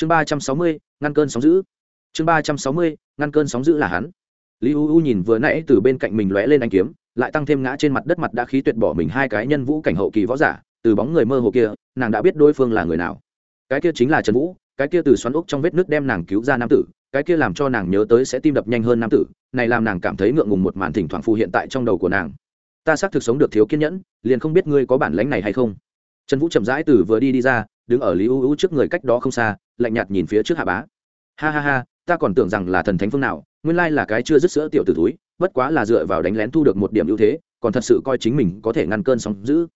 chương ba trăm sáu mươi, ngăn cơn sóng giữ chương ba trăm sáu mươi, ngăn cơn sóng giữ là hắn. Lý u u nhìn vừa nãy từ bên cạnh mình lóe lên anh kiếm, lại tăng thêm ngã trên mặt đất mặt đã khí tuyệt bỏ mình hai cái nhân vũ cảnh hậu kỳ võ giả, từ bóng người mơ hồ kia, nàng đã biết đối phương là người nào. Cái kia chính là trần vũ, cái kia từ xoắn úc trong vết nước đem nàng cứu ra nam tử, cái kia làm cho nàng nhớ tới sẽ tim đập nhanh hơn nam tử, này làm nàng cảm thấy ngượng ngùng một màn thỉnh thoảng phù hiện tại trong đầu của nàng. Ta xác thực sống được thiếu kiên nhẫn, liền không biết ngươi có bản lánh này hay không. Trần vũ chậm rãi từ vừa đi đi ra đứng ở lý u u trước người cách đó không xa, lạnh nhạt nhìn phía trước hạ bá. Ha ha ha, ta còn tưởng rằng là thần thánh phương nào, nguyên lai là cái chưa dứt sữa tiểu t ử túi bất quá là dựa vào đánh lén thu được một điểm ưu thế, còn thật sự coi chính mình có thể ngăn cơn sóng giữ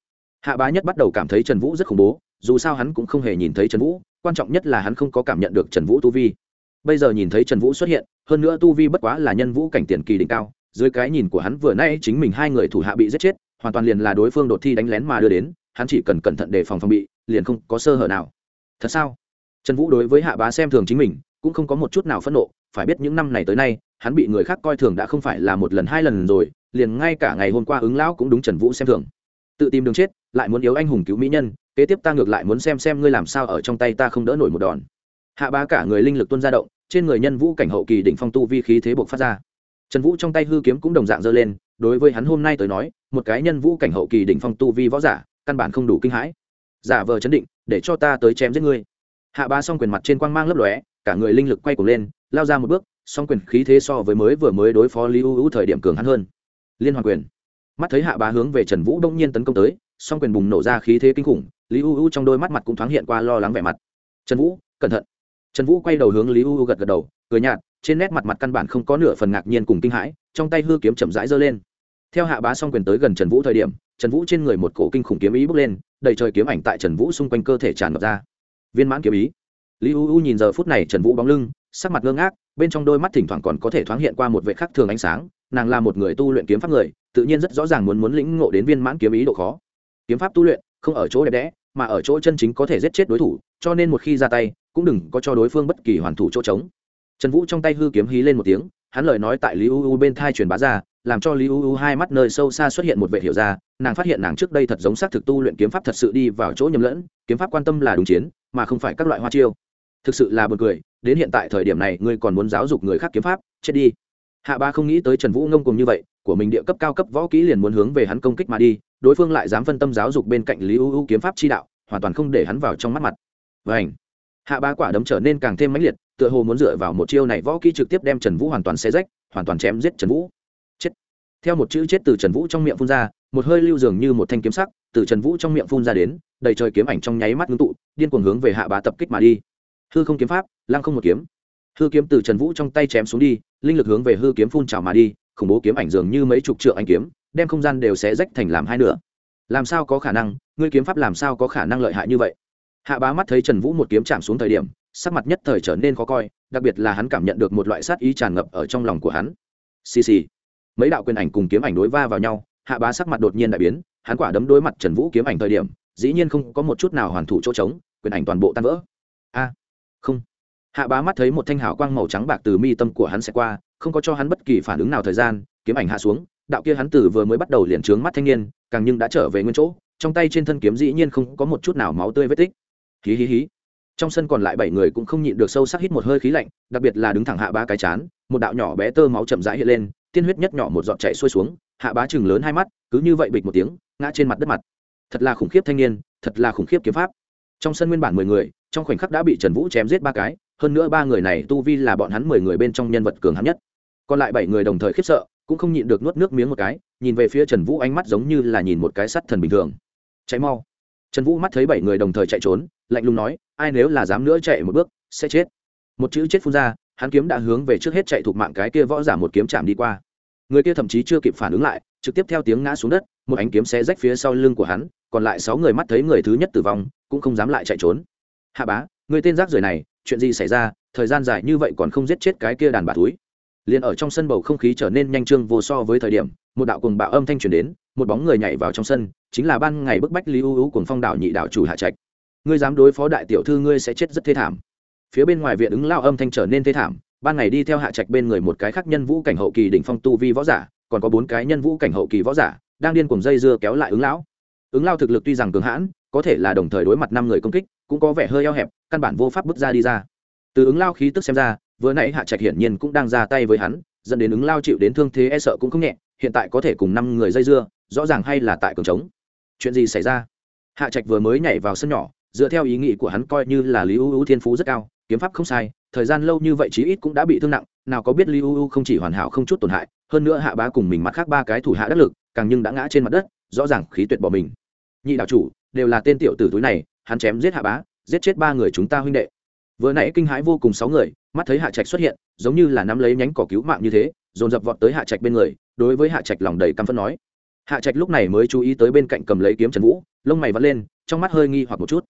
hạ bá nhất bắt đầu cảm thấy trần vũ rất khủng bố, dù sao hắn cũng không hề nhìn thấy trần vũ, quan trọng nhất là hắn không có cảm nhận được trần vũ tu vi. Bây giờ nhìn thấy trần vũ xuất hiện, hơn nữa tu vi bất quá là nhân vũ cảnh tiền kỳ đỉnh cao, dưới cái nhìn của hắn vừa nay chính mình hai người thủ hạ bị giết chết, hoàn toàn liền là đối phương đột thi đánh lén mà đưa đến, hắn chỉ cần cẩn thận đề phòng phòng bị liền không có sơ hở nào. Thật sao? Trần vũ đối với hạ bá xem thường chính mình, cũng không có một chút nào phẫn nộ, phải biết những năm này tới nay, hắn bị người khác coi thường đã không phải là một lần hai lần rồi, liền ngay cả ngày hôm qua ứng lão cũng đúng trần vũ xem thường. Tự tìm đường chết, lại muốn yếu anh hùng cứu mỹ nhân, kế tiếp ta ngược lại muốn xem xem ngươi làm sao ở trong tay ta không đỡ nổi một đòn. Hạ bá cả người linh lực tuôn ra động, trên người nhân vũ cảnh hậu kỳ đỉnh phong tu vi khí thế buộc phát ra. Trần vũ trong tay hư kiếm cũng đồng dạng dơ lên, đối với hắn hôm nay tới nói, một cái nhân vũ cảnh hậu kỳ đỉnh phong tu vi võ giả, căn bản không đủ kinh hãi giả vờ chấn định, để cho ta tới chém giết ngươi. Hạ bá s quyền mặt trên quang mang lấp lóe, cả người linh lực quay cuồng lên, lao ra một bước, song quyền khí thế so với mới vừa mới đối phó lý u u thời điểm cường hắn hơn. Liên hoàn quyền. Mắt thấy hạ bá hướng về trần vũ đông nhiên tấn công tới, song quyền bùng nổ ra khí thế kinh khủng, lý u u trong đôi mắt mặt cũng thoáng hiện qua lo lắng vẻ mặt. Trần vũ, cẩn thận. Trần vũ quay đầu hướng lý u u gật gật đầu, cười nhạt, trên nét mặt mặt căn bản không có nửa phần ngạc nhiên cùng kinh hãi, trong tay hư kiếm chậm rãi giơ lên. Theo hạ bá song quyền tới gần trần vũ thời điểm, trần vũ trên người một cổ kinh khủng kiếm ý bước lên đầy trời kiếm ảnh tại trần vũ xung quanh cơ thể tràn ngập ra. Viên mãn kiếm ý. Lý u u nhìn giờ phút này trần vũ bóng lưng, sắc mặt ngơ ngác, bên trong đôi mắt thỉnh thoảng còn có thể thoáng hiện qua một vệ khắc thường ánh sáng, nàng là một người tu luyện kiếm pháp người, tự nhiên rất rõ ràng muốn muốn lĩnh ngộ đến viên mãn kiếm ý độ khó. Kiếm pháp tu luyện, không ở chỗ đẹp đẽ, mà ở chỗ chân chính có thể giết chết đối thủ, cho nên một khi ra tay, cũng đừng có cho đối phương bất kỳ hoàn thủ chỗ trống. Trần vũ trong tay hư kiếm hí lên một tiếng, hắn lời nói tại lý u u bên thai truyền bá ra làm cho lý u u hai mắt nơi sâu xa xuất hiện một vệ hiểu ra, nàng phát hiện nàng trước đây thật giống xác thực tu luyện kiếm pháp thật sự đi vào chỗ nhầm lẫn, kiếm pháp quan tâm là đúng chiến, mà không phải các loại hoa chiêu. Thực sự là b u ồ n cười, đến hiện tại thời điểm này, ngươi còn muốn giáo dục người khác kiếm pháp, chết đi. Hạ ba không nghĩ tới trần vũ ngông cùng như vậy, của mình địa cấp cao cấp võ kỹ liền muốn hướng về hắn công kích mà đi, đối phương lại dám phân tâm giáo dục bên cạnh lý u u kiếm pháp chi đạo, hoàn toàn không để hắn vào trong mắt mặt. Và ảnh hạ ba quả đấm trở nên càng thêm mãnh liệt, tựa hồ muốn dựa vào một chiêu này võ kỹ trực tiếp đem trần vũ hoàn toàn xe rách, hoàn toàn chém giết trần vũ theo một chữ chết từ trần vũ trong miệng phun ra, một hơi lưu dường như một thanh kiếm sắc, từ trần vũ trong miệng phun ra đến, đầy trời kiếm ảnh trong nháy mắt ngưng tụ, điên cuồng hướng về hạ bá tập kích mà đi. Hư không kiếm pháp, lăng không một kiếm. Hư kiếm từ trần vũ trong tay chém xuống đi, linh lực hướng về hư kiếm phun trào mà đi, khủng bố kiếm ảnh dường như mấy chục trượng anh kiếm, đem không gian đều sẽ rách thành làm hai nửa. Làm sao có khả năng? Ngươi kiếm pháp làm sao có khả năng lợi hại như vậy? Hạ bá mắt thấy trần vũ một kiếm chạm xuống thời điểm, sắc mặt nhất thời trở nên khó coi, đặc biệt là hắn cảm nhận được một loại sát ý tràn ngập ở trong lòng của hắn. Xì xì mấy đạo quyền ảnh cùng kiếm ảnh đối va vào nhau, hạ bá sắc mặt đột nhiên đại biến, hắn quả đấm đối mặt trần vũ kiếm ảnh thời điểm, dĩ nhiên không có một chút nào hoàn thủ chỗ trống, quyền ảnh toàn bộ tan vỡ. A, không. Hạ bá mắt thấy một thanh hảo quang màu trắng bạc từ mi tâm của hắn sẽ qua, không có cho hắn bất kỳ phản ứng nào thời gian, kiếm ảnh hạ xuống, đạo kia hắn từ vừa mới bắt đầu liền trướng mắt thanh niên, càng nhưng đã trở về nguyên chỗ, trong tay trên thân kiếm dĩ nhiên không có một chút nào máu tươi vết tích. Hí hí hí. Trong sân còn lại bảy người cũng không nhịn được sâu sắc hít một hơi khí lạnh, đặc biệt là đứng thẳng hạ ba cái chán, một đạo nhỏ bé tơ máu chậm rãi hiện lên tiên huyết nhất nhỏ một giọt chạy xuôi xuống, hạ bá chừng lớn hai mắt, cứ như vậy bịch một tiếng, ngã trên mặt đất mặt. Thật là khủng khiếp thanh niên, thật là khủng khiếp kiếm pháp. Trong sân nguyên bản mười người, trong khoảnh khắc đã bị trần vũ chém giết ba cái, hơn nữa ba người này tu vi là bọn hắn mười người bên trong nhân vật cường hắn nhất. Còn lại bảy người đồng thời khiếp sợ, cũng không nhịn được nuốt nước miếng một cái, nhìn về phía trần vũ ánh mắt giống như là nhìn một cái sắt thần bình thường. Cháy mau. Trần vũ mắt thấy bảy người đồng thời chạy trốn, lạnh lùng nói, ai nếu là dám nữa chạy một bước, sẽ chết. Một chữ chết phun ra hắn kiếm đã hướng về trước hết chạy thuộc mạng cái kia võ giả một kiếm chạm đi qua. Người kia thậm chí chưa kịp phản ứng lại, trực tiếp theo tiếng ngã xuống đất, một ánh kiếm xé rách phía sau lưng của hắn, còn lại sáu người mắt thấy người thứ nhất tử vong, cũng không dám lại chạy trốn. Hạ bá, người tên rác rưởi này, chuyện gì xảy ra? Thời gian dài như vậy còn không giết chết cái kia đàn bà túi. Liền ở trong sân bầu không khí trở nên nhanh trương vô so với thời điểm, một đạo cùng bạo âm thanh truyền đến, một bóng người nhảy vào trong sân, chính là ban ngày bức bách lý ưu ưu cùng phong đạo nhị đạo chủ hạ trạch. Ngươi dám đối phó đại tiểu thư ngươi sẽ chết rất thê thảm phía bên ngoài viện ứng lao âm thanh trở nên thê thảm, ban ngày đi theo hạ trạch bên người một cái khác nhân vũ cảnh hậu kỳ đỉnh phong tu vi võ giả, còn có bốn cái nhân vũ cảnh hậu kỳ võ giả, đang điên cùng dây dưa kéo lại ứng lão. Ứng lao thực lực tuy rằng cường hãn, có thể là đồng thời đối mặt năm người công kích, cũng có vẻ hơi eo hẹp, căn bản vô pháp bước ra đi ra. Từ ứng lao khí tức xem ra, vừa nãy hạ trạch hiển nhiên cũng đang ra tay với hắn, dẫn đến ứng lao chịu đến thương thế e sợ cũng không nhẹ, hiện tại có thể cùng năm người dây dưa, rõ ràng hay là tại cường trống. Chuyện gì xảy ra? Hạ trạch vừa mới nhảy vào sân nhỏ, dựa theo ý nghĩ của hắn coi như là lý ưu ưu thiên phú rất cao kiếm pháp không sai, thời gian lâu như vậy chí ít cũng đã bị thương nặng, nào có biết li u không chỉ hoàn hảo không chút tổn hại, hơn nữa hạ bá cùng mình mặt khác ba cái thủ hạ đắc lực, càng nhưng đã ngã trên mặt đất, rõ ràng khí tuyệt bỏ mình. Nhị đạo chủ, đều là tên tiểu tử túi này, hắn chém giết hạ bá, giết chết ba người chúng ta huynh đệ. Vừa nãy kinh hãi vô cùng sáu người, mắt thấy hạ trạch xuất hiện, giống như là nắm lấy nhánh cỏ cứu mạng như thế, dồn dập vọt tới hạ trạch bên người, đối với hạ trạch lòng đầy căm phẫn nói. Hạ trạch lúc này mới chú ý tới bên cạnh cầm lấy kiếm trần vũ, lông mày vắt lên, trong mắt hơi nghi hoặc một chút.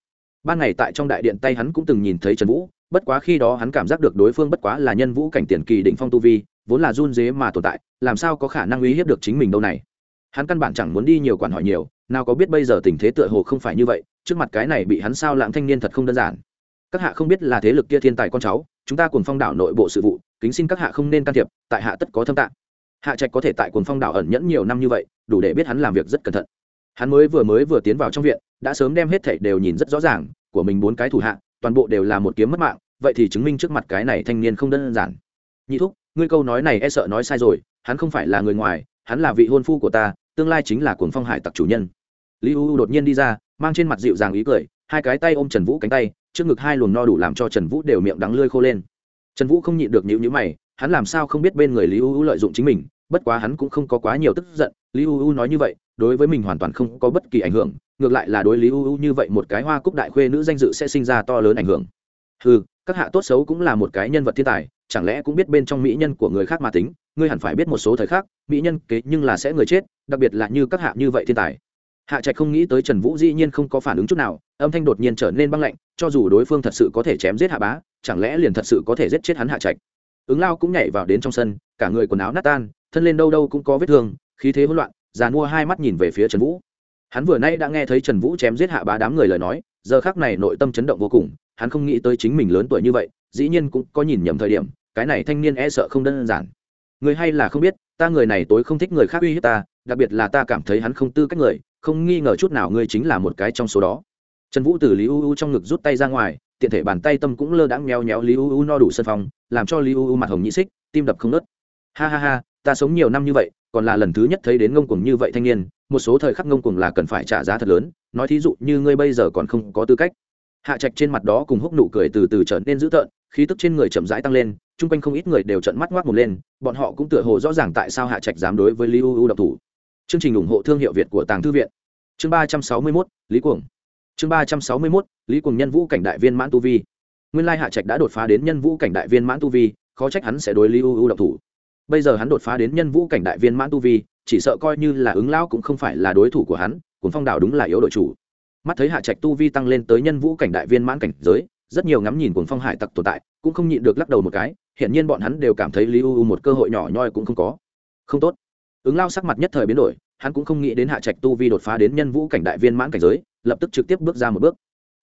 Ban ngày tại trong đại điện tay hắn cũng từng nhìn thấy trần vũ bất quá khi đó hắn cảm giác được đối phương bất quá là nhân vũ cảnh tiền kỳ định phong tu vi, vốn là run dế mà tồn tại, làm sao có khả năng uy hiếp được chính mình đâu này? Hắn căn bản chẳng muốn đi nhiều quản hỏi nhiều, nào có biết bây giờ tình thế tựa hồ không phải như vậy, trước mặt cái này bị hắn sao lãng thanh niên thật không đơn giản. Các hạ không biết là thế lực kia thiên tài con cháu, chúng ta cùng phong đảo nội bộ sự vụ, kính xin các hạ không nên can thiệp, tại hạ tất có thâm tạng. Hạ trạch có thể tại cùng phong đảo ẩn nhẫn nhiều năm như vậy, đủ để biết hắn làm việc rất cẩn thận. Hắn mới vừa mới vừa tiến vào trong viện, đã sớm đem hết thảy đều nhìn rất rõ ràng, của mình bốn cái thủ hạ toàn bộ đều là một kiếm mất mạng, vậy thì chứng minh trước mặt cái này thanh niên không đơn giản. Nhị thúc, ngươi câu nói này e sợ nói sai rồi, hắn không phải là người ngoài, hắn là vị hôn phu của ta, tương lai chính là cuồng phong hải tặc chủ nhân. Lý u đột nhiên đi ra, mang trên mặt dịu dàng ý cười, hai cái tay ôm trần vũ cánh tay, trước ngực hai luồng no đủ làm cho trần vũ đều miệng đắng lơi khô lên. Trần vũ không nhịn được nhịu nhữ mày, hắn làm sao không biết bên người lý u lợi dụng chính mình, bất quá hắn cũng không có quá nhiều tức giận, lý u nói như vậy, đối với mình hoàn toàn không có bất kỳ ảnh hưởng ngược lại là đối lý u như vậy một cái hoa cúc đại khuê nữ danh dự sẽ sinh ra to lớn ảnh hưởng. Ừ các hạ tốt xấu cũng là một cái nhân vật thiên tài, chẳng lẽ cũng biết bên trong mỹ nhân của người khác mà tính, ngươi hẳn phải biết một số thời khắc, mỹ nhân kế nhưng là sẽ người chết, đặc biệt là như các hạ như vậy thiên tài. Hạ trạch không nghĩ tới trần vũ dĩ nhiên không có phản ứng chút nào, âm thanh đột nhiên trở nên băng lạnh, cho dù đối phương thật sự có thể chém giết hạ bá, chẳng lẽ liền thật sự có thể giết chết hắn hạ trạch? Ứng lao cũng nhảy vào đến trong sân, cả người quần áo nát tan, thân lên đâu đâu cũng có vết thương, khí thế hỗn loạn, già mua hai mắt nhìn về phía trần vũ hắn vừa nay đã nghe thấy trần vũ chém giết hạ bá đám người lời nói, giờ khác này nội tâm chấn động vô cùng, hắn không nghĩ tới chính mình lớn tuổi như vậy, dĩ nhiên cũng có nhìn nhầm thời điểm, cái này thanh niên e sợ không đơn giản. Người hay là không biết, ta người này tối không thích người khác uy hiếp ta, đặc biệt là ta cảm thấy hắn không tư cách người, không nghi ngờ chút nào ngươi chính là một cái trong số đó. Trần vũ từ lý u u trong ngực rút tay ra ngoài, tiện thể bàn tay tâm cũng lơ đãng meo nhéo lý u u no đủ sân phòng, làm cho lý u u mặt hồng nhị xích, tim đập không nớt ha ha ha, ta sống nhiều năm như vậy còn là lần thứ nhất thấy đến ngông cuồng như vậy thanh niên, một số thời khắc ngông cuồng là cần phải trả giá thật lớn, nói thí dụ như ngươi bây giờ còn không có tư cách. Hạ trạch trên mặt đó cùng húc nụ cười từ từ trở nên dữ tợn, khí tức trên người chậm rãi tăng lên, chung quanh không ít người đều trợn mắt ngoác một lên, bọn họ cũng tựa hồ rõ ràng tại sao hạ trạch dám đối với lý u u độc thủ. Chương trình ủng hộ thương hiệu việt của tàng thư viện. Chương ba trăm sáu mươi mốt, lý cuồng. Chương ba trăm sáu mươi mốt, lý cuồng nhân vũ cảnh đại viên mãn tu vi. Nguyên lai hạ trạch đã đột phá đến nhân vũ cảnh đại viên mãn tu vi, khó trách hắn sẽ đối lý u u độc thủ bây giờ hắn đột phá đến nhân vũ cảnh đại viên mãn tu vi, chỉ sợ coi như là ứng lão cũng không phải là đối thủ của hắn cuốn phong đảo đúng là yếu đội chủ. Mắt thấy hạ trạch tu vi tăng lên tới nhân vũ cảnh đại viên mãn cảnh giới, rất nhiều ngắm nhìn cuốn phong hải tặc tồn tại, cũng không nhịn được lắc đầu một cái hiện nhiên bọn hắn đều cảm thấy lý u một cơ hội nhỏ nhoi cũng không có. Không tốt. Ứng lao sắc mặt nhất thời biến đổi, hắn cũng không nghĩ đến hạ trạch tu vi đột phá đến nhân vũ cảnh đại viên mãn cảnh giới, lập tức trực tiếp bước ra một bước.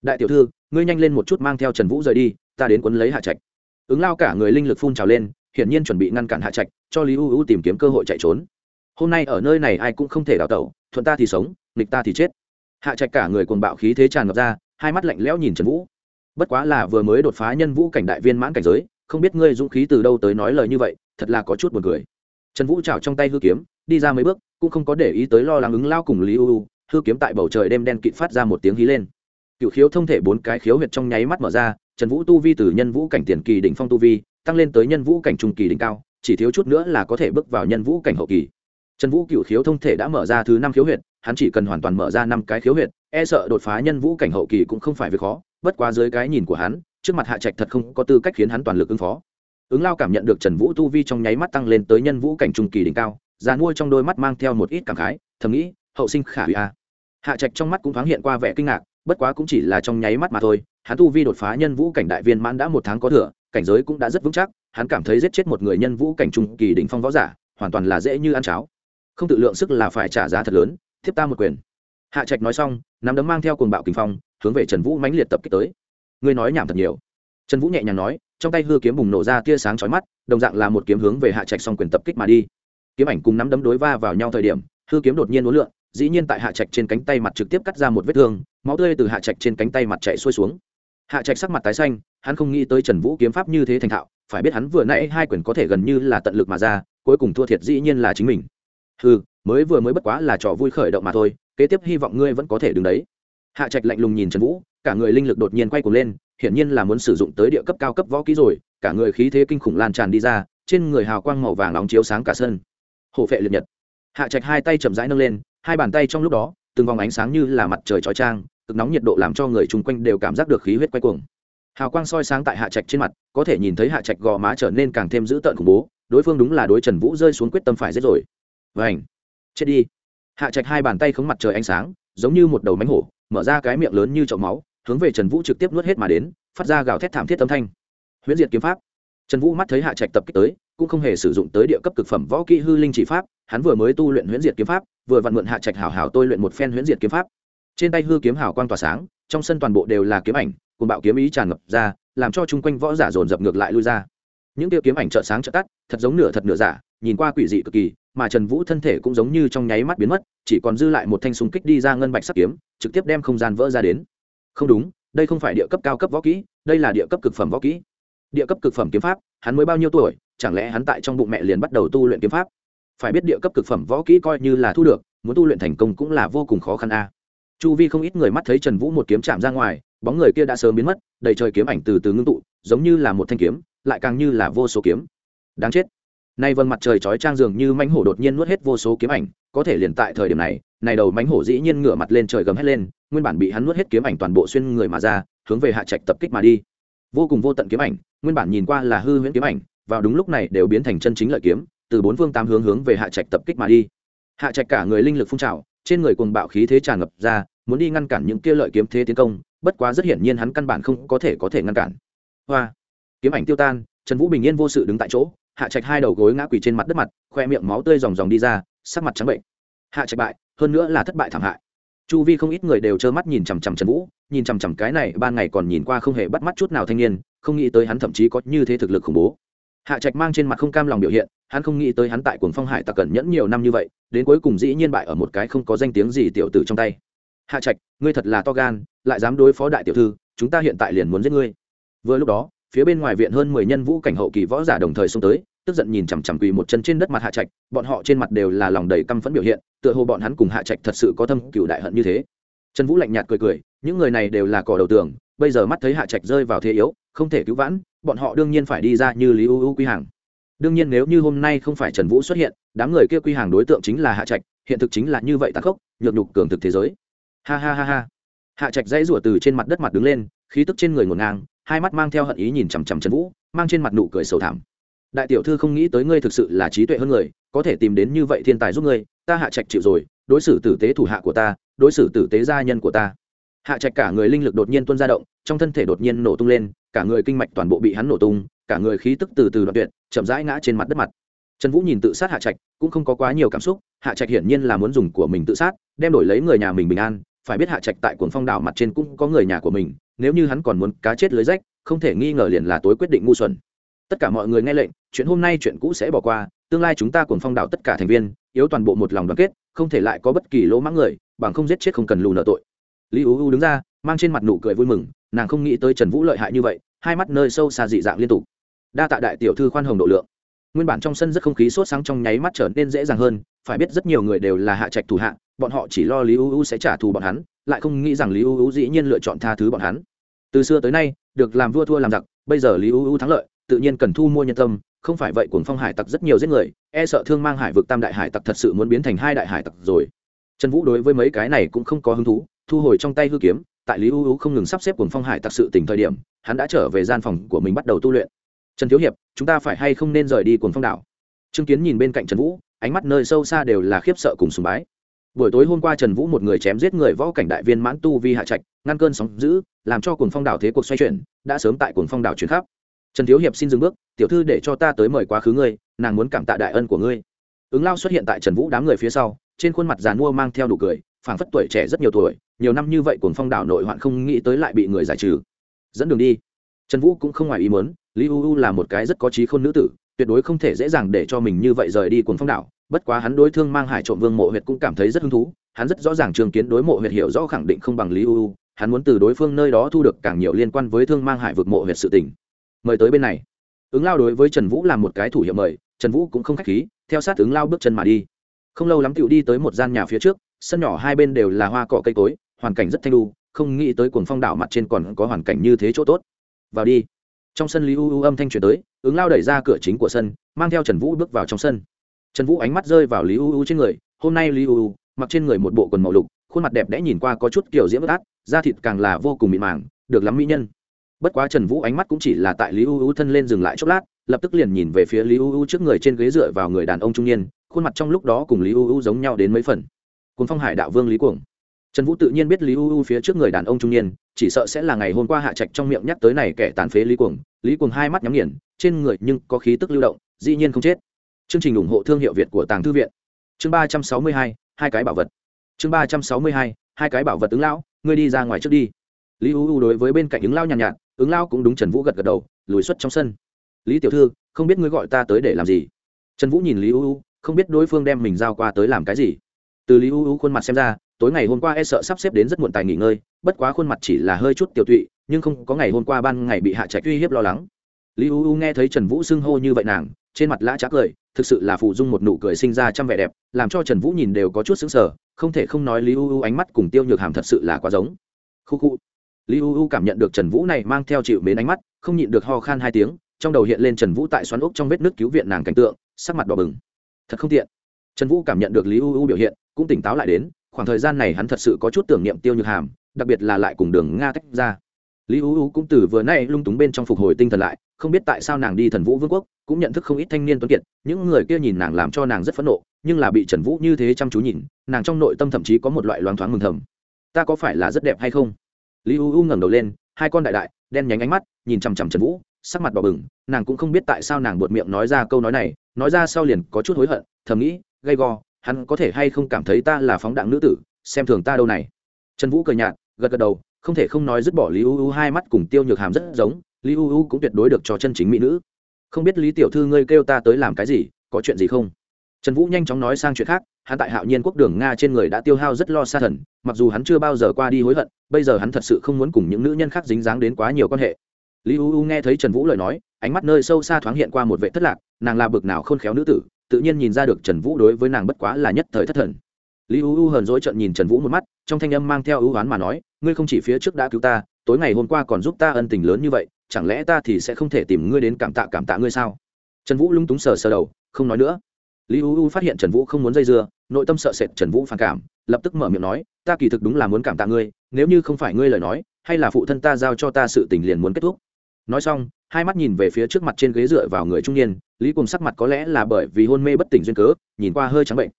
Đại tiểu thư, ngươi nhanh lên một chút mang theo trần vũ rời đi, ta đến quấn lấy hạ trạch. Ứng lao cả người linh lực phun trào lên hiển nhiên chuẩn bị ngăn cản hạ trạch, cho lý u u tìm kiếm cơ hội chạy trốn. Hôm nay ở nơi này ai cũng không thể đào tẩu, thuận ta thì sống, nghịch ta thì chết. Hạ trạch cả người cuồng bạo khí thế tràn ngập ra, hai mắt lạnh lẽo nhìn trần vũ. Bất quá là vừa mới đột phá nhân vũ cảnh đại viên mãn cảnh giới, không biết ngươi dũng khí từ đâu tới nói lời như vậy, thật là có chút buồn cười. Trần vũ chảo trong tay hư kiếm, đi ra mấy bước, cũng không có để ý tới lo lắng ứng lao cùng lý u u, hư kiếm tại bầu trời đêm đen kịt phát ra một tiếng hí lên. Cựu khiếu thông thể bốn cái khiếu huyệt trong nháy mắt mở ra, trần vũ tu vi từ nhân vũ cảnh tiền kỳ đỉnh phong tu vi tăng lên tới nhân vũ cảnh trung kỳ đỉnh cao, chỉ thiếu chút nữa là có thể bước vào nhân vũ cảnh hậu kỳ. Trần vũ cựu khiếu thông thể đã mở ra thứ năm khiếu huyệt, hắn chỉ cần hoàn toàn mở ra năm cái khiếu huyệt e sợ đột phá nhân vũ cảnh hậu kỳ cũng không phải việc khó, bất quá dưới cái nhìn của hắn, trước mặt hạ trạch thật không có tư cách khiến hắn toàn lực ứng phó. Ứng lao cảm nhận được trần vũ tu vi trong nháy mắt tăng lên tới nhân vũ cảnh trung kỳ đỉnh cao, già nuôi trong đôi mắt mang theo một ít cảm khái, thầm nghĩ, hậu sinh khả hủy a. Hạ trạch trong mắt cũng thoáng hiện qua vẻ kinh ngạc bất quá cũng chỉ là trong nháy mắt mà thôi, hắn tu vi đột phá nhân vũ cảnh đại viên mãn đã một tháng có thừa, cảnh giới cũng đã rất vững chắc, hắn cảm thấy giết chết một người nhân vũ cảnh trung kỳ đỉnh phong võ giả, hoàn toàn là dễ như ăn cháo. Không tự lượng sức là phải trả giá thật lớn, thiếp ta một quyền. Hạ trạch nói xong, nắm đấm mang theo cuồng bạo kinh phong, hướng về trần vũ mãnh liệt tập kích tới. Ngươi nói nhảm thật nhiều. Trần vũ nhẹ nhàng nói, trong tay hư kiếm bùng nổ ra tia sáng chói mắt, đồng dạng là một kiếm hướng về hạ trạch xong quyền tập kích mà đi. Kiếm ảnh cùng nắm đấm đối va vào nhau thời điểm, hư kiếm đột nhiên uốn lượn dĩ nhiên tại hạ trạch trên cánh tay mặt trực tiếp cắt ra một vết thương, máu tươi từ hạ trạch trên cánh tay mặt chạy xuôi xuống. Hạ trạch sắc mặt tái xanh, hắn không nghĩ tới trần vũ kiếm pháp như thế thành thạo, phải biết hắn vừa nãy hai quyền có thể gần như là tận lực mà ra, cuối cùng thua thiệt dĩ nhiên là chính mình. Ừ mới vừa mới bất quá là trò vui khởi động mà thôi, kế tiếp hy vọng ngươi vẫn có thể đứng đấy. Hạ trạch lạnh lùng nhìn trần vũ, cả người linh lực đột nhiên quay cuồng lên, hiển nhiên là muốn sử dụng tới địa cấp cao cấp võ kỹ rồi, cả người khí thế kinh khủng lan tràn đi ra, trên người hào quang màu vàng nóng chiếu sáng cả sân. Hộ phệ liệt nhật. Hạ trạch hai tay chậm rãi nâng lên hai bàn tay trong lúc đó, từng vòng ánh sáng như là mặt trời chói trang, cực nóng nhiệt độ làm cho người chung quanh đều cảm giác được khí huyết quay cuồng. Hào quang soi sáng tại hạ trạch trên mặt, có thể nhìn thấy hạ trạch gò má trở nên càng thêm dữ tợn khủng bố, đối phương đúng là đối trần vũ rơi xuống quyết tâm phải giết rồi. Vảnh chết đi. Hạ trạch hai bàn tay khống mặt trời ánh sáng, giống như một đầu mánh hổ, mở ra cái miệng lớn như chậu máu, hướng về trần vũ trực tiếp nuốt hết mà đến, phát ra gào thét thảm thiết âm thanh. Huyễn diệt kiếm pháp. Trần vũ mắt thấy hạ trạch tập kích tới, cũng không hề sử dụng tới địa cấp cực phẩm võ kỹ hư linh chỉ pháp hắn vừa mới tu luyện huyễn diệt kiếm pháp, vừa vặn mượn hạ trạch hảo hảo tôi luyện một phen huyễn diệt kiếm pháp. Trên tay hư kiếm hảo quang tỏa sáng, trong sân toàn bộ đều là kiếm ảnh cùng bạo kiếm ý tràn ngập ra, làm cho chung quanh võ giả dồn dập ngược lại lui ra. Những tiêu kiếm ảnh trợ sáng trợ tắt, thật giống nửa thật nửa giả, nhìn qua quỷ dị cực kỳ, mà trần vũ thân thể cũng giống như trong nháy mắt biến mất, chỉ còn dư lại một thanh súng kích đi ra ngân bạch sắc kiếm, trực tiếp đem không gian vỡ ra đến. Không đúng, đây không phải địa cấp cao cấp võ kỹ, đây là địa cấp cực phẩm võ kỹ. Địa cấp cực phẩm kiếm pháp, hắn mới bao nhiêu tuổi, chẳng lẽ hắn tại trong bụng mẹ liền bắt đầu tu luyện kiếm pháp? Phải biết địa cấp cực phẩm võ kỹ coi như là thu được, muốn tu luyện thành công cũng là vô cùng khó khăn a. Chu vi không ít người mắt thấy trần vũ một kiếm chạm ra ngoài, bóng người kia đã sớm biến mất, đầy trời kiếm ảnh từ từ ngưng tụ, giống như là một thanh kiếm, lại càng như là vô số kiếm. Đáng chết. Nay vâng mặt trời chói trang dường như mãnh hổ đột nhiên nuốt hết vô số kiếm ảnh, có thể liền tại thời điểm này này đầu mãnh hổ dĩ nhiên ngửa mặt lên trời gầm hết lên, nguyên bản bị hắn nuốt hết kiếm ảnh toàn bộ xuyên người mà ra, hướng về hạ trạch tập kích mà đi. Vô cùng vô tận kiếm ảnh, nguyên bản nhìn qua là hư huyễn kiếm ảnh, vào đúng lúc này đều biến thành chân chính lợi kiếm từ bốn phương tám hướng hướng về hạ trạch tập kích mà đi. Hạ trạch cả người linh lực phun trào, trên người cùng bạo khí thế tràn ngập ra, muốn đi ngăn cản những kia lợi kiếm thế tiến công, bất quá rất hiển nhiên hắn căn bản không có thể có thể ngăn cản. Hoa! Kiếm ảnh tiêu tan, trần vũ bình yên vô sự đứng tại chỗ, hạ trạch hai đầu gối ngã quỳ trên mặt đất mặt, khoe miệng máu tươi ròng ròng đi ra, sắc mặt trắng bệnh. Hạ trạch bại, hơn nữa là thất bại thảm hại. Chu vi không ít người đều trơ mắt nhìn chằm chằm trần vũ, nhìn chằm chằm cái này, ban ngày còn nhìn qua không hề bắt mắt chút nào thanh niên, không nghĩ tới hắn thậm chí có như thế thực lực khủng bố hạ trạch mang trên mặt không cam lòng biểu hiện, hắn không nghĩ tới hắn tại cuồng phong hải tặc cẩn nhẫn nhiều năm như vậy, đến cuối cùng dĩ nhiên bại ở một cái không có danh tiếng gì tiểu tử trong tay. Hạ trạch, ngươi thật là to gan, lại dám đối phó đại tiểu thư, chúng ta hiện tại liền muốn giết ngươi. Vừa lúc đó, phía bên ngoài viện hơn mười nhân vũ cảnh hậu kỳ võ giả đồng thời xông tới, tức giận nhìn chằm chằm quỳ một chân trên đất mặt hạ trạch, bọn họ trên mặt đều là lòng đầy căm phẫn biểu hiện, tựa hồ bọn hắn cùng hạ trạch thật sự có thâm cựu đại hận như thế. Trần vũ lạnh nhạt cười cười, những người này đều là cỏ đầu tường, bây giờ mắt thấy hạ trạch rơi vào thế yếu, không thể cứu vãn bọn họ đương nhiên phải đi ra như lý u u quy hàng. Đương nhiên nếu như hôm nay không phải trần vũ xuất hiện, đám người kia quy hàng đối tượng chính là hạ trạch, hiện thực chính là như vậy tàn khốc, nhược nhục cường thực thế giới. Ha ha ha ha. Hạ trạch dãy rủa từ trên mặt đất mặt đứng lên, khí tức trên người ngổn ngang, hai mắt mang theo hận ý nhìn chằm chằm trần vũ, mang trên mặt nụ cười sầu thảm. Đại tiểu thư không nghĩ tới ngươi thực sự là trí tuệ hơn người, có thể tìm đến như vậy thiên tài giúp ngươi, ta hạ trạch chịu rồi, đối xử tử tế thủ hạ của ta, đối xử tử tế gia nhân của ta. Hạ trạch cả người linh lực đột nhiên tuôn ra động, trong thân thể đột nhiên nổ tung lên cả người kinh mạch toàn bộ bị hắn nổ tung, cả người khí tức từ từ đoạn tuyệt, chậm rãi ngã trên mặt đất mặt. Trần vũ nhìn tự sát hạ trạch, cũng không có quá nhiều cảm xúc, hạ trạch hiển nhiên là muốn dùng của mình tự sát, đem đổi lấy người nhà mình bình an. Phải biết hạ trạch tại cuồng phong đảo mặt trên cũng có người nhà của mình, nếu như hắn còn muốn cá chết lưới rách, không thể nghi ngờ liền là tối quyết định ngu xuẩn. Tất cả mọi người nghe lệnh, chuyện hôm nay chuyện cũ sẽ bỏ qua, tương lai chúng ta cuồng phong đảo tất cả thành viên, yếu toàn bộ một lòng đoàn kết, không thể lại có bất kỳ lỗ mãng người, bằng không giết chết không cần lù nợ tội. Lý u u đứng ra, mang trên mặt nụ cười vui mừng, nàng không nghĩ tới trần vũ lợi hại như vậy hai mắt nơi sâu xa dị dạng liên tục. Đa tạ đại tiểu thư khoan hồng độ lượng. Nguyên bản trong sân rất không khí sốt sáng trong nháy mắt trở nên dễ dàng hơn, phải biết rất nhiều người đều là hạ trạch thủ hạ, bọn họ chỉ lo lý u u sẽ trả thù bọn hắn, lại không nghĩ rằng lý u u dĩ nhiên lựa chọn tha thứ bọn hắn. Từ xưa tới nay, được làm vua thua làm giặc, bây giờ lý u u thắng lợi, tự nhiên cần thu mua nhân tâm, không phải vậy cuồng phong hải tặc rất nhiều giết người e sợ thương mang hải vực tam đại hải tặc thật sự muốn biến thành hai đại hải tặc rồi. Trần vũ đối với mấy cái này cũng không có hứng thú, thu hồi trong tay hư kiếm tại lý u u không ngừng sắp xếp cùng phong hải tặc sự tỉnh thời điểm, hắn đã trở về gian phòng của mình bắt đầu tu luyện. Trần thiếu hiệp, chúng ta phải hay không nên rời đi cùng phong đảo? Chứng kiến nhìn bên cạnh trần vũ, ánh mắt nơi sâu xa đều là khiếp sợ cùng sùng bái. Buổi tối hôm qua trần vũ một người chém giết người võ cảnh đại viên mãn tu vi hạ trạch, ngăn cơn sóng giữ làm cho cùng phong đảo thế cuộc xoay chuyển, đã sớm tại cùng phong đảo chuyển khắp. Trần thiếu hiệp xin dừng bước, tiểu thư để cho ta tới mời quá khứ ngươi, nàng muốn cảm tạ đại ân của ngươi. Ứng lao xuất hiện tại trần vũ đám người phía sau, trên khuôn mặt giàn mua mang theo đủ cười phảng phất tuổi trẻ rất nhiều tuổi, nhiều năm như vậy cuồng phong đảo nội hoạn không nghĩ tới lại bị người giải trừ. Dẫn đường đi. Trần vũ cũng không ngoài ý muốn, lý u u là một cái rất có trí khôn nữ tử, tuyệt đối không thể dễ dàng để cho mình như vậy rời đi cuồng phong đảo. Bất quá hắn đối thương mang hải trộm vương mộ huyệt cũng cảm thấy rất hứng thú, hắn rất rõ ràng trường kiến đối mộ huyệt hiểu rõ khẳng định không bằng lý u hắn muốn từ đối phương nơi đó thu được càng nhiều liên quan với thương mang hải vực mộ huyệt sự tỉnh mời tới bên này. Ứng lao đối với trần vũ làm một cái thủ hiệu mời, trần vũ cũng không k h á c h khí, theo sát ứng lao bước chân mà đi. Không lâu lắm tựu đi tới một gian nhà phía trước sân nhỏ hai bên đều là hoa cỏ cây cối, hoàn cảnh rất thanh lu không nghĩ tới cuồng phong đảo mặt trên còn có hoàn cảnh như thế chỗ tốt. Vào đi. Trong sân lý u u âm thanh truyền tới, ứng lao đẩy ra cửa chính của sân, mang theo trần vũ bước vào trong sân. Trần vũ ánh mắt rơi vào lý u u trên người, hôm nay lý u u, mặc trên người một bộ quần màu lục, khuôn mặt đẹp đẽ nhìn qua có chút kiểu diễm bất át, da thịt càng là vô cùng mịn màng, được lắm mỹ nhân. Bất quá trần vũ ánh mắt cũng chỉ là tại lý u u thân lên dừng lại chốc lát, lập tức liền nhìn về phía lý u u trước người trên ghế dựa vào người đàn ông trung niên, khuôn mặt trong lúc đó cùng lý u u giống nhau đến mấy phần cuốn phong hải đạo vương lý cuồng. Trần vũ tự nhiên biết lý u u phía trước người đàn ông trung niên chỉ sợ sẽ là ngày hôm qua hạ trạch trong miệng nhắc tới này kẻ tàn phế lý cuồng. Lý cuồng hai mắt nhắm nghiền trên người nhưng có khí tức lưu động dĩ nhiên không chết. Chương trình ủng hộ thương hiệu việt của tàng thư viện. Chương ba trăm sáu mươi hai hai cái bảo vật. Chương ba trăm sáu mươi hai hai cái bảo vật ứng lão ngươi đi ra ngoài trước đi. Lý u u đối với bên cạnh ứng lao nhàn nhạt, nhạt ứng lao cũng đúng trần vũ gật gật đầu lùi xuất trong sân. Lý tiểu thư không biết ngươi gọi ta tới để làm gì? Trần vũ nhìn lý u u không biết đối phương đem mình giao qua tới làm cái gì từ lý u u khuôn mặt xem ra, tối ngày hôm qua e sợ sắp xếp đến rất muộn tài nghỉ ngơi, bất quá khuôn mặt chỉ là hơi chút tiểu tụy, nhưng không có ngày hôm qua ban ngày bị hạ trạch uy hiếp lo lắng. Lý u u nghe thấy trần vũ xưng hô như vậy nàng, trên mặt lã trá cười, thực sự là phụ dung một nụ cười sinh ra trăm vẻ đẹp, làm cho trần vũ nhìn đều có chút xứng sở không thể không nói lý u u ánh mắt cùng tiêu nhược hàm thật sự là quá giống. Khu khu. Lý u u cảm nhận được trần vũ này mang theo chịu mến ánh mắt, không nhịn được ho khan hai tiếng, trong đầu hiện lên trần vũ tại xoắn ốc trong vết nước cứu viện nàng cảnh tượng, sắc mặt đỏ bừng. Thật không tiện. Trần vũ cảm nhận được lý u u biểu hiện cũng tỉnh táo lại đến, khoảng thời gian này hắn thật sự có chút tưởng niệm tiêu nhược hàm, đặc biệt là lại cùng đường nga tách ra. Lý u u cũng từ vừa nay lung túng bên trong phục hồi tinh thần lại, không biết tại sao nàng đi thần vũ vương quốc, cũng nhận thức không ít thanh niên tuấn kiệt, những người kia nhìn nàng làm cho nàng rất phẫn nộ, nhưng là bị trần vũ như thế chăm chú nhìn, nàng trong nội tâm thậm chí có một loại loáng thoáng mừng thầm. Ta có phải là rất đẹp hay không? Lý u u ngẩng đầu lên, hai con đại đại, đen nhánh ánh mắt, nhìn chằm chằm trần vũ, sắc mặt bỏ bừng, nàng cũng không biết tại sao nàng buột miệng nói ra câu nói này, nói ra sau liền có chút hối hận, thầm nghĩ, gay go hắn có thể hay không cảm thấy ta là phóng đạn nữ tử, xem thường ta đâu này. Trần vũ cười nhạt, gật gật đầu, không thể không nói dứt bỏ lý u u hai mắt cùng tiêu nhược hàm rất giống, lý u u cũng tuyệt đối được cho chân chính mỹ nữ. Không biết lý tiểu thư ngươi kêu ta tới làm cái gì, có chuyện gì không? Trần vũ nhanh chóng nói sang chuyện khác, hắn tại hạo nhiên quốc đường nga trên người đã tiêu hao rất lo xa thần, mặc dù hắn chưa bao giờ qua đi hối hận, bây giờ hắn thật sự không muốn cùng những nữ nhân khác dính dáng đến quá nhiều quan hệ. Lý u u nghe thấy trần vũ lời nói, ánh mắt nơi sâu xa thoáng hiện qua một vệ thất lạc, nàng là bực nào khôn khéo nữ tử tự nhiên nhìn ra được trần vũ đối với nàng bất quá là nhất thời thất thần. Lý u u hờn dỗi trận nhìn trần vũ một mắt, trong thanh âm mang theo ưu oán mà nói, ngươi không chỉ phía trước đã cứu ta, tối ngày hôm qua còn giúp ta ân tình lớn như vậy, chẳng lẽ ta thì sẽ không thể tìm ngươi đến cảm tạ cảm tạ ngươi sao? Trần vũ lung túng sờ sờ đầu, không nói nữa. Lý u u phát hiện trần vũ không muốn dây dưa, nội tâm sợ sệt trần vũ phản cảm, lập tức mở miệng nói, ta kỳ thực đúng là muốn cảm tạ ngươi, nếu như không phải ngươi lời nói, hay là phụ thân ta giao cho ta sự tình liền muốn kết thúc. Nói xong hai mắt nhìn về phía trước mặt trên ghế dựa vào người trung niên, lý cùng sắc mặt có lẽ là bởi vì hôn mê bất tỉnh duyên cớ, nhìn qua hơi trắng bệnh.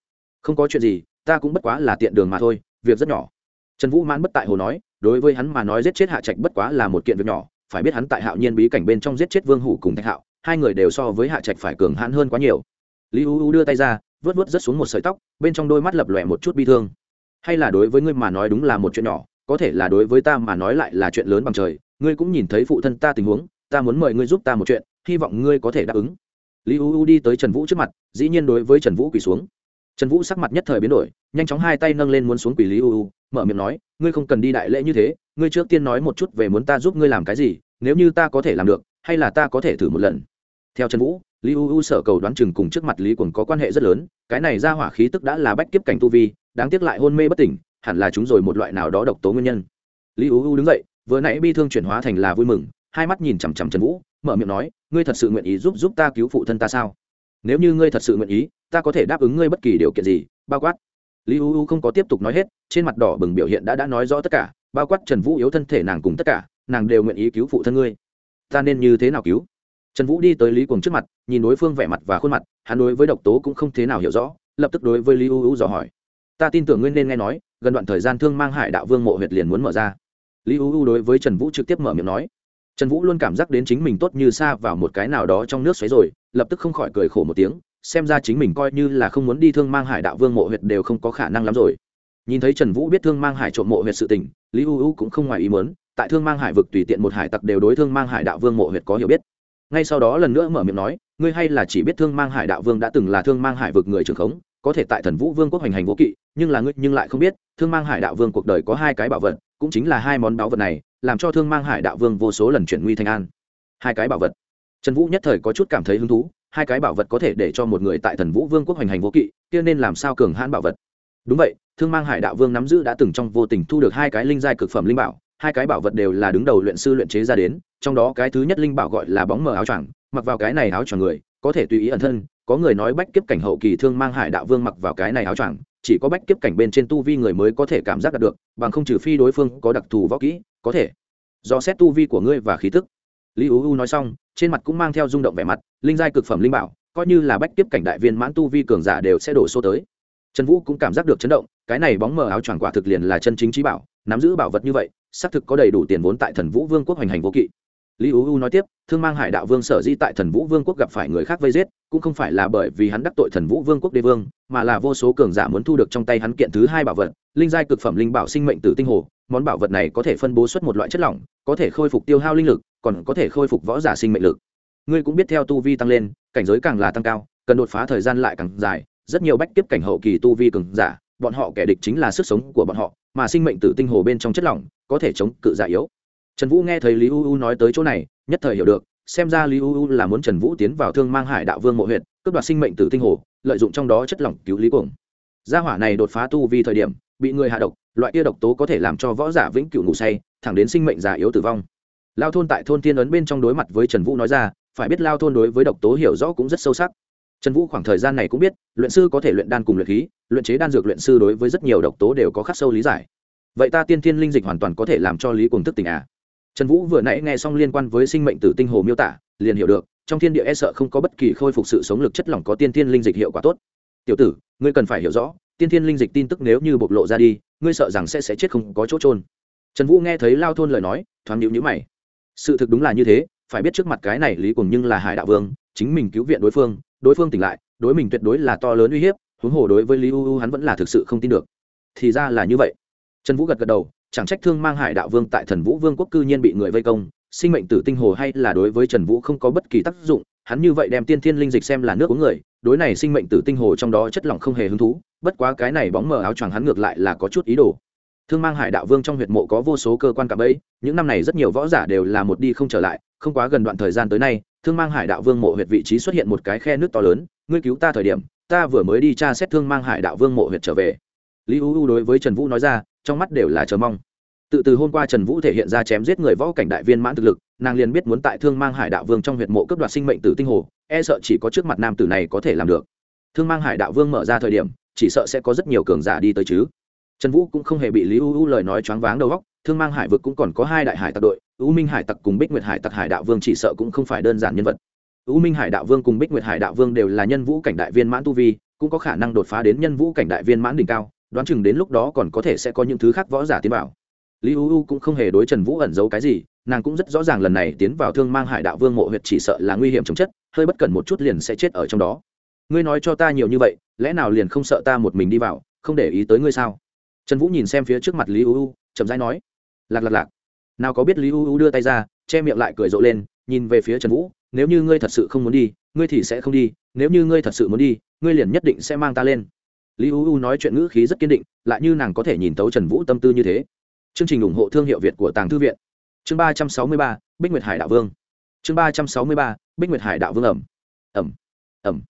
Không có chuyện gì, ta cũng bất quá là tiện đường mà thôi, việc rất nhỏ. Trần vũ mãn bất tại hồ nói, đối với hắn mà nói giết chết hạ trạch bất quá là một kiện việc nhỏ, phải biết hắn tại hạo nhiên bí cảnh bên trong giết chết vương hủ cùng thạch hạo, hai người đều so với hạ trạch phải cường hãn hơn quá nhiều. Lý u u đưa tay ra, vớt vớt rất xuống một sợi tóc, bên trong đôi mắt lập lòe một chút bi thương. Hay là đối với ngươi mà nói đúng là một chuyện nhỏ, có thể là đối với ta mà nói lại là chuyện lớn bằng trời, ngươi cũng nhìn thấy phụ thân ta tình huống ta muốn mời ngươi giúp ta một chuyện, hy vọng ngươi có thể đáp ứng. Lý u u đi tới trần vũ trước mặt, dĩ nhiên đối với trần vũ quỳ xuống. Trần vũ sắc mặt nhất thời biến đổi, nhanh chóng hai tay nâng lên muốn xuống quỳ lý u u, mở miệng nói, ngươi không cần đi đại lễ như thế, ngươi trước tiên nói một chút về muốn ta giúp ngươi làm cái gì, nếu như ta có thể làm được, hay là ta có thể thử một lần. Theo trần vũ, lý u u sở cầu đoán chừng cùng trước mặt lý quần có quan hệ rất lớn, cái này ra hỏa khí tức đã là bách kiếp cảnh tu vi, đáng tiếc lại hôn mê bất tỉnh, hẳn là chúng rồi một loại nào đó độc tố nguyên nhân. Lý u u đứng dậy, vừa nãy bi thương chuyển hóa thành là vui mừng hai mắt nhìn chằm chằm trần vũ, mở miệng nói, ngươi thật sự nguyện ý giúp giúp ta cứu phụ thân ta sao? Nếu như ngươi thật sự nguyện ý, ta có thể đáp ứng ngươi bất kỳ điều kiện gì. Bao quát. Lý u u không có tiếp tục nói hết, trên mặt đỏ bừng biểu hiện đã đã nói rõ tất cả, bao quát trần vũ yếu thân thể nàng cùng tất cả, nàng đều nguyện ý cứu phụ thân ngươi. Ta nên như thế nào cứu? Trần vũ đi tới lý cuồng trước mặt, nhìn đối phương vẻ mặt và khuôn mặt, hắn đối với độc tố cũng không thế nào hiểu rõ, lập tức đối với lý u u dò hỏi. Ta tin tưởng ngươi nên nghe nói, gần đoạn thời gian thương mang hải đạo vương mộ huyệt liền muốn mở ra. Lý u u đối với trần vũ trực tiếp mở miệng nói trần vũ luôn cảm giác đến chính mình tốt như xa vào một cái nào đó trong nước xoáy rồi, lập tức không khỏi cười khổ một tiếng, xem ra chính mình coi như là không muốn đi thương mang hải đạo vương mộ huyệt đều không có khả năng lắm rồi. Nhìn thấy trần vũ biết thương mang hải trộm mộ huyệt sự tình, lý u u cũng không ngoài ý muốn, tại thương mang hải vực tùy tiện một hải tặc đều đối thương mang hải đạo vương mộ huyệt có hiểu biết. Ngay sau đó lần nữa mở miệng nói, ngươi hay là chỉ biết thương mang hải đạo vương đã từng là thương mang hải vực người trưởng khống, có thể tại thần vũ vương quốc hành hành vô kỵ, nhưng là ngươi nhưng lại không biết, thương mang hải đạo vương cuộc đời có hai cái bảo vật, cũng chính là hai món báu vật này làm cho thương mang hải đạo vương vô số lần chuyển nguy thành an. Hai cái bảo vật. Trần vũ nhất thời có chút cảm thấy hứng thú, hai cái bảo vật có thể để cho một người tại thần vũ vương quốc hoành hành vô kỵ, kia nên làm sao cường hãn bảo vật? Đúng vậy, thương mang hải đạo vương nắm giữ đã từng trong vô tình thu được hai cái linh giai cực phẩm linh bảo, hai cái bảo vật đều là đứng đầu luyện sư luyện chế ra đến, trong đó cái thứ nhất linh bảo gọi là bóng mờ áo choàng, mặc vào cái này áo choàng người, có thể tùy ý ẩn thân, có người nói bách kiếp cảnh hậu kỳ thương mang hải đạo vương mặc vào cái này áo choàng, chỉ có bách kiếp cảnh bên trên tu vi người mới có thể cảm giác được, bằng không trừ phi đối phương có đặc thù võ kỹ có thể. Do xét tu vi của ngươi và khí tức. Lý u u nói xong, trên mặt cũng mang theo rung động vẻ mặt, linh giai cực phẩm linh bảo, coi như là bách tiếp cảnh đại viên mãn tu vi cường giả đều sẽ đổ số tới. Trần vũ cũng cảm giác được chấn động, cái này bóng mờ áo choàng quả thực liền là chân chính trí bảo, nắm giữ bảo vật như vậy, xác thực có đầy đủ tiền vốn tại thần vũ vương quốc hoành hành vô kỵ. Lý u u nói tiếp, thương mang hải đạo vương sở di tại thần vũ vương quốc gặp phải người khác vây giết, cũng không phải là bởi vì hắn đắc tội thần vũ vương quốc đế vương, mà là vô số cường giả muốn thu được trong tay hắn kiện thứ hai bảo vật, linh giai cực phẩm linh bảo sinh mệnh tử tinh hồ món bảo vật này có thể phân bố xuất một loại chất lỏng, có thể khôi phục tiêu hao linh lực, còn có thể khôi phục võ giả sinh mệnh lực. Ngươi cũng biết theo tu vi tăng lên, cảnh giới càng là tăng cao, cần đột phá thời gian lại càng dài, rất nhiều bách tiếp cảnh hậu kỳ tu vi cường giả, bọn họ kẻ địch chính là sức sống của bọn họ, mà sinh mệnh tử tinh hồ bên trong chất lỏng, có thể chống cự giả yếu. Trần vũ nghe thấy lý u u nói tới chỗ này, nhất thời hiểu được, xem ra lý u u là muốn trần vũ tiến vào thương mang hải đạo vương mộ huyện cướp đoạt sinh mệnh tử tinh hồ, lợi dụng trong đó chất lỏng cứu lý cuồng. Gia hỏa này đột phá tu vi thời điểm, bị người hạ độc loại kia độc tố có thể làm cho võ giả vĩnh cửu ngủ say, thẳng đến sinh mệnh già yếu tử vong. Lao thôn tại thôn tiên ấn bên trong đối mặt với trần vũ nói ra, phải biết lao thôn đối với độc tố hiểu rõ cũng rất sâu sắc. Trần vũ khoảng thời gian này cũng biết, luyện sư có thể luyện đan cùng luyện khí, luyện chế đan dược luyện sư đối với rất nhiều độc tố đều có khắc sâu lý giải. Vậy ta tiên thiên linh dịch hoàn toàn có thể làm cho lý cùng thức tỉnh à? Trần vũ vừa nãy nghe xong liên quan với sinh mệnh tử tinh hồ miêu tả, liền hiểu được, trong thiên địa e sợ không có bất kỳ khôi phục sự sống lực chất lỏng có tiên thiên linh dịch hiệu quả tốt. Tiểu tử, ngươi cần phải hiểu rõ tiên thiên linh dịch tin tức nếu như bộc lộ ra đi, ngươi sợ rằng sẽ sẽ chết không có chỗ trôn trần vũ nghe thấy lao thôn lời nói, thoáng nhịu nhữ mày. Sự thực đúng là như thế, phải biết trước mặt cái này lý cùng nhưng là hải đạo vương, chính mình cứu viện đối phương đối phương tỉnh lại, đối mình tuyệt đối là to lớn uy hiếp, huống hồ đối với lý u u hắn vẫn là thực sự không tin được. Thì ra là như vậy. Trần vũ gật gật đầu, chẳng trách thương mang hải đạo vương tại thần vũ vương quốc cư nhiên bị người vây công, sinh mệnh tử tinh hồ hay là đối với trần vũ không có bất kỳ tác dụng hắn như vậy đem tiên thiên linh dịch xem là nước của người, đối này sinh mệnh tử tinh hồ trong đó chất lỏng không hề hứng thú, bất quá cái này bóng mờ áo choàng hắn ngược lại là có chút ý đồ. Thương mang hải đạo vương trong huyệt mộ có vô số cơ quan cạm ấy những năm này rất nhiều võ giả đều là một đi không trở lại, không quá gần đoạn thời gian tới nay, thương mang hải đạo vương mộ huyệt vị trí xuất hiện một cái khe nước to lớn, ngươi cứu ta thời điểm, ta vừa mới đi tra xét thương mang hải đạo vương mộ huyệt trở về. Lý u u đối với trần vũ nói ra, trong mắt đều là chờ mong tự từ hôm qua trần vũ thể hiện ra chém giết người võ cảnh đại viên mãn thực lực, nàng liền biết muốn tại thương mang hải đạo vương trong huyệt mộ cướp đoạt sinh mệnh tử tinh hồ e sợ chỉ có trước mặt nam tử này có thể làm được. Thương mang hải đạo vương mở ra thời điểm, chỉ sợ sẽ có rất nhiều cường giả đi tới chứ. Trần vũ cũng không hề bị lý u u lời nói choáng váng đầu góc thương mang hải vực cũng còn có hai đại hải tặc đội, u minh hải tặc cùng bích nguyệt hải tặc hải đạo vương chỉ sợ cũng không phải đơn giản nhân vật. U minh hải đạo vương cùng bích nguyệt hải đạo vương đều là nhân vũ cảnh đại viên mãn tu vi, cũng có khả năng đột phá đến nhân vũ cảnh đại viên mãn đỉnh cao, đoán chừng đến lúc đó còn có thể sẽ có những thứ khác võ giả tiến bảo lý u u cũng không hề đối trần vũ ẩn giấu cái gì, nàng cũng rất rõ ràng lần này tiến vào thương mang hải đạo vương mộ huyệt chỉ sợ là nguy hiểm chống chất, hơi bất cẩn một chút liền sẽ chết ở trong đó. Ngươi nói cho ta nhiều như vậy, lẽ nào liền không sợ ta một mình đi vào, không để ý tới ngươi sao? Trần vũ nhìn xem phía trước mặt lý u u, chậm rãi nói. Lạc lạc lạc. Nào có biết lý u u đưa tay ra, che miệng lại cười rộ lên, nhìn về phía trần vũ, nếu như ngươi thật sự không muốn đi, ngươi thì sẽ không đi, nếu như ngươi thật sự muốn đi, ngươi liền nhất định sẽ mang ta lên. Lý u u nói chuyện ngữ khí rất kiên định, lại như nàng có thể nhìn tấu trần vũ tâm tư như thế chương trình ủng hộ thương hiệu việt của tàng thư viện. Chương ba trăm sáu mươi ba, bích nguyệt hải đạo vương. Chương ba trăm sáu mươi ba, bích nguyệt hải đạo vương ẩm. Ẩm ẩm.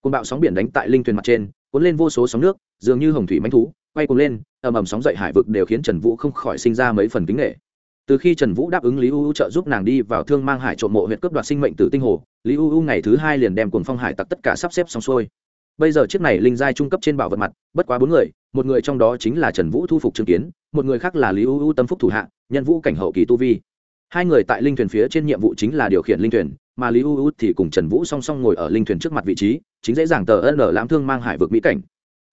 Côn bạo sóng biển đánh tại linh thuyền mặt trên, cuốn lên vô số sóng nước, dường như hồng thủy manh thú, quay cuồng lên, ầm ầm sóng dậy hải vực đều khiến trần vũ không khỏi sinh ra mấy phần kính nghệ từ khi trần vũ đáp ứng lý u u trợ giúp nàng đi vào thương mang hải trộm mộ huyện cướp đoạt sinh mệnh từ tinh hồ, lý u u ngày thứ hai liền đem cồn phong hải tặc tất cả sắp xếp xong xuôi. Bây giờ chiếc này linh giai trung cấp trên bảo vật mặt, bất quá bốn người một người trong đó chính là trần vũ thu phục chứng kiến, một người khác là lý u u tâm phúc thủ hạ, nhân vũ cảnh hậu kỳ tu vi. Hai người tại linh thuyền phía trên nhiệm vụ chính là điều khiển linh thuyền, mà lý u u thì cùng trần vũ song song ngồi ở linh thuyền trước mặt vị trí, chính dễ dàng tờ ân ở lãm thương mang hải vực mỹ cảnh.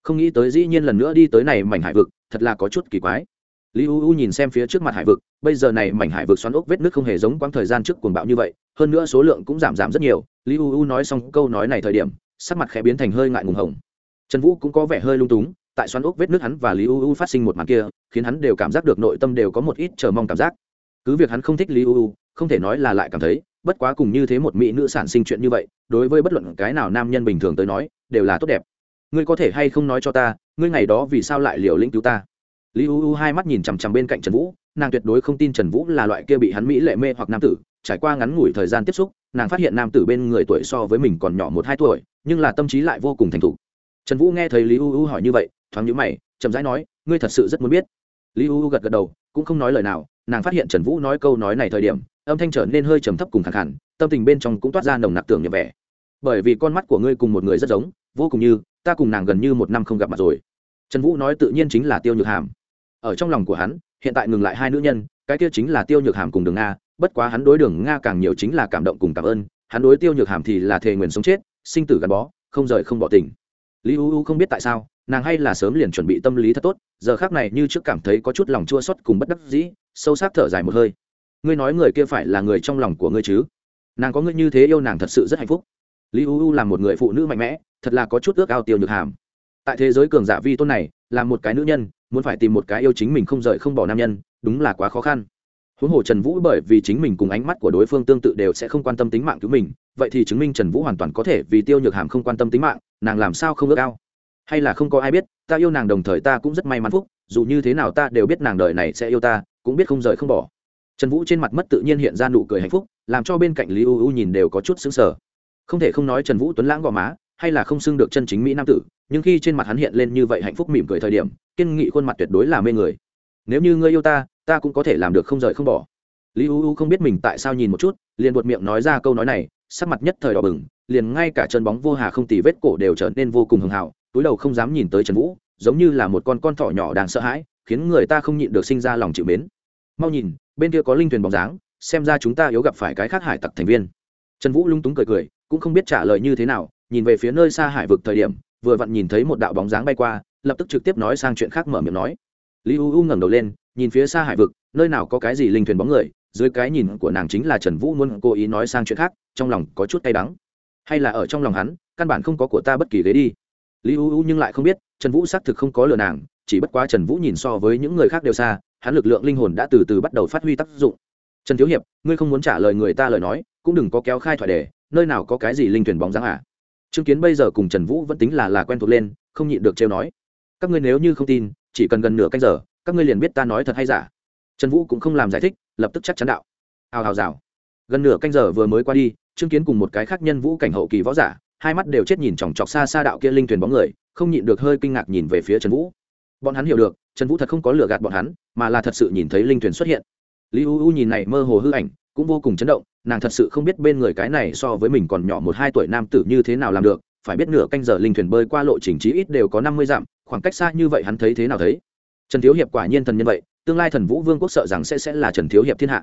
Không nghĩ tới dĩ nhiên lần nữa đi tới này mảnh hải vực, thật là có chút kỳ quái. Lý u u nhìn xem phía trước mặt hải vực, bây giờ này mảnh hải vực xoắn ốc vết nước không hề giống quãng thời gian trước cuồng bạo như vậy, hơn nữa số lượng cũng giảm giảm rất nhiều. Lý u u nói xong câu nói này thời điểm, sắc mặt khẽ biến thành hơi ngại ngùng hồng. Trần vũ cũng có vẻ hơi lung túng tại xoắn ốc vết nước hắn và lý u u phát sinh một màn kia, khiến hắn đều cảm giác được nội tâm đều có một ít chờ mong cảm giác. Cứ việc hắn không thích lý u u, không thể nói là lại cảm thấy, bất quá cùng như thế một mỹ nữ sản sinh chuyện như vậy, đối với bất luận cái nào nam nhân bình thường tới nói, đều là tốt đẹp. Ngươi có thể hay không nói cho ta, ngươi ngày đó vì sao lại liều lĩnh cứu ta? Lý u u hai mắt nhìn chằm chằm bên cạnh trần vũ, nàng tuyệt đối không tin trần vũ là loại kia bị hắn mỹ lệ mê hoặc nam tử. Trải qua ngắn ngủi thời gian tiếp xúc, nàng phát hiện nam tử bên người tuổi so với mình còn nhỏ một hai tuổi, nhưng là tâm trí lại vô cùng thành thục. Trần vũ nghe thấy lý u u hỏi như vậy thoáng nhíu mày, chậm rãi nói, ngươi thật sự rất muốn biết. Lý u gật gật đầu, cũng không nói lời nào, nàng phát hiện trần vũ nói câu nói này thời điểm, âm thanh trở nên hơi trầm thấp cùng khẳng hẳn tâm tình bên trong cũng toát ra nồng nặc tưởng nhẹ vẻ. Bởi vì con mắt của ngươi cùng một người rất giống, vô cùng như, ta cùng nàng gần như một năm không gặp mặt rồi. Trần vũ nói tự nhiên chính là tiêu nhược hàm. Ở trong lòng của hắn, hiện tại ngừng lại hai nữ nhân, cái kia chính là tiêu nhược hàm cùng đường nga, bất quá hắn đối đường nga càng nhiều chính là cảm động cùng cảm ơn, hắn đối tiêu nhược hàm thì là thề nguyện sống chết, sinh tử gắn bó, không rời không bỏ tình. Lý u u không biết tại sao nàng hay là sớm liền chuẩn bị tâm lý thật tốt, giờ khác này như trước cảm thấy có chút lòng chua xót cùng bất đắc dĩ, sâu sắc thở dài một hơi. Ngươi nói người kia phải là người trong lòng của ngươi chứ? Nàng có ngươi như thế yêu nàng thật sự rất hạnh phúc. Lý u u là một người phụ nữ mạnh mẽ, thật là có chút ước ao tiêu nhược hàm. Tại thế giới cường giả vi tôn này, là một cái nữ nhân, muốn phải tìm một cái yêu chính mình không rời không bỏ nam nhân, đúng là quá khó khăn. Huống hồ trần vũ bởi vì chính mình cùng ánh mắt của đối phương tương tự đều sẽ không quan tâm tính mạng cứu mình, vậy thì chứng minh trần vũ hoàn toàn có thể vì tiêu nhược hàm không quan tâm tính mạng, nàng làm sao không ước ao? Hay là không có ai biết, ta yêu nàng đồng thời ta cũng rất may mắn phúc, dù như thế nào ta đều biết nàng đời này sẽ yêu ta, cũng biết không rời không bỏ. Trần vũ trên mặt mất tự nhiên hiện ra nụ cười hạnh phúc, làm cho bên cạnh lý u u nhìn đều có chút xứng sở không thể không nói trần vũ tuấn lãng gò má, hay là không xưng được chân chính mỹ nam tử, nhưng khi trên mặt hắn hiện lên như vậy hạnh phúc mỉm cười thời điểm, kiên nghị khuôn mặt tuyệt đối là mê người. Nếu như ngươi yêu ta ta cũng có thể làm được không rời không bỏ. Lý u u không biết mình tại sao nhìn một chút, liền buột miệng nói ra câu nói này, sắc mặt nhất thời đỏ bừng, liền ngay cả chân bóng vô hà không tì vết cổ đều trở nên vô cùng hưng hào túi đầu không dám nhìn tới trần vũ, giống như là một con con thỏ nhỏ đang sợ hãi, khiến người ta không nhịn được sinh ra lòng chịu mến. Mau nhìn, bên kia có linh thuyền bóng dáng, xem ra chúng ta yếu gặp phải cái khác hải tặc thành viên. Trần vũ lung túng cười cười, cũng không biết trả lời như thế nào, nhìn về phía nơi xa hải vực thời điểm, vừa vặn nhìn thấy một đạo bóng dáng bay qua, lập tức trực tiếp nói sang chuyện khác mở miệng nói. Lý u u ngẩng đầu lên, nhìn phía xa hải vực, nơi nào có cái gì linh thuyền bóng người, dưới cái nhìn của nàng chính là trần vũ muốn cố ý nói sang chuyện khác, trong lòng có chút tay đắng. Hay là ở trong lòng hắn, căn bản không có của ta bất kỳ ghế đi lý u u nhưng lại không biết, trần vũ xác thực không có lừa nàng, chỉ bất quá trần vũ nhìn so với những người khác đều xa, hắn lực lượng linh hồn đã từ từ bắt đầu phát huy tác dụng. Trần thiếu hiệp, ngươi không muốn trả lời người ta lời nói, cũng đừng có kéo khai thoại đề, nơi nào có cái gì linh thuyền bóng dáng à? Trương kiến bây giờ cùng trần vũ vẫn tính là là quen thuộc lên, không nhịn được trêu nói. Các ngươi nếu như không tin, chỉ cần gần nửa canh giờ, các ngươi liền biết ta nói thật hay giả. Trần vũ cũng không làm giải thích, lập tức chắc chắn đạo. Hào hào rào. Gần nửa canh giờ vừa mới qua đi, trương kiến cùng một cái khác nhân vũ cảnh hậu kỳ võ giả hai mắt đều chết nhìn chòng chọc xa xa đạo kia linh thuyền bóng người, không nhịn được hơi kinh ngạc nhìn về phía trần vũ. Bọn hắn hiểu được, trần vũ thật không có lừa gạt bọn hắn, mà là thật sự nhìn thấy linh thuyền xuất hiện. Lý u u nhìn này mơ hồ hư ảnh, cũng vô cùng chấn động, nàng thật sự không biết bên người cái này so với mình còn nhỏ một hai tuổi nam tử như thế nào làm được, phải biết nửa canh giờ linh thuyền bơi qua lộ trình trí ít đều có năm mươi dặm, khoảng cách xa như vậy hắn thấy thế nào thấy? Trần thiếu hiệp quả nhiên thần nhân vậy, tương lai thần vũ vương quốc sợ rằng sẽ sẽ là trần thiếu hiệp thiên hạ.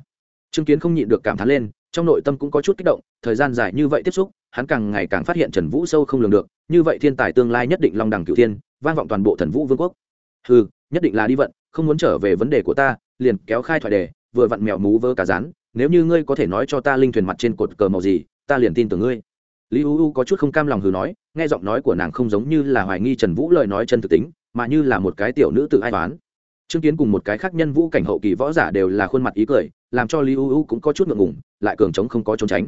Chứng kiến không nhịn được cảm thán lên trong nội tâm cũng có chút kích động, thời gian dài như vậy tiếp xúc, hắn càng ngày càng phát hiện trần vũ sâu không lường được, như vậy thiên tài tương lai nhất định long đẳng cửu thiên, vang vọng toàn bộ thần vũ vương quốc. Ừ nhất định là đi vận, không muốn trở về vấn đề của ta, liền kéo khai thoại đề, vừa vặn mèo mú vơ cả rán, nếu như ngươi có thể nói cho ta linh thuyền mặt trên cột cờ màu gì, ta liền tin tưởng ngươi. Lý u u có chút không cam lòng hừ nói, nghe giọng nói của nàng không giống như là hoài nghi trần vũ lời nói chân thực tính, mà như là một cái tiểu nữ tự ai toán chứng kiến cùng một cái khác nhân vũ cảnh hậu kỳ võ giả đều là khuôn mặt ý cười, làm cho lý u u cũng có chút ngượng ngùng, lại cường trống không có trốn tránh.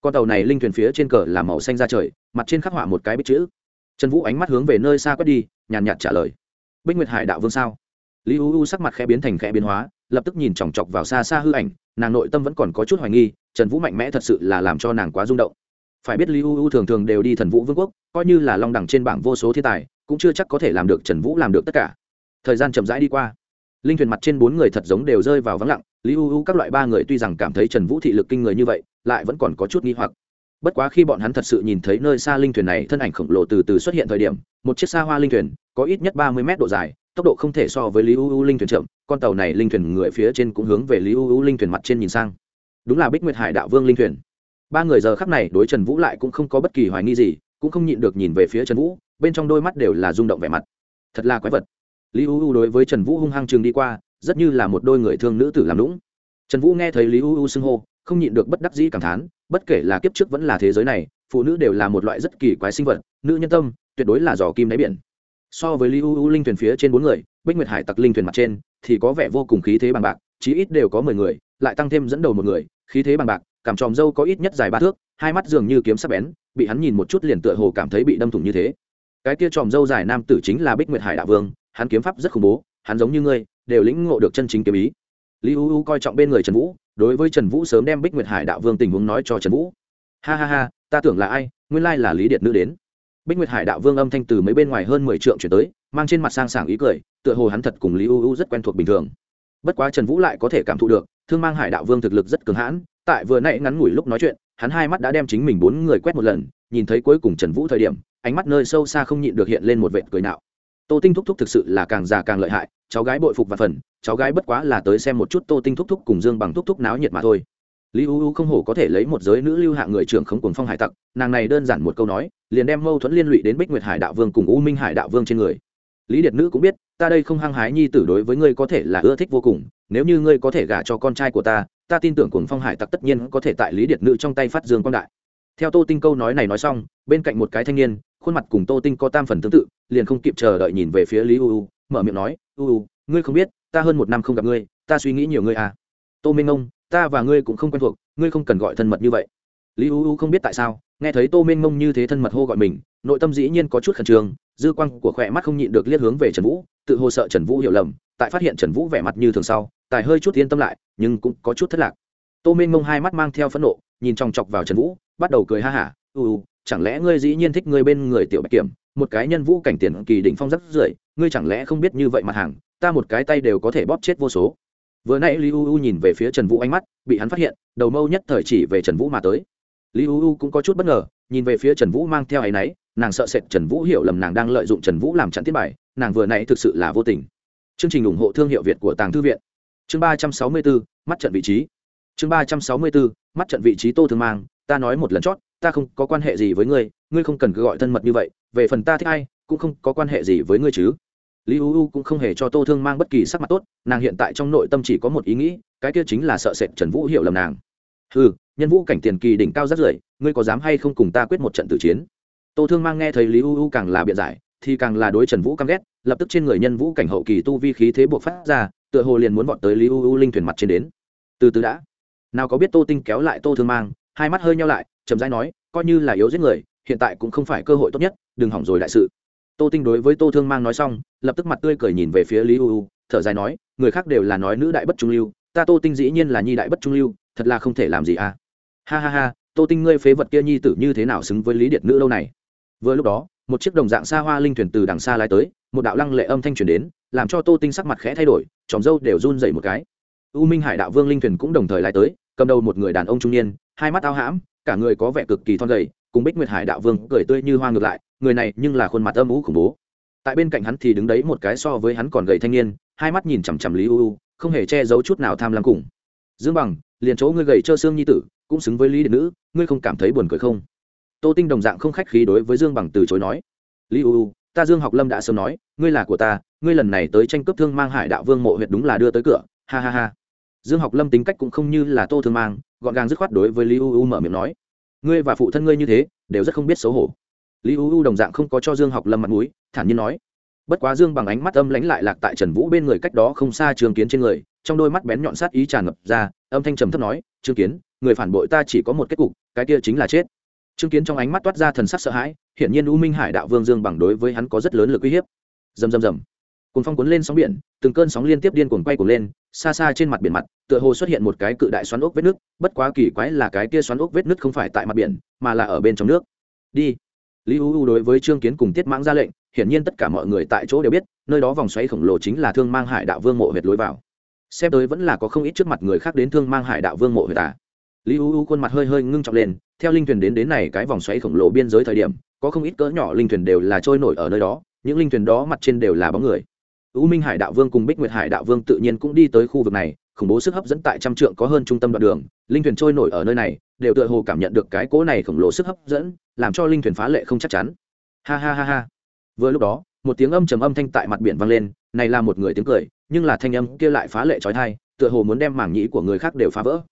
Con tàu này linh thuyền phía trên cờ là màu xanh ra trời, mặt trên khắc họa một cái bích chữ. Trần vũ ánh mắt hướng về nơi xa quét đi, nhàn nhạt trả lời. Bích nguyệt hải đạo vương sao? Lý u u sắc mặt khẽ biến thành khẽ biến hóa, lập tức nhìn chòng chọc vào xa xa hư ảnh, nàng nội tâm vẫn còn có chút hoài nghi, trần vũ mạnh mẽ thật sự là làm cho nàng quá rung động. Phải biết lý u u thường thường đều đi thần vũ vương quốc, coi như là long đẳng trên bảng vô số thiên tài, cũng chưa chắc có thể làm được trần vũ làm được tất cả. Thời gian chậm rãi đi qua linh thuyền mặt trên bốn người thật giống đều rơi vào vắng lặng, lý u u các loại ba người tuy rằng cảm thấy trần vũ thị lực kinh người như vậy, lại vẫn còn có chút nghi hoặc. Bất quá khi bọn hắn thật sự nhìn thấy nơi xa linh thuyền này, thân ảnh khổng lồ từ từ xuất hiện thời điểm, một chiếc xa hoa linh thuyền, có ít nhất ba mươi mét độ dài, tốc độ không thể so với lý u u linh thuyền chậm, con tàu này linh thuyền người phía trên cũng hướng về lý u u linh thuyền mặt trên nhìn sang. Đúng là bích nguyệt hải đạo vương linh thuyền. Ba người giờ khắc này đối trần vũ lại cũng không có bất kỳ hoài nghi gì, cũng không nhịn được nhìn về phía trần vũ, bên trong đôi mắt đều là rung động vẻ mặt. Thật là quái vật lý u u đối với trần vũ hung hăng trường đi qua, rất như là một đôi người thương nữ tử làm lũng trần vũ nghe thấy lý u u xưng hô, không nhịn được bất đắc dĩ cảm thán, bất kể là kiếp trước vẫn là thế giới này, phụ nữ đều là một loại rất kỳ quái sinh vật, nữ nhân tâm, tuyệt đối là giò kim đáy biển. So với lý u u linh thuyền phía trên bốn người, bích nguyệt hải tặc linh thuyền mặt trên, thì có vẻ vô cùng khí thế bằng bạc, chí ít đều có mười người, lại tăng thêm dẫn đầu một người, khí thế bằng bạc, cảm tròm dâu có ít nhất dài ba thước, hai mắt dường như kiếm sắp bén, bị hắn nhìn một chút liền tựa hồ cảm thấy bị đâm thủng như thế. Cái kia tròm dâu dài nam tử chính là bích nguyệt hải đạo vương hắn kiếm pháp rất khủng bố, hắn giống như ngươi, đều lĩnh ngộ được chân chính kiếm ý. Lý u u coi trọng bên người trần vũ, đối với trần vũ sớm đem bích nguyệt hải đạo vương tình huống nói cho trần vũ. Ha ha ha, ta tưởng là ai, nguyên lai là lý điện nữ đến. Bích nguyệt hải đạo vương âm thanh từ mấy bên ngoài hơn mười trượng chuyển tới, mang trên mặt sang sảng ý cười, tựa hồ hắn thật cùng lý u u rất quen thuộc bình thường. Bất quá trần vũ lại có thể cảm thụ được, thương mang hải đạo vương thực lực rất cường hãn, tại vừa nãy ngắn ngủi lúc nói chuyện, hắn hai mắt đã đem chính mình bốn người quét một lần, nhìn thấy cuối cùng trần vũ thời điểm, ánh mắt nơi sâu xa không nhịn được hiện lên một vệt cười nạo tô tinh thúc thúc thực sự là càng già càng lợi hại, cháu gái bội phục và phần, cháu gái bất quá là tới xem một chút tô tinh thúc thúc cùng dương bằng thúc thúc náo nhiệt mà thôi. Lý u u không hổ có thể lấy một giới nữ lưu hạ người trưởng không cùng phong hải tặc, nàng này đơn giản một câu nói, liền đem mâu thuẫn liên lụy đến bích nguyệt hải đạo vương cùng u minh hải đạo vương trên người. Lý điệt nữ cũng biết, ta đây không hăng hái nhi tử đối với ngươi có thể là ưa thích vô cùng, nếu như ngươi có thể gả cho con trai của ta ta tin tưởng cùng phong hải tặc tất nhiên có thể tại lý điệt nữ trong tay phát dương quang đại. Theo tô tinh câu nói này nói xong, bên cạnh một cái thanh niên khuôn mặt cùng tô tinh có tam phần tương tự, liền không kịp chờ đợi nhìn về phía lý u u, mở miệng nói, u u, ngươi không biết, ta hơn một năm không gặp ngươi, ta suy nghĩ nhiều ngươi à. Tô minh ông ta và ngươi cũng không quen thuộc, ngươi không cần gọi thân mật như vậy. Lý u u không biết tại sao, nghe thấy tô minh mông như thế thân mật hô gọi mình, nội tâm dĩ nhiên có chút khẩn trương, dư quang của khỏe mắt không nhịn được liếc hướng về trần vũ, tự hồ sợ trần vũ hiểu lầm, tại phát hiện trần vũ vẻ mặt như thường sau, tài hơi chút yên tâm lại, nhưng cũng có chút thất lạc. Tô minh mông hai mắt mang theo phẫn nộ, nhìn chòng chọc vào trần vũ, bắt đầu cười ha hả, u u chẳng lẽ ngươi dĩ nhiên thích ngươi bên người tiểu bạch kiểm, một cái nhân vũ cảnh tiền kỳ đỉnh phong rất rưởi, ngươi chẳng lẽ không biết như vậy mặt hàng, ta một cái tay đều có thể bóp chết vô số. Vừa nãy li u u nhìn về phía trần vũ ánh mắt, bị hắn phát hiện, đầu mâu nhất thời chỉ về trần vũ mà tới. Li u u cũng có chút bất ngờ, nhìn về phía trần vũ mang theo áy náy, nàng sợ sệt trần vũ hiểu lầm nàng đang lợi dụng trần vũ làm chặn tiết bài, nàng vừa nãy thực sự là vô tình. Chương trình ủng hộ thương hiệu việt của tàng thư viện. Chương ba trăm sáu mươi bốn mắt trận vị trí. Chương ba trăm sáu mươi bốn mắt trận vị trí tô thương mang, ta nói một lần chót ta không có quan hệ gì với ngươi ngươi không cần cứ gọi thân mật như vậy, về phần ta thích ai, cũng không có quan hệ gì với ngươi chứ. Lý u u cũng không hề cho tô thương mang bất kỳ sắc mặt tốt, nàng hiện tại trong nội tâm chỉ có một ý nghĩ, cái kia chính là sợ sệt trần vũ hiểu lầm nàng. Ừ nhân vũ cảnh tiền kỳ đỉnh cao rất rưởi ngươi có dám hay không cùng ta quyết một trận tử chiến? Tô thương mang nghe thấy lý u u càng là biện giải, thì càng là đối trần vũ căm ghét, lập tức trên người nhân vũ cảnh hậu kỳ tu vi khí thế buộc phát ra, tựa hồ liền muốn vọt tới lý u u linh thuyền mặt trên đến. Từ từ đã. Nào có biết tô tinh kéo lại tô thương mang, hai mắt hơi nhau lại chậm rãi nói, coi như là yếu giết người, hiện tại cũng không phải cơ hội tốt nhất, đừng hỏng rồi đại sự. Tô tinh đối với tô thương mang nói xong, lập tức mặt tươi cười nhìn về phía lý u u, thở dài nói, người khác đều là nói nữ đại bất trung lưu, ta tô tinh dĩ nhiên là nhi đại bất trung lưu, thật là không thể làm gì à. Ha ha ha, tô tinh ngươi phế vật kia nhi tử như thế nào xứng với lý điện nữ lâu này? Vừa lúc đó, một chiếc đồng dạng xa hoa linh thuyền từ đằng xa lái tới, một đạo lăng lệ âm thanh truyền đến, làm cho tô tinh sắc mặt khẽ thay đổi, chòm dâu đều run dậy một cái. U minh hải đạo vương linh thuyền cũng đồng thời lái tới, cầm đầu một người đàn ông trung niên, hai mắt ao hãm cả người có vẻ cực kỳ thon gầy, cùng bích nguyệt hải đạo vương cười tươi như hoa ngược lại, người này nhưng là khuôn mặt âm ú khủng bố. Tại bên cạnh hắn thì đứng đấy một cái so với hắn còn gầy thanh niên, hai mắt nhìn chằm chằm lý u u, không hề che giấu chút nào tham lam cùng. Dương bằng, liền chỗ ngươi gầy trơ xương nhi tử, cũng xứng với lý điện nữ, ngươi không cảm thấy buồn cười không? Tô tinh đồng dạng không khách khí đối với dương bằng từ chối nói. Lý u u, ta dương học lâm đã sớm nói, ngươi là của ta, ngươi lần này tới tranh cướp thương mang hải đạo vương mộ huyệt đúng là đưa tới cửa, ha ha ha dương học lâm tính cách cũng không như là tô thương mang, gọn gàng dứt khoát đối với lý u u mở miệng nói, ngươi và phụ thân ngươi như thế, đều rất không biết xấu hổ. Lý u u đồng dạng không có cho dương học lâm mặt mũi, thản nhiên nói, bất quá dương bằng ánh mắt âm lánh lại lạc tại trần vũ bên người cách đó không xa trường kiến trên người, trong đôi mắt bén nhọn sát ý tràn ngập ra, âm thanh trầm thấp nói, trương kiến, người phản bội ta chỉ có một kết cục, cái kia chính là chết. Trương kiến trong ánh mắt toát ra thần sắc sợ hãi, hiển nhiên u minh hải đạo vương dương bằng đối với hắn có rất lớn lực uy hiếp. Dầm dầm dầm cùng phong cuốn lên sóng biển, từng cơn sóng liên tiếp điên cuồng quay cuồng lên, xa xa trên mặt biển mặt, tựa hồ xuất hiện một cái cự đại xoắn ốc vết nước, bất quá kỳ quái là cái kia xoắn ốc vết nước không phải tại mặt biển, mà là ở bên trong nước. Đi. Lý u u đối với trương kiến cùng tiết mãng ra lệnh, hiển nhiên tất cả mọi người tại chỗ đều biết, nơi đó vòng xoáy khổng lồ chính là thương mang hải đạo vương mộ huyệt lối vào. Xem tới vẫn là có không ít trước mặt người khác đến thương mang hải đạo vương mộ huyệt à. lý u u khuôn mặt hơi hơi ngưng trọng lên, theo linh thuyền đến đến này cái vòng xoáy khổng lồ biên giới thời điểm, có không ít cỡ nhỏ linh thuyền đều là trôi nổi ở nơi đó, những linh thuyền đó mặt trên đều là bóng người u minh hải đạo vương cùng bích nguyệt hải đạo vương tự nhiên cũng đi tới khu vực này khủng bố sức hấp dẫn tại trăm trượng có hơn trung tâm đoạn đường linh thuyền trôi nổi ở nơi này đều tựa hồ cảm nhận được cái cỗ này khổng lồ sức hấp dẫn làm cho linh thuyền phá lệ không chắc chắn. Ha ha ha ha. Vừa lúc đó một tiếng âm trầm âm thanh tại mặt biển vang lên này là một người tiếng cười nhưng là thanh âm kia lại phá lệ chói tai, tựa hồ muốn đem mảng nhĩ của người khác đều phá vỡ.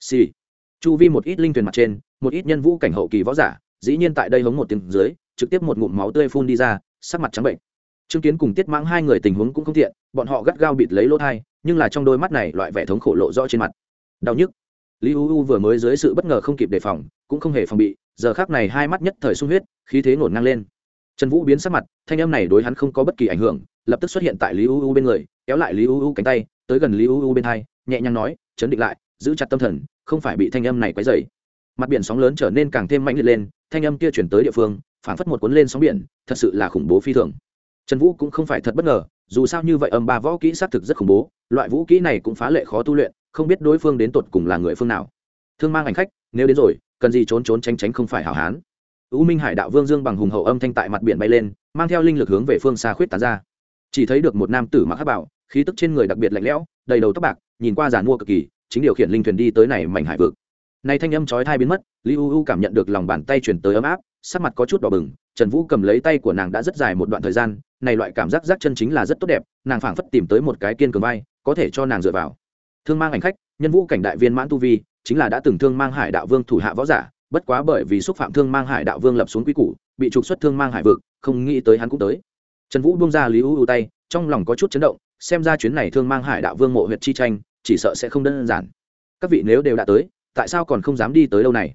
Xì、sì. chu vi một ít linh thuyền mặt trên một ít nhân vũ cảnh hậu kỳ võ giả dĩ nhiên tại đây hống một tiếng dưới trực tiếp một ngụm máu tươi phun đi ra sắc mặt trắng bệnh chứng kiến cùng tiết mãng hai người tình huống cũng không thiện, bọn họ gắt gao bịt lấy lỗ thai, nhưng là trong đôi mắt này loại vẻ thống khổ lộ rõ trên mặt. Đau nhức. Lý u u vừa mới dưới sự bất ngờ không kịp đề phòng, cũng không hề phòng bị, giờ khác này hai mắt nhất thời sung huyết, khí thế ngổn ngang lên. Trần vũ biến sắc mặt, thanh âm này đối hắn không có bất kỳ ảnh hưởng, lập tức xuất hiện tại lý u u bên người, kéo lại lý u u cánh tay, tới gần lý u u bên hai, nhẹ nhàng nói, chấn định lại, giữ chặt tâm thần, không phải bị thanh âm này quấy dày mặt biển sóng lớn trở nên càng thêm mạnh liệt lên, thanh âm kia chuyển tới địa phương phản phất một cuốn lên sóng biển, thật sự là khủng bố phi thường trần vũ cũng không phải thật bất ngờ, dù sao như vậy âm ba võ kỹ xác thực rất khủng bố, loại vũ kỹ này cũng phá lệ khó tu luyện, không biết đối phương đến tột cùng là người phương nào. Thương mang hành khách, nếu đến rồi, cần gì trốn trốn tránh tránh không phải hảo hán. U minh hải đạo vương dương bằng hùng hậu âm thanh tại mặt biển bay lên, mang theo linh lực hướng về phương xa khuyết tán ra. Chỉ thấy được một nam tử mặc hát bảo khí tức trên người đặc biệt lạnh lẽo, đầy đầu tóc bạc, nhìn qua giàn mua cực kỳ, chính điều khiển linh thuyền đi tới này mảnh hải vực. Này thanh âm chói tai biến mất li u u cảm nhận được lòng bàn tay chuyển tới ấm áp, sắc mặt có chút đỏ bừng, trần vũ cầm lấy tay của nàng đã rất dài một đoạn thời gian này loại cảm giác giác chân chính là rất tốt đẹp, nàng phảng phất tìm tới một cái kiên cường vai, có thể cho nàng dựa vào. Thương mang ảnh khách, nhân vũ cảnh đại viên mãn tu vi, chính là đã từng thương mang hải đạo vương thủ hạ võ giả, bất quá bởi vì xúc phạm thương mang hải đạo vương lập xuống quy củ, bị trục xuất thương mang hải vực, không nghĩ tới hắn cũng tới. Trần vũ buông ra lý u u tay, trong lòng có chút chấn động, xem ra chuyến này thương mang hải đạo vương mộ huyệt chi tranh, chỉ sợ sẽ không đơn giản. Các vị nếu đều đã tới, tại sao còn không dám đi tới đâu này?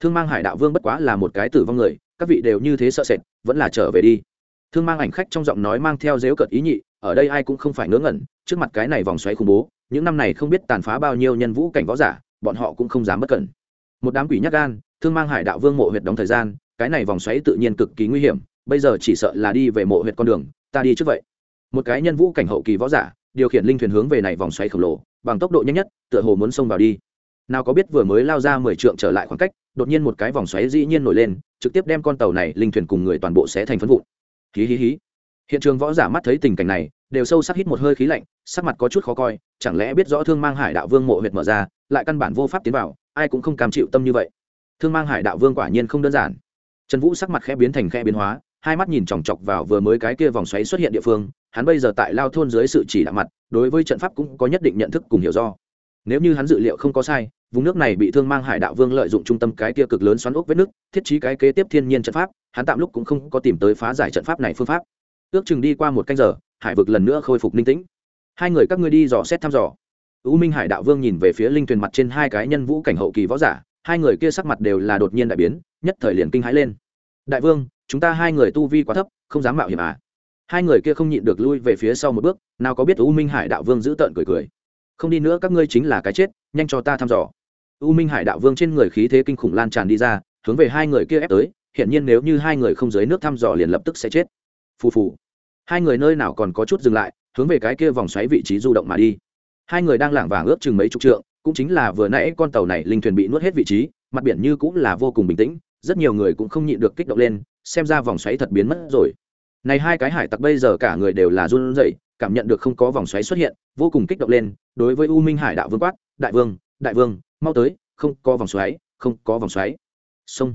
Thương mang hải đạo vương bất quá là một cái tử vong người, các vị đều như thế sợ sệt, vẫn là trở về đi thương mang ảnh khách trong giọng nói mang theo dếu cợt ý nhị, ở đây ai cũng không phải ngớ ngẩn, trước mặt cái này vòng xoáy khủng bố, những năm này không biết tàn phá bao nhiêu nhân vũ cảnh võ giả, bọn họ cũng không dám bất cẩn. Một đám quỷ nhắc gan, thương mang hải đạo vương mộ huyệt đóng thời gian, cái này vòng xoáy tự nhiên cực kỳ nguy hiểm, bây giờ chỉ sợ là đi về mộ huyệt con đường, ta đi trước vậy. Một cái nhân vũ cảnh hậu kỳ võ giả, điều khiển linh thuyền hướng về này vòng xoáy khổng lồ, bằng tốc độ nhanh nhất, tựa hồ muốn xông vào đi. Nào có biết vừa mới lao ra mười trượng trở lại khoảng cách, đột nhiên một cái vòng xoáy dĩ nhiên nổi lên, trực tiếp đem con tàu này linh thuyền cùng người toàn bộ sẽ thành phân vụn hí hí hí. Hiện trường võ giả mắt thấy tình cảnh này, đều sâu sắc hít một hơi khí lạnh, sắc mặt có chút khó coi, chẳng lẽ biết rõ thương mang hải đạo vương mộ huyệt mở ra, lại căn bản vô pháp tiến vào, ai cũng không cam chịu tâm như vậy. Thương mang hải đạo vương quả nhiên không đơn giản. Trần vũ sắc mặt khẽ biến thành khẽ biến hóa, hai mắt nhìn chòng chọc vào vừa mới cái kia vòng xoáy xuất hiện địa phương, hắn bây giờ tại lao thôn dưới sự chỉ đạo mặt, đối với trận pháp cũng có nhất định nhận thức cùng hiểu do. Nếu như hắn dự liệu không có sai vùng nước này bị thương mang hải đạo vương lợi dụng trung tâm cái kia cực lớn xoắn ốc vết nước, thiết trí cái kế tiếp thiên nhiên trận pháp, hắn tạm lúc cũng không có tìm tới phá giải trận pháp này phương pháp. Ước chừng đi qua một canh giờ, hải vực lần nữa khôi phục ninh tĩnh. Hai người các ngươi đi dò xét thăm dò. U minh hải đạo vương nhìn về phía linh thuyền mặt trên hai cái nhân vũ cảnh hậu kỳ võ giả, hai người kia sắc mặt đều là đột nhiên đại biến, nhất thời liền kinh hãi lên. Đại vương, chúng ta hai người tu vi quá thấp, không dám mạo hiểm à? Hai người kia không nhịn được lui về phía sau một bước, nào có biết u minh hải đạo vương giữ tợn cười cười. Không đi nữa các ngươi chính là cái chết, nhanh cho ta thăm dò u minh hải đạo vương trên người khí thế kinh khủng lan tràn đi ra, hướng về hai người kia ép tới hiện nhiên nếu như hai người không dưới nước thăm dò liền lập tức sẽ chết. Phù phù. Hai người nơi nào còn có chút dừng lại, hướng về cái kia vòng xoáy vị trí du động mà đi. Hai người đang lảng vàng ướp chừng mấy chục trượng, cũng chính là vừa nãy con tàu này linh thuyền bị nuốt hết vị trí, mặt biển như cũng là vô cùng bình tĩnh, rất nhiều người cũng không nhịn được kích động lên, xem ra vòng xoáy thật biến mất rồi. Này hai cái hải tặc bây giờ cả người đều là run rẩy, cảm nhận được không có vòng xoáy xuất hiện, vô cùng kích động lên, đối với u minh hải đạo vương quát, đại vương đại vương mau tới, không có vòng xoáy, không có vòng xoáy. Sông.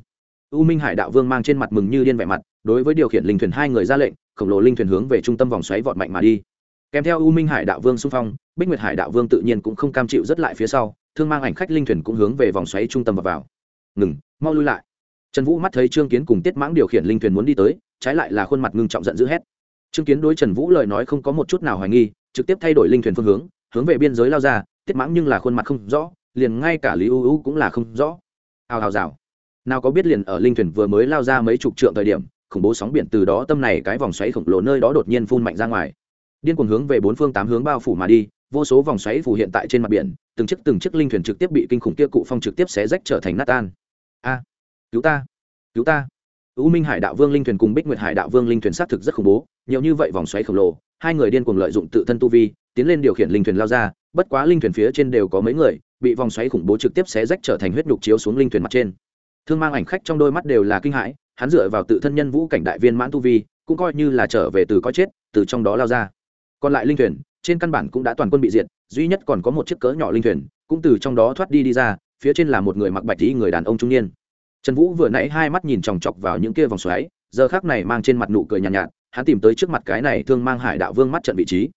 U minh hải đạo vương mang trên mặt mừng như điên vẻ mặt, đối với điều khiển linh thuyền hai người ra lệnh, khổng lồ linh thuyền hướng về trung tâm vòng xoáy vọt mạnh mà đi. Kèm theo u minh hải đạo vương xung phong, bích nguyệt hải đạo vương tự nhiên cũng không cam chịu rất lại phía sau, thương mang ảnh khách linh thuyền cũng hướng về vòng xoáy trung tâm và vào. Ngừng, mau lui lại. Trần vũ mắt thấy trương kiến cùng tiết mãng điều khiển linh thuyền muốn đi tới, trái lại là khuôn mặt ngưng trọng giận dữ hét. Trương kiến đối trần vũ lời nói không có một chút nào hoài nghi, trực tiếp thay đổi linh thuyền phương hướng hướng về biên giới lao ra, tiết mãng nhưng là khuôn mặt không rõ liền ngay cả lý u u cũng là không rõ. Hào hào rào. Nào có biết liền ở linh thuyền vừa mới lao ra mấy chục trượng thời điểm khủng bố sóng biển từ đó tâm này cái vòng xoáy khổng lồ nơi đó đột nhiên phun mạnh ra ngoài. Điên cuồng hướng về bốn phương tám hướng bao phủ mà đi vô số vòng xoáy phủ hiện tại trên mặt biển từng chiếc từng chiếc linh thuyền trực tiếp bị kinh khủng kia cụ phong trực tiếp xé rách trở thành nát tan. A cứu ta cứu ta. U Minh Hải Đạo Vương linh thuyền cùng Bích Nguyệt Hải Đạo Vương linh thuyền xác thực rất khủng bố, nhiều như vậy vòng xoáy khổng lồ, hai người điên cuồng lợi dụng tự thân tu vi, tiến lên điều khiển linh thuyền lao ra, bất quá linh thuyền phía trên đều có mấy người, bị vòng xoáy khủng bố trực tiếp xé rách trở thành huyết nhục chiếu xuống linh thuyền mặt trên. Thương mang ảnh khách trong đôi mắt đều là kinh hãi, hắn dựa vào tự thân nhân vũ cảnh đại viên mãn tu vi, cũng coi như là trở về từ có chết, từ trong đó lao ra. Còn lại linh thuyền, trên căn bản cũng đã toàn quân bị diệt, duy nhất còn có một chiếc cỡ nhỏ linh thuyền, cũng từ trong đó thoát đi đi ra, phía trên là một người mặc bạch y người đàn ông trung niên trần vũ vừa nãy hai mắt nhìn chòng chọc vào những kia vòng xoáy giờ khác này mang trên mặt nụ cười nhàn nhạt, nhạt hắn tìm tới trước mặt cái này thương mang hải đạo vương mắt trận vị trí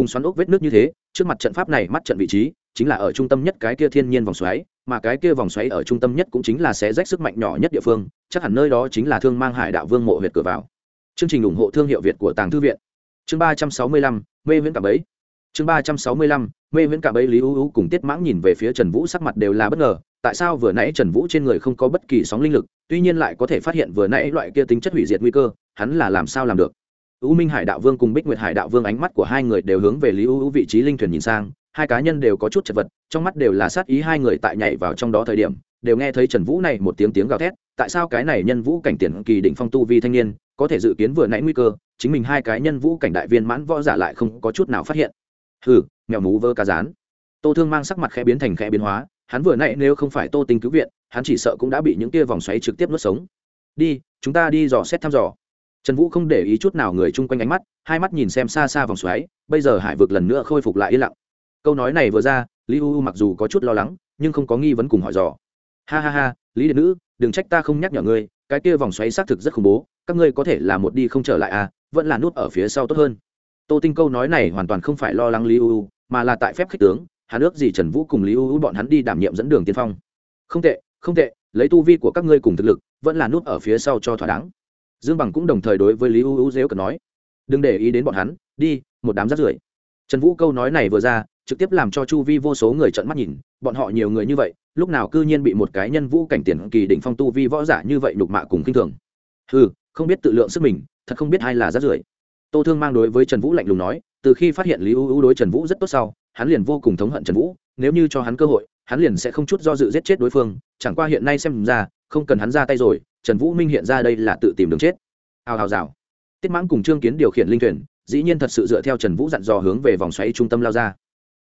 cùng xoắn ốc vết nước như thế, trước mặt trận pháp này mắt trận vị trí, chính là ở trung tâm nhất cái kia thiên nhiên vòng xoáy, mà cái kia vòng xoáy ở trung tâm nhất cũng chính là sẽ rách sức mạnh nhỏ nhất địa phương, chắc hẳn nơi đó chính là thương mang hải đạo vương mộ huyệt cửa vào. Chương trình ủng hộ thương hiệu việt của tàng thư viện. Chương ba trăm sáu mươi lăm, mê viễn cảm ấy chương ba trăm sáu mươi lăm, mê viễn cảm ấy lý ưu u cùng tiết mãng nhìn về phía trần vũ sắc mặt đều là bất ngờ, tại sao vừa nãy trần vũ trên người không có bất kỳ sóng linh lực, tuy nhiên lại có thể phát hiện vừa nãy loại kia tính chất hủy diệt nguy cơ, hắn là làm sao làm được? U minh hải đạo vương cùng bích nguyệt hải đạo vương ánh mắt của hai người đều hướng về lý u u vị trí linh thuyền nhìn sang, hai cá nhân đều có chút chật vật, trong mắt đều là sát ý hai người tại nhảy vào trong đó thời điểm, đều nghe thấy trần vũ này một tiếng tiếng gào thét, tại sao cái này nhân vũ cảnh tiền kỳ đỉnh phong tu vi thanh niên, có thể dự kiến vừa nãy nguy cơ, chính mình hai cái nhân vũ cảnh đại viên mãn võ giả lại không có chút nào phát hiện. Hừ, mèo mú vơ cá rán. Tô thương mang sắc mặt khẽ biến thành khẽ biến hóa, hắn vừa nãy nếu không phải tô tinh cứu viện, hắn chỉ sợ cũng đã bị những kia vòng xoáy trực tiếp nuốt sống. Đi, chúng ta đi dò xét thăm dò trần vũ không để ý chút nào người chung quanh ánh mắt, hai mắt nhìn xem xa xa vòng xoáy, bây giờ hải vực lần nữa khôi phục lại yên lặng. Câu nói này vừa ra, lý u u mặc dù có chút lo lắng, nhưng không có nghi vấn cùng hỏi dò. Ha ha ha, lý điện nữ, đừng trách ta không nhắc nhở ngươi, cái kia vòng xoáy xác thực rất khủng bố, các ngươi có thể là một đi không trở lại à vẫn là nút ở phía sau tốt hơn. Tô tinh câu nói này hoàn toàn không phải lo lắng lý u u, mà là tại phép khích tướng, hắn ước gì trần vũ cùng lý u u bọn hắn đi đảm nhiệm dẫn đường tiên phong. Không tệ không tệ, lấy tu vi của các ngươi cùng thực lực, vẫn là nút ở phía sau cho thỏa đáng dương bằng cũng đồng thời đối với lý u u dếu cần nói, đừng để ý đến bọn hắn, đi, một đám rát rưởi. Trần vũ câu nói này vừa ra, trực tiếp làm cho chu vi vô số người trợn mắt nhìn, bọn họ nhiều người như vậy, lúc nào cư nhiên bị một cái nhân vũ cảnh tiền kỳ đỉnh phong tu vi võ giả như vậy nhục mạ cùng kinh thường. Ừ không biết tự lượng sức mình, thật không biết ai là rát rưởi. Tô thương mang đối với trần vũ lạnh lùng nói, từ khi phát hiện lý u u đối trần vũ rất tốt sau, hắn liền vô cùng thống hận trần vũ, nếu như cho hắn cơ hội, hắn liền sẽ không chút do dự giết chết đối phương, chẳng qua hiện nay xem ra không cần hắn ra tay rồi, trần vũ minh hiện ra đây là tự tìm đường chết. Hào hào rào. Tiết mãng cùng trương kiến điều khiển linh thuyền, dĩ nhiên thật sự dựa theo trần vũ dặn dò hướng về vòng xoáy trung tâm lao ra.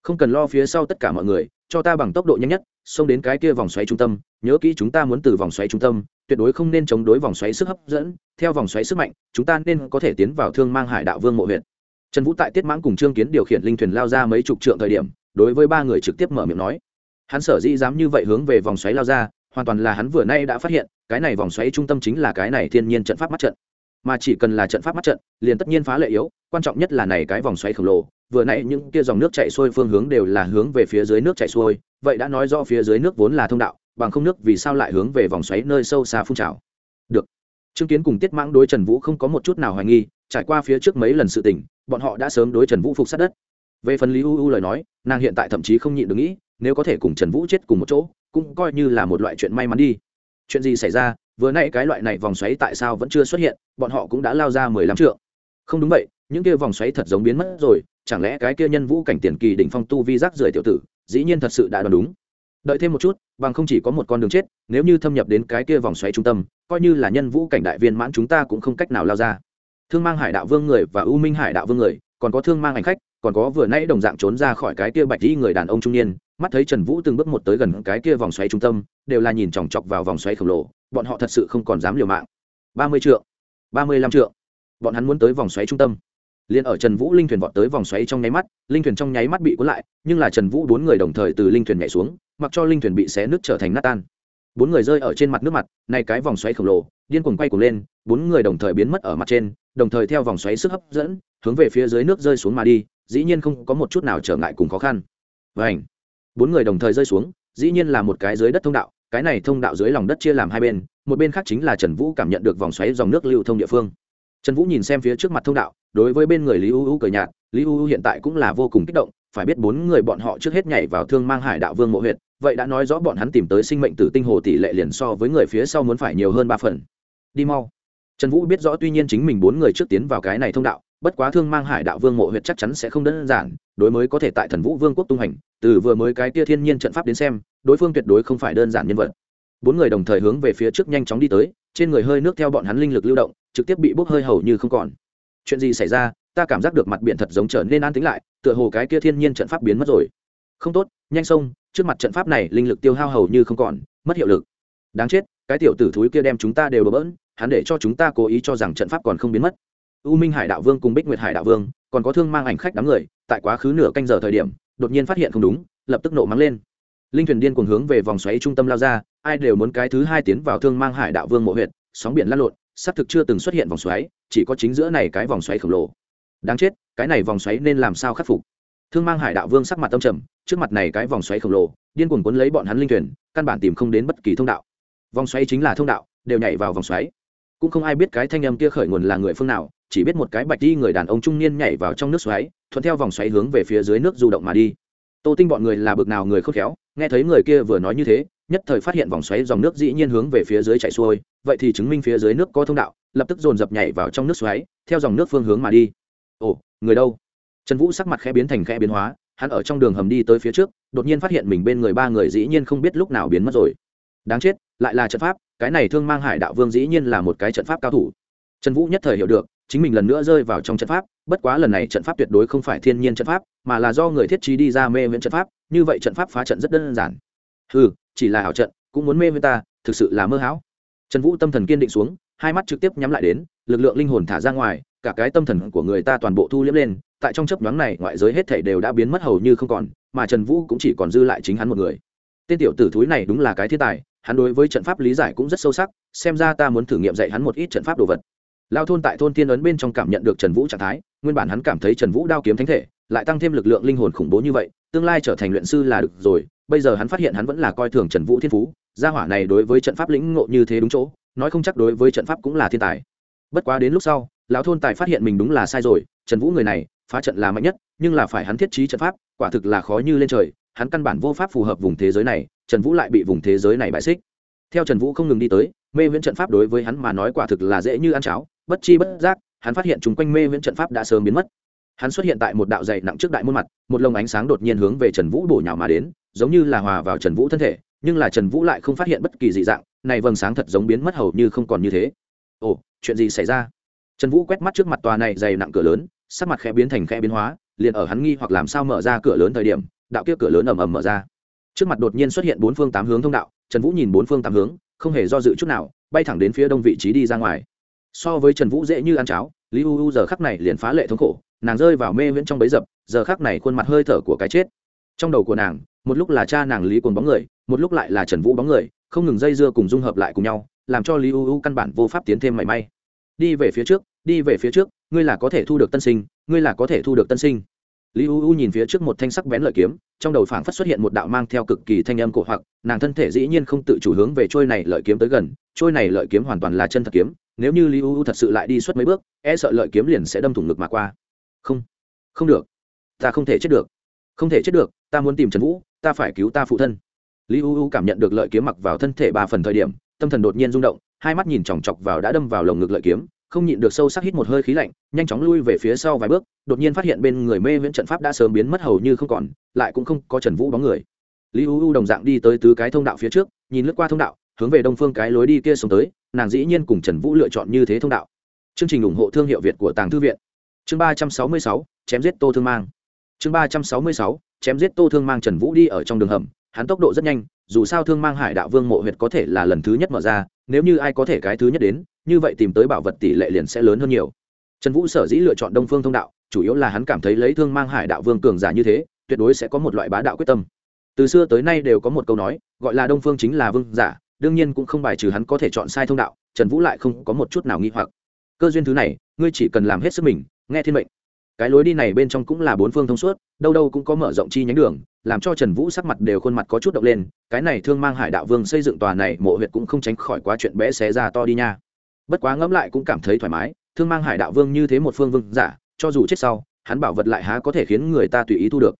Không cần lo phía sau tất cả mọi người, cho ta bằng tốc độ nhanh nhất, xông đến cái kia vòng xoáy trung tâm, nhớ kỹ chúng ta muốn từ vòng xoáy trung tâm, tuyệt đối không nên chống đối vòng xoáy sức hấp dẫn, theo vòng xoáy sức mạnh, chúng ta nên có thể tiến vào thương mang hải đạo vương mộ huyện. Trần vũ tại tiết mãng cùng trương kiến điều khiển linh thuyền lao ra mấy chục trượng thời điểm, đối với ba người trực tiếp mở miệng nói. Hắn sở dĩ dám như vậy hướng về vòng xoáy lao ra hoàn toàn là hắn vừa nay đã phát hiện, cái này vòng xoáy trung tâm chính là cái này thiên nhiên trận pháp mắt trận. Mà chỉ cần là trận pháp mắt trận, liền tất nhiên phá lệ yếu, quan trọng nhất là này cái vòng xoáy khổng lồ, vừa nãy những kia dòng nước chảy xuôi phương hướng đều là hướng về phía dưới nước chảy xuôi, vậy đã nói rõ phía dưới nước vốn là thông đạo, bằng không nước vì sao lại hướng về vòng xoáy nơi sâu xa phun trào. Được. Chứng kiến cùng tiết mãng đối trần vũ không có một chút nào hoài nghi, trải qua phía trước mấy lần sự tình, bọn họ đã sớm đối trần vũ phục sát đất. Về phần lý u u lời nói, nàng hiện tại thậm chí không nhịn được nghĩ nếu có thể cùng trần vũ chết cùng một chỗ, cũng coi như là một loại chuyện may mắn đi. Chuyện gì xảy ra, vừa nãy cái loại này vòng xoáy tại sao vẫn chưa xuất hiện, bọn họ cũng đã lao ra mười lăm trượng. Không đúng vậy, những kia vòng xoáy thật giống biến mất rồi, chẳng lẽ cái kia nhân vũ cảnh tiền kỳ đỉnh phong tu vi rác rưởi tiểu tử, dĩ nhiên thật sự đã đoán đúng. Đợi thêm một chút, bằng không chỉ có một con đường chết, nếu như thâm nhập đến cái kia vòng xoáy trung tâm, coi như là nhân vũ cảnh đại viên mãn chúng ta cũng không cách nào lao ra. Thương mang hải đạo vương người và u minh hải đạo vương người còn có thương mang hành khách, còn có vừa nãy đồng dạng trốn ra khỏi cái kia bạch y người đàn ông trung niên, mắt thấy trần vũ từng bước một tới gần cái kia vòng xoáy trung tâm, đều là nhìn chòng chọc vào vòng xoáy khổng lồ, bọn họ thật sự không còn dám liều mạng. Ba mươi triệu ba mươi lăm triệu bọn hắn muốn tới vòng xoáy trung tâm. Liền ở trần vũ linh thuyền vọt tới vòng xoáy trong nháy mắt, linh thuyền trong nháy mắt bị cuốn lại, nhưng là trần vũ bốn người đồng thời từ linh thuyền nhảy xuống, mặc cho linh thuyền bị xé nứt trở thành nát tan. Bốn người rơi ở trên mặt nước mặt, nay cái vòng xoáy khổng lồ, điên cuồng quay cuồng lên, bốn người đồng thời biến mất ở mặt trên, đồng thời theo vòng xoáy sức hấp dẫn hướng về phía dưới nước rơi xuống mà đi, dĩ nhiên không có một chút nào trở ngại cùng khó khăn. Và ảnh bốn người đồng thời rơi xuống, dĩ nhiên là một cái dưới đất thông đạo, cái này thông đạo dưới lòng đất chia làm hai bên, một bên khác chính là trần vũ cảm nhận được vòng xoáy dòng nước lưu thông địa phương. Trần vũ nhìn xem phía trước mặt thông đạo, đối với bên người lý u u cười nhạt, lý u u hiện tại cũng là vô cùng kích động, phải biết bốn người bọn họ trước hết nhảy vào thương mang hải đạo vương mộ huyện vậy đã nói rõ bọn hắn tìm tới sinh mệnh tử tinh hồ tỷ lệ liền so với người phía sau muốn phải nhiều hơn ba phần. Đi mau. Trần vũ biết rõ tuy nhiên chính mình bốn người trước tiến vào cái này thông đạo bất quá thương mang hải đạo vương mộ huyệt chắc chắn sẽ không đơn giản, đối mới có thể tại thần vũ vương quốc tung hành, từ vừa mới cái tia thiên nhiên trận pháp đến xem, đối phương tuyệt đối không phải đơn giản nhân vật. Bốn người đồng thời hướng về phía trước nhanh chóng đi tới, trên người hơi nước theo bọn hắn linh lực lưu động, trực tiếp bị bốc hơi hầu như không còn. Chuyện gì xảy ra, ta cảm giác được mặt biển thật giống trở nên an tính lại, tựa hồ cái kia thiên nhiên trận pháp biến mất rồi. Không tốt, nhanh xông, trước mặt trận pháp này linh lực tiêu hao hầu như không còn, mất hiệu lực. Đáng chết, cái tiểu tử thúi kia đem chúng ta đều đổ bỡn, hắn để cho chúng ta cố ý cho rằng trận pháp còn không biến mất u minh hải đạo vương cùng bích nguyệt hải đạo vương còn có thương mang ảnh khách đám người, tại quá khứ nửa canh giờ thời điểm, đột nhiên phát hiện không đúng, lập tức nộ mắng lên. Linh thuyền điên cuồng hướng về vòng xoáy trung tâm lao ra, ai đều muốn cái thứ hai tiến vào thương mang hải đạo vương mộ huyện sóng biển lăn lộn, xác thực chưa từng xuất hiện vòng xoáy, chỉ có chính giữa này cái vòng xoáy khổng lồ. Đáng chết, cái này vòng xoáy nên làm sao khắc phục? Thương mang hải đạo vương sắc mặt tâm trầm, trước mặt này cái vòng xoáy khổng lồ, điên cuồng cuốn lấy bọn hắn linh thuyền, căn bản tìm không đến bất kỳ thông đạo. Vòng xoáy chính là thông đạo, đều nhảy vào vòng xoáy. Cũng không ai biết cái thanh âm kia khởi nguồn là người phương nào chỉ biết một cái bạch đi người đàn ông trung niên nhảy vào trong nước xoáy, thuận theo vòng xoáy hướng về phía dưới nước du động mà đi. Tô tinh bọn người là bực nào người khôn khéo, nghe thấy người kia vừa nói như thế, nhất thời phát hiện vòng xoáy dòng nước dĩ nhiên hướng về phía dưới chạy xuôi, vậy thì chứng minh phía dưới nước có thông đạo, lập tức dồn dập nhảy vào trong nước xoáy, theo dòng nước phương hướng mà đi. Ồ, người đâu? Trần vũ sắc mặt khẽ biến thành khẽ biến hóa, hắn ở trong đường hầm đi tới phía trước, đột nhiên phát hiện mình bên người ba người dĩ nhiên không biết lúc nào biến mất rồi. Đáng chết, lại là trận pháp, cái này thương mang hải đạo vương dĩ nhiên là một cái trận pháp cao thủ. Trần vũ nhất thời hiểu được chính mình lần nữa rơi vào trong trận pháp, bất quá lần này trận pháp tuyệt đối không phải thiên nhiên trận pháp, mà là do người thiết trí đi ra mê viễn trận pháp, như vậy trận pháp phá trận rất đơn giản. Ừ chỉ là ảo trận, cũng muốn mê với ta, thực sự là mơ hão. Trần vũ tâm thần kiên định xuống, hai mắt trực tiếp nhắm lại đến, lực lượng linh hồn thả ra ngoài, cả cái tâm thần của người ta toàn bộ thu liếm lên, tại trong chấp nhoáng này, ngoại giới hết thể đều đã biến mất hầu như không còn, mà trần vũ cũng chỉ còn dư lại chính hắn một người. Tên tiểu tử thúi này đúng là cái thiên tài, hắn đối với trận pháp lý giải cũng rất sâu sắc, xem ra ta muốn thử nghiệm dạy hắn một ít trận pháp đồ vật lao thôn tại thôn tiên ấn bên trong cảm nhận được trần vũ trạng thái, nguyên bản hắn cảm thấy trần vũ đao kiếm thánh thể, lại tăng thêm lực lượng linh hồn khủng bố như vậy, tương lai trở thành luyện sư là được rồi, bây giờ hắn phát hiện hắn vẫn là coi thường trần vũ thiên phú, gia hỏa này đối với trận pháp lĩnh ngộ như thế đúng chỗ, nói không chắc đối với trận pháp cũng là thiên tài. Bất quá đến lúc sau, lão thôn tài phát hiện mình đúng là sai rồi, trần vũ người này, phá trận là mạnh nhất, nhưng là phải hắn thiết trí trận pháp, quả thực là khó như lên trời, hắn căn bản vô pháp phù hợp vùng thế giới này, trần vũ lại bị vùng thế giới này bại xích. Theo trần vũ không ngừng đi tới, mê viễn trận pháp đối với hắn mà nói quả thực là dễ như ăn cháo bất chi bất giác, hắn phát hiện chúng quanh mê viễn trận pháp đã sớm biến mất. Hắn xuất hiện tại một đạo dày nặng trước đại môn mặt, một lồng ánh sáng đột nhiên hướng về trần vũ bổ nhào mà đến, giống như là hòa vào trần vũ thân thể, nhưng là trần vũ lại không phát hiện bất kỳ dị dạng, này vầng sáng thật giống biến mất hầu như không còn như thế. Ồ, chuyện gì xảy ra? Trần vũ quét mắt trước mặt tòa này dày nặng cửa lớn, sắc mặt khẽ biến thành khẽ biến hóa, liền ở hắn nghi hoặc làm sao mở ra cửa lớn thời điểm, đạo kia cửa lớn ầm ầm mở ra. Trước mặt đột nhiên xuất hiện bốn phương tám hướng thông đạo, trần vũ nhìn bốn phương tám hướng, không hề do dự chút nào, bay thẳng đến phía đông vị trí đi ra ngoài so với trần vũ dễ như ăn cháo, lý u u giờ khắc này liền phá lệ thống khổ, nàng rơi vào mê viễn trong bấy dập, giờ khắc này khuôn mặt hơi thở của cái chết. Trong đầu của nàng, một lúc là cha nàng lý cồn bóng người, một lúc lại là trần vũ bóng người, không ngừng dây dưa cùng dung hợp lại cùng nhau, làm cho lý u u căn bản vô pháp tiến thêm mảy may. Đi về phía trước, đi về phía trước, ngươi là có thể thu được tân sinh, ngươi là có thể thu được tân sinh. Lý u u nhìn phía trước một thanh sắc bén lợi kiếm, trong đầu phảng phất xuất hiện một đạo mang theo cực kỳ thanh âm cổ hoặc, nàng thân thể dĩ nhiên không tự chủ hướng về trôi này lợi kiếm tới gần, trôi này lợi kiếm hoàn toàn là chân thật kiếm nếu như lý u u thật sự lại đi suốt mấy bước e sợ lợi kiếm liền sẽ đâm thủng ngực mà qua. Không không được. Ta không thể chết được. Không thể chết được, ta muốn tìm trần vũ, ta phải cứu ta phụ thân. Lý u u cảm nhận được lợi kiếm mặc vào thân thể ba phần thời điểm, tâm thần đột nhiên rung động, hai mắt nhìn chòng chọc vào đã đâm vào lồng ngực lợi kiếm, không nhịn được sâu sắc hít một hơi khí lạnh, nhanh chóng lui về phía sau vài bước, đột nhiên phát hiện bên người mê viễn trận pháp đã sớm biến mất hầu như không còn, lại cũng không có trần vũ bóng người. Lý u u đồng dạng đi tới tứ cái thông đạo phía trước, nhìn lướt qua thông đạo, hướng về đông phương cái lối đi kia xuống tới nàng dĩ nhiên cùng trần vũ lựa chọn như thế thông đạo. Chương trình ủng hộ thương hiệu việt của tàng thư viện. Chương ba trăm sáu mươi sáu, chém giết tô thương mang. Chương ba trăm sáu mươi sáu, chém giết tô thương mang trần vũ đi ở trong đường hầm. Hắn tốc độ rất nhanh, dù sao thương mang hải đạo vương mộ huyệt có thể là lần thứ nhất mở ra, nếu như ai có thể cái thứ nhất đến, như vậy tìm tới bảo vật tỷ lệ liền sẽ lớn hơn nhiều. Trần vũ sở dĩ lựa chọn đông phương thông đạo, chủ yếu là hắn cảm thấy lấy thương mang hải đạo vương cường giả như thế, tuyệt đối sẽ có một loại bá đạo quyết tâm. Từ xưa tới nay đều có một câu nói, gọi là đông phương chính là vương giả đương nhiên cũng không bài trừ hắn có thể chọn sai thông đạo, trần vũ lại không có một chút nào nghi hoặc. Cơ duyên thứ này, ngươi chỉ cần làm hết sức mình, nghe thiên mệnh. Cái lối đi này bên trong cũng là bốn phương thông suốt, đâu đâu cũng có mở rộng chi nhánh đường, làm cho trần vũ sắc mặt đều khuôn mặt có chút động lên, cái này thương mang hải đạo vương xây dựng tòa này, mộ huyệt cũng không tránh khỏi quá chuyện bé xé ra to đi nha. Bất quá ngẫm lại cũng cảm thấy thoải mái, thương mang hải đạo vương như thế một phương vương giả, cho dù chết sau, hắn bảo vật lại há có thể khiến người ta tùy ý thu được.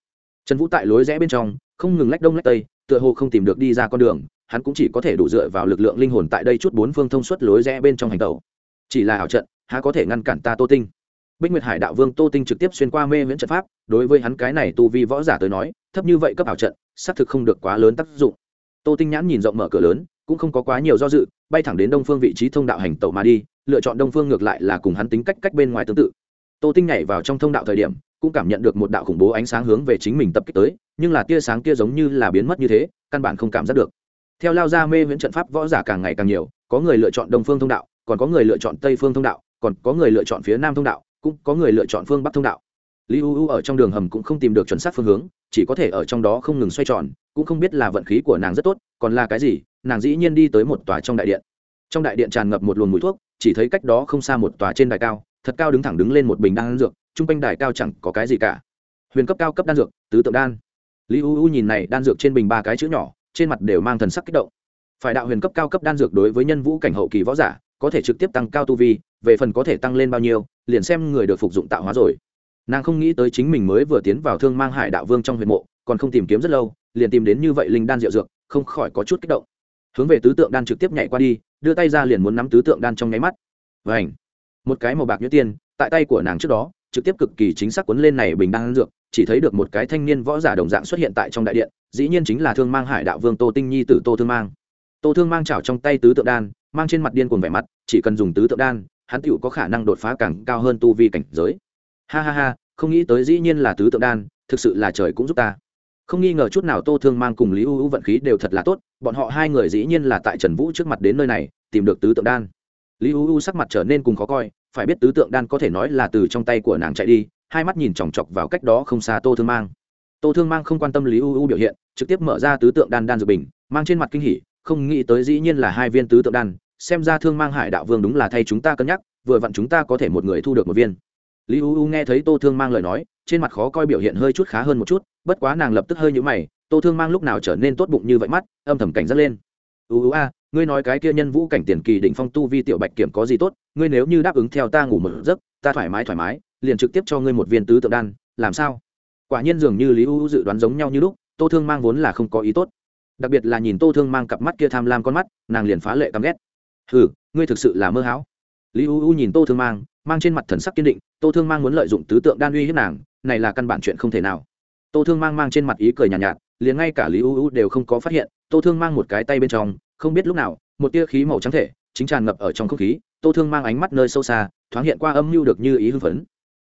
Trần vũ tại lối rẽ bên trong, không ngừng lách đông lách tây, tựa hồ không tìm được đi ra con đường hắn cũng chỉ có thể đủ dựa vào lực lượng linh hồn tại đây chút bốn phương thông suốt lối rẽ bên trong hành tàu chỉ là ảo trận, há có thể ngăn cản ta tô tinh? Bích nguyệt hải đạo vương tô tinh trực tiếp xuyên qua mê miễn trận pháp, đối với hắn cái này tu vi võ giả tới nói, thấp như vậy cấp ảo trận, xác thực không được quá lớn tác dụng. Tô tinh nhãn nhìn rộng mở cửa lớn, cũng không có quá nhiều do dự, bay thẳng đến đông phương vị trí thông đạo hành tẩu mà đi, lựa chọn đông phương ngược lại là cùng hắn tính cách cách bên ngoài tương tự. Tô tinh nhảy vào trong thông đạo thời điểm, cũng cảm nhận được một đạo khủng bố ánh sáng hướng về chính mình tập kích tới, nhưng là tia sáng kia giống như là biến mất như thế, căn bản không cảm giác được theo lao ra mê viễn trận pháp võ giả càng ngày càng nhiều, có người lựa chọn đông phương thông đạo, còn có người lựa chọn tây phương thông đạo, còn có người lựa chọn phía nam thông đạo, cũng có người lựa chọn phương bắc thông đạo. Lý u u ở trong đường hầm cũng không tìm được chuẩn xác phương hướng, chỉ có thể ở trong đó không ngừng xoay tròn, cũng không biết là vận khí của nàng rất tốt, còn là cái gì, nàng dĩ nhiên đi tới một tòa trong đại điện. Trong đại điện tràn ngập một luồng mùi thuốc, chỉ thấy cách đó không xa một tòa trên đài cao, thật cao đứng thẳng đứng lên một bình đan dược chung quanh đài cao chẳng có cái gì cả. Huyền cấp cao cấp đan dược, tứ tượng đan. Lý u u nhìn này, đan dược trên bình ba cái chữ nhỏ trên mặt đều mang thần sắc kích động. Phải đạo huyền cấp cao cấp đan dược đối với nhân vũ cảnh hậu kỳ võ giả, có thể trực tiếp tăng cao tu vi, về phần có thể tăng lên bao nhiêu, liền xem người được phục dụng tạo hóa rồi. Nàng không nghĩ tới chính mình mới vừa tiến vào thương mang hải đạo vương trong huyền mộ, còn không tìm kiếm rất lâu, liền tìm đến như vậy linh đan rượu dược, không khỏi có chút kích động. Hướng về tứ tượng đan trực tiếp nhảy qua đi, đưa tay ra liền muốn nắm tứ tượng đan trong nháy mắt. Và một cái màu bạc nhuyễn tiên, tại tay của nàng trước đó, trực tiếp cực kỳ chính xác cuốn lên này bình đan dược chỉ thấy được một cái thanh niên võ giả đồng dạng xuất hiện tại trong đại điện, dĩ nhiên chính là thương mang hải đạo vương tô tinh nhi tử tô thương mang. Tô thương mang chảo trong tay tứ tượng đan, mang trên mặt điên cuồng vẻ mặt, chỉ cần dùng tứ tượng đan, hắn tựu có khả năng đột phá càng cao hơn tu vi cảnh giới. Ha ha ha, không nghĩ tới dĩ nhiên là tứ tượng đan, thực sự là trời cũng giúp ta. Không nghi ngờ chút nào tô thương mang cùng lý ưu vận khí đều thật là tốt, bọn họ hai người dĩ nhiên là tại trần vũ trước mặt đến nơi này, tìm được tứ tượng đan. Lý ưu sắc mặt trở nên cùng khó coi, phải biết tứ tượng đan có thể nói là từ trong tay của nàng chạy đi hai mắt nhìn chòng chọc vào cách đó không xa tô thương mang. Tô thương mang không quan tâm lý u u biểu hiện, trực tiếp mở ra tứ tượng đan đan dược bình, mang trên mặt kinh hỉ, không nghĩ tới dĩ nhiên là hai viên tứ tượng đan, xem ra thương mang hải đạo vương đúng là thay chúng ta cân nhắc, vừa vặn chúng ta có thể một người thu được một viên. Lý u u nghe thấy tô thương mang lời nói, trên mặt khó coi biểu hiện hơi chút khá hơn một chút, bất quá nàng lập tức hơi nhũ mày, tô thương mang lúc nào trở nên tốt bụng như vậy mắt, âm thầm cảnh giác lên. U u a, ngươi nói cái kia nhân vũ cảnh tiền kỳ đỉnh phong tu vi tiểu bạch kiểm có gì tốt, ngươi nếu như đáp ứng theo ta ngủ một giấc, ta thoải mái thoải mái liền trực tiếp cho ngươi một viên tứ tượng đan làm sao? Quả nhiên dường như lý u dự đoán giống nhau như lúc tô thương mang vốn là không có ý tốt. Đặc biệt là nhìn tô thương mang cặp mắt kia tham lam con mắt nàng liền phá lệ căm ghét. Hừ ngươi thực sự là mơ hão. Lý u u nhìn tô thương mang mang trên mặt thần sắc kiên định tô thương mang muốn lợi dụng tứ tượng đan uy hiếp nàng này là căn bản chuyện không thể nào. Tô thương mang mang trên mặt ý cười nhàn nhạt, nhạt liền ngay cả lý u u đều không có phát hiện tô thương mang một cái tay bên trong không biết lúc nào một tia khí màu trắng thể chính tràn ngập ở trong không khí tô thương mang ánh mắt nơi sâu xa thoáng hiện qua âm mưu được như ý hưng phấn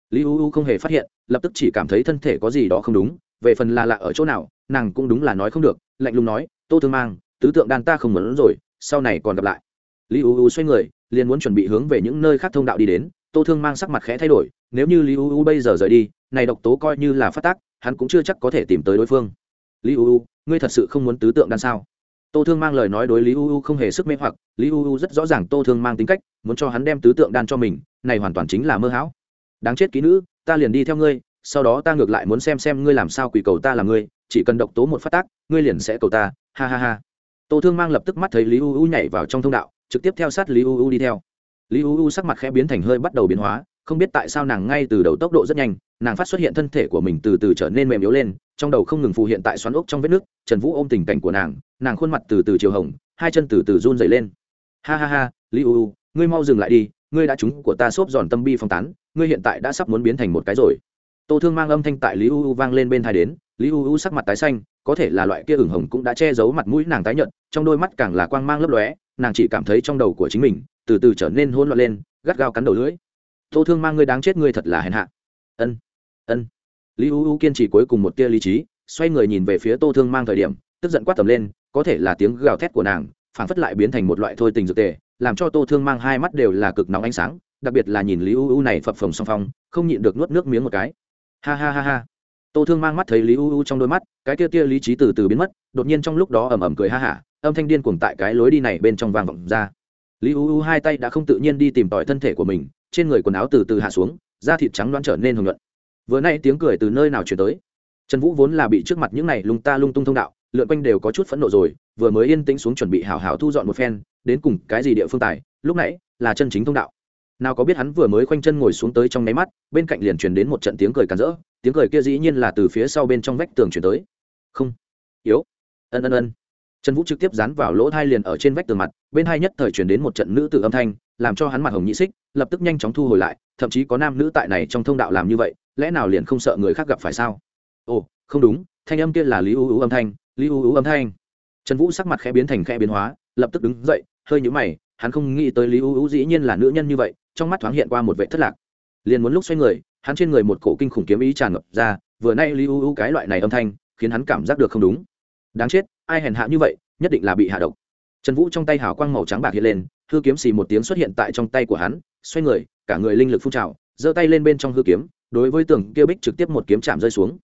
lý u u không hề phát hiện, lập tức chỉ cảm thấy thân thể có gì đó không đúng, về phần là lạ ở chỗ nào, nàng cũng đúng là nói không được, lạnh lùng nói, tô thương mang, tứ tượng đan ta không muốn rồi, sau này còn gặp lại. Lý u u xoay người, liền muốn chuẩn bị hướng về những nơi khác thông đạo đi đến, tô thương mang sắc mặt khẽ thay đổi, nếu như lý u u bây giờ rời đi, này độc tố coi như là phát tác, hắn cũng chưa chắc có thể tìm tới đối phương. Lý u u, ngươi thật sự không muốn tứ tượng đan sao? Tô thương mang lời nói đối lý u u không hề sức mê hoặc, lý u u rất rõ ràng tô thương mang tính cách, muốn cho hắn đem tứ tượng đan cho mình, này hoàn toàn chính là mơ hão đáng chết ký nữ, ta liền đi theo ngươi, sau đó ta ngược lại muốn xem xem ngươi làm sao quỷ cầu ta là ngươi, chỉ cần độc tố một phát tác, ngươi liền sẽ cầu ta, ha ha ha. Tô thương mang lập tức mắt thấy lý u u nhảy vào trong thông đạo, trực tiếp theo sát lý u u đi theo. Lý u u sắc mặt khẽ biến thành hơi bắt đầu biến hóa, không biết tại sao nàng ngay từ đầu tốc độ rất nhanh, nàng phát xuất hiện thân thể của mình từ từ trở nên mềm yếu lên, trong đầu không ngừng phù hiện tại xoắn ốc trong vết nước, trần vũ ôm tình cảnh của nàng nàng khuôn mặt từ từ chiều hồng, hai chân từ từ run dày lên. Ha ha ha, lý u u, ngươi mau dừng lại đi, ngươi đã trúng của ta xốp giòn tâm bi phong tán ngươi hiện tại đã sắp muốn biến thành một cái rồi. Tô thương mang âm thanh tại lý u u vang lên bên thai đến, lý u u sắc mặt tái xanh, có thể là loại kia ửng hồng cũng đã che giấu mặt mũi nàng tái nhợt, trong đôi mắt càng là quang mang lấp lóe, nàng chỉ cảm thấy trong đầu của chính mình từ từ trở nên hôn loạn lên, gắt gao cắn đầu lưỡi. Tô thương mang ngươi đáng chết ngươi thật là hèn hạ. Ân ân. Lý u u kiên trì cuối cùng một tia lý trí, xoay người nhìn về phía tô thương mang thời điểm, tức giận quát tầm lên, có thể là tiếng gào thét của nàng phản phất lại biến thành một loại thôi tình dược tề, làm cho tô thương mang hai mắt đều là cực nóng ánh sáng đặc biệt là nhìn lý u u này phập phồng song phong, không nhịn được nuốt nước miếng một cái. Ha ha ha ha. Tô thương mang mắt thấy lý u u trong đôi mắt, cái kia tia lý trí từ từ biến mất, đột nhiên trong lúc đó ầm ầm cười ha hả, âm thanh điên cuồng tại cái lối đi này bên trong vang vọng ra. Lý u u hai tay đã không tự nhiên đi tìm tòi thân thể của mình, trên người quần áo từ từ hạ xuống, da thịt trắng đoán trở nên hồng nhuận. Vừa nay tiếng cười từ nơi nào chuyển tới? Trần vũ vốn là bị trước mặt những này lung ta lung tung thông đạo, lượn quanh đều có chút phẫn nộ rồi, vừa mới yên tĩnh xuống chuẩn bị hào hào thu dọn một phen, đến cùng cái gì địa phương tài, lúc nãy là chân chính thông đạo nào có biết hắn vừa mới khoanh chân ngồi xuống tới trong nháy mắt, bên cạnh liền truyền đến một trận tiếng cười càn rỡ, tiếng cười kia dĩ nhiên là từ phía sau bên trong vách tường chuyển tới. Không. Yếu. Ân ân ân. Trần vũ trực tiếp dán vào lỗ thai liền ở trên vách tường mặt, bên hai nhất thời chuyển đến một trận nữ tử âm thanh, làm cho hắn mặt hồng nhĩ xích, lập tức nhanh chóng thu hồi lại, thậm chí có nam nữ tại này trong thông đạo làm như vậy, lẽ nào liền không sợ người khác gặp phải sao? Ồ, không đúng, thanh âm kia là lý u u âm thanh, lý u u âm thanh. Trần vũ sắc mặt khẽ biến thành khẽ biến hóa, lập tức đứng dậy, hơi nhũ mày hắn không nghĩ tới lý u u dĩ nhiên là nữ nhân như vậy, trong mắt thoáng hiện qua một vệ thất lạc. Liền muốn lúc xoay người, hắn trên người một cổ kinh khủng kiếm ý tràn ngập ra, vừa nay lý u u cái loại này âm thanh, khiến hắn cảm giác được không đúng. Đáng chết, ai hèn hạ như vậy, nhất định là bị hạ độc. Trần vũ trong tay hào quang màu trắng bạc hiện lên, hư kiếm xì một tiếng xuất hiện tại trong tay của hắn, xoay người, cả người linh lực phun trào, giơ tay lên bên trong hư kiếm, đối với tường kia bích trực tiếp một kiếm chạm rơi xuống.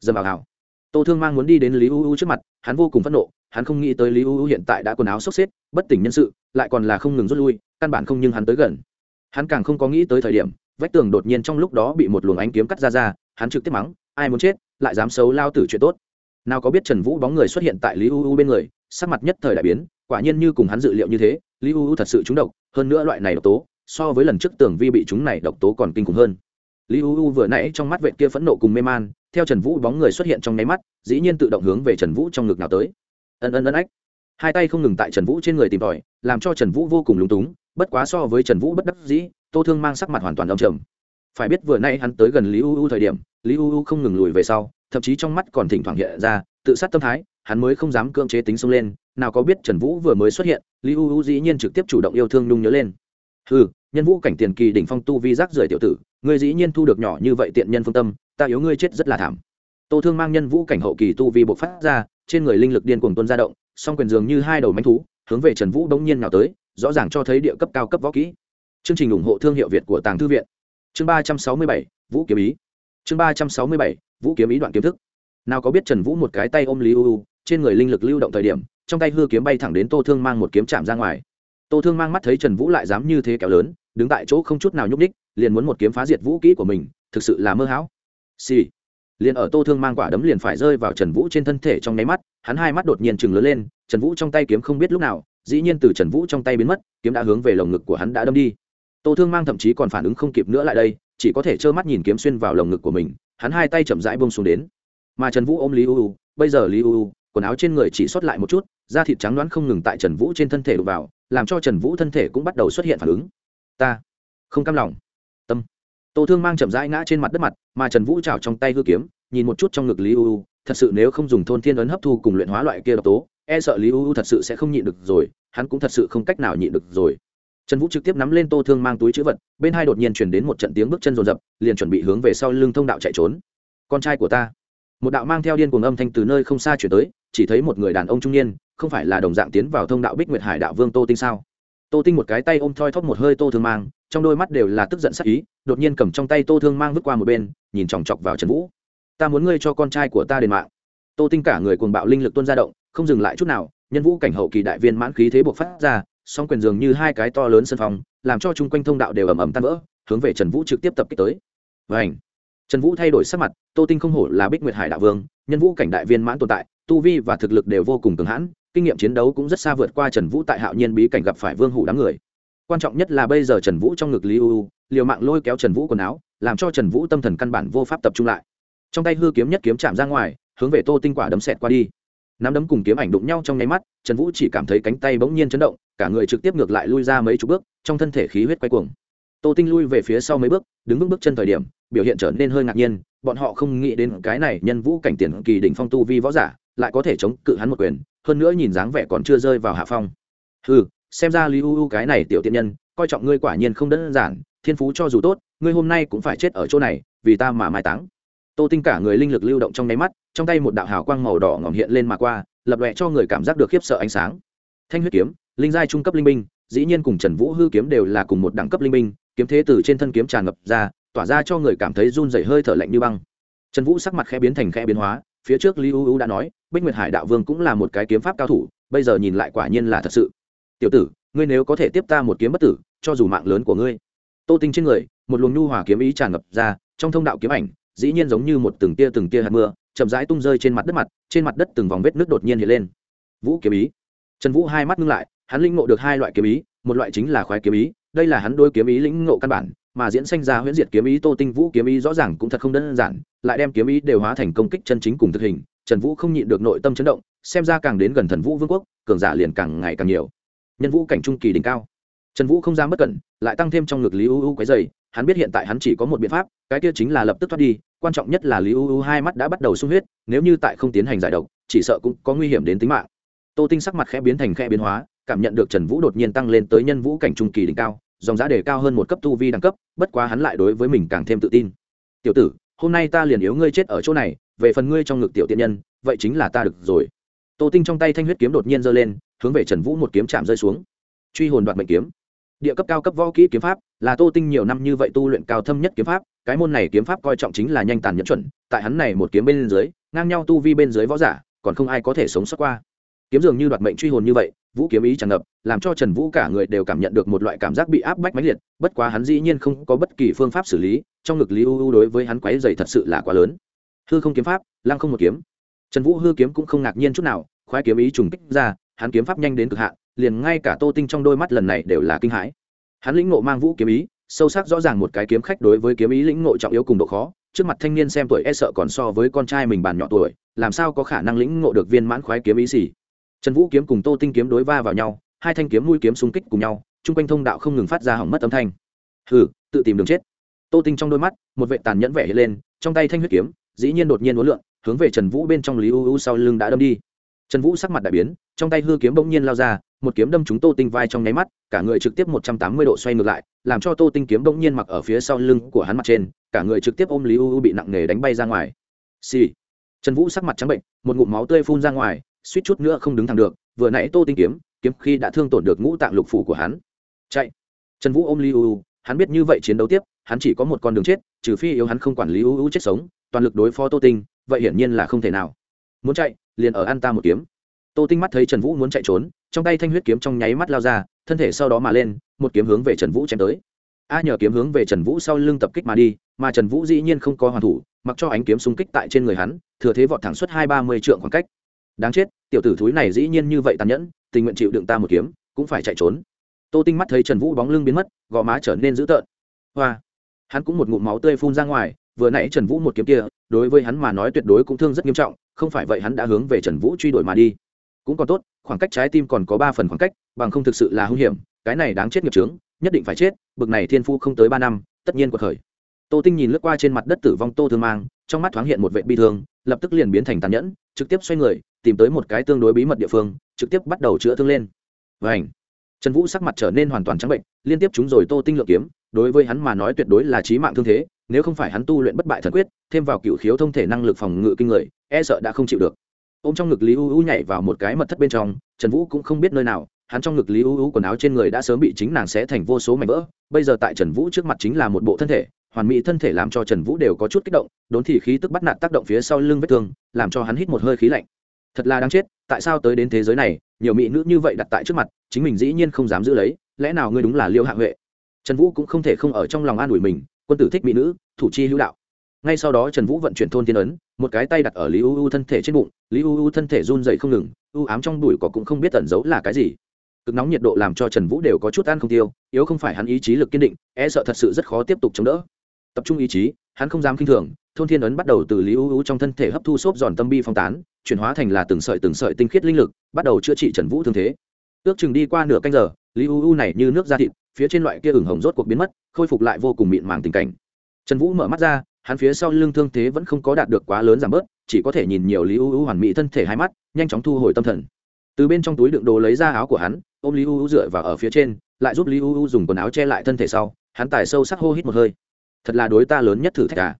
Dầm vào hào. Tô thương mang muốn đi đến lý u u trước mặt, hắn vô cùng phẫn nộ hắn không nghĩ tới lý u u hiện tại đã quần áo sốc xếp, bất tỉnh nhân sự, lại còn là không ngừng rút lui, căn bản không nhưng hắn tới gần. Hắn càng không có nghĩ tới thời điểm, vách tường đột nhiên trong lúc đó bị một luồng ánh kiếm cắt ra ra, hắn trực tiếp mắng, ai muốn chết, lại dám xấu lao tử chuyện tốt. Nào có biết trần vũ bóng người xuất hiện tại lý u u bên người, sắc mặt nhất thời đại biến, quả nhiên như cùng hắn dự liệu như thế, lý u u thật sự trúng độc, hơn nữa loại này độc tố, so với lần trước tưởng vi bị chúng này độc tố còn kinh khủng hơn. Lý u u vừa nãy trong mắt vệ kia phẫn nộ cùng mê man, theo trần vũ bóng người xuất hiện trong nháy mắt, dĩ nhiên tự động hướng về trần vũ trong ngực nào tới ân ân ân ách. Hai tay không ngừng tại trần vũ trên người tìm tòi, làm cho trần vũ vô cùng lúng túng, bất quá so với trần vũ bất đắc dĩ, tô thương mang sắc mặt hoàn toàn đông trầm. Phải biết vừa nay hắn tới gần lý u u thời điểm, lý u u không ngừng lùi về sau, thậm chí trong mắt còn thỉnh thoảng hiện ra tự sát tâm thái, hắn mới không dám cưỡng chế tính xông lên, nào có biết trần vũ vừa mới xuất hiện, lý u u dĩ nhiên trực tiếp chủ động yêu thương nhung nhớ lên. Ừ nhân vũ cảnh tiền kỳ đỉnh phong tu vi giác rời tiểu tử, ngươi dĩ nhiên thu được nhỏ như vậy tiện nhân phương tâm, ta yếu ngươi chết rất là thảm tô thương mang nhân vũ cảnh hậu kỳ tu vi bộc phát ra, trên người linh lực điên cuồng tuôn ra động, song quyền dường như hai đầu mánh thú, hướng về trần vũ đống nhiên nào tới, rõ ràng cho thấy địa cấp cao cấp võ kỹ. Chương trình ủng hộ thương hiệu việt của tàng thư viện. Chương ba trăm sáu mươi bảy, vũ kiếm ý. Chương ba trăm sáu mươi bảy, vũ kiếm ý đoạn kiếm thức. Nào có biết trần vũ một cái tay ôm lý u trên người linh lực lưu động thời điểm, trong tay hư kiếm bay thẳng đến tô thương mang một kiếm chạm ra ngoài. Tô thương mang mắt thấy trần vũ lại dám như thế kéo lớn, đứng tại chỗ không chút nào nhúc ních liền muốn một kiếm phá diệt vũ kỹ của mình, thực sự là mơ hão. Xì、sì liền ở tô thương mang quả đấm liền phải rơi vào trần vũ trên thân thể trong nháy mắt, hắn hai mắt đột nhiên chừng lớn lên, trần vũ trong tay kiếm không biết lúc nào, dĩ nhiên từ trần vũ trong tay biến mất, kiếm đã hướng về lồng ngực của hắn đã đâm đi. Tô thương mang thậm chí còn phản ứng không kịp nữa lại đây, chỉ có thể trơ mắt nhìn kiếm xuyên vào lồng ngực của mình, hắn hai tay chậm rãi bông xuống đến. Mà trần vũ ôm lý u u, bây giờ lý u u, quần áo trên người chỉ sót lại một chút, da thịt trắng đoán không ngừng tại trần vũ trên thân thể đụng vào, làm cho trần vũ thân thể cũng bắt đầu xuất hiện phản ứng. Ta không cam lòng tô thương mang chậm rãi ngã trên mặt đất mặt, mà trần vũ trào trong tay hư kiếm, nhìn một chút trong ngực lý u u, thật sự nếu không dùng thôn thiên ấn hấp thu cùng luyện hóa loại kia độc tố e sợ lý u u thật sự sẽ không nhịn được rồi, hắn cũng thật sự không cách nào nhịn được rồi. Trần vũ trực tiếp nắm lên tô thương mang túi chữ vật, bên hai đột nhiên chuyển đến một trận tiếng bước chân rồn rập liền chuẩn bị hướng về sau lưng thông đạo chạy trốn. Con trai của ta. Một đạo mang theo điên cuồng âm thanh từ nơi không xa chuyển tới, chỉ thấy một người đàn ông trung niên, không phải là đồng dạng tiến vào thông đạo bích nguyệt hải đạo vương tô tinh sao? Tô tinh một cái tay ôm thoi thóp một hơi tô thương mang, trong đôi mắt đều là tức giận sắc ý, đột nhiên cầm trong tay tô thương mang vứt qua một bên, nhìn chòng chọc vào trần vũ. Ta muốn ngươi cho con trai của ta đền mạng. Tô tinh cả người cuồng bạo linh lực tuôn ra động, không dừng lại chút nào, nhân vũ cảnh hậu kỳ đại viên mãn khí thế buộc phát ra, song quyền dường như hai cái to lớn sân phòng, làm cho chung quanh thông đạo đều ầm ầm tan vỡ, hướng về trần vũ trực tiếp tập kích tới. Vảnh trần vũ thay đổi sắc mặt, tô tinh không hổ là bích nguyệt hải đạo vương, nhân vũ cảnh đại viên mãn tồn tại tu vi và thực lực đều vô cùng cường hãn, kinh nghiệm chiến đấu cũng rất xa vượt qua trần vũ tại hạo nhiên bí cảnh gặp phải vương hủ đám người. Quan trọng nhất là bây giờ trần vũ trong ngực lý ưu liều mạng lôi kéo trần vũ quần áo, làm cho trần vũ tâm thần căn bản vô pháp tập trung lại. Trong tay hư kiếm nhất kiếm chạm ra ngoài, hướng về tô tinh quả đấm xẹt qua đi. Nắm đấm cùng kiếm ảnh đụng nhau trong nháy mắt, trần vũ chỉ cảm thấy cánh tay bỗng nhiên chấn động, cả người trực tiếp ngược lại lui ra mấy chục bước, trong thân thể khí huyết quay cuồng. Tô tinh lui về phía sau mấy bước, đứng vững bước chân thời điểm, biểu hiện trở nên hơi ngạc nhiên, bọn họ không nghĩ đến cái này nhân vũ cảnh tiền kỳ đỉnh phong tu vi võ giả lại có thể chống cự hắn một quyền, hơn nữa nhìn dáng vẻ còn chưa rơi vào hạ phong. Ừ xem ra lý u u cái này tiểu tiện nhân, coi trọng ngươi quả nhiên không đơn giản, thiên phú cho dù tốt, ngươi hôm nay cũng phải chết ở chỗ này, vì ta mà mai táng. Tô tinh cả người linh lực lưu động trong nháy mắt, trong tay một đạo hào quang màu đỏ ngỏm hiện lên mà qua, lập lòe cho người cảm giác được khiếp sợ ánh sáng. Thanh huyết kiếm, linh giai trung cấp linh binh, dĩ nhiên cùng trần vũ hư kiếm đều là cùng một đẳng cấp linh binh, kiếm thế từ trên thân kiếm tràn ngập ra, tỏa ra cho người cảm thấy run dày hơi thở lạnh như băng. Trần vũ sắc mặt khẽ biến thành khẽ biến hóa phía trước lý u u đã nói, bích nguyệt hải đạo vương cũng là một cái kiếm pháp cao thủ, bây giờ nhìn lại quả nhiên là thật sự. Tiểu tử, ngươi nếu có thể tiếp ta một kiếm bất tử, cho dù mạng lớn của ngươi. Tô tinh trên người, một luồng nhu hòa kiếm ý tràn ngập ra, trong thông đạo kiếm ảnh, dĩ nhiên giống như một từng tia từng tia hạt mưa, chậm rãi tung rơi trên mặt đất mặt, trên mặt đất từng vòng vết nước đột nhiên hiện lên. Vũ kiếm ý. Trần vũ hai mắt ngưng lại, hắn lĩnh ngộ được hai loại kiếm ý, một loại chính là khoái kiếm ý, đây là hắn đôi kiếm ý lĩnh ngộ căn bản mà diễn sanh ra huyễn diệt kiếm ý, tô tinh vũ kiếm ý rõ ràng cũng thật không đơn giản, lại đem kiếm ý đều hóa thành công kích chân chính cùng thực hình, trần vũ không nhịn được nội tâm chấn động, xem ra càng đến gần thần vũ vương quốc, cường giả liền càng ngày càng nhiều. Nhân vũ cảnh trung kỳ đỉnh cao. Trần vũ không dám bất cẩn, lại tăng thêm trong ngực lý u u quấy dày hắn biết hiện tại hắn chỉ có một biện pháp, cái kia chính là lập tức thoát đi, quan trọng nhất là lý u u hai mắt đã bắt đầu sung huyết, nếu như tại không tiến hành giải độc, chỉ sợ cũng có nguy hiểm đến tính mạng. Tô tinh sắc mặt khẽ biến thành khẽ biến hóa, cảm nhận được trần vũ đột nhiên tăng lên tới nhân vũ cảnh trung kỳ đỉnh cao dòng giá đề cao hơn một cấp tu vi đẳng cấp, bất quá hắn lại đối với mình càng thêm tự tin. Tiểu tử, hôm nay ta liền yếu ngươi chết ở chỗ này, về phần ngươi trong ngực tiểu tiện nhân, vậy chính là ta được rồi. Tô tinh trong tay thanh huyết kiếm đột nhiên giơ lên, hướng về trần vũ một kiếm chạm rơi xuống. Truy hồn đoạt mệnh kiếm. Địa cấp cao cấp võ kỹ kiếm pháp, là tô tinh nhiều năm như vậy tu luyện cao thâm nhất kiếm pháp, cái môn này kiếm pháp coi trọng chính là nhanh tàn nhẫn chuẩn, tại hắn này một kiếm bên dưới, ngang nhau tu vi bên dưới võ giả, còn không ai có thể sống sót qua kiếm dường như đoạt mệnh truy hồn như vậy, vũ kiếm ý tràn ngập, làm cho trần vũ cả người đều cảm nhận được một loại cảm giác bị áp bách mãnh liệt, bất quá hắn dĩ nhiên không có bất kỳ phương pháp xử lý, trong ngực lý u u đối với hắn quáy dày thật sự là quá lớn. Hư không kiếm pháp, lăng không một kiếm. Trần vũ hư kiếm cũng không ngạc nhiên chút nào, khoái kiếm ý trùng kích ra, hắn kiếm pháp nhanh đến cực hạn, liền ngay cả tô tinh trong đôi mắt lần này đều là kinh hãi. Hắn lĩnh ngộ mang vũ kiếm ý, sâu sắc rõ ràng một cái kiếm khách đối với kiếm ý lĩnh ngộ trọng yếu cùng độ khó, trước mặt thanh niên xem tuổi e sợ còn so với con trai mình bàn nhỏ tuổi, làm sao có khả năng lĩnh ngộ được viên mãn khoái kiếm ý gì? Trần vũ kiếm cùng tô tinh kiếm đối va vào nhau, hai thanh kiếm mũi kiếm xung kích cùng nhau, chung quanh thông đạo không ngừng phát ra hỏng mất âm thanh. Hừ, tự tìm đường chết. Tô tinh trong đôi mắt, một vệ tàn nhẫn vẻ hiện lên, trong tay thanh huyết kiếm, dĩ nhiên đột nhiên uốn lượn, hướng về trần vũ bên trong lý u u sau lưng đã đâm đi. Trần vũ sắc mặt đại biến, trong tay hư kiếm bỗng nhiên lao ra, một kiếm đâm chúng tô tinh vai trong nháy mắt, cả người trực tiếp một trăm tám mươi độ xoay ngược lại, làm cho tô tinh kiếm bỗng nhiên mặc ở phía sau lưng của hắn mặt trên, cả người trực tiếp ôm lý u u bị nặng nề đánh bay ra ngoài. Xì、sì. trần vũ sắc mặt trắng bệnh, một ngụm máu tươi phun ra ngoài suýt chút nữa không đứng thẳng được, vừa nãy tô tinh kiếm kiếm khi đã thương tổn được ngũ tạng lục phủ của hắn. Chạy. Trần vũ ôm li u u, hắn biết như vậy chiến đấu tiếp, hắn chỉ có một con đường chết, trừ phi yếu hắn không quản lý u u chết sống, toàn lực đối phó tô tinh, vậy hiển nhiên là không thể nào. Muốn chạy, liền ở an ta một kiếm. Tô tinh mắt thấy trần vũ muốn chạy trốn, trong tay thanh huyết kiếm trong nháy mắt lao ra, thân thể sau đó mà lên, một kiếm hướng về trần vũ chém tới. A nhờ kiếm hướng về trần vũ sau lưng tập kích mà đi, mà trần vũ dĩ nhiên không có hoàn thủ, mặc cho ánh kiếm xung kích tại trên người hắn, thừa thế vọt thẳng suốt hai ba mươi trượng khoảng cách đáng chết, tiểu tử thúi này dĩ nhiên như vậy tàn nhẫn, tình nguyện chịu đựng ta một kiếm, cũng phải chạy trốn. Tô tinh mắt thấy trần vũ bóng lưng biến mất, gò má trở nên dữ tợn. Hoa! Hắn cũng một ngụm máu tươi phun ra ngoài, vừa nãy trần vũ một kiếm kia, đối với hắn mà nói tuyệt đối cũng thương rất nghiêm trọng, không phải vậy hắn đã hướng về trần vũ truy đuổi mà đi. Cũng còn tốt, khoảng cách trái tim còn có ba phần khoảng cách, bằng không thực sự là hung hiểm, cái này đáng chết nghiệp trướng nhất định phải chết, bực này thiên phu không tới ba năm, tất nhiên cuộc khởi. Tô tinh nhìn lướt qua trên mặt đất tử vong tô thương mang, trong mắt thoáng hiện một vệ bi thương, lập tức liền biến thành tàn nhẫn trực tiếp xoay người, tìm tới một cái tương đối bí mật địa phương, trực tiếp bắt đầu chữa thương lên. Và ảnh trần vũ sắc mặt trở nên hoàn toàn trắng bệnh, liên tiếp chúng rồi tô tinh lượng kiếm, đối với hắn mà nói tuyệt đối là trí mạng thương thế, nếu không phải hắn tu luyện bất bại thần quyết, thêm vào cựu khiếu thông thể năng lực phòng ngự kinh người e sợ đã không chịu được. Ô m trong ngực lý u u nhảy vào một cái mật thất bên trong, trần vũ cũng không biết nơi nào, hắn trong ngực lý u u quần áo trên người đã sớm bị chính nàng xé thành vô số mảnh vỡ, bây giờ tại trần vũ trước mặt chính là một bộ thân thể hoàn mỹ thân thể làm cho trần vũ đều có chút kích động, đốn thì khí tức bắt nạt tác động phía sau lưng vết thương, làm cho hắn hít một hơi khí lạnh. Thật là đáng chết, tại sao tới đến thế giới này, nhiều mỹ nữ như vậy đặt tại trước mặt, chính mình dĩ nhiên không dám giữ lấy, lẽ nào ngươi đúng là liêu hạ huệ? Trần vũ cũng không thể không ở trong lòng an ủi mình, quân tử thích mỹ nữ, thủ chi hữu đạo. Ngay sau đó trần vũ vận chuyển thôn tiên ấn, một cái tay đặt ở lý u u thân thể trên bụng, lý u u thân thể run dậy không ngừng, u ám trong đùi có cũng không biết tẩn giấu là cái gì. Cực nóng nhiệt độ làm cho trần vũ đều có chút ăn không tiêu, yếu không phải hắn ý chí lực kiên định e sợ thật sự rất khó tiếp tục chống đỡ tập trung ý chí, hắn không dám k i n h thường, thôn thiên ấn bắt đầu từ lý u u trong thân thể hấp thu xốp giòn tâm bi phong tán, chuyển hóa thành là từng sợi từng sợi tinh khiết linh lực, bắt đầu chữa trị trần vũ thương thế. Ước chừng đi qua nửa canh giờ, lý u u này như nước da thịt, phía trên loại kia ửng hồng rốt cuộc biến mất, khôi phục lại vô cùng mịn màng tình cảnh. Trần vũ mở mắt ra, hắn phía sau lưng thương thế vẫn không có đạt được quá lớn giảm bớt, chỉ có thể nhìn nhiều lý u u hoàn mỹ thân thể hai mắt, nhanh chóng thu hồi tâm thần. Từ bên trong túi đựng đồ lấy ra áo của hắn, ôm lý u u dựa vào ở phía trên, lại giúp lý u u dùng quần áo che lại thân thể sau, hắn tài sâu sắc hô hít một hơi thật là đối ta lớn nhất thử thách cả à.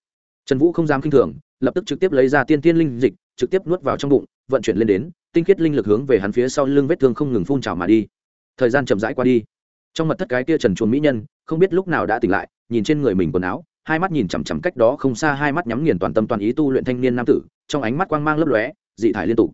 trần vũ không dám k i n h thường, lập tức trực tiếp lấy ra tiên tiên linh dịch, trực tiếp nuốt vào trong bụng, vận chuyển lên đến, tinh khiết linh lực hướng về hắn phía sau lưng vết thương không ngừng phun trào mà đi. Thời gian chậm rãi qua đi. Trong mật thất cái kia trần chuồn mỹ nhân, không biết lúc nào đã tỉnh lại, nhìn trên người mình quần áo, hai mắt nhìn chằm chằm cách đó không xa hai mắt nhắm nghiền toàn tâm toàn ý tu luyện thanh niên nam tử, trong ánh mắt quang mang lấp lóe, dị thải liên tục.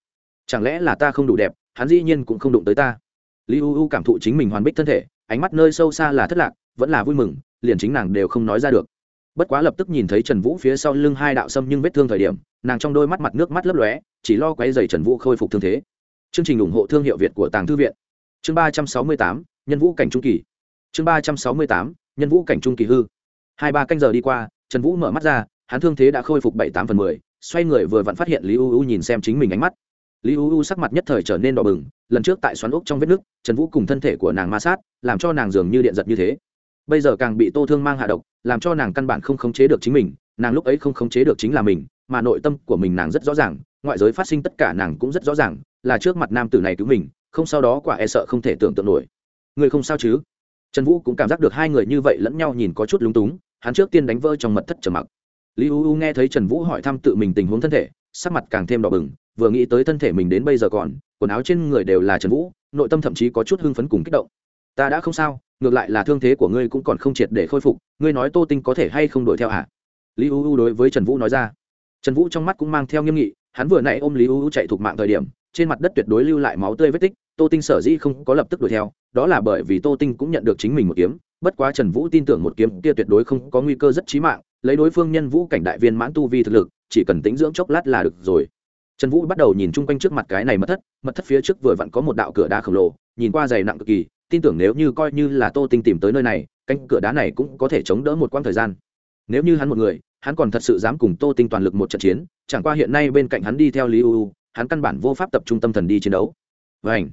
Chẳng lẽ là ta không đủ đẹp, hắn dĩ nhiên cũng không đụng tới ta. Lý u u cảm thụ chính mình hoàn bích thân thể, ánh mắt nơi sâu xa là thất lạc, vẫn là vui mừng, liền chính nàng đều không nói ra được bất quá lập tức nhìn thấy trần vũ phía sau lưng hai đạo sâm nhưng vết thương thời điểm, nàng trong đôi mắt mặt nước mắt lấp lóe, chỉ lo quay dày trần vũ khôi phục thương thế. Chương trình ủng hộ thương hiệu việt của tàng thư viện. Chương ba trăm sáu mươi tám, nhân vũ cảnh trung kỳ. Chương ba trăm sáu mươi tám, nhân vũ cảnh trung kỳ hư. Hai ba canh giờ đi qua, trần vũ mở mắt ra, hắn thương thế đã khôi phục bảy tám phần mười, xoay người vừa vặn phát hiện lý u u nhìn xem chính mình ánh mắt. Lý u u sắc mặt nhất thời trở nên đỏ bừng, lần trước tại xoắn úc trong vết nước, trần vũ cùng thân thể của nàng ma sát, làm cho nàng dường như điện giật như thế bây giờ càng bị tô thương mang hạ độc, làm cho nàng căn bản không khống chế được chính mình, nàng lúc ấy không khống chế được chính là mình, mà nội tâm của mình nàng rất rõ ràng, ngoại giới phát sinh tất cả nàng cũng rất rõ ràng, là trước mặt nam tử này cứu mình, không sau đó quả e sợ không thể tưởng tượng nổi. Người không sao chứ? Trần vũ cũng cảm giác được hai người như vậy lẫn nhau nhìn có chút lúng túng, hắn trước tiên đánh vỡ trong mật thất trầm mặc. Lý u u nghe thấy trần vũ hỏi thăm tự mình tình huống thân thể, sắc mặt càng thêm đỏ bừng, vừa nghĩ tới thân thể mình đến bây giờ còn, quần áo trên người đều là trần vũ, nội tâm thậm chí có chút hưng phấn cùng kích động ta đã không sao, ngược lại là thương thế của ngươi cũng còn không triệt để khôi phục, ngươi nói tô tinh có thể hay không đuổi theo hả à? lý u u đối với trần vũ nói ra trần vũ trong mắt cũng mang theo nghiêm nghị, hắn vừa nãy ôm lý u u chạy thuộc mạng thời điểm, trên mặt đất tuyệt đối lưu lại máu tươi vết tích, tô tinh sở dĩ không có lập tức đuổi theo, đó là bởi vì tô tinh cũng nhận được chính mình một kiếm, bất quá trần vũ tin tưởng một kiếm kia tuyệt đối không có nguy cơ rất chí mạng, lấy đối phương nhân vũ cảnh đại viên mãn tu vi thực lực, chỉ cần tính dưỡng chốc lát là được rồi trần vũ bắt đầu nhìn chung quanh trước mặt cái này mất thất, mật thất phía trước vừa vặn có một đạo cửa đá khổng lồ, nhìn qua dày nặng cực kỳ tin tưởng nếu như coi như là tô tinh tìm tới nơi này, cánh cửa đá này cũng có thể chống đỡ một quãng thời gian. Nếu như hắn một người, hắn còn thật sự dám cùng tô tinh toàn lực một trận chiến, chẳng qua hiện nay bên cạnh hắn đi theo lý u hắn căn bản vô pháp tập trung tâm thần đi chiến đấu. Vảnh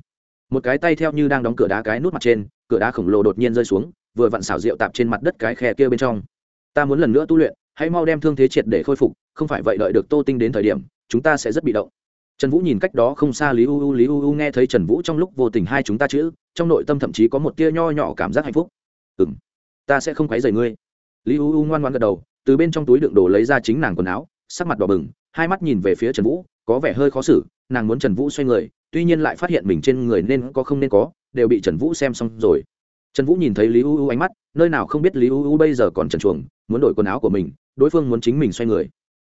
một cái tay theo như đang đóng cửa đá cái nút mặt trên, cửa đá khổng lồ đột nhiên rơi xuống, vừa vặn xảo rượu tạp trên mặt đất cái khe kia bên trong. Ta muốn lần nữa tu luyện, hãy mau đem thương thế triệt để khôi phục, không phải vậy đợi được tô tinh đến thời điểm, chúng ta sẽ rất bị động trần vũ nhìn cách đó không xa lý u u, lý u u nghe thấy trần vũ trong lúc vô tình hai chúng ta chữ, trong nội tâm thậm chí có một tia nho nhỏ cảm giác hạnh phúc. Ừ m ta sẽ không quấy rầy ngươi. Lý u u ngoan ngoan gật đầu, từ bên trong túi đựng đồ lấy ra chính nàng quần áo, sắc mặt đỏ bừng, hai mắt nhìn về phía trần vũ, có vẻ hơi khó xử, nàng muốn trần vũ xoay người, tuy nhiên lại phát hiện mình trên người nên có không nên có, đều bị trần vũ xem xong rồi. Trần vũ nhìn thấy lý u u ánh mắt, nơi nào không biết lý u u bây giờ còn trần chuồng, muốn đổi quần áo của mình, đối phương muốn chính mình xoay người.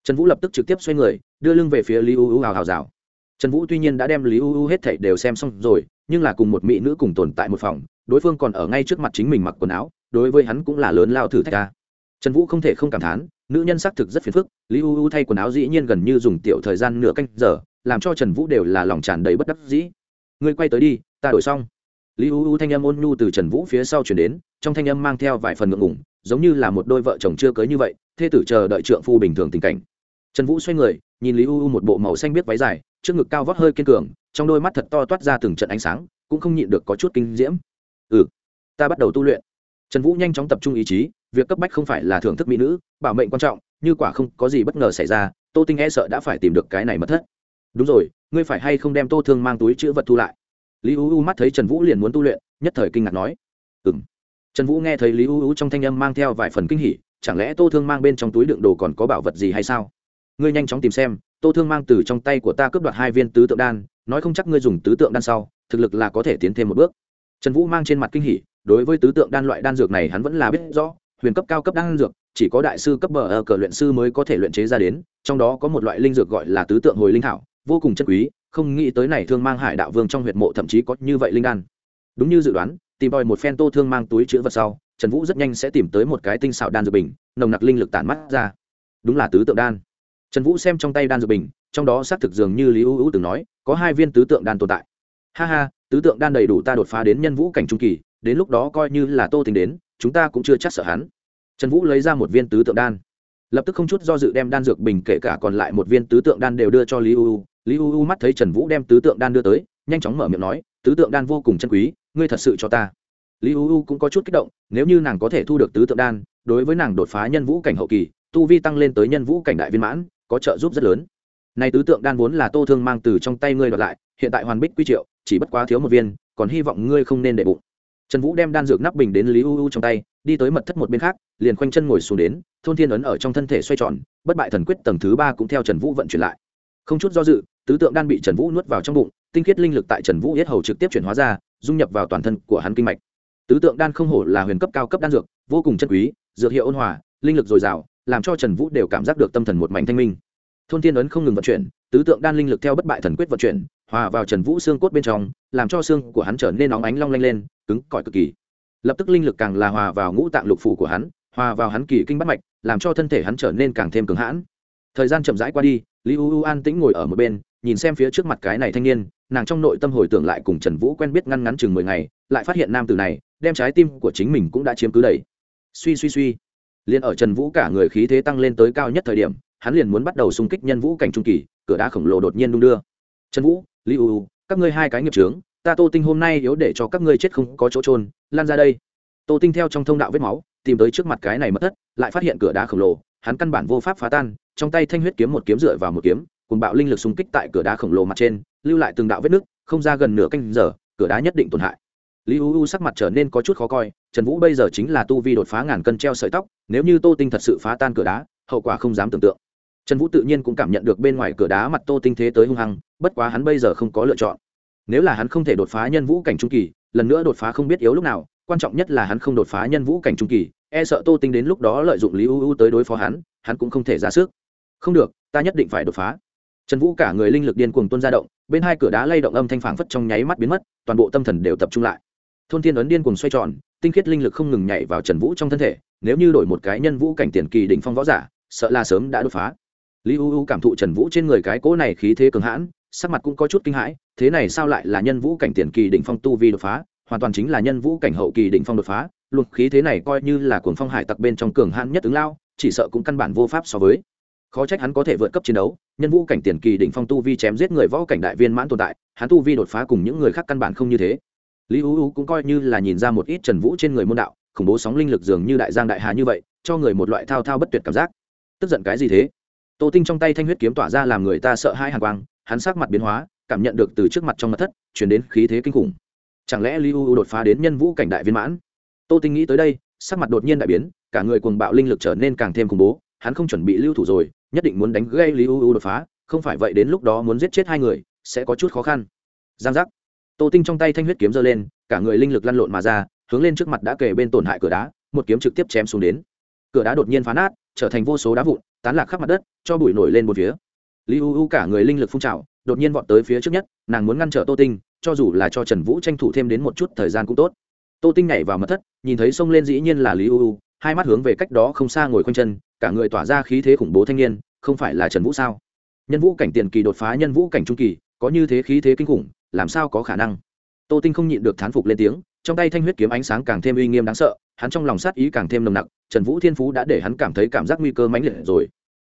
Trần vũ lập tức trực tiếp xoay người, đưa lưng về phía lý u u hào hào rào trần vũ tuy nhiên đã đem lý u u hết thảy đều xem xong rồi, nhưng là cùng một mỹ nữ cùng tồn tại một phòng, đối phương còn ở ngay trước mặt chính mình mặc quần áo, đối với hắn cũng là lớn lao thử thách ca trần vũ không thể không cảm thán, nữ nhân xác thực rất phiền phức, lý u u thay quần áo dĩ nhiên gần như dùng tiểu thời gian nửa canh giờ, làm cho trần vũ đều là lòng tràn đầy bất đắc dĩ. Ngươi quay tới đi, ta đổi xong. Lý u u thanh âm ôn nhu từ trần vũ phía sau chuyển đến, trong thanh âm mang theo vài phần ngượng ngủng giống như là một đôi vợ chồng chưa cưới như vậy, thê tử chờ đợi trượng phu bình thường tình cảnh. Trần vũ xoay người, nhìn lý u u một bộ màu xanh biết váy dài trước ngực cao vót hơi kiên cường, trong đôi mắt thật to toát ra từng trận ánh sáng, cũng không nhịn được có chút kinh diễm. Ừ ta bắt đầu tu luyện. Trần vũ nhanh chóng tập trung ý chí, việc cấp bách không phải là thưởng thức mỹ nữ, bảo mệnh quan trọng, như quả không có gì bất ngờ xảy ra, tô tinh e sợ đã phải tìm được cái này mất thất. Đúng rồi, ngươi phải hay không đem tô thương mang túi chữ vật thu lại? Lý u u mắt thấy trần vũ liền muốn tu luyện, nhất thời kinh ngạc nói. Ừ m trần vũ nghe thấy lý u u trong thanh âm mang theo vài phần kinh hỉ, chẳng lẽ tô thương mang bên trong túi đựng đồ còn có bảo vật gì hay sao? Ngươi nhanh chóng tìm xem tô thương mang từ trong tay của ta cướp đoạt hai viên tứ tượng đan, nói không chắc ngươi dùng tứ tượng đan sau, thực lực là có thể tiến thêm một bước. Trần vũ mang trên mặt kinh hỉ, đối với tứ tượng đan loại đan dược này hắn vẫn là biết rõ, huyền cấp cao cấp đan dược, chỉ có đại sư cấp bờ ở cờ luyện sư mới có thể luyện chế ra đến, trong đó có một loại linh dược gọi là tứ tượng hồi linh thảo, vô cùng chất quý, không nghĩ tới này thương mang hải đạo vương trong huyệt mộ thậm chí có như vậy linh đan. Đúng như dự đoán, tìm tòi một phen tô thương mang túi chữ vật sau, trần vũ rất nhanh sẽ tìm tới một cái tinh xảo đan dược bình, nồng nặc linh lực tản mắt ra. Đúng là tứ tượng đan trần vũ xem trong tay đan dược bình, trong đó xác thực dường như lý U U từng nói, có hai viên tứ tượng đan tồn tại. Ha ha, tứ tượng đan đầy đủ ta đột phá đến nhân vũ cảnh trung kỳ, đến lúc đó coi như là tô tình đến, chúng ta cũng chưa chắc sợ hắn. Trần vũ lấy ra một viên tứ tượng đan. Lập tức không chút do dự đem đan dược bình kể cả còn lại một viên tứ tượng đan đều đưa cho lý u. Lý u u mắt thấy trần vũ đem tứ tượng đan đưa tới, nhanh chóng mở miệng nói, tứ tượng đan vô cùng chân quý, ngươi thật sự cho ta. Lý u u cũng có chút kích động, nếu như nàng có thể thu được tứ tượng đan, đối với nàng đột phá nhân vũ cảnh hậu kỳ, tu vi tăng lên tới nhân vũ cảnh đại viên mãn có trợ giúp rất lớn. Này tứ tượng đan vốn là tô thương mang từ trong tay ngươi đoạt lại, hiện tại hoàn bích quy triệu, chỉ bất quá thiếu một viên, còn hy vọng ngươi không nên để bụng. Trần vũ đem đan dược nắp bình đến lý u u trong tay, đi tới mật thất một bên khác, liền khoanh chân ngồi xuống đến, thôn thiên ấn ở trong thân thể xoay tròn, bất bại thần quyết tầng thứ ba cũng theo trần vũ vận chuyển lại. Không chút do dự, tứ tượng đan bị trần vũ nuốt vào trong bụng, tinh khiết linh lực tại trần vũ yết hầu trực tiếp chuyển hóa ra, dung nhập vào toàn thân của hắn kinh mạch. Tứ tượng đan không hổ là huyền cấp cao cấp đan dược, vô cùng chân quý, dược hiệu ôn hòa, linh lực dồi dào làm cho trần vũ đều cảm giác được tâm thần một mảnh thanh minh. Thôn thiên ấn không ngừng vận chuyển, tứ tượng đan linh lực theo bất bại thần quyết vận chuyển, hòa vào trần vũ xương cốt bên trong, làm cho xương của hắn trở nên nóng ánh long lanh lên, cứng cỏi cực kỳ. Lập tức linh lực càng là hòa vào ngũ tạng lục phủ của hắn, hòa vào hắn kỳ kinh bắt mạch, làm cho thân thể hắn trở nên càng thêm cứng hãn. Thời gian chậm rãi qua đi, lý u u an tĩnh ngồi ở một bên, nhìn xem phía trước mặt cái này thanh niên, nàng trong nội tâm hồi tưởng lại cùng trần vũ quen biết ngăn ngắn chừng mười ngày, lại phát hiện nam từ này, đem trái tim của chính mình cũng đã chiếm cứ đầy. Suy suy suy liền ở trần vũ cả người khí thế tăng lên tới cao nhất thời điểm, hắn liền muốn bắt đầu xung kích nhân vũ cảnh trung kỳ, cửa đá khổng lồ đột nhiên đung đưa. Trần vũ, lý u u, các ngươi hai cái nghiệp trướng ta tô tinh hôm nay yếu để cho các ngươi chết không có chỗ trôn lan ra đây. Tô tinh theo trong thông đạo vết máu, tìm tới trước mặt cái này mất thất, lại phát hiện cửa đá khổng lồ, hắn căn bản vô pháp phá tan, trong tay thanh huyết kiếm một kiếm dựa vào một kiếm cùng bạo linh lực xung kích tại cửa đá khổng lồ mặt trên, lưu lại từng đạo vết nứt, không ra gần nửa canh giờ, cửa đá nhất định tổn hại lý u u sắc mặt trở nên có chút khó coi, trần vũ bây giờ chính là tu vi đột phá ngàn cân treo sợi tóc, nếu như tô tinh thật sự phá tan cửa đá, hậu quả không dám tưởng tượng. Trần vũ tự nhiên cũng cảm nhận được bên ngoài cửa đá mặt tô tinh thế tới hung hăng, bất quá hắn bây giờ không có lựa chọn. Nếu là hắn không thể đột phá nhân vũ cảnh trung kỳ, lần nữa đột phá không biết yếu lúc nào, quan trọng nhất là hắn không đột phá nhân vũ cảnh trung kỳ e sợ tô tinh đến lúc đó lợi dụng lý u u tới đối phó hắn hắn cũng không thể ra sức. Không được, ta nhất định phải đột phá. Trần vũ cả người linh lực điên cuồng tuôn ra động, bên hai cửa đá lay động âm thanh phảng phất trong nháy mắt biến mất, toàn bộ tâm thần đều tập trung lại thôn thiên ấn điên cuồng xoay tròn, tinh khiết linh lực không ngừng nhảy vào trần vũ trong thân thể, nếu như đổi một cái nhân vũ cảnh tiền kỳ đỉnh phong võ giả, sợ là sớm đã đột phá. Lý u u cảm thụ trần vũ trên người cái cỗ này khí thế cường hãn, sắc mặt cũng có chút kinh hãi, thế này sao lại là nhân vũ cảnh tiền kỳ đỉnh phong tu vi đột phá, hoàn toàn chính là nhân vũ cảnh hậu kỳ đỉnh phong đột phá, luồng khí thế này coi như là cuồng phong hải tặc bên trong cường hãn nhất ứng lao, chỉ sợ cũng căn bản vô pháp so với. Khó trách hắn có thể vượt cấp chiến đấu, nhân vũ cảnh tiền kỳ đỉnh phong tu vi chém giết người võ cảnh đại viên mãn tồn tại, hắn tu vi đột phá cùng những người khác căn bản không như thế lý u u cũng coi như là nhìn ra một ít trần vũ trên người môn đạo, khủng bố sóng linh lực dường như đại giang đại hà như vậy, cho người một loại thao thao bất tuyệt cảm giác. Tức giận cái gì thế? Tô tinh trong tay thanh huyết kiếm tỏa ra làm người ta sợ hai hàng quang, hắn sắc mặt biến hóa, cảm nhận được từ trước mặt trong mặt thất chuyển đến khí thế kinh khủng. Chẳng lẽ li u đột phá đến nhân vũ cảnh đại viên mãn? Tô tinh nghĩ tới đây, sắc mặt đột nhiên đại biến, cả người cuồng bạo linh lực trở nên càng thêm khủng bố, hắn không chuẩn bị lưu thủ rồi, nhất định muốn đánh gây li u đột phá, không phải vậy đến lúc đó muốn giết chết hai người, sẽ có chút khó khăn. Giang giác tô tinh trong tay thanh huyết kiếm giơ lên, cả người linh lực lăn lộn mà ra, hướng lên trước mặt đã kề bên tổn hại cửa đá, một kiếm trực tiếp chém xuống đến. Cửa đá đột nhiên phá nát, trở thành vô số đá vụn, tán lạc khắp mặt đất, cho bụi nổi lên một phía. Lý u u cả người linh lực phun trào, đột nhiên vọt tới phía trước nhất, nàng muốn ngăn trở tô tinh, cho dù là cho trần vũ tranh thủ thêm đến một chút thời gian cũng tốt. Tô tinh nhảy vào mật thất, nhìn thấy sông lên dĩ nhiên là lý u u, hai mắt hướng về cách đó không xa ngồi quanh chân, cả người tỏa ra khí thế khủng bố thanh niên, không phải là trần vũ sao? Nhân vũ cảnh tiền kỳ đột phá nhân vũ cảnh trung kỳ, có như thế khí thế kinh khủng làm sao có khả năng? Tô tinh không nhịn được thán phục lên tiếng, trong tay thanh huyết kiếm ánh sáng càng thêm uy nghiêm đáng sợ, hắn trong lòng sát ý càng thêm nồng nặc, trần vũ thiên phú đã để hắn cảm thấy cảm giác nguy cơ mãnh liệt rồi.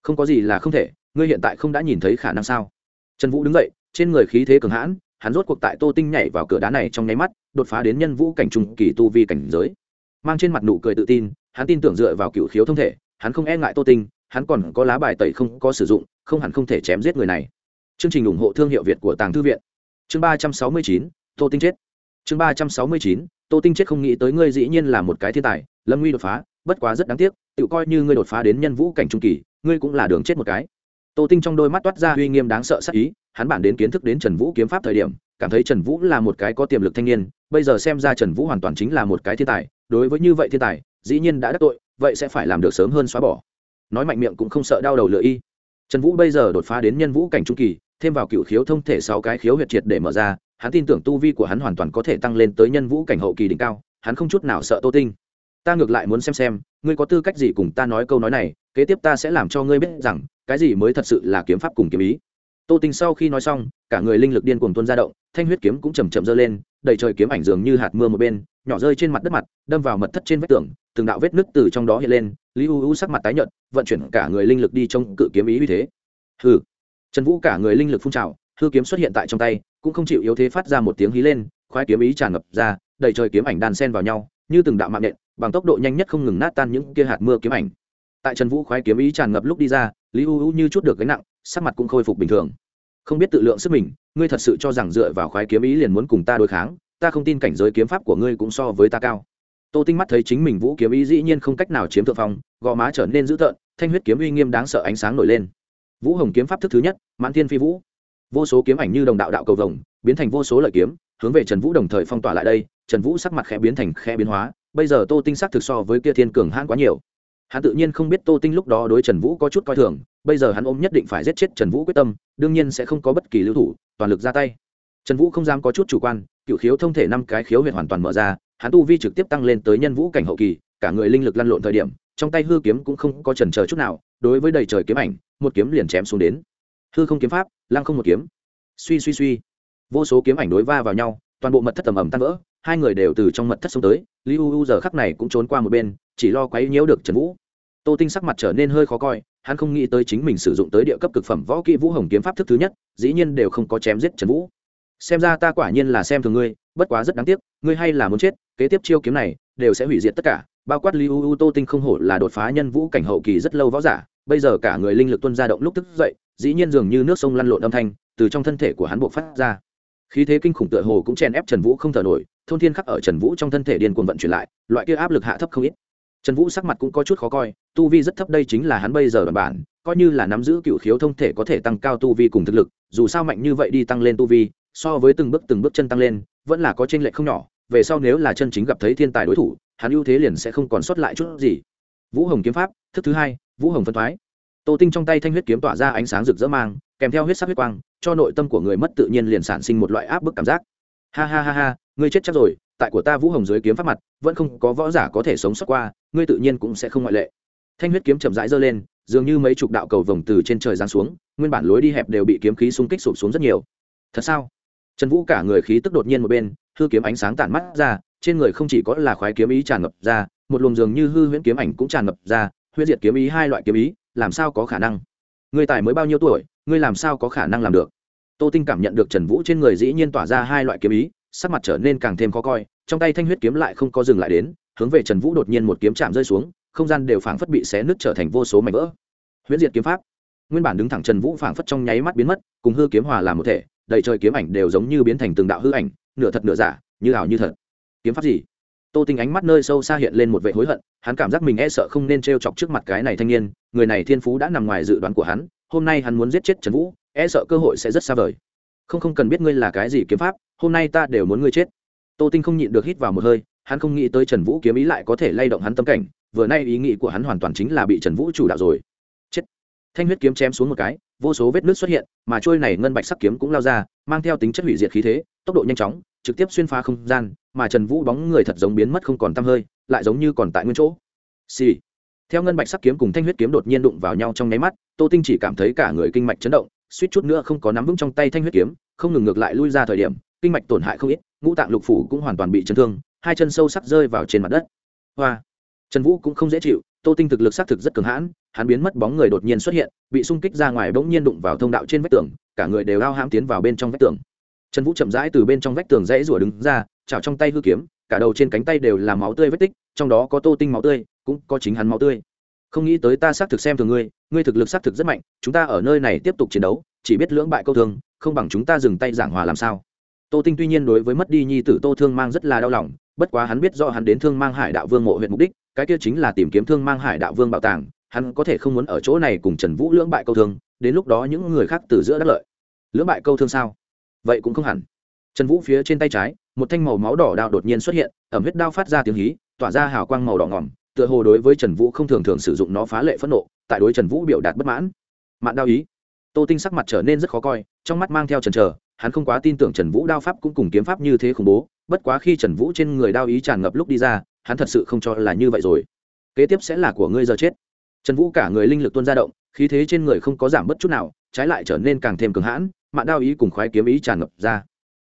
Không có gì là không thể, ngươi hiện tại không đã nhìn thấy khả năng sao? Trần vũ đứng dậy, trên người khí thế cường hãn, hắn rốt cuộc tại tô tinh nhảy vào cửa đá này trong nháy mắt, đột phá đến nhân vũ cảnh trùng kỳ tu vi cảnh giới. Mang trên mặt nụ cười tự tin, hắn tin tưởng dựa vào cựu khiếu thông thể, hắn không e ngại tô tinh, hắn còn có lá bài tẩy không có sử dụng, không hẳn không thể chém giết người này. Chương trình ủng hộ thương hiệu việt của tàng thư viện chương ba trăm sáu mươi chín, tô tinh chết. Chương ba trăm sáu mươi chín, tô tinh chết không nghĩ tới ngươi dĩ nhiên là một cái thiên tài, lâm nguy đột phá, bất quá rất đáng tiếc, tự coi như ngươi đột phá đến nhân vũ cảnh trung kỳ, ngươi cũng là đường chết một cái. Tô tinh trong đôi mắt toát ra uy nghiêm đáng sợ sắc ý, hắn bản đến kiến thức đến trần vũ kiếm pháp thời điểm, cảm thấy trần vũ là một cái có tiềm lực thanh niên, bây giờ xem ra trần vũ hoàn toàn chính là một cái thiên tài, đối với như vậy thiên tài, dĩ nhiên đã đắc tội, vậy sẽ phải làm được sớm hơn xóa bỏ. Nói mạnh miệng cũng không sợ đau đầu lựa y. Trần vũ bây giờ đột phá đến nhân vũ cảnh trung kỳ thêm vào cựu khiếu thông thể sáu cái khiếu huyệt triệt để mở ra, hắn tin tưởng tu vi của hắn hoàn toàn có thể tăng lên tới nhân vũ cảnh hậu kỳ đỉnh cao, hắn không chút nào sợ tô tinh. Ta ngược lại muốn xem xem, ngươi có tư cách gì cùng ta nói câu nói này, kế tiếp ta sẽ làm cho ngươi biết rằng, cái gì mới thật sự là kiếm pháp cùng kiếm ý. Tô tinh sau khi nói xong, cả người linh lực điên cuồng tuôn ra động, thanh huyết kiếm cũng chầm chậm dơ lên, đầy trời kiếm ảnh dường như hạt mưa một bên, nhỏ rơi trên mặt đất mặt, đâm vào mật thất trên vách tường, từng đạo vết nứt từ trong đó hiện lên, lý u u sắc mặt tái nhợt, vận chuyển cả người linh lực đi trong cự kiếm ý như thế. Hừ trần vũ cả người linh lực phun trào, hư kiếm xuất hiện tại trong tay, cũng không chịu yếu thế phát ra một tiếng hí lên, khoái kiếm ý tràn ngập ra, đầy trời kiếm ảnh đan sen vào nhau, như từng đạo mạng nện bằng tốc độ nhanh nhất không ngừng nát tan những kia hạt mưa kiếm ảnh. Tại trần vũ khoái kiếm ý tràn ngập lúc đi ra, lý u u như chút được gánh nặng, sắc mặt cũng khôi phục bình thường. Không biết tự lượng sức mình, ngươi thật sự cho rằng dựa vào khoái kiếm ý liền muốn cùng ta đối kháng, ta không tin cảnh giới kiếm pháp của ngươi cũng so với ta cao. Tô tinh mắt thấy chính mình vũ kiếm ý dĩ nhiên không cách nào chiếm thượng phong, gò má trở nên dữ tợn, thanh huyết kiếm uy nghiêm đáng sợ ánh sáng nổi lên vũ hồng kiếm pháp thức thứ nhất, mãn thiên phi vũ. Vô số kiếm ảnh như đồng đạo đạo cầu vồng, biến thành vô số lợi kiếm, hướng về trần vũ đồng thời phong tỏa lại đây, trần vũ sắc mặt khẽ biến thành khẽ biến hóa, bây giờ tô tinh sắc thực so với kia thiên cường hãn quá nhiều. Hắn tự nhiên không biết tô tinh lúc đó đối trần vũ có chút coi thường, bây giờ hắn ôm nhất định phải giết chết trần vũ quyết tâm, đương nhiên sẽ không có bất kỳ lưu thủ, toàn lực ra tay. Trần vũ không dám có chút chủ quan, cựu khiếu thông thể năm cái khiếu huyệt hoàn toàn mở ra, hắn tu vi trực tiếp tăng lên tới nhân vũ cảnh hậu kỳ, cả người linh lực lăn lộn thời điểm trong tay hư kiếm cũng không có trần chờ chút nào, đối với đầy trời kiếm ảnh, một kiếm liền chém xuống đến. Hư không kiếm pháp, lăng không một kiếm. Suy suy suy. Vô số kiếm ảnh đối va vào nhau, toàn bộ mật thất tầm ầm tan vỡ, hai người đều từ trong mật thất xông tới, li u u giờ khắc này cũng trốn qua một bên, chỉ lo quấy nhiễu được trần vũ. Tô tinh sắc mặt trở nên hơi khó coi, hắn không nghĩ tới chính mình sử dụng tới địa cấp cực phẩm võ kỹ vũ hồng kiếm pháp thức thứ nhất, dĩ nhiên đều không có chém giết trần vũ. Xem ra ta quả nhiên là xem thường ngươi, bất quá rất đáng tiếc, ngươi hay là muốn chết, kế tiếp chiêu kiếm này đều sẽ hủy diệt tất cả bao quát li u u tô tinh không hổ là đột phá nhân vũ cảnh hậu kỳ rất lâu võ giả, bây giờ cả người linh lực tuân ra động lúc thức dậy, dĩ nhiên dường như nước sông lăn lộn âm thanh từ trong thân thể của hắn buộc phát ra. Khí thế kinh khủng tựa hồ cũng chèn ép trần vũ không thở nổi, thôn thiên khắc ở trần vũ trong thân thể điên cuồng vận chuyển lại, loại kia áp lực hạ thấp không ít. Trần vũ sắc mặt cũng có chút khó coi, tu vi rất thấp đây chính là hắn bây giờ đoàn bản, coi như là nắm giữ cựu khiếu thông thể có thể tăng cao tu vi cùng thực lực, dù sao mạnh như vậy đi tăng lên tu vi, so với từng bước từng bước chân tăng lên, vẫn là có t r ê n lệch không nhỏ, về sau nếu là chân chính gặp thấy thiên tài đối thủ hắn ưu thế liền sẽ không còn sót lại chút gì. Vũ hồng kiếm pháp, thức thứ hai, vũ hồng phân thoái. Tô tinh trong tay thanh huyết kiếm tỏa ra ánh sáng rực rỡ mang, kèm theo huyết sắc huyết quang, cho nội tâm của người mất tự nhiên liền sản sinh một loại áp bức cảm giác. Ha ha ha ha, ngươi chết chắc rồi, tại của ta vũ hồng dưới kiếm pháp mặt, vẫn không có võ giả có thể sống sót qua, ngươi tự nhiên cũng sẽ không ngoại lệ. Thanh huyết kiếm chậm rãi giơ lên, dường như mấy chục đạo cầu vồng từ trên trời giáng xuống, nguyên bản lối đi hẹp đều bị kiếm khí xung kích sụp xuống rất nhiều. Thật sao? Trần vũ cả người khí tức đột nhiên một bên, hư kiếm ánh sáng tản mắt ra trên người không chỉ có là khoái kiếm ý tràn ngập ra, một luồng dường như hư huyễn kiếm ảnh cũng tràn ngập ra, huyễn diệt kiếm ý hai loại kiếm ý, làm sao có khả năng? Người tài mới bao nhiêu tuổi, ngươi làm sao có khả năng làm được? Tô tinh cảm nhận được trần vũ trên người dĩ nhiên tỏa ra hai loại kiếm ý, sắc mặt trở nên càng thêm khó coi, trong tay thanh huyết kiếm lại không có dừng lại đến, hướng về trần vũ đột nhiên một kiếm chạm rơi xuống, không gian đều phảng phất bị xé nứt trở thành vô số mảnh vỡ. Huyễn diệt kiếm pháp. Nguyên bản đứng thẳng trần vũ phảng phất trong nháy mắt biến mất, cùng hư kiếm hòa làm một thể, đầy trời kiếm ảnh đều giống như biến thành từng đạo hư ảnh, nửa thật nửa giả, như ảo như thật kiếm pháp gì? Tô tinh ánh mắt nơi sâu xa hiện lên một vệ hối hận, hắn cảm giác mình e sợ không nên t r e o chọc trước mặt cái này thanh niên, người này thiên phú đã nằm ngoài dự đoán của hắn, hôm nay hắn muốn giết chết trần vũ e sợ cơ hội sẽ rất xa vời. Không không cần biết ngươi là cái gì kiếm pháp, hôm nay ta đều muốn ngươi chết. Tô tinh không nhịn được hít vào một hơi, hắn không nghĩ tới trần vũ kiếm ý lại có thể lay động hắn tâm cảnh, vừa nay ý nghĩ của hắn hoàn toàn chính là bị trần vũ chủ đạo rồi. Chết. Thanh huyết kiếm chém xuống một cái, vô số vết nước xuất hiện, mà trôi này ngân bạch sắc kiếm cũng lao ra, mang theo tính chất hủy diệt khí thế, tốc độ nhanh chóng trực tiếp xuyên phá không gian, mà trần vũ bóng người thật giống biến mất không còn t hơi, lại giống như còn tại nguyên chỗ. Xì、sì. theo ngân bạch sắc kiếm cùng thanh huyết kiếm đột nhiên đụng vào nhau trong nháy mắt, tô tinh chỉ cảm thấy cả người kinh mạch chấn động, suýt chút nữa không có nắm vững trong tay thanh huyết kiếm, không ngừng ngược lại lui ra thời điểm, kinh mạch tổn hại không ít, ngũ tạng lục phủ cũng hoàn toàn bị chấn thương, hai chân sâu sắc rơi vào trên mặt đất. Hoa. Trần vũ cũng không dễ chịu, tô tinh thực lực xác thực rất cường hãn, hắn biến mất bóng người đột nhiên xuất hiện, bị xung kích ra ngoài bỗng nhiên đụng vào thông đạo trên vách tường, cả người đều lao hãm tiến vào bên trong vách tường trần vũ chậm rãi từ bên trong vách tường rẽ rủa đứng ra, chảo trong tay hư kiếm, cả đầu trên cánh tay đều là máu tươi vết tích, trong đó có tô tinh máu tươi, cũng có chính hắn máu tươi. Không nghĩ tới ta xác thực xem thường ngươi ngươi thực lực xác thực rất mạnh, chúng ta ở nơi này tiếp tục chiến đấu, chỉ biết lưỡng bại câu thương, không bằng chúng ta dừng tay giảng hòa làm sao. Tô tinh tuy nhiên đối với mất đi nhi tử tô thương mang rất là đau lòng, bất quá hắn biết do hắn đến thương mang hải đạo vương mộ huyện mục đích, cái kia chính là tìm kiếm thương mang hải đạo vương bảo tàng, hắn có thể không muốn ở chỗ này cùng trần vũ lưỡng bại câu thương, đến lúc đó những người khác từ giữa đất lợi. Lưỡng bại câu thương sao? Vậy cũng không hẳn. Trần vũ phía trên tay trái, một thanh màu máu đỏ đao đột nhiên xuất hiện, ẩm huyết đao phát ra tiếng hí, tỏa ra hào quang màu đỏ ngỏm, tựa hồ đối với trần vũ không thường thường sử dụng nó phá lệ phẫn nộ, tại đối trần vũ biểu đạt bất mãn. Mạn đao ý. Tô tinh sắc mặt trở nên rất khó coi, trong mắt mang theo trần trờ hắn không quá tin tưởng trần vũ đao pháp cũng cùng kiếm pháp như thế khủng bố, bất quá khi trần vũ trên người đao ý tràn ngập lúc đi ra, hắn thật sự không cho là như vậy rồi. Kế tiếp sẽ là của ngươi giờ chết. Trần vũ cả người linh lực tuôn ra động, khí thế trên người không có giảm bất chút nào, trái lại trở nên càng thêm cường hãn mạn đao ý cùng khoái kiếm ý tràn ngập ra.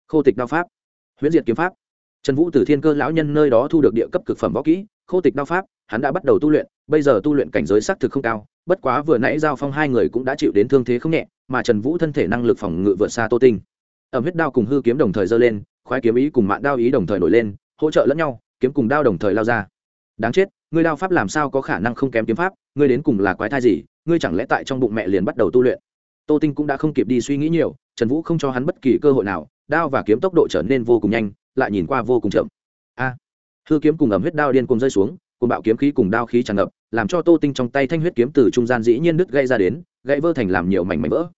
Khô tịch đao pháp, huyễn diệt kiếm pháp. Trần vũ từ thiên cơ lão nhân nơi đó thu được địa cấp cực phẩm võ kỹ, khô tịch đao pháp, hắn đã bắt đầu tu luyện, bây giờ tu luyện cảnh giới xác thực không cao, bất quá vừa nãy giao phong hai người cũng đã chịu đến thương thế không nhẹ, mà trần vũ thân thể năng lực phòng ngự vượt xa tô tinh. Ẩm huyết đao cùng hư kiếm đồng thời giơ lên, khoái kiếm ý cùng mạng đao ý đồng thời nổi lên, hỗ trợ lẫn nhau, kiếm cùng đao đồng thời lao ra. Đáng chết, ngươi đao pháp làm sao có khả năng không kém kiếm pháp, ngươi đến cùng là quái thai gì, ngươi chẳng lẽ tại trong bụng mẹ liền bắt đầu tu luyện? Tô tinh cũng đã không kịp đi suy nghĩ nhiều, trần vũ không cho hắn bất kỳ cơ hội nào, đao và kiếm tốc độ trở nên vô cùng nhanh, lại nhìn qua vô cùng chậm. A! Hư kiếm cùng ẩm huyết đao điên cùng rơi xuống cùng bạo kiếm khí cùng đao khí tràn ngập, làm cho tô tinh trong tay thanh huyết kiếm từ trung gian dĩ nhiên đứt gây ra đến, gãy vỡ thành làm nhiều mảnh mảnh vỡ.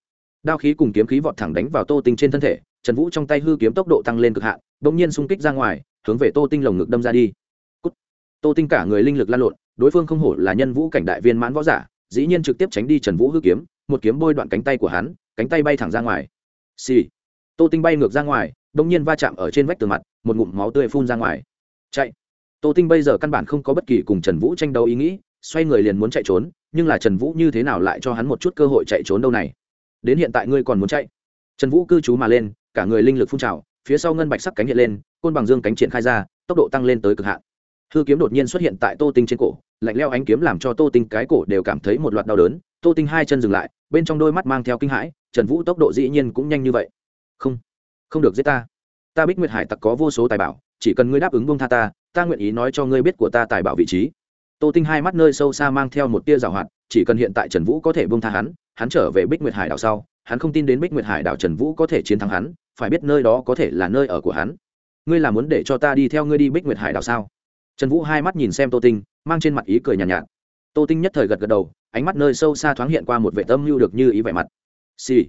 Đao khí cùng kiếm khí vọt thẳng đánh vào tô tinh trên thân thể, trần vũ trong tay hư kiếm tốc độ tăng lên cực hạn đ ỗ n g nhiên xung kích ra ngoài, hướng về tô tinh lồng ngực đâm ra đi、Cút. Tô tinh cả người linh lực lan lộn, đối phương không hổ là nhân vũ cảnh đại viên mãn võ giả, dĩ nhiên trực tiếp tránh đi trần vũ hư kiếm một kiếm bôi đoạn cánh tay của hắn, cánh tay bay thẳng ra ngoài. Xì、sì. tô tinh bay ngược ra ngoài đ ỗ n g nhiên va chạm ở trên vách tường mặt, một ngụm máu tươi phun ra ngoài. Chạy. Tô tinh bây giờ căn bản không có bất kỳ cùng trần vũ tranh đấu ý nghĩ, xoay người liền muốn chạy trốn, nhưng là trần vũ như thế nào lại cho hắn một chút cơ hội chạy trốn đâu này? Đến hiện tại ngươi còn muốn chạy? Trần vũ cư trú mà lên, cả người linh lực phun trào, phía sau ngân bạch sắc cánh hiện lên, côn bằng dương cánh triển khai ra, tốc độ tăng lên tới cực hạn. Hư kiếm đột nhiên xuất hiện tại tô tinh trên cổ, lạnh leo ánh kiếm làm cho tô tinh cái cổ đều cảm thấy một loạt đau đớn tô tinh hai chân dừng lại bên trong đôi mắt mang theo kinh hãi trần vũ tốc độ dĩ nhiên cũng nhanh như vậy. Không không được giết ta. Ta bích nguyệt hải tặc có vô số tài bảo chỉ cần ngươi đáp ứng bông tha ta ta nguyện ý nói cho ngươi biết của ta tài bảo vị trí. Tô tinh hai mắt nơi sâu xa mang theo một tia rào hoạt chỉ cần hiện tại trần vũ có thể bông tha hắn hắn trở về bích nguyệt hải đảo sau hắn không tin đến bích nguyệt hải đảo trần vũ có thể chiến thắng hắn phải biết nơi đó có thể là nơi ở của hắn. Ngươi là muốn để cho ta đi theo ngươi đi bích nguyệt hải đảo sao? Trần vũ hai mắt nhìn xem tô tinh mang trên mặt ý cười nhàn nhạt, nhạt. Tô tinh nhất thời gật gật đầu ánh mắt nơi sâu xa thoáng hiện qua một vệ tâm lưu được như ý vẻ mặt. Xì、sì.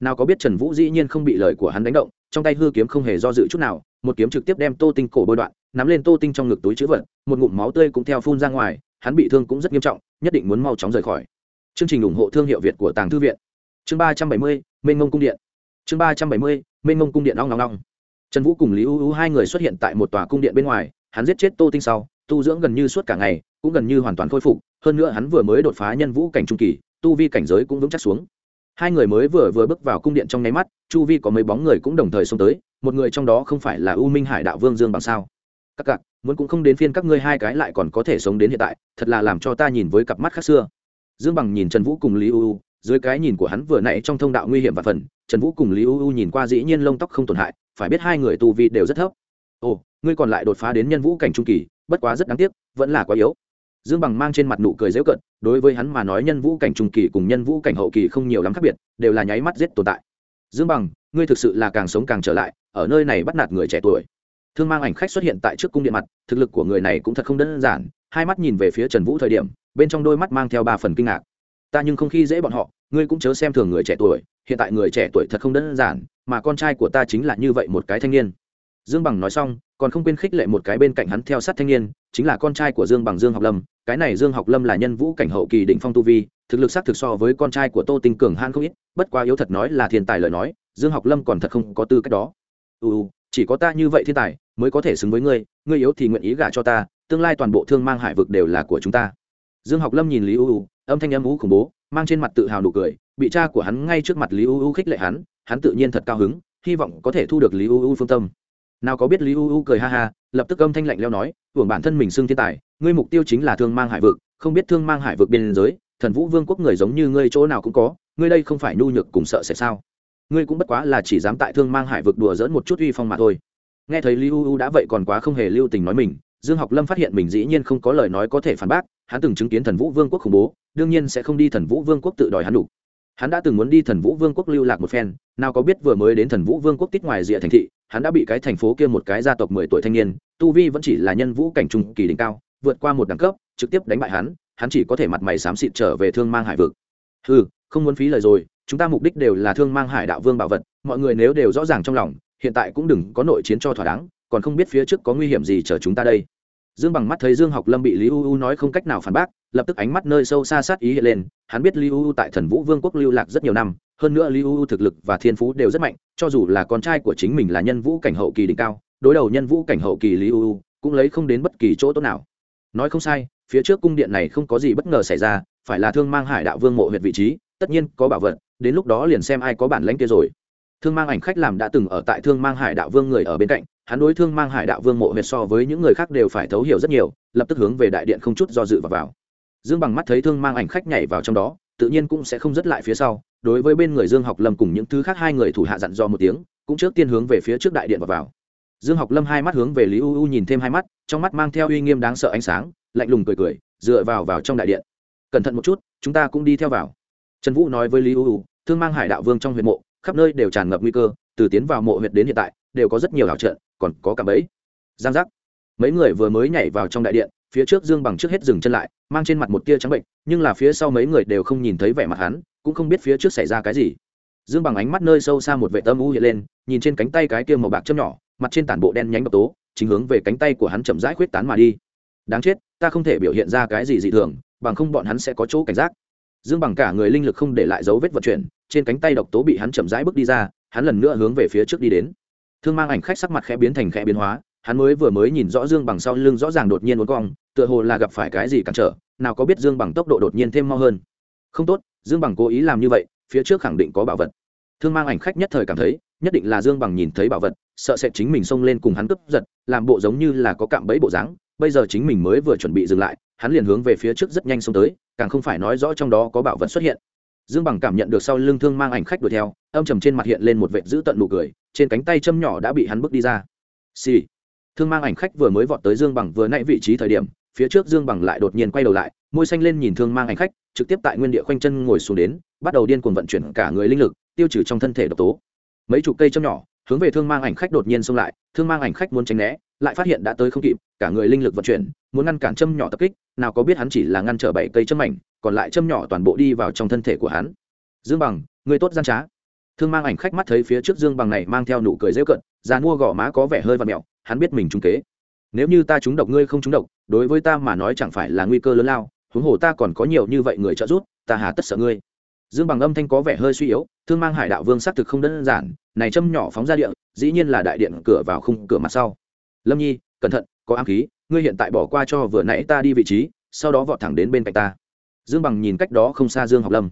nào có biết trần vũ dĩ nhiên không bị lời của hắn đánh động, trong tay hư kiếm không hề do dự chút nào, một kiếm trực tiếp đem tô tinh cổ bôi đoạn, nắm lên tô tinh trong ngực túi chữ vật, một ngụm máu tươi cũng theo phun ra ngoài, hắn bị thương cũng rất nghiêm trọng, nhất định muốn mau chóng rời khỏi. Chương trình ủng hộ thương hiệu việt của tàng thư viện. Chương ba trăm bảy mươi, mênh mông cung điện. Chương ba trăm bảy mươi, mênh mông cung điện long long long trần vũ cùng lý u u hai người xuất hiện tại một tòa cung điện bên ngoài, hắn giết chết tô tinh sau, tu dưỡng gần như suốt cả ngày cũng gần như hoàn toàn khôi phục, hơn nữa hắn vừa mới đột phá nhân vũ cảnh trung kỳ, tu vi cảnh giới cũng vững chắc xuống. Hai người mới vừa vừa bước vào cung điện trong nháy mắt, chu vi có mấy bóng người cũng đồng thời xông tới, một người trong đó không phải là u minh hải đạo vương dương bằng sao? Các cặp muốn cũng không đến phiên các ngươi hai cái lại còn có thể sống đến hiện tại, thật là làm cho ta nhìn với cặp mắt khác xưa. Dương bằng nhìn trần vũ cùng lý u u, dưới cái nhìn của hắn vừa nãy trong thông đạo nguy hiểm và phần, trần vũ cùng lý u u nhìn qua dĩ nhiên lông tóc không tổn hại, phải biết hai người tu vi đều rất thấp. Ồ, ngươi còn lại đột phá đến nhân vũ cảnh trung kỳ, bất quá rất đáng tiếc, vẫn là quá yếu dương bằng mang trên mặt nụ cười dễu cận đối với hắn mà nói nhân vũ cảnh trung kỳ cùng nhân vũ cảnh hậu kỳ không nhiều lắm khác biệt, đều là nháy mắt giết tồn tại. Dương bằng, ngươi thực sự là càng sống càng trở lại, ở nơi này bắt nạt người trẻ tuổi. Thương mang ảnh khách xuất hiện tại trước cung điện mặt, thực lực của người này cũng thật không đơn giản, hai mắt nhìn về phía trần vũ thời điểm, bên trong đôi mắt mang theo ba phần kinh ngạc. Ta nhưng không khi dễ bọn họ, ngươi cũng chớ xem thường người trẻ tuổi, hiện tại người trẻ tuổi thật không đơn giản, mà con trai của ta chính là như vậy một cái thanh niên dương bằng nói xong, còn không quên khích lệ một cái bên cạnh hắn theo sát thanh niên, chính là con trai của dương bằng dương học lâm. Cái này dương học lâm là nhân vũ cảnh hậu kỳ định phong tu vi, thực lực xác thực so với con trai của tô tinh cường han không ít, bất quá yếu thật nói là thiên tài lời nói, dương học lâm còn thật không có tư cách đó. Ừ chỉ có ta như vậy thiên tài mới có thể xứng với ngươi ngươi yếu thì nguyện ý gả cho ta, tương lai toàn bộ thương mang hải vực đều là của chúng ta. Dương học lâm nhìn lý u u, âm thanh âm u khủng bố, mang trên mặt tự hào nụ cười, bị cha của hắn ngay trước mặt lý u u khích lệ hắn hắn tự nhiên thật cao hứng, hy vọng có thể thu được lý u u phương tâm nào có biết lý u u cười ha ha, lập tức âm thanh lạnh leo nói, hưởng bản thân mình xưng thiên tài, ngươi mục tiêu chính là thương mang hải vực, không biết thương mang hải vực biên giới, thần vũ vương quốc người giống như ngươi chỗ nào cũng có, ngươi đây không phải nhu nhược cùng sợ sẽ sao? Ngươi cũng bất quá là chỉ dám tại thương mang hải vực đùa dỡn một chút uy phong mà thôi. Nghe thấy lý u u đã vậy còn quá không hề lưu tình nói mình, dương học lâm phát hiện mình dĩ nhiên không có lời nói có thể phản bác, hắn từng chứng kiến thần vũ vương quốc khủng bố, đương nhiên sẽ không đi thần vũ vương quốc tự đòi hắn đủ. Hắn đã từng muốn đi thần vũ vương quốc lưu lạc một phen, nào có biết vừa mới đến thần vũ vương quốc tít ngoài rìa thành thị hắn đã bị cái thành phố kia một cái gia tộc mười tuổi thanh niên, tu vi vẫn chỉ là nhân vũ cảnh trung kỳ đỉnh cao, vượt qua một đẳng cấp, trực tiếp đánh bại hắn hắn chỉ có thể mặt mày xám xịt trở về thương mang hải vực. Ừ không muốn phí lời rồi, chúng ta mục đích đều là thương mang hải đạo vương bảo vật, mọi người nếu đều rõ ràng trong lòng, hiện tại cũng đừng có nội chiến cho thỏa đáng, còn không biết phía trước có nguy hiểm gì chờ chúng ta đây. Dương bằng mắt thấy dương học lâm bị lý u u nói không cách nào phản bác lập tức ánh mắt nơi sâu xa sát ý hiện lên, hắn biết Liu u tại thần vũ vương quốc lưu lạc rất nhiều năm, hơn nữa Liu u thực lực và thiên phú đều rất mạnh, cho dù là con trai của chính mình là nhân vũ cảnh hậu kỳ đỉnh cao, đối đầu nhân vũ cảnh hậu kỳ Liu cũng lấy không đến bất kỳ chỗ tốt nào. Nói không sai, phía trước cung điện này không có gì bất ngờ xảy ra, phải là thương mang hải đạo vương mộ huyệt vị trí, tất nhiên có bảo vật, đến lúc đó liền xem ai có bản lãnh kia rồi. Thương mang ảnh khách làm đã từng ở tại thương mang hải đạo vương người ở bên cạnh, hắn đối thương mang hải đạo vương mộ huyệt so với những người khác đều phải thấu hiểu rất nhiều, lập tức hướng về đại điện không chút do dự và vào dương bằng mắt thấy thương mang ảnh khách nhảy vào trong đó, tự nhiên cũng sẽ không dứt lại phía sau. Đối với bên người dương học lâm cùng những thứ khác hai người thủ hạ dặn dò một tiếng, cũng trước tiên hướng về phía trước đại điện và vào. Dương học lâm hai mắt hướng về lý u u nhìn thêm hai mắt, trong mắt mang theo uy nghiêm đáng sợ ánh sáng, lạnh lùng cười cười, dựa vào vào trong đại điện. Cẩn thận một chút, chúng ta cũng đi theo vào. Trần vũ nói với lý u u, thương mang hải đạo vương trong huyện mộ, khắp nơi đều tràn ngập nguy cơ, từ tiến vào mộ huyện đến hiện tại, đều có rất nhiều ảo trận, còn có cả bẫy. Giang giác. Mấy người vừa mới nhảy vào trong đại điện phía trước dương bằng trước hết dừng chân lại, mang trên mặt một tia trắng bệnh, nhưng là phía sau mấy người đều không nhìn thấy vẻ mặt hắn, cũng không biết phía trước xảy ra cái gì. Dương bằng ánh mắt nơi sâu xa một vệ tâm u hiện lên, nhìn trên cánh tay cái kia màu bạc châm nhỏ, mặt trên tản bộ đen nhánh độc tố, chính hướng về cánh tay của hắn chậm rãi khuyết tán mà đi. Đáng chết, ta không thể biểu hiện ra cái gì dị thường, bằng không bọn hắn sẽ có chỗ cảnh giác. Dương bằng cả người linh lực không để lại dấu vết vận chuyển, trên cánh tay độc tố bị hắn chậm rãi bước đi ra, hắn lần nữa hướng về phía trước đi đến. Thương mang ảnh khách sắc mặt khẽ biến thành khẽ biến hóa hắn mới vừa mới nhìn rõ dương bằng sau lưng rõ ràng đột nhiên uốn cong, tựa hồ là gặp phải cái gì cản trở, nào có biết dương bằng tốc độ đột nhiên thêm mau hơn. Không tốt, dương bằng cố ý làm như vậy, phía trước khẳng định có bảo vật. Thương mang ảnh khách nhất thời cảm thấy, nhất định là dương bằng nhìn thấy bảo vật, sợ sẽ chính mình xông lên cùng hắn cướp giật, làm bộ giống như là có cạm bẫy bộ dáng, bây giờ chính mình mới vừa chuẩn bị dừng lại, hắn liền hướng về phía trước rất nhanh xông tới, càng không phải nói rõ trong đó có bảo vật xuất hiện. Dương bằng cảm nhận được sau lưng thương mang ảnh khách đuổi theo, âm trầm trên mặt hiện lên một vệ giữ tận nụ cười, trên cánh tay châm nhỏ đã bị hắn bước đi ra. Xì、sì thương mang ảnh khách vừa mới vọt tới dương bằng vừa nãy vị trí thời điểm, phía trước dương bằng lại đột nhiên quay đầu lại, môi xanh lên nhìn thương mang ảnh khách, trực tiếp tại nguyên địa khoanh chân ngồi xuống đến, bắt đầu điên cuồng vận chuyển cả người linh lực, tiêu trừ trong thân thể độc tố. Mấy chục cây châm nhỏ, hướng về thương mang ảnh khách đột nhiên xông lại, thương mang ảnh khách muốn tránh né, lại phát hiện đã tới không kịp, cả người linh lực vận chuyển, muốn ngăn cản châm nhỏ tập kích, nào có biết hắn chỉ là ngăn trở bảy cây châm mảnh, còn lại châm nhỏ toàn bộ đi vào trong thân thể của hắn. Dương bằng, người tốt gian trá. Thương mang ảnh khách mắt thấy phía trước dương bằng này mang theo nụ cười dễ cận già mua gò má có vẻ hơi và mẹo hắn biết mình trúng kế. Nếu như ta trúng độc, ngươi không trúng độc, đối với ta mà nói chẳng phải là nguy cơ lớn lao, huống hồ ta còn có nhiều như vậy người trợ giúp, ta hà tất sợ ngươi. Dương bằng âm thanh có vẻ hơi suy yếu, thương mang hải đạo vương xác thực không đơn giản, này châm nhỏ phóng ra điện dĩ nhiên là đại điện cửa vào khung cửa mặt sau. Lâm nhi, cẩn thận, có ám khí, ngươi hiện tại bỏ qua cho vừa nãy ta đi vị trí, sau đó vọt thẳng đến bên cạnh ta. Dương bằng nhìn cách đó không xa dương học lâm.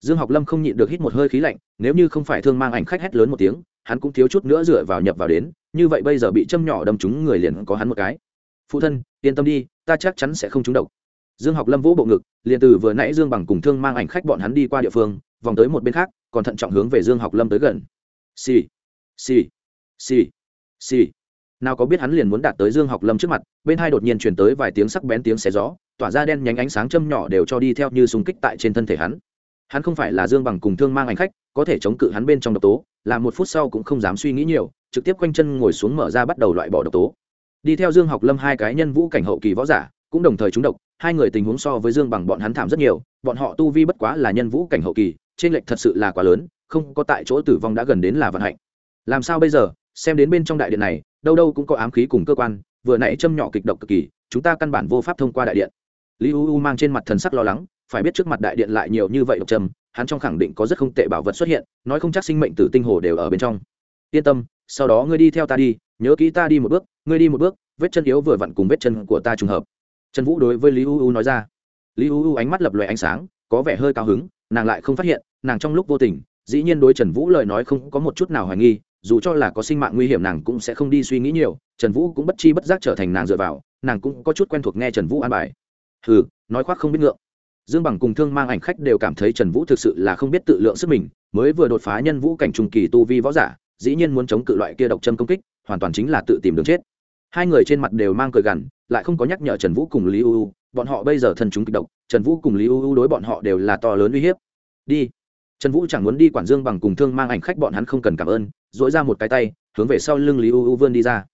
Dương học lâm không nhịn được hít một hơi khí lạnh, nếu như không phải thương mang ảnh khách hét lớn một tiếng, hắn cũng thiếu chút nữa dựa vào nhập vào đến như vậy bây giờ bị châm nhỏ đâm trúng người liền có hắn một cái. Phụ thân, yên tâm đi, ta chắc chắn sẽ không trúng độc. Dương học lâm vỗ bộ ngực, liền từ vừa nãy dương bằng cùng thương mang ảnh khách bọn hắn đi qua địa phương, vòng tới một bên khác, còn thận trọng hướng về dương học lâm tới gần. Xì xì xì xì. Nào có biết hắn liền muốn đạt tới dương học lâm trước mặt, bên hai đột nhiên chuyển tới vài tiếng sắc bén tiếng xé gió, tỏa ra đen nhánh ánh sáng châm nhỏ đều cho đi theo như súng kích tại trên thân thể hắn. Hắn không phải là dương bằng cùng thương mang ảnh khách, có thể chống cự hắn bên trong độc tố làm một phút sau cũng không dám suy nghĩ nhiều trực tiếp quanh chân ngồi xuống mở ra bắt đầu loại bỏ độc tố. Đi theo dương học lâm hai cái nhân vũ cảnh hậu kỳ võ giả, cũng đồng thời trúng độc, hai người tình huống so với dương bằng bọn hắn thảm rất nhiều, bọn họ tu vi bất quá là nhân vũ cảnh hậu kỳ, trên lệch thật sự là quá lớn, không có tại chỗ tử vong đã gần đến là vận hạnh. Làm sao bây giờ, xem đến bên trong đại điện này, đâu đâu cũng có ám khí cùng cơ quan, vừa nãy châm nhỏ kịch độc cực kỳ, chúng ta căn bản vô pháp thông qua đại điện. Lý u u mang trên mặt thần sắc lo lắng, phải biết trước mặt đại điện lại nhiều như vậy độc trầm, hắn trong khẳng định có rất không tệ bảo vật xuất hiện, nói không chắc sinh mệnh tử tinh hồ đều ở bên trong. Yên tâm sau đó ngươi đi theo ta đi, nhớ kỹ ta đi một bước, ngươi đi một bước, vết chân yếu vừa vặn cùng vết chân của ta trùng hợp. Trần vũ đối với lý u u nói ra. Lý u u ánh mắt lập loè ánh sáng, có vẻ hơi cao hứng, nàng lại không phát hiện, nàng trong lúc vô tình, dĩ nhiên đối trần vũ lời nói không có một chút nào hoài nghi, dù cho là có sinh mạng nguy hiểm nàng cũng sẽ không đi suy nghĩ nhiều, trần vũ cũng bất chi bất giác trở thành nàng dựa vào, nàng cũng có chút quen thuộc nghe trần vũ an bài. Hừ, nói khoác không biết ngượng. Dương bằng cùng thương mang ảnh khách đều cảm thấy trần vũ thực sự là không biết tự lượng sức mình, mới vừa đột phá nhân vũ cảnh trung kỳ tu vi võ giả dĩ nhiên muốn chống cự loại kia độc châm công kích, hoàn toàn chính là tự tìm đường chết. Hai người trên mặt đều mang cười gằn, lại không có nhắc nhở trần vũ cùng lý u bọn họ bây giờ thân chúng kịch độc, trần vũ cùng lý u đối bọn họ đều là to lớn uy hiếp. Đi. Trần vũ chẳng muốn đi quản dương bằng cùng thương mang ảnh khách bọn hắn không cần cảm ơn dỗi ra một cái tay, hướng về sau lưng lý u u vươn đi ra.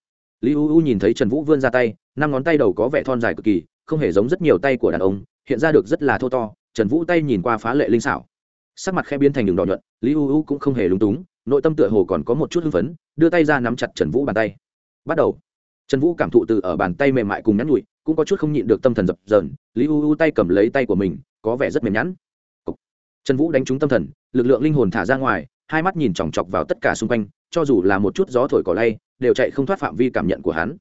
Lý u u nhìn thấy trần vũ vươn ra tay, năm ngón tay đầu có vẻ thon dài cực kỳ, không hề giống rất nhiều tay của đàn ông, hiện ra được rất là thô to, trần vũ tay nhìn qua phá lệ linh xảo. Sắc mặt khe biến thành đường đỏ nhuận, lý u u cũng không hề lúng túng nội tâm tựa hồ còn có một chút hưng phấn, đưa tay ra nắm chặt trần vũ bàn tay. Bắt đầu. Trần vũ cảm thụ từ ở bàn tay mềm mại cùng nhắn nhụi cũng có chút không nhịn được tâm thần dập dờn, lý u u tay cầm lấy tay của mình, có vẻ rất mềm nhẵn. Trần vũ đánh trúng tâm thần, lực lượng linh hồn thả ra ngoài, hai mắt nhìn chòng chọc vào tất cả xung quanh, cho dù là một chút gió thổi cỏ lay, đều chạy không thoát phạm vi cảm nhận của hắn.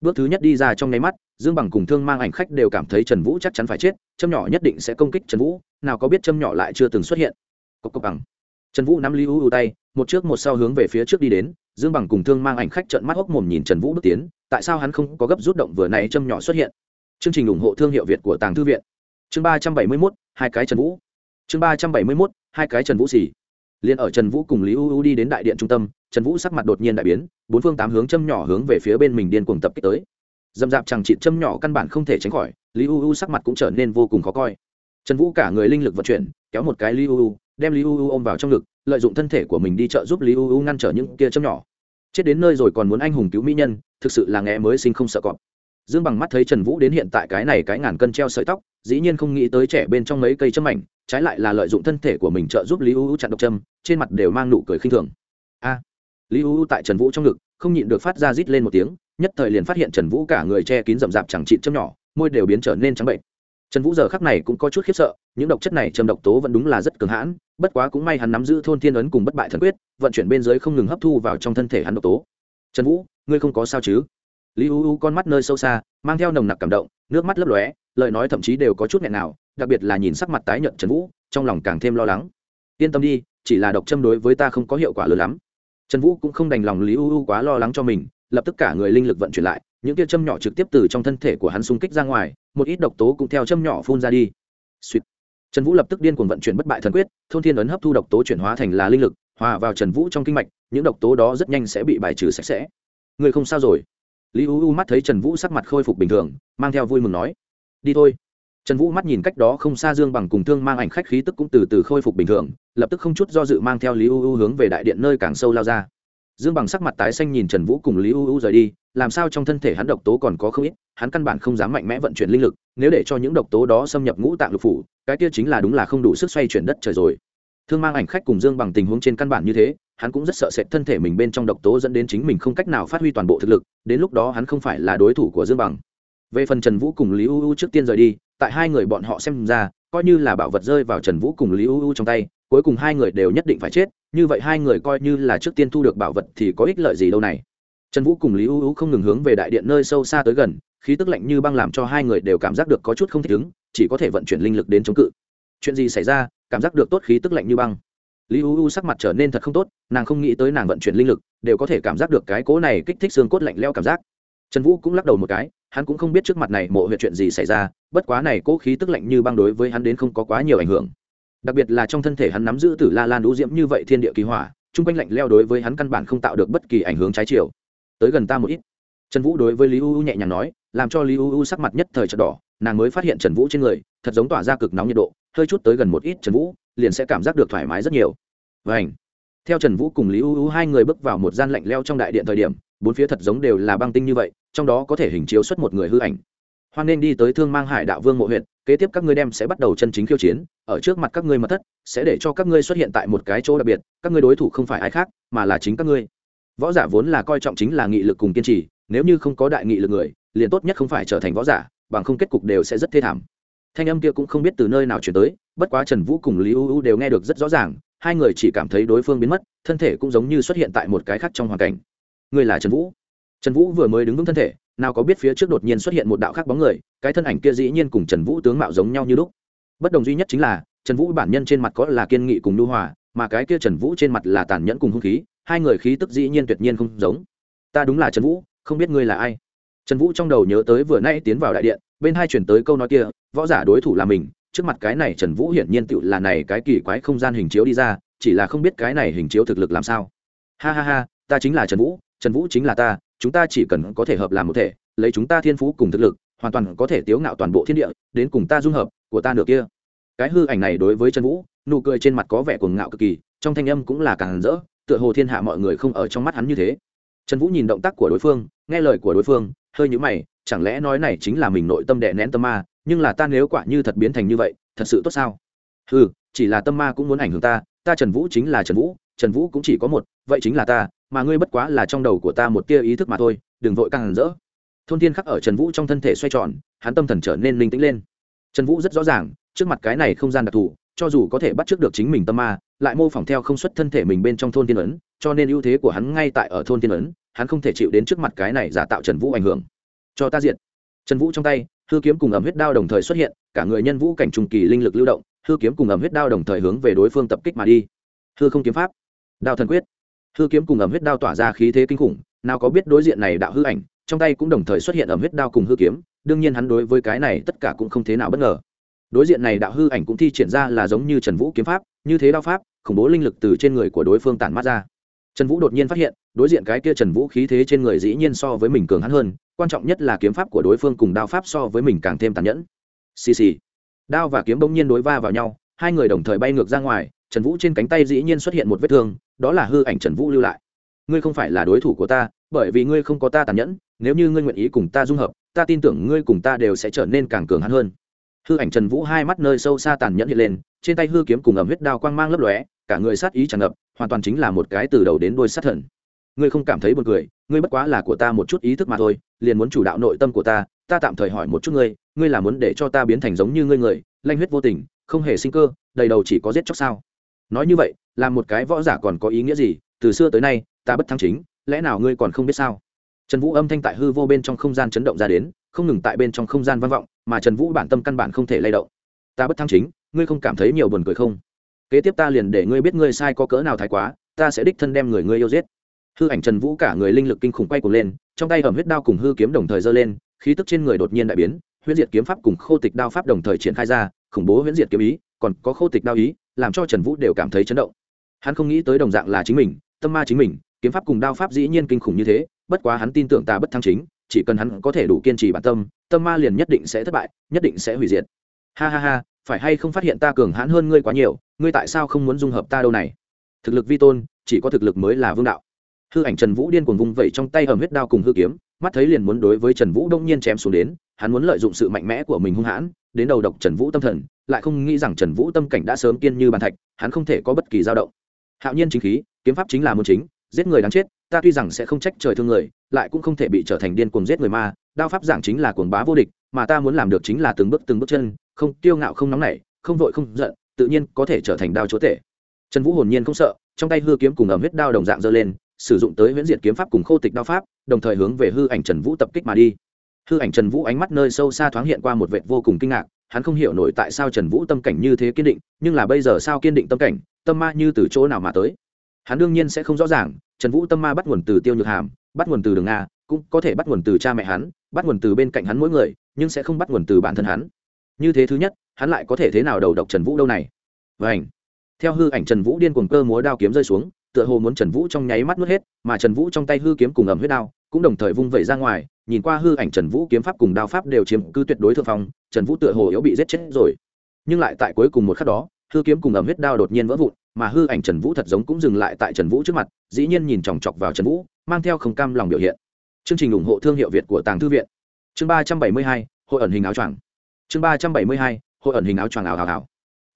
Bước thứ nhất đi ra trong nháy mắt, dương bằng cùng thương mang ảnh khách đều cảm thấy trần vũ chắc chắn phải chết, châm nhỏ nhất định sẽ công kích trần vũ, nào có biết châm nhỏ lại chưa từng xuất hiện. Cốc cốc bằng. Trần vũ nắm lý u u tay một trước một sau hướng về phía trước đi đến, dương bằng cùng thương mang ảnh khách trợn mắt hốc mồm nhìn trần vũ bước tiến, tại sao hắn không có gấp rút động vừa này châm nhỏ xuất hiện? Chương trình ủng hộ thương hiệu việt của tàng thư viện. Chương ba trăm bảy mươi mốt, hai cái trần vũ. Chương ba trăm bảy mươi mốt, hai cái trần vũ xì. Liền ở trần vũ cùng lý u u đi đến đại điện trung tâm, trần vũ sắc mặt đột nhiên đại biến, bốn phương tám hướng châm nhỏ hướng về phía bên mình điên cuồng tập kích tới. Dầm dạp chẳng trị châm nhỏ căn bản không thể tránh khỏi, lý u u sắc mặt cũng trở nên vô cùng khó coi. Trần vũ cả người linh lực vận chuyển, kéo một cái lý u u, đem lý u u ôm vào trong ngực lợi dụng thân thể của mình đi trợ giúp lý u u ngăn trở những kia châm nhỏ. Chết đến nơi rồi còn muốn anh hùng cứu mỹ nhân, thực sự là nghe mới sinh không sợ cọp. Dương bằng mắt thấy trần vũ đến hiện tại cái này cái ngàn cân treo sợi tóc, dĩ nhiên không nghĩ tới trẻ bên trong mấy cây châm ảnh, trái lại là lợi dụng thân thể của mình trợ giúp lý u u chặn độc châm, trên mặt đều mang nụ cười khinh thường. A! Lý u u tại trần vũ trong ngực, không nhịn được phát ra rít lên một tiếng, nhất thời liền phát hiện trần vũ cả người che kín rậm rạp chẳng chịt châm nhỏ, môi đều biến trở nên trắng bệnh trần vũ giờ khắc này cũng có chút khiếp sợ, những độc chất này châm độc tố vẫn đúng là rất cường hãn bất quá cũng may hắn nắm giữ thôn thiên ấn cùng bất bại thần quyết, vận chuyển bên dưới không ngừng hấp thu vào trong thân thể hắn độc tố. Trần vũ, ngươi không có sao chứ? Lý u u con mắt nơi sâu xa, mang theo nồng nặc cảm động, nước mắt lấp lóe, lời nói thậm chí đều có chút nghẹn nào, đặc biệt là nhìn sắc mặt tái nhợt trần vũ, trong lòng càng thêm lo lắng. Yên tâm đi, chỉ là độc châm đối với ta không có hiệu quả lớn lắm. Trần vũ cũng không đành lòng lý u u quá lo lắng cho mình, lập tức cả người linh lực vận chuyển lại, những tia châm nhỏ trực tiếp từ trong thân thể của hắn xung kích ra ngoài, một ít độc tố cũng theo châm nhỏ phun ra đi. Suýt trần vũ lập tức điên cuồng vận chuyển bất bại thần quyết, thôn thiên ấn hấp thu độc tố chuyển hóa thành là linh lực, hòa vào trần vũ trong kinh mạch, những độc tố đó rất nhanh sẽ bị bài trừ sạch sẽ. Người không sao rồi. Lý u u mắt thấy trần vũ sắc mặt khôi phục bình thường, mang theo vui mừng nói, đi thôi. Trần vũ mắt nhìn cách đó không xa dương bằng cùng thương mang ảnh khách khí tức cũng từ từ khôi phục bình thường, lập tức không chút do dự mang theo lý u u hướng về đại điện nơi càng sâu lao ra. Dương bằng sắc mặt tái xanh nhìn trần vũ cùng lý u u rời đi làm sao trong thân thể hắn độc tố còn có không ít, hắn căn bản không dám mạnh mẽ vận chuyển linh lực, nếu để cho những độc tố đó xâm nhập ngũ tạng lục phủ, cái kia chính là đúng là không đủ sức xoay chuyển đất trời rồi. Thương mang ảnh khách cùng dương bằng tình huống trên căn bản như thế, hắn cũng rất sợ sệt thân thể mình bên trong độc tố dẫn đến chính mình không cách nào phát huy toàn bộ thực lực, đến lúc đó hắn không phải là đối thủ của dương bằng. Về phần trần vũ cùng lý u u trước tiên rời đi, tại hai người bọn họ xem ra, coi như là bảo vật rơi vào trần vũ cùng lý u u trong tay, cuối cùng hai người đều nhất định phải chết, như vậy hai người coi như là trước tiên thu được bảo vật thì có ích lợi gì đâu này? Trần vũ cùng lý u u không ngừng hướng về đại điện nơi sâu xa tới gần, khí tức lạnh như băng làm cho hai người đều cảm giác được có chút không thích ứng, chỉ có thể vận chuyển linh lực đến chống cự. Chuyện gì xảy ra, cảm giác được tốt khí tức lạnh như băng. Lý u u sắc mặt trở nên thật không tốt, nàng không nghĩ tới nàng vận chuyển linh lực, đều có thể cảm giác được cái cố này kích thích xương cốt lạnh leo cảm giác. Trần vũ cũng lắc đầu một cái, hắn cũng không biết trước mặt này mộ huyện chuyện gì xảy ra, bất quá này cố khí tức lạnh như băng đối với hắn đến không có quá nhiều ảnh hưởng. Đặc biệt là trong thân thể hắn nắm giữ tử la lan đũ diễm như vậy thiên địa kỳ hỏa, chung quanh lạnh leo đối với hắn căn bản không tạo được bất kỳ ảnh hưởng trái chiều tới gần ta một ít. Trần vũ đối với lý u u nhẹ nhàng nói, làm cho lý u u sắc mặt nhất thời trật đỏ, nàng mới phát hiện trần vũ trên người, thật giống tỏa ra cực nóng nhiệt độ, hơi chút tới gần một ít trần vũ, liền sẽ cảm giác được thoải mái rất nhiều. Vảnh theo trần vũ cùng lý u u hai người bước vào một gian lạnh leo trong đại điện thời điểm, bốn phía thật giống đều là băng tinh như vậy, trong đó có thể hình chiếu xuất một người hư ảnh. Hoan nên đi tới thương mang hải đạo vương mộ huyện, kế tiếp các ngươi đem sẽ bắt đầu chân chính khiêu chiến, ở trước mặt các ngươi mật thất, sẽ để cho các ngươi xuất hiện tại một cái chỗ đặc biệt, các ngươi đối thủ không phải ai khác, mà là chính các ngươi võ giả vốn là coi trọng chính là nghị lực cùng kiên trì, nếu như không có đại nghị lực người, liền tốt nhất không phải trở thành võ giả, bằng không kết cục đều sẽ rất thê thảm. Thanh âm kia cũng không biết từ nơi nào chuyển tới, bất quá trần vũ cùng lý u u đều nghe được rất rõ ràng, hai người chỉ cảm thấy đối phương biến mất, thân thể cũng giống như xuất hiện tại một cái khác trong hoàn cảnh. Người là trần vũ. Trần vũ vừa mới đứng vững thân thể, nào có biết phía trước đột nhiên xuất hiện một đạo khác bóng người, cái thân ảnh kia dĩ nhiên cùng trần vũ tướng mạo giống nhau như lúc. Bất đồng duy nhất chính là, trần vũ bản nhân trên mặt có là kiên nghị cùng lưu hòa, mà cái kia trần vũ trên mặt là tàn nhẫn cùng hung khí hai người khí tức dĩ nhiên tuyệt nhiên không giống. Ta đúng là trần vũ, không biết ngươi là ai. Trần vũ trong đầu nhớ tới vừa nay tiến vào đại điện, bên hai chuyển tới câu nói kia, võ giả đối thủ là mình, trước mặt cái này trần vũ hiển nhiên tựu là này cái kỳ quái không gian hình chiếu đi ra, chỉ là không biết cái này hình chiếu thực lực làm sao. Ha ha ha, ta chính là trần vũ trần vũ chính là ta, chúng ta chỉ cần có thể hợp làm một thể, lấy chúng ta thiên phú cùng thực lực, hoàn toàn có thể tiếu ngạo toàn bộ thiên địa, đến cùng ta dung hợp, của ta nửa kia. Cái hư ảnh này đối với trần vũ, nụ cười trên mặt có vẻ cuồng ngạo cực kỳ, trong thanh âm cũng là càng rỡ tựa hồ thiên hạ mọi người không ở trong mắt hắn như thế. Trần vũ nhìn động tác của đối phương, nghe lời của đối phương, hơi nhữ mày, chẳng lẽ nói này chính là mình nội tâm đè nén tâm ma, nhưng là ta nếu quả như thật biến thành như vậy, thật sự tốt sao? Ừ chỉ là tâm ma cũng muốn ảnh hưởng ta ta trần vũ chính là trần vũ trần vũ cũng chỉ có một, vậy chính là ta, mà ngươi bất quá là trong đầu của ta một tia ý thức mà thôi, đừng vội càng hẳn rỡ. Thôn thiên khắc ở trần vũ trong thân thể xoay tròn, hắn tâm thần trở nên linh tĩnh lên. Trần vũ rất rõ ràng, trước mặt cái này không gian đặc thù, cho dù có thể bắt trước được chính mình tâm ma lại mô phỏng theo không xuất thân thể mình bên trong thôn thiên ấn, cho nên ưu thế của hắn ngay tại ở thôn thiên ấn, hắn không thể chịu đến trước mặt cái này giả tạo trần vũ ảnh hưởng. Cho ta diện trần vũ trong tay, hư kiếm cùng ẩm huyết đao đồng thời xuất hiện, cả người nhân vũ cảnh trùng kỳ linh lực lưu động, hư kiếm cùng ẩm huyết đao đồng thời hướng về đối phương tập kích mà đi. Hư không kiếm pháp. Đao thần quyết. Hư kiếm cùng ẩm huyết đao tỏa ra khí thế kinh khủng, nào có biết đối diện này đạo hư ảnh, trong tay cũng đồng thời xuất hiện ẩm huyết đao cùng hư kiếm, đương nhiên hắn đối với cái này tất cả cũng không thế nào bất ngờ. Đối diện này đạo hư ảnh cũng thi triển ra là giống như trần vũ kiếm pháp, như thế đao pháp khủng bố linh lực từ trên người của đối phương tản mát ra. Trần vũ đột nhiên phát hiện, đối diện cái kia trần vũ khí thế trên người dĩ nhiên so với mình cường hắn hơn, quan trọng nhất là kiếm pháp của đối phương cùng đao pháp so với mình càng thêm tàn nhẫn. Xì xì. Đao và kiếm bỗng nhiên đối va vào nhau, hai người đồng thời bay ngược ra ngoài, trần vũ trên cánh tay dĩ nhiên xuất hiện một vết thương, đó là hư ảnh trần vũ lưu lại. Ngươi không phải là đối thủ của ta, bởi vì ngươi không có ta tàn nhẫn, nếu như ngươi nguyện ý cùng ta dung hợp, ta tin tưởng ngươi cùng ta đều sẽ trở nên càng cường hắn hơn. Hư ảnh trần vũ hai mắt nơi sâu xa tàn nhẫn hiện lên, trên tay hư kiếm cùng ẩm huyết đao quang mang lấp lóe cả người sát ý tràn ngập, hoàn toàn chính là một cái từ đầu đến đôi sát thần. Ngươi không cảm thấy buồn cười, ngươi bất quá là của ta một chút ý thức mà thôi, liền muốn chủ đạo nội tâm của ta ta tạm thời hỏi một chút ngươi ngươi là muốn để cho ta biến thành giống như ngươi người, lanh huyết vô tình, không hề sinh cơ, đầy đầu chỉ có giết chóc sao? Nói như vậy, là một cái võ giả còn có ý nghĩa gì? Từ xưa tới nay, ta bất thắng chính, lẽ nào ngươi còn không biết sao? Trần vũ âm thanh tại hư vô bên trong không gian chấn động ra đến, không ngừng tại bên trong không gian vang vọng, mà trần vũ bản tâm căn bản không thể lay động. Ta bất thắng chính, ngươi không cảm thấy nhiều buồn cười không? Kế tiếp ta liền để ngươi biết ngươi sai có cỡ nào thái quá, ta sẽ đích thân đem người ngươi yêu giết. Hư ảnh trần vũ cả người linh lực kinh khủng quay cuồng lên, trong tay ẩm huyết đao cùng hư kiếm đồng thời giơ lên, khí tức trên người đột nhiên đại biến, huyễn diệt kiếm pháp cùng khô tịch đao pháp đồng thời triển khai ra, khủng bố huyễn diệt kiếm ý, còn có khô tịch đao ý, làm cho trần vũ đều cảm thấy chấn động. Hắn không nghĩ tới đồng dạng là chính mình, tâm ma chính mình, kiếm pháp cùng đao pháp dĩ nhiên kinh khủng như thế, bất quá hắn tin tưởng ta bất thăng chính, chỉ cần hắn có thể đủ kiên trì bản tâm tâm ma liền nhất định sẽ thất bại, nhất định sẽ hủy diệt. Ha ha ha, phải hay không phát hiện ta cường hãn hơn ngươi quá nhiều ngươi tại sao không muốn dung hợp ta đâu này? Thực lực vi tôn, chỉ có thực lực mới là vương đạo. Hư ảnh trần vũ điên cuồng vung vẩy trong tay ẩm huyết đao cùng hư kiếm, mắt thấy liền muốn đối với trần vũ đông nhiên chém xuống đến, hắn muốn lợi dụng sự mạnh mẽ của mình hung hãn, đến đầu độc trần vũ tâm thần, lại không nghĩ rằng trần vũ tâm cảnh đã sớm kiên như bàn thạch, hắn không thể có bất kỳ dao động. Hạo nhiên chính khí, kiếm pháp chính là môn chính, giết người đáng chết, ta tuy rằng sẽ không trách trời thương người, lại cũng không thể bị trở thành điên cuồng giết người ma, đao pháp giảng chính là cuồng bá vô địch, mà ta muốn làm được chính là từng bước từng bước chân, không tiêu ngạo không nóng nảy, không vội không giận tự nhiên có thể trở thành đao chúa tể. Trần vũ hồn nhiên không sợ, trong tay hư kiếm cùng ẩm huyết đao đồng dạng giơ lên, sử dụng tới huyễn diệt kiếm pháp cùng khô tịch đao pháp, đồng thời hướng về hư ảnh trần vũ tập kích mà đi. Hư ảnh trần vũ ánh mắt nơi sâu xa thoáng hiện qua một vệt vô cùng kinh ngạc, hắn không hiểu nổi tại sao trần vũ tâm cảnh như thế kiên định, nhưng là bây giờ sao kiên định tâm cảnh, tâm ma như từ chỗ nào mà tới? Hắn đương nhiên sẽ không rõ ràng, trần vũ tâm ma bắt nguồn từ tiêu nhược hàm, bắt nguồn từ đường nga, cũng có thể bắt nguồn từ cha mẹ hắn, bắt nguồn từ bên cạnh hắn mỗi người, nhưng sẽ không bắt nguồn từ bản thân hắn như thế thứ nhất, hắn lại có thể thế nào đầu độc trần vũ đâu này? Và ảnh theo hư ảnh trần vũ điên cuồng cơ múa đao kiếm rơi xuống, tựa hồ muốn trần vũ trong nháy mắt nuốt hết, mà trần vũ trong tay hư kiếm cùng ẩm huyết đao cũng đồng thời vung vẩy ra ngoài, nhìn qua hư ảnh trần vũ kiếm pháp cùng đao pháp đều chiếm cứ tuyệt đối thượng phong, trần vũ tựa hồ yếu bị giết chết rồi. Nhưng lại tại cuối cùng một khắc đó, hư kiếm cùng ẩm huyết đao đột nhiên vỡ vụn, mà hư ảnh trần vũ thật giống cũng dừng lại tại trần vũ trước mặt, dĩ nhiên nhìn chòng chọc vào trần vũ, mang theo không cam lòng biểu hiện. Chương trình ủng hộ thương hiệu việt của tàng thư viện. Chương ba trăm bảy mươi hai, hội ẩn hình áo choàng chương ba trăm bảy mươi hai, hội ẩn hình áo choàng ảo hào hào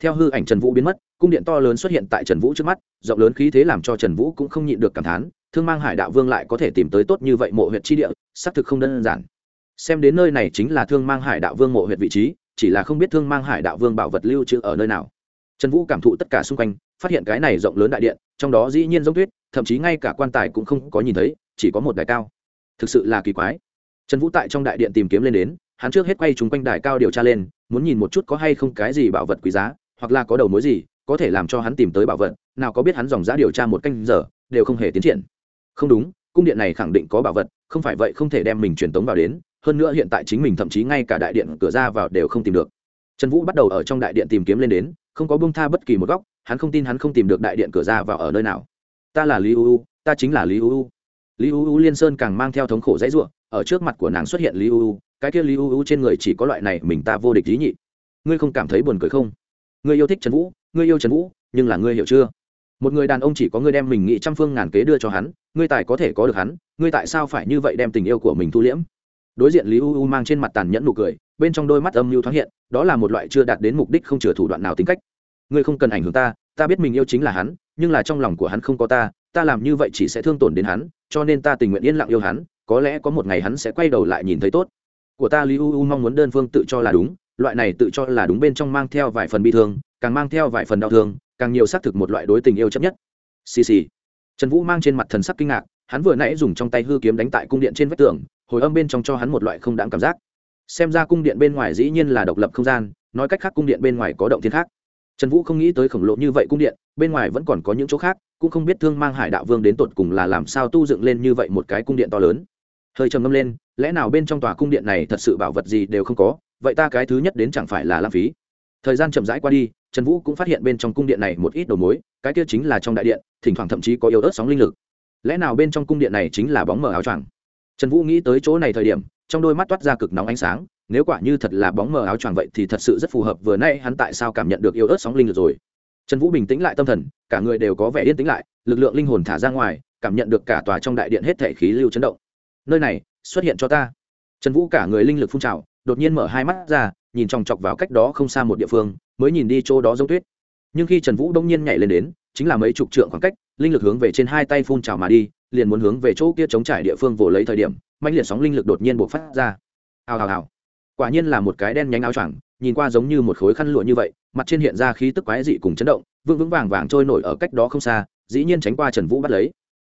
theo hư ảnh trần vũ biến mất, cung điện to lớn xuất hiện tại trần vũ trước mắt, rộng lớn khí thế làm cho trần vũ cũng không nhịn được cảm thán, thương mang hải đạo vương lại có thể tìm tới tốt như vậy mộ huyện chi địa, xác thực không đơn giản. Xem đến nơi này chính là thương mang hải đạo vương mộ huyện vị trí, chỉ là không biết thương mang hải đạo vương bảo vật lưu trữ ở nơi nào. Trần vũ cảm thụ tất cả xung quanh, phát hiện cái này rộng lớn đại điện, trong đó dĩ nhiên giống tuyết, thậm chí ngay cả quan tài cũng không có nhìn thấy, chỉ có một đài cao. Thực sự là kỳ quái. Trần vũ tại trong đại điện tìm kiếm lên đến hắn trước hết quay chúng quanh đài cao điều tra lên, muốn nhìn một chút có hay không cái gì bảo vật quý giá, hoặc là có đầu mối gì, có thể làm cho hắn tìm tới bảo vật, nào có biết hắn dòng giá điều tra một canh giờ, đều không hề tiến triển. Không đúng, cung điện này khẳng định có bảo vật, không phải vậy không thể đem mình truyền tống vào đến, hơn nữa hiện tại chính mình thậm chí ngay cả đại điện cửa ra vào đều không tìm được. Trần vũ bắt đầu ở trong đại điện tìm kiếm lên đến, không có bông tha bất kỳ một góc, hắn không tin hắn không tìm được đại điện cửa ra vào ở nơi nào. Ta là lý u ta chính là lý u lý u liên sơn càng mang theo thống khổ dãy ruộng, ở trước mặt của nàng xuất hiện lý u cái kia lý u trên người chỉ có loại này mình ta vô địch ý nhị. Ngươi không cảm thấy buồn cười không? Ngươi yêu thích trần vũ, ngươi yêu trần vũ, nhưng là ngươi hiểu chưa? Một người đàn ông chỉ có ngươi đem mình nghĩ trăm phương ngàn kế đưa cho hắn, ngươi tài có thể có được hắn, ngươi tại sao phải như vậy đem tình yêu của mình thu liễm? Đối diện lý u u mang trên mặt tàn nhẫn nụ cười, bên trong đôi mắt âm mưu thoáng hiện, đó là một loại chưa đạt đến mục đích không chừa thủ đoạn nào tính cách. Ngươi không cần ảnh hưởng ta ta biết mình yêu chính là hắn, nhưng là trong lòng của hắn không có ta ta làm như vậy chỉ sẽ thương tổn đến hắn, cho nên ta tình nguyện yên lặng yêu hắn, có lẽ có một ngày hắn sẽ quay đầu lại nhìn thấy tốt của ta lý u u mong muốn đơn phương tự cho là đúng, loại này tự cho là đúng bên trong mang theo vài phần bi thương, càng mang theo vài phần đau thương, càng nhiều xác thực một loại đối tình yêu chấp nhất. Xì xì. Trần vũ mang trên mặt thần sắc kinh ngạc, hắn vừa nãy dùng trong tay hư kiếm đánh tại cung điện trên vách tường, hồi âm bên trong cho hắn một loại không đáng cảm giác. Xem ra cung điện bên ngoài dĩ nhiên là độc lập không gian, nói cách khác cung điện bên ngoài có động thiên khác. Trần vũ không nghĩ tới khổng lồ như vậy cung điện, bên ngoài vẫn còn có những chỗ khác, cũng không biết thương mang hải đạo vương đến tột cùng là làm sao tu dựng lên như vậy một cái cung điện to lớn hơi trầm ngâm lên, lẽ nào bên trong tòa cung điện này thật sự bảo vật gì đều không có, vậy ta cái thứ nhất đến chẳng phải là lãng phí. Thời gian chậm rãi qua đi, trần vũ cũng phát hiện bên trong cung điện này một ít đầu mối, cái kia chính là trong đại điện, thỉnh thoảng thậm chí có yếu ớt sóng linh lực. Lẽ nào bên trong cung điện này chính là bóng mờ áo choàng? Trần vũ nghĩ tới chỗ này thời điểm, trong đôi mắt toát ra cực nóng ánh sáng, nếu quả như thật là bóng mờ áo choàng vậy thì thật sự rất phù hợp, vừa nay hắn tại sao cảm nhận được yếu ớt sóng linh lực rồi? Trần vũ bình tĩnh lại tâm thần, cả người đều có vẻ yên tĩnh lại, lực lượng linh hồn thả ra ngoài, cảm nhận được cả tòa trong đại điện hết thể khí lưu chấn động nơi này, xuất hiện cho ta. Trần vũ cả người linh lực phun trào, đột nhiên mở hai mắt ra, nhìn chòng chọc vào cách đó không xa một địa phương, mới nhìn đi chỗ đó giống tuyết. Nhưng khi trần vũ đông nhiên nhảy lên đến, chính là mấy chục trượng khoảng cách, linh lực hướng về trên hai tay phun trào mà đi, liền muốn hướng về chỗ kia chống trải địa phương vồ lấy thời điểm mạnh liệt sóng linh lực đột nhiên buộc phát ra. Hào hào hào. Quả nhiên là một cái đen nhánh áo choàng, nhìn qua giống như một khối khăn lụa như vậy, mặt trên hiện ra khí tức quái dị cùng chấn động, vững vững vàng vàng trôi nổi ở cách đó không xa, dĩ nhiên tránh qua trần vũ bắt lấy.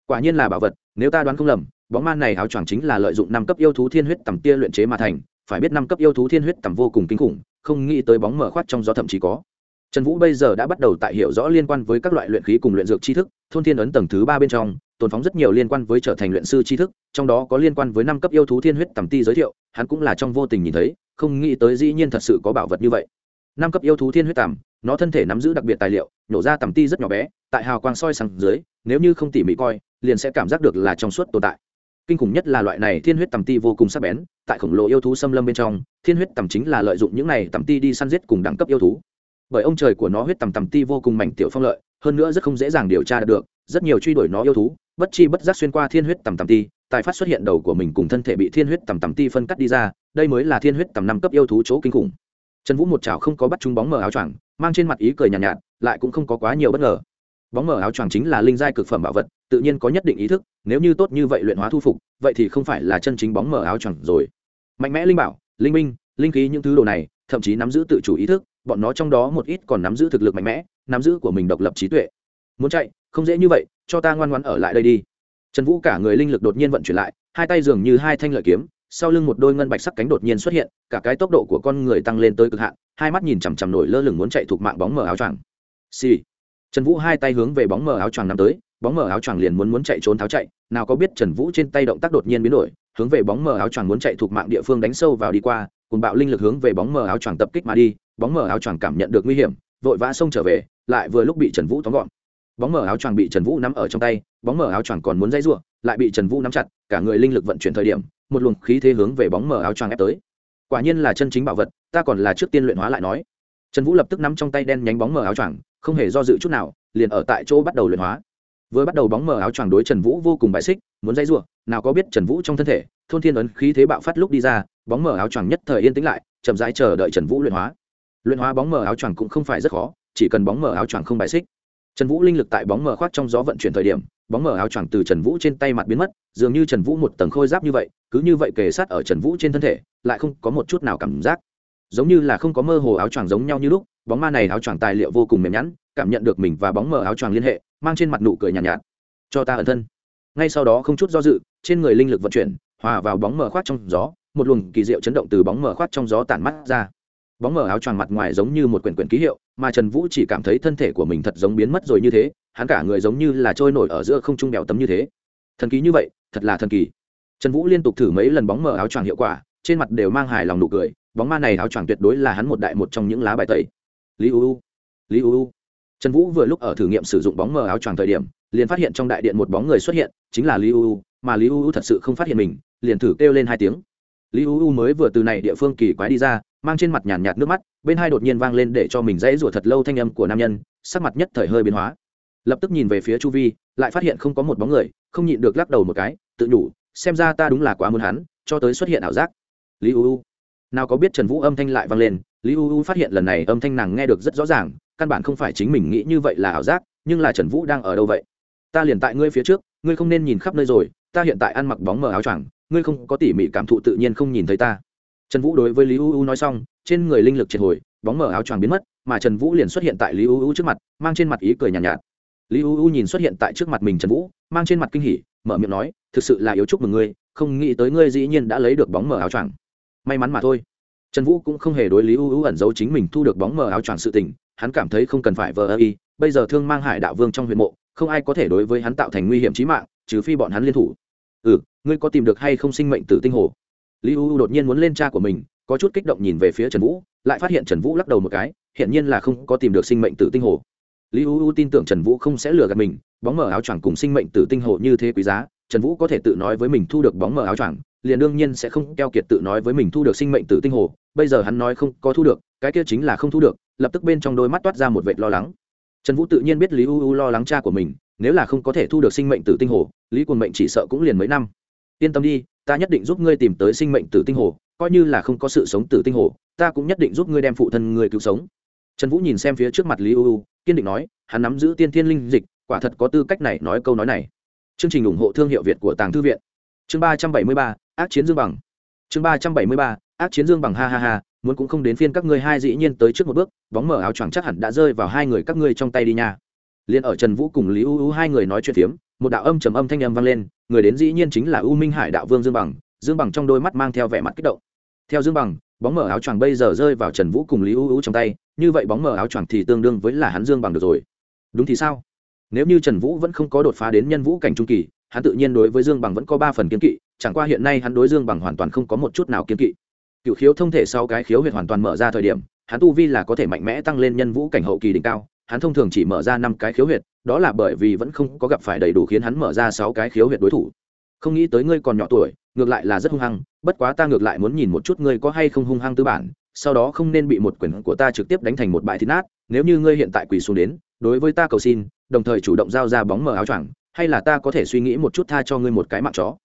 Quả nhiên là bảo vật, nếu ta đoán không lầm bóng man này áo choàng chính là lợi dụng năm cấp yêu thú thiên huyết tầm tia luyện chế mà thành, phải biết năm cấp yêu thú thiên huyết tầm vô cùng kinh khủng, không nghĩ tới bóng mở khoát trong gió thậm chí có. Trần vũ bây giờ đã bắt đầu tại hiểu rõ liên quan với các loại luyện khí cùng luyện dược tri thức, thôn thiên ấn tầng thứ ba bên trong, tồn phóng rất nhiều liên quan với trở thành luyện sư tri thức, trong đó có liên quan với năm cấp yêu thú thiên huyết tầm ti giới thiệu, hắn cũng là trong vô tình nhìn thấy, không nghĩ tới dĩ nhiên thật sự có bảo vật như vậy. Năm cấp yêu thú thiên huyết tầm, nó thân thể nắm giữ đặc biệt tài liệu nhổ ra tầm ti rất nhỏ bé, tại hào quang soi sáng dưới, nếu như không tỉ mỉ coi, liền sẽ cảm giác được là trong suốt tồn tại kinh khủng nhất là loại này thiên huyết tầm ti vô cùng sắc bén tại khổng lồ yêu thú xâm lâm bên trong thiên huyết tầm chính là lợi dụng những này tầm ti đi săn giết cùng đẳng cấp yêu thú. Bởi ông trời của nó huyết tầm tầm ti vô cùng mảnh tiểu phong lợi hơn nữa rất không dễ dàng điều tra được rất nhiều truy đuổi nó yêu thú bất chi bất giác xuyên qua thiên huyết tầm tầm ti tài phát xuất hiện đầu của mình cùng thân thể bị thiên huyết tầm tầm ti phân cắt đi ra đây mới là thiên huyết tầm năm cấp yêu thú chỗ kinh khủng. Trần vũ một chảo không có bắt trúng bóng mờ áo choàng mang trên mặt ý cười nhàn nhạt, nhạt lại cũng không có quá nhiều bất ngờ bóng mở áo choàng chính là linh giai cực phẩm bảo vật, tự nhiên có nhất định ý thức, nếu như tốt như vậy luyện hóa thu phục, vậy thì không phải là chân chính bóng mở áo choàng rồi. Mạnh mẽ linh bảo, linh minh, linh khí những thứ đồ này, thậm chí nắm giữ tự chủ ý thức, bọn nó trong đó một ít còn nắm giữ thực lực mạnh mẽ, nắm giữ của mình độc lập trí tuệ. Muốn chạy, không dễ như vậy, cho ta ngoan ngoãn ở lại đây đi. Trần vũ cả người linh lực đột nhiên vận chuyển lại, hai tay dường như hai thanh lợi kiếm, sau lưng một đôi ngân bạch sắc cánh đột nhiên xuất hiện, cả cái tốc độ của con người tăng lên tới cực hạn, hai mắt nhìn chằm chằm nổi lơ lửng muốn chạy thuộc mạng bóng mờ áo choàng. Xì、sì trần vũ hai tay hướng về bóng mờ áo choàng nắm tới, bóng mờ áo choàng liền muốn muốn chạy trốn tháo chạy, nào có biết trần vũ trên tay động tác đột nhiên biến đổi, hướng về bóng mờ áo choàng muốn chạy thuộc mạng địa phương đánh sâu vào đi qua, cùng bạo linh lực hướng về bóng mờ áo choàng tập kích mà đi, bóng mờ áo choàng cảm nhận được nguy hiểm, vội vã xông trở về, lại vừa lúc bị trần vũ tóm gọn. Bóng mở áo choàng bị trần vũ nắm ở trong tay, bóng mở áo choàng còn muốn dây r u ộ lại bị trần vũ nắm chặt, cả người linh lực vận chuyển thời điểm, một luồng khí thế hướng về bóng mở áo choàng ép tới. Quả nhiên là chân chính bảo vật, ta còn là trước tiên luyện hóa lại nói. Trần vũ lập tức nắm trong tay đen nhánh bóng mở áo choàng không hề do dự chút nào, liền ở tại chỗ bắt đầu luyện hóa. Vừa bắt đầu bóng mở áo choàng đối trần vũ vô cùng bại xích, muốn dây r u ộ nào có biết trần vũ trong thân thể, thôn thiên ấn khí thế bạo phát lúc đi ra, bóng mở áo choàng nhất thời yên tĩnh lại, chậm rãi chờ đợi trần vũ luyện hóa. Luyện hóa bóng mở áo choàng cũng không phải rất khó, chỉ cần bóng mở áo choàng không bại xích. Trần vũ linh lực tại bóng mở khoác trong gió vận chuyển thời điểm, bóng mở áo choàng từ trần vũ trên tay mặt biến mất, dường như trần vũ một tầng khôi giáp như vậy, cứ như vậy kề sát ở trần vũ trên thân thể, lại không có một chút nào cảm giác. Giống như là không có mơ hồ áo choàng giống nhau như lúc bóng ma này áo choàng tài liệu vô cùng mềm nhẵn cảm nhận được mình và bóng mở áo choàng liên hệ mang trên mặt nụ cười nhàn nhạt, nhạt. Cho ta ẩn thân. Ngay sau đó không chút do dự trên người linh lực vận chuyển hòa vào bóng mở khoát trong gió một luồng kỳ diệu chấn động từ bóng mở khoát trong gió tản mắt ra. Bóng mở áo choàng mặt ngoài giống như một quyển quyển ký hiệu mà trần vũ chỉ cảm thấy thân thể của mình thật giống biến mất rồi như thế hắn cả người giống như là trôi nổi ở giữa không trung bèo tấm như thế. Thần kỳ như vậy thật là thần kỳ. Trần vũ liên tục thử mấy lần bóng mở áo choàng hiệu quả trên mặt đều mang hài lòng nụ cười bóng ma này áo choàng tuyệt đối là hắn một đại một trong những lá bài tẩy lý u lý u trần vũ vừa lúc ở thử nghiệm sử dụng bóng mờ áo choàng thời điểm, liền phát hiện trong đại điện một bóng người xuất hiện, chính là lý u mà lý u thật sự không phát hiện mình, liền thử kêu lên hai tiếng. Lý u mới vừa từ này địa phương kỳ quái đi ra, mang trên mặt nhàn nhạt nước mắt, bên hai đột nhiên vang lên để cho mình dãy rủa thật lâu thanh âm của nam nhân, sắc mặt nhất thời hơi biến hóa. Lập tức nhìn về phía chu vi, lại phát hiện không có một bóng người, không nhịn được lắc đầu một cái, tự nhủ, xem ra ta đúng là quá muốn hắn, cho tới xuất hiện ảo giác. Lý u u. Nào có biết trần vũ âm thanh lại vang lên lý u u phát hiện lần này âm thanh nàng nghe được rất rõ ràng căn bản không phải chính mình nghĩ như vậy là ảo giác nhưng là trần vũ đang ở đâu vậy? Ta liền tại ngươi phía trước ngươi không nên nhìn khắp nơi rồi ta hiện tại ăn mặc bóng mờ áo choàng ngươi không có tỉ mỉ cảm thụ tự nhiên không nhìn thấy ta. Trần vũ đối với lý u u nói xong trên người linh lực triệt hồi bóng mở áo choàng biến mất mà trần vũ liền xuất hiện tại lý u u trước mặt mang trên mặt ý cười nhàn nhạt, nhạt. Lý u u nhìn xuất hiện tại trước mặt mình trần vũ mang trên mặt kinh hỉ mở miệng nói thực sự là yếu chúc mừng ngươi không nghĩ tới ngươi dĩ nhiên đã lấy được bóng mở áo choàng. May mắn mà thôi trần vũ cũng không hề đối lý u u ẩn giấu chính mình thu được bóng mờ áo choàng sự tình, hắn cảm thấy không cần phải vờ ơ y, bây giờ thương mang hải đạo vương trong huyện mộ, không ai có thể đối với hắn tạo thành nguy hiểm trí mạng, trừ phi bọn hắn liên thủ. Ừ ngươi có tìm được hay không sinh mệnh tử tinh hồ? Lý u đột nhiên muốn lên cha của mình, có chút kích động nhìn về phía trần vũ, lại phát hiện trần vũ lắc đầu một cái hiện nhiên là không có tìm được sinh mệnh tử tinh hồ. Lý u tin tưởng trần vũ không sẽ lừa gạt mình, bóng mở áo choàng cùng sinh mệnh tử tinh hồ như thế quý giá, trần vũ có thể tự nói với mình thu được bóng mở áo choàng, liền đương nhiên sẽ không keo kiệt tự nói với mình thu được sinh mệnh tử tinh hồ bây giờ hắn nói không có thu được, cái kia chính là không thu được, lập tức bên trong đôi mắt toát ra một vệt lo lắng. Trần vũ tự nhiên biết lý u u lo lắng cha của mình, nếu là không có thể thu được sinh mệnh tử tinh hồ, lý quần mệnh chỉ sợ cũng liền mấy năm. Yên tâm đi, ta nhất định giúp ngươi tìm tới sinh mệnh tử tinh hồ, coi như là không có sự sống tử tinh hồ, ta cũng nhất định giúp ngươi đem phụ thân ngươi cứu sống. Trần vũ nhìn xem phía trước mặt lý u u, kiên định nói, hắn nắm giữ tiên thiên linh dịch, quả thật có tư cách này nói câu nói này. Chương trình ủng hộ thương hiệu việt của tàng thư viện. Chương ba trăm bảy mươi ba, ác chiến dương bằng chương ba trăm bảy mươi ba, ác chiến dương bằng ha ha ha, muốn cũng không đến phiên các ngươi hai dĩ nhiên tới trước một bước, bóng mở áo choàng chắc hẳn đã rơi vào hai người các ngươi trong tay đi nha. Liền ở trần vũ cùng lý u u hai người nói chuyện phiếm, một đạo âm trầm âm thanh âm vang lên, người đến dĩ nhiên chính là u minh hải đạo vương dương bằng dương bằng trong đôi mắt mang theo vẻ mặt kích động. Theo dương bằng, bóng mở áo choàng bây giờ rơi vào trần vũ cùng lý u u trong tay, như vậy bóng mở áo choàng thì tương đương với là hắn dương bằng được rồi. Đúng thì sao? Nếu như trần vũ vẫn không có đột phá đến nhân vũ cảnh trung kỳ, hắn tự nhiên đối với dương bằng vẫn có ba phần kiến kỵ chẳng qua hiện nay hắn đối dương bằng hoàn toàn không có một chút nào kiên kỵ. Cửu khiếu thông thể sau cái khiếu huyệt hoàn toàn mở ra thời điểm, hắn tu vi là có thể mạnh mẽ tăng lên nhân vũ cảnh hậu kỳ đỉnh cao, hắn thông thường chỉ mở ra năm cái khiếu huyệt, đó là bởi vì vẫn không có gặp phải đầy đủ khiến hắn mở ra sáu cái khiếu huyệt đối thủ. Không nghĩ tới ngươi còn nhỏ tuổi, ngược lại là rất hung hăng, bất quá ta ngược lại muốn nhìn một chút ngươi có hay không hung hăng tư bản, sau đó không nên bị một quyền của ta trực tiếp đánh thành một bãi thịt nát, nếu như ngươi hiện tại quỳ xuống đến, đối với ta cầu xin, đồng thời chủ động giao ra bóng mờ áo choàng, hay là ta có thể suy nghĩ một chút tha cho ngươi một cái mạng chó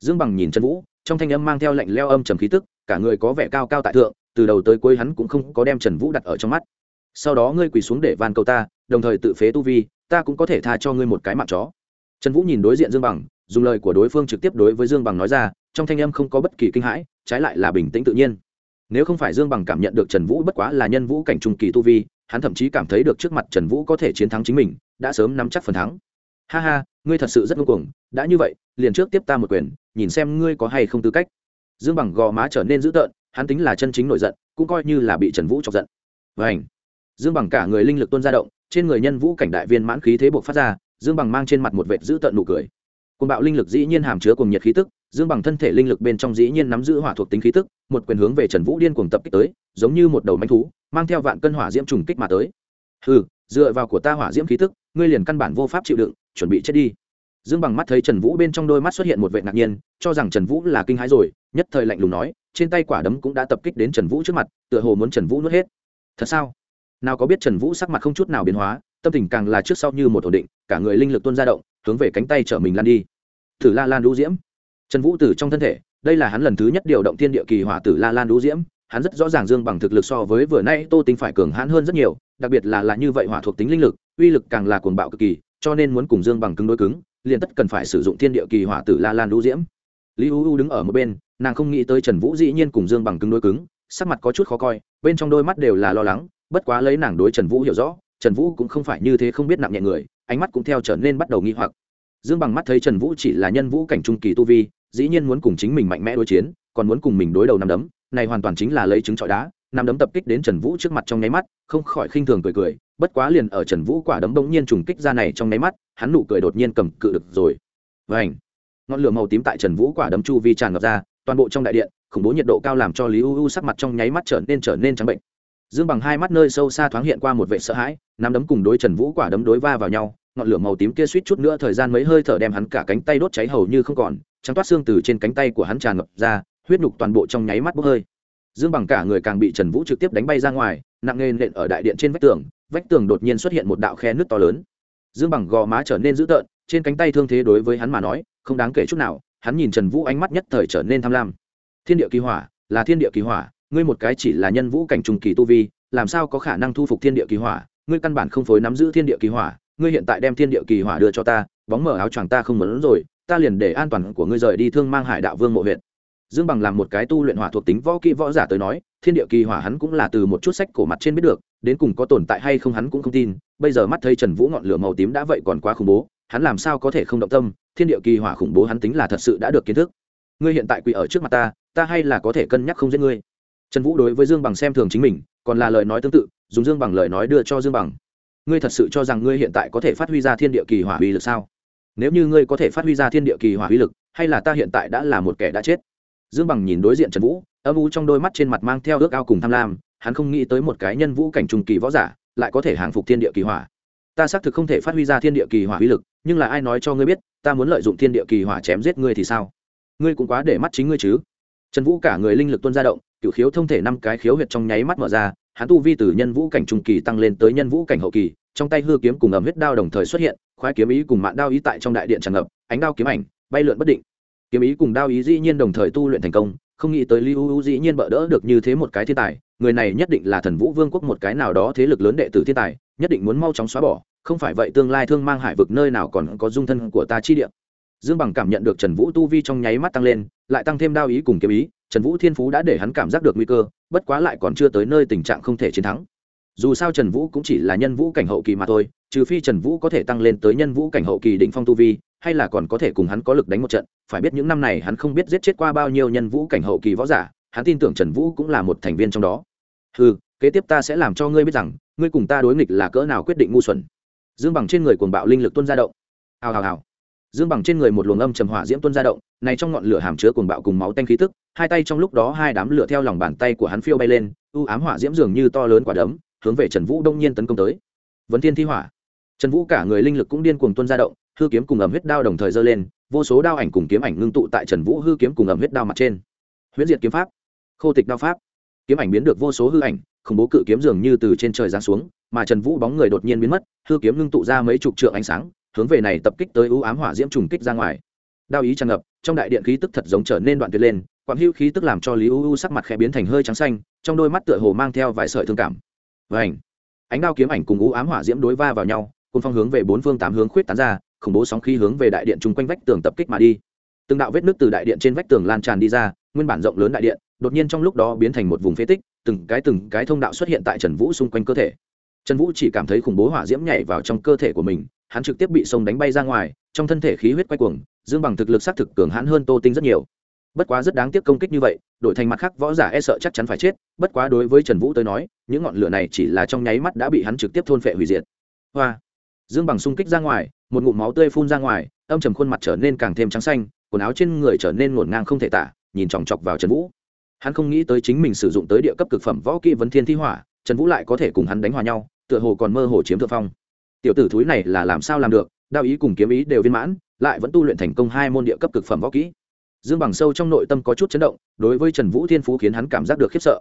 dương bằng nhìn trần vũ, trong thanh âm mang theo lệnh leo âm trầm khí tức, cả người có vẻ cao cao tại thượng, từ đầu tới cuối hắn cũng không có đem trần vũ đặt ở trong mắt. Sau đó ngươi quỳ xuống để van cầu ta, đồng thời tự phế tu vi, ta cũng có thể tha cho ngươi một cái mạng chó. Trần vũ nhìn đối diện dương bằng, dùng lời của đối phương trực tiếp đối với dương bằng nói ra, trong thanh âm không có bất kỳ kinh hãi, trái lại là bình tĩnh tự nhiên. Nếu không phải dương bằng cảm nhận được trần vũ bất quá là nhân vũ cảnh trung kỳ tu vi, hắn thậm chí cảm thấy được trước mặt trần vũ có thể chiến thắng chính mình, đã sớm nắm chắc phần thắng. Ha ha, ngươi thật sự rất ngưng cuồng, đã như vậy, liền trước tiếp ta một quyền nhìn xem ngươi có hay không tư cách. Dương bằng gò má trở nên dữ tợn, hắn tính là chân chính nổi giận, cũng coi như là bị trần vũ chọc giận. Vảnh dương bằng cả người linh lực tuôn ra động, trên người nhân vũ cảnh đại viên mãn khí thế buộc phát ra, dương bằng mang trên mặt một vệt dữ tợn nụ cười. Côn bạo linh lực dĩ nhiên hàm chứa cùng nhiệt khí tức, dương bằng thân thể linh lực bên trong dĩ nhiên nắm giữ hỏa thuộc tính khí tức, một quyền hướng về trần vũ điên cuồng tập kích tới, giống như một đầu manh thú, mang theo vạn cân hỏa diễm trùng kích mà tới. Ừ dựa vào của ta hỏa diễm khí tức, ngươi liền căn bản vô pháp chịu đựng, chuẩn bị chết đi dương bằng mắt thấy trần vũ bên trong đôi mắt xuất hiện một vệ ngạc nhiên, cho rằng trần vũ là kinh hãi rồi, nhất thời lạnh lùng nói, trên tay quả đấm cũng đã tập kích đến trần vũ trước mặt, tựa hồ muốn trần vũ nuốt hết. Thật sao? Nào có biết trần vũ sắc mặt không chút nào biến hóa, tâm tình càng là trước sau như một ổn định, cả người linh lực tuôn ra động, hướng về cánh tay chở mình lan đi. Thử la lan đũ diễm. Trần vũ từ trong thân thể, đây là hắn lần thứ nhất điều động thiên địa kỳ hỏa tử la lan đũ diễm, hắn rất rõ ràng dương bằng thực lực so với vừa nay tô tinh phải cường hãn hơn rất nhiều, đặc biệt là là như vậy hỏa thuộc tính linh lực, uy lực càng là cuồng bạo cực kỳ, cho nên muốn cùng dương bằng cứng đối cứng liền tất cần phải sử dụng thiên địa kỳ hỏa tử la lan lũ diễm. Lý u u đứng ở một bên, nàng không nghĩ tới trần vũ dĩ nhiên cùng dương bằng cứng đối cứng, sắc mặt có chút khó coi, bên trong đôi mắt đều là lo lắng, bất quá lấy nàng đối trần vũ hiểu rõ, trần vũ cũng không phải như thế không biết nặng nhẹ người, ánh mắt cũng theo trở nên bắt đầu nghi hoặc. Dương bằng mắt thấy trần vũ chỉ là nhân vũ cảnh trung kỳ tu vi, dĩ nhiên muốn cùng chính mình mạnh mẽ đối chiến, còn muốn cùng mình đối đầu nằm đấm, này hoàn toàn chính là lấy trứng trọi đá nằm đấm tập kích đến trần vũ trước mặt trong nháy mắt, không khỏi khinh thường cười cười, bất quá liền ở trần vũ quả đấm bỗng nhiên trùng kích ra này trong nháy mắt, hắn nụ cười đột nhiên cầm cự được rồi. Vảnh ngọn lửa màu tím tại trần vũ quả đấm chu vi tràn ngập ra, toàn bộ trong đại điện, khủng bố nhiệt độ cao làm cho lý u u sắc mặt trong nháy mắt trở nên trở nên trắng bệnh. Dương bằng hai mắt nơi sâu xa thoáng hiện qua một vệ sợ hãi, nắm đấm cùng đối trần vũ quả đấm đối va vào nhau, ngọn lửa màu tím kia suýt chút nữa thời gian mấy hơi thở đem hắn cả cánh tay đốt cháy hầu như không còn, trắng toát xương từ trên cánh tay của hắn tràn ngập ra, huyết nhục toàn bộ trong nháy mắt bốc hơi dương bằng cả người càng bị trần vũ trực tiếp đánh bay ra ngoài, nặng nề nện ở đại điện trên vách tường vách tường đột nhiên xuất hiện một đạo khe nước to lớn. Dương bằng gò má trở nên dữ tợn, trên cánh tay thương thế đối với hắn mà nói, không đáng kể chút nào, hắn nhìn trần vũ ánh mắt nhất thời trở nên tham lam. Thiên địa kỳ hỏa, là thiên địa kỳ hỏa, ngươi một cái chỉ là nhân vũ cảnh trùng kỳ tu vi, làm sao có khả năng thu phục thiên địa kỳ hỏa, ngươi căn bản không phối nắm giữ thiên địa kỳ hỏa, ngươi hiện tại đem thiên địa kỳ hỏa đưa cho ta, bóng mở áo choàng ta không muốn rồi, ta liền để an toàn của ngươi rời đi thương mang hải đạo vương mộ huyện dương bằng làm một cái tu luyện hỏa thuộc tính võ kỹ võ giả tới nói, thiên địa kỳ hỏa hắn cũng là từ một chút sách cổ mặt trên biết được, đến cùng có tồn tại hay không hắn cũng không tin, bây giờ mắt thấy trần vũ ngọn lửa màu tím đã vậy còn quá khủng bố, hắn làm sao có thể không động tâm, thiên địa kỳ hỏa khủng bố hắn tính là thật sự đã được kiến thức. Ngươi hiện tại quỳ ở trước mặt ta ta hay là có thể cân nhắc không giết ngươi? Trần vũ đối với dương bằng xem thường chính mình, còn là lời nói tương tự, dùng dương bằng lời nói đưa cho dương bằng. Ngươi thật sự cho rằng ngươi hiện tại có thể phát huy ra thiên địa kỳ hỏa uy lực sao? Nếu như ngươi có thể phát huy ra thiên địa kỳ hỏa uy lực, hay là ta hiện tại đã là một kẻ đã chết? Dương bằng nhìn đối diện trần vũ, âm u trong đôi mắt trên mặt mang theo ước ao cùng tham lam, hắn không nghĩ tới một cái nhân vũ cảnh trùng kỳ võ giả lại có thể hàng phục thiên địa kỳ hỏa. Ta xác thực không thể phát huy ra thiên địa kỳ hỏa uy lực, nhưng là ai nói cho ngươi biết, ta muốn lợi dụng thiên địa kỳ hỏa chém giết ngươi thì sao? Ngươi cũng quá để mắt chính ngươi chứ. Trần vũ cả người linh lực tuôn ra động, cựu khiếu thông thể năm cái khiếu huyệt trong nháy mắt mở ra, hắn tu vi từ nhân vũ cảnh trung kỳ tăng lên tới nhân vũ cảnh hậu kỳ, trong tay hư kiếm cùng ẩm huyết đao đồng thời xuất hiện, khoái kiếm ý cùng mạng đao ý tại trong đại điện tràn ngập, ánh đao kiếm ảnh bay lượn bất định kiếm ý cùng đao ý dĩ nhiên đồng thời tu luyện thành công, không nghĩ tới lưu u dĩ nhiên bỡ đỡ được như thế một cái thiên tài, người này nhất định là thần vũ vương quốc một cái nào đó thế lực lớn đệ tử thiên tài, nhất định muốn mau chóng xóa bỏ, không phải vậy tương lai thương mang hải vực nơi nào còn có dung thân của ta chi địa. Dương bằng cảm nhận được trần vũ tu vi trong nháy mắt tăng lên, lại tăng thêm đao ý cùng kiếm ý, trần vũ thiên phú đã để hắn cảm giác được nguy cơ, bất quá lại còn chưa tới nơi tình trạng không thể chiến thắng dù sao trần vũ cũng chỉ là nhân vũ cảnh hậu kỳ mà thôi, trừ phi trần vũ có thể tăng lên tới nhân vũ cảnh hậu kỳ đỉnh phong tu vi, hay là còn có thể cùng hắn có lực đánh một trận, phải biết những năm này hắn không biết giết chết qua bao nhiêu nhân vũ cảnh hậu kỳ võ giả, hắn tin tưởng trần vũ cũng là một thành viên trong đó. Ừ kế tiếp ta sẽ làm cho ngươi biết rằng, ngươi cùng ta đối nghịch là cỡ nào quyết định ngu xuẩn. Dương bằng trên người cuồng bạo linh lực tuân ra động. Hào hào hào. Dương bằng trên người một luồng âm trầm hỏa diễm tuân ra động, này trong ngọn lửa hàm chứa cuồng bạo cùng máu tanh khí tức, hai tay trong lúc đó hai đám lửa theo lòng bàn tay của hắn phiêu bay lên, u ám hỏa diễm dường như to lớn quả đấm hướng về trần vũ đông nhiên tấn công tới. Vấn thiên thi hỏa. Trần vũ cả người linh lực cũng điên cuồng tuân ra động, hư kiếm cùng ẩm huyết đao đồng thời dơ lên, vô số đao ảnh cùng kiếm ảnh ngưng tụ tại trần vũ hư kiếm cùng ẩm huyết đao mặt trên. Huyễn diệt kiếm pháp. Khô tịch đao pháp. Kiếm ảnh biến được vô số hư ảnh, khủng bố cự kiếm dường như từ trên trời giáng xuống, mà trần vũ bóng người đột nhiên biến mất, hư kiếm ngưng tụ ra mấy chục trượng ánh sáng, hướng về này tập kích tới ưu ám hỏa diễm trùng kích ra ngoài. Đao ý tràn ngập, trong đại điện khí tức thật giống trở nên đoạn tuyệt lên, quảng hữu khí tức làm cho lý u u sắc mặt khẽ biến thành hơi trắng xanh, trong đôi mắt tựa hồ mang theo vài sợi thương cảm và ảnh. Ánh đao kiếm ảnh cùng u ám hỏa diễm đối va vào nhau cùng phong hướng về bốn phương tám hướng khuyết tán ra, khủng bố sóng khí hướng về đại điện chung quanh vách tường tập kích mà đi. Từng đạo vết nước từ đại điện trên vách tường lan tràn đi ra, nguyên bản rộng lớn đại điện, đột nhiên trong lúc đó biến thành một vùng phế tích, từng cái từng cái thông đạo xuất hiện tại trần vũ xung quanh cơ thể. Trần vũ chỉ cảm thấy khủng bố hỏa diễm nhảy vào trong cơ thể của mình, hắn trực tiếp bị sông đánh bay ra ngoài, trong thân thể khí huyết quay cuồng, dương bằng thực lực xác thực cường hãn hơn tô tinh rất nhiều bất quá rất đáng tiếc công kích như vậy, đổi thành mặt khác võ giả e sợ chắc chắn phải chết, bất quá đối với trần vũ tới nói, những ngọn lửa này chỉ là trong nháy mắt đã bị hắn trực tiếp thôn phệ hủy diệt. Hoa! Dương bằng xung kích ra ngoài, một ngụm máu tươi phun ra ngoài, âm trầm khuôn mặt trở nên càng thêm trắng xanh, quần áo trên người trở nên ngổn ngang không thể tả, nhìn chòng chọc vào trần vũ. Hắn không nghĩ tới chính mình sử dụng tới địa cấp cực phẩm võ kỹ vấn thiên thi hỏa, trần vũ lại có thể cùng hắn đánh hòa nhau, tựa hồ còn mơ hồ chiếm thượng phong. Tiểu tử thúi này là làm sao làm được đao ý cùng kiếm ý đều viên mãn, lại vẫn tu luyện thành công hai môn địa cấp cực phẩm võ kỹ dương bằng sâu trong nội tâm có chút chấn động, đối với trần vũ thiên phú khiến hắn cảm giác được khiếp sợ.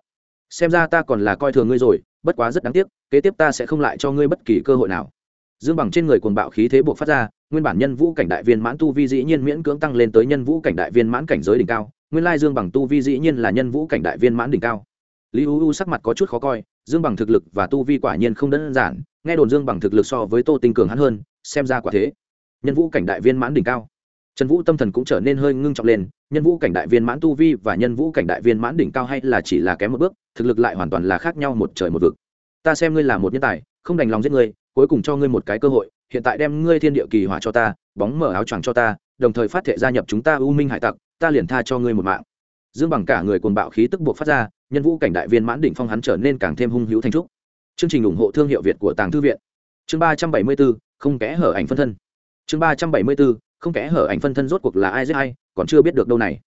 Xem ra ta còn là coi thường ngươi rồi, bất quá rất đáng tiếc, kế tiếp ta sẽ không lại cho ngươi bất kỳ cơ hội nào. Dương bằng trên người cuồng bạo khí thế buộc phát ra, nguyên bản nhân vũ cảnh đại viên mãn tu vi dĩ nhiên miễn cưỡng tăng lên tới nhân vũ cảnh đại viên mãn cảnh giới đỉnh cao, nguyên lai dương bằng tu vi dĩ nhiên là nhân vũ cảnh đại viên mãn đỉnh cao. Lý u u sắc mặt có chút khó coi, dương bằng thực lực và tu vi quả nhiên không đơn giản, nghe đồn dương bằng thực lực so với tô tinh cường hắn hơn, xem ra quả thế. Nhân vũ cảnh đại viên mãn đỉnh cao trần vũ tâm thần cũng trở nên hơi ngưng trọng lên, nhân vũ cảnh đại viên mãn tu vi và nhân vũ cảnh đại viên mãn đỉnh cao hay là chỉ là kém một bước, thực lực lại hoàn toàn là khác nhau một trời một vực. Ta xem ngươi là một nhân tài, không đành lòng giết ngươi, cuối cùng cho ngươi một cái cơ hội, hiện tại đem ngươi thiên địa kỳ hỏa cho ta, bóng mở áo choàng cho ta, đồng thời phát thệ gia nhập chúng ta u minh hải tặc, ta liền tha cho ngươi một mạng. Dương bằng cả người cuồng bạo khí tức buộc phát ra, nhân vũ cảnh đại viên mãn đỉnh phong hắn trở nên càng thêm hung hữu thanh trúc. Chương trình ủng hộ thương hiệu việt của tàng thư viện. Chương ba trăm bảy mươi bốn, không kẽ hở ảnh phân thân. Chương ba trăm bảy mươi bốn không kẽ hở ảnh phân thân rốt cuộc là ai giết ai, còn chưa biết được đâu này.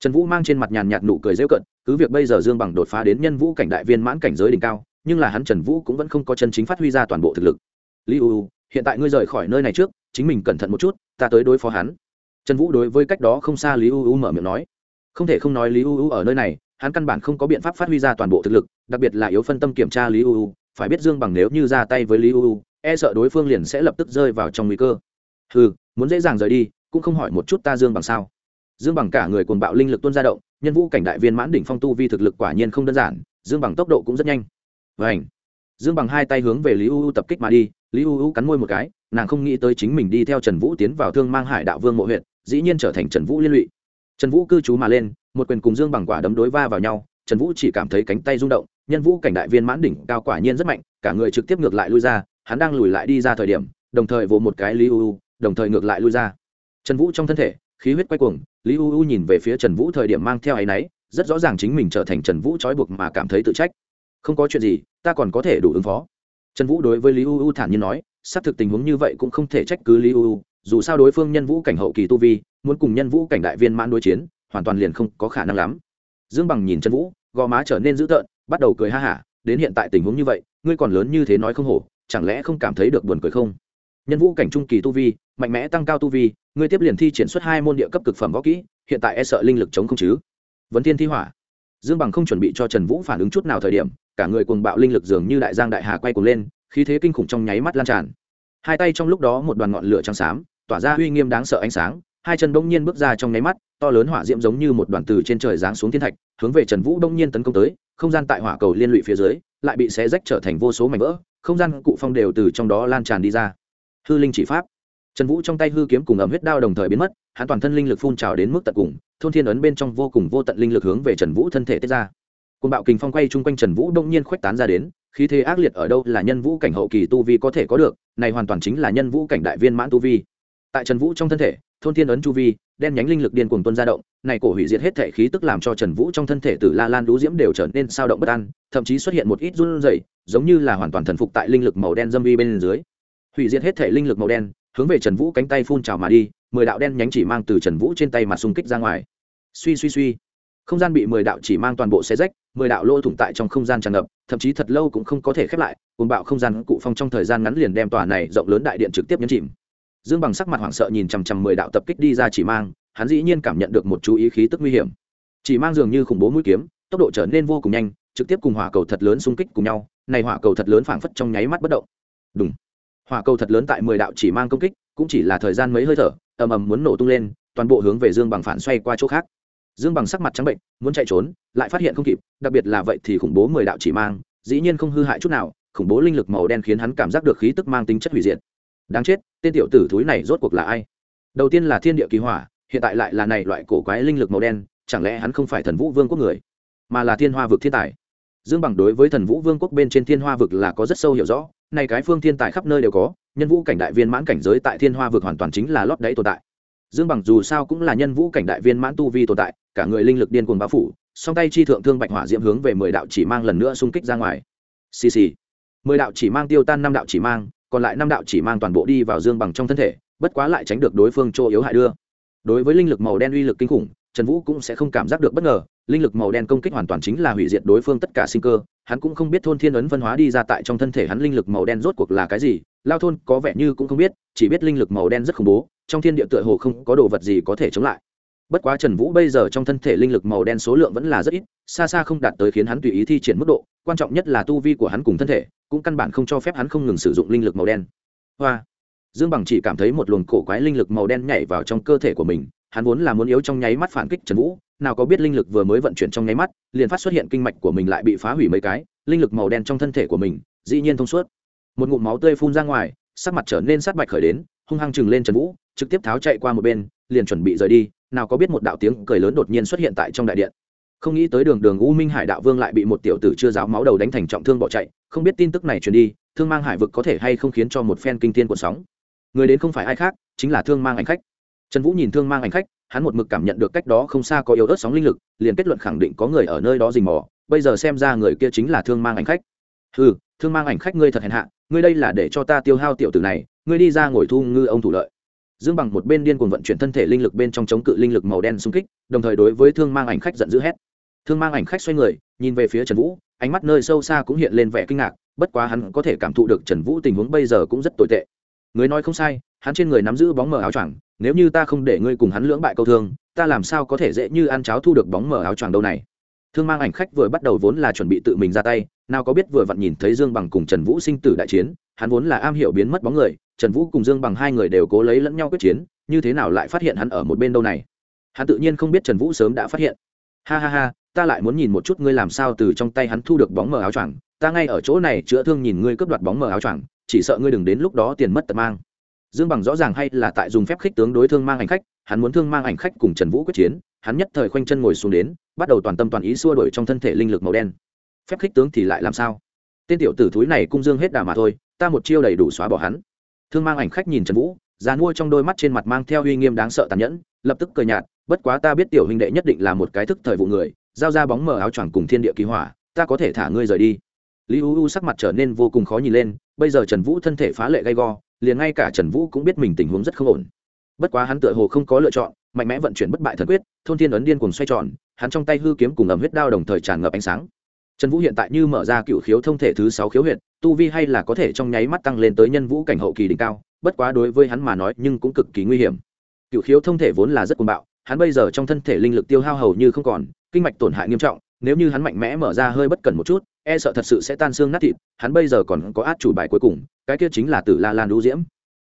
Trần vũ mang trên mặt nhàn nhạt nụ cười rêu cận cứ việc bây giờ dương bằng đột phá đến nhân vũ cảnh đại viên mãn cảnh giới đỉnh cao, nhưng là hắn trần vũ cũng vẫn không có chân chính phát huy ra toàn bộ thực lực. Li u hiện tại ngươi rời khỏi nơi này trước, chính mình cẩn thận một chút, ta tới đối phó hắn. Trần vũ đối với cách đó không xa lý u u mở miệng nói. Không thể không nói lý u u ở nơi này, hắn căn bản không có biện pháp phát huy ra toàn bộ thực lực, đặc biệt là yếu phân tâm kiểm tra lý u u, phải biết dương bằng nếu như ra tay với lý u u e sợ đối phương liền sẽ lập tức rơi vào trong nguy cơ. Ừ muốn dễ dàng rời đi, cũng không hỏi một chút ta dương bằng sao. Dương bằng cả người cuồng bạo linh lực tuôn ra động, nhân vũ cảnh đại viên mãn đỉnh phong tu vi thực lực quả nhiên không đơn giản, dương bằng tốc độ cũng rất nhanh. Vảnh dương bằng hai tay hướng về lý u u tập kích mà đi, lý u u cắn môi một cái, nàng không nghĩ tới chính mình đi theo trần vũ tiến vào thương mang hải đạo vương mộ huyện dĩ nhiên trở thành trần vũ liên lụy. Trần vũ cư trú mà lên, một quyền cùng dương bằng quả đấm đối va vào nhau, trần vũ chỉ cảm thấy cánh tay rung động, nhân vũ cảnh đại viên mãn đỉnh cao quả nhiên rất mạnh, cả người trực tiếp ngược lại lui ra, hắn đang lùi lại đi ra thời điểm, đồng thời vỗ một cái lý u u đồng thời ngược lại lui ra. Trần vũ trong thân thể, khí huyết quay cuồng, lý u u nhìn về phía trần vũ thời điểm mang theo áy náy, rất rõ ràng chính mình trở thành trần vũ trói buộc mà cảm thấy tự trách. Không có chuyện gì, ta còn có thể đủ ứng phó. Trần vũ đối với lý u u thản nhiên nói, xác thực tình huống như vậy cũng không thể trách cứ lý u u, dù sao đối phương nhân vũ cảnh hậu kỳ tu vi, muốn cùng nhân vũ cảnh đại viên mãn đối chiến, hoàn toàn liền không có khả năng lắm. Dương bằng nhìn trần vũ, gò má trở nên dữ tợn, bắt đầu cười ha hả, đến hiện tại tình huống như vậy, ngươi còn lớn như thế nói không hổ, chẳng lẽ không cảm thấy được buồn cười không? Nhân vũ cảnh trung kỳ tu vi, mạnh mẽ tăng cao tu vi, ngươi tiếp liền thi triển xuất hai môn địa cấp cực phẩm võ kỹ, hiện tại e sợ linh lực chống không chứ? Vấn thiên thi hỏa. Dương bằng không chuẩn bị cho trần vũ phản ứng chút nào thời điểm, cả người cuồng bạo linh lực dường như đại giang đại hà quay cuồng lên, khí thế kinh khủng trong nháy mắt lan tràn. Hai tay trong lúc đó một đoàn ngọn lửa trắng xám, tỏa ra uy nghiêm đáng sợ ánh sáng, hai chân bỗng nhiên bước ra trong nháy mắt, to lớn hỏa diễm giống như một đoàn từ trên trời giáng xuống thiên thạch, hướng về trần vũ bỗng nhiên tấn công tới, không gian tại hỏa cầu liên lụy phía dưới, lại bị xé rách trở thành vô số mảnh vỡ, không gian cụ phong đều từ trong đó lan tràn đi ra hư linh chỉ pháp. Trần vũ trong tay hư kiếm cùng ẩm huyết đao đồng thời biến mất, hắn toàn thân linh lực phun trào đến mức tận cùng, thôn thiên ấn bên trong vô cùng vô tận linh lực hướng về trần vũ thân thể tiết ra. Côn bạo kình phong quay chung quanh trần vũ đông nhiên khuếch tán ra đến, khí thế ác liệt ở đâu là nhân vũ cảnh hậu kỳ tu vi có thể có được, này hoàn toàn chính là nhân vũ cảnh đại viên mãn tu vi. Tại trần vũ trong thân thể, thôn thiên ấn chu vi, đen nhánh linh lực điên cuồng tuân ra động, này cổ hủy diệt hết thể khí tức làm cho trần vũ trong thân thể từ la lan đũ diễm đều trở nên sao động bất an, thậm chí xuất hiện một ít run rẩy, giống như là hoàn toàn thần phục tại linh lực màu đen dâm vi bên dưới hủy diệt hết thể linh lực màu đen, hướng về trần vũ cánh tay phun trào mà đi, mười đạo đen nhánh chỉ mang từ trần vũ trên tay mà xung kích ra ngoài. Suy suy suy. Không gian bị mười đạo chỉ mang toàn bộ xe rách, mười đạo lỗ thủng tại trong không gian tràn ngập, thậm chí thật lâu cũng không có thể khép lại cùng bạo không gian cụ phong trong thời gian ngắn liền đem tòa này rộng lớn đại điện trực tiếp nhấn chìm. Dương bằng sắc mặt hoảng sợ nhìn chằm chằm mười đạo tập kích đi ra chỉ mang, hắn dĩ nhiên cảm nhận được một chú ý khí tức nguy hiểm. Chỉ mang dường như khủng bố mũi kiếm, tốc độ trở nên vô cùng nhanh, trực tiếp cùng hỏa cầu thật lớn xung kích cùng nhau, này hỏa cầu thật lớn phảng phất trong nháy mắt bất động. Đúng hỏa cầu thật lớn tại mười đạo chỉ mang công kích, cũng chỉ là thời gian mấy hơi thở, ầm ầm muốn nổ tung lên, toàn bộ hướng về dương bằng phản xoay qua chỗ khác. Dương bằng sắc mặt trắng bệnh, muốn chạy trốn, lại phát hiện không kịp, đặc biệt là vậy thì khủng bố mười đạo chỉ mang, dĩ nhiên không hư hại chút nào, khủng bố linh lực màu đen khiến hắn cảm giác được khí tức mang tính chất hủy diệt. Đáng chết, tên tiểu tử thúi này rốt cuộc là ai? Đầu tiên là thiên địa kỳ hỏa, hiện tại lại là này loại cổ quái linh lực màu đen, chẳng lẽ hắn không phải thần vũ vương quốc người? Mà là thiên hoa vực thiên tài. Dương bằng đối với thần vũ vương quốc bên trên thiên hoa vực là có rất sâu hiểu rõ này cái phương thiên tài khắp nơi đều có, nhân vũ cảnh đại viên mãn cảnh giới tại thiên hoa vực hoàn toàn chính là lót đáy tồn tại. Dương bằng dù sao cũng là nhân vũ cảnh đại viên mãn tu vi tồn tại, cả người linh lực điên cuồng bao phủ, song tay chi thượng thương bạch hỏa diễm hướng về mười đạo chỉ mang lần nữa xung kích ra ngoài. Xì xì. Mười đạo chỉ mang tiêu tan năm đạo chỉ mang, còn lại năm đạo chỉ mang toàn bộ đi vào dương bằng trong thân thể, bất quá lại tránh được đối phương chỗ yếu hại đưa. Đối với linh lực màu đen uy lực kinh khủng, trần vũ cũng sẽ không cảm giác được bất ngờ linh lực màu đen công kích hoàn toàn chính là hủy diệt đối phương tất cả sinh cơ, hắn cũng không biết thôn thiên ấn phân hóa đi ra tại trong thân thể hắn linh lực màu đen rốt cuộc là cái gì, lao thôn có vẻ như cũng không biết, chỉ biết linh lực màu đen rất khủng bố, trong thiên địa tựa hồ không có đồ vật gì có thể chống lại. Bất quá trần vũ bây giờ trong thân thể linh lực màu đen số lượng vẫn là rất ít, xa xa không đạt tới khiến hắn tùy ý thi triển mức độ, quan trọng nhất là tu vi của hắn cùng thân thể, cũng căn bản không cho phép hắn không ngừng sử dụng linh lực màu đen. Hoa! Dương bằng chỉ cảm thấy một luồng cổ quái linh lực màu đen nhảy vào trong cơ thể của mình hắn vốn là muốn yếu trong nháy mắt phản kích trần vũ, nào có biết linh lực vừa mới vận chuyển trong nháy mắt, liền phát xuất hiện kinh mạch của mình lại bị phá hủy mấy cái, linh lực màu đen trong thân thể của mình, dĩ nhiên thông suốt. Một ngụm máu tươi phun ra ngoài, sắc mặt trở nên sát bạch khởi đến, hung hăng chừng lên trần vũ, trực tiếp tháo chạy qua một bên, liền chuẩn bị rời đi, nào có biết một đạo tiếng cười lớn đột nhiên xuất hiện tại trong đại điện. Không nghĩ tới đường đường u minh hải đạo vương lại bị một tiểu tử chưa giáo máu đầu đánh thành trọng thương bỏ chạy, không biết tin tức này truyền đi, thương mang hải vực có thể hay không khiến cho một phen kinh thiên cuộn sóng. Người đến không phải ai khác, chính là thương mang ảnh khách trần vũ nhìn thương mang ảnh khách, hắn một mực cảm nhận được cách đó không xa có yếu ớt sóng linh lực, liền kết luận khẳng định có người ở nơi đó rình mò, bây giờ xem ra người kia chính là thương mang ảnh khách. Ừ thương mang ảnh khách ngươi thật hèn hạ, ngươi đây là để cho ta tiêu hao tiểu tử này, ngươi đi ra ngồi thu ngư ông thủ lợi. Dương bằng một bên điên cuồng vận chuyển thân thể linh lực bên trong chống cự linh lực màu đen xung kích, đồng thời đối với thương mang ảnh khách giận dữ hét. Thương mang ảnh khách xoay người, nhìn về phía trần vũ, ánh mắt nơi sâu xa cũng hiện lên vẻ kinh ngạc, bất quá hắn có thể cảm thụ được trần vũ tình huống bây giờ cũng rất tồi tệ. Người nói không sai, hắn trên người nắm giữ bóng mờ áo choàng nếu như ta không để ngươi cùng hắn lưỡng bại câu thương, ta làm sao có thể dễ như ăn cháo thu được bóng mờ áo choàng đâu này? Thương mang ảnh khách vừa bắt đầu vốn là chuẩn bị tự mình ra tay, nào có biết vừa vặn nhìn thấy dương bằng cùng trần vũ sinh tử đại chiến, hắn vốn là am hiểu biến mất bóng người, trần vũ cùng dương bằng hai người đều cố lấy lẫn nhau quyết chiến, như thế nào lại phát hiện hắn ở một bên đâu này? Hắn tự nhiên không biết trần vũ sớm đã phát hiện. Ha ha ha, ta lại muốn nhìn một chút ngươi làm sao từ trong tay hắn thu được bóng mờ áo choàng, ta ngay ở chỗ này chữa thương nhìn ngươi cướp đoạt bóng mờ áo choàng, chỉ sợ ngươi đừng đến lúc đó tiền mất tật mang dương bằng rõ ràng hay là tại dùng phép khích tướng đối thương mang ảnh khách, hắn muốn thương mang ảnh khách cùng trần vũ quyết chiến, hắn nhất thời khoanh chân ngồi xuống đến, bắt đầu toàn tâm toàn ý xua đổi trong thân thể linh lực màu đen. Phép khích tướng thì lại làm sao? Tên tiểu tử thúi này cung dương hết đà mà thôi, ta một chiêu đầy đủ xóa bỏ hắn. Thương mang ảnh khách nhìn trần vũ, già nuôi trong đôi mắt trên mặt mang theo uy nghiêm đáng sợ tàn nhẫn, lập tức cười nhạt, bất quá ta biết tiểu huynh đệ nhất định là một cái thức thời vụ người, giao ra bóng mờ áo choàng cùng thiên địa kỳ hỏa, ta có thể thả ngươi rời đi. Lý u u sắc mặt trở nên vô cùng khó nhìn lên, bây giờ trần vũ thân thể phá lệ gay go liền ngay cả trần vũ cũng biết mình tình huống rất không ổn. Bất quá hắn tựa hồ không có lựa chọn, mạnh mẽ vận chuyển bất bại thần quyết, thôn thiên ấn điên cùng xoay tròn, hắn trong tay hư kiếm cùng ẩm huyết đao đồng thời tràn ngập ánh sáng. Trần vũ hiện tại như mở ra cựu khiếu thông thể thứ sáu khiếu huyện tu vi hay là có thể trong nháy mắt tăng lên tới nhân vũ cảnh hậu kỳ đỉnh cao, bất quá đối với hắn mà nói nhưng cũng cực kỳ nguy hiểm. Cựu khiếu thông thể vốn là rất cuồng bạo, hắn bây giờ trong thân thể linh lực tiêu hao hầu như không còn, kinh mạch tổn hại nghiêm trọng, nếu như hắn mạnh mẽ mở ra hơi bất cần một chút e sợ thật sự sẽ tan xương nát thịt, hắn bây giờ còn có át chủ bài cuối cùng, cái kia chính là tử la lan đũ diễm.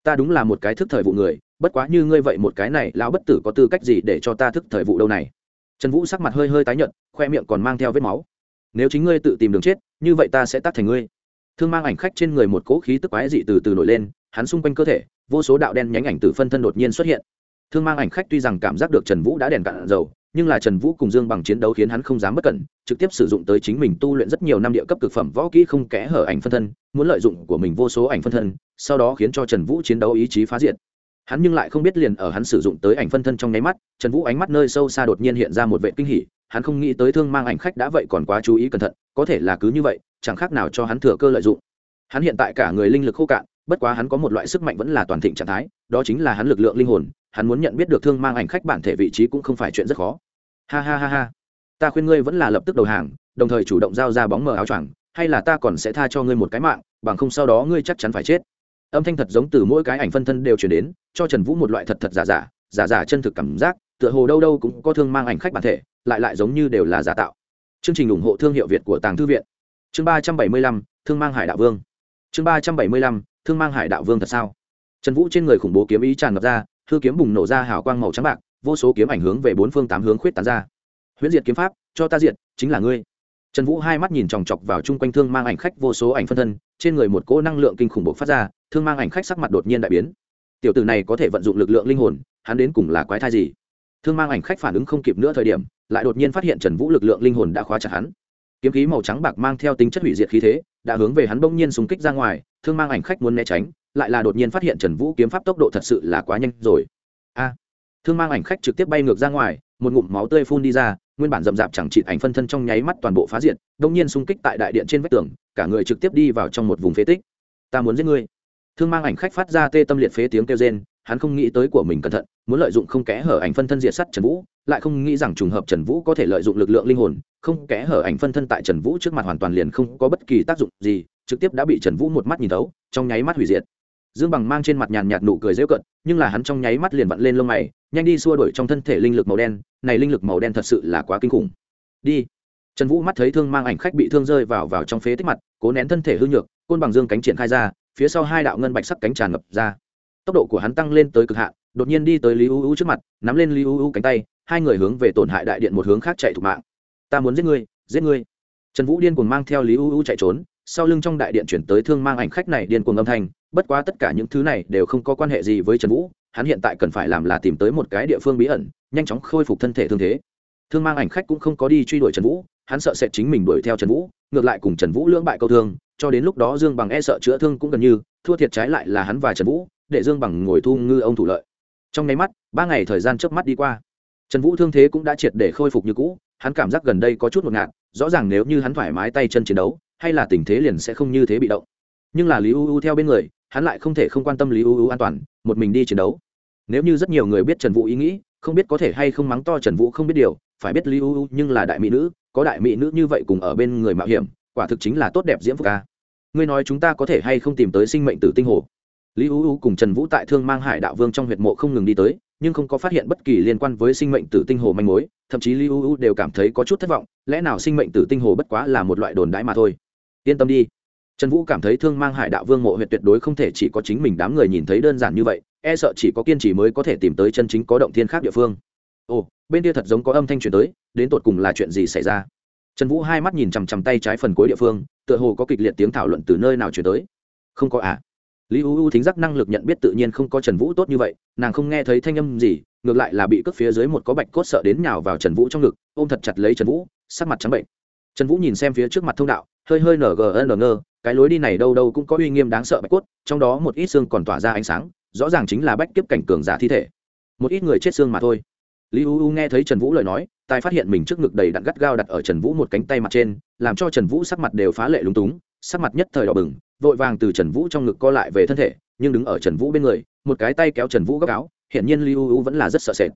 Ta đúng là một cái thức thời vụ người, bất quá như ngươi vậy một cái này, lão bất tử có tư cách gì để cho ta thức thời vụ đâu này? Trần vũ sắc mặt hơi hơi tái nhợt, khoe miệng còn mang theo vết máu. Nếu chính ngươi tự tìm đường chết, như vậy ta sẽ tắt thành ngươi. Thương mang ảnh khách trên người một cỗ khí tức quái dị từ từ nổi lên, hắn xung quanh cơ thể, vô số đạo đen nhánh ảnh từ phân thân đột nhiên xuất hiện. Thương mang ảnh khách tuy rằng cảm giác được trần vũ đã đèn cạn dầu nhưng là trần vũ cùng dương bằng chiến đấu khiến hắn không dám bất cẩn, trực tiếp sử dụng tới chính mình tu luyện rất nhiều năm địa cấp cực phẩm võ kỹ không kẽ hở ảnh phân thân, muốn lợi dụng của mình vô số ảnh phân thân, sau đó khiến cho trần vũ chiến đấu ý chí phá diệt. Hắn nhưng lại không biết liền ở hắn sử dụng tới ảnh phân thân trong nháy mắt, trần vũ ánh mắt nơi sâu xa đột nhiên hiện ra một vệ kinh hỉ, hắn không nghĩ tới thương mang ảnh khách đã vậy còn quá chú ý cẩn thận, có thể là cứ như vậy, chẳng khác nào cho hắn thừa cơ lợi dụng. Hắn hiện tại cả người linh lực khô cạn, bất quá hắn có một loại sức mạnh vẫn là toàn thịnh trạng thái, đó chính là hắn lực lượng linh hồn hắn muốn nhận biết được thương mang ảnh khách bản thể vị trí cũng không phải chuyện rất khó. Ha ha ha ha. Ta khuyên ngươi vẫn là lập tức đầu hàng, đồng thời chủ động giao ra bóng mờ áo choàng, hay là ta còn sẽ tha cho ngươi một cái mạng, bằng không sau đó ngươi chắc chắn phải chết. Âm thanh thật giống từ mỗi cái ảnh phân thân đều chuyển đến, cho trần vũ một loại thật thật giả giả giả giả chân thực cảm giác, tựa hồ đâu đâu cũng có thương mang ảnh khách bản thể, lại lại giống như đều là giả tạo. Chương trình ủng hộ thương hiệu việt của tàng thư viện. Chương ba trăm bảy mươi lăm, thương mang hải đạo vương. Chương ba trăm bảy mươi lăm, thương mang hải đạo vương thật sao? Trần vũ trên người khủng bố kiếm ý tràn ngập ra hư kiếm bùng nổ ra hào quang màu trắng bạc, vô số kiếm ảnh hướng về bốn phương tám hướng khuyết tán ra. Huyễn diệt kiếm pháp, cho ta diệt, chính là ngươi. Trần vũ hai mắt nhìn chòng chọc vào chung quanh thương mang ảnh khách vô số ảnh phân thân, trên người một cỗ năng lượng kinh khủng bộc phát ra, thương mang ảnh khách sắc mặt đột nhiên đại biến. Tiểu tử này có thể vận dụng lực lượng linh hồn, hắn đến cùng là quái thai gì? Thương mang ảnh khách phản ứng không kịp nữa thời điểm, lại đột nhiên phát hiện trần vũ lực lượng linh hồn đã khóa chặt hắn. Kiếm khí màu trắng bạc mang theo tính chất hủy diệt khí thế, đã hướng về hắn bỗng nhiên súng kích ra ngoài, thương mang ảnh khách muốn né tránh lại là đột nhiên phát hiện trần vũ kiếm pháp tốc độ thật sự là quá nhanh rồi. A, thương mang ảnh khách trực tiếp bay ngược ra ngoài, một ngụm máu tươi phun đi ra, nguyên bản rậm rạp chẳng chịt ảnh phân thân trong nháy mắt toàn bộ phá diện đông nhiên xung kích tại đại điện trên vách tường, cả người trực tiếp đi vào trong một vùng phế tích. Ta muốn giết ngươi. Thương mang ảnh khách phát ra tê tâm liệt phế tiếng kêu rên, hắn không nghĩ tới của mình cẩn thận, muốn lợi dụng không kẽ hở ảnh phân thân diệt sắt trần vũ, lại không nghĩ rằng trùng hợp trần vũ có thể lợi dụng lực lượng linh hồn, không kẽ hở ảnh phân thân tại trần vũ trước mặt hoàn toàn liền không có bất kỳ tác dụng gì, trực tiếp đã bị trần vũ một mắt nhìn thấu, trong nháy mắt hủy diệt dương bằng mang trên mặt nhàn nhạt nụ cười dễ cận nhưng là hắn trong nháy mắt liền vặn lên lông mày, nhanh đi xua đuổi trong thân thể linh lực màu đen, này linh lực màu đen thật sự là quá kinh khủng. Đi. Trần vũ mắt thấy thương mang ảnh khách bị thương rơi vào vào trong phế tích mặt, cố nén thân thể hư nhược, côn bằng dương cánh triển khai ra, phía sau hai đạo ngân bạch sắc cánh tràn ngập ra. Tốc độ của hắn tăng lên tới cực hạn, đột nhiên đi tới lý u u trước mặt, nắm lên lý u u cánh tay, hai người hướng về tổn hại đại điện một hướng khác chạy thục mạng. Ta muốn giết ngươi giết ngươi. Trần vũ điên cuồng mang theo lý u u chạy trốn, sau lưng trong đại điện chuyển tới thương mang ảnh khách này điên cuồng âm thanh bất quá tất cả những thứ này đều không có quan hệ gì với trần vũ, hắn hiện tại cần phải làm là tìm tới một cái địa phương bí ẩn, nhanh chóng khôi phục thân thể thương thế. Thương mang ảnh khách cũng không có đi truy đuổi trần vũ, hắn sợ sẽ chính mình đuổi theo trần vũ, ngược lại cùng trần vũ lưỡng bại câu thương, cho đến lúc đó dương bằng e sợ chữa thương cũng gần như, thua thiệt trái lại là hắn và trần vũ, để dương bằng ngồi thu ngư ông thủ lợi. Trong nháy mắt, ba ngày thời gian trước mắt đi qua. Trần vũ thương thế cũng đã triệt để khôi phục như cũ, hắn cảm giác gần đây có chút ngột ngạt, rõ ràng nếu như hắn thoải mái tay chân chiến đấu, hay là tình thế liền sẽ không như thế bị động. Nhưng là lý u u theo bên người hắn lại không thể không quan tâm lý ưu ưu an toàn, một mình đi chiến đấu. Nếu như rất nhiều người biết trần vũ ý nghĩ, không biết có thể hay không mắng to trần vũ không biết điều, phải biết lý ưu ưu nhưng là đại mỹ nữ, có đại mỹ nữ như vậy cùng ở bên người mạo hiểm, quả thực chính là tốt đẹp diễm phúc ca. Ngươi nói chúng ta có thể hay không tìm tới sinh mệnh tử tinh hồ? Lý ưu ưu cùng trần vũ tại thương mang hải đạo vương trong huyệt mộ không ngừng đi tới, nhưng không có phát hiện bất kỳ liên quan với sinh mệnh tử tinh hồ manh mối, thậm chí lý ưu ưu đều cảm thấy có chút thất vọng, lẽ nào sinh mệnh tử tinh hồ bất quá là một loại đồn đãi mà thôi? Yên tâm đi trần vũ cảm thấy thương mang hải đạo vương mộ huyệt tuyệt đối không thể chỉ có chính mình đám người nhìn thấy đơn giản như vậy e sợ chỉ có kiên trì mới có thể tìm tới chân chính có động thiên khác địa phương. Ồ, bên kia thật giống có âm thanh truyền tới, đến tột cùng là chuyện gì xảy ra? Trần vũ hai mắt nhìn chằm chằm tay trái phần cuối địa phương, tựa hồ có kịch liệt tiếng thảo luận từ nơi nào truyền tới. Không có à? Lý u u thính giác năng lực nhận biết tự nhiên không có trần vũ tốt như vậy, nàng không nghe thấy thanh âm gì, ngược lại là bị cướp phía dưới một có bạch cốt sợ đến nhào vào trần vũ trong ngực, ôm thật chặt lấy trần vũ, sắc mặt trắng bệnh. Trần vũ nhìn xem phía trước mặt thông đạo hơi hơi nở gn ngơ, cái lối đi này đâu đâu cũng có uy nghiêm đáng sợ bạch cốt, trong đó một ít xương còn tỏa ra ánh sáng, rõ ràng chính là bách kiếp cảnh cường giả thi thể. Một ít người chết xương mà thôi. Lý u u nghe thấy trần vũ lời nói tài phát hiện mình trước ngực đầy đặn gắt gao đặt ở trần vũ một cánh tay mặt trên, làm cho trần vũ sắc mặt đều phá lệ lúng túng, sắc mặt nhất thời đỏ bừng, vội vàng từ trần vũ trong ngực co lại về thân thể, nhưng đứng ở trần vũ bên người, một cái tay kéo trần vũ gấp áo hiện nhiên lý u u vẫn là rất sợ sệt.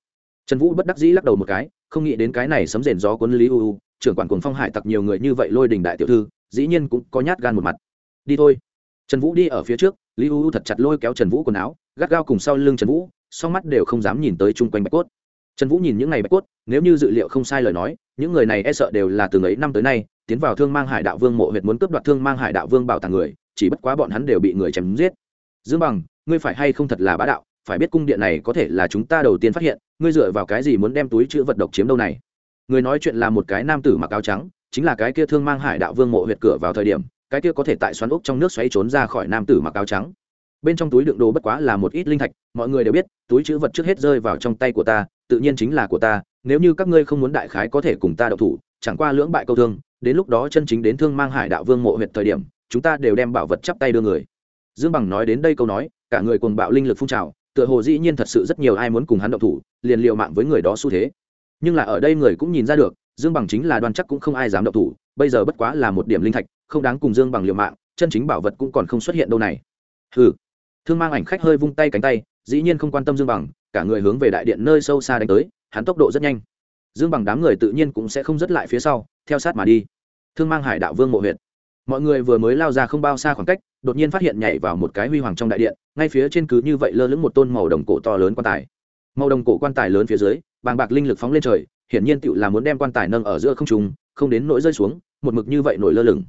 Trần vũ bất đắc dĩ lắc đầu một cái, không nghĩ đến cái này sấm rền gió cuốn lý u u, trưởng quản cuồng phong hải tặc nhiều người như vậy lôi đình đại tiểu thư dĩ nhiên cũng có nhát gan một mặt. Đi thôi. Trần vũ đi ở phía trước, lý u u thật chặt lôi kéo trần vũ quần áo, gắt gao cùng sau lưng trần vũ, song mắt đều không dám nhìn tới chung quanh bạch cốt. Trần vũ nhìn những ngày bạch cốt, nếu như dự liệu không sai lời nói, những người này e sợ đều là từ ấy năm tới nay, tiến vào thương mang hải đạo vương mộ huyệt muốn cướp đoạt thương mang hải đạo vương bảo tàng người, chỉ bất quá bọn hắn đều bị người chém giết. Dương bằng, ngươi phải hay không thật là bá đạo, phải biết cung điện này có thể là chúng ta đầu tiên phát hiện, ngươi dựa vào cái gì muốn đem túi chữ vật độc chiếm đâu này? Người nói chuyện là một cái nam tử mặc áo trắng chính là cái kia thương mang hải đạo vương mộ huyệt cửa vào thời điểm, cái kia có thể tại xoắn ốc trong nước xoáy trốn ra khỏi nam tử mặc áo trắng. Bên trong túi đựng đồ bất quá là một ít linh thạch, mọi người đều biết, túi chữ vật trước hết rơi vào trong tay của ta, tự nhiên chính là của ta, nếu như các ngươi không muốn đại khái có thể cùng ta đậu thủ, chẳng qua lưỡng bại câu thương, đến lúc đó chân chính đến thương mang hải đạo vương mộ huyệt thời điểm, chúng ta đều đem bảo vật chắp tay đưa người. Dương bằng nói đến đây câu nói, cả người cùng bạo linh lực phun trào, tựa hồ dĩ nhiên thật sự rất nhiều ai muốn cùng hắn động thủ, liền liệu mạng với người đó xu thế. Nhưng là ở đây người cũng nhìn ra được dương bằng chính là đoan chắc cũng không ai dám động thủ bây giờ bất quá là một điểm linh thạch không đáng cùng dương bằng liều mạng chân chính bảo vật cũng còn không xuất hiện đâu này. Hừ, thương mang ảnh khách hơi vung tay cánh tay dĩ nhiên không quan tâm dương bằng cả người hướng về đại điện nơi sâu xa đánh tới hắn tốc độ rất nhanh. Dương bằng đám người tự nhiên cũng sẽ không dứt lại phía sau theo sát mà đi. Thương mang hải đạo vương mộ huyện mọi người vừa mới lao ra không bao xa khoảng cách đột nhiên phát hiện nhảy vào một cái huy hoàng trong đại điện ngay phía trên cứ như vậy lơ lửng một tôn màu đồng cổ to lớn quan tài. Màu đồng cổ quan tài lớn phía dưới bàng bạc linh lực phóng lên trời hiển nhiên tựu là muốn đem quan tài nâng ở giữa không trung, không đến nỗi rơi xuống, một mực như vậy nổi lơ lửng.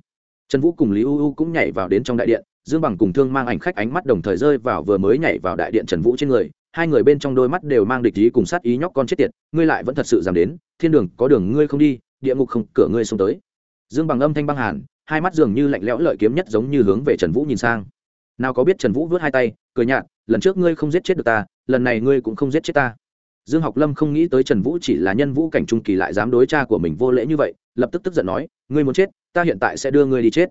Trần vũ cùng lý u u cũng nhảy vào đến trong đại điện, dương bằng cùng thương mang ảnh khách ánh mắt đồng thời rơi vào vừa mới nhảy vào đại điện trần vũ trên người, hai người bên trong đôi mắt đều mang địch ý cùng sát ý nhóc con chết tiệt, ngươi lại vẫn thật sự dám đến, thiên đường, có đường ngươi không đi, địa ngục không, cửa ngươi xông tới. Dương bằng âm thanh băng hàn, hai mắt dường như lạnh lẽo lợi kiếm nhất giống như hướng về trần vũ nhìn sang. Nào có biết trần vũ vớt hai tay, cười nhạt, lần trước ngươi không giết chết được ta, lần này ngươi cũng không giết chết ta dương học lâm không nghĩ tới trần vũ chỉ là nhân vũ cảnh trung kỳ lại dám đối cha của mình vô lễ như vậy, lập tức tức giận nói, ngươi muốn chết, ta hiện tại sẽ đưa ngươi đi chết.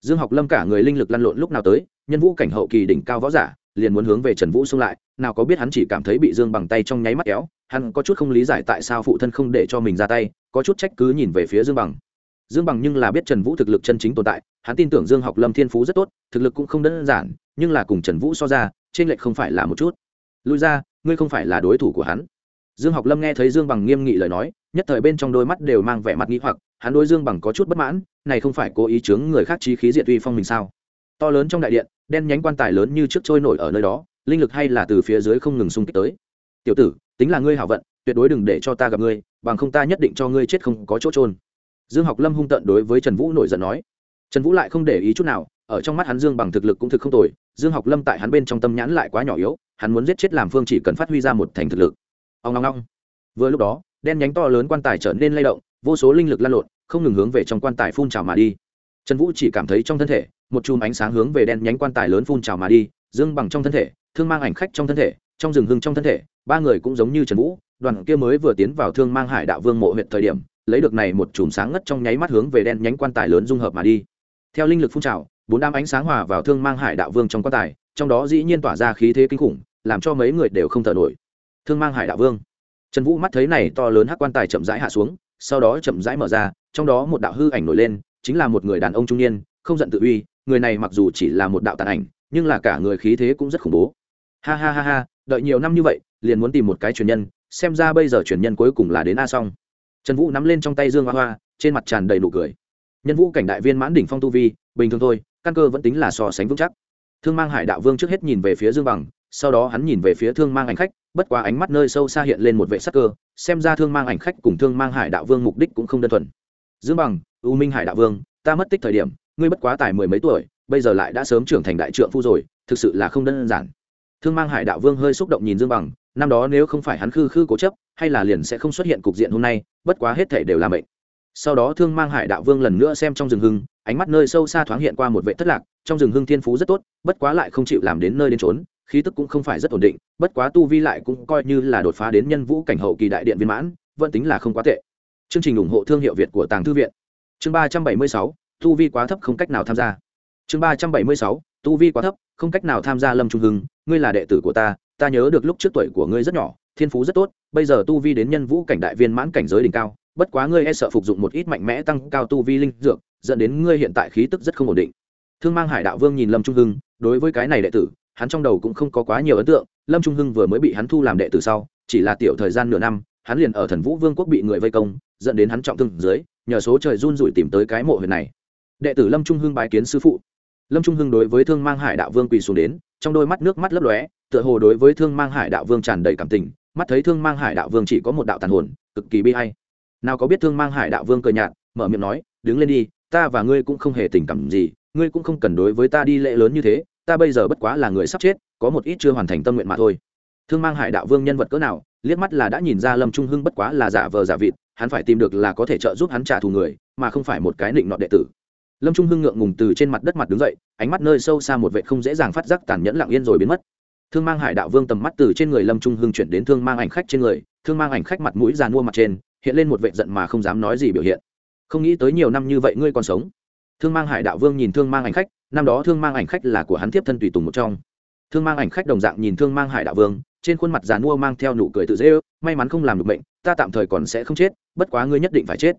Dương học lâm cả người linh lực lăn lộn lúc nào tới, nhân vũ cảnh hậu kỳ đỉnh cao võ giả, liền muốn hướng về trần vũ xung lại, nào có biết hắn chỉ cảm thấy bị dương bằng tay trong nháy mắt kéo, hắn có chút không lý giải tại sao phụ thân không để cho mình ra tay, có chút trách cứ nhìn về phía dương bằng. Dương bằng nhưng là biết trần vũ thực lực chân chính tồn tại, hắn tin tưởng dương học lâm thiên phú rất tốt, thực lực cũng không đơn giản, nhưng là cùng trần vũ so ra trên lệch không phải là một chút. Lui ra, ngươi không phải là đối thủ của hắn dương học lâm nghe thấy dương bằng nghiêm nghị lời nói, nhất thời bên trong đôi mắt đều mang vẻ mặt nghĩ hoặc, hắn đối dương bằng có chút bất mãn, này không phải cố ý chướng người khác trí khí diệt uy phong mình sao? To lớn trong đại điện, đen nhánh quan tài lớn như trước trôi nổi ở nơi đó, linh lực hay là từ phía dưới không ngừng xung kích tới. Tiểu tử, tính là ngươi hảo vận, tuyệt đối đừng để cho ta gặp ngươi, bằng không ta nhất định cho ngươi chết không có chỗ trôn dương học lâm hung tận đối với trần vũ nổi giận nói. Trần vũ lại không để ý chút nào, ở trong mắt hắn dương bằng thực lực cũng thực không tồi, dương học lâm tại hắn bên trong tâm nhãn lại quá nhỏ yếu, hắn muốn giết chết làm phương chỉ cần phát huy ra một thành thực lực ông ngong ngong vừa lúc đó, đen nhánh to lớn quan tài trở nên lay động, vô số linh lực lan lộn, không ngừng hướng về trong quan tài phun trào mà đi. Trần vũ chỉ cảm thấy trong thân thể, một chùm ánh sáng hướng về đen nhánh quan tài lớn phun trào mà đi, dương bằng trong thân thể, thương mang ảnh khách trong thân thể, trong rừng hưng trong thân thể, ba người cũng giống như trần vũ, đoàn kia mới vừa tiến vào thương mang hải đạo vương mộ huyện thời điểm, lấy được này một chùm sáng ngất trong nháy mắt hướng về đen nhánh quan tài lớn dung hợp mà đi. Theo linh lực phun trào, bốn đám ánh sáng hòa vào thương mang hải đạo vương trong quan tài, trong đó dĩ nhiên tỏa ra khí thế kinh khủng, làm cho mấy người đều không thở nổi thương mang hải đạo vương. Trần vũ mắt thấy này to lớn hắc quan tài chậm rãi hạ xuống, sau đó chậm rãi mở ra, trong đó một đạo hư ảnh nổi lên, chính là một người đàn ông trung niên, không giận tự uy, người này mặc dù chỉ là một đạo tàn ảnh, nhưng là cả người khí thế cũng rất khủng bố. Ha ha ha ha, đợi nhiều năm như vậy, liền muốn tìm một cái truyền nhân, xem ra bây giờ truyền nhân cuối cùng là đến a xong trần vũ nắm lên trong tay dương hoa hoa, trên mặt tràn đầy nụ cười. Nhân vũ cảnh đại viên mãn đỉnh phong tu vi, bình thường thôi, căn cơ vẫn tính là so sánh vững chắc. Thương mang hải đạo vương trước hết nhìn về phía dương bằng sau đó hắn nhìn về phía thương mang ảnh khách, bất quá ánh mắt nơi sâu xa hiện lên một vệ sắc cơ, xem ra thương mang ảnh khách cùng thương mang hải đạo vương mục đích cũng không đơn thuần. Dương bằng, u minh hải đạo vương, ta mất tích thời điểm, ngươi bất quá tài mười mấy tuổi, bây giờ lại đã sớm trưởng thành đại trượng phu rồi, thực sự là không đơn giản. Thương mang hải đạo vương hơi xúc động nhìn dương bằng, năm đó nếu không phải hắn khư khư cố chấp, hay là liền sẽ không xuất hiện cục diện hôm nay, bất quá hết thể đều là mệnh. Sau đó thương mang hải đạo vương lần nữa xem trong rừng hưng, ánh mắt nơi sâu xa thoáng hiện qua một vệ thất lạc, trong rừng hưng thiên phú rất tốt, bất quá lại không chịu làm đến nơi đến trốn khí tức cũng không phải rất ổn định, bất quá tu vi lại cũng coi như là đột phá đến nhân vũ cảnh hậu kỳ đại điện viên mãn, vẫn tính là không quá tệ. Chương trình ủng hộ thương hiệu việt của tàng thư viện. Chương ba trăm bảy mươi sáu, tu vi quá thấp không cách nào tham gia. Chương ba trăm bảy mươi sáu, tu vi quá thấp không cách nào tham gia lâm trung hưng, ngươi là đệ tử của ta ta nhớ được lúc trước tuổi của ngươi rất nhỏ, thiên phú rất tốt, bây giờ tu vi đến nhân vũ cảnh đại viên mãn cảnh giới đỉnh cao, bất quá ngươi e sợ phục dụng một ít mạnh mẽ tăng cao tu vi linh dược, dẫn đến ngươi hiện tại khí tức rất không ổn định. Thương mang hải đạo vương nhìn lâm trung hưng, đối với cái này đệ tử hắn trong đầu cũng không có quá nhiều ấn tượng, lâm trung hưng vừa mới bị hắn thu làm đệ tử sau, chỉ là tiểu thời gian nửa năm, hắn liền ở thần vũ vương quốc bị người vây công, dẫn đến hắn trọng thương dưới, nhờ số trời run rủi tìm tới cái mộ huyện này. Đệ tử lâm trung hưng bái kiến sư phụ. Lâm trung hưng đối với thương mang hải đạo vương quỳ xuống đến, trong đôi mắt nước mắt lấp lóe, tựa hồ đối với thương mang hải đạo vương tràn đầy cảm tình, mắt thấy thương mang hải đạo vương chỉ có một đạo tàn hồn, cực kỳ bi hay nào có biết thương mang hải đạo vương cười nhạt, mở miệng nói, đứng lên đi, ta và ngươi cũng không hề tình cảm gì, ngươi cũng không cần đối với ta đi lễ lớn như thế ta bây giờ bất quá là người sắp chết, có một ít chưa hoàn thành tâm nguyện mà thôi. Thương mang hải đạo vương nhân vật cỡ nào, liếc mắt là đã nhìn ra lâm trung hưng bất quá là giả vờ giả vịt, hắn phải tìm được là có thể trợ giúp hắn trả thù người, mà không phải một cái định nọ đệ tử. Lâm trung hưng ngượng ngùng từ trên mặt đất mặt đứng dậy, ánh mắt nơi sâu xa một vệ không dễ dàng phát giác tàn nhẫn lặng yên rồi biến mất. Thương mang hải đạo vương tầm mắt từ trên người lâm trung hưng chuyển đến thương mang ảnh khách trên người, thương mang ảnh khách mặt mũi giàn mua mặt trên, hiện lên một vệ giận mà không dám nói gì biểu hiện. Không nghĩ tới nhiều năm như vậy ngươi còn sống. Thương mang hải đạo vương nhìn thương mang ảnh khách năm đó thương mang ảnh khách là của hắn tiếp thân tùy tùng một trong. Thương mang ảnh khách đồng dạng nhìn thương mang hải đạo vương, trên khuôn mặt giàn mua mang theo nụ cười tự dễ ư may mắn không làm được bệnh, ta tạm thời còn sẽ không chết, bất quá ngươi nhất định phải chết.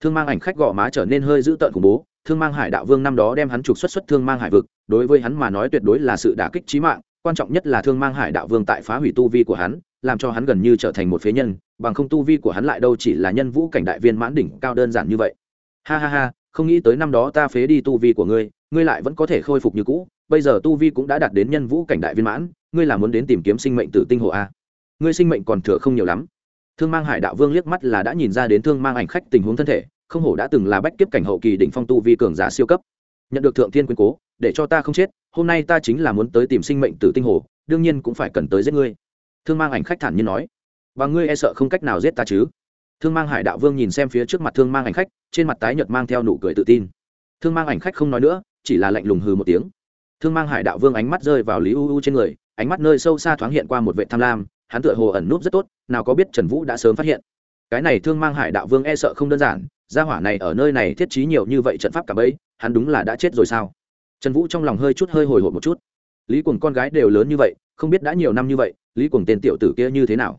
Thương mang ảnh khách gõ má trở nên hơi dữ tợn khủng bố, thương mang hải đạo vương năm đó đem hắn trục xuất xuất thương mang hải vực, đối với hắn mà nói tuyệt đối là sự đả kích trí mạng, quan trọng nhất là thương mang hải đạo vương tại phá hủy tu vi của hắn, làm cho hắn gần như trở thành một phế nhân, bằng không tu vi của hắn lại đâu chỉ là nhân vũ cảnh đại viên mãn đỉnh cao đơn giản như vậy. Ha ha ha, không nghĩ tới năm đó ta phế đi tu vi của ngươi ngươi lại vẫn có thể khôi phục như cũ, bây giờ tu vi cũng đã đạt đến nhân vũ cảnh đại viên mãn, ngươi là muốn đến tìm kiếm sinh mệnh tử tinh hồ a? Ngươi sinh mệnh còn thừa không nhiều lắm. Thương mang hải đạo vương liếc mắt là đã nhìn ra đến thương mang ảnh khách tình huống thân thể, không hổ đã từng là bách kiếp cảnh hậu kỳ đỉnh phong tu vi cường giả siêu cấp. Nhận được thượng thiên quyến cố, để cho ta không chết, hôm nay ta chính là muốn tới tìm sinh mệnh tử tinh hồ, đương nhiên cũng phải cần tới giết ngươi. Thương mang ảnh khách thản nhiên nói. Và ngươi e sợ không cách nào giết ta chứ? Thương mang hải đạo vương nhìn xem phía trước mặt thương mang ảnh khách, trên mặt tái nhợt mang theo nụ cười tự tin. Thương mang ảnh khách không nói nữa chỉ là lạnh lùng hừ một tiếng. Thương mang hải đạo vương ánh mắt rơi vào lý u u trên người, ánh mắt nơi sâu xa thoáng hiện qua một vệ tham lam, hắn tựa hồ ẩn núp rất tốt, nào có biết trần vũ đã sớm phát hiện. Cái này thương mang hải đạo vương e sợ không đơn giản, gia hỏa này ở nơi này thiết trí nhiều như vậy trận pháp cả bấy hắn đúng là đã chết rồi sao? Trần vũ trong lòng hơi chút hơi hồi hộp một chút. Lý cùng con gái đều lớn như vậy, không biết đã nhiều năm như vậy, lý cùng tên tiểu tử kia như thế nào?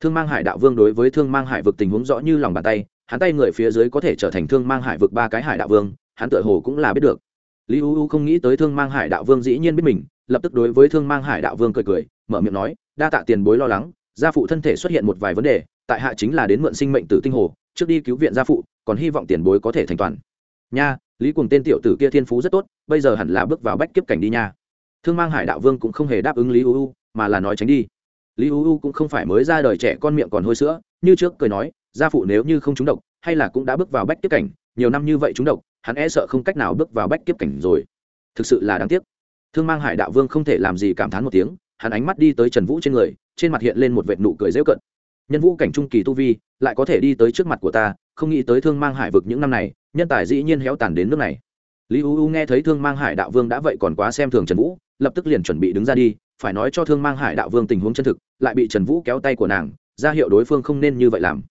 Thương mang hải đạo vương đối với thương mang hải vực tình huống rõ như lòng bàn tay, hắn tay người phía dưới có thể trở thành thương mang hải vực ba cái hải đạo vương, hắn tựa hồ cũng là biết được lý u u không nghĩ tới thương mang hải đạo vương dĩ nhiên biết mình, lập tức đối với thương mang hải đạo vương cười cười, mở miệng nói, đa tạ tiền bối lo lắng, gia phụ thân thể xuất hiện một vài vấn đề, tại hạ chính là đến mượn sinh mệnh tử tinh hồ, trước đi cứu viện gia phụ, còn hy vọng tiền bối có thể thành toàn. Nha, lý cùng tên tiểu tử kia thiên phú rất tốt, bây giờ hẳn là bước vào bách kiếp cảnh đi nha. Thương mang hải đạo vương cũng không hề đáp ứng lý u u, mà là nói tránh đi. Lý u u cũng không phải mới ra đời trẻ con miệng còn hôi sữa, như trước cười nói, gia phụ nếu như không trúng độc, hay là cũng đã bước vào bách kiếp cảnh, nhiều năm như vậy trúng độc hắn e sợ không cách nào bước vào bách kiếp cảnh rồi. Thực sự là đáng tiếc. Thương mang hải đạo vương không thể làm gì cảm thán một tiếng, hắn ánh mắt đi tới trần vũ trên người, trên mặt hiện lên một vệt nụ cười dễu cận nhân vũ cảnh trung kỳ tu vi, lại có thể đi tới trước mặt của ta, không nghĩ tới thương mang hải vực những năm này, nhân tài dĩ nhiên héo tàn đến nước này. Lý u u nghe thấy thương mang hải đạo vương đã vậy còn quá xem thường trần vũ, lập tức liền chuẩn bị đứng ra đi, phải nói cho thương mang hải đạo vương tình huống chân thực, lại bị trần vũ kéo tay của nàng, ra hiệu đối phương không nên như vậy làm.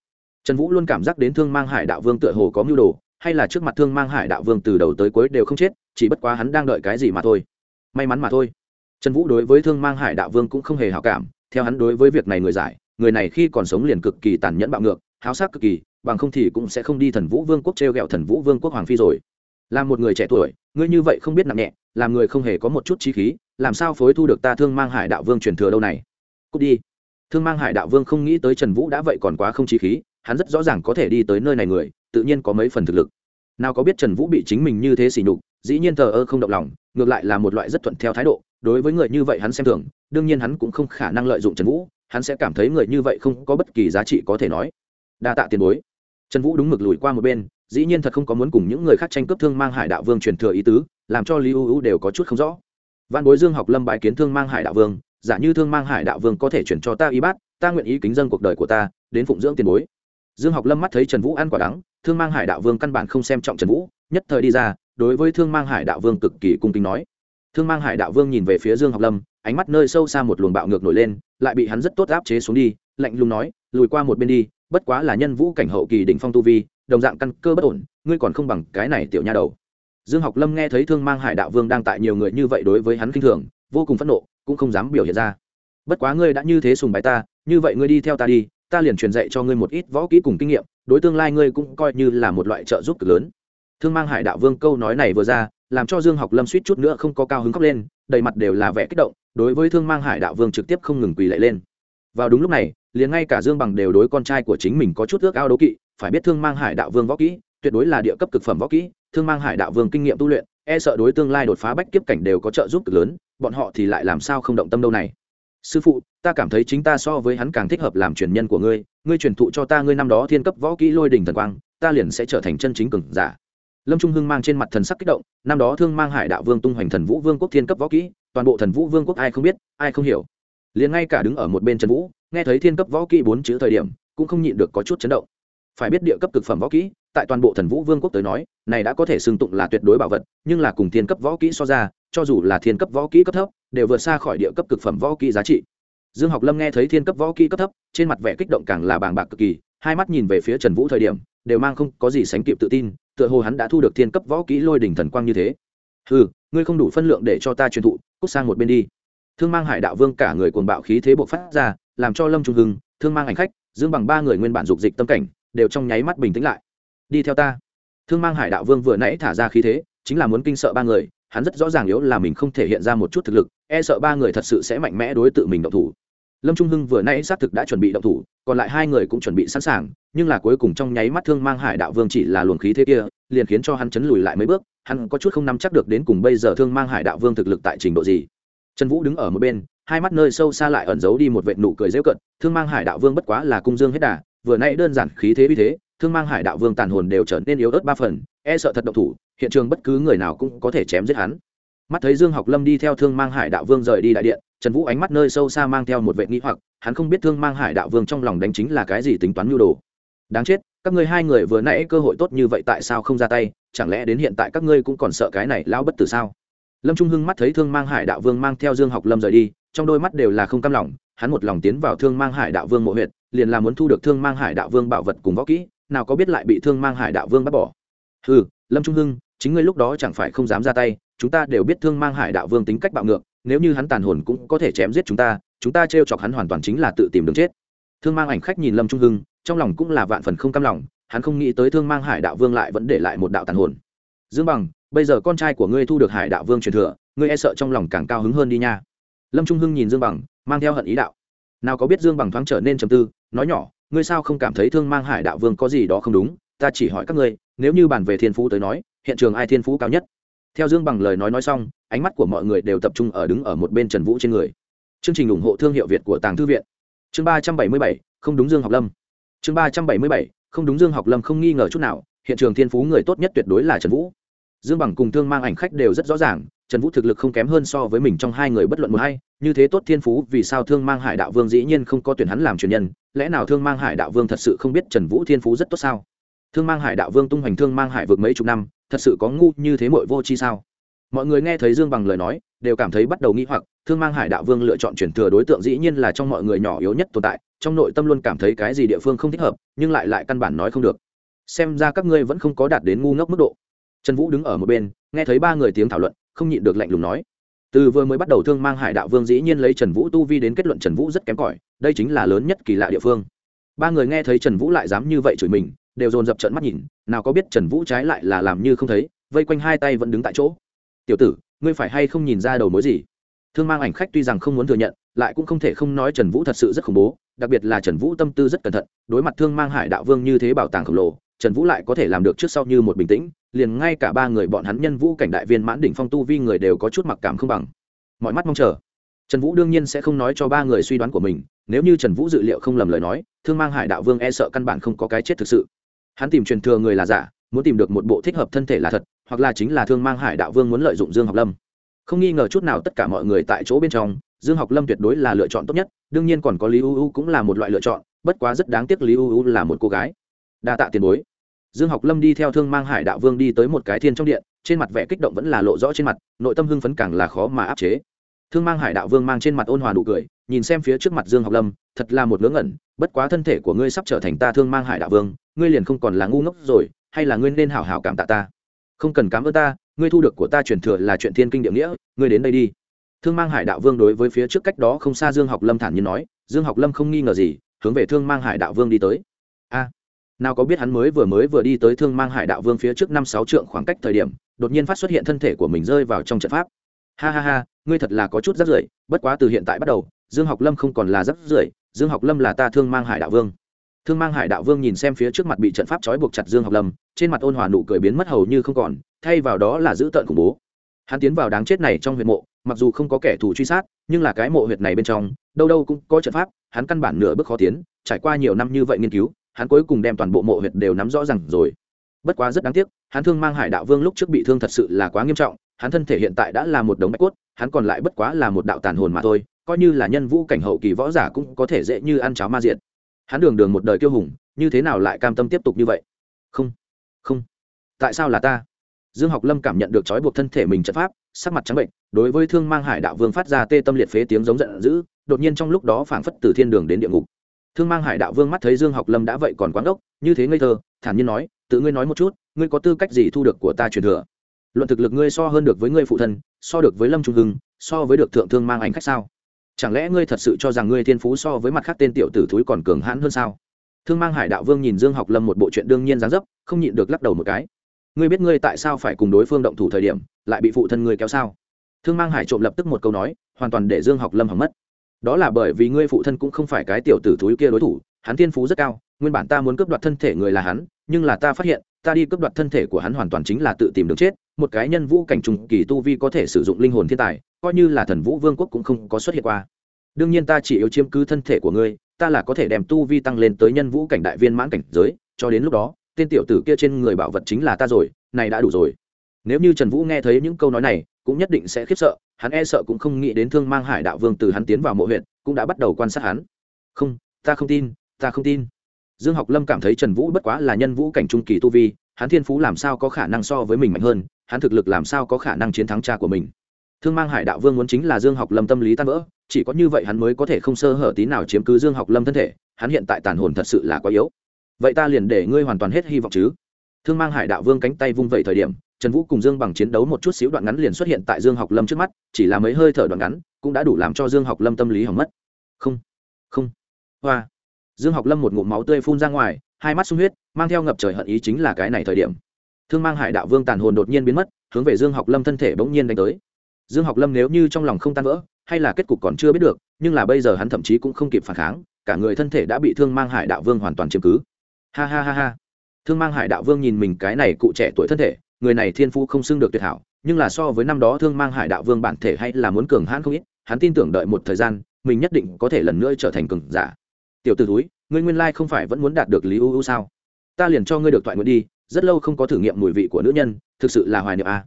Trần vũ luôn cảm giác đến thương mang hải đạo vương tựa hồ có mưu đồ hay là trước mặt thương mang hải đạo vương từ đầu tới cuối đều không chết, chỉ bất quá hắn đang đợi cái gì mà thôi. May mắn mà thôi. Trần vũ đối với thương mang hải đạo vương cũng không hề hảo cảm, theo hắn đối với việc này người giải, người này khi còn sống liền cực kỳ tàn nhẫn bạo ngược, háo sắc cực kỳ, bằng không thì cũng sẽ không đi thần vũ vương quốc t r e o g ẹ o thần vũ vương quốc hoàng phi rồi. Là một người trẻ tuổi, ngươi như vậy không biết nặng nhẹ, làm người không hề có một chút trí khí, làm sao phối thu được ta thương mang hải đạo vương truyền thừa đâu này? Cút đi. Thương mang hải đạo vương không nghĩ tới trần vũ đã vậy còn quá không trí khí hắn rất rõ ràng có thể đi tới nơi này người, tự nhiên có mấy phần thực lực. Nào có biết trần vũ bị chính mình như thế xỉ nhục, dĩ nhiên thờ ơ không động lòng, ngược lại là một loại rất thuận theo thái độ, đối với người như vậy hắn xem thường, đương nhiên hắn cũng không khả năng lợi dụng trần vũ, hắn sẽ cảm thấy người như vậy không có bất kỳ giá trị có thể nói. Đa tạ tiền bối. Trần vũ đúng mực lùi qua một bên, dĩ nhiên thật không có muốn cùng những người khác tranh cướp thương mang hải đạo vương truyền thừa ý tứ, làm cho lý ưu đều có chút không rõ. Văn bối dương học lâm bái kiến thương mang hải đạo vương, giả như thương mang hải đạo vương có thể chuyển cho ta y bát, ta nguyện ý kính dân cuộc đời của ta, đến phụng dưỡng tiền bối dương học lâm mắt thấy trần vũ ăn quả đắng, thương mang hải đạo vương căn bản không xem trọng trần vũ, nhất thời đi ra, đối với thương mang hải đạo vương cực kỳ cung kính nói. Thương mang hải đạo vương nhìn về phía dương học lâm, ánh mắt nơi sâu xa một luồng bạo ngược nổi lên, lại bị hắn rất tốt áp chế xuống đi, lạnh lùng nói, lùi qua một bên đi, bất quá là nhân vũ cảnh hậu kỳ đỉnh phong tu vi, đồng dạng căn cơ bất ổn, ngươi còn không bằng cái này tiểu nha đầu. Dương học lâm nghe thấy thương mang hải đạo vương đang tại nhiều người như vậy đối với hắn kinh thường, vô cùng phẫn nộ, cũng không dám biểu hiện ra. Bất quá ngươi đã như thế sùng bái ta, như vậy ngươi đi theo ta đi ta liền truyền dạy cho ngươi một ít võ kỹ cùng kinh nghiệm, đối tương lai ngươi cũng coi như là một loại trợ giúp cực lớn. Thương mang hải đạo vương câu nói này vừa ra, làm cho dương học lâm suýt chút nữa không có cao hứng khóc lên, đầy mặt đều là vẻ kích động, đối với thương mang hải đạo vương trực tiếp không ngừng quỳ lại lên. Vào đúng lúc này, liền ngay cả dương bằng đều đối con trai của chính mình có chút ước ao đấu kỵ, phải biết thương mang hải đạo vương võ kỹ, tuyệt đối là địa cấp cực phẩm võ kỹ, thương mang hải đạo vương kinh nghiệm tu luyện e sợ đối tương lai đột phá bách kiếp cảnh đều có trợ giúp cực lớn, bọn họ thì lại làm sao không động tâm đâu này sư phụ, ta cảm thấy chính ta so với hắn càng thích hợp làm truyền nhân của ngươi ngươi truyền thụ cho ta ngươi năm đó thiên cấp võ kỹ lôi đình thần quang, ta liền sẽ trở thành chân chính cường giả. Lâm trung hưng mang trên mặt thần sắc kích động, năm đó thương mang hải đạo vương tung hoành thần vũ vương quốc thiên cấp võ kỹ, toàn bộ thần vũ vương quốc ai không biết, ai không hiểu. Liền ngay cả đứng ở một bên trần vũ, nghe thấy thiên cấp võ kỹ bốn chữ thời điểm, cũng không nhịn được có chút chấn động. Phải biết địa cấp cực phẩm võ kỹ, tại toàn bộ thần vũ vương quốc tới nói, này đã có thể xưng tụng là tuyệt đối bảo vật, nhưng là cùng thiên cấp võ kỹ so ra cho dù là thiên cấp võ kỹ cấp thấp, đều vượt xa khỏi địa cấp cực phẩm võ kỹ giá trị. Dương học lâm nghe thấy thiên cấp võ kỹ cấp thấp, trên mặt vẻ kích động càng là bàng bạc cực kỳ, hai mắt nhìn về phía trần vũ thời điểm, đều mang không có gì sánh kịp tự tin, tựa hồ hắn đã thu được thiên cấp võ kỹ lôi đỉnh thần quang như thế. Ừ ngươi không đủ phân lượng để cho ta truyền thụ, cút sang một bên đi. Thương mang hải đạo vương cả người cuồng bạo khí thế bộc phát ra, làm cho lâm trung hưng, thương mang hành khách, dương bằng ba người nguyên bản dục dịch tâm cảnh, đều trong nháy mắt bình tĩnh lại. Đi theo ta. Thương mang hải đạo vương vừa nãy thả ra khí thế, chính là muốn kinh sợ ba người hắn rất rõ ràng yếu là mình không thể hiện ra một chút thực lực e sợ ba người thật sự sẽ mạnh mẽ đối tự mình động thủ. Lâm trung hưng vừa nãy xác thực đã chuẩn bị động thủ, còn lại hai người cũng chuẩn bị sẵn sàng, nhưng là cuối cùng trong nháy mắt thương mang hải đạo vương chỉ là luồng khí thế kia, liền khiến cho hắn chấn lùi lại mấy bước, hắn có chút không nắm chắc được đến cùng bây giờ thương mang hải đạo vương thực lực tại trình độ gì. Trần vũ đứng ở một bên, hai mắt nơi sâu xa lại ẩn giấu đi một vệt nụ cười dễu cận thương mang hải đạo vương bất quá là cung dương hết đà vừa nay đơn giản khí thế uy thế, thương mang hải đạo vương tàn hồn đều trở nên yếu ớt ba phần e sợ thật độc thủ, hiện trường bất cứ người nào cũng có thể chém giết hắn. Mắt thấy dương học lâm đi theo thương mang hải đạo vương rời đi đại điện, trần vũ ánh mắt nơi sâu xa mang theo một vệ nghĩ hoặc, hắn không biết thương mang hải đạo vương trong lòng đánh chính là cái gì tính toán nhu đồ. Đáng chết, các ngươi hai người vừa nãy cơ hội tốt như vậy tại sao không ra tay, chẳng lẽ đến hiện tại các ngươi cũng còn sợ cái này lão bất tử sao? Lâm trung hưng mắt thấy thương mang hải đạo vương mang theo dương học lâm rời đi trong đôi mắt đều là không cam lòng hắn một lòng tiến vào thương mang hải đạo vương mộ huyện, liền là muốn thu được thương mang hải đạo vương bảo vật cùng võ kỹ nào có biết lại bị thương mang hải đạo vương bắt bỏ. Ừ lâm trung hưng chính ngươi lúc đó chẳng phải không dám ra tay chúng ta đều biết thương mang hải đạo vương tính cách bạo ngược nếu như hắn tàn hồn cũng có thể chém giết chúng ta chúng ta t r e o chọc hắn hoàn toàn chính là tự tìm đường chết. Thương mang ảnh khách nhìn lâm trung hưng trong lòng cũng là vạn phần không cam lòng hắn không nghĩ tới thương mang hải đạo vương lại vẫn để lại một đạo tàn hồn. Dương bằng bây giờ con trai của ngươi thu được hải đạo vương truyền thừa, ngươi e sợ trong lòng càng cao hứng hơn đi nha. Lâm trung hưng nhìn dương bằng, mang theo hận ý đạo. Nào có biết dương bằng thoáng trở nên trầm tư, nói nhỏ, ngươi sao không cảm thấy thương mang hải đạo vương có gì đó không đúng? Ta chỉ hỏi các ngươi, nếu như bàn về thiên phú tới nói, hiện trường ai thiên phú cao nhất? Theo dương bằng lời nói nói xong, ánh mắt của mọi người đều tập trung ở đứng ở một bên trần vũ trên người. Chương trình ủng hộ thương hiệu việt của tàng thư viện. Chương ba trăm bảy mươi bảy, không đúng dương học lâm. Chương ba trăm bảy mươi bảy, không đúng dương học lâm không nghi ngờ chút nào, hiện trường thiên phú người tốt nhất tuyệt đối là trần vũ dương bằng cùng thương mang ảnh khách đều rất rõ ràng, trần vũ thực lực không kém hơn so với mình trong hai người bất luận một hay như thế tốt thiên phú, vì sao thương mang hải đạo vương dĩ nhiên không có tuyển hắn làm truyền nhân, lẽ nào thương mang hải đạo vương thật sự không biết trần vũ thiên phú rất tốt sao? Thương mang hải đạo vương tung hoành thương mang hải vượt mấy chục năm, thật sự có ngu như thế mội vô chi sao? Mọi người nghe thấy dương bằng lời nói, đều cảm thấy bắt đầu nghĩ hoặc, thương mang hải đạo vương lựa chọn chuyển thừa đối tượng dĩ nhiên là trong mọi người nhỏ yếu nhất tồn tại, trong nội tâm luôn cảm thấy cái gì địa phương không thích hợp, nhưng lại lại căn bản nói không được. Xem ra các ngươi vẫn không có đạt đến ngu ngốc mức độ trần vũ đứng ở một bên, nghe thấy ba người tiếng thảo luận, không nhịn được lạnh lùng nói. Từ vừa mới bắt đầu thương mang hải đạo vương dĩ nhiên lấy trần vũ tu vi đến kết luận trần vũ rất kém cỏi, đây chính là lớn nhất kỳ lạ địa phương. Ba người nghe thấy trần vũ lại dám như vậy chửi mình, đều dồn dập trận mắt nhìn, nào có biết trần vũ trái lại là làm như không thấy, vây quanh hai tay vẫn đứng tại chỗ. Tiểu tử, ngươi phải hay không nhìn ra đầu mối gì? Thương mang ảnh khách tuy rằng không muốn thừa nhận, lại cũng không thể không nói trần vũ thật sự rất khủng bố, đặc biệt là trần vũ tâm tư rất cẩn thận, đối mặt thương mang hải đạo vương như thế bảo tàng khổng lồ trần vũ lại có thể làm được trước sau như một bình tĩnh, liền ngay cả ba người bọn hắn nhân vũ cảnh đại viên mãn đỉnh phong tu vi người đều có chút mặc cảm không bằng. Mọi mắt mong chờ. Trần vũ đương nhiên sẽ không nói cho ba người suy đoán của mình, nếu như trần vũ dự liệu không lầm lời nói, thương mang hải đạo vương e sợ căn bản không có cái chết thực sự. Hắn tìm truyền thừa người là giả, muốn tìm được một bộ thích hợp thân thể là thật, hoặc là chính là thương mang hải đạo vương muốn lợi dụng dương học lâm. Không nghi ngờ chút nào tất cả mọi người tại chỗ bên trong, dương học lâm tuyệt đối là lựa chọn tốt nhất, đương nhiên còn có lý u u cũng là một loại lựa chọn, bất quá rất đáng tiếc lý u u là một cô gái đa tạ tiền bối. Dương học lâm đi theo thương mang hải đạo vương đi tới một cái thiên trong điện, trên mặt vẻ kích động vẫn là lộ rõ trên mặt, nội tâm hưng phấn càng là khó mà áp chế. Thương mang hải đạo vương mang trên mặt ôn hòa nụ cười, nhìn xem phía trước mặt dương học lâm, thật là một ngớ ngẩn, bất quá thân thể của ngươi sắp trở thành ta thương mang hải đạo vương, ngươi liền không còn là ngu ngốc rồi, hay là ngươi nên hảo hảo cảm tạ ta? Không cần cảm ơn ta, ngươi thu được của ta truyền thừa là chuyện thiên kinh địa nghĩa, ngươi đến đây đi. Thương mang hải đạo vương đối với phía trước cách đó không xa dương học lâm thản nhiên nói, dương học lâm không nghi ngờ gì, hướng về thương mang hải đạo vương đi tới. A! Nào có biết hắn mới vừa mới vừa đi tới thương mang hải đạo vương phía trước năm sáu trượng khoảng cách thời điểm, đột nhiên phát xuất hiện thân thể của mình rơi vào trong trận pháp. Ha ha ha, ngươi thật là có chút rắc rưởi, bất quá từ hiện tại bắt đầu, dương học lâm không còn là rắc rưởi, dương học lâm là ta thương mang hải đạo vương. Thương mang hải đạo vương nhìn xem phía trước mặt bị trận pháp trói buộc chặt dương học lâm, trên mặt ôn hòa nụ cười biến mất hầu như không còn, thay vào đó là giữ tợn khủng bố. Hắn tiến vào đáng chết này trong huyệt mộ, mặc dù không có kẻ thù truy sát, nhưng là cái mộ huyệt này bên trong, đâu đâu cũng có trận pháp, hắn căn bản nửa bước khó tiến, trải qua nhiều năm như vậy nghiên cứu hắn cuối cùng đem toàn bộ mộ huyệt đều nắm rõ ràng rồi. Bất quá rất đáng tiếc, hắn thương mang hải đạo vương lúc trước bị thương thật sự là quá nghiêm trọng, hắn thân thể hiện tại đã là một đống bạch cốt, hắn còn lại bất quá là một đạo tàn hồn mà thôi, coi như là nhân vũ cảnh hậu kỳ võ giả cũng có thể dễ như ăn cháo ma diện hắn đường đường một đời kiêu hùng, như thế nào lại cam tâm tiếp tục như vậy? Không không. Tại sao là ta? Dương học lâm cảm nhận được trói buộc thân thể mình trận pháp, sắc mặt trắng bệnh, đối với thương mang hải đạo vương phát ra tê tâm liệt phế tiếng giống giận dữ, đột nhiên trong lúc đó phảng phất từ thiên đường đến địa ngục thương mang hải đạo vương mắt thấy dương học lâm đã vậy còn quán ốc như thế ngây thơ, thản nhiên nói, tự ngươi nói một chút, ngươi có tư cách gì thu được của ta truyền thừa? Luận thực lực ngươi so hơn được với ngươi phụ thân, so được với lâm trung hưng, so với được thượng thương mang ảnh khách sao? Chẳng lẽ ngươi thật sự cho rằng ngươi thiên phú so với mặt khác tên tiểu tử thúi còn cường hãn hơn sao? Thương mang hải đạo vương nhìn dương học lâm một bộ chuyện đương nhiên dáng dấp, không nhịn được lắc đầu một cái. Ngươi biết ngươi tại sao phải cùng đối phương động thủ thời điểm, lại bị phụ thân ngươi kéo sao? Thương mang hải trộm lập tức một câu nói, hoàn toàn để dương học lâm hỏng mất đó là bởi vì ngươi phụ thân cũng không phải cái tiểu tử thúi kia đối thủ, hắn thiên phú rất cao, nguyên bản ta muốn cướp đoạt thân thể người là hắn, nhưng là ta phát hiện, ta đi cướp đoạt thân thể của hắn hoàn toàn chính là tự tìm đường chết, một cái nhân vũ cảnh trùng kỳ tu vi có thể sử dụng linh hồn thiên tài, coi như là thần vũ vương quốc cũng không có xuất hiện qua. Đương nhiên ta chỉ yếu chiếm cứ thân thể của ngươi, ta là có thể đem tu vi tăng lên tới nhân vũ cảnh đại viên mãn cảnh giới, cho đến lúc đó, tên tiểu tử kia trên người bảo vật chính là ta rồi, này đã đủ rồi. Nếu như trần vũ nghe thấy những câu nói này cũng nhất định sẽ khiếp sợ, hắn e sợ cũng không nghĩ đến thương mang hải đạo vương từ hắn tiến vào mộ huyện cũng đã bắt đầu quan sát hắn. Không, ta không tin, ta không tin. Dương học lâm cảm thấy trần vũ bất quá là nhân vũ cảnh trung kỳ tu vi, hắn thiên phú làm sao có khả năng so với mình mạnh hơn, hắn thực lực làm sao có khả năng chiến thắng cha của mình. Thương mang hải đạo vương muốn chính là dương học lâm tâm lý tan vỡ, chỉ có như vậy hắn mới có thể không sơ hở tí nào chiếm cứ dương học lâm thân thể, hắn hiện tại tàn hồn thật sự là quá yếu. Vậy ta liền để ngươi hoàn toàn hết hy vọng chứ. Thương mang hải đạo vương cánh tay vung vẩy thời điểm trần vũ cùng dương bằng chiến đấu một chút xíu đoạn ngắn liền xuất hiện tại dương học lâm trước mắt, chỉ là mấy hơi thở đoạn ngắn, cũng đã đủ làm cho dương học lâm tâm lý hỏng mất. Không không. Hoa. Dương học lâm một ngụm máu tươi phun ra ngoài, hai mắt sung huyết, mang theo ngập trời hận ý chính là cái này thời điểm. Thương mang hải đạo vương tàn hồn đột nhiên biến mất, hướng về dương học lâm thân thể bỗng nhiên đánh tới. Dương học lâm nếu như trong lòng không tan vỡ, hay là kết cục còn chưa biết được, nhưng là bây giờ hắn thậm chí cũng không kịp phản kháng, cả người thân thể đã bị thương mang hải đạo vương hoàn toàn chiếm cứ. Ha ha ha ha. Thương mang hải đạo vương nhìn mình cái này cụ trẻ tuổi thân thể người này thiên phú không xưng được tuyệt hảo, nhưng là so với năm đó thương mang hải đạo vương bản thể hay là muốn cường hãn không ít, hắn tin tưởng đợi một thời gian, mình nhất định có thể lần nữa trở thành cường giả. Tiểu t ử túi ngươi nguyên lai không phải vẫn muốn đạt được lý u u sao? Ta liền cho ngươi được thoại nguyện đi, rất lâu không có thử nghiệm mùi vị của nữ nhân, thực sự là hoài niệm a. À.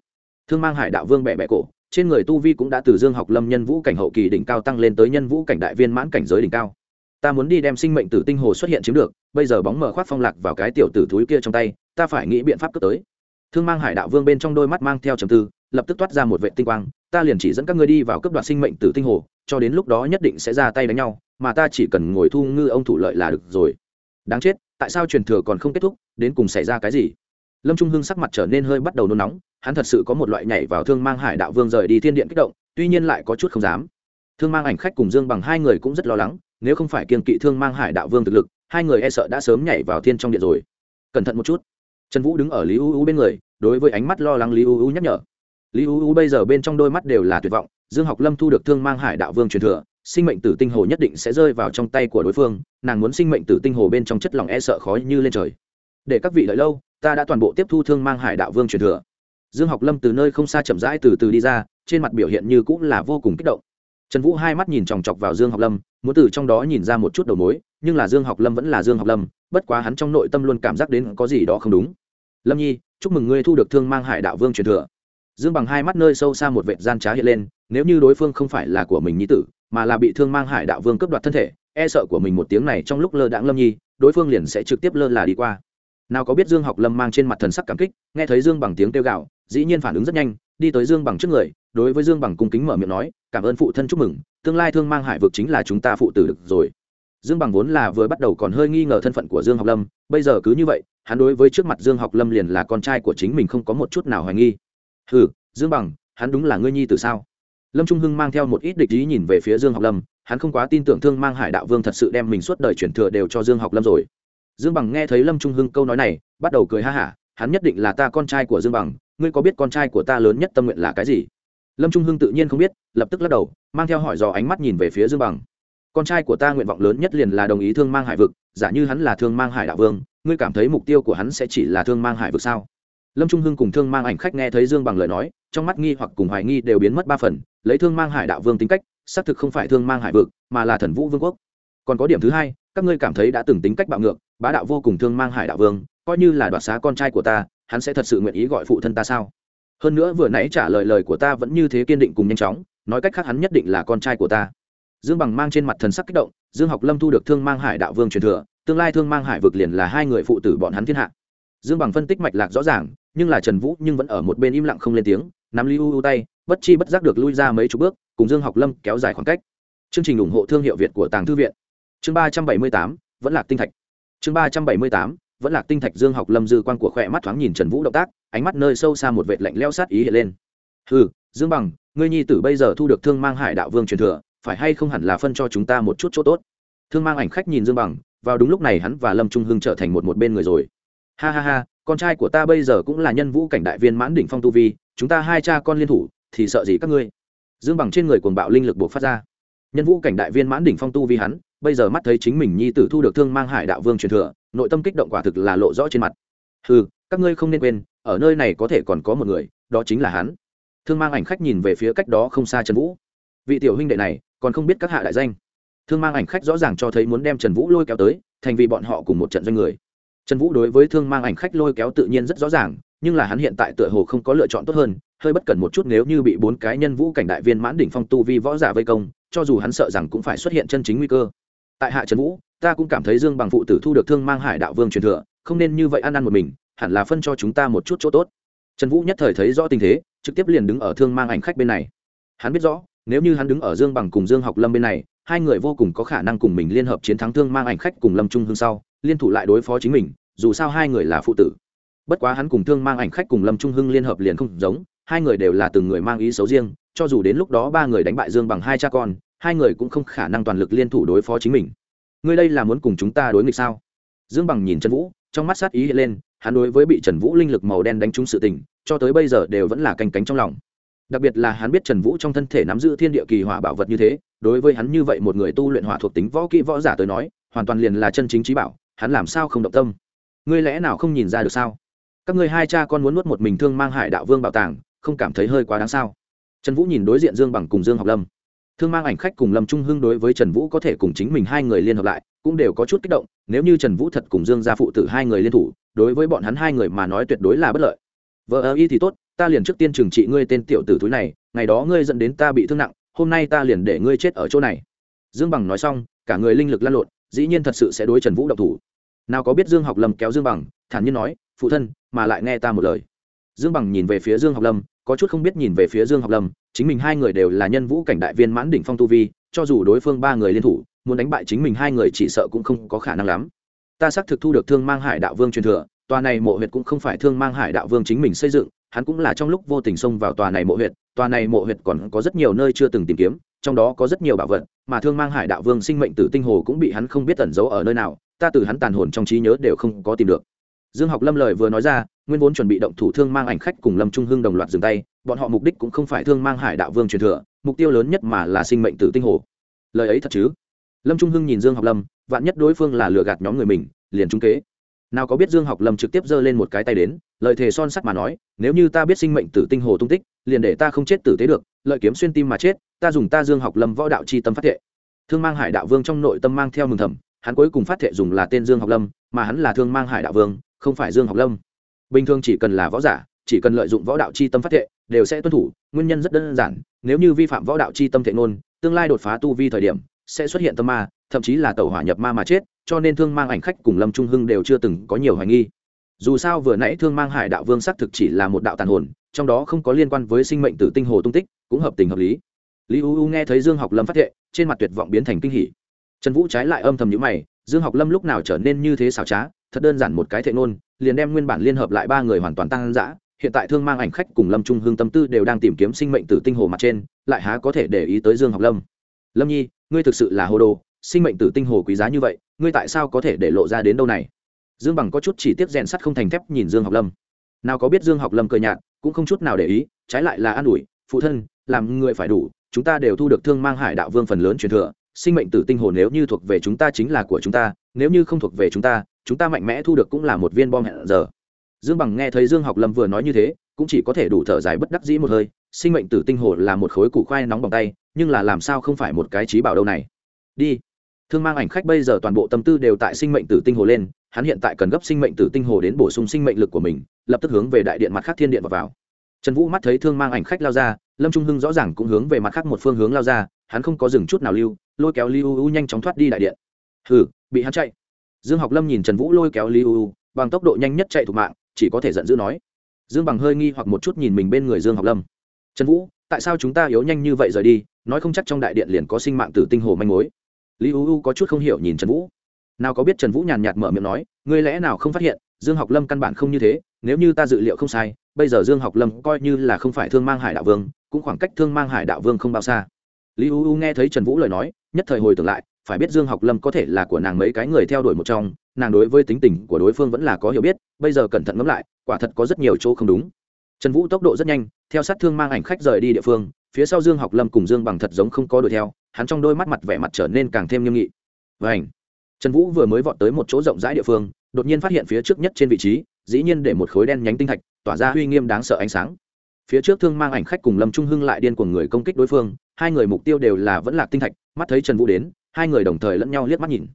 thương mang hải đạo vương bẹ bẹ cổ, trên người tu vi cũng đã từ dương học lâm nhân vũ cảnh hậu kỳ đỉnh cao tăng lên tới nhân vũ cảnh đại viên mãn cảnh giới đỉnh cao. Ta muốn đi đem sinh mệnh tử tinh hồ xuất hiện chiếm được, bây giờ bóng mờ khoác phong lạc vào cái tiểu tử thúi kia trong tay, ta phải nghĩ biện pháp cướp tới thương mang hải đạo vương bên trong đôi mắt mang theo trầm tư, lập tức toát ra một vệ tinh quang, ta liền chỉ dẫn các ngươi đi vào cấp đoạt sinh mệnh tử tinh hồ, cho đến lúc đó nhất định sẽ ra tay đánh nhau, mà ta chỉ cần ngồi thu ngư ông thủ lợi là được rồi. Đáng chết, tại sao truyền thừa còn không kết thúc, đến cùng xảy ra cái gì? Lâm trung hưng sắc mặt trở nên hơi bắt đầu nôn nóng, hắn thật sự có một loại nhảy vào thương mang hải đạo vương rời đi thiên điện kích động, tuy nhiên lại có chút không dám. Thương mang ảnh khách cùng dương bằng hai người cũng rất lo lắng, nếu không phải kiên kỵ thương mang hải đạo vương thực lực, hai người e sợ đã sớm nhảy vào thiên trong điện rồi. Cẩn thận một chút trần vũ đứng ở lý u u bên người, đối với ánh mắt lo lắng lý u u nhắc nhở. Lý u u bây giờ bên trong đôi mắt đều là tuyệt vọng, dương học lâm thu được thương mang hải đạo vương truyền thừa, sinh mệnh tử tinh hồ nhất định sẽ rơi vào trong tay của đối phương, nàng muốn sinh mệnh tử tinh hồ bên trong chất lỏng e sợ khói như lên trời. Để các vị đợi lâu, ta đã toàn bộ tiếp thu thương mang hải đạo vương truyền thừa. Dương học lâm từ nơi không xa chậm rãi từ từ đi ra, trên mặt biểu hiện như cũng là vô cùng kích động. Trần vũ hai mắt nhìn chòng chọc vào dương học lâm, muốn từ trong đó nhìn ra một chút đầu mối, nhưng là dương học lâm vẫn là dương học lâm bất quá hắn trong nội tâm luôn cảm giác đến có gì đó không đúng. Lâm nhi, chúc mừng ngươi thu được thương mang hải đạo vương truyền thừa. Dương bằng hai mắt nơi sâu xa một vệ gian trá hiện lên, nếu như đối phương không phải là của mình nhi tử, mà là bị thương mang hải đạo vương cướp đoạt thân thể e sợ của mình một tiếng này trong lúc lơ đãng lâm nhi, đối phương liền sẽ trực tiếp lơ là đi qua. Nào có biết dương học lâm mang trên mặt thần sắc cảm kích, nghe thấy dương bằng tiếng kêu gạo dĩ nhiên phản ứng rất nhanh, đi tới dương bằng trước người, đối với dương bằng cung kính mở miệng nói, cảm ơn phụ thân chúc mừng, tương lai thương mang hải vực chính là chúng ta phụ tử được rồi dương bằng vốn là vừa bắt đầu còn hơi nghi ngờ thân phận của dương học lâm, bây giờ cứ như vậy, hắn đối với trước mặt dương học lâm liền là con trai của chính mình không có một chút nào hoài nghi. Ừ dương bằng, hắn đúng là ngươi nhi từ sao? Lâm trung hưng mang theo một ít địch ý nhìn về phía dương học lâm, hắn không quá tin tưởng thương mang hải đạo vương thật sự đem mình suốt đời chuyển thừa đều cho dương học lâm rồi. Dương bằng nghe thấy lâm trung hưng câu nói này, bắt đầu cười ha hả, hắn nhất định là ta con trai của dương bằng, ngươi có biết con trai của ta lớn nhất tâm nguyện là cái gì? Lâm trung hưng tự nhiên không biết, lập tức lắc đầu, mang theo hỏi dò ánh mắt nhìn về phía dương bằng con trai của ta nguyện vọng lớn nhất liền là đồng ý thương mang hải vực, giả như hắn là thương mang hải đạo vương, ngươi cảm thấy mục tiêu của hắn sẽ chỉ là thương mang hải vực sao? Lâm trung hưng cùng thương mang ảnh khách nghe thấy dương bằng lời nói, trong mắt nghi hoặc cùng hoài nghi đều biến mất ba phần, lấy thương mang hải đạo vương tính cách, xác thực không phải thương mang hải vực, mà là thần vũ vương quốc. Còn có điểm thứ hai, các ngươi cảm thấy đã từng tính cách bạo ngược, bá đạo vô cùng thương mang hải đạo vương, coi như là đoạt xá con trai của ta, hắn sẽ thật sự nguyện ý gọi phụ thân ta sao? Hơn nữa vừa nãy trả lời lời của ta vẫn như thế kiên định cùng nhanh chóng, nói cách khác hắn nhất định là con trai của ta dương bằng mang trên mặt thần sắc kích động, dương học lâm thu được thương mang hải đạo vương truyền thừa, tương lai thương mang hải vực liền là hai người phụ tử bọn hắn thiên hạ. Dương bằng phân tích mạch lạc rõ ràng, nhưng là trần vũ nhưng vẫn ở một bên im lặng không lên tiếng, nắm li u u tay, bất chi bất giác được lui ra mấy chục bước, cùng dương học lâm kéo dài khoảng cách. Chương trình ủng hộ thương hiệu việt của tàng thư viện. Chương ba trăm bảy mươi tám, vẫn là tinh thạch. Chương ba trăm bảy mươi tám, vẫn là tinh thạch dương học lâm dư quan của khỏe mắt thoáng nhìn trần vũ động tác, ánh mắt nơi sâu xa một vệt lạnh leo sát ý hiện lên. Ừ dương bằng, ngươi nhi tử bây giờ thu được thương mang hải đạo vương truyền thừa phải hay không hẳn là phân cho chúng ta một chút chỗ tốt? Thương mang ảnh khách nhìn dương bằng, vào đúng lúc này hắn và lâm trung hưng trở thành một một bên người rồi. Ha ha ha, con trai của ta bây giờ cũng là nhân vũ cảnh đại viên mãn đỉnh phong tu vi, chúng ta hai cha con liên thủ, thì sợ gì các ngươi? Dương bằng trên người cuồng bạo linh lực buộc phát ra. Nhân vũ cảnh đại viên mãn đỉnh phong tu vi hắn, bây giờ mắt thấy chính mình nhi tử thu được thương mang hải đạo vương truyền thừa, nội tâm kích động quả thực là lộ rõ trên mặt. Ừ các ngươi không nên quên, ở nơi này có thể còn có một người, đó chính là hắn. Thương mang ảnh khách nhìn về phía cách đó không xa trần vũ vị tiểu huynh đệ này còn không biết các hạ đại danh. Thương mang ảnh khách rõ ràng cho thấy muốn đem trần vũ lôi kéo tới, thành vì bọn họ cùng một trận doanh người. Trần vũ đối với thương mang ảnh khách lôi kéo tự nhiên rất rõ ràng, nhưng là hắn hiện tại tựa hồ không có lựa chọn tốt hơn, hơi bất cẩn một chút nếu như bị bốn cái nhân vũ cảnh đại viên mãn đỉnh phong tu vi võ giả vây công, cho dù hắn sợ rằng cũng phải xuất hiện chân chính nguy cơ. Tại hạ trần vũ, ta cũng cảm thấy dương bằng phụ tử thu được thương mang hải đạo vương truyền thừa, không nên như vậy ăn ăn một mình, hẳn là phân cho chúng ta một chút chỗ tốt. Trần vũ nhất thời thấy rõ tình thế, trực tiếp liền đứng ở thương mang ảnh khách bên này. Hắn biết rõ nếu như hắn đứng ở dương bằng cùng dương học lâm bên này, hai người vô cùng có khả năng cùng mình liên hợp chiến thắng thương mang ảnh khách cùng lâm trung hương sau, liên thủ lại đối phó chính mình, dù sao hai người là phụ tử. Bất quá hắn cùng thương mang ảnh khách cùng lâm trung hưng liên hợp liền không giống, hai người đều là từng người mang ý xấu riêng, cho dù đến lúc đó ba người đánh bại dương bằng hai cha con, hai người cũng không khả năng toàn lực liên thủ đối phó chính mình. Ngươi đây là muốn cùng chúng ta đối nghịch sao? Dương bằng nhìn trần vũ, trong mắt sát ý hiện lên, hắn đối với bị trần vũ linh lực màu đen đánh trúng sự tình, cho tới bây giờ đều vẫn là canh cánh trong lòng đặc biệt là hắn biết trần vũ trong thân thể nắm giữ thiên địa kỳ hỏa bảo vật như thế, đối với hắn như vậy một người tu luyện hỏa thuộc tính võ kỹ võ giả tới nói, hoàn toàn liền là chân chính trí bảo, hắn làm sao không động tâm? Ngươi lẽ nào không nhìn ra được sao? Các ngươi hai cha con muốn nuốt một mình thương mang hải đạo vương bảo tàng, không cảm thấy hơi quá đáng sao? Trần vũ nhìn đối diện dương bằng cùng dương học lâm. Thương mang ảnh khách cùng lâm trung hưng đối với trần vũ có thể cùng chính mình hai người liên hợp lại, cũng đều có chút kích động, nếu như trần vũ thật cùng dương gia phụ tử hai người liên thủ, đối với bọn hắn hai người mà nói tuyệt đối là bất lợi. Vợ ơ y thì tốt ta liền trước tiên trừng trị ngươi tên tiểu tử túi này, ngày đó ngươi dẫn đến ta bị thương nặng, hôm nay ta liền để ngươi chết ở chỗ này. Dương bằng nói xong, cả người linh lực lăn lộn, dĩ nhiên thật sự sẽ đối trần vũ độc thủ. Nào có biết dương học lâm kéo dương bằng, thản nhiên nói, phụ thân, mà lại nghe ta một lời. Dương bằng nhìn về phía dương học lâm, có chút không biết nhìn về phía dương học lâm, chính mình hai người đều là nhân vũ cảnh đại viên mãn đỉnh phong tu vi, cho dù đối phương ba người liên thủ, muốn đánh bại chính mình hai người chỉ sợ cũng không có khả năng lắm. Ta xác thực thu được thương mang hải đạo vương truyền thừa, tòa này mộ huyệt cũng không phải thương mang hải đạo vương chính mình xây dựng hắn cũng là trong lúc vô tình xông vào tòa này mộ huyệt, tòa này mộ huyệt còn có rất nhiều nơi chưa từng tìm kiếm, trong đó có rất nhiều bảo vật, mà thương mang hải đạo vương sinh mệnh tử tinh hồ cũng bị hắn không biết tẩn giấu ở nơi nào, ta từ hắn tàn hồn trong trí nhớ đều không có tìm được. Dương học lâm lời vừa nói ra, nguyên vốn chuẩn bị động thủ thương mang ảnh khách cùng lâm trung hưng đồng loạt dừng tay, bọn họ mục đích cũng không phải thương mang hải đạo vương truyền thừa, mục tiêu lớn nhất mà là sinh mệnh tử tinh hồ. Lời ấy thật chứ? Lâm trung hưng nhìn dương học lâm, vạn nhất đối phương là lừa gạt nhóm người mình, liền trung kế. Nào có biết dương học lâm trực tiếp giơ lên một cái tay đến lời thề son sắt mà nói, nếu như ta biết sinh mệnh tử tinh hồ tung tích, liền để ta không chết tử tế được, lợi kiếm xuyên tim mà chết, ta dùng ta dương học lâm võ đạo c h i tâm phát thệ. Thương mang hải đạo vương trong nội tâm mang theo mừng thầm, hắn cuối cùng phát thệ dùng là tên dương học lâm, mà hắn là thương mang hải đạo vương, không phải dương học lâm. Bình thường chỉ cần là võ giả, chỉ cần lợi dụng võ đạo c h i tâm phát thệ, đều sẽ tuân thủ, nguyên nhân rất đơn giản, nếu như vi phạm võ đạo c h i tâm thệ ngôn, tương lai đột phá tu vi thời điểm, sẽ xuất hiện tâm ma, thậm chí là tàu hỏa nhập ma mà chết, cho nên thương mang ảnh khách cùng lâm trung hưng đều chưa từng có nhiều hoài nghi dù sao vừa nãy thương mang hải đạo vương xác thực chỉ là một đạo tàn hồn, trong đó không có liên quan với sinh mệnh tử tinh hồ tung tích, cũng hợp tình hợp lý. Lý u u nghe thấy dương học lâm phát thệ trên mặt tuyệt vọng biến thành kinh hỉ. Trần vũ trái lại âm thầm nhữ mày, dương học lâm lúc nào trở nên như thế xảo trá, thật đơn giản một cái thệ nôn liền đem nguyên bản liên hợp lại ba người hoàn toàn tăng giã hiện tại thương mang ảnh khách cùng lâm trung hương tâm tư đều đang tìm kiếm sinh mệnh tử tinh hồ mặt trên, lại há có thể để ý tới dương học lâm. Lâm nhi, ngươi thực sự là hồ đồ, sinh mệnh tử tinh hồ quý giá như vậy, ngươi tại sao có thể để lộ ra đến đâu này? Dương bằng có chút chỉ tiếp rèn sắt không thành thép nhìn dương học lâm. Nào có biết dương học lâm cười nhạt, cũng không chút nào để ý, trái lại là an ủi, phụ thân, làm người phải đủ, chúng ta đều thu được thương mang hải đạo vương phần lớn truyền thừa, sinh mệnh tử tinh hồn nếu như thuộc về chúng ta chính là của chúng ta, nếu như không thuộc về chúng ta chúng ta mạnh mẽ thu được cũng là một viên bom hẹn giờ. Dương bằng nghe thấy dương học lâm vừa nói như thế, cũng chỉ có thể đủ thở dài bất đắc dĩ một hơi, sinh mệnh tử tinh hồn là một khối củ khoai nóng bằng tay, nhưng là làm sao không phải một cái trí bảo đâu này. Đi thương mang ảnh khách bây giờ toàn bộ tâm tư đều tại sinh mệnh tử tinh hồ lên hắn hiện tại cần gấp sinh mệnh tử tinh hồ đến bổ sung sinh mệnh lực của mình lập tức hướng về đại điện mặt khác thiên điện vào, vào. trần vũ mắt thấy thương mang ảnh khách lao ra lâm trung hưng rõ ràng cũng hướng về mặt khác một phương hướng lao ra hắn không có dừng chút nào lưu lôi kéo li u u nhanh chóng thoát đi đại điện. Hừ bị hắn chạy. Dương học lâm nhìn trần vũ lôi kéo li u u bằng tốc độ nhanh nhất chạy thủ mạng chỉ có thể giận dữ nói. Dương bằng hơi nghi hoặc một chút nhìn mình bên người dương học lâm. Trần vũ tại sao chúng ta yếu nhanh như vậy rời đi nói không chắc trong đại điện liền có sinh mạng tử tinh hồ manh mối lý u u có chút không hiểu nhìn trần vũ. Nào có biết trần vũ nhàn nhạt mở miệng nói, ngươi lẽ nào không phát hiện, dương học lâm căn bản không như thế, nếu như ta dự liệu không sai, bây giờ dương học lâm coi như là không phải thương mang hải đạo vương, cũng khoảng cách thương mang hải đạo vương không bao xa. Lý u u nghe thấy trần vũ lời nói, nhất thời hồi tưởng lại, phải biết dương học lâm có thể là của nàng mấy cái người theo đuổi một trong, nàng đối với tính tình của đối phương vẫn là có hiểu biết, bây giờ cẩn thận ngẫm lại, quả thật có rất nhiều chỗ không đúng. Trần vũ tốc độ rất nhanh, theo sát thương mang ảnh khách rời đi địa phương, phía sau dương học lâm cùng dương bằng thật giống không có đuổi theo hắn trong đôi mắt mặt vẻ mặt trở nên càng thêm nghiêm nghị. Và trần vũ vừa mới vọt tới một chỗ rộng rãi địa phương, đột nhiên phát hiện phía trước nhất trên vị trí, dĩ nhiên để một khối đen nhánh tinh thạch, tỏa ra uy nghiêm đáng sợ ánh sáng. Phía trước thương mang ảnh khách cùng lâm trung hưng lại điên cuồng người công kích đối phương, hai người mục tiêu đều là vẫn là tinh thạch, mắt thấy trần vũ đến, hai người đồng thời lẫn nhau liếc mắt nhìn.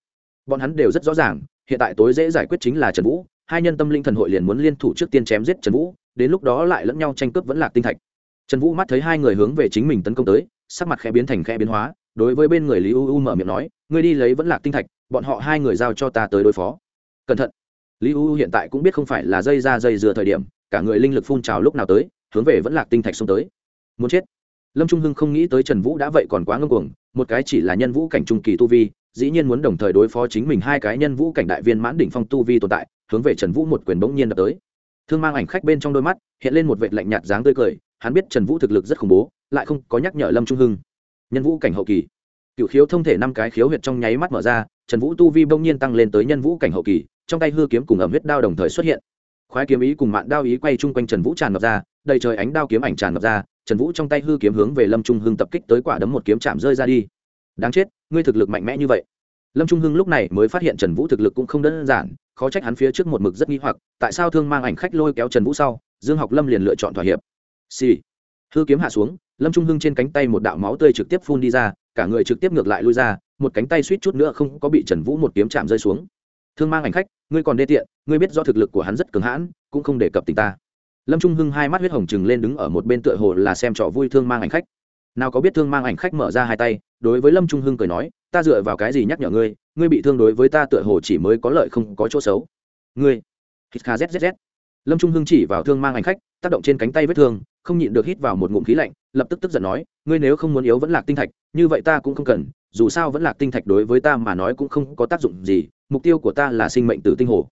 Bọn hắn đều rất rõ ràng, hiện tại tối dễ giải quyết chính là trần vũ, hai nhân tâm linh thần hội liền muốn liên thủ trước tiên chém giết trần vũ, đến lúc đó lại lẫn nhau tranh cướp vẫn là tinh thạch. Trần vũ mắt thấy hai người hướng về chính mình tấn công tới, sắc mặt khẽ biến thành khẽ biến hóa đối với bên người lý u u mở miệng nói, ngươi đi lấy vẫn là tinh thạch, bọn họ hai người giao cho ta tới đối phó. Cẩn thận. Lý u u hiện tại cũng biết không phải là dây ra dây dừa thời điểm, cả người linh lực phun trào lúc nào tới, hướng về vẫn lạc tinh thạch xông tới. Muốn chết? Lâm trung hưng không nghĩ tới trần vũ đã vậy còn quá ngưng cuồng, một cái chỉ là nhân vũ cảnh trung kỳ tu vi, dĩ nhiên muốn đồng thời đối phó chính mình hai cái nhân vũ cảnh đại viên mãn đỉnh phong tu vi tồn tại, hướng về trần vũ một quyền bỗng nhiên đập tới. Thương mang ảnh khách bên trong đôi mắt hiện lên một vệt lạnh nhạt dáng tươi cười, hắn biết trần vũ thực lực rất khủng bố, lại không có nhắc nhở lâm trung hưng nhân vũ cảnh hậu kỳ. Cựu khiếu thông thể năm cái khiếu huyệt trong nháy mắt mở ra, trần vũ tu vi bỗng nhiên tăng lên tới nhân vũ cảnh hậu kỳ, trong tay hư kiếm cùng ẩm huyết đao đồng thời xuất hiện. Khoái kiếm ý cùng mạn đao ý quay chung quanh trần vũ tràn ngập ra, đầy trời ánh đao kiếm ảnh tràn ngập ra, trần vũ trong tay hư kiếm hướng về lâm trung hưng tập kích tới quả đấm một kiếm chạm rơi ra đi. Đáng chết, ngươi thực lực mạnh mẽ như vậy. Lâm trung hưng lúc này mới phát hiện trần vũ thực lực cũng không đơn giản, khó trách hắn phía trước một mực rất nghi hoặc, tại sao thương mang ảnh khách lôi kéo trần vũ sau, dương học lâm liền lựa chọn thỏa hiệp. Xì、sì. hư kiếm hạ xuống lâm trung hưng trên cánh tay một đạo máu tươi trực tiếp phun đi ra, cả người trực tiếp ngược lại lui ra, một cánh tay suýt chút nữa không có bị trần vũ một kiếm chạm rơi xuống. Thương mang ảnh khách, ngươi còn đê tiện, ngươi biết do thực lực của hắn rất cường hãn, cũng không đề cập tình ta. Lâm trung hưng hai mắt huyết hồng chừng lên đứng ở một bên tựa hồ là xem trò vui thương mang ảnh khách. Nào có biết thương mang ảnh khách mở ra hai tay, đối với lâm trung hưng cười nói, ta dựa vào cái gì nhắc nhở ngươi ngươi bị thương đối với ta tựa hồ chỉ mới có lợi không có chỗ xấu. Ngươi hít kha zzz lâm trung hưng chỉ vào thương mang ảnh khách tác động trên cánh tay vết thương, không nhịn được hít vào một ngụm khí lạnh, lập tức tức giận nói, ngươi nếu không muốn yếu vẫn lạc tinh thạch, như vậy ta cũng không cần, dù sao vẫn lạc tinh thạch đối với ta mà nói cũng không có tác dụng gì, mục tiêu của ta là sinh mệnh từ tinh hồ.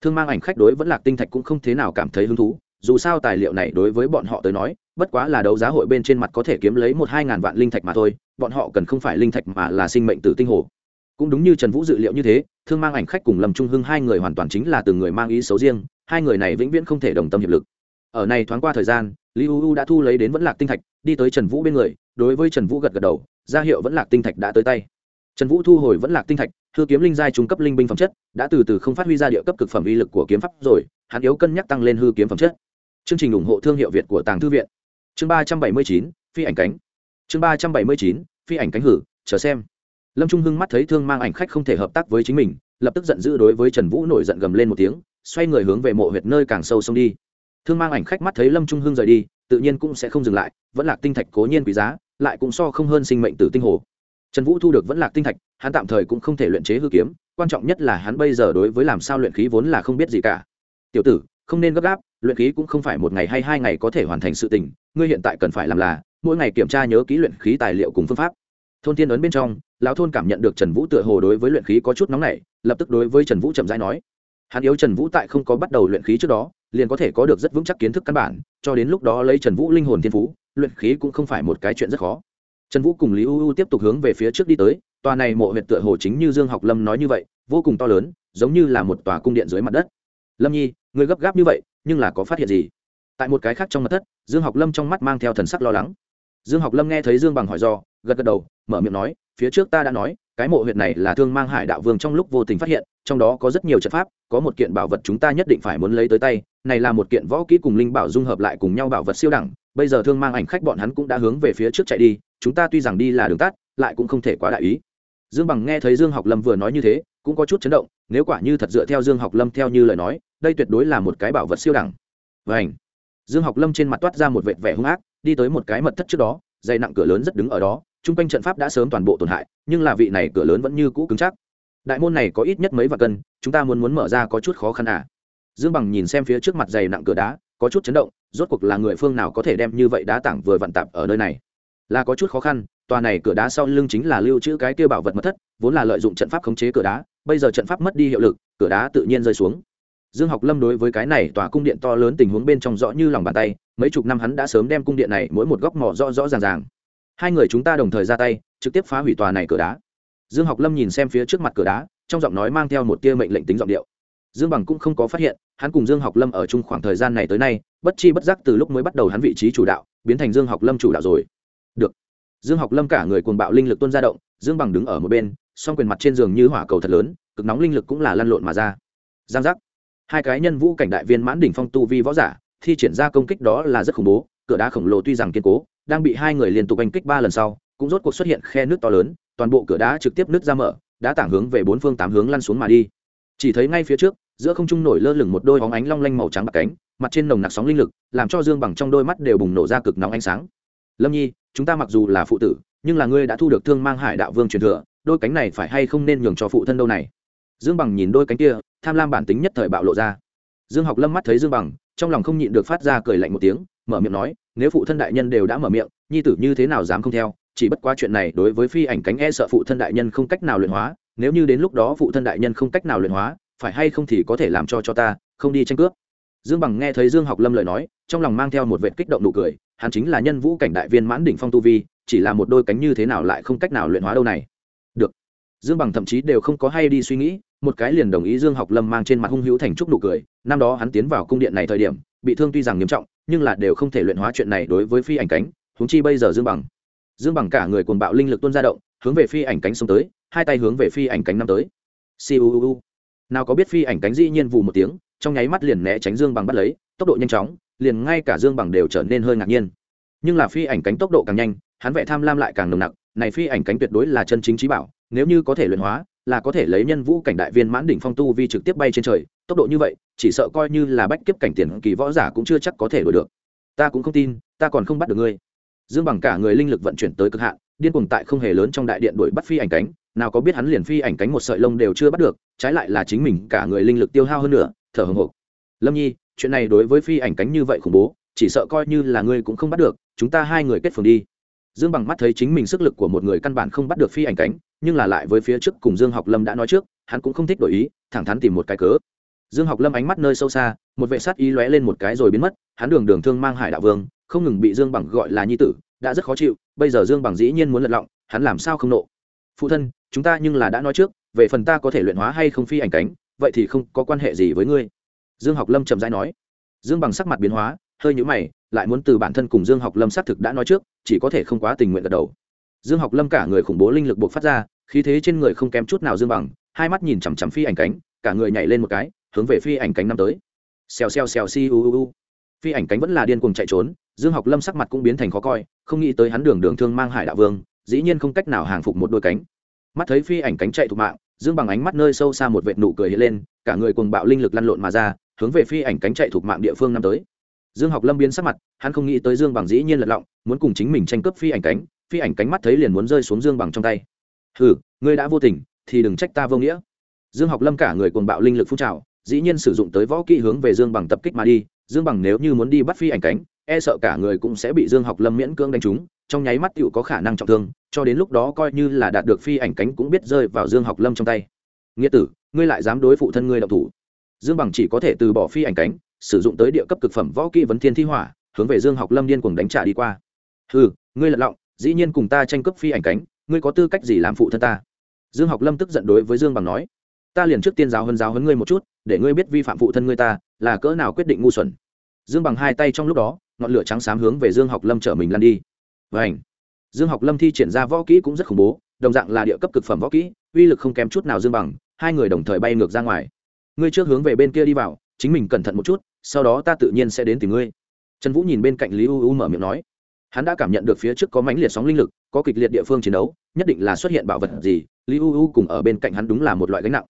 Thương mang ảnh khách đối vẫn lạc tinh thạch cũng không thế nào cảm thấy hứng thú, dù sao tài liệu này đối với bọn họ tới nói, bất quá là đấu giá hội bên trên mặt có thể kiếm lấy một hai ngàn vạn linh thạch mà thôi, bọn họ cần không phải linh thạch mà là sinh mệnh từ tinh hồ. Cũng đúng như trần vũ dự liệu như thế, thương mang ảnh khách cùng lâm trung hưng hai người hoàn toàn chính là từng người mang ý xấu riêng, hai người này vĩnh viễn không thể đồng tâm hiệp lực ở này thoáng qua thời gian lý u u đã thu lấy đến vẫn lạc tinh thạch, đi tới trần vũ bên người, đối với trần vũ gật gật đầu, ra hiệu vẫn lạc tinh thạch đã tới tay. Trần vũ thu hồi vẫn lạc tinh thạch thư kiếm linh giai trung cấp linh binh phẩm chất, đã từ từ không phát huy ra địa cấp cực phẩm uy lực của kiếm pháp rồi, hắn yếu cân nhắc tăng lên hư kiếm phẩm chất. Chương trình ủng hộ thương hiệu việt của tàng thư viện. Chương ba trăm bảy mươi chín, phi ảnh cánh. Chương ba trăm bảy mươi chín, phi ảnh cánh hử, chờ xem. Lâm trung hưng mắt thấy thương mang ảnh khách không thể hợp tác với chính mình, lập tức giận dữ đối với trần vũ nổi giận gầm lên một tiếng, xoay người hướng về mộ huyệt nơi càng sâu sông đi thương mang ảnh khách mắt thấy lâm trung hưng rời đi, tự nhiên cũng sẽ không dừng lại, vẫn là tinh thạch cố nhiên quý giá, lại cũng so không hơn sinh mệnh tử tinh hồ. Trần vũ thu được vẫn là tinh thạch, hắn tạm thời cũng không thể luyện chế hư kiếm, quan trọng nhất là hắn bây giờ đối với làm sao luyện khí vốn là không biết gì cả. Tiểu tử, không nên gấp gáp, luyện khí cũng không phải một ngày hay hai ngày có thể hoàn thành sự tình, ngươi hiện tại cần phải làm là, mỗi ngày kiểm tra nhớ kỹ luyện khí tài liệu cùng phương pháp. Thôn tiên ấn bên trong, lão thôn cảm nhận được trần vũ tựa hồ đối với luyện khí có chút nóng nảy, lập tức đối với trần vũ chậm rãi nói. Hắn yếu trần vũ tại không có bắt đầu luyện khí trước đó liền có thể có được rất vững chắc kiến thức căn bản, cho đến lúc đó lấy trần vũ linh hồn thiên phú, luyện khí cũng không phải một cái chuyện rất khó. Trần vũ cùng lý u u tiếp tục hướng về phía trước đi tới, tòa này mộ huyện tựa hồ chính như dương học lâm nói như vậy, vô cùng to lớn, giống như là một tòa cung điện dưới mặt đất. Lâm nhi, người gấp gáp như vậy, nhưng là có phát hiện gì? Tại một cái khác trong mặt thất dương học lâm trong mắt mang theo thần sắc lo lắng dương học lâm nghe thấy dương bằng hỏi do, gật gật đầu, mở miệng nói, phía trước ta đã nói, cái mộ huyệt này là thương mang hải đạo vương trong lúc vô tình phát hiện, trong đó có rất nhiều trận pháp, có một kiện bảo vật chúng ta nhất định phải muốn lấy tới tay, này là một kiện võ kỹ cùng linh bảo dung hợp lại cùng nhau bảo vật siêu đẳng, bây giờ thương mang ảnh khách bọn hắn cũng đã hướng về phía trước chạy đi, chúng ta tuy rằng đi là đường tắt, lại cũng không thể quá đại ý. Dương bằng nghe thấy dương học lâm vừa nói như thế, cũng có chút chấn động, nếu quả như thật dựa theo dương học lâm theo như lời nói, đây tuyệt đối là một cái bảo vật siêu đẳng. Vảnh dương học lâm trên mặt toát ra một vệt vẻ hung ác đi tới một cái mật thất trước đó dày nặng cửa lớn rất đứng ở đó, chung quanh trận pháp đã sớm toàn bộ tổn hại, nhưng là vị này cửa lớn vẫn như cũ cứng chắc. Đại môn này có ít nhất mấy vạn cân, chúng ta muốn muốn mở ra có chút khó khăn à. Dương bằng nhìn xem phía trước mặt dày nặng cửa đá, có chút chấn động, rốt cuộc là người phương nào có thể đem như vậy đá tảng vừa vặn tạp ở nơi này? Là có chút khó khăn, tòa này cửa đá sau lưng chính là lưu trữ cái kia bảo vật mất thất, vốn là lợi dụng trận pháp khống chế cửa đá, bây giờ trận pháp mất đi hiệu lực, cửa đá tự nhiên rơi xuống dương học lâm đối với cái này tòa cung điện to lớn tình huống bên trong rõ như lòng bàn tay, mấy chục năm hắn đã sớm đem cung điện này mỗi một góc mỏ rõ rõ ràng ràng. Hai người chúng ta đồng thời ra tay, trực tiếp phá hủy tòa này cửa đá. Dương học lâm nhìn xem phía trước mặt cửa đá, trong giọng nói mang theo một tia mệnh lệnh tính giọng điệu. Dương bằng cũng không có phát hiện, hắn cùng dương học lâm ở chung khoảng thời gian này tới nay, bất chi bất giác từ lúc mới bắt đầu hắn vị trí chủ đạo, biến thành dương học lâm chủ đạo rồi. Được. Dương học lâm cả người cuồng bạo linh lực tuôn ra động, dương bằng đứng ở một bên, song quyền mặt trên giường như hỏa cầu thật lớn, cực nóng linh lực cũng là lăn lộn mà ra. Giang giác hai cái nhân vũ cảnh đại viên mãn đỉnh phong tu vi võ giả, thi triển ra công kích đó là rất khủng bố, cửa đá khổng lồ tuy rằng kiên cố, đang bị hai người liên tục oanh kích ba lần sau, cũng rốt cuộc xuất hiện khe nước to lớn, toàn bộ cửa đá trực tiếp nứt ra mở đã tảng hướng về bốn phương tám hướng lăn xuống mà đi. Chỉ thấy ngay phía trước, giữa không trung nổi lơ lửng một đôi hóng ánh long lanh màu trắng bạc cánh, mặt trên nồng nặc sóng linh lực, làm cho dương bằng trong đôi mắt đều bùng nổ ra cực nóng ánh sáng. Lâm nhi, chúng ta mặc dù là phụ tử, nhưng là ngươi đã thu được thương mang hải đạo vương truyền thừa, đôi cánh này phải hay không nên nhường cho phụ thân đâu này? Dương bằng nhìn đôi cánh kia, tham lam bản tính nhất thời bạo lộ ra. Dương học lâm mắt thấy dương bằng, trong lòng không nhịn được phát ra cười lạnh một tiếng, mở miệng nói, nếu phụ thân đại nhân đều đã mở miệng, nhi tử như thế nào dám không theo? Chỉ bất quá chuyện này đối với phi ảnh cánh e sợ phụ thân đại nhân không cách nào luyện hóa, nếu như đến lúc đó phụ thân đại nhân không cách nào luyện hóa, phải hay không thì có thể làm cho cho ta, không đi tranh cướp. Dương bằng nghe thấy dương học lâm lời nói, trong lòng mang theo một vệ kích động nụ cười, hắn chính là nhân vũ cảnh đại viên mãn đỉnh phong tu vi, chỉ là một đôi cánh như thế nào lại không cách nào luyện hóa đâu này dương bằng thậm chí đều không có hay đi suy nghĩ, một cái liền đồng ý dương học lâm mang trên mặt hung hữu thành trúc nụ cười, năm đó hắn tiến vào cung điện này thời điểm, bị thương tuy rằng nghiêm trọng, nhưng là đều không thể luyện hóa chuyện này đối với phi ảnh cánh, huống chi bây giờ dương bằng. Dương bằng cả người cuồng bạo linh lực tuôn ra động, hướng về phi ảnh cánh xông tới, hai tay hướng về phi ảnh cánh năm tới. Siêu nào có biết phi ảnh cánh dĩ nhiên vù một tiếng, trong nháy mắt liền né tránh dương bằng bắt lấy, tốc độ nhanh chóng, liền ngay cả dương bằng đều trở nên hơi ngạc nhiên. Nhưng là phi ảnh cánh tốc độ càng nhanh, hắn vẽ tham lam lại càng nồng nặc, này phi ảnh cánh tuyệt đối là chân chính trí bảo nếu như có thể luyện hóa, là có thể lấy nhân vũ cảnh đại viên mãn đỉnh phong tu vi trực tiếp bay trên trời, tốc độ như vậy, chỉ sợ coi như là bách kiếp cảnh tiền kỳ võ giả cũng chưa chắc có thể đổi được. Ta cũng không tin, ta còn không bắt được ngươi. Dương bằng cả người linh lực vận chuyển tới cực hạn, điên cuồng tại không hề lớn trong đại điện đuổi bắt phi ảnh cánh, nào có biết hắn liền phi ảnh cánh một sợi lông đều chưa bắt được, trái lại là chính mình cả người linh lực tiêu hao hơn nữa, thở hồng hộc. Lâm nhi, chuyện này đối với phi ảnh cánh như vậy khủng bố, chỉ sợ coi như là ngươi cũng không bắt được, chúng ta hai người kết phường đi. Dương bằng mắt thấy chính mình sức lực của một người căn bản không bắt được phi ảnh cánh nhưng là lại với phía trước cùng dương học lâm đã nói trước, hắn cũng không thích đổi ý, thẳng thắn tìm một cái cớ. Dương học lâm ánh mắt nơi sâu xa, một vệ sát ý lóe lên một cái rồi biến mất, hắn đường đường thương mang hải đạo vương, không ngừng bị dương bằng gọi là nhi tử, đã rất khó chịu, bây giờ dương bằng dĩ nhiên muốn lật lọng, hắn làm sao không nộ? Phụ thân, chúng ta nhưng là đã nói trước, về phần ta có thể luyện hóa hay không phi ảnh cánh, vậy thì không có quan hệ gì với ngươi. Dương học lâm chậm rãi nói. Dương bằng sắc mặt biến hóa, hơi nhũ mày, lại muốn từ bản thân cùng dương học lâm xác thực đã nói trước, chỉ có thể không quá tình nguyện gật đầu dương học lâm cả người khủng bố linh lực buộc phát ra, khí thế trên người không kém chút nào dương bằng, hai mắt nhìn chằm chằm phi ảnh cánh, cả người nhảy lên một cái, hướng về phi ảnh cánh năm tới. Xèo xèo xèo si u u u. Phi ảnh cánh vẫn là điên cuồng chạy trốn, dương học lâm sắc mặt cũng biến thành khó coi, không nghĩ tới hắn đường đường thương mang hải đạo vương, dĩ nhiên không cách nào hàng phục một đôi cánh. Mắt thấy phi ảnh cánh chạy thục mạng, dương bằng ánh mắt nơi sâu xa một vệt nụ cười hiện lên, cả người cuồng bạo linh lực lăn lộn mà ra, hướng về phi ảnh cánh chạy thục mạng địa phương năm tới. Dương học lâm biến sắc mặt, hắn không nghĩ tới dương bằng dĩ nhiên lật lọng, muốn cùng chính mình tranh cướp phi ảnh cánh phi ảnh cánh mắt thấy liền muốn rơi xuống dương bằng trong tay. Hừ, ngươi đã vô tình, thì đừng trách ta vô nghĩa. Dương học lâm cả người cuồng bạo linh lực phun trào, dĩ nhiên sử dụng tới võ kỹ hướng về dương bằng tập kích mà đi. Dương bằng nếu như muốn đi bắt phi ảnh cánh e sợ cả người cũng sẽ bị dương học lâm miễn cưỡng đánh trúng, trong nháy mắt tựu có khả năng trọng thương, cho đến lúc đó coi như là đạt được phi ảnh cánh cũng biết rơi vào dương học lâm trong tay. Nghĩa tử, ngươi lại dám đối phụ thân ngươi độc thủ. Dương bằng chỉ có thể từ bỏ phi ảnh cánh, sử dụng tới địa cấp cực phẩm võ kỹ vấn thiên thi hỏa, hướng về dương học lâm điên cuồng đánh trả đi qua. Ừ ngươi lật lọng dĩ nhiên cùng ta tranh cướp phi ảnh cánh, ngươi có tư cách gì làm phụ thân ta? Dương học lâm tức giận đối với dương bằng nói, ta liền trước tiên giáo hơn giáo hơn ngươi một chút, để ngươi biết vi phạm phụ thân ngươi ta, là cỡ nào quyết định ngu xuẩn. Dương bằng hai tay trong lúc đó, ngọn lửa trắng xám hướng về dương học lâm chở mình lăn đi. Và ảnh dương học lâm thi triển ra võ kỹ cũng rất khủng bố, đồng dạng là địa cấp cực phẩm võ kỹ, uy lực không kém chút nào dương bằng, hai người đồng thời bay ngược ra ngoài. Ngươi trước hướng về bên kia đi vào, chính mình cẩn thận một chút, sau đó ta tự nhiên sẽ đến tìm ngươi. Trần vũ nhìn bên cạnh lý u u mở miệng nói hắn đã cảm nhận được phía trước có mãnh liệt sóng linh lực, có kịch liệt địa phương chiến đấu, nhất định là xuất hiện bảo vật gì, Li u u cùng ở bên cạnh hắn đúng là một loại gánh nặng.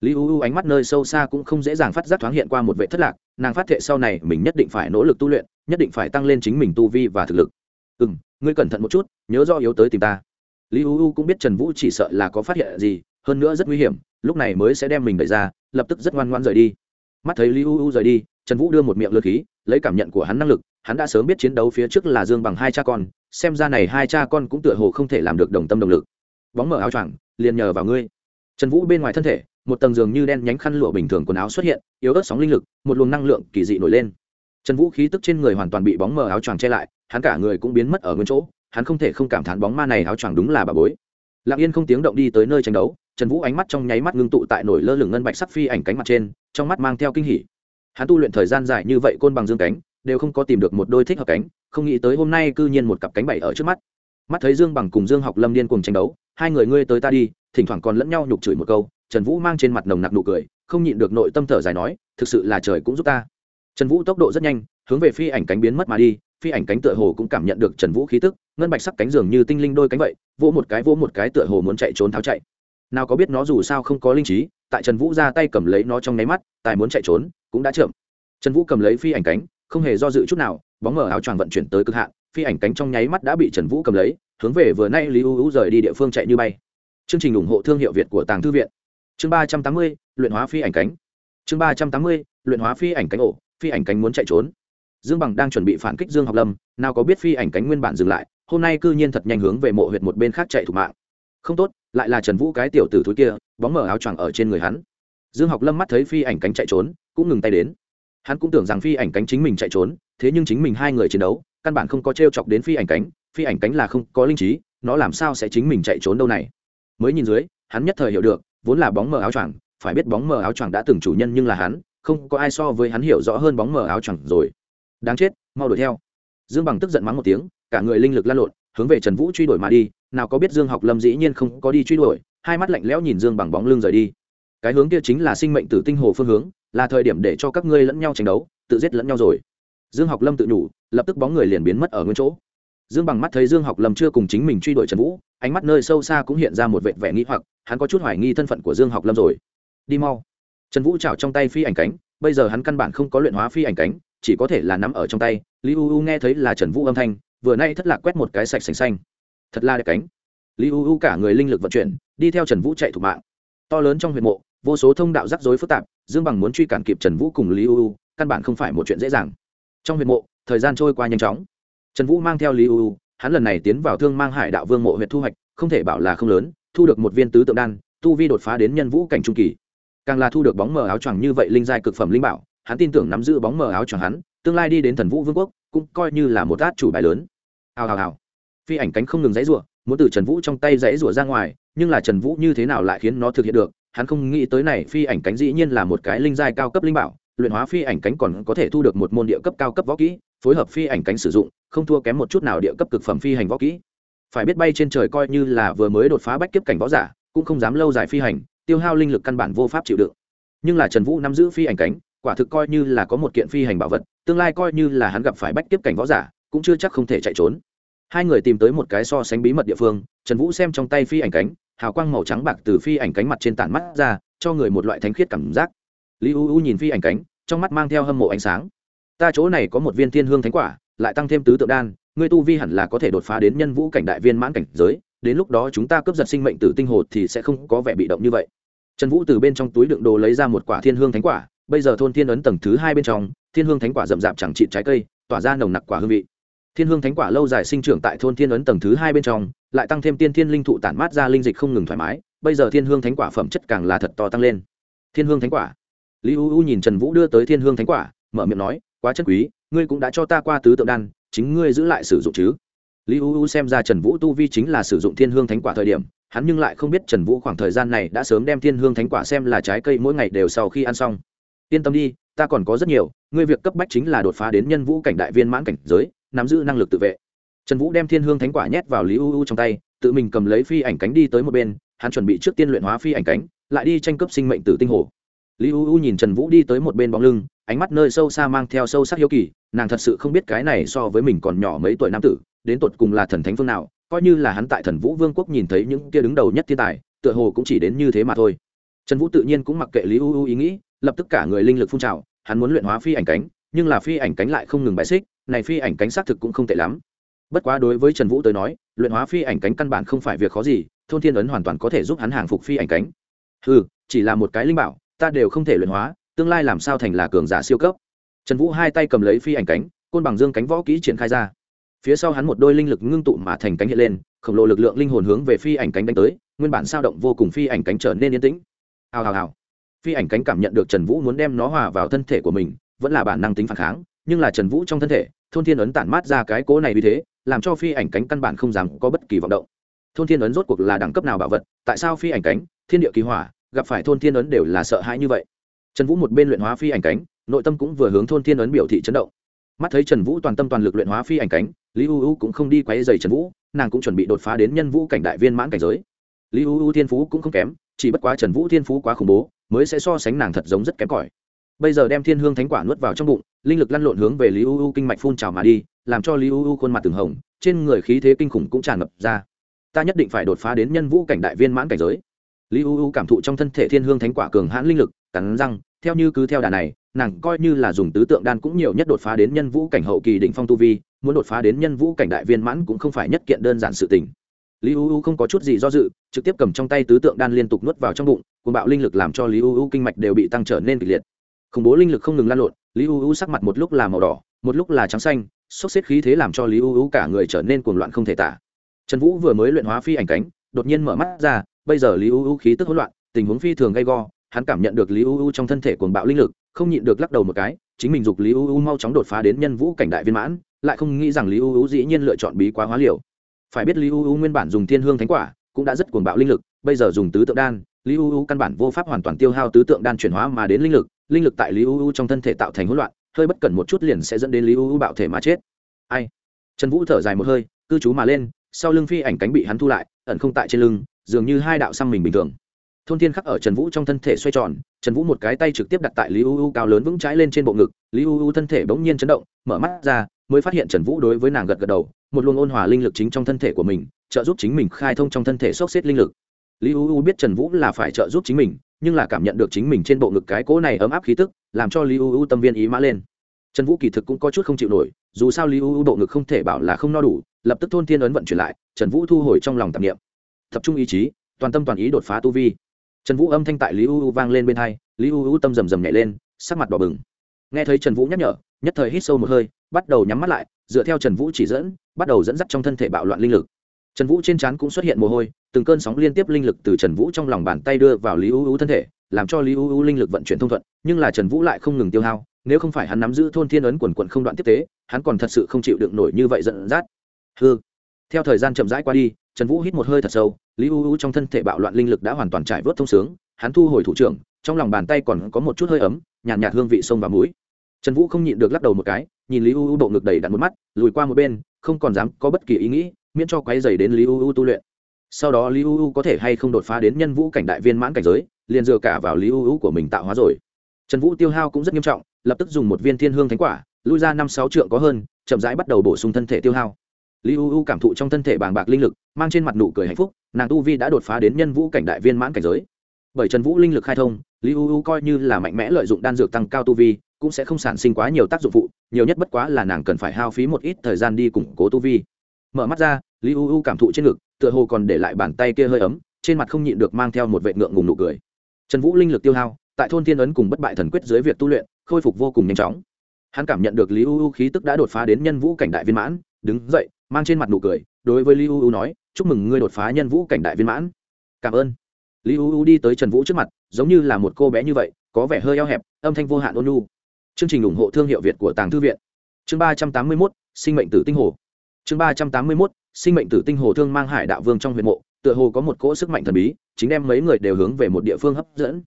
Li u u ánh mắt nơi sâu xa cũng không dễ dàng phát giác thoáng hiện qua một vệ thất lạc, nàng phát thệ sau này mình nhất định phải nỗ lực tu luyện, nhất định phải tăng lên chính mình tu vi và thực lực. Ừ m ngươi cẩn thận một chút, nhớ do yếu tới tìm ta. Li u u cũng biết trần vũ chỉ sợ là có phát hiện gì, hơn nữa rất nguy hiểm, lúc này mới sẽ đem mình đẩy ra, lập tức rất ngoan ngoan rời đi. Mắt thấy Li u u rời đi, trần vũ đưa một miệng lượt khí, lấy cảm nhận của hắn năng lực hắn đã sớm biết chiến đấu phía trước là dương bằng hai cha con, xem ra này hai cha con cũng tựa hồ không thể làm được đồng tâm đồng lực. Bóng mở áo choàng, liền nhờ vào ngươi. Trần vũ bên ngoài thân thể, một tầng giường như đen nhánh khăn lụa bình thường quần áo xuất hiện, yếu ớt sóng linh lực, một luồng năng lượng kỳ dị nổi lên. Trần vũ khí tức trên người hoàn toàn bị bóng mờ áo choàng che lại, hắn cả người cũng biến mất ở nguyên chỗ, hắn không thể không cảm thán bóng ma này áo choàng đúng là bà bối. Lặng yên không tiếng động đi tới nơi tranh đấu, trần vũ ánh mắt trong nháy mắt ngưng tụ tại nổi lơ lửng ngân bạch sắc phi ảnh cánh mặt trên, trong mắt mang theo kinh hỉ. Hắn tu luyện thời gian dài như vậy côn bằng dương cánh đều không có tìm được một đôi thích hợp cánh, không nghĩ tới hôm nay cư nhiên một cặp cánh bảy ở trước mắt. Mắt thấy dương bằng cùng dương học lâm điên cùng tranh đấu, hai người ngươi tới ta đi, thỉnh thoảng còn lẫn nhau nhục chửi một câu, trần vũ mang trên mặt nồng nặc nụ cười, không nhịn được nội tâm thở dài nói, thực sự là trời cũng giúp ta. Trần vũ tốc độ rất nhanh, hướng về phi ảnh cánh biến mất mà đi, phi ảnh cánh tựa hồ cũng cảm nhận được trần vũ khí tức, ngân bạch sắc cánh dường như tinh linh đôi cánh vậy, vỗ một cái vỗ một cái tựa hồ muốn chạy trốn tháo chạy. Nào có biết nó dù sao không có linh trí, tại trần vũ ra tay cầm lấy nó trong nháy mắt, tài muốn chạy trốn, cũng đã chậm. Trần vũ cầm lấy phi ảnh cánh không hề do dự chút nào, bóng mở áo choàng vận chuyển tới cực hạn, phi ảnh cánh trong nháy mắt đã bị trần vũ cầm lấy, hướng về vừa nay lý u u rời đi địa phương chạy như bay. Chương trình ủng hộ thương hiệu việt của tàng thư viện. Chương ba trăm tám mươi, luyện hóa phi ảnh cánh. Chương ba trăm tám mươi, luyện hóa phi ảnh cánh ổ, phi ảnh cánh muốn chạy trốn. Dương bằng đang chuẩn bị phản kích dương học lâm, nào có biết phi ảnh cánh nguyên bản dừng lại, hôm nay cư nhiên thật nhanh hướng về mộ huyện một bên khác chạy thủ mạng. Không tốt, lại là trần vũ cái tiểu tử thúi kia, bóng mở áo choàng ở trên người hắn. Dương học lâm mắt thấy phi ảnh cánh chạy trốn, cũng ngừng tay đến hắn cũng tưởng rằng phi ảnh cánh chính mình chạy trốn, thế nhưng chính mình hai người chiến đấu, căn bản không có t r e o chọc đến phi ảnh cánh, phi ảnh cánh là không có linh trí, nó làm sao sẽ chính mình chạy trốn đâu này? Mới nhìn dưới, hắn nhất thời hiểu được, vốn là bóng mờ áo choàng, phải biết bóng mờ áo choàng đã từng chủ nhân nhưng là hắn, không có ai so với hắn hiểu rõ hơn bóng mờ áo choàng rồi. Đáng chết, mau đuổi theo. Dương bằng tức giận mắng một tiếng, cả người linh lực lan lộn, hướng về trần vũ truy đuổi mà đi, nào có biết dương học lâm dĩ nhiên không có đi truy đuổi, hai mắt lạnh lẽo nhìn dương bằng bóng lưng rời đi. Cái hướng kia chính là sinh mệnh tử tinh hồ phương hướng là thời điểm để cho các ngươi lẫn nhau tranh đấu, tự giết lẫn nhau rồi. Dương học lâm tự nhủ, lập tức bóng người liền biến mất ở nguyên chỗ. Dương bằng mắt thấy dương học lâm chưa cùng chính mình truy đuổi trần vũ, ánh mắt nơi sâu xa cũng hiện ra một vệt vẻ nghĩ hoặc, hắn có chút hoài nghi thân phận của dương học lâm rồi. Đi mau. Trần vũ chảo trong tay phi ảnh cánh, bây giờ hắn căn bản không có luyện hóa phi ảnh cánh, chỉ có thể là nắm ở trong tay. Lý u u nghe thấy là trần vũ âm thanh, vừa nay thất lạc quét một cái sạch sành xanh. Thật là đẹp cánh. Lý u u cả người linh lực vận chuyển, đi theo trần vũ chạy thủ mạng. To lớn trong huyện mộ vô số thông đạo rắc rối phức tạp, dương bằng muốn truy cản kịp trần vũ cùng lý u căn bản không phải một chuyện dễ dàng. Trong huyện mộ, thời gian trôi qua nhanh chóng. Trần vũ mang theo lý u hắn lần này tiến vào thương mang hải đạo vương mộ huyện thu hoạch, không thể bảo là không lớn, thu được một viên tứ tượng đan, tu vi đột phá đến nhân vũ cảnh trung kỳ. Càng là thu được bóng mờ áo choàng như vậy linh giai cực phẩm linh bảo, hắn tin tưởng nắm giữ bóng mờ áo choàng hắn, tương lai đi đến thần vũ vương quốc, cũng coi như là một át chủ bài lớn. Hào hào hào. Phi ảnh cánh không ngừng dãy rủa, muốn từ trần vũ trong tay dãy rủa ra ngoài, nhưng là trần vũ như thế nào lại khiến nó thực hiện được hắn không nghĩ tới này phi ảnh cánh dĩ nhiên là một cái linh giai cao cấp linh bảo, luyện hóa phi ảnh cánh còn có thể thu được một môn địa cấp cao cấp võ kỹ, phối hợp phi ảnh cánh sử dụng, không thua kém một chút nào địa cấp cực phẩm phi hành võ kỹ. Phải biết bay trên trời coi như là vừa mới đột phá bách kiếp cảnh võ giả, cũng không dám lâu dài phi hành, tiêu hao linh lực căn bản vô pháp chịu đựng. Nhưng là trần vũ nắm giữ phi ảnh cánh, quả thực coi như là có một kiện phi hành bảo vật, tương lai coi như là hắn gặp phải bách kiếp cảnh võ giả, cũng chưa chắc không thể chạy trốn. Hai người tìm tới một cái so sánh bí mật địa phương, trần vũ xem trong tay phi ảnh cánh hào quang màu trắng bạc từ phi ảnh cánh mặt trên tản mắt ra, cho người một loại thánh khiết cảm giác. Lý u u nhìn phi ảnh cánh, trong mắt mang theo hâm mộ ánh sáng. Ta chỗ này có một viên thiên hương thánh quả, lại tăng thêm tứ tượng đan, ngươi tu vi hẳn là có thể đột phá đến nhân vũ cảnh đại viên mãn cảnh giới, đến lúc đó chúng ta cướp giật sinh mệnh tử tinh hồ thì sẽ không có vẻ bị động như vậy. Trần vũ từ bên trong túi đựng đồ lấy ra một quả thiên hương thánh quả, bây giờ thôn thiên ấn tầng thứ hai bên trong, thiên hương thánh quả rậm rạp chẳng trị trái cây, tỏa ra nồng nặc quả hương vị. Thiên hương thánh quả lâu dài sinh trưởng tại thôn thiên ấn tầng thứ hai bên trong lại tăng thêm tiên thiên linh thụ tản mát ra linh dịch không ngừng thoải mái, bây giờ thiên hương thánh quả phẩm chất càng là thật to tăng lên. Thiên hương thánh quả. Lý u u nhìn trần vũ đưa tới thiên hương thánh quả, mở miệng nói, quá chất quý, ngươi cũng đã cho ta qua tứ tượng đan, chính ngươi giữ lại sử dụng chứ? Lý u u xem ra trần vũ tu vi chính là sử dụng thiên hương thánh quả thời điểm, hắn nhưng lại không biết trần vũ khoảng thời gian này đã sớm đem thiên hương thánh quả xem là trái cây mỗi ngày đều sau khi ăn xong. Yên tâm đi, ta còn có rất nhiều, ngươi việc cấp bách chính là đột phá đến nhân vũ cảnh đại viên mãn cảnh giới, nắm giữ năng lực tự vệ trần vũ đem thiên hương thánh quả nhét vào lý u u trong tay, tự mình cầm lấy phi ảnh cánh đi tới một bên, hắn chuẩn bị trước tiên luyện hóa phi ảnh cánh, lại đi tranh cướp sinh mệnh tử tinh hồ. Lý u u nhìn trần vũ đi tới một bên bóng lưng, ánh mắt nơi sâu xa mang theo sâu sắc hiếu kỳ, nàng thật sự không biết cái này so với mình còn nhỏ mấy tuổi nam tử, đến tột cùng là thần thánh phương nào, coi như là hắn tại thần vũ vương quốc nhìn thấy những kia đứng đầu nhất thiên tài, tựa hồ cũng chỉ đến như thế mà thôi. Trần vũ tự nhiên cũng mặc kệ lý u u ý nghĩ, lập tức cả người linh lực phun trào, hắn muốn luyện hóa phi ảnh cánh, nhưng là phi ảnh cánh lại không ngừng bài xích, này phi ảnh cánh xác thực cũng không tệ lắm bất quá đối với trần vũ tới nói, luyện hóa phi ảnh cánh căn bản không phải việc khó gì, thôn thiên ấn hoàn toàn có thể giúp hắn hàng phục phi ảnh cánh. Ừ chỉ là một cái linh bảo, ta đều không thể luyện hóa, tương lai làm sao thành là cường giả siêu cấp. Trần vũ hai tay cầm lấy phi ảnh cánh, côn bằng dương cánh võ kỹ triển khai ra. Phía sau hắn một đôi linh lực ngưng tụ mà thành cánh hiện lên, khổng lồ lực lượng linh hồn hướng về phi ảnh cánh đánh tới, nguyên bản sao động vô cùng phi ảnh cánh trở nên yên tĩnh. Hào hào hào. Phi ảnh cánh cảm nhận được trần vũ muốn đem nó hòa vào thân thể của mình, vẫn là bản năng tính phản kháng, nhưng là trần vũ trong thân thể thôn thiên ấn tản mát ra cái cố này vì thế, làm cho phi ảnh cánh căn bản không dám có bất kỳ vọng động. Thôn thiên ấn rốt cuộc là đẳng cấp nào bảo vật, tại sao phi ảnh cánh, thiên địa kỳ hỏa, gặp phải thôn thiên ấn đều là sợ hãi như vậy? Trần vũ một bên luyện hóa phi ảnh cánh, nội tâm cũng vừa hướng thôn thiên ấn biểu thị chấn động. Mắt thấy trần vũ toàn tâm toàn lực luyện hóa phi ảnh cánh, lý u u cũng không đi quay dày trần vũ, nàng cũng chuẩn bị đột phá đến nhân vũ cảnh đại viên mãn cảnh giới. Lý u u thiên phú cũng không kém, chỉ bất quá trần vũ thiên phú quá khủng bố, mới sẽ so sánh nàng thật giống rất kém cỏi bây giờ đem thiên hương thánh quả nuốt vào trong bụng, linh lực lăn lộn hướng về lý u u kinh mạch phun trào mà đi, làm cho lý u u khuôn mặt từng hồng, trên người khí thế kinh khủng cũng tràn ngập ra. Ta nhất định phải đột phá đến nhân vũ cảnh đại viên mãn cảnh giới. Lý u u cảm thụ trong thân thể thiên hương thánh quả cường hãn linh lực, cắn răng, theo như cứ theo đà này, nàng coi như là dùng tứ tượng đan cũng nhiều nhất đột phá đến nhân vũ cảnh hậu kỳ đỉnh phong tu vi, muốn đột phá đến nhân vũ cảnh đại viên mãn cũng không phải nhất kiện đơn giản sự tình. Lý u u không có chút gì do dự, trực tiếp cầm trong tay tứ tượng đan liên tục nuốt vào trong bụng cùng bạo linh lực làm cho lý u u kinh mạch đều bị tăng trở nên kịch liệt khủng bố linh lực không ngừng lan lộn, lý u u sắc mặt một lúc là màu đỏ, một lúc là trắng xanh, sốc xếp khí thế làm cho lý u u cả người trở nên cuồng loạn không thể tả. Trần vũ vừa mới luyện hóa phi ảnh cánh, đột nhiên mở mắt ra, bây giờ lý u u khí tức hỗn loạn, tình huống phi thường gay go, hắn cảm nhận được lý u u trong thân thể cuồng bạo linh lực, không nhịn được lắc đầu một cái, chính mình dục lý u u mau chóng đột phá đến nhân vũ cảnh đại viên mãn, lại không nghĩ rằng lý u u dĩ nhiên lựa chọn bí quá hóa liều. Phải biết lý u u nguyên bản dùng thiên hương thánh quả, cũng đã rất cuồng bạo linh lực, bây giờ dùng tứ tượng đan, lý u u căn bản vô pháp hoàn toàn tiêu hao tứ tượng đan chuyển hóa mà đến linh lực linh lực tại lý u u trong thân thể tạo thành hỗn loạn, hơi bất cẩn một chút liền sẽ dẫn đến lý u u bạo thể mà chết. Ai? Trần vũ thở dài một hơi, cư trú mà lên, sau lưng phi ảnh cánh bị hắn thu lại, ẩn không tại trên lưng, dường như hai đạo xăm mình bình thường. Thôn thiên khắc ở trần vũ trong thân thể xoay tròn, trần vũ một cái tay trực tiếp đặt tại lý u u cao lớn vững trái lên trên bộ ngực, lý u u thân thể bỗng nhiên chấn động, mở mắt ra, mới phát hiện trần vũ đối với nàng gật gật đầu, một luồng ôn hòa linh lực chính trong thân thể của mình, trợ giúp chính mình khai thông trong thân thể sốc xếp linh lực lý u u biết trần vũ là phải trợ giúp chính mình, nhưng là cảm nhận được chính mình trên bộ ngực cái cỗ này ấm áp khí tức, làm cho lý u u tâm viên ý mã lên. Trần vũ kỳ thực cũng có chút không chịu nổi, dù sao lý u u bộ ngực không thể bảo là không no đủ, lập tức thôn thiên ấn vận chuyển lại, trần vũ thu hồi trong lòng tạp nghiệm tập trung ý chí, toàn tâm toàn ý đột phá tu vi. Trần vũ âm thanh tại lý u u vang lên bên hai, lý u u tâm rầm rầm nhảy lên, sắc mặt đỏ bừng. Nghe thấy trần vũ nhắc nhở, nhất thời hít sâu một hơi, bắt đầu nhắm mắt lại, dựa theo trần vũ chỉ dẫn, bắt đầu dẫn dắt trong thân thể bạo loạn linh lực trần vũ trên trán cũng xuất hiện mồ hôi từng cơn sóng liên tiếp linh lực từ trần vũ trong lòng bàn tay đưa vào lý u u thân thể làm cho lý u u linh lực vận chuyển thông thuận nhưng là trần vũ lại không ngừng tiêu hao nếu không phải hắn nắm giữ thôn thiên ấn quần quận không đoạn tiếp tế hắn còn thật sự không chịu đựng nổi như vậy giận dắt hư theo thời gian chậm rãi qua đi trần vũ hít một hơi thật sâu lý u u trong thân thể bạo loạn linh lực đã hoàn toàn trải vớt thông sướng hắn thu hồi thủ trưởng trong lòng bàn tay còn có một chút hơi ấm nhàn nhạt, nhạt hương vị sông và mũi. Trần vũ không nhịn được lắc đầu một cái nhìn lý u u bộ ngực đầy đặn một mắt lùi qua một bên không còn dám có bất kỳ ý nghĩ miễn cho quấy dày đến lý u u tu luyện. Sau đó lý u u có thể hay không đột phá đến nhân vũ cảnh đại viên mãn cảnh giới, liền dựa cả vào lý u u của mình tạo hóa rồi. Trần vũ tiêu hao cũng rất nghiêm trọng, lập tức dùng một viên thiên hương thánh quả, lui ra năm sáu trượng có hơn, chậm rãi bắt đầu bổ sung thân thể tiêu hao. Lý u u cảm thụ trong thân thể bàng bạc linh lực, mang trên mặt nụ cười hạnh phúc, nàng tu vi đã đột phá đến nhân vũ cảnh đại viên mãn cảnh giới. Bởi trần vũ linh lực khai thông lý u u coi như là mạnh mẽ lợi dụng đan dược tăng cao tu vi, cũng sẽ không sản sinh quá nhiều tác dụng phụ, nhiều nhất bất quá là nàng cần phải hao phí một ít thời gian đi củng cố tu vi mở mắt ra, lý u u cảm thụ trên ngực, tựa hồ còn để lại bàn tay kia hơi ấm, trên mặt không nhịn được mang theo một vệ ngượng ngùng nụ cười. Trần vũ linh lực tiêu hao, tại thôn thiên ấn cùng bất bại thần quyết dưới việc tu luyện, khôi phục vô cùng nhanh chóng. Hắn cảm nhận được lý u u khí tức đã đột phá đến nhân vũ cảnh đại viên mãn, đứng dậy, mang trên mặt nụ cười, đối với lý u u nói, chúc mừng ngươi đột phá nhân vũ cảnh đại viên mãn. Cảm ơn. Lý u u đi tới trần vũ trước mặt, giống như là một cô bé như vậy, có vẻ hơi eo hẹp, âm thanh vô hạn ôn lu chương trình ủng hộ thương hiệu việt của tàng thư viện. Chương ba trăm tám mươi mốt, sinh mệnh tử tinh hồ chương ba trăm tám mươi mốt, sinh mệnh tử tinh hồ thương mang hải đạo vương trong huyện mộ, tựa hồ có một cỗ sức mạnh thần bí, chính đem mấy người đều hướng về một địa phương hấp dẫn.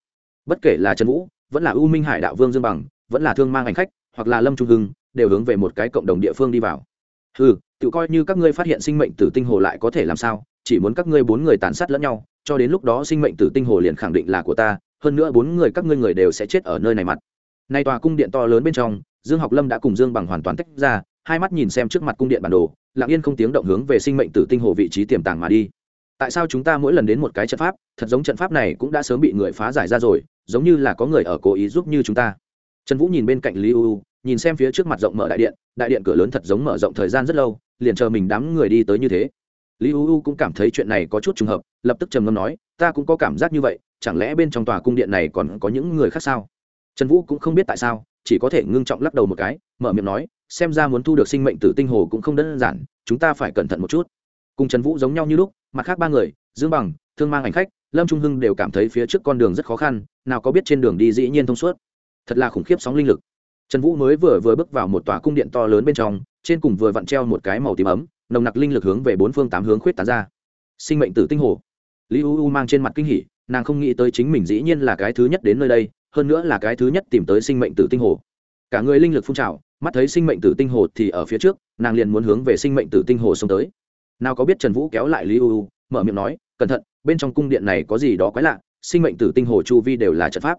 Bất kể là trần vũ, vẫn là u minh hải đạo vương dương bằng, vẫn là thương mang hành khách, hoặc là lâm trung hưng, đều hướng về một cái cộng đồng địa phương đi vào. Ừ tự coi như các ngươi phát hiện sinh mệnh tử tinh hồ lại có thể làm sao, chỉ muốn các ngươi bốn người tàn sát lẫn nhau, cho đến lúc đó sinh mệnh tử tinh hồ liền khẳng định là của ta, hơn nữa bốn người các ngươi người đều sẽ chết ở nơi này mặt. Nay tòa cung điện to lớn bên trong, dương học lâm đã cùng dương bằng hoàn toàn tách ra hai mắt nhìn xem trước mặt cung điện bản đồ, lặng yên không tiếng động hướng về sinh mệnh tử tinh hồ vị trí tiềm tàng mà đi. Tại sao chúng ta mỗi lần đến một cái trận pháp, thật giống trận pháp này cũng đã sớm bị người phá giải ra rồi, giống như là có người ở cố ý giúp như chúng ta? Trần vũ nhìn bên cạnh lý u nhìn xem phía trước mặt rộng mở đại điện đại điện cửa lớn thật giống mở rộng thời gian rất lâu, liền chờ mình đám người đi tới như thế. Lý u cũng cảm thấy chuyện này có chút trùng hợp, lập tức trầm ngâm nói, ta cũng có cảm giác như vậy, chẳng lẽ bên trong tòa cung điện này còn có những người khác sao? Trần vũ cũng không biết tại sao, chỉ có thể ngưng trọng lắc đầu một cái, mở miệng nói xem ra muốn thu được sinh mệnh tử tinh hồ cũng không đơn giản, chúng ta phải cẩn thận một chút. Cùng trần vũ giống nhau như lúc, mặt khác ba người, dương bằng, thương mang ảnh khách, lâm trung hưng đều cảm thấy phía trước con đường rất khó khăn, nào có biết trên đường đi dĩ nhiên thông suốt. Thật là khủng khiếp sóng linh lực. Trần vũ mới vừa vừa bước vào một tòa cung điện to lớn bên trong, trên cùng vừa vặn treo một cái màu tím ấm, nồng nặc linh lực hướng về bốn phương tám hướng khuyết tán ra. Sinh mệnh tử tinh hồ. Lý u u mang trên mặt kinh hỉ, nàng không nghĩ tới chính mình dĩ nhiên là cái thứ nhất đến nơi đây, hơn nữa là cái thứ nhất tìm tới sinh mệnh tử tinh hồ cả người linh lực phun trào, mắt thấy sinh mệnh tử tinh hồ thì ở phía trước, nàng liền muốn hướng về sinh mệnh tử tinh hồ xông tới. Nào có biết trần vũ kéo lại lý u u, mở miệng nói, cẩn thận, bên trong cung điện này có gì đó quái lạ, sinh mệnh tử tinh hồ chu vi đều là trận pháp.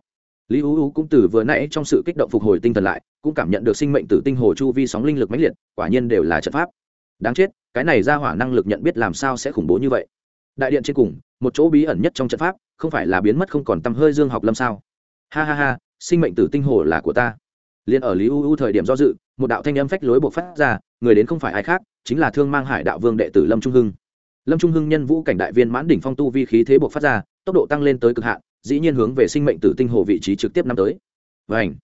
Lý u u cũng từ vừa nãy trong sự kích động phục hồi tinh thần lại, cũng cảm nhận được sinh mệnh tử tinh hồ chu vi sóng linh lực mãnh liệt, quả nhiên đều là trận pháp. Đáng chết, cái này ra hỏa năng lực nhận biết làm sao sẽ khủng bố như vậy? Đại điện trên cùng, một chỗ bí ẩn nhất trong trận pháp, không phải là biến mất không còn tăm hơi dương học lâm sao? Ha ha ha, sinh mệnh tử tinh hồ là của ta liền ở lý u u thời điểm do dự, một đạo thanh âm phách lối buộc phát ra, người đến không phải ai khác, chính là thương mang hải đạo vương đệ tử lâm trung hưng. Lâm trung hưng nhân vũ cảnh đại viên mãn đỉnh phong tu vi khí thế buộc phát ra, tốc độ tăng lên tới cực hạn, dĩ nhiên hướng về sinh mệnh tử tinh hồ vị trí trực tiếp năm tới. Vảnh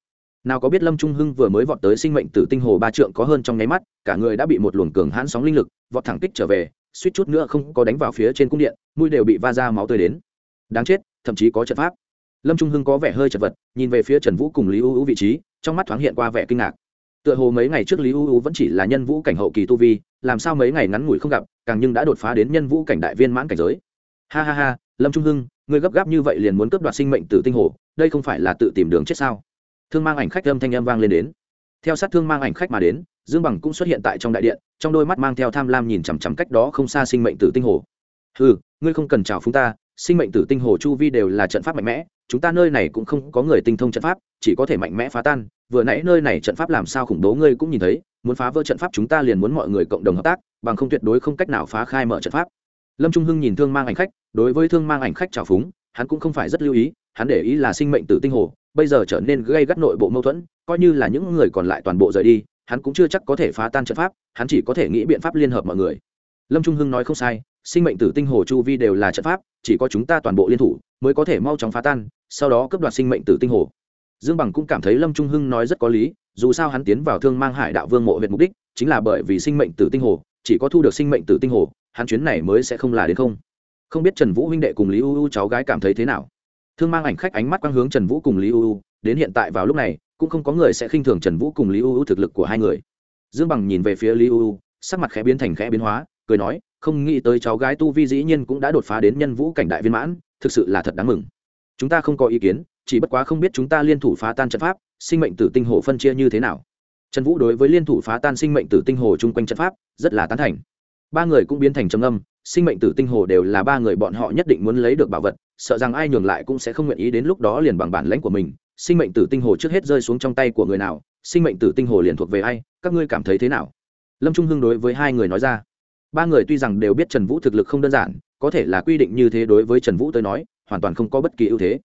nào có biết lâm trung hưng vừa mới vọt tới sinh mệnh tử tinh hồ ba trượng có hơn trong nháy mắt, cả người đã bị một luồng cường hãn sóng linh lực, vọt thẳng kích trở về, suýt chút nữa không có đánh vào phía trên cung điện, mũi đều bị va ra máu tươi đến. Đáng chết, thậm chí có trận pháp. Lâm trung hưng có vẻ hơi chật vật, nhìn về phía trần vũ cùng lý u u vị trí trong mắt thoáng hiện qua vẻ kinh ngạc. Tựa hồ mấy ngày trước lý u u vẫn chỉ là nhân vũ cảnh hậu kỳ tu vi, làm sao mấy ngày ngắn ngủi không gặp, càng nhưng đã đột phá đến nhân vũ cảnh đại viên mãn cảnh giới. Ha ha ha, lâm trung hưng người gấp gáp như vậy liền muốn cướp đoạt sinh mệnh từ tinh hồ, đây không phải là tự tìm đường chết sao? Thương mang ảnh khách âm thanh âm vang lên đến. Theo sát thương mang ảnh khách mà đến, dương bằng cũng xuất hiện tại trong đại điện, trong đôi mắt mang theo tham lam nhìn chằm chằm cách đó không xa sinh mệnh tử tinh hồ. Ừ ngươi không cần chào phúng ta, sinh mệnh tử tinh hồ chu vi đều là trận pháp mạnh mẽ chúng ta nơi này cũng không có người tinh thông trận pháp, chỉ có thể mạnh mẽ phá tan. Vừa nãy nơi này trận pháp làm sao khủng bố ngươi cũng nhìn thấy, muốn phá vỡ trận pháp chúng ta liền muốn mọi người cộng đồng hợp tác, bằng không tuyệt đối không cách nào phá khai mở trận pháp. Lâm trung hưng nhìn thương mang ảnh khách, đối với thương mang ảnh khách trào phúng, hắn cũng không phải rất lưu ý, hắn để ý là sinh mệnh tử tinh hồ, bây giờ trở nên gây gắt nội bộ mâu thuẫn, coi như là những người còn lại toàn bộ rời đi, hắn cũng chưa chắc có thể phá tan trận pháp, hắn chỉ có thể nghĩ biện pháp liên hợp mọi người. Lâm trung hưng nói không sai, sinh mệnh tử tinh hồ chu vi đều là trận pháp, chỉ có chúng ta toàn bộ liên thủ, mới có thể mau chóng phá tan sau đó cướp đoạt sinh mệnh tử tinh hồ. Dương bằng cũng cảm thấy lâm trung hưng nói rất có lý, dù sao hắn tiến vào thương mang hải đạo vương mộ huyện mục đích chính là bởi vì sinh mệnh tử tinh hồ, chỉ có thu được sinh mệnh tử tinh hồ, hắn chuyến này mới sẽ không là đến không. Không biết trần vũ huynh đệ cùng lý u u cháu gái cảm thấy thế nào? Thương mang ảnh khách ánh mắt quang hướng trần vũ cùng lý u u, đến hiện tại vào lúc này, cũng không có người sẽ khinh thường trần vũ cùng lý u u thực lực của hai người. Dương bằng nhìn về phía lý u u, sắc mặt khẽ biến thành khẽ biến hóa, cười nói, không nghĩ tới cháu gái tu vi dĩ nhiên cũng đã đột phá đến nhân vũ cảnh đại viên mãn, thực sự là thật đáng mừng chúng ta không có ý kiến, chỉ bất quá không biết chúng ta liên thủ phá tan trận pháp, sinh mệnh tử tinh hồ phân chia như thế nào. Trần vũ đối với liên thủ phá tan sinh mệnh tử tinh hồ chung quanh trận pháp, rất là tán thành. Ba người cũng biến thành trầm âm sinh mệnh tử tinh hồ đều là ba người bọn họ nhất định muốn lấy được bảo vật, sợ rằng ai nhường lại cũng sẽ không nguyện ý đến lúc đó liền bằng bản lãnh của mình. Sinh mệnh tử tinh hồ trước hết rơi xuống trong tay của người nào, sinh mệnh tử tinh hồ liền thuộc về ai, các ngươi cảm thấy thế nào? Lâm trung hưng đối với hai người nói ra. Ba người tuy rằng đều biết trần vũ thực lực không đơn giản, có thể là quy định như thế đối với trần vũ tới nói hoàn toàn không có bất kỳ ưu thế.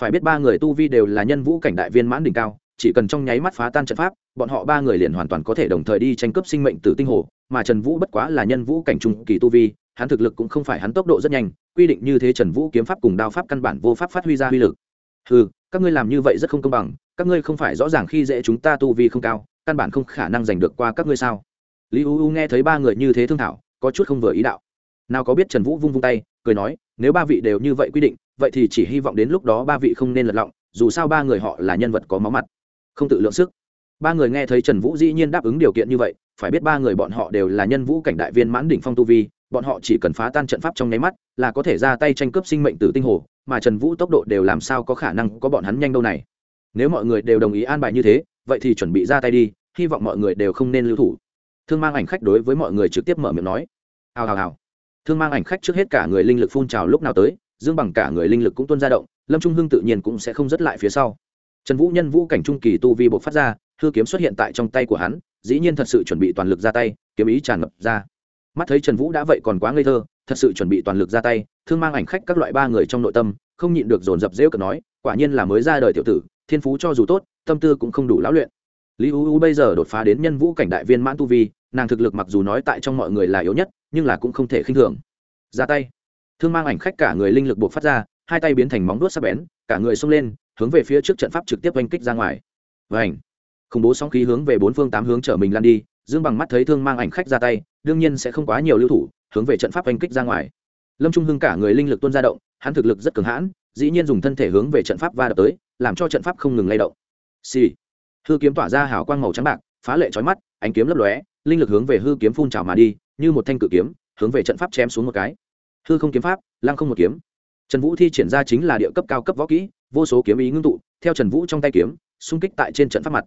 Phải biết ba người tu vi đều là nhân vũ cảnh đại viên mãn đỉnh cao, chỉ cần trong nháy mắt phá tan trận pháp, bọn họ ba người liền hoàn toàn có thể đồng thời đi tranh cướp sinh mệnh tử tinh hồ, mà trần vũ bất quá là nhân vũ cảnh trung kỳ tu vi, hắn thực lực cũng không phải hắn tốc độ rất nhanh, quy định như thế trần vũ kiếm pháp cùng đao pháp căn bản vô pháp phát huy ra uy lực. Ừ các ngươi làm như vậy rất không công bằng, các ngươi không phải rõ ràng khi dễ chúng ta tu vi không cao, căn bản không khả năng giành được qua các ngươi sao? Lý u u nghe thấy ba người như thế thương thảo, có chút không vừa ý đạo nào có biết trần vũ vung vung tay, cười nói, nếu ba vị đều như vậy quy định, vậy thì chỉ hy vọng đến lúc đó ba vị không nên lật lọng, dù sao ba người họ là nhân vật có máu mặt. Không tự lượng sức. Ba người nghe thấy trần vũ dĩ nhiên đáp ứng điều kiện như vậy, phải biết ba người bọn họ đều là nhân vũ cảnh đại viên mãn đỉnh phong tu vi, bọn họ chỉ cần phá tan trận pháp trong nháy mắt là có thể ra tay tranh cướp sinh mệnh từ tinh hồ, mà trần vũ tốc độ đều làm sao có khả năng có bọn hắn nhanh đâu này. Nếu mọi người đều đồng ý an bài như thế, vậy thì chuẩn bị ra tay đi, hy vọng mọi người đều không nên lưu thủ. Thương mang ảnh khách đối với mọi người trực tiếp mở miệng nói, hào hào hào thương mang ảnh khách trước hết cả người linh lực phun trào lúc nào tới, dương bằng cả người linh lực cũng tuân ra động, lâm trung hưng tự nhiên cũng sẽ không dứt lại phía sau. Trần vũ nhân vũ cảnh trung kỳ tu vi buộc phát ra, hư kiếm xuất hiện tại trong tay của hắn, dĩ nhiên thật sự chuẩn bị toàn lực ra tay, kiếm ý tràn ngập ra. Mắt thấy trần vũ đã vậy còn quá ngây thơ, thật sự chuẩn bị toàn lực ra tay, thương mang ảnh khách các loại ba người trong nội tâm, không nhịn được dồn dập rêu cợt nói, quả nhiên là mới ra đời tiểu tử, thiên phú cho dù tốt, tâm tư cũng không đủ lão luyện. Lý u u bây giờ đột phá đến nhân vũ cảnh đại viên mãn tu vi nàng thực lực mặc dù nói tại trong mọi người là yếu nhất, nhưng là cũng không thể khinh thường. Ra tay. Thương mang ảnh khách cả người linh lực buộc phát ra, hai tay biến thành móng đuốt sắc bén, cả người xông lên, hướng về phía trước trận pháp trực tiếp oanh kích ra ngoài. Vảnh khủng bố sóng khí hướng về bốn phương tám hướng chở mình lan đi, dương bằng mắt thấy thương mang ảnh khách ra tay, đương nhiên sẽ không quá nhiều lưu thủ, hướng về trận pháp oanh kích ra ngoài. Lâm trung hưng cả người linh lực tuôn ra động, hắn thực lực rất cường hãn, dĩ nhiên dùng thân thể hướng về trận pháp va đập tới, làm cho trận pháp không ngừng lay động. Xì、sì. hư kiếm tỏa ra hào quang màu trắng bạc, phá lệ trói mắt, ánh kiếm lấp lóe linh lực hướng về hư kiếm phun trào mà đi, như một thanh cự kiếm, hướng về trận pháp chém xuống một cái. Hư không kiếm pháp, lăng không một kiếm. Trần vũ thi triển ra chính là địa cấp cao cấp võ kỹ, vô số kiếm ý ngưng tụ, theo trần vũ trong tay kiếm, xung kích tại trên trận pháp mặt.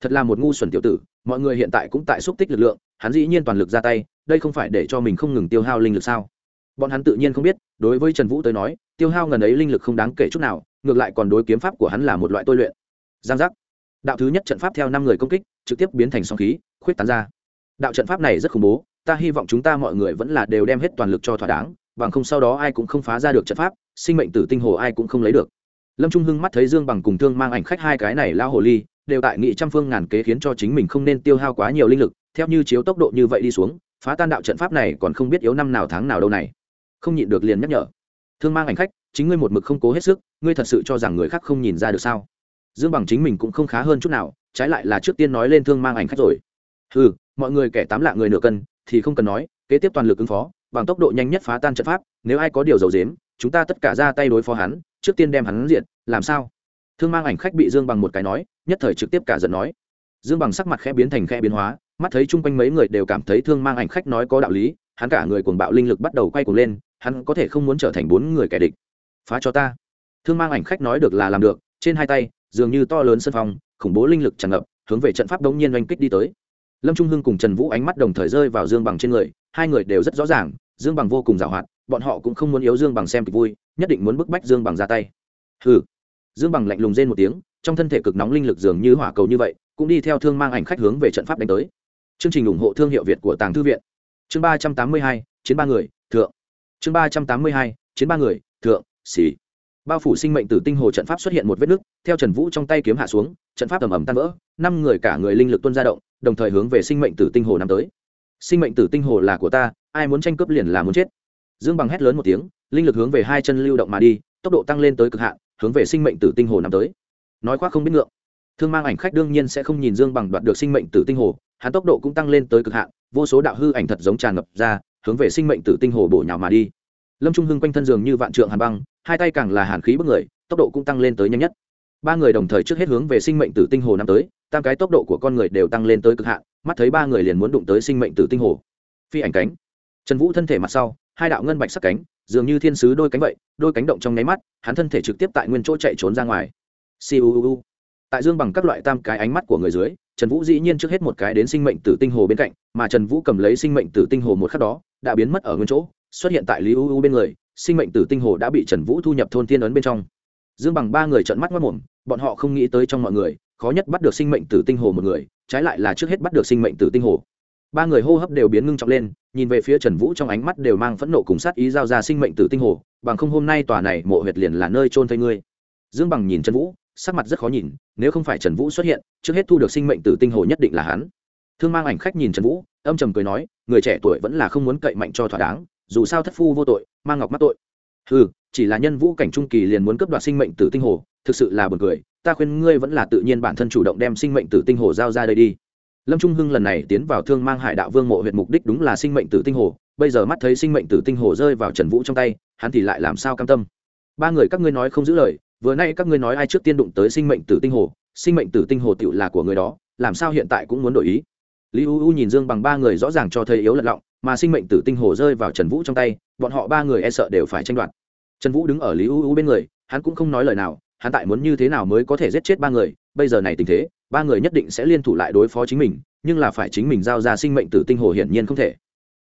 Thật là một ngu xuẩn tiểu tử, mọi người hiện tại cũng tại xúc tích lực lượng, hắn dĩ nhiên toàn lực ra tay, đây không phải để cho mình không ngừng tiêu hao linh lực sao? Bọn hắn tự nhiên không biết, đối với trần vũ tới nói, tiêu hao ngần ấy linh lực không đáng kể chút nào, ngược lại còn đối kiếm pháp của hắn là một loại tôi luyện. Giang giác. Đạo thứ nhất trận pháp theo năm người công kích, trực tiếp biến thành song khí, khuyết tán ra đạo trận pháp này rất khủng bố, ta hy vọng chúng ta mọi người vẫn là đều đem hết toàn lực cho thỏa đáng, bằng không sau đó ai cũng không phá ra được trận pháp, sinh mệnh tử tinh hồ ai cũng không lấy được. Lâm trung hưng mắt thấy dương bằng cùng thương mang ảnh khách hai cái này lao hồ ly, đều tại nghị trăm phương ngàn kế khiến cho chính mình không nên tiêu hao quá nhiều linh lực, theo như chiếu tốc độ như vậy đi xuống, phá tan đạo trận pháp này còn không biết yếu năm nào tháng nào đâu này. Không nhịn được liền nhắc nhở. Thương mang ảnh khách, chính ngươi một mực không cố hết sức, ngươi thật sự cho rằng người khác không nhìn ra được sao? Dương bằng chính mình cũng không khá hơn chút nào, trái lại là trước tiên nói lên thương mang ảnh khách rồi. Ừ mọi người kẻ tám lạ người nửa cân, thì không cần nói, kế tiếp toàn lực ứng phó, bằng tốc độ nhanh nhất phá tan trận pháp, nếu ai có điều dầu dếm chúng ta tất cả ra tay đối phó hắn, trước tiên đem hắn diện làm sao? Thương mang ảnh khách bị dương bằng một cái nói, nhất thời trực tiếp cả giận nói. Dương bằng sắc mặt khẽ biến thành khẽ biến hóa, mắt thấy chung quanh mấy người đều cảm thấy thương mang ảnh khách nói có đạo lý, hắn cả người cuồng bạo linh lực bắt đầu quay cuồng lên, hắn có thể không muốn trở thành bốn người kẻ địch. Phá cho ta. Thương mang ảnh khách nói được là làm được, trên hai tay, dường như to lớn sân phong, khủng bố linh lực tràn ngập, hướng về trận pháp đống nhiên oanh kích đi tới lâm trung hưng cùng trần vũ ánh mắt đồng thời rơi vào dương bằng trên người, hai người đều rất rõ ràng, dương bằng vô cùng giảo hoạt, bọn họ cũng không muốn yếu dương bằng xem kịch vui, nhất định muốn bức bách dương bằng ra tay. Hừ. Dương bằng lạnh lùng rên một tiếng, trong thân thể cực nóng linh lực dường như hỏa cầu như vậy, cũng đi theo thương mang ảnh khách hướng về trận pháp đánh tới. Chương trình ủng hộ thương hiệu việt của tàng thư viện. Chương ba trăm tám mươi hai, chiến ba người, thượng. Chương ba trăm tám mươi hai, chiến ba người, thượng, xì. Bao phủ sinh mệnh tử tinh hồ trận pháp xuất hiện một vết nứt, theo trần vũ trong tay kiếm hạ xuống, trận pháp ầm ầm tan vỡ, năm người cả người linh lực tuân ra động đồng thời hướng về sinh mệnh tử tinh hồ năm tới. Sinh mệnh tử tinh hồ là của ta, ai muốn tranh cướp liền là muốn chết. Dương bằng hét lớn một tiếng, linh lực hướng về hai chân lưu động mà đi, tốc độ tăng lên tới cực hạn, hướng về sinh mệnh tử tinh hồ năm tới. Nói khoác không biết ngượng. Thương mang ảnh khách đương nhiên sẽ không nhìn dương bằng đoạt được sinh mệnh tử tinh hồ, hắn tốc độ cũng tăng lên tới cực hạn, vô số đạo hư ảnh thật giống tràn ngập ra, hướng về sinh mệnh tử tinh hồ bổ nhào mà đi. Lâm trung hưng quanh thân giường như vạn trượng hàn băng, hai tay càng là hàn khí bức người, tốc độ cũng tăng lên tới nhanh nhất ba người đồng thời trước hết hướng về sinh mệnh tử tinh hồ năm tới, tam cái tốc độ của con người đều tăng lên tới cực hạn, mắt thấy ba người liền muốn đụng tới sinh mệnh tử tinh hồ. Phi ảnh cánh. Trần vũ thân thể mặt sau, hai đạo ngân bạch sắc cánh, dường như thiên sứ đôi cánh vậy, đôi cánh động trong nháy mắt, hắn thân thể trực tiếp tại nguyên chỗ chạy trốn ra ngoài. Siêu tại dương bằng các loại tam cái ánh mắt của người dưới, trần vũ dĩ nhiên trước hết một cái đến sinh mệnh tử tinh hồ bên cạnh, mà trần vũ cầm lấy sinh mệnh tử tinh hồ một khắc đó, đã biến mất ở nguyên chỗ, xuất hiện tại lý u u bên người, sinh mệnh tử tinh hồ đã bị trần vũ thu nhập thôn tiên ấn bên trong dương bằng ba người trợn mắt mất mồm bọn họ không nghĩ tới trong mọi người, khó nhất bắt được sinh mệnh tử tinh hồ một người, trái lại là trước hết bắt được sinh mệnh tử tinh hồ. Ba người hô hấp đều biến ngưng trọng lên, nhìn về phía trần vũ trong ánh mắt đều mang phẫn nộ cùng sát ý giao ra sinh mệnh tử tinh hồ, bằng không hôm nay tòa này mộ huyệt liền là nơi trôn thây ngươi. Dương bằng nhìn trần vũ, sắc mặt rất khó nhìn, nếu không phải trần vũ xuất hiện, trước hết thu được sinh mệnh tử tinh hồ nhất định là hắn. Thương mang ảnh khách nhìn trần vũ, âm trầm cười nói, người trẻ tuổi vẫn là không muốn cậy mạnh cho thỏa đáng, dù sao thất phu vô tội, mang ngọc mắc tội ừ chỉ là nhân vũ cảnh trung kỳ liền muốn cướp đoạt sinh mệnh tử tinh hồ, thực sự là buồn cười. Ta khuyên ngươi vẫn là tự nhiên bản thân chủ động đem sinh mệnh tử tinh hồ giao ra đây đi. Lâm trung hưng lần này tiến vào thương mang hải đạo vương mộ huyện mục đích đúng là sinh mệnh tử tinh hồ, bây giờ mắt thấy sinh mệnh tử tinh hồ rơi vào trần vũ trong tay, hắn thì lại làm sao cam tâm? Ba người các ngươi nói không giữ lời, vừa nay các ngươi nói ai trước tiên đụng tới sinh mệnh tử tinh hồ, sinh mệnh tử tinh hồ tựu là của người đó, làm sao hiện tại cũng muốn đổi ý? Lý u u nhìn dương bằng ba người rõ ràng cho thấy yếu lật lọng, mà sinh mệnh tử tinh hồ rơi vào trần vũ trong tay bọn họ ba người e sợ đều phải tranh đoạt. Trần vũ đứng ở lý u u bên người, hắn cũng không nói lời nào, hắn tại muốn như thế nào mới có thể giết chết ba người, bây giờ này tình thế, ba người nhất định sẽ liên thủ lại đối phó chính mình, nhưng là phải chính mình giao ra sinh mệnh tử tinh hồ hiển nhiên không thể.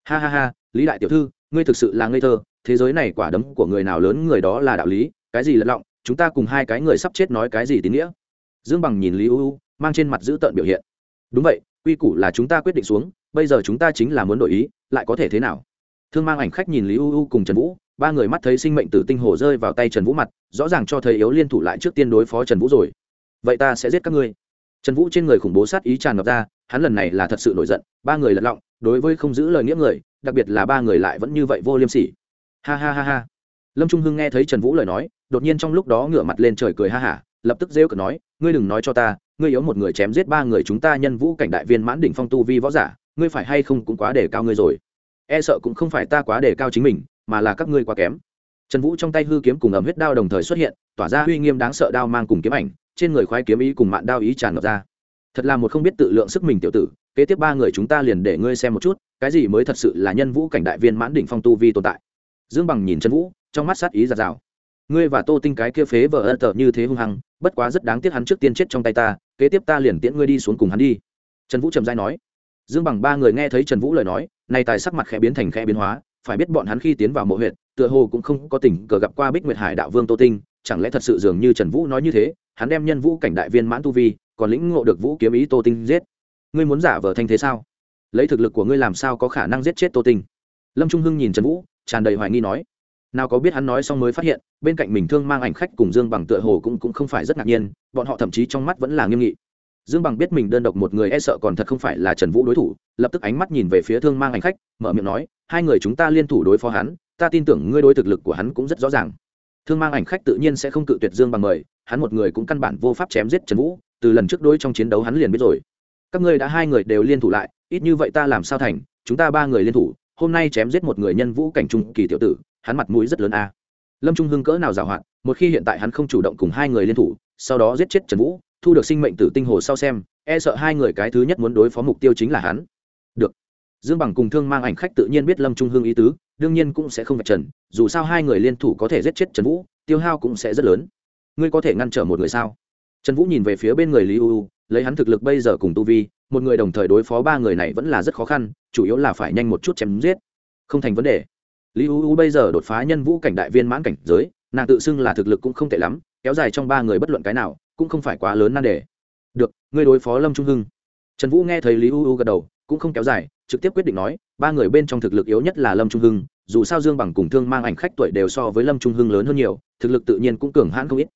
Ha ha ha, lý đại tiểu thư, ngươi thực sự là ngây thơ, thế giới này quả đấm của người nào lớn người đó là đạo lý, cái gì lật lọng, chúng ta cùng hai cái người sắp chết nói cái gì tín nghĩa. Dương bằng nhìn lý u u, mang trên mặt giữ tợn biểu hiện. Đúng vậy, quy củ là chúng ta quyết định xuống, bây giờ chúng ta chính là muốn đổi ý, lại có thể thế nào? Thương mang ảnh khách nhìn lý u u cùng trần vũ, ba người mắt thấy sinh mệnh tử tinh hồ rơi vào tay trần vũ mặt, rõ ràng cho thấy yếu liên thủ lại trước tiên đối phó trần vũ rồi. Vậy ta sẽ giết các ngươi. Trần vũ trên người khủng bố sát ý tràn ngập ra, hắn lần này là thật sự nổi giận, ba người lật lọng, đối với không giữ lời nghĩa người, đặc biệt là ba người lại vẫn như vậy vô liêm sỉ. Ha ha ha ha. Lâm trung hưng nghe thấy trần vũ lời nói, đột nhiên trong lúc đó ngửa mặt lên trời cười ha hả, lập tức rêu cợt nói, ngươi đừng nói cho ta, ngươi yếu một người chém giết ba người chúng ta nhân vũ cảnh đại viên mãn đỉnh phong tu vi võ giả, ngươi phải hay không cũng quá để cao ngươi rồi e sợ cũng không phải ta quá đề cao chính mình, mà là các ngươi quá kém. Trần vũ trong tay hư kiếm cùng ẩm huyết đao đồng thời xuất hiện, tỏa ra uy nghiêm đáng sợ đao mang cùng kiếm ảnh, trên người khoái kiếm ý cùng mạn đao ý tràn ngập ra. Thật là một không biết tự lượng sức mình tiểu tử, kế tiếp ba người chúng ta liền để ngươi xem một chút, cái gì mới thật sự là nhân vũ cảnh đại viên mãn đỉnh phong tu vi tồn tại. Dương bằng nhìn trần vũ, trong mắt sát ý giạt rào. Ngươi và tô tinh cái kia phế vợ ân tờ như thế hung hăng, bất quá rất đáng tiếc hắn trước tiên chết trong tay ta, kế tiếp ta liền tiễn ngươi đi xuống cùng hắn đi. Trần vũ trầm dai nói. Dương bằng ba người nghe thấy trần vũ lời nói nay tài sắc mặt khẽ biến thành khẽ biến hóa, phải biết bọn hắn khi tiến vào mộ huyện tựa hồ cũng không có tình cờ gặp qua bích nguyệt hải đạo vương tô tinh, chẳng lẽ thật sự dường như trần vũ nói như thế, hắn đem nhân vũ cảnh đại viên mãn tu vi, còn lĩnh ngộ được vũ kiếm ý tô tinh giết. Ngươi muốn giả vờ thanh thế sao? Lấy thực lực của ngươi làm sao có khả năng giết chết tô tinh? Lâm trung hưng nhìn trần vũ, tràn đầy hoài nghi nói. Nào có biết hắn nói xong mới phát hiện, bên cạnh mình thương mang ảnh khách cùng dương bằng tựa hồ cũng cũng không phải rất ngạc nhiên, bọn họ thậm chí trong mắt vẫn là nghiêm nghị dương bằng biết mình đơn độc một người e sợ còn thật không phải là trần vũ đối thủ, lập tức ánh mắt nhìn về phía thương mang hành khách, mở miệng nói, hai người chúng ta liên thủ đối phó hắn, ta tin tưởng ngươi đối thực lực của hắn cũng rất rõ ràng. Thương mang ảnh khách tự nhiên sẽ không cự tuyệt dương bằng mời, hắn một người cũng căn bản vô pháp chém giết trần vũ, từ lần trước đối trong chiến đấu hắn liền biết rồi. Các ngươi đã hai người đều liên thủ lại, ít như vậy ta làm sao thành, chúng ta ba người liên thủ, hôm nay chém giết một người nhân vũ cảnh trung kỳ tiểu tử, hắn mặt mũi rất lớn a. Lâm trung hưng cỡ nào giảo hoạt một khi hiện tại hắn không chủ động cùng hai người liên thủ, sau đó giết chết trần vũ thu được sinh mệnh tử tinh hồ sau xem e sợ hai người cái thứ nhất muốn đối phó mục tiêu chính là hắn. Được. Dương bằng cùng thương mang ảnh khách tự nhiên biết lâm trung hương ý tứ, đương nhiên cũng sẽ không vạch trần, dù sao hai người liên thủ có thể giết chết trần vũ, tiêu hao cũng sẽ rất lớn. Ngươi có thể ngăn trở một người sao? Trần vũ nhìn về phía bên người lý u lấy hắn thực lực bây giờ cùng tu vi, một người đồng thời đối phó ba người này vẫn là rất khó khăn, chủ yếu là phải nhanh một chút chém giết. Không thành vấn đề. Lý uu u bây giờ đột phá nhân vũ cảnh đại viên mãn cảnh giới, nàng tự xưng là thực lực cũng không tệ lắm kéo dài trong ba người bất luận cái nào, cũng không phải quá lớn nan đề. Được, ngươi đối phó lâm trung hưng. Trần vũ nghe thấy lý u u gật đầu, cũng không kéo dài, trực tiếp quyết định nói, ba người bên trong thực lực yếu nhất là lâm trung hưng, dù sao dương bằng cùng thương mang ảnh khách tuổi đều so với lâm trung hưng lớn hơn nhiều, thực lực tự nhiên cũng cường hãn không ít.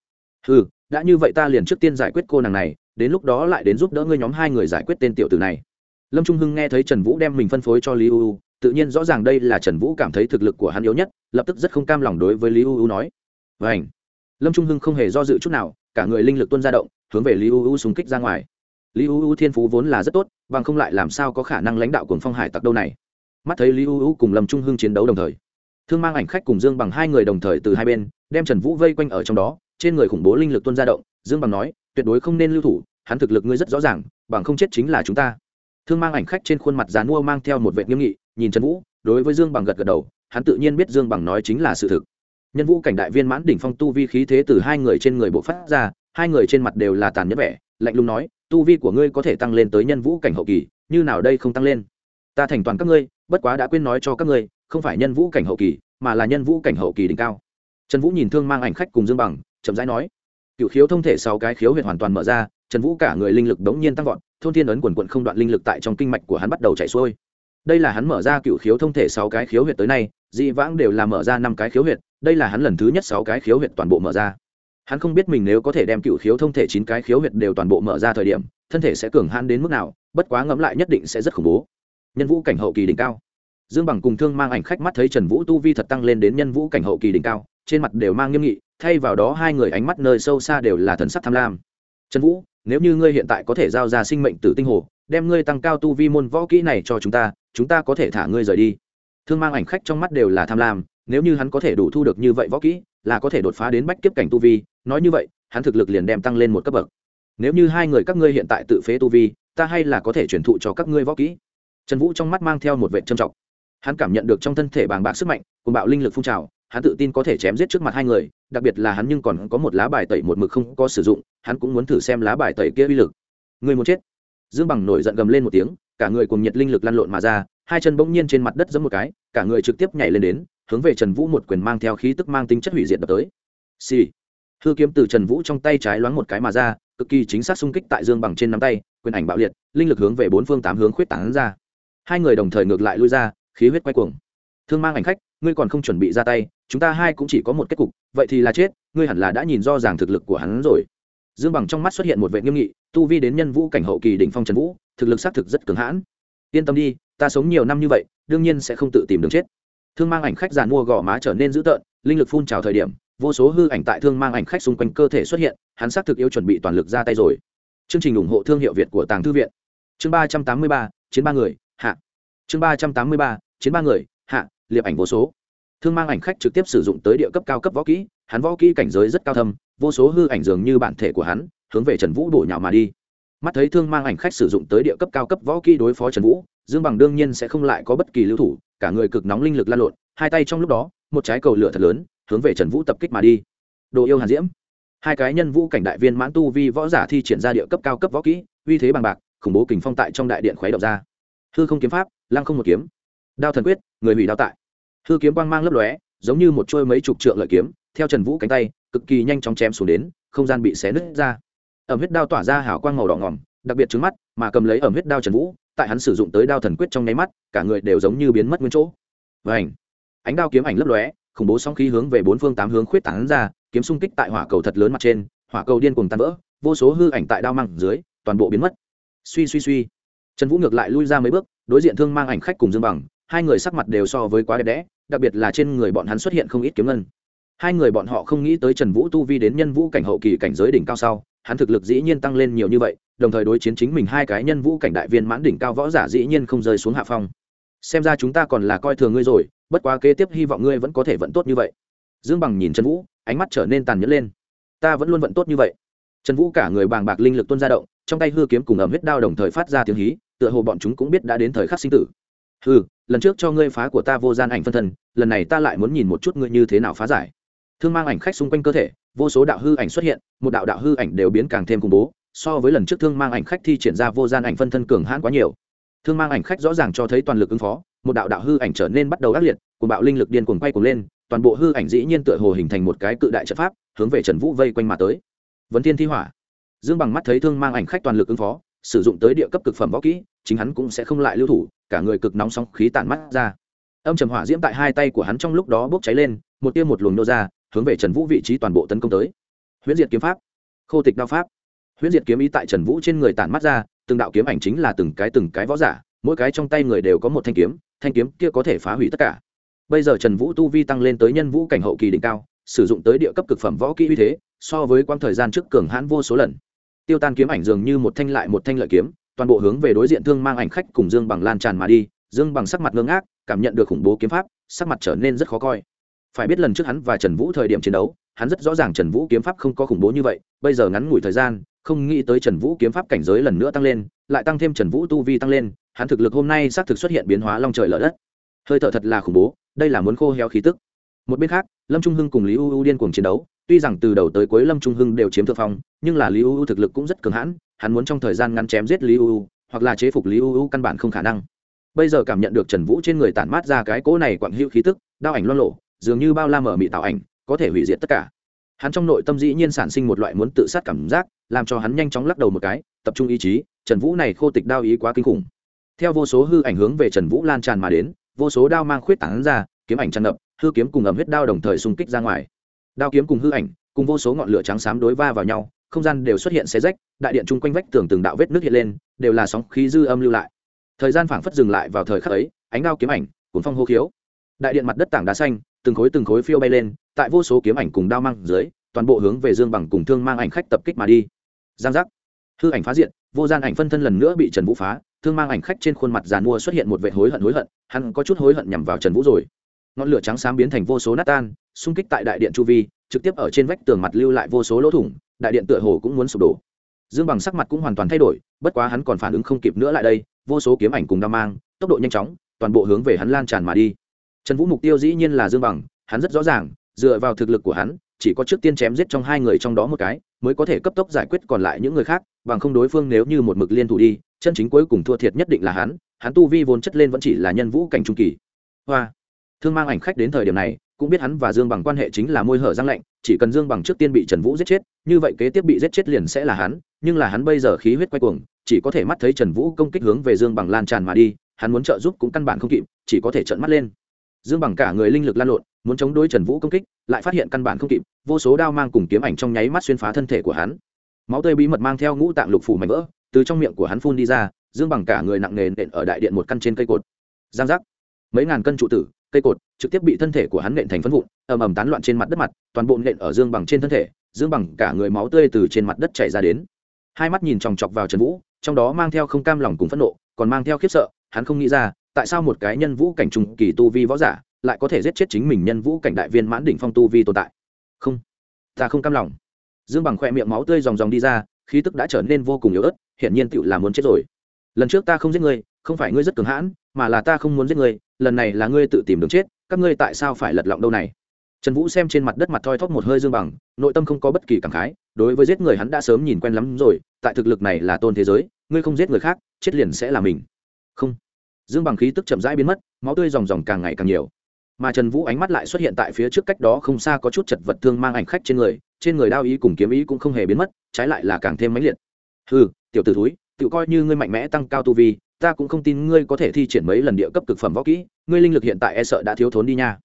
Ừ đã như vậy ta liền trước tiên giải quyết cô nàng này, đến lúc đó lại đến giúp đỡ ngươi nhóm hai người giải quyết tên tiểu tử này. Lâm trung hưng nghe thấy trần vũ đem mình phân phối cho lý u u, tự nhiên rõ ràng đây là trần vũ cảm thấy thực lực của hắn yếu nhất, lập tức rất không cam lòng đối với lý u u nói. Vảnh lâm trung hưng không hề do dự chút nào, cả người linh lực tuân ra động, hướng về lý u u súng kích ra ngoài. Lý u u thiên phú vốn là rất tốt, bằng không lại làm sao có khả năng lãnh đạo cùng phong hải tặc đâu này. Mắt thấy lý u u cùng lâm trung hưng chiến đấu đồng thời, thương mang ảnh khách cùng dương bằng hai người đồng thời từ hai bên, đem trần vũ vây quanh ở trong đó, trên người khủng bố linh lực tuân ra động, dương bằng nói, tuyệt đối không nên lưu thủ, hắn thực lực ngươi rất rõ ràng, bằng không chết chính là chúng ta. Thương mang ảnh khách trên khuôn mặt dán mua mang theo một vệ nghiêm nghị, nhìn trần vũ, đối với dương bằng gật gật đầu, hắn tự nhiên biết dương bằng nói chính là sự thực nhân vũ cảnh đại viên mãn đỉnh phong tu vi khí thế từ hai người trên người bộ phát ra, hai người trên mặt đều là tàn nhẫn vẻ, lạnh lùng nói, tu vi của ngươi có thể tăng lên tới nhân vũ cảnh hậu kỳ, như nào đây không tăng lên? Ta thành toàn các ngươi, bất quá đã quên nói cho các ngươi, không phải nhân vũ cảnh hậu kỳ, mà là nhân vũ cảnh hậu kỳ đỉnh cao. Trần vũ nhìn thương mang ảnh khách cùng dương bằng, chậm rãi nói cựu khiếu thông thể sáu cái khiếu huyệt hoàn toàn mở ra, trần vũ cả người linh lực đống nhiên tăng vọt, thôn thiên ấn quần quận không đoạn linh lực tại trong kinh mạch của hắn bắt đầu chạy xuôi. Đây là hắn mở ra cựu khiếu thông thể sáu cái khiếu huyệt tới nay dị vãng đều là mở ra năm cái khiếu huyệt, đây là hắn lần thứ nhất sáu cái khiếu huyệt toàn bộ mở ra. Hắn không biết mình nếu có thể đem cựu khiếu thông thể chín cái khiếu huyệt đều toàn bộ mở ra thời điểm, thân thể sẽ cường hãn đến mức nào, bất quá ngẫm lại nhất định sẽ rất khủng bố. Nhân vũ cảnh hậu kỳ đỉnh cao. Dương bằng cùng thương mang ảnh khách mắt thấy trần vũ tu vi thật tăng lên đến nhân vũ cảnh hậu kỳ đỉnh cao, trên mặt đều mang nghiêm nghị, thay vào đó hai người ánh mắt nơi sâu xa đều là thần sắc tham lam. Trần vũ, nếu như ngươi hiện tại có thể giao ra sinh mệnh tử tinh hồ, đem ngươi tăng cao tu vi môn võ kỹ này cho chúng ta chúng ta có thể thả ngươi rời đi thương mang ảnh khách trong mắt đều là tham lam, nếu như hắn có thể đủ thu được như vậy võ kỹ, là có thể đột phá đến bách kiếp cảnh tu vi, nói như vậy, hắn thực lực liền đem tăng lên một cấp bậc. Nếu như hai người các ngươi hiện tại tự phế tu vi, ta hay là có thể truyền thụ cho các ngươi võ kỹ. Trần vũ trong mắt mang theo một vệ trầm trọng. Hắn cảm nhận được trong thân thể bàng bạc sức mạnh, cùng bạo linh lực phun trào, hắn tự tin có thể chém giết trước mặt hai người, đặc biệt là hắn nhưng còn có một lá bài tẩy một mực không có sử dụng, hắn cũng muốn thử xem lá bài tẩy kia uy lực. Người muốn chết. Dương bằng nổi giận gầm lên một tiếng cả người cùng nhiệt linh lực lăn lộn mà ra, hai chân bỗng nhiên trên mặt đất giẫm một cái, cả người trực tiếp nhảy lên đến, hướng về trần vũ một quyền mang theo khí tức mang tính chất hủy diệt đập tới. Xì、sì. hư kiếm từ trần vũ trong tay trái loáng một cái mà ra, cực kỳ chính xác xung kích tại dương bằng trên nắm tay, quyền ảnh bạo liệt, linh lực hướng về bốn phương tám hướng khuyết tảng ra. Hai người đồng thời ngược lại lui ra, khí huyết quay cuồng. Thương mang ảnh khách, ngươi còn không chuẩn bị ra tay, chúng ta hai cũng chỉ có một kết cục, vậy thì là chết, ngươi hẳn là đã nhìn do ràng thực lực của hắn rồi. Dương bằng trong mắt xuất hiện một vệ nghiêm nghị tu vi đến nhân vũ cảnh hậu kỳ đỉnh phong trần vũ, thực lực xác thực rất cứng hãn. Yên tâm đi, ta sống nhiều năm như vậy, đương nhiên sẽ không tự tìm đường chết. Thương mang ảnh khách giàn mua gò má trở nên dữ tợn, linh lực phun trào thời điểm, vô số hư ảnh tại thương mang ảnh khách xung quanh cơ thể xuất hiện, hắn xác thực yêu chuẩn bị toàn lực ra tay rồi. Chương trình ủng hộ thương hiệu việt của tàng thư viện. Chương ba trăm tám mươi ba, chiến ba người, hạ. Chương ba trăm tám mươi ba, chiến ba người, hạ, liệp ảnh vô số. Thương mang ảnh khách trực tiếp sử dụng tới địa cấp cao cấp võ kỹ, hắn võ kỹ cảnh giới rất cao thâm, vô số hư ảnh dường như bản thể của hắn hướng về trần vũ bổ nhào mà đi. Mắt thấy thương mang ảnh khách sử dụng tới địa cấp cao cấp võ kỹ đối phó trần vũ, dương bằng đương nhiên sẽ không lại có bất kỳ lưu thủ, cả người cực nóng linh lực lan lộn, hai tay trong lúc đó, một trái cầu lửa thật lớn, hướng về trần vũ tập kích mà đi. Đồ yêu hàn diễm. Hai cái nhân vũ cảnh đại viên mãn tu vi võ giả thi triển ra địa cấp cao cấp võ kỹ, uy thế bằng bạc, khủng bố kình phong tại trong đại điện khuấy động ra. Hư không kiếm pháp, lăng không một kiếm. Đao thần quyết, người hủy đao tại. Hư kiếm quang mang lấp lóe, giống như một trôi mấy chục trượng lợi kiếm, theo trần vũ cánh tay, cực kỳ nhanh chóng chém xuống đến, không gian bị xé nứt ra ẩm huyết đao tỏa ra hào quang màu đỏ ngỏm đặc biệt trứng mắt, mà cầm lấy ẩm huyết đao trần vũ, tại hắn sử dụng tới đao thần quyết trong nháy mắt, cả người đều giống như biến mất nguyên chỗ. Và ảnh ánh đao kiếm ảnh lấp lóe, khủng bố song khí hướng về bốn phương tám hướng khuyết tán ra, kiếm xung kích tại hỏa cầu thật lớn mặt trên, hỏa cầu điên cùng tan vỡ, vô số hư ảnh tại đao măng dưới, toàn bộ biến mất. Suy suy suy. Trần vũ ngược lại lui ra mấy bước, đối diện thương mang ảnh khách cùng dương bằng, hai người sắc mặt đều so với quá đẹp đẽ, đặc biệt là trên người bọn hắn xuất hiện không ít kiếm ngân. Hai người bọn họ không nghĩ tới trần vũ tu vi đến nhân vũ cảnh hậu kỳ cảnh giới đỉnh cao sau hắn thực lực dĩ nhiên tăng lên nhiều như vậy đồng thời đối chiến chính mình hai cái nhân vũ cảnh đại viên mãn đỉnh cao võ giả dĩ nhiên không rơi xuống hạ phong. Xem ra chúng ta còn là coi thường ngươi rồi bất quá kế tiếp hy vọng ngươi vẫn có thể vận tốt như vậy. Dương bằng nhìn trần vũ ánh mắt trở nên tàn nhẫn lên. Ta vẫn luôn vận tốt như vậy. Trần vũ cả người bàng bạc linh lực tuôn ra động trong tay hư kiếm cùng ẩm huyết đao đồng thời phát ra tiếng hí tựa hồ bọn chúng cũng biết đã đến thời khắc sinh tử. Ừ, lần trước cho ngươi phá của ta vô gian ảnh phân thân lần này ta lại muốn nhìn một chút ngươi như thế nào phá giải. Thương mang ảnh khách xung quanh cơ thể vô số đạo hư ảnh xuất hiện, một đạo đạo hư ảnh đều biến càng thêm khủng bố, so với lần trước thương mang ảnh khách thi triển ra vô gian ảnh phân thân cường hãn quá nhiều. Thương mang ảnh khách rõ ràng cho thấy toàn lực ứng phó, một đạo đạo hư ảnh trở nên bắt đầu ác liệt cùng bạo linh lực điên cuồng quay cuồng lên, toàn bộ hư ảnh dĩ nhiên tựa hồ hình thành một cái cự đại trận pháp, hướng về trần vũ vây quanh mà tới. Vấn thiên thi hỏa. Dương bằng mắt thấy thương mang ảnh khách toàn lực ứng phó, sử dụng tới địa cấp cực phẩm võ kỹ, chính hắn cũng sẽ không lại lưu thủ, cả người cực nóng sóng khí tản mắt ra. Âm trầm hỏa diễm tại hai tay của hắn trong lúc đó bốc cháy lên, một tia một luồng nô ra hướng về trần vũ vị trí toàn bộ tấn công tới. Huyễn diệt kiếm pháp, khô tịch đao pháp. Huyễn diệt kiếm ý tại trần vũ trên người tản mắt ra, từng đạo kiếm ảnh chính là từng cái từng cái võ giả, mỗi cái trong tay người đều có một thanh kiếm thanh kiếm kia có thể phá hủy tất cả. Bây giờ trần vũ tu vi tăng lên tới nhân vũ cảnh hậu kỳ đỉnh cao, sử dụng tới địa cấp cực phẩm võ kỹ uy thế, so với quãng thời gian trước cường hãn vô số lần. Tiêu tan kiếm ảnh dường như một thanh lại một thanh lợi kiếm, toàn bộ hướng về đối diện thương mang ảnh khách cùng dương bằng lan tràn mà đi, dương bằng sắc mặt ngưng ngác, cảm nhận được khủng bố kiếm pháp, sắc mặt trở nên rất khó coi phải biết lần trước hắn và trần vũ thời điểm chiến đấu, hắn rất rõ ràng trần vũ kiếm pháp không có khủng bố như vậy, bây giờ ngắn ngủi thời gian, không nghĩ tới trần vũ kiếm pháp cảnh giới lần nữa tăng lên, lại tăng thêm trần vũ tu vi tăng lên, hắn thực lực hôm nay xác thực xuất hiện biến hóa long trời lở đất. Hơi thở thật là khủng bố, đây là muốn khô héo khí tức. Một bên khác, lâm trung hưng cùng lý u u điên cuồng chiến đấu, tuy rằng từ đầu tới cuối lâm trung hưng đều chiếm thượng phong, nhưng là lý u u thực lực cũng rất cường hãn, hắn muốn trong thời gian ngắn chém giết lý u u, hoặc là chế phục lý u u căn bản không khả năng. Bây giờ cảm nhận được trần vũ trên người tản mát ra cái cỗ này quặng hữu khí tức, đao ảnh loan lộ dường như bao la mở mị tạo ảnh, có thể hủy diệt tất cả. Hắn trong nội tâm dĩ nhiên sản sinh một loại muốn tự sát cảm giác, làm cho hắn nhanh chóng lắc đầu một cái, tập trung ý chí, trần vũ này khô tịch đao ý quá kinh khủng. Theo vô số hư ảnh hướng về trần vũ lan tràn mà đến, vô số đao mang khuyết tảng ra, kiếm ảnh tràn ngập, hư kiếm cùng ẩm huyết đao đồng thời xung kích ra ngoài. Đao kiếm cùng hư ảnh, cùng vô số ngọn lửa trắng xám đối va vào nhau, không gian đều xuất hiện xé rách, đại điện chung quanh vách tường từng đạo vết nước hiện lên, đều là sóng khí dư âm lưu lại. Thời gian phảng phất dừng lại vào thời khắc ấy, ánh đao kiếm ảnh, cuốn phong hô khiếu. Đại điện mặt đất tảng đá xanh từng khối từng khối phiêu bay lên, tại vô số kiếm ảnh cùng đao mang dưới, toàn bộ hướng về dương bằng cùng thương mang ảnh khách tập kích mà đi. Giang giác. Hư ảnh phá diện, vô gian ảnh phân thân lần nữa bị trần vũ phá, thương mang ảnh khách trên khuôn mặt giàn mua xuất hiện một vệ hối hận hối hận, hắn có chút hối hận nhằm vào trần vũ rồi. Ngọn lửa trắng xám biến thành vô số nát tan, xung kích tại đại điện chu vi, trực tiếp ở trên vách tường mặt lưu lại vô số lỗ thủng, đại điện tựa hồ cũng muốn sụp đổ. Dương bằng sắc mặt cũng hoàn toàn thay đổi, bất quá hắn còn phản ứng không kịp nữa lại đây, vô số kiếm ảnh cùng đao mang, tốc độ nhanh chóng, toàn bộ hướng về hắn lan tràn mà đi trần vũ mục tiêu dĩ nhiên là dương bằng, hắn rất rõ ràng, dựa vào thực lực của hắn, chỉ có trước tiên chém giết trong hai người trong đó một cái, mới có thể cấp tốc giải quyết còn lại những người khác, bằng không đối phương nếu như một mực liên thủ đi, chân chính cuối cùng thua thiệt nhất định là hắn hắn tu vi vốn chất lên vẫn chỉ là nhân vũ cảnh trung kỳ. Hoa! Thương mang ảnh khách đến thời điểm này, cũng biết hắn và dương bằng quan hệ chính là môi hở răng lạnh, chỉ cần dương bằng trước tiên bị trần vũ giết chết, như vậy kế tiếp bị giết chết liền sẽ là hắn, nhưng là hắn bây giờ khí huyết quay cuồng, chỉ có thể mắt thấy trần vũ công kích hướng về dương bằng lan tràn mà đi, hắn muốn trợ giúp cũng căn bản không kịp, chỉ có thể trợn mắt lên dương bằng cả người linh lực lan lộn, muốn chống đối trần vũ công kích, lại phát hiện căn bản không kịp, vô số đao mang cùng kiếm ảnh trong nháy mắt xuyên phá thân thể của hắn. Máu tươi bí mật mang theo ngũ tạng lục phủ mảnh vỡ, từ trong miệng của hắn phun đi ra, dương bằng cả người nặng nề nện ở đại điện một căn trên cây cột. Giang giác. Mấy ngàn cân trụ tử, cây cột, trực tiếp bị thân thể của hắn nện thành phân vụn, ầm ầm tán loạn trên mặt đất mặt, toàn bộ nện ở dương bằng trên thân thể, dương bằng cả người máu tươi từ trên mặt đất chảy ra đến. Hai mắt nhìn chòng chọc vào trần vũ, trong đó mang theo không cam lòng cùng phẫn nộ, còn mang theo khiếp sợ, hắn không nghĩ ra tại sao một cái nhân vũ cảnh trùng kỳ tu vi võ giả lại có thể giết chết chính mình nhân vũ cảnh đại viên mãn đỉnh phong tu vi tồn tại? Không. Ta không cam lòng. Dương bằng khoe miệng máu tươi dòng dòng đi ra, khí tức đã trở nên vô cùng yếu ớt, hiển nhiên tựu là muốn chết rồi. Lần trước ta không giết ngươi, không phải ngươi rất cường hãn, mà là ta không muốn giết ngươi, lần này là ngươi tự tìm đường chết, các ngươi tại sao phải lật lọng đâu này? Trần vũ xem trên mặt đất mặt thoi thóp một hơi dương bằng, nội tâm không có bất kỳ cảm khái, đối với giết người hắn đã sớm nhìn quen lắm rồi, tại thực lực này là tôn thế giới, ngươi không giết người khác, chết liền sẽ là mình. Không dương bằng khí tức chậm rãi biến mất, máu tươi dòng dòng càng ngày càng nhiều. Mà trần vũ ánh mắt lại xuất hiện tại phía trước cách đó không xa có chút chật vật thương mang ảnh khách trên người trên người đao ý cùng kiếm ý cũng không hề biến mất, trái lại là càng thêm mãnh liệt. Ừ tiểu t ử thúi tự coi như ngươi mạnh mẽ tăng cao tu vi, ta cũng không tin ngươi có thể thi triển mấy lần địa cấp cực phẩm võ kỹ, ngươi linh lực hiện tại e sợ đã thiếu thốn đi nha.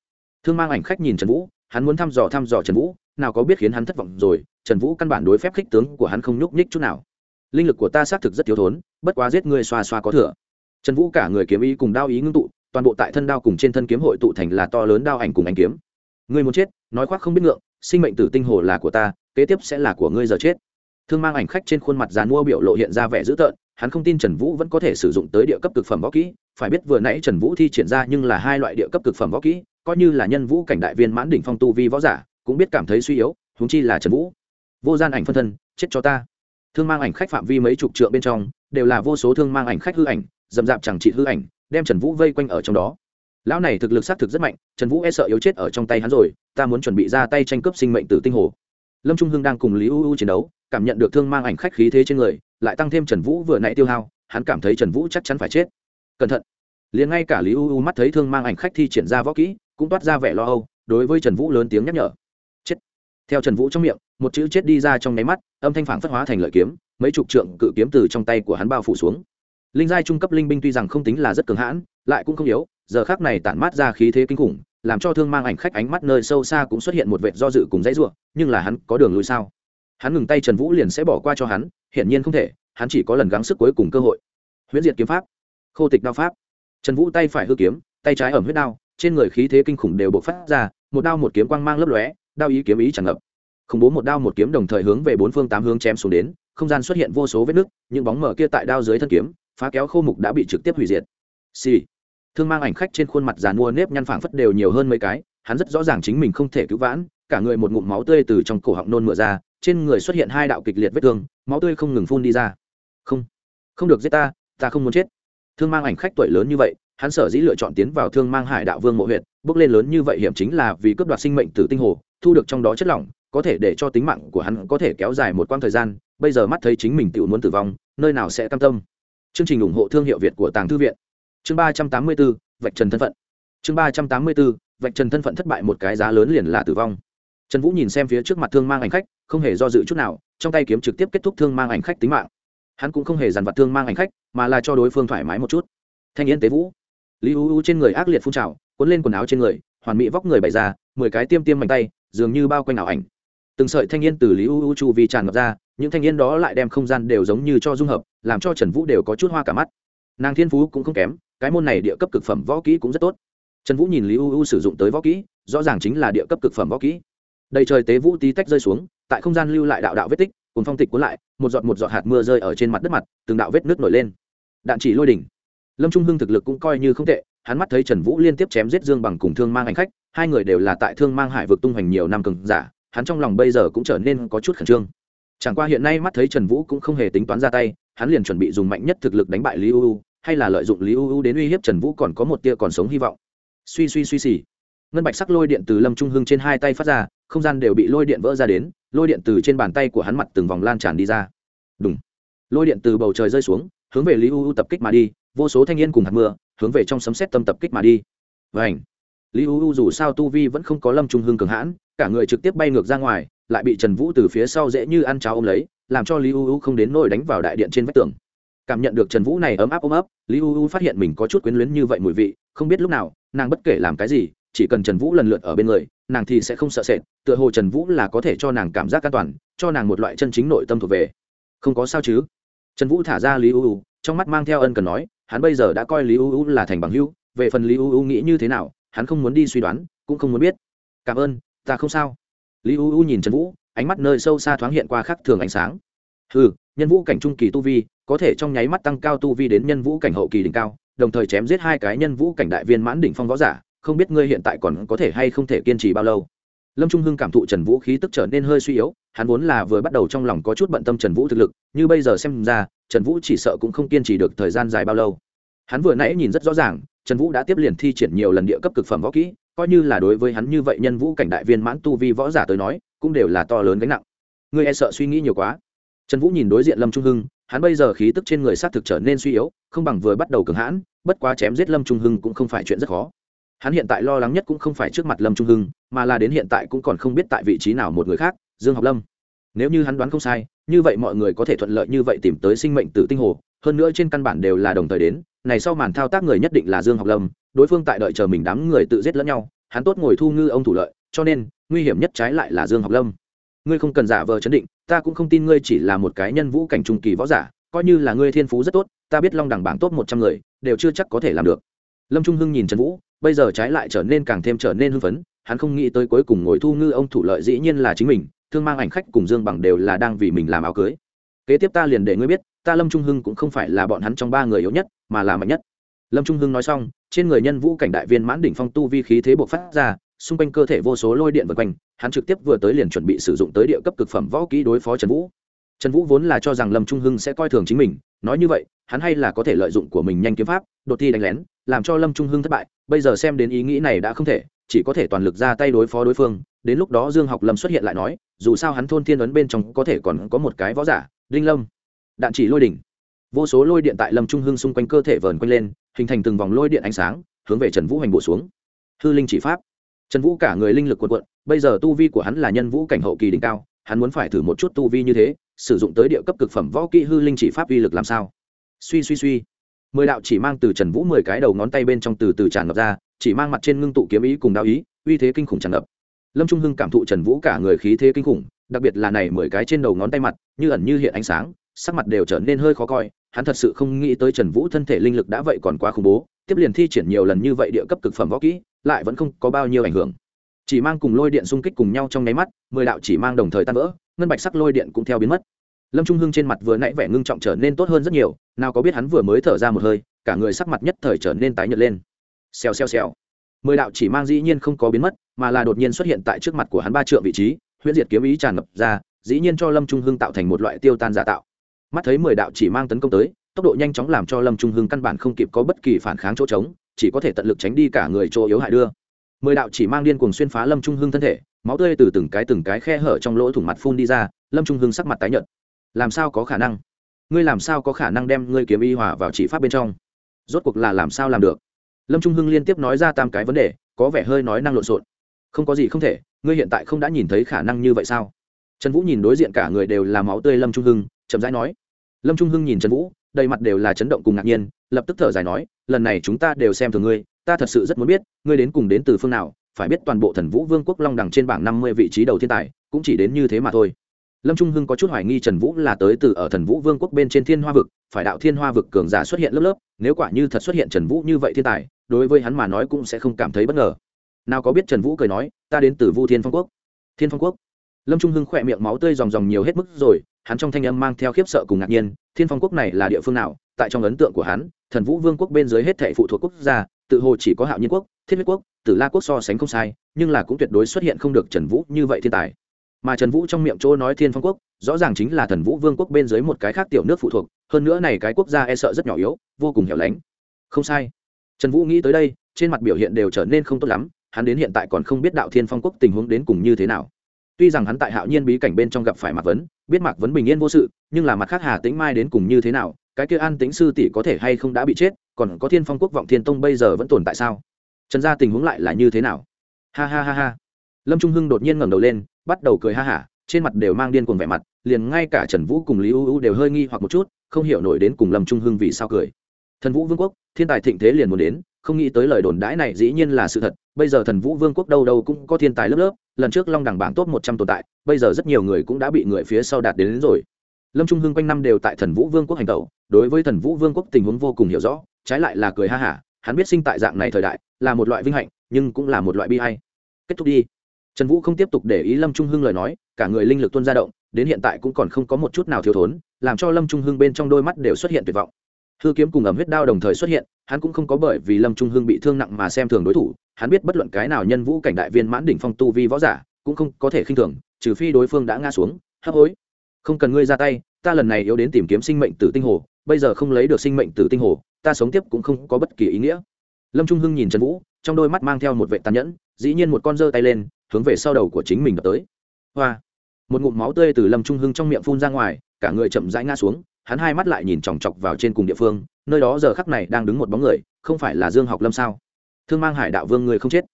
Thương mang ảnh khách nhìn trần vũ, hắn muốn thăm dò thăm dò trần vũ, nào có biết khiến hắn thất vọng rồi, trần vũ căn bản đối phép khích tướng của hắn không nhúc nhích chút nào. Linh lực của ta xác thực rất thiếu thốn, bất quá giết ngươi xoa xoa có thừa trần vũ cả người kiếm ý cùng đao ý ngưng tụ, toàn bộ tại thân đao cùng trên thân kiếm hội tụ thành là to lớn đao ảnh cùng anh kiếm. Ngươi muốn chết, nói khoác không biết ngượng, sinh mệnh tử tinh hồ là của ta, kế tiếp sẽ là của ngươi giờ chết. Thương mang ảnh khách trên khuôn mặt dàn mua biểu lộ hiện ra vẻ dữ tợn, hắn không tin trần vũ vẫn có thể sử dụng tới địa cấp cực phẩm võ kỹ, phải biết vừa nãy trần vũ thi triển ra nhưng là hai loại địa cấp cực phẩm võ kỹ, coi như là nhân vũ cảnh đại viên mãn đỉnh phong tu vi võ giả, cũng biết cảm thấy suy yếu húng chi là trần vũ. Vô gian ảnh phân thân, chết cho ta. Thương mang ảnh khách phạm vi mấy chục trượng bên trong, đều là vô số thương mang ảnh khách hư ảnh dầm dạp chẳng trị hư ảnh, đem trần vũ vây quanh ở trong đó. Lão này thực lực xác thực rất mạnh, trần vũ e sợ yếu chết ở trong tay hắn rồi, ta muốn chuẩn bị ra tay tranh cướp sinh mệnh từ tinh hồ. Lâm trung hưng đang cùng lý u u chiến đấu, cảm nhận được thương mang ảnh khách khí thế trên người, lại tăng thêm trần vũ vừa nãy tiêu hao, hắn cảm thấy trần vũ chắc chắn phải chết. Cẩn thận. Liền ngay cả lý u u mắt thấy thương mang ảnh khách thi triển ra võ kỹ, cũng toát ra vẻ lo âu, đối với trần vũ lớn tiếng nhắc nhở. Chết. Theo trần vũ trong miệng, một chữ chết đi ra trong nháy mắt, âm thanh phản phất hóa thành lợi kiếm, mấy chục trượng cự kiếm từ trong tay của hắn bao phủ xuống linh giai trung cấp linh binh tuy rằng không tính là rất cường hãn, lại cũng không yếu, giờ khác này tản mát ra khí thế kinh khủng, làm cho thương mang ảnh khách ánh mắt nơi sâu xa cũng xuất hiện một vệt do dự cùng dãy ruộng nhưng là hắn có đường lùi sao? Hắn ngừng tay trần vũ liền sẽ bỏ qua cho hắn, hiển nhiên không thể, hắn chỉ có lần gắng sức cuối cùng cơ hội. Huyễn diệt kiếm pháp, khô tịch đao pháp. Trần vũ tay phải hư kiếm, tay trái ẩm huyết đao, trên người khí thế kinh khủng đều bộc phát ra, một đao một kiếm quang mang lấp lóe, đao ý kiếm ý tràn ngập. Khủng bố một đao một kiếm đồng thời hướng về bốn phương tám hướng chém xuống đến, không gian xuất hiện vô số vết nứt, những bóng mở kia tại đao dưới thân kiếm phá kéo khô mục đã bị trực tiếp hủy diệt. Xì、sì. thương mang ảnh khách trên khuôn mặt giàn mua nếp nhăn phảng phất đều nhiều hơn mấy cái, hắn rất rõ ràng chính mình không thể cứu vãn, cả người một ngụm máu tươi từ trong cổ họng nôn mửa ra, trên người xuất hiện hai đạo kịch liệt vết thương, máu tươi không ngừng phun đi ra. Không. Không được giết ta ta không muốn chết. Thương mang ảnh khách tuổi lớn như vậy, hắn sở dĩ lựa chọn tiến vào thương mang hải đạo vương mộ huyện bước lên lớn như vậy hiểm chính là vì cướp đoạt sinh mệnh từ tinh hồ, thu được trong đó chất lỏng, có thể để cho tính mạng của hắn có thể kéo dài một quãng thời gian, bây giờ mắt thấy chính mình tự muốn tử vong, nơi nào sẽ cam tâm? Chương trình ủng hộ thương hiệu việt của tàng thư viện. Chương ba trăm tám mươi b ố vạch trần thân phận. Chương ba trăm tám mươi b ố vạch trần thân phận thất bại một cái giá lớn liền là tử vong. Trần vũ nhìn xem phía trước mặt thương mang ảnh khách, không hề do dự chút nào, trong tay kiếm trực tiếp kết thúc thương mang ảnh khách tính mạng. Hắn cũng không hề dằn vặt thương mang ảnh khách, mà là cho đối phương thoải mái một chút. Thanh yên tế vũ. Lý u u trên người ác liệt phun trào, cuốn lên quần áo trên người, hoàn mỹ vóc người bày ra, mười cái tiêm tiêm mạnh tay, dường như bao quanh ảo ảnh từng sợi thanh niên từ lý u u chu vi tràn ngập ra, những thanh niên đó lại đem không gian đều giống như cho dung hợp, làm cho trần vũ đều có chút hoa cả mắt. Nàng thiên phú cũng không kém, cái môn này địa cấp cực phẩm võ kỹ cũng rất tốt. Trần vũ nhìn lý u u sử dụng tới võ kỹ, rõ ràng chính là địa cấp cực phẩm võ kỹ. Đầy trời tế vũ tí tách rơi xuống, tại không gian lưu lại đạo đạo vết tích cùng phong tịch cuốn lại, một giọt một giọt hạt mưa rơi ở trên mặt đất mặt, từng đạo vết nước nổi lên. Đạn chỉ lôi đỉnh. Lâm trung hưng thực lực cũng coi như không tệ, hắn mắt thấy trần vũ liên tiếp chém giết dương bằng cùng thương mang hành khách, hai người đều là tại thương mang hải vực tung hoành nhiều năm cường giả hắn trong lòng bây giờ cũng trở nên có chút khẩn trương. Chẳng qua hiện nay mắt thấy trần vũ cũng không hề tính toán ra tay, hắn liền chuẩn bị dùng mạnh nhất thực lực đánh bại lý u, hay là lợi dụng lý u đến uy hiếp trần vũ còn có một tia còn sống hy vọng. Suy suy suy xì. Ngân bạch sắc lôi điện từ lâm trung hưng trên hai tay phát ra, không gian đều bị lôi điện vỡ ra đến, lôi điện từ trên bàn tay của hắn mặt từng vòng lan tràn đi ra. Đúng lôi điện từ bầu trời rơi xuống, hướng về lý u tập kích mà đi, vô số thanh niên cùng hạt mưa, hướng về trong sấm xét tâm tập kích mà đi. Vảnh lý u u dù sao tu vi vẫn không có lâm trung hưng cường hãn, cả người trực tiếp bay ngược ra ngoài, lại bị trần vũ từ phía sau dễ như ăn cháo ôm lấy, làm cho lý u u không đến nỗi đánh vào đại điện trên vách tường. Cảm nhận được trần vũ này ấm áp ôm ấp, lý u u phát hiện mình có chút quyến luyến như vậy mùi vị, không biết lúc nào, nàng bất kể làm cái gì, chỉ cần trần vũ lần lượt ở bên người, nàng thì sẽ không sợ sệt, tựa hồ trần vũ là có thể cho nàng cảm giác an toàn, cho nàng một loại chân chính nội tâm thuộc về. Không có sao chứ? Trần vũ thả ra lý u u, trong mắt mang theo ân cần nói, hắn bây giờ đã coi lý u u là thành bằng hữu, về phần lý u u nghĩ như thế nào hắn không muốn đi suy đoán, cũng không muốn biết. Cảm ơn, ta không sao. Lý u u nhìn trần vũ, ánh mắt nơi sâu xa thoáng hiện qua khắc thường ánh sáng. Ừ nhân vũ cảnh trung kỳ tu vi, có thể trong nháy mắt tăng cao tu vi đến nhân vũ cảnh hậu kỳ đỉnh cao, đồng thời chém giết hai cái nhân vũ cảnh đại viên mãn đỉnh phong võ giả, không biết ngươi hiện tại còn có thể hay không thể kiên trì bao lâu. Lâm trung hưng cảm thụ trần vũ khí tức trở nên hơi suy yếu, hắn vốn là vừa bắt đầu trong lòng có chút bận tâm trần vũ thực lực, như bây giờ xem ra, trần vũ chỉ sợ cũng không kiên trì được thời gian dài bao lâu. Hắn vừa nãy nhìn rất rõ ràng trần vũ đã tiếp liền thi triển nhiều lần địa cấp cực phẩm võ kỹ, coi như là đối với hắn như vậy nhân vũ cảnh đại viên mãn tu vi võ giả tới nói, cũng đều là to lớn gánh nặng. Ngươi e sợ suy nghĩ nhiều quá. Trần vũ nhìn đối diện lâm trung hưng, hắn bây giờ khí tức trên người s á t thực trở nên suy yếu, không bằng vừa bắt đầu cường hãn, bất quá chém giết lâm trung hưng cũng không phải chuyện rất khó. Hắn hiện tại lo lắng nhất cũng không phải trước mặt lâm trung hưng, mà là đến hiện tại cũng còn không biết tại vị trí nào một người khác, dương học lâm. Nếu như hắn đoán không sai, như vậy mọi người có thể thuận lợi như vậy tìm tới sinh mệnh tử tinh hồ, hơn nữa trên căn bản đều là đồng thời đến này sau màn thao tác người nhất định là dương học lâm, đối phương tại đợi chờ mình đám người tự giết lẫn nhau, hắn tốt ngồi thu ngư ông thủ lợi, cho nên, nguy hiểm nhất trái lại là dương học lâm. Ngươi không cần giả vờ chấn định, ta cũng không tin ngươi chỉ là một cái nhân vũ cảnh trung kỳ võ giả, coi như là ngươi thiên phú rất tốt, ta biết long đẳng bảng tốt một trăm người, đều chưa chắc có thể làm được. Lâm trung hưng nhìn trần vũ, bây giờ trái lại trở nên càng thêm trở nên hưng phấn, hắn không nghĩ tới cuối cùng ngồi thu ngư ông thủ lợi dĩ nhiên là chính mình, thương mang ảnh khách cùng dương bằng đều là đang vì mình làm áo cưới. Kế tiếp ta liền để ngươi biết ta lâm trung hưng cũng không phải là bọn hắn trong ba người yếu nhất, mà là mạnh nhất. Lâm trung hưng nói xong, trên người nhân vũ cảnh đại viên mãn đỉnh phong tu vi khí thế bộc phát ra, xung quanh cơ thể vô số lôi điện vật quanh, hắn trực tiếp vừa tới liền chuẩn bị sử dụng tới địa cấp cực phẩm võ kỹ đối phó trần vũ. Trần vũ vốn là cho rằng lâm trung hưng sẽ coi thường chính mình, nói như vậy, hắn hay là có thể lợi dụng của mình nhanh kiếm pháp, đột thi đánh lén, làm cho lâm trung hưng thất bại, bây giờ xem đến ý nghĩ này đã không thể, chỉ có thể toàn lực ra tay đối phó đối phương, đến lúc đó dương học lâm xuất hiện lại nói, dù sao hắn thôn thiên ấn bên trong có thể còn có một cái võ giả, đinh lâm đạn chỉ lôi đỉnh. Vô số lôi điện tại lâm trung hưng xung quanh cơ thể vờn quanh lên, hình thành từng vòng lôi điện ánh sáng, hướng về trần vũ hành bổ xuống. Hư linh chỉ pháp. Trần vũ cả người linh lực quần quận bây giờ tu vi của hắn là nhân vũ cảnh hậu kỳ đỉnh cao, hắn muốn phải thử một chút tu vi như thế, sử dụng tới địa cấp cực phẩm võ kỹ hư linh chỉ pháp uy lực làm sao? Suy suy suy. Mười đạo chỉ mang từ trần vũ mười cái đầu ngón tay bên trong từ từ tràn ngập ra, chỉ mang mặt trên ngưng tụ kiếm ý cùng đạo ý, uy thế kinh khủng tràn ngập. Lâm trung hưng cảm thụ trần vũ cả người khí thế kinh khủng, đặc biệt là này mười cái trên đầu ngón tay mặt, như ẩn như hiện ánh sáng sắc mặt đều trở nên hơi khó coi, hắn thật sự không nghĩ tới trần vũ thân thể linh lực đã vậy còn quá khủng bố, tiếp liền thi triển nhiều lần như vậy địa cấp cực phẩm võ kỹ, lại vẫn không có bao nhiêu ảnh hưởng. Chỉ mang cùng lôi điện xung kích cùng nhau trong nháy mắt, mười đạo chỉ mang đồng thời tan vỡ, ngân bạch sắc lôi điện cũng theo biến mất. Lâm trung hưng trên mặt vừa nãy vẻ ngưng trọng trở nên tốt hơn rất nhiều, nào có biết hắn vừa mới thở ra một hơi, cả người sắc mặt nhất thời trở nên tái nhợt lên. Xèo xèo xèo. Mười đạo chỉ mang dĩ nhiên không có biến mất, mà là đột nhiên xuất hiện tại trước mặt của hắn ba trượng vị trí, huyễn diệt kiếm ý tràn ngập ra, dĩ nhiên cho lâm trung hưng tạo thành một loại tiêu tan giả tạo mắt thấy mười đạo chỉ mang tấn công tới, tốc độ nhanh chóng làm cho lâm trung hưng căn bản không kịp có bất kỳ phản kháng chỗ trống, chỉ có thể tận lực tránh đi cả người chỗ yếu hại đưa. Mười đạo chỉ mang điên cuồng xuyên phá lâm trung hưng thân thể, máu tươi từ từng cái từng cái khe hở trong lỗ thủng mặt phun đi ra, lâm trung hưng sắc mặt tái nhợt. Làm sao có khả năng? Ngươi làm sao có khả năng đem ngươi kiếm y hòa vào chỉ pháp bên trong? Rốt cuộc là làm sao làm được? Lâm trung hưng liên tiếp nói ra tam cái vấn đề, có vẻ hơi nói năng lộn xộn. Không có gì không thể, ngươi hiện tại không đã nhìn thấy khả năng như vậy sao? Trần vũ nhìn đối diện cả người đều là máu tươi lâm trung hưng chậm rãi nói. Lâm trung hưng nhìn trần vũ, đầy mặt đều là chấn động cùng ngạc nhiên, lập tức thở dài nói, lần này chúng ta đều xem thường ngươi, ta thật sự rất muốn biết, ngươi đến cùng đến từ phương nào, phải biết toàn bộ thần vũ vương quốc long đẳng trên bảng năm mươi vị trí đầu thiên tài, cũng chỉ đến như thế mà thôi. Lâm trung hưng có chút hoài nghi trần vũ là tới từ ở thần vũ vương quốc bên trên thiên hoa vực, phải đạo thiên hoa vực cường giả xuất hiện lớp lớp, nếu quả như thật xuất hiện trần vũ như vậy thiên tài, đối với hắn mà nói cũng sẽ không cảm thấy bất ngờ. Nào có biết trần vũ cười nói, ta đến từ vu thiên phong quốc. Thiên phong quốc. Lâm trung hưng khỏe miệng máu tươi dòng dòng nhiều hết mức rồi hắn trong thanh âm mang theo khiếp sợ cùng ngạc nhiên, thiên phong quốc này là địa phương nào? Tại trong ấn tượng của hắn, thần vũ vương quốc bên dưới hết thảy phụ thuộc quốc gia, tự hồ chỉ có hạo nhiên quốc, thiết huyết quốc, tử la quốc so sánh không sai, nhưng là cũng tuyệt đối xuất hiện không được trần vũ như vậy thiên tài. Mà trần vũ trong miệng chỗ nói thiên phong quốc, rõ ràng chính là thần vũ vương quốc bên dưới một cái khác tiểu nước phụ thuộc, hơn nữa này cái quốc gia e sợ rất nhỏ yếu, vô cùng hẻo lánh. Không sai. Trần vũ nghĩ tới đây, trên mặt biểu hiện đều trở nên không tốt lắm, hắn đến hiện tại còn không biết đạo thiên phong quốc tình huống đến cùng như thế nào tuy rằng hắn tại hạo nhiên bí cảnh bên trong gặp phải mạc vấn, biết mạc vấn bình yên vô sự, nhưng là mặt khác hà tĩnh mai đến cùng như thế nào, cái kia an tĩnh sư tỷ có thể hay không đã bị chết, còn có thiên phong quốc vọng thiên tông bây giờ vẫn tồn tại sao? Trần gia tình huống lại là như thế nào? Ha ha ha ha. Lâm trung hưng đột nhiên ngẩng đầu lên, bắt đầu cười ha hả, trên mặt đều mang điên cuồng vẻ mặt, liền ngay cả trần vũ cùng lý u u đều hơi nghi hoặc một chút, không hiểu nổi đến cùng lâm trung hưng vì sao cười. Thần vũ vương quốc, thiên tài thịnh thế liền muốn đến không nghĩ tới lời đồn đãi này dĩ nhiên là sự thật bây giờ thần vũ vương quốc đâu đâu cũng có thiên tài lớp lớp lần trước long đẳng bảng top một trăm tồn tại bây giờ rất nhiều người cũng đã bị người phía sau đạt đến, đến rồi. Lâm trung hưng quanh năm đều tại thần vũ vương quốc hành tẩu đối với thần vũ vương quốc tình huống vô cùng hiểu rõ trái lại là cười ha hả hắn biết sinh tại dạng này thời đại là một loại vinh hạnh nhưng cũng là một loại bi hay kết thúc đi. Trần vũ không tiếp tục để ý lâm trung hưng lời nói cả người linh lực tuôn ra động đến hiện tại cũng còn không có một chút nào thiếu thốn làm cho lâm trung hưng bên trong đôi mắt đều xuất hiện tuyệt vọng. Hư kiếm cùng ẩm huyết đao đồng thời xuất hiện hắn cũng không có bởi vì lâm trung hưng bị thương nặng mà xem thường đối thủ, hắn biết bất luận cái nào nhân vũ cảnh đại viên mãn đỉnh phong tu vi võ giả, cũng không có thể khinh thường, trừ phi đối phương đã ngã xuống, hấp hối. Không cần ngươi ra tay, ta lần này yếu đến tìm kiếm sinh mệnh tử tinh hồ, bây giờ không lấy được sinh mệnh tử tinh hồ, ta sống tiếp cũng không có bất kỳ ý nghĩa. Lâm trung hưng nhìn trần vũ, trong đôi mắt mang theo một vệ tàn nhẫn, dĩ nhiên một con giơ tay lên, hướng về sau đầu của chính mình đập tới. Hoa! Một ngụm máu tươi từ lâm trung hưng trong miệng phun ra ngoài, cả người chậm rãi ngã xuống hắn hai mắt lại nhìn chòng chọc vào trên cùng địa phương, nơi đó giờ khắc này đang đứng một bóng người, không phải là dương học lâm sao? Thương mang hải đạo vương người không chết.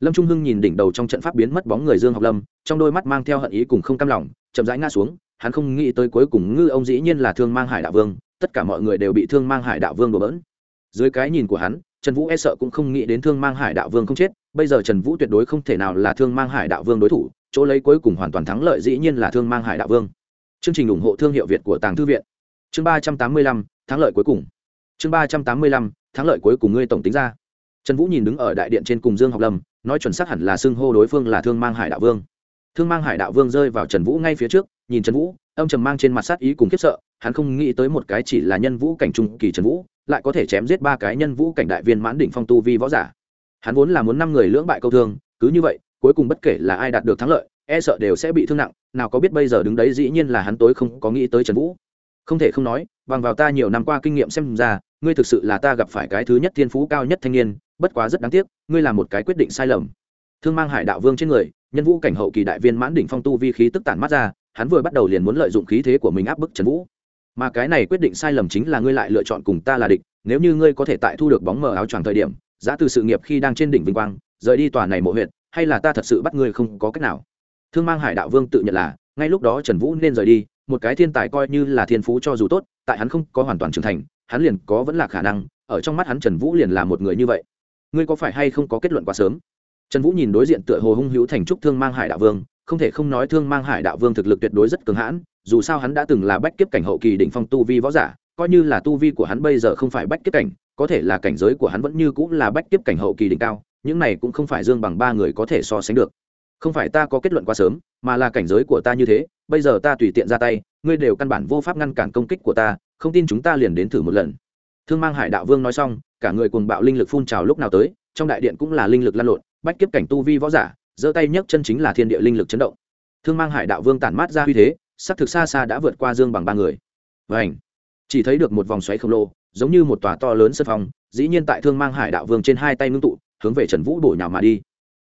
Lâm trung hưng nhìn đỉnh đầu trong trận pháp biến mất bóng người dương học lâm, trong đôi mắt mang theo hận ý cùng không cam lòng, chậm rãi ngã xuống, hắn không nghĩ tới cuối cùng ngư ông dĩ nhiên là thương mang hải đạo vương, tất cả mọi người đều bị thương mang hải đạo vương đổ bỡn. Dưới cái nhìn của hắn, trần vũ e sợ cũng không nghĩ đến thương mang hải đạo vương không chết, bây giờ trần vũ tuyệt đối không thể nào là thương mang hải đạo vương đối thủ, chỗ lấy cuối cùng hoàn toàn thắng lợi dĩ nhiên là thương mang hải đạo vương. Chương trình ủng hộ thương hiệu việt của tàng thư viện chương ba trăm tám mươi lăm, thắng lợi cuối cùng. Chương ba trăm tám mươi lăm, thắng lợi cuối cùng ngươi tổng tính ra. Trần vũ nhìn đứng ở đại điện trên cùng dương học lâm, nói chuẩn xác hẳn là xưng hô đối phương là thương mang hải đạo vương. Thương mang hải đạo vương rơi vào trần vũ ngay phía trước, nhìn trần vũ ông trầm mang trên mặt sát ý cùng khiếp sợ, hắn không nghĩ tới một cái chỉ là nhân vũ cảnh trung kỳ trần vũ, lại có thể chém giết ba cái nhân vũ cảnh đại viên mãn đỉnh phong tu vi võ giả. Hắn vốn là muốn năm người lưỡng bại câu thương, cứ như vậy, cuối cùng bất kể là ai đạt được thắng lợi e sợ đều sẽ bị thương nặng, nào có biết bây giờ đứng đấy dĩ nhiên là hắn tối không có nghĩ tới trần vũ không thể không nói, bằng vào ta nhiều năm qua kinh nghiệm xem ra, ngươi thực sự là ta gặp phải cái thứ nhất thiên phú cao nhất thanh niên, bất quá rất đáng tiếc, ngươi là một cái quyết định sai lầm. Thương mang hải đạo vương trên người, nhân vũ cảnh hậu kỳ đại viên mãn đỉnh phong tu vi khí tức tản mắt ra, hắn vừa bắt đầu liền muốn lợi dụng khí thế của mình áp bức trần vũ. Mà cái này quyết định sai lầm chính là ngươi lại lựa chọn cùng ta là địch, nếu như ngươi có thể tại thu được bóng mờ áo choàng thời điểm, giá từ sự nghiệp khi đang trên đỉnh vinh quang, rời đi tòa này mộ huyện hay là ta thật sự bắt ngươi không có cách nào? Thương mang hải đạo vương tự nhận là, ngay lúc đó trần vũ nên rời đi một cái thiên tài coi như là thiên phú cho dù tốt, tại hắn không có hoàn toàn trưởng thành, hắn liền có vẫn là khả năng, ở trong mắt hắn trần vũ liền là một người như vậy. Ngươi có phải hay không có kết luận quá sớm? Trần vũ nhìn đối diện tựa hồ hung hữu thành trúc thương mang hải đạo vương, không thể không nói thương mang hải đạo vương thực lực tuyệt đối rất cường hãn, dù sao hắn đã từng là bách kiếp cảnh hậu kỳ đỉnh phong tu vi võ giả, coi như là tu vi của hắn bây giờ không phải bách kiếp cảnh, có thể là cảnh giới của hắn vẫn như cũng là bách kiếp cảnh hậu kỳ đỉnh cao, những này cũng không phải dương bằng ba người có thể so sánh được. Không phải ta có kết luận quá sớm, mà là cảnh giới của ta như thế bây giờ ta tùy tiện ra tay, ngươi đều căn bản vô pháp ngăn cản công kích của ta, không tin chúng ta liền đến thử một lần. Thương mang hải đạo vương nói xong, cả người cùng bạo linh lực phun trào lúc nào tới, trong đại điện cũng là linh lực lan lộn, bách kiếp cảnh tu vi võ giả, giơ tay nhấc chân chính là thiên địa linh lực chấn động. Thương mang hải đạo vương tản mát ra uy thế, sắc thực xa xa đã vượt qua dương bằng ba người. Vảnh chỉ thấy được một vòng xoáy khổng lồ, giống như một tòa to lớn sân phòng, dĩ nhiên tại thương mang hải đạo vương trên hai tay ngưng tụ, hướng về trần vũ bổ nhào mà đi.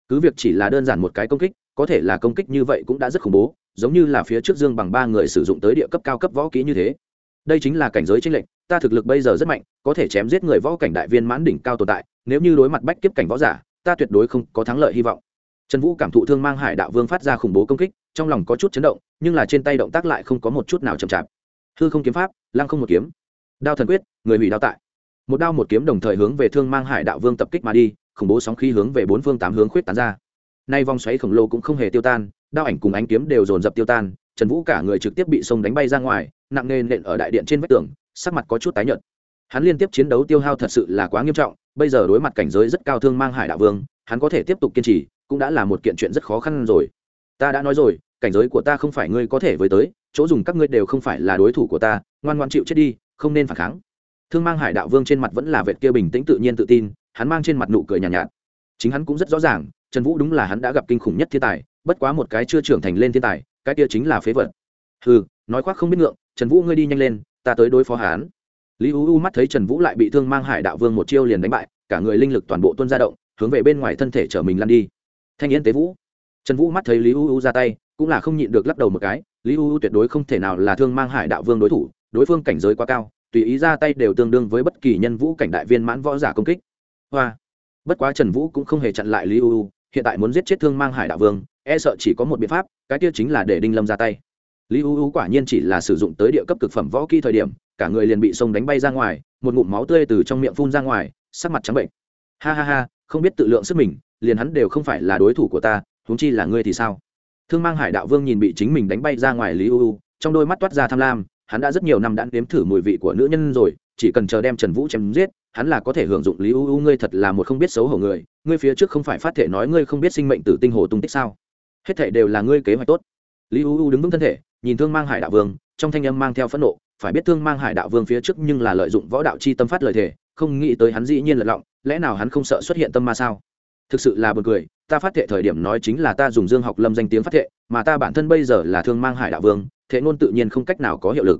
Cứ việc chỉ là đơn giản một cái công kích, có thể là công kích như vậy cũng đã rất khủng bố giống như là phía trước dương bằng ba người sử dụng tới địa cấp cao cấp võ kỹ như thế. Đây chính là cảnh giới tranh lệch, ta thực lực bây giờ rất mạnh, có thể chém giết người võ cảnh đại viên mãn đỉnh cao tồn tại, nếu như đối mặt bách kiếp cảnh võ giả, ta tuyệt đối không có thắng lợi hy vọng. Trần vũ cảm thụ thương mang hải đạo vương phát ra khủng bố công kích, trong lòng có chút chấn động, nhưng là trên tay động tác lại không có một chút nào chậm chạp. Hư không kiếm pháp, lăng không một kiếm. Đao thần quyết, người hủy đao tại. Một đao một kiếm đồng thời hướng về thương mang hải đạo vương tập kích mà đi, khủng bố sóng khí hướng về bốn phương tám hướng khuyết tán ra. Nay vòng xoáy khổng lồ cũng không hề tiêu tan đao ảnh cùng ánh kiếm đều dồn dập tiêu tan trần vũ cả người trực tiếp bị sông đánh bay ra ngoài nặng nề nện ở đại điện trên vách tường sắc mặt có chút tái nhợt. Hắn liên tiếp chiến đấu tiêu hao thật sự là quá nghiêm trọng bây giờ đối mặt cảnh giới rất cao thương mang hải đạo vương hắn có thể tiếp tục kiên trì cũng đã là một kiện chuyện rất khó khăn rồi. Ta đã nói rồi cảnh giới của ta không phải ngươi có thể với tới chỗ dùng các ngươi đều không phải là đối thủ của ta ngoan ngoan chịu chết đi không nên phản kháng. Thương mang hải đạo vương trên mặt vẫn là vệt kia bình tĩnh tự nhiên tự tin hắn mang trên mặt nụ cười nhàn nhạt, nhạt. Chính hắn cũng rất rõ ràng trần vũ đúng là hắn đã gặp kinh khủng nhất thiên tài bất quá một cái chưa trưởng thành lên thiên tài, cái kia chính là phế vật. Ừ nói khoác không biết ngượng, trần vũ ngươi đi nhanh lên, ta tới đối phó hắn. Lý u u mắt thấy trần vũ lại bị thương mang hải đạo vương một chiêu liền đánh bại, cả người linh lực toàn bộ tuôn ra động, hướng về bên ngoài thân thể chở mình lăn đi. Thanh yến tế vũ. Trần vũ mắt thấy lý u u ra tay, cũng là không nhịn được lắc đầu một cái, lý u u tuyệt đối không thể nào là thương mang hải đạo vương đối thủ, đối phương cảnh giới quá cao, tùy ý ra tay đều tương đương với bất kỳ nhân vũ cảnh đại viên mãn võ giả công kích. Hoa. Bất quá trần vũ cũng không hề chặn lại lý u u hiện tại muốn giết chết thương mang hải đạo vương e sợ chỉ có một biện pháp, cái kia chính là để đinh lâm ra tay. Lý u u quả nhiên chỉ là sử dụng tới địa cấp cực phẩm võ kỹ thời điểm, cả người liền bị sông đánh bay ra ngoài, một ngụm máu tươi từ trong miệng phun ra ngoài, sắc mặt trắng bệnh. Ha ha ha, không biết tự lượng sức mình, liền hắn đều không phải là đối thủ của ta, huống chi là ngươi thì sao? Thương mang hải đạo vương nhìn bị chính mình đánh bay ra ngoài lý u u, trong đôi mắt toát ra tham lam, hắn đã rất nhiều năm đã nếm thử mùi vị của nữ nhân rồi chỉ cần chờ đem trần vũ chém giết, hắn là có thể hưởng dụng lý u u, ngươi thật là một không biết xấu hổ người, ngươi phía trước không phải phát thể nói ngươi không biết sinh mệnh tử tinh hồ tung tích sao? Hết thể đều là ngươi kế hoạch tốt. Lý u u đứng vững thân thể, nhìn thương mang hải đạo vương, trong thanh âm mang theo phẫn nộ, phải biết thương mang hải đạo vương phía trước nhưng là lợi dụng võ đạo chi tâm phát lời thể không nghĩ tới hắn dĩ nhiên lật lọng, lẽ nào hắn không sợ xuất hiện tâm ma sao? Thực sự là buồn cười, ta phát thệ thời điểm nói chính là ta dùng dương học lâm danh tiếng phát thệ mà ta bản thân bây giờ là thương mang hải đạo vương thế ngôn tự nhiên không cách nào có hiệu lực.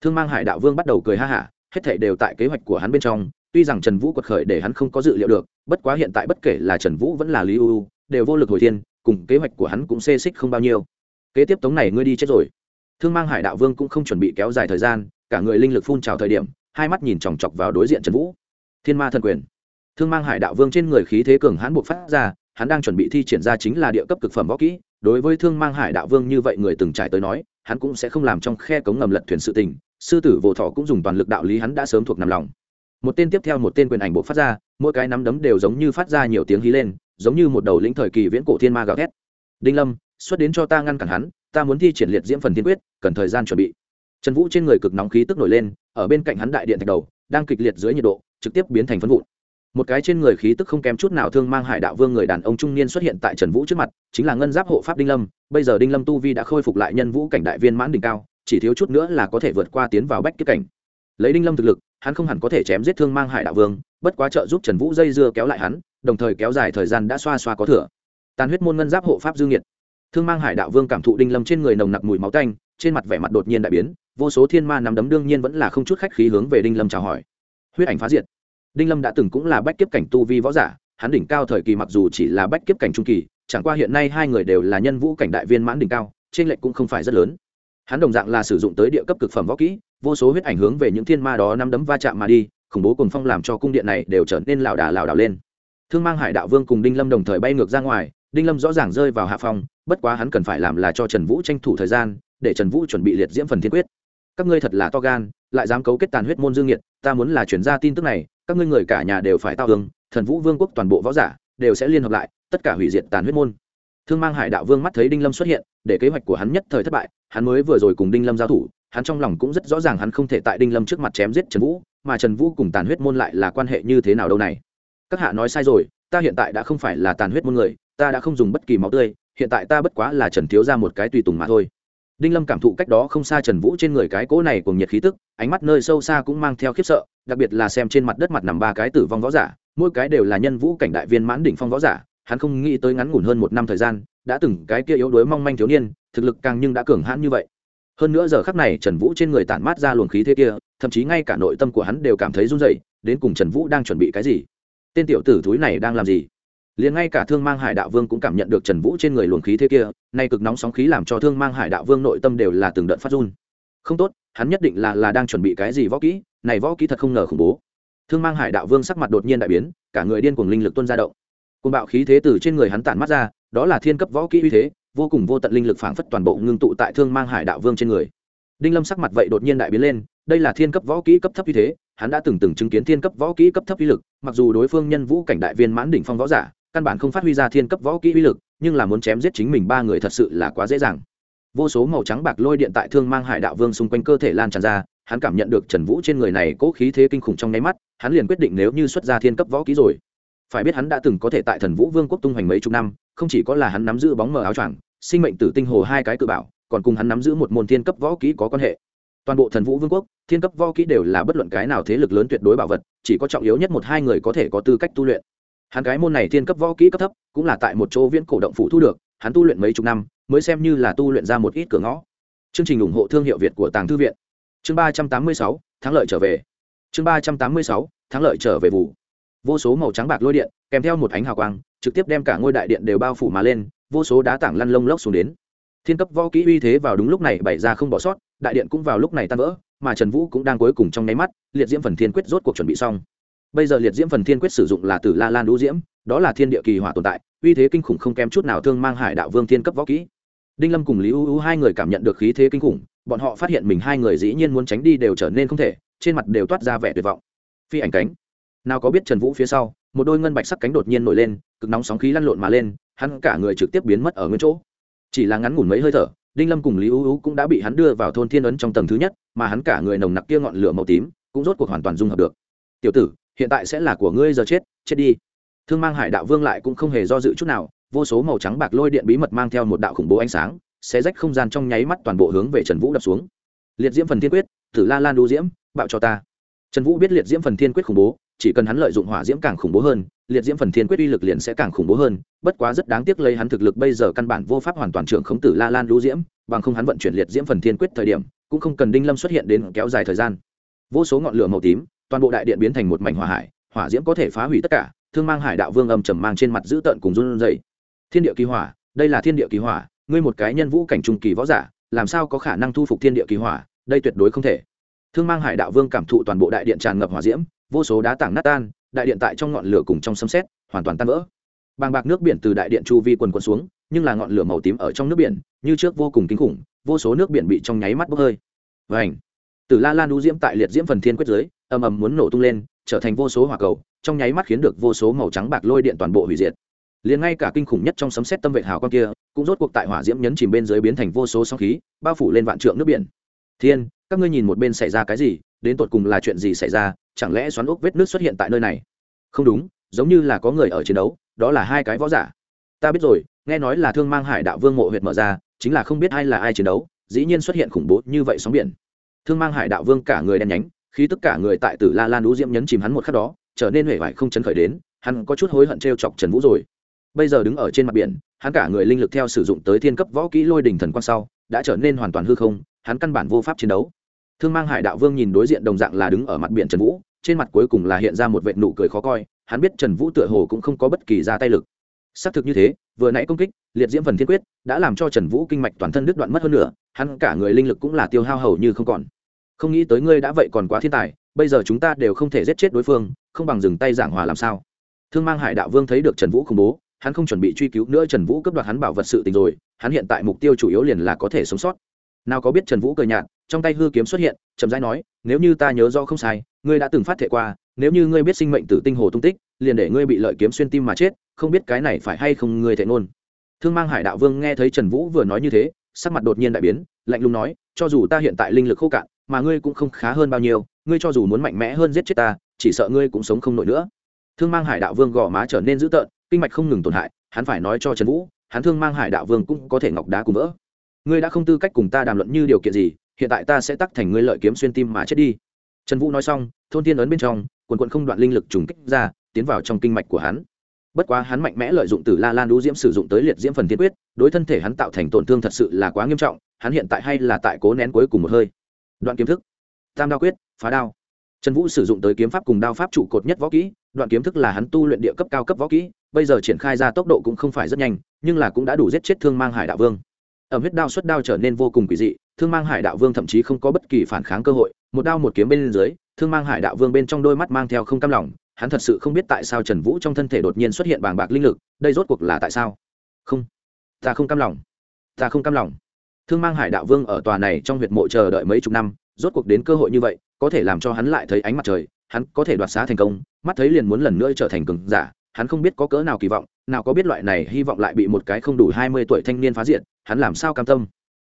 Thương mang hải đạo vương bắt đầu cười ha hả hết thảy đều tại kế hoạch của hắn bên trong, tuy rằng trần vũ quật khởi để hắn không có dự liệu được, bất quá hiện tại bất kể là trần vũ vẫn là lý uu đều vô lực hồi thiên, cùng kế hoạch của hắn cũng xê xích không bao nhiêu. Kế tiếp tống này ngươi đi chết rồi. Thương mang hải đạo vương cũng không chuẩn bị kéo dài thời gian, cả người linh lực phun trào thời điểm, hai mắt nhìn chòng chọc vào đối diện trần vũ. Thiên ma thần quyền. Thương mang hải đạo vương trên người khí thế cường hãn bộc phát ra, hắn đang chuẩn bị thi triển ra chính là địa cấp cực phẩm võ kỹ, đối với thương mang hải đạo vương như vậy người từng trải tới nói, hắn cũng sẽ không làm trong khe cống ngầm lật thuyền sự tình sư tử vỗ thọ cũng dùng toàn lực đạo lý hắn đã sớm thuộc nằm lòng. Một tên tiếp theo một tên quyền ảnh bộ phát ra, mỗi cái nắm đấm đều giống như phát ra nhiều tiếng hí lên, giống như một đầu lĩnh thời kỳ viễn cổ thiên ma gào thét. Đinh lâm, xuất đến cho ta ngăn cản hắn, ta muốn thi triển liệt diễm phần tiên quyết, cần thời gian chuẩn bị. Trần vũ trên người cực nóng khí tức nổi lên, ở bên cạnh hắn đại điện thạch đầu, đang kịch liệt dưới nhiệt độ, trực tiếp biến thành phân vụn. Một cái trên người khí tức không kém chút nào thương mang hải đạo vương người đàn ông trung niên xuất hiện tại trần vũ trước mặt, chính là ngân giáp hộ pháp đinh lâm. Bây giờ đinh lâm tu vi đã khôi phục lại nhân vũ cảnh đại viên mãn đỉnh cao chỉ thiếu chút nữa là có thể vượt qua tiến vào bách kiếp cảnh. Lấy đinh lâm thực lực, hắn không hẳn có thể chém giết thương mang hải đạo vương, bất quá trợ giúp trần vũ dây dưa kéo lại hắn, đồng thời kéo dài thời gian đã xoa xoa có thừa. Tàn huyết môn ngân giáp hộ pháp dương nhiệt thương mang hải đạo vương cảm thụ đinh lâm trên người nồng nặc mùi máu tanh, trên mặt vẻ mặt đột nhiên đại biến, vô số thiên ma nắm đấm đương nhiên vẫn là không chút khách khí hướng về đinh lâm chào hỏi. Huyết ảnh phá diệt. Đinh lâm đã từng cũng là bách kiếp cảnh tu vi võ giả, hắn đỉnh cao thời kỳ mặc dù chỉ là bách kiếp cảnh trung kỳ, chẳng qua hiện nay hai người đều là nhân vũ cảnh đại viên mãn đỉnh cao trên lệnh cũng không phải rất lớn hắn đồng dạng là sử dụng tới địa cấp cực phẩm võ kỹ, vô số huyết ảnh hướng về những thiên ma đó năm đấm va chạm mà đi, khủng bố cùng phong làm cho cung điện này đều trở nên lảo đà lảo đảo lên. Thương mang hải đạo vương cùng đinh lâm đồng thời bay ngược ra ngoài, đinh lâm rõ ràng rơi vào hạ phong, bất quá hắn cần phải làm là cho trần vũ tranh thủ thời gian, để trần vũ chuẩn bị liệt diễm phần thiên quyết. Các ngươi thật là to gan, lại dám cấu kết tàn huyết môn dương nhiệt ta muốn là chuyển ra tin tức này, các ngươi người cả nhà đều phải tao hương thần vũ vương quốc toàn bộ võ giả đều sẽ liên hợp lại, tất cả hủy diệt tàn huyết môn thương mang hải đạo vương mắt thấy đinh lâm xuất hiện, để kế hoạch của hắn nhất thời thất bại, hắn mới vừa rồi cùng đinh lâm giao thủ, hắn trong lòng cũng rất rõ ràng hắn không thể tại đinh lâm trước mặt chém giết trần vũ, mà trần vũ cùng tàn huyết môn lại là quan hệ như thế nào đâu này? Các hạ nói sai rồi, ta hiện tại đã không phải là tàn huyết môn người, ta đã không dùng bất kỳ máu tươi, hiện tại ta bất quá là trần thiếu ra một cái tùy tùng mà thôi. Đinh lâm cảm thụ cách đó không xa trần vũ trên người cái cỗ này cùng nhiệt khí tức, ánh mắt nơi sâu xa cũng mang theo khiếp sợ, đặc biệt là xem trên mặt đất mặt nằm ba cái tử vong võ giả, mỗi cái đều là nhân vũ cảnh đại viên mãn đỉnh phong võ giả hắn không nghĩ tới ngắn ngủn hơn một năm thời gian, đã từng cái kia yếu đuối mong manh thiếu niên, thực lực càng nhưng đã cường hãn như vậy. Hơn nữa giờ khắc này, trần vũ trên người tản mát ra luồng khí thế kia, thậm chí ngay cả nội tâm của hắn đều cảm thấy run dậy đến cùng trần vũ đang chuẩn bị cái gì? Tên tiểu tử thúi này đang làm gì? Liền ngay cả thương mang hải đạo vương cũng cảm nhận được trần vũ trên người luồng khí thế kia, nay cực nóng sóng khí làm cho thương mang hải đạo vương nội tâm đều là từng đợt phát run. Không tốt, hắn nhất định là là đang chuẩn bị cái gì võ kỹ, này võ kỹ thật không ngờ khủng bố. Thương mang hải đạo vương sắc mặt đột nhiên đại biến, cả người điên cuồng linh lực tuôn ra động côn bạo khí thế từ trên người hắn tản mắt ra, đó là thiên cấp võ kỹ uy thế, vô cùng vô tận linh lực phảng phất toàn bộ ngưng tụ tại thương mang hải đạo vương trên người. Đinh lâm sắc mặt vậy đột nhiên đại biến lên, đây là thiên cấp võ kỹ cấp thấp uy thế, hắn đã từng từng chứng kiến thiên cấp võ kỹ cấp thấp uy lực, mặc dù đối phương nhân vũ cảnh đại viên mãn đỉnh phong võ giả, căn bản không phát huy ra thiên cấp võ kỹ uy lực, nhưng là muốn chém giết chính mình ba người thật sự là quá dễ dàng. Vô số màu trắng bạc lôi điện tại thương mang hải đạo vương xung quanh cơ thể lan tràn ra, hắn cảm nhận được trần vũ trên người này cố khí thế kinh khủng trong nháy mắt, hắn liền quyết định nếu như xuất ra thiên cấp võ kỹ rồi phải biết hắn đã từng có thể tại thần vũ vương quốc tung hoành mấy chục năm, không chỉ có là hắn nắm giữ bóng mờ áo choàng, sinh mệnh tử tinh hồ hai cái cự bảo, còn cùng hắn nắm giữ một môn thiên cấp võ kỹ có quan hệ. Toàn bộ thần vũ vương quốc, thiên cấp võ kỹ đều là bất luận cái nào thế lực lớn tuyệt đối bảo vật, chỉ có trọng yếu nhất một hai người có thể có tư cách tu luyện. Hắn cái môn này thiên cấp võ kỹ cấp thấp, cũng là tại một chỗ viễn cổ động phủ thu được, hắn tu luyện mấy chục năm, mới xem như là tu luyện ra một ít cửa ngõ. Chương trình ủng hộ thương hiệu việt của tàng thư viện. Chương ba trăm tám mươi sáu, thắng lợi trở về. Chương ba trăm tám mươi sáu, thắng lợi trở về vụ vô số màu trắng bạc lôi điện, kèm theo một ánh hào quang, trực tiếp đem cả ngôi đại điện đều bao phủ mà lên, vô số đá tảng lăn lông lốc xuống đến. Thiên cấp võ kỹ uy thế vào đúng lúc này bày ra không bỏ sót, đại điện cũng vào lúc này tan vỡ, mà trần vũ cũng đang cuối cùng trong nháy mắt, liệt diễm phần thiên quyết rốt cuộc chuẩn bị xong. Bây giờ liệt diễm phần thiên quyết sử dụng là từ la lan đũ diễm, đó là thiên địa kỳ hỏa tồn tại, uy thế kinh khủng không kém chút nào thương mang hải đạo vương thiên cấp võ kỹ. Đinh lâm cùng lý u u hai người cảm nhận được khí thế kinh khủng, bọn họ phát hiện mình hai người dĩ nhiên muốn tránh đi đều trở nên không thể, trên mặt đều toát ra vẻ tuyệt vọng. Phi ảnh cánh nào có biết trần vũ phía sau, một đôi ngân bạch sắc cánh đột nhiên nổi lên, cực nóng sóng khí lăn lộn mà lên, hắn cả người trực tiếp biến mất ở nguyên chỗ. Chỉ là ngắn ngủn mấy hơi thở, đinh lâm cùng lý ưu ưu cũng đã bị hắn đưa vào thôn thiên ấn trong tầng thứ nhất, mà hắn cả người nồng nặc kia ngọn lửa màu tím cũng rốt cuộc hoàn toàn dung hợp được. Tiểu tử, hiện tại sẽ là của ngươi giờ chết chết đi. Thương mang hải đạo vương lại cũng không hề do dự chút nào, vô số màu trắng bạc lôi điện bí mật mang theo một đạo khủng bố ánh sáng sẽ rách không gian trong nháy mắt toàn bộ hướng về trần vũ đập xuống. Liệt diễm phần thiên quyết tử la lan đu diễm, bạo cho ta. Trần vũ biết liệt diễm phần thiên quyết khủng bố chỉ cần hắn lợi dụng hỏa diễm càng khủng bố hơn, liệt diễm phần thiên quyết uy lực liền sẽ càng khủng bố hơn, bất quá rất đáng tiếc lấy hắn thực lực bây giờ căn bản vô pháp hoàn toàn trưởng khống tử la lan lũ diễm, bằng không hắn vận chuyển liệt diễm phần thiên quyết thời điểm, cũng không cần đinh lâm xuất hiện đến kéo dài thời gian. Vô số ngọn lửa màu tím, toàn bộ đại điện biến thành một mảnh hỏa hải, hỏa diễm có thể phá hủy tất cả, thương mang hải đạo vương âm trầm mang trên mặt giữ tợn cùng run dày thiên địa kỳ hỏa, đây là thiên địa kỳ hỏa, ngươi một cái nhân vũ cảnh trung kỳ võ giả, làm sao có khả năng thu phục thiên địa kỳ hỏa, đây tuyệt đối không thể. Thương mang hải đạo vương cảm thụ toàn bộ đại điện tràn ngập hỏa diễm vô số đá tảng nát tan, đại điện tại trong ngọn lửa cùng trong sấm xét hoàn toàn tan vỡ. Bàng bạc nước biển từ đại điện chu vi quần quần xuống, nhưng là ngọn lửa màu tím ở trong nước biển, như trước vô cùng kinh khủng, vô số nước biển bị trong nháy mắt bốc hơi. Vảnh từ la lan đu diễm tại liệt diễm phần thiên quyết giới, ầm ầm muốn nổ tung lên, trở thành vô số hỏa cầu, trong nháy mắt khiến được vô số màu trắng bạc lôi điện toàn bộ hủy diệt. Liền ngay cả kinh khủng nhất trong sấm xét tâm vệ hào con kia, cũng rốt cuộc tại hỏa diễm nhấn chìm bên dưới biến thành vô số sóng khí, bao phủ lên vạn trượng nước biển. Thiên, các ngươi nhìn một bên xảy ra cái gì, đến tột cùng là chuyện gì xảy ra chẳng lẽ xoắn ốc vết nước xuất hiện tại nơi này? Không đúng, giống như là có người ở chiến đấu, đó là hai cái võ giả. Ta biết rồi, nghe nói là thương mang hải đạo vương mộ huyệt mở ra, chính là không biết ai là ai chiến đấu, dĩ nhiên xuất hiện khủng bố như vậy sóng biển. Thương mang hải đạo vương cả người đen nhánh khi tất cả người tại tử la lan đũ diễm nhấn chìm hắn một khắc đó, trở nên huệ vải không chấn khởi đến, hắn có chút hối hận t chọc trần vũ rồi. Bây giờ đứng ở trên mặt biển, hắn cả người linh lực theo sử dụng tới thiên cấp võ kỹ lôi đình thần quan sau, đã trở nên hoàn toàn hư không, hắn căn bản vô pháp chiến đấu thương mang hải đạo vương nhìn đối diện đồng dạng là đứng ở mặt biển trần vũ, trên mặt cuối cùng là hiện ra một vệ nụ cười khó coi, hắn biết trần vũ tựa hồ cũng không có bất kỳ ra tay lực. Xác thực như thế, vừa nãy công kích, liệt diễm phần thiên quyết, đã làm cho trần vũ kinh mạch toàn thân đứt đoạn mất hơn nữa hắn cả người linh lực cũng là tiêu hao hầu như không còn. Không nghĩ tới ngươi đã vậy còn quá thiên tài, bây giờ chúng ta đều không thể giết chết đối phương, không bằng dừng tay giảng hòa làm sao? Thương mang hải đạo vương thấy được trần vũ khủng bố, hắn không chuẩn bị truy cứu nữa, trần vũ cướp đoạt hắn bảo vật sự tình rồi, hắn hiện tại mục tiêu chủ yếu liền là có thể sống sót nào có biết trần vũ cười nhạt, trong tay hư kiếm xuất hiện, chậm rãi nói, nếu như ta nhớ rõ không sai, ngươi đã từng phát thệ qua, nếu như ngươi biết sinh mệnh tử tinh hồ tung tích, liền để ngươi bị lợi kiếm xuyên tim mà chết, không biết cái này phải hay không ngươi thệ ngôn. Thương mang hải đạo vương nghe thấy trần vũ vừa nói như thế, sắc mặt đột nhiên đại biến, lạnh lùng nói, cho dù ta hiện tại linh lực khô cạn, mà ngươi cũng không khá hơn bao nhiêu, ngươi cho dù muốn mạnh mẽ hơn giết chết ta, chỉ sợ ngươi cũng sống không nổi nữa. Thương mang hải đạo vương gò má trở nên dữ tợn, kinh mạch không ngừng tổn hại, hắn phải nói cho trần vũ, hắn thương mang hải đạo vương cũng có thể ngọc đá cùng vỡ ngươi đã không tư cách cùng ta đàm luận như điều kiện gì, hiện tại ta sẽ tắc thành ngươi lợi kiếm xuyên tim mà chết đi. Trần vũ nói xong, thôn tiên ấn bên trong, quần quận không đoạn linh lực trùng kích ra, tiến vào trong kinh mạch của hắn. Bất quá hắn mạnh mẽ lợi dụng từ la lan đũ diễm sử dụng tới liệt diễm phần tiên quyết, đối thân thể hắn tạo thành tổn thương thật sự là quá nghiêm trọng, hắn hiện tại hay là tại cố nén cuối cùng một hơi. Đoạn kiếm thức. Tam đao quyết, phá đao. Trần vũ sử dụng tới kiếm pháp cùng đao pháp trụ cột nhất võ kỹ, đoạn kiếm thức là hắn tu luyện địa cấp cao cấp võ kỹ, bây giờ triển khai ra tốc độ cũng không phải rất nhanh, nhưng là cũng đã đủ giết chết thương mang hải đạo vương ẩm huyết đao xuất đao trở nên vô cùng quỷ dị, thương mang hải đạo vương thậm chí không có bất kỳ phản kháng cơ hội, một đao một kiếm bên dưới, thương mang hải đạo vương bên trong đôi mắt mang theo không cam lòng, hắn thật sự không biết tại sao trần vũ trong thân thể đột nhiên xuất hiện bàng bạc linh lực, đây rốt cuộc là tại sao? Không, ta không cam lòng, ta không cam lòng. Thương mang hải đạo vương ở tòa này trong huyệt mộ chờ đợi mấy chục năm, rốt cuộc đến cơ hội như vậy, có thể làm cho hắn lại thấy ánh mặt trời, hắn có thể đoạt xá thành công, mắt thấy liền muốn lần nữa trở thành cường giả, hắn không biết có cỡ nào kỳ vọng, nào có biết loại này hy vọng lại bị một cái không đủ hai mươi tuổi thanh niên phá diện hắn làm sao cam tâm?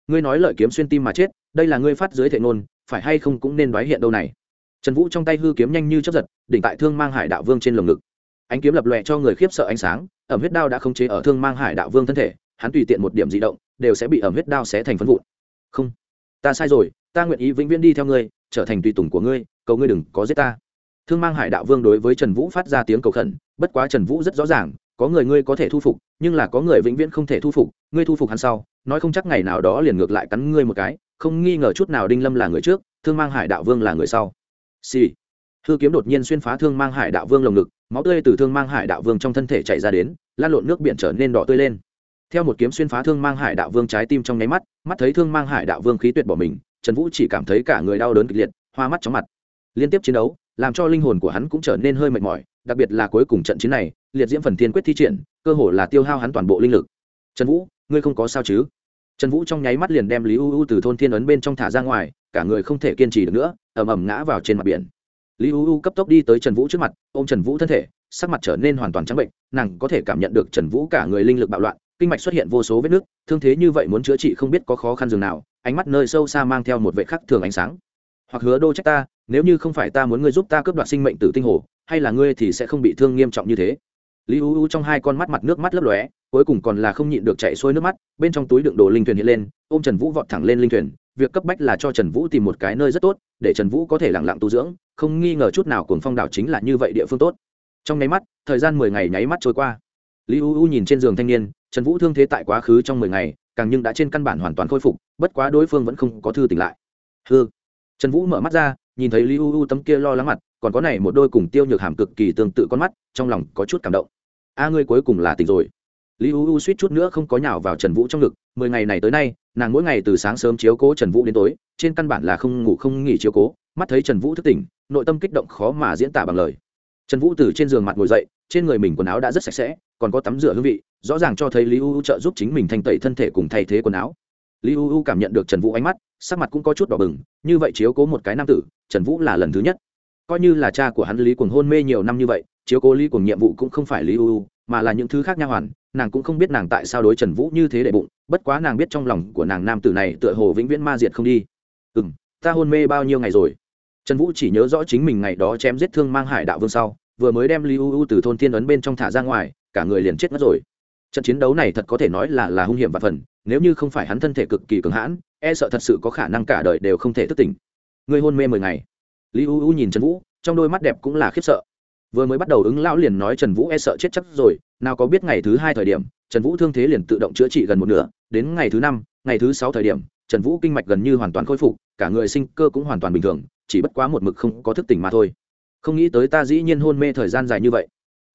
Ngươi nói lợi kiếm xuyên tim mà chết, đây là ngươi phát dưới thể ngôn, phải hay không cũng nên đoái hiện đâu này? Trần vũ trong tay hư kiếm nhanh như chấp giật, đỉnh tại thương mang hải đạo vương trên lồng ngực. Ánh kiếm lập lòe cho người khiếp sợ ánh sáng, ẩm huyết đao đã không chế ở thương mang hải đạo vương thân thể, hắn tùy tiện một điểm di động, đều sẽ bị ẩm huyết đao xé thành phân vụn. Không, ta sai rồi, ta nguyện ý vĩnh viễn đi theo ngươi, trở thành tùy tùng của ngươi, cầu ngươi đừng có giết ta. Thương mang hải đạo vương đối với trần vũ phát ra tiếng cầu khẩn, bất quá trần vũ rất rõ ràng có người ngươi có thể thu phục, nhưng là có người vĩnh viễn không thể thu phục, ngươi thu phục hắn sau, nói không chắc ngày nào đó liền ngược lại cắn ngươi một cái, không nghi ngờ chút nào đinh lâm là người trước, thương mang hải đạo vương là người sau. Xì、sì. hư kiếm đột nhiên xuyên phá thương mang hải đạo vương lồng ngực, máu tươi từ thương mang hải đạo vương trong thân thể chạy ra đến, lan lộn nước biển trở nên đỏ tươi lên. Theo một kiếm xuyên phá thương mang hải đạo vương trái tim trong nháy mắt mắt thấy thương mang hải đạo vương khí tuyệt bỏ mình, trần vũ chỉ cảm thấy cả người đau đớn kịch liệt, hoa mắt chóng mặt. Liên tiếp chiến đấu, làm cho linh hồn của hắn cũng trở nên hơi mệt mỏi, đặc biệt là cuối cùng trận chiến này liệt diễm phần thiên quyết thi triển, cơ hồ là tiêu hao hắn toàn bộ linh lực. Trần vũ, ngươi không có sao chứ? Trần vũ trong nháy mắt liền đem lý u u từ thôn thiên ấn bên trong thả ra ngoài, cả người không thể kiên trì được nữa ẩm ẩm ngã vào trên mặt biển. Lý u u cấp tốc đi tới trần vũ trước mặt ô m trần vũ thân thể, sắc mặt trở nên hoàn toàn trắng bệnh, nàng có thể cảm nhận được trần vũ cả người linh lực bạo loạn, kinh mạch xuất hiện vô số vết nứt, thương thế như vậy muốn chữa trị không biết có khó khăn dường nào, ánh mắt nơi sâu xa mang theo một vệ khắc thường ánh sáng. Hoặc hứa đô trách ta, nếu như không phải ta muốn ngươi giúp ta cướp đoạt sinh mệnh tử tinh hồ, hay là ngươi thì sẽ không bị thương nghiêm trọng như thế lý u u trong hai con mắt mặt nước mắt lấp lóe, cuối cùng còn là không nhịn được chạy xuôi nước mắt, bên trong túi đựng đồ linh thuyền hiện lên, ôm trần vũ vọt thẳng lên linh thuyền, việc cấp bách là cho trần vũ tìm một cái nơi rất tốt, để trần vũ có thể lẳng lặng tu dưỡng, không nghi ngờ chút nào cuồng phong đảo chính là như vậy địa phương tốt. Trong nháy mắt, thời gian mười ngày nháy mắt trôi qua. Lý u u nhìn trên giường thanh niên, trần vũ thương thế tại quá khứ trong mười ngày, càng nhưng đã trên căn bản hoàn toàn khôi phục, bất quá đối phương vẫn không có thư tỉnh lại. Hư trần vũ mở mắt ra, nhìn thấy lý u u tấm kia lo lắng mặt, còn có này một đôi cùng tiêu nhược hàm cực kỳ tương tự con mắt, trong lòng có chút cảm động a ngươi cuối cùng là tỉnh rồi. Lý u u suýt chút nữa không có nhào vào trần vũ trong ngực, mười ngày này tới nay, nàng mỗi ngày từ sáng sớm chiếu cố trần vũ đến tối, trên căn bản là không ngủ không nghỉ chiếu cố, mắt thấy trần vũ thức tỉnh, nội tâm kích động khó mà diễn tả bằng lời. Trần vũ từ trên giường mặt ngồi dậy, trên người mình quần áo đã rất sạch sẽ, còn có tắm rửa hương vị, rõ ràng cho thấy lý u u trợ giúp chính mình thanh tẩy thân thể cùng thay thế quần áo. Lý u u cảm nhận được trần vũ ánh mắt, sắc mặt cũng có chút đỏ bừng, như vậy chiếu cố một cái nam tử, trần vũ là lần thứ nhất. Coi như là cha của hắn lý cuồng hôn mê nhiều năm như vậy chiếu cố lý cùng nhiệm vụ cũng không phải lý u u, mà là những thứ khác nha hoàn, nàng cũng không biết nàng tại sao đối trần vũ như thế để bụng, bất quá nàng biết trong lòng của nàng nam tử này tựa hồ vĩnh viễn ma diệt không đi. Ừ m ta hôn mê bao nhiêu ngày rồi? Trần vũ chỉ nhớ rõ chính mình ngày đó chém giết thương mang hải đạo vương sau, vừa mới đem lý u u từ thôn thiên ấn bên trong thả ra ngoài, cả người liền chết mất rồi. Trận chiến đấu này thật có thể nói là là hung hiểm và phần, nếu như không phải hắn thân thể cực kỳ cường hãn e sợ thật sự có khả năng cả đời đều không thể thức tỉnh. Người hôn mê mười ngày? Lý u u nhìn trần vũ, trong đôi mắt đẹp cũng là khiếp sợ vừa mới bắt đầu ứng lão liền nói trần vũ e sợ chết chắc rồi, nào có biết ngày thứ hai thời điểm, trần vũ thương thế liền tự động chữa trị gần một nửa, đến ngày thứ năm, ngày thứ sáu thời điểm, trần vũ kinh mạch gần như hoàn toàn khôi phục, cả người sinh cơ cũng hoàn toàn bình thường, chỉ bất quá một mực không có thức tỉnh mà thôi. Không nghĩ tới ta dĩ nhiên hôn mê thời gian dài như vậy.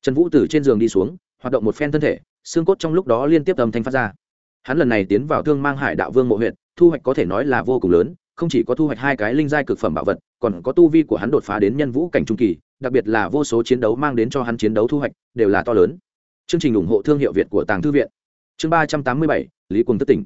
Trần vũ từ trên giường đi xuống, hoạt động một phen thân thể, xương cốt trong lúc đó liên tiếp âm thanh phát ra. Hắn lần này tiến vào thương mang hải đạo vương mộ huyện thu hoạch có thể nói là vô cùng lớn, không chỉ có thu hoạch hai cái linh giai cực phẩm bảo vật còn có tu vi của hắn đột phá đến nhân vũ cảnh trung kỳ, đặc biệt là vô số chiến đấu mang đến cho hắn chiến đấu thu hoạch, đều là to lớn. Chương trình ủng hộ thương hiệu việt của tàng thư viện. Chương ba trăm tám mươi bảy, lý quần thức tỉnh.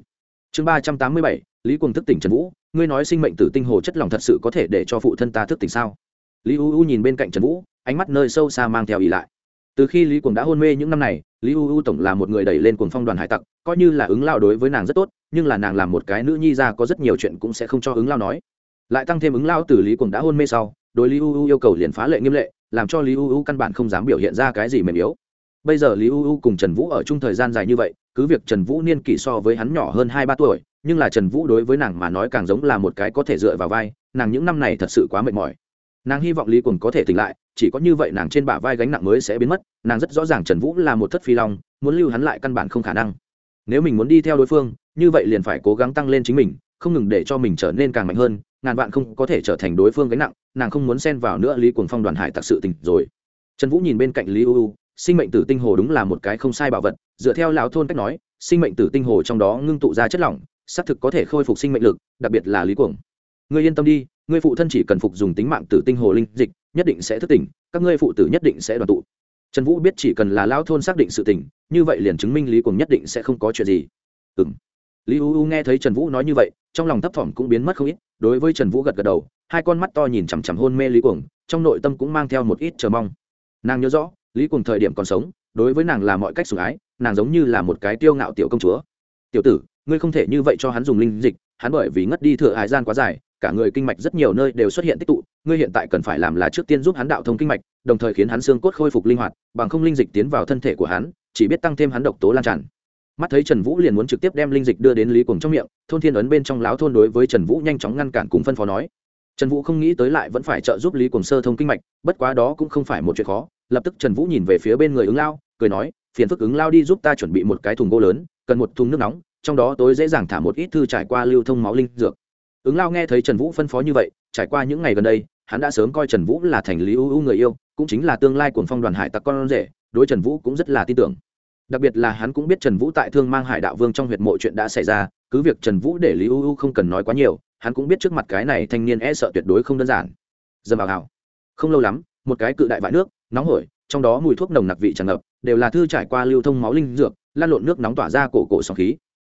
Chương ba trăm tám mươi bảy, lý quần thức tỉnh trần vũ, ngươi nói sinh mệnh tử tinh hồ chất lòng thật sự có thể để cho phụ thân ta thức tỉnh sao? Lý u u nhìn bên cạnh trần vũ, ánh mắt nơi sâu xa mang theo ý lại. Từ khi lý quần đã hôn mê những năm này, lý u u tổng là một người đẩy lên cuồng phong đoàn hải tặc, coi như là ứng lao đối với nàng rất tốt, nhưng là nàng làm một cái nữ nhi ra có rất nhiều chuyện cũng sẽ không cho ứng lao nói lại tăng thêm ứng lao từ lý cùng đã hôn mê sau, đối lý u u yêu cầu liền phá lệ nghiêm lệ, làm cho lý u u căn bản không dám biểu hiện ra cái gì mềm yếu. Bây giờ lý u u cùng trần vũ ở chung thời gian dài như vậy, cứ việc trần vũ niên kỷ so với hắn nhỏ hơn hai ba tuổi, nhưng là trần vũ đối với nàng mà nói càng giống là một cái có thể dựa vào vai, nàng những năm này thật sự quá mệt mỏi. Nàng hy vọng lý cùng có thể tỉnh lại, chỉ có như vậy nàng trên bả vai gánh nặng mới sẽ biến mất, nàng rất rõ ràng trần vũ là một thất phi long, muốn lưu hắn lại căn bản không khả năng. Nếu mình muốn đi theo đối phương, như vậy liền phải cố gắng tăng lên chính mình, không ngừng để cho mình trở nên càng mạnh hơn ngàn vạn không có thể trở thành đối phương gánh nặng nàng không muốn xen vào nữa lý cuồng phong đoàn hải tặc sự tình rồi. Trần vũ nhìn bên cạnh lý Uu, sinh mệnh tử tinh hồ đúng là một cái không sai bảo vật dựa theo lão thôn cách nói sinh mệnh tử tinh hồ trong đó ngưng tụ ra chất lỏng xác thực có thể khôi phục sinh mệnh lực đặc biệt là lý cuồng. Ngươi yên tâm đi ngươi phụ thân chỉ cần phục dùng tính mạng tử tinh hồ linh dịch nhất định sẽ thức tỉnh các ngươi phụ tử nhất định sẽ đoàn tụ. Trần vũ biết chỉ cần là lão thôn xác định sự tỉnh như vậy liền chứng minh lý cuồng nhất định sẽ không có chuyện gì. Ừ m lý u u nghe thấy trần vũ nói như vậy, trong lòng thấp thỏm cũng biến mất không ít, đối với trần vũ gật gật đầu, hai con mắt to nhìn chằm chằm hôn mê lý cuồng, trong nội tâm cũng mang theo một ít chờ mong. Nàng nhớ rõ, lý cuồng thời điểm còn sống, đối với nàng là mọi cách sủng ái, nàng giống như là một cái tiêu ngạo tiểu công chúa. Tiểu tử, ngươi không thể như vậy cho hắn dùng linh dịch, hắn bởi vì ngất đi thừa hải gian quá dài, cả người kinh mạch rất nhiều nơi đều xuất hiện tích tụ, ngươi hiện tại cần phải làm là trước tiên giúp hắn đạo thông kinh mạch, đồng thời khiến hắn xương cốt khôi phục linh hoạt, bằng không linh dịch tiến vào thân thể của hắn, chỉ biết tăng thêm hắn độc tố lan tràn mắt thấy trần vũ liền muốn trực tiếp đem linh dịch đưa đến lý cùng trong miệng, thôn thiên ấn bên trong láo thôn đối với trần vũ nhanh chóng ngăn cản cùng phân phó nói. Trần vũ không nghĩ tới lại vẫn phải trợ giúp lý cùng sơ thông kinh mạch, bất quá đó cũng không phải một chuyện khó. Lập tức trần vũ nhìn về phía bên người ứng lao, cười nói, phiền phức ứng lao đi giúp ta chuẩn bị một cái thùng gỗ lớn, cần một thùng nước nóng, trong đó tối dễ dàng thả một ít thư trải qua lưu thông máu linh dược. Ứng lao nghe thấy trần vũ phân phó như vậy, trải qua những ngày gần đây, hắn đã sớm coi trần vũ là thành lý ưu ưu người yêu, cũng chính là tương lai của phong đoàn hải tặc con rể, đối trần vũ cũng rất là tin tưởng đặc biệt là hắn cũng biết trần vũ tại thương mang hải đạo vương trong huyệt mộ chuyện đã xảy ra, cứ việc trần vũ để lý u u không cần nói quá nhiều, hắn cũng biết trước mặt cái này thanh niên e sợ tuyệt đối không đơn giản. Dầm vào hào. Không lâu lắm, một cái cự đại vại nước, nóng hổi, trong đó mùi thuốc nồng nặc vị tràn ngập, đều là thư trải qua lưu thông máu linh dược, lan lộn nước nóng tỏa ra cổ cổ sóng khí.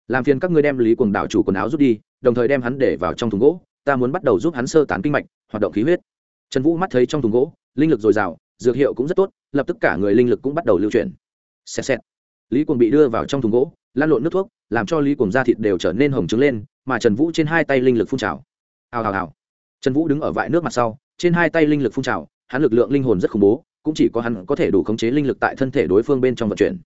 Làm phiền các ngươi đem lý quần đảo chủ quần áo rút đi, đồng thời đem hắn để vào trong thùng gỗ, ta muốn bắt đầu giúp hắn sơ tán kinh mạch, hoạt động khí huyết. Trần vũ mắt thấy trong thùng gỗ, linh lực dồi dào, dược hiệu cũng rất tốt, lập tức cả người linh lực cũng bắt đầu lưu chuyển. Xẹt xẹt lý cuồng bị đưa vào trong thùng gỗ lan lộn nước thuốc, làm cho lý cuồng da thịt đều trở nên hồng trứng lên, mà trần vũ trên hai tay linh lực phun trào. Hào hào hào. Trần vũ đứng ở vại nước mặt sau, trên hai tay linh lực phun trào, hắn lực lượng linh hồn rất khủng bố, cũng chỉ có hắn có thể đủ khống chế linh lực tại thân thể đối phương bên trong vận chuyển.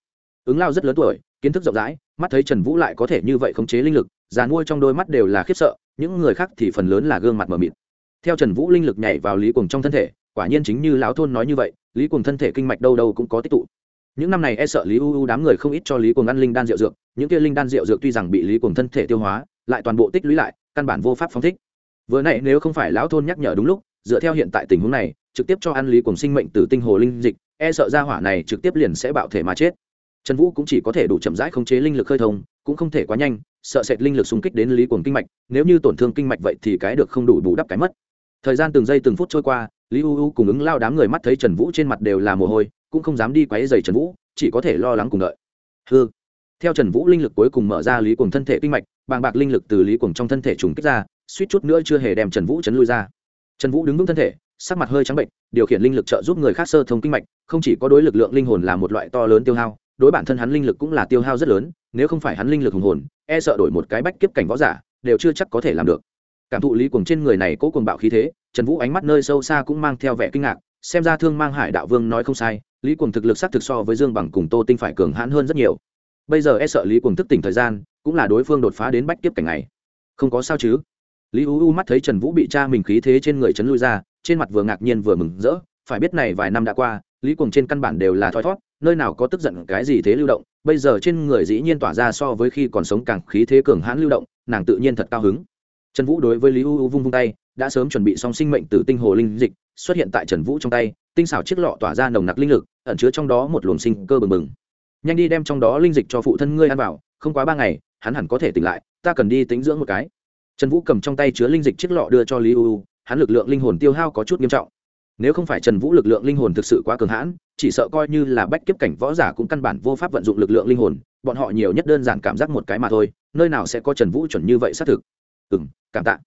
Ứng lao rất lớn tuổi, kiến thức rộng rãi, mắt thấy trần vũ lại có thể như vậy khống chế linh lực dàn mua trong đôi mắt đều là khiếp sợ, những người khác thì phần lớn là gương mặt mờ mịt. Theo trần vũ linh lực nhảy vào lý cuồng trong thân thể, quả nhiên chính như lão thôn nói như vậy, lý cuồng thân thể kinh mạch đâu đâu cũng có tích tụ những năm này e sợ lý u u đám người không ít cho lý cuồng ăn linh đan rượu dược, những kia linh đan rượu dược tuy rằng bị lý cuồng thân thể tiêu hóa, lại toàn bộ tích lũy lại, căn bản vô pháp phóng thích. Vừa nãy nếu không phải lão thôn nhắc nhở đúng lúc, dựa theo hiện tại tình huống này, trực tiếp cho ăn lý cuồng sinh mệnh từ tinh hồ linh dịch e sợ ra hỏa này trực tiếp liền sẽ bạo thể mà chết. Trần vũ cũng chỉ có thể đủ chậm rãi khống chế linh lực khơi thông, cũng không thể quá nhanh, sợ sệt linh lực xung kích đến lý cuồng kinh mạch, nếu như tổn thương kinh mạch vậy thì cái được không đủ bù đắp cái mất. Thời gian từng giây từng phút trôi qua, lý u u cùng ứng lao đám người mắt thấy trần vũ trên mặt đều là mồ hôi cũng không dám đi quấy dày trần vũ, chỉ có thể lo lắng cùng đợi. Hư theo trần vũ linh lực cuối cùng mở ra lý cuồng thân thể kinh mạch, bàng bạc linh lực từ lý cuồng trong thân thể trùng kích ra, suýt chút nữa chưa hề đem trần vũ chấn lui ra. Trần vũ đứng vững thân thể, sắc mặt hơi trắng bệnh, điều khiển linh lực trợ giúp người khác sơ thông kinh mạch, không chỉ có đối lực lượng linh hồn là một loại to lớn tiêu hao, đối bản thân hắn linh lực cũng là tiêu hao rất lớn, nếu không phải hắn linh lực hùng hồn e sợ đổi một cái bách kiếp cảnh võ giả, đều chưa chắc có thể làm được. Cảm thụ lý cuồng trên người này cố cuồng bạo khí thế, trần vũ ánh mắt nơi sâu xa cũng mang theo vẻ kinh ngạc, xem ra thương mang hải đạo vương nói không sai lý cuồng thực lực s á c thực so với dương bằng cùng tô tinh phải cường hãn hơn rất nhiều. Bây giờ e sợ lý cuồng thức tỉnh thời gian cũng là đối phương đột phá đến bách tiếp cảnh này. Không có sao chứ? Lý u u mắt thấy trần vũ bị cha mình khí thế trên người trấn lui ra, trên mặt vừa ngạc nhiên vừa mừng rỡ. Phải biết này vài năm đã qua, lý cuồng trên căn bản đều là thoi thót, nơi nào có tức giận cái gì thế lưu động. Bây giờ trên người dĩ nhiên tỏa ra so với khi còn sống càng khí thế cường hãn lưu động, nàng tự nhiên thật cao hứng. Trần vũ đối với lý u u vung vung tay, đã sớm chuẩn bị xong sinh mệnh từ tinh hồ linh dịch, xuất hiện tại trần vũ trong tay tinh xảo chiếc lọ tỏa ra nồng nặc linh lực, ẩn chứa trong đó một luồng sinh cơ bừng bừng. Nhanh đi đem trong đó linh dịch cho phụ thân ngươi ăn vào, không quá ba ngày, hắn hẳn có thể tỉnh lại, ta cần đi tính dưỡng một cái. Trần vũ cầm trong tay chứa linh dịch chiếc lọ đưa cho lý u hắn lực lượng linh hồn tiêu hao có chút nghiêm trọng. Nếu không phải trần vũ lực lượng linh hồn thực sự quá cường hãn, chỉ sợ coi như là bách kiếp cảnh võ giả cũng căn bản vô pháp vận dụng lực lượng linh hồn, bọn họ nhiều nhất đơn giản cảm giác một cái mà thôi, nơi nào sẽ có trần vũ chuẩn như vậy xác thực. Ừ n cảm tạ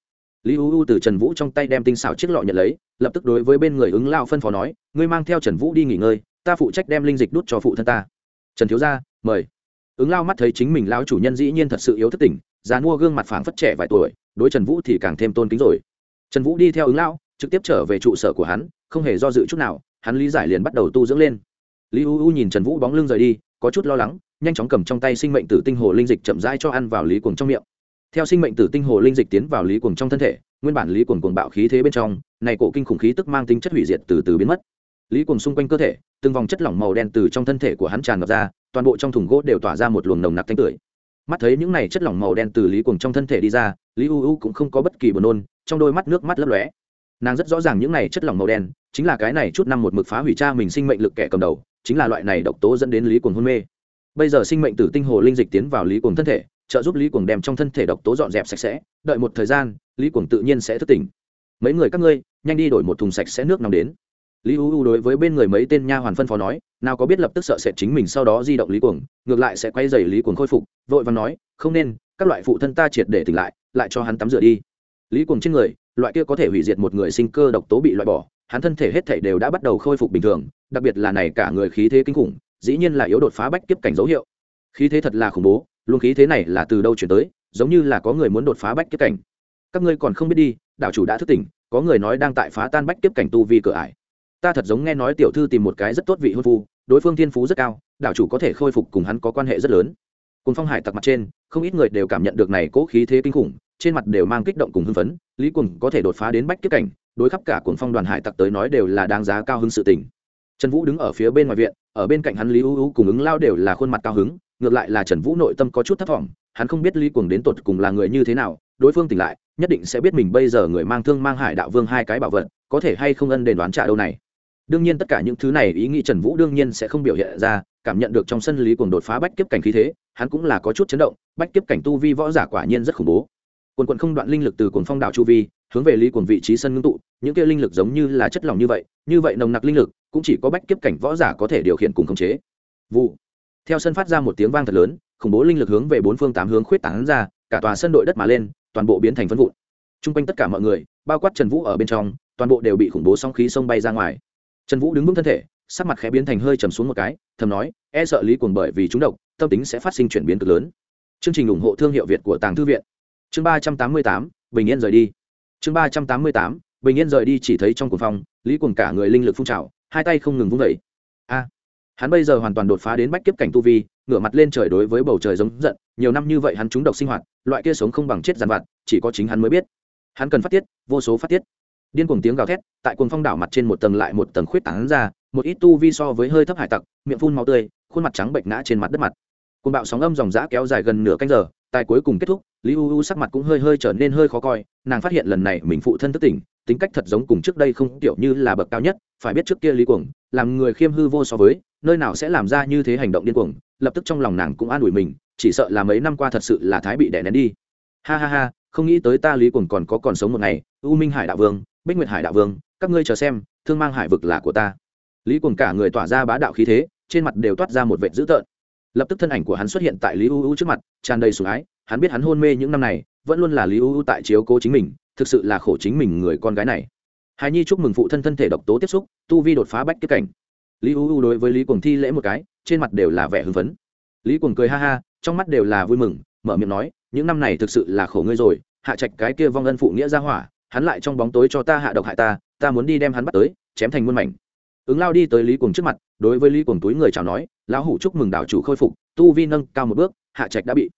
lý u u từ trần vũ trong tay đem tinh xảo chiếc lọ nhận lấy, lập tức đối với bên người ứng lao phân phó nói, ngươi mang theo trần vũ đi nghỉ ngơi, ta phụ trách đem linh dịch đút cho phụ thân ta. Trần thiếu gia, mời. Ứng lao mắt thấy chính mình lão chủ nhân dĩ nhiên thật sự yếu thất tỉnh già mua gương mặt phảng phất trẻ vài tuổi, đối trần vũ thì càng thêm tôn kính rồi. Trần vũ đi theo ứng lao, trực tiếp trở về trụ sở của hắn, không hề do dự chút nào, hắn lý giải liền bắt đầu tu dưỡng lên. Lý u u nhìn trần vũ bóng lưng rời đi, có chút lo lắng, nhanh chóng cầm trong tay sinh mệnh tử tinh hồ linh dịch chậm rãi cho ăn vào lý cuồng trong miệng theo sinh mệnh tử tinh hồ linh dịch tiến vào lý cuồng trong thân thể, nguyên bản lý cuồng cuồng bạo khí thế bên trong, này cổ kinh khủng khí tức mang tính chất hủy diệt từ từ biến mất. Lý cuồng xung quanh cơ thể, từng vòng chất lỏng màu đen từ trong thân thể của hắn tràn ngập ra, toàn bộ trong thùng gỗ đều tỏa ra một luồng nồng nặc thanh tưởi mắt thấy những này chất lỏng màu đen từ lý cuồng trong thân thể đi ra, lý u u cũng không có bất kỳ buồn nôn, trong đôi mắt nước mắt lấp lóe. Nàng rất rõ ràng những này chất lỏng màu đen, chính là cái này chút năm một mực phá hủy cha mình sinh mệnh lực kẻ cầm đầu, chính là loại này độc tố dẫn đến lý cuồng hôn mê. Bây giờ sinh mệnh tử tinh hồ linh dịch tiến vào lý cuồng thân thể trợ giúp lý cuồng đem trong thân thể độc tố dọn dẹp sạch sẽ, đợi một thời gian, lý cuồng tự nhiên sẽ thức tỉnh. Mấy người các ngươi, nhanh đi đổi một thùng sạch sẽ nước nóng đến. Lý u u đối với bên người mấy tên nha hoàn phân phó nói, nào có biết lập tức sợ sệt chính mình sau đó di động lý cuồng, ngược lại sẽ quay dày lý cuồng khôi phục, vội và nói, không nên, các loại phụ thân ta triệt để tỉnh lại lại cho hắn tắm rửa đi. Lý cuồng trên người, loại kia có thể hủy diệt một người sinh cơ độc tố bị loại bỏ, hắn thân thể hết thảy đều đã bắt đầu khôi phục bình thường, đặc biệt là này cả người khí thế kinh khủng, dĩ nhiên là yếu đột phá bách kiếp cảnh dấu hiệu. Khí thế thật là khủng bố luồng khí thế này là từ đâu chuyển tới, giống như là có người muốn đột phá bách kiếp cảnh. Các ngươi còn không biết đi, đạo chủ đã thức tỉnh, có người nói đang tại phá tan bách kiếp cảnh tu vi cửa ải. Ta thật giống nghe nói tiểu thư tìm một cái rất tốt vị hôn phu, đối phương thiên phú rất cao, đạo chủ có thể khôi phục cùng hắn có quan hệ rất lớn. Cùng phong hải tặc mặt trên, không ít người đều cảm nhận được này cố khí thế kinh khủng, trên mặt đều mang kích động cùng hưng phấn, lý quần có thể đột phá đến bách kiếp cảnh, đối khắp cả cuồng phong đoàn hải tặc tới nói đều là đáng giá cao hứng sự tình. Trần vũ đứng ở phía bên ngoài viện, ở bên cạnh hắn lý ưu ưu cùng ứng lao đều là khuôn mặt cao hứng ngược lại là trần vũ nội tâm có chút thất vọng hắn không biết lý cuồng đến tột cùng là người như thế nào, đối phương tỉnh lại, nhất định sẽ biết mình bây giờ người mang thương mang hải đạo vương hai cái bảo vật, có thể hay không ân đền đoán trả đâu này. Đương nhiên tất cả những thứ này ý nghĩ trần vũ đương nhiên sẽ không biểu hiện ra, cảm nhận được trong sân lý cuồng đột phá bách kiếp cảnh khí thế, hắn cũng là có chút chấn động, bách kiếp cảnh tu vi võ giả quả nhiên rất khủng bố. Quần quận không đoạn linh lực từ cuồng phong đạo chu vi, hướng về lý cuồng vị trí sân ngưng tụ, những kia linh lực giống như là chất lỏng như vậy như vậy nồng nặc linh lực, cũng chỉ có bách kiếp cảnh võ giả có thể điều khiển cùng khống chế. Vụ theo sân phát ra một tiếng vang thật lớn, khủng bố linh lực hướng về bốn phương tám hướng khuyết tán ra, cả tòa sân đội đất mà lên, toàn bộ biến thành phân vụn. T r u n g quanh tất cả mọi người, bao quát trần vũ ở bên trong, toàn bộ đều bị khủng bố song khí sông bay ra ngoài. Trần vũ đứng vững thân thể, sắc mặt khẽ biến thành hơi trầm xuống một cái, thầm nói e sợ lý cuồng bởi vì chúng độc, tâm tính sẽ phát sinh chuyển biến cực lớn. Chương trình ủng hộ thương hiệu việt của tàng thư viện. Chương ba trăm tám mươi tám, bình yên rời đi. Chương ba trăm tám mươi tám, bình yên rời đi chỉ thấy trong cuồng phong, lý cuồng cả người linh lực phun trào, hai tay không ngừng vung vẩy hắn bây giờ hoàn toàn đột phá đến bách kiếp cảnh tu vi, ngửa mặt lên trời đối với bầu trời giống giận, nhiều năm như vậy hắn trúng độc sinh hoạt, loại kia sống không bằng chết giàn vặt, chỉ có chính hắn mới biết. Hắn cần phát tiết, vô số phát tiết. Điên cuồng tiếng gào thét, tại cuồng phong đảo mặt trên một tầng lại một tầng khuyết tảng ra, một ít tu vi so với hơi thấp hải tặc, miệng phun màu tươi, khuôn mặt trắng bệnh ngã trên mặt đất mặt. Cuồng bạo sóng âm dòng dã kéo dài gần nửa canh giờ tại cuối cùng kết thúc, lý u u sắc mặt cũng hơi hơi trở nên hơi khó coi, nàng phát hiện lần này mình phụ thân thức tỉnh, tính cách thật giống cùng trước đây không, kiểu như là bậc cao nhất, phải biết trước kia lý cuồng, làm người khiêm hư vô so với nơi nào sẽ làm ra như thế hành động điên cuồng, lập tức trong lòng nàng cũng an ủi mình, chỉ sợ là mấy năm qua thật sự là thái bị đè nén đi. Ha ha ha, không nghĩ tới ta lý cuồng còn có còn sống một ngày, u minh hải đạo vương, bích nguyệt hải đạo vương, các ngươi chờ xem, thương mang hải vực là của ta. Lý cuồng cả người tỏa ra bá đạo khí thế, trên mặt đều toát ra một vệ dữ tợn. Lập tức thân ảnh của hắn xuất hiện tại lý u u trước mặt, tràn đầy sủng ái, hắn biết hắn hôn mê những năm này, vẫn luôn là lý u u tại chiếu cố chính mình, thực sự là khổ chính mình người con gái này. Hài nhi chúc mừng phụ thân thân thể độc tố tiếp xúc, tu vi đột phá bách kiếp cảnh lý u u đối với lý cuồng thi lễ một cái, trên mặt đều là vẻ hưng phấn. Lý cuồng cười ha ha, trong mắt đều là vui mừng, mở miệng nói, những năm này thực sự là khổ ngươi rồi, hạ trạch cái kia vong ân phụ nghĩa ra hỏa, hắn lại trong bóng tối cho ta hạ độc hại ta ta muốn đi đem hắn bắt tới, chém thành muôn mảnh. Ứng lao đi tới lý cuồng trước mặt, đối với lý cuồng túi người chào nói, lão hủ chúc mừng đảo chủ khôi phục, tu vi nâng cao một bước, hạ trạch đã bị.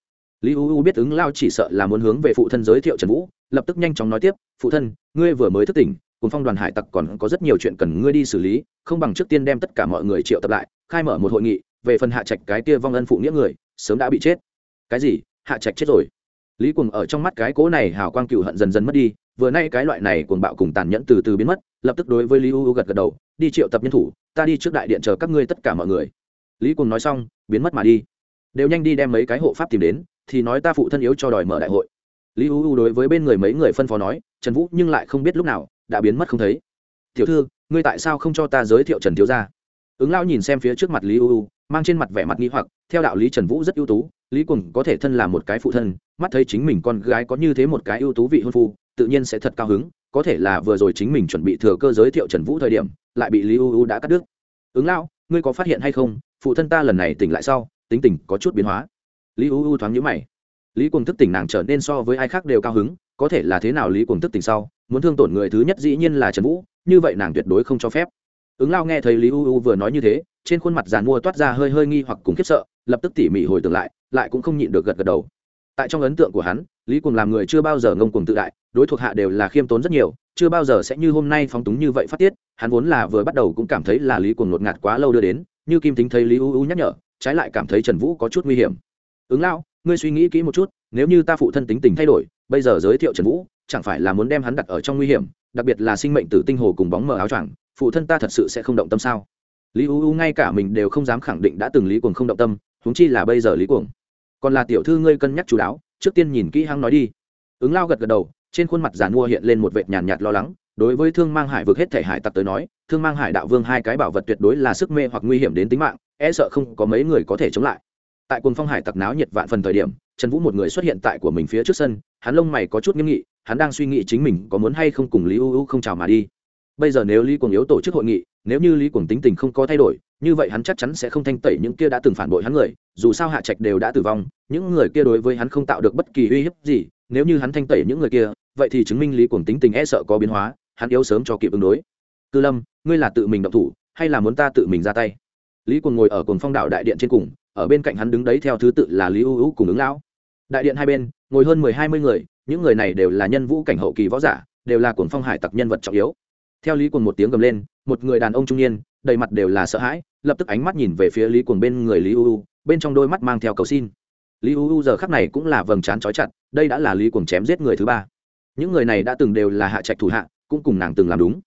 Lý u u biết ứng lao chỉ sợ là muốn hướng về phụ thân giới thiệu trần vũ, lập tức nhanh chóng nói tiếp, phụ thân, ngươi vừa mới thức tỉnh cùng phong đoàn hải tặc còn có rất nhiều chuyện cần ngươi đi xử lý, không bằng trước tiên đem tất cả mọi người triệu tập lại, khai mở một hội nghị, về phần hạ trạch cái kia vong ân phụ nghĩa người, sớm đã bị chết. Cái gì? Hạ trạch chết rồi. Lý cùng ở trong mắt cái cố này hào quang cựu hận dần dần mất đi, vừa nay cái loại này cuồng bạo cùng tàn nhẫn từ từ biến mất, lập tức đối với lý u gật gật đầu, đi triệu tập nhân thủ, ta đi trước đại điện chờ các ngươi tất cả mọi người. Lý cùng nói xong, biến mất mà đi. Đều nhanh đi đem mấy cái hộ pháp tìm đến, thì nói ta phụ thân yếu cho đòi mở đại hội. Lý u đối với bên người mấy người phân phó nói, trần vũ nhưng lại không biết lúc nào đã biến mất không thấy. Tiểu thư, ngươi tại sao không cho ta giới thiệu trần thiếu gia? Ứng lao nhìn xem phía trước mặt lý u u, mang trên mặt vẻ mặt nghi hoặc, theo đạo lý trần vũ rất ưu tú, lý quần có thể thân là một cái phụ thân, mắt thấy chính mình con gái có như thế một cái ưu tú vị hôn phu, tự nhiên sẽ thật cao hứng, có thể là vừa rồi chính mình chuẩn bị thừa cơ giới thiệu trần vũ thời điểm, lại bị lý u u đã cắt đứt. Ứng lao ngươi có phát hiện hay không? Phụ thân ta lần này tỉnh lại sau, tính tình có chút biến hóa. Lý u u thoáng nhữ mày. Lý quần thức tỉnh nàng trở nên so với ai khác đều cao hứng, có thể là thế nào lý quần thức tỉnh sau? Muốn thương tổn người thứ nhất dĩ nhiên là trần vũ, như vậy nàng tuyệt đối không cho phép. Ứng lao nghe thấy lý u u vừa nói như thế, trên khuôn mặt giàn mua toát ra hơi hơi nghi hoặc cùng khiếp sợ, lập tức tỉ mỉ hồi tưởng lại lại cũng không nhịn được gật gật đầu. Tại trong ấn tượng của hắn, lý cùng làm người chưa bao giờ ngông cuồng tự đại, đối thuộc hạ đều là khiêm tốn rất nhiều, chưa bao giờ sẽ như hôm nay phóng túng như vậy phát tiết, hắn vốn là vừa bắt đầu cũng cảm thấy là lý cùng ngột ngạt quá lâu đưa đến, như kim tính thấy lý u u nhắc nhở, trái lại cảm thấy trần vũ có chút nguy hiểm. Ứng lao ngươi suy nghĩ kỹ một chút, nếu như ta phụ thân tính tình thay đổi, bây giờ giới thiệu trần vũ, chẳng phải là muốn đem hắn đặt ở trong nguy hiểm, đặc biệt là sinh mệnh tử tinh hồ cùng bóng mờ áo choàng, phụ thân ta thật sự sẽ không động tâm sao? Lý u u ngay cả mình đều không dám khẳng định đã từng lý cuồng không động tâm, huống chi là bây giờ lý cuồng. Còn là tiểu thư ngươi cân nhắc chú đáo, trước tiên nhìn kỹ hăng nói đi. Ứng lao gật gật đầu, trên khuôn mặt giàn mua hiện lên một vệt nhàn nhạt lo lắng, đối với thương mang hải vực hết thể hải tặc tới nói, thương mang hải đạo vương hai cái bảo vật tuyệt đối là sức mê hoặc nguy hiểm đến tính mạng e sợ không có mấy người có thể chống lại tại cuồng phong hải tặc náo nhiệt vạn phần thời điểm, trần vũ một người xuất hiện tại của mình phía trước sân, hắn lông mày có chút nghiêm nghị, hắn đang suy nghĩ chính mình có muốn hay không cùng lý u u không chào mà đi. Bây giờ nếu lý cuồng yếu tổ chức hội nghị, nếu như lý cuồng tính tình không có thay đổi, như vậy hắn chắc chắn sẽ không thanh tẩy những kia đã từng phản bội hắn người, dù sao hạ trạch đều đã tử vong, những người kia đối với hắn không tạo được bất kỳ uy hiếp gì, nếu như hắn thanh tẩy những người kia, vậy thì chứng minh lý cuồng tính tình e sợ có biến hóa, hắn yếu sớm cho kịp ứng đối. Cư lâm, ngươi là tự mình động thủ, hay là muốn ta tự mình ra tay? Lý cuồng ngồi ở cồn phong đạo đại điện trên cùng ở bên cạnh hắn đứng đấy theo thứ tự là lý ưu U cùng ứng lão. Đại điện hai bên, ngồi hơn mười hai mươi người, những người này đều là nhân vũ cảnh hậu kỳ võ giả, đều là cuồng phong hải tặc nhân vật trọng yếu. Theo lý cuồng một tiếng gầm lên, một người đàn ông trung niên, đầy mặt đều là sợ hãi, lập tức ánh mắt nhìn về phía lý cuồng bên người lý ưu bên trong đôi mắt mang theo cầu xin. Lý ưu giờ khắc này cũng là vầng trán trói chặt, đây đã là lý cuồng chém giết người thứ ba. Những người này đã từng đều là hạ trạch thủ hạ, cũng cùng nàng từng làm đúng.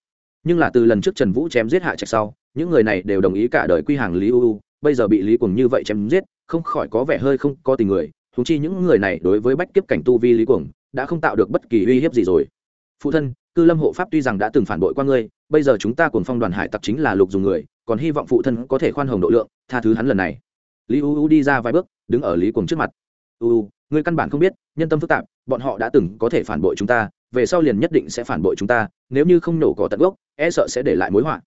Nhưng là từ lần trước trần vũ chém giết hạ trạch sau, những người này đều đồng ý cả đời quy hàng lý ưu bây giờ bị lý cuồng như vậy chém giết, không khỏi có vẻ hơi không có tình người. Thúng chi những người này đối với bách kiếp cảnh tu vi lý cuồng, đã không tạo được bất kỳ uy hiếp gì rồi. Phụ thân, cư lâm hộ pháp tuy rằng đã từng phản bội qua ngươi, bây giờ chúng ta cùng phong đoàn hải tặc chính là lục dùng người, còn hy vọng phụ thân có thể khoan hồng độ lượng, tha thứ hắn lần này. Lý u u đi ra vài bước, đứng ở lý cuồng trước mặt. U u, ngươi căn bản không biết, nhân tâm phức tạp, bọn họ đã từng có thể phản bội chúng ta, về sau liền nhất định sẽ phản bội chúng ta, nếu như không nổ cỏ tận gốc e sợ sẽ để lại mối họa.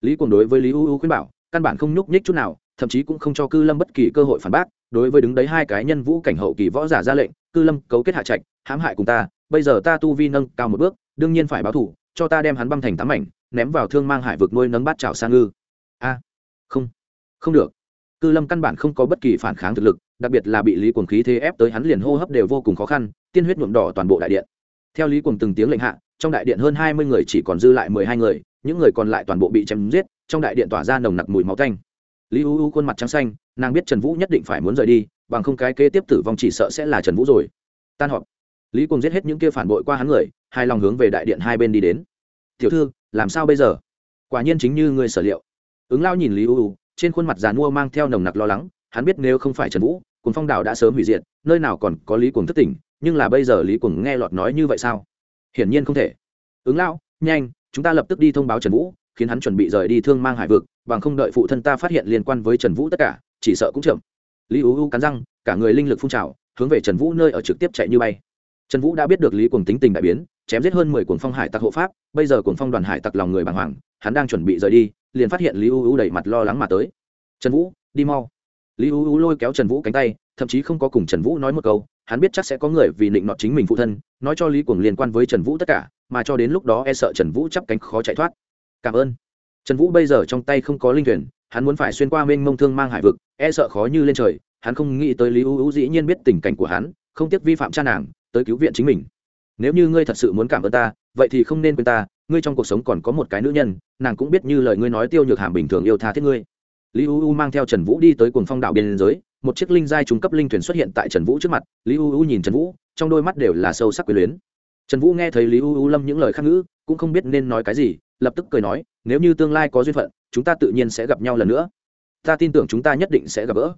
Lý cuồng đối với lý u u khuyên bảo, căn bản không nhúc nhích chút nào thậm chí cũng không cho cư lâm bất kỳ cơ hội phản bác, đối với đứng đấy hai cái nhân vũ cảnh hậu kỳ võ giả ra lệnh, cư lâm, cấu kết hạ trạch, hãm hại cùng ta, bây giờ ta tu vi nâng cao một bước, đương nhiên phải báo thủ, cho ta đem hắn băm thành tám mảnh, ném vào thương mang hải vực nuôi nấng bát trào sang ngư. A, không không được. Cư lâm căn bản không có bất kỳ phản kháng thực lực, đặc biệt là bị lý quần khí thế ép tới hắn liền hô hấp đều vô cùng khó khăn, tiên huyết nhuộm đỏ toàn bộ đại điện. Theo lý quần từng tiếng lệnh hạ, trong đại điện hơn hai mươi người chỉ còn dư lại mười hai người, những người còn lại toàn bộ bị chém giết, trong đại điện tỏa ra nồng nặc mùi máu tanh lý u u khuôn mặt trắng xanh, nàng biết trần vũ nhất định phải muốn rời đi, bằng không cái kế tiếp tử vong chỉ sợ sẽ là trần vũ rồi. Tan họp. Lý cùng giết hết những kia phản bội qua hắn người hai lòng hướng về đại điện hai bên đi đến. Tiểu thư, làm sao bây giờ? Quả nhiên chính như người sở liệu. Ứng lao nhìn lý u u, trên khuôn mặt giàn mua mang theo nồng nặc lo lắng, hắn biết nếu không phải trần vũ cùng phong đảo đã sớm hủy diệt, nơi nào còn có lý cùng thất tỉnh nhưng là bây giờ lý cùng nghe lọt nói như vậy sao? Hiển nhiên không thể. Ứng lao, nhanh, chúng ta lập tức đi thông báo trần vũ khiến hắn chuẩn bị rời đi thương mang hải vực, bằng không đợi phụ thân ta phát hiện liên quan với trần vũ tất cả, chỉ sợ cũng chậm. Lý u u cắn răng, cả người linh lực phun trào, hướng về trần vũ nơi ở trực tiếp chạy như bay. Trần vũ đã biết được lý cuồng tính tình đại biến, chém giết hơn mười cuồng phong hải tặc hộ pháp, bây giờ cuồng phong đoàn hải tặc lòng người bàng hoàng, hắn đang chuẩn bị rời đi, liền phát hiện lý u u đẩy mặt lo lắng mà tới. Trần vũ, đi mau. Lý u u lôi kéo trần vũ cánh tay, thậm chí không có cùng trần vũ nói một câu, hắn biết chắc sẽ có người vì định nọt chính mình phụ thân, nói cho lý cuồng liên quan với trần vũ tất cả, mà cho đến lúc đó e sợ trần vũ chắp cánh khó chạy thoát cảm ơn. Trần vũ bây giờ trong tay không có linh thuyền, hắn muốn phải xuyên qua mênh mông thương mang hải vực e sợ khó như lên trời, hắn không nghĩ tới lý u u dĩ nhiên biết tình cảnh của hắn, không tiếc vi phạm cha nàng, tới cứu viện chính mình. Nếu như ngươi thật sự muốn cảm ơn ta, vậy thì không nên quên ta, ngươi trong cuộc sống còn có một cái nữ nhân, nàng cũng biết như lời ngươi nói tiêu nhược hàm bình thường yêu tha thiết ngươi. Lý u u mang theo trần vũ đi tới cuồng phong đảo biên giới, một chiếc linh giai trung cấp linh thuyền xuất hiện tại trần vũ trước mặt, lý u u nhìn trần vũ, trong đôi mắt đều là sâu sắc quyền luyến. Trần vũ nghe thấy lý u u lâm những lời khắc ngữ, cũng không biết nên nói cái gì lập tức cười nói, nếu như tương lai có duyên phận, chúng ta tự nhiên sẽ gặp nhau lần nữa. Ta tin tưởng chúng ta nhất định sẽ gặp gỡ.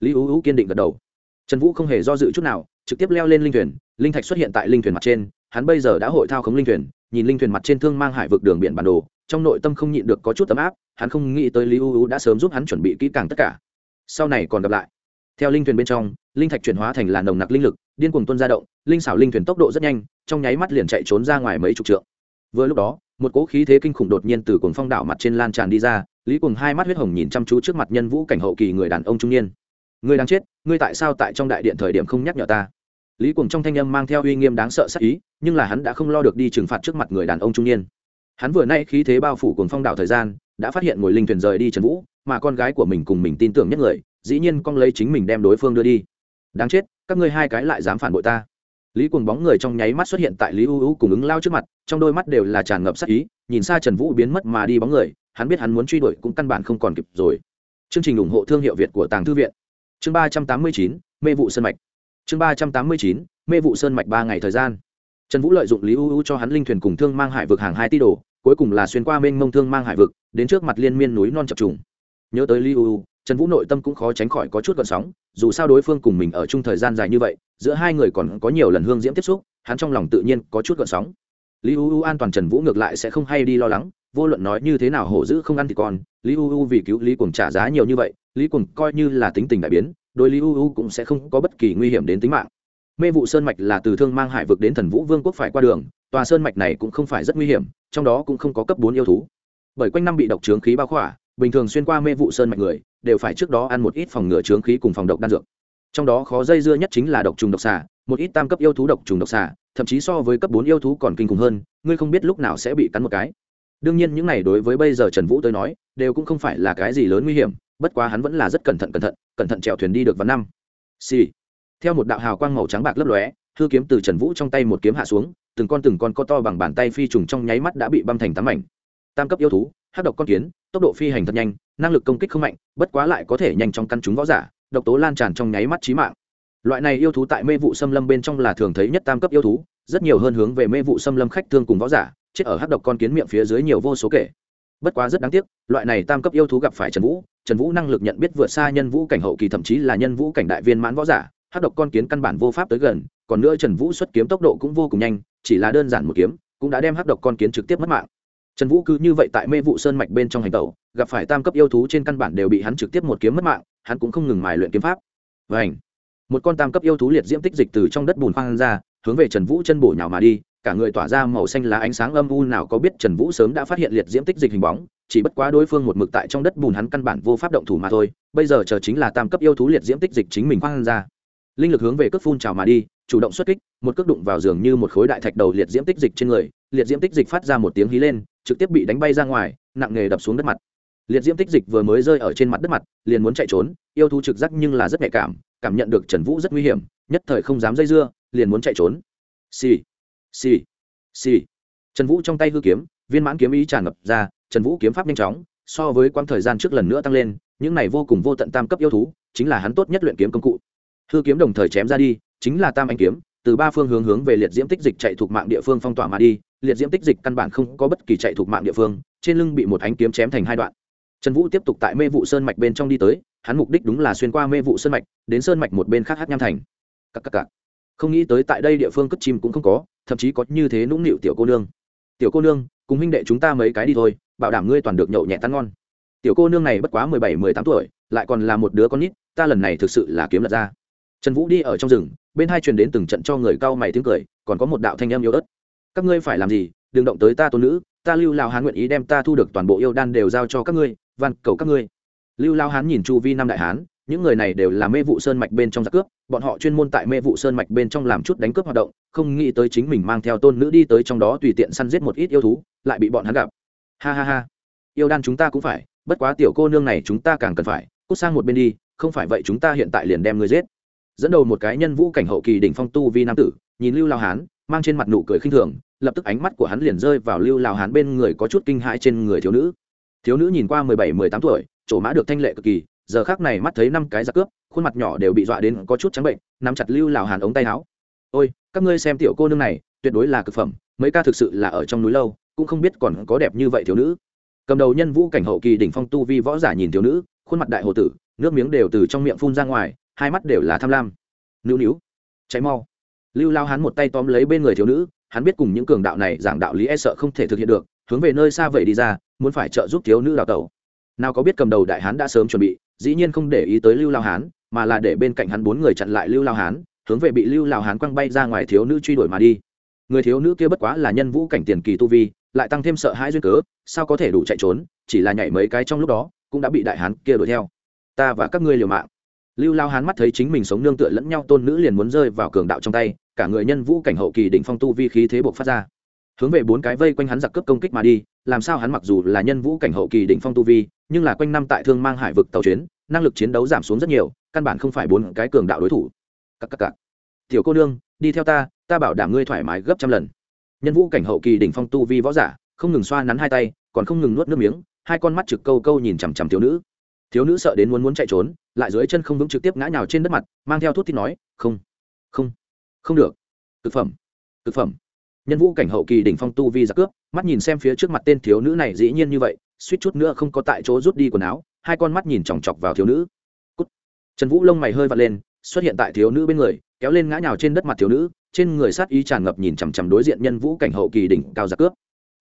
Lý u u kiên định gật đầu. Trần vũ không hề do dự chút nào, trực tiếp leo lên linh thuyền, linh thạch xuất hiện tại linh thuyền mặt trên, hắn bây giờ đã hội thao khống linh thuyền, nhìn linh thuyền mặt trên thương mang hải vực đường biển bản đồ, trong nội tâm không nhịn được có chút tấm áp, hắn không nghĩ tới lý u u đã sớm giúp hắn chuẩn bị kỹ càng tất cả. Sau này còn gặp lại. Theo linh thuyền bên trong, linh thạch chuyển hóa thành làn đồng nặc linh lực, điên cuồng tuân ra động, linh xảo linh thuyền tốc độ rất nhanh, trong nháy mắt liền chạy trốn ra ngoài mấy chục trượng. Vừa lúc đó một cỗ khí thế kinh khủng đột nhiên từ cuồng phong đảo mặt trên lan tràn đi ra, lý cùng hai mắt huyết hồng nhìn chăm chú trước mặt nhân vũ cảnh hậu kỳ người đàn ông trung niên. Người đang chết, ngươi tại sao tại trong đại điện thời điểm không nhắc nhở ta? Lý cùng trong thanh âm mang theo uy nghiêm đáng sợ sắc ý, nhưng là hắn đã không lo được đi trừng phạt trước mặt người đàn ông trung niên. Hắn vừa nay khí thế bao phủ cuồng phong đảo thời gian, đã phát hiện ngồi linh thuyền rời đi trần vũ, mà con gái của mình cùng mình tin tưởng nhất người, dĩ nhiên con lấy chính mình đem đối phương đưa đi. Đáng chết, các ngươi hai cái lại dám phản bội ta lý cuồng bóng người trong nháy mắt xuất hiện tại lý u u cùng ứng lao trước mặt, trong đôi mắt đều là tràn ngập sắc ý, nhìn xa trần vũ biến mất mà đi bóng người, hắn biết hắn muốn truy đuổi cũng căn bản không còn kịp rồi. Chương trình ủng hộ thương hiệu việt của tàng thư viện. Chương ba trăm tám mươi chín, mê vụ sơn mạch. Chương ba trăm tám mươi chín, mê vụ sơn mạch ba ngày thời gian. Trần vũ lợi dụng lý u u cho hắn linh thuyền cùng thương mang hải vực hàng hai tỷ đồ, cuối cùng là xuyên qua mênh mông thương mang hải vực, đến trước mặt liên miên núi non chập trùng. Nhớ tới lý u u, trần vũ nội tâm cũng khó tránh khỏi có chút gợn sóng, dù sao đối phương cùng mình ở chung thời gian dài như vậy giữa hai người còn có nhiều lần hương diễm tiếp xúc, hắn trong lòng tự nhiên có chút gợn sóng. Lý u u an toàn trần vũ ngược lại sẽ không hay đi lo lắng, vô luận nói như thế nào hổ dữ không ăn thì còn, lý u u vì cứu lý cùng trả giá nhiều như vậy, lý cùng coi như là tính tình đại biến đôi lý u u cũng sẽ không có bất kỳ nguy hiểm đến tính mạng. Mê vụ sơn mạch là từ thương mang hải vực đến thần vũ vương quốc phải qua đường, tòa sơn mạch này cũng không phải rất nguy hiểm, trong đó cũng không có cấp bốn yêu thú. Bởi quanh năm bị độc trướng khí bao khỏa, bình thường xuyên qua mê vụ sơn mạch người, đều phải trước đó ăn một ít phòng ngừa trướng khí cùng phòng độc đan dược trong đó khó dây dưa nhất chính là độc trùng độc xà, một ít tam cấp yêu thú độc trùng độc xà, thậm chí so với cấp bốn yêu thú còn kinh khủng hơn, ngươi không biết lúc nào sẽ bị cắn một cái. Đương nhiên những này đối với bây giờ trần vũ tới nói, đều cũng không phải là cái gì lớn nguy hiểm, bất quá hắn vẫn là rất cẩn thận cẩn thận cẩn thận chèo thuyền đi được vào năm. Xì、sì. theo một đạo hào quang màu trắng bạc lấp lóe thư kiếm từ trần vũ trong tay một kiếm hạ xuống, từng con từng con co to bằng bàn tay phi trùng trong nháy mắt đã bị băm thành tám mảnh. Tam cấp yêu thú hát độc con kiến, tốc độ phi hành thật nhanh, năng lực công kích không mạnh, bất quá lại có thể nhanh trong căn chúng võ giả độc tố lan tràn trong nháy mắt chí mạng. Loại này yêu thú tại mê vụ xâm lâm bên trong là thường thấy nhất tam cấp yêu thú, rất nhiều hơn hướng về mê vụ xâm lâm khách thương cùng võ giả, chết ở hắc độc con kiến miệng phía dưới nhiều vô số kể. Bất quá rất đáng tiếc, loại này tam cấp yêu thú gặp phải trần vũ trần vũ năng lực nhận biết vượt xa nhân vũ cảnh hậu kỳ thậm chí là nhân vũ cảnh đại viên mãn võ giả, Hắc độc con kiến căn bản vô pháp tới gần, còn nữa trần vũ xuất kiếm tốc độ cũng vô cùng nhanh, chỉ là đơn giản một kiếm, cũng đã đem hắc độc con kiến trực tiếp mất mạng. Trần vũ cứ như vậy tại mê vụ sơn mạch bên trong hành tẩu, gặp phải tam cấp yêu thú trên căn bản đều bị hắn trực tiếp một kiếm mất mạng hắn cũng không ngừng mài luyện kiếm pháp. Vảnh một con tam cấp yêu thú liệt diễm tích dịch từ trong đất bùn phang ra, hướng về trần vũ chân bổ nhào mà đi, cả người tỏa ra màu xanh lá ánh sáng âm u nào có biết trần vũ sớm đã phát hiện liệt diễm tích dịch hình bóng, chỉ bất quá đối phương một mực tại trong đất bùn hắn căn bản vô pháp động thủ mà thôi, bây giờ chờ chính là tam cấp yêu thú liệt diễm tích dịch chính mình khoan ra. Linh lực hướng về cước phun trào mà đi, chủ động xuất kích, một cước đụng vào giường như một khối đại thạch đầu liệt diễm tích dịch trên người, liệt diễm tích dịch phát ra một tiếng hí lên, trực tiếp bị đánh bay ra ngoài, nặng nghề đập xuống đất mặt liệt diễm tích dịch vừa mới rơi ở trên mặt đất mặt, liền muốn chạy trốn, yêu thú trực giác nhưng là rất nhạy cảm cảm nhận được trần vũ rất nguy hiểm, nhất thời không dám dây dưa, liền muốn chạy trốn. Xì xì xì. Trần vũ trong tay hư kiếm, viên mãn kiếm ý tràn ngập ra, trần vũ kiếm pháp nhanh chóng, so với quãng thời gian trước lần nữa tăng lên, những này vô cùng vô tận tam cấp yêu thú, chính là hắn tốt nhất luyện kiếm công cụ. Hư kiếm đồng thời chém ra đi, chính là tam anh kiếm, từ ba phương hướng hướng về liệt diễm tích dịch chạy thuộc mạng địa phương phong tỏa mà đi. Liệt diễm tích dịch căn bản không có bất kỳ chạy thuộc mạng địa phương, trên lưng bị một ánh kiếm chém thành hai đoạn trần vũ tiếp tục tại mê vụ sơn mạch bên trong đi tới, hắn mục đích đúng là xuyên qua mê vụ sơn mạch, đến sơn mạch một bên khác hát nham thành. Cắc cắc cắc. không nghĩ tới tại đây địa phương cất chim cũng không có, thậm chí có như thế nũng nịu tiểu cô nương. Tiểu cô nương, cùng huynh đệ chúng ta mấy cái đi thôi, bảo đảm ngươi toàn được nhậu nhẹ tan ngon. Tiểu cô nương này bất quá mười bảy, mười tám tuổi, lại còn là một đứa con nít, ta lần này thực sự là kiếm lật ra. Trần vũ đi ở trong rừng, bên hai truyền đến từng trận cho người cao mày tiếng cười, còn có một đạo thanh âm yếu ớt. Các ngươi phải làm gì? Đừng động tới ta tôn nữ, ta lưu lao hán nguyện ý đem ta thu được toàn bộ yêu đan đều giao cho các ngươi van, cầu các ngươi. Lưu lao hán nhìn chu vi năm đại hán, những người này đều là mê vụ sơn mạch bên trong giặc cướp, bọn họ chuyên môn tại mê vụ sơn mạch bên trong làm chút đánh cướp hoạt động, không nghĩ tới chính mình mang theo tôn nữ đi tới trong đó tùy tiện săn giết một ít yêu thú, lại bị bọn hắn gặp. Ha ha ha. Yêu đan chúng ta cũng phải, bất quá tiểu cô nương này chúng ta càng cần phải, cút sang một bên đi, không phải vậy chúng ta hiện tại liền đem ngươi giết. Dẫn đầu một cái nhân vũ cảnh hậu kỳ đỉnh phong tu vi nam tử, nhìn lưu lao hán, mang trên mặt nụ cười khinh thường, lập tức ánh mắt của hắn liền rơi vào lưu lao hán bên người có chút kinh hãi trên người thiếu nữ thiếu nữ nhìn qua mười bảy, mười tám tuổi, chỗ mã được thanh lệ cực kỳ, giờ khác này mắt thấy năm cái giặc cướp, khuôn mặt nhỏ đều bị dọa đến có chút trắng bệnh, nắm chặt lưu lào hàn ống tay áo. Ôi, các ngươi xem tiểu cô nương này, tuyệt đối là cực phẩm, mấy ca thực sự là ở trong núi lâu, cũng không biết còn có đẹp như vậy thiếu nữ. Cầm đầu nhân vũ cảnh hậu kỳ đỉnh phong tu vi võ giả nhìn thiếu nữ, khuôn mặt đại hồ tử, nước miếng đều từ trong miệng phun ra ngoài, hai mắt đều là tham lam. Nữu nữu cháy mau. Lưu lao hắn một tay tóm lấy bên người thiếu nữ, hắn biết cùng những cường đạo này giảng đạo lý e sợ không thể thực hiện được, hướng về nơi xa vậy đi ra muốn phải trợ giúp thiếu nữ đào tẩu. Nào có biết cầm đầu đại hán đã sớm chuẩn bị, dĩ nhiên không để ý tới lưu lao hán, mà là để bên cạnh hắn bốn người chặn lại lưu lao hán, hướng về bị lưu lao hán quăng bay ra ngoài thiếu nữ truy đuổi mà đi. Người thiếu nữ kia bất quá là nhân vũ cảnh tiền kỳ tu vi, lại tăng thêm sợ hãi duyên cớ, sao có thể đủ chạy trốn, chỉ là nhảy mấy cái trong lúc đó, cũng đã bị đại hán kia đuổi theo. Ta và các ngươi liều mạng. Lưu lao hán mắt thấy chính mình sống nương tựa lẫn nhau, tôn nữ liền muốn rơi vào cường đạo trong tay, cả người nhân vũ cảnh hậu kỳ đỉnh phong tu vi khí thế buộc phát ra. Hướng về bốn cái vây quanh hắn giặc cướp công kích mà đi làm sao hắn mặc dù là nhân vũ cảnh hậu kỳ đỉnh phong tu vi, nhưng là quanh năm tại thương mang hải vực tàu chuyến, năng lực chiến đấu giảm xuống rất nhiều, căn bản không phải bốn cái cường đạo đối thủ. Các các các. Tiểu cô nương, đi theo ta ta bảo đảm ngươi thoải mái gấp trăm lần. Nhân vũ cảnh hậu kỳ đỉnh phong tu vi võ giả, không ngừng xoa nắn hai tay, còn không ngừng nuốt nước miếng, hai con mắt trực câu câu nhìn chằm chằm thiếu nữ. Thiếu nữ sợ đến muốn muốn chạy trốn, lại dưới chân không vững trực tiếp ngã nhào trên đất mặt, mang theo thuốc thì nói, không không không được. Thực phẩm thực phẩm nhân vũ cảnh hậu kỳ đỉnh phong tu vi giặc cướp, mắt nhìn xem phía trước mặt tên thiếu nữ này dĩ nhiên như vậy, suýt chút nữa không có tại chỗ rút đi quần áo, hai con mắt nhìn chòng chọc vào thiếu nữ. Cút. trần vũ lông mày hơi vặt lên, xuất hiện tại thiếu nữ bên người, kéo lên ngã nhào trên đất mặt thiếu nữ, trên người sát ý tràn ngập nhìn chằm chằm đối diện nhân vũ cảnh hậu kỳ đỉnh cao giặc cướp.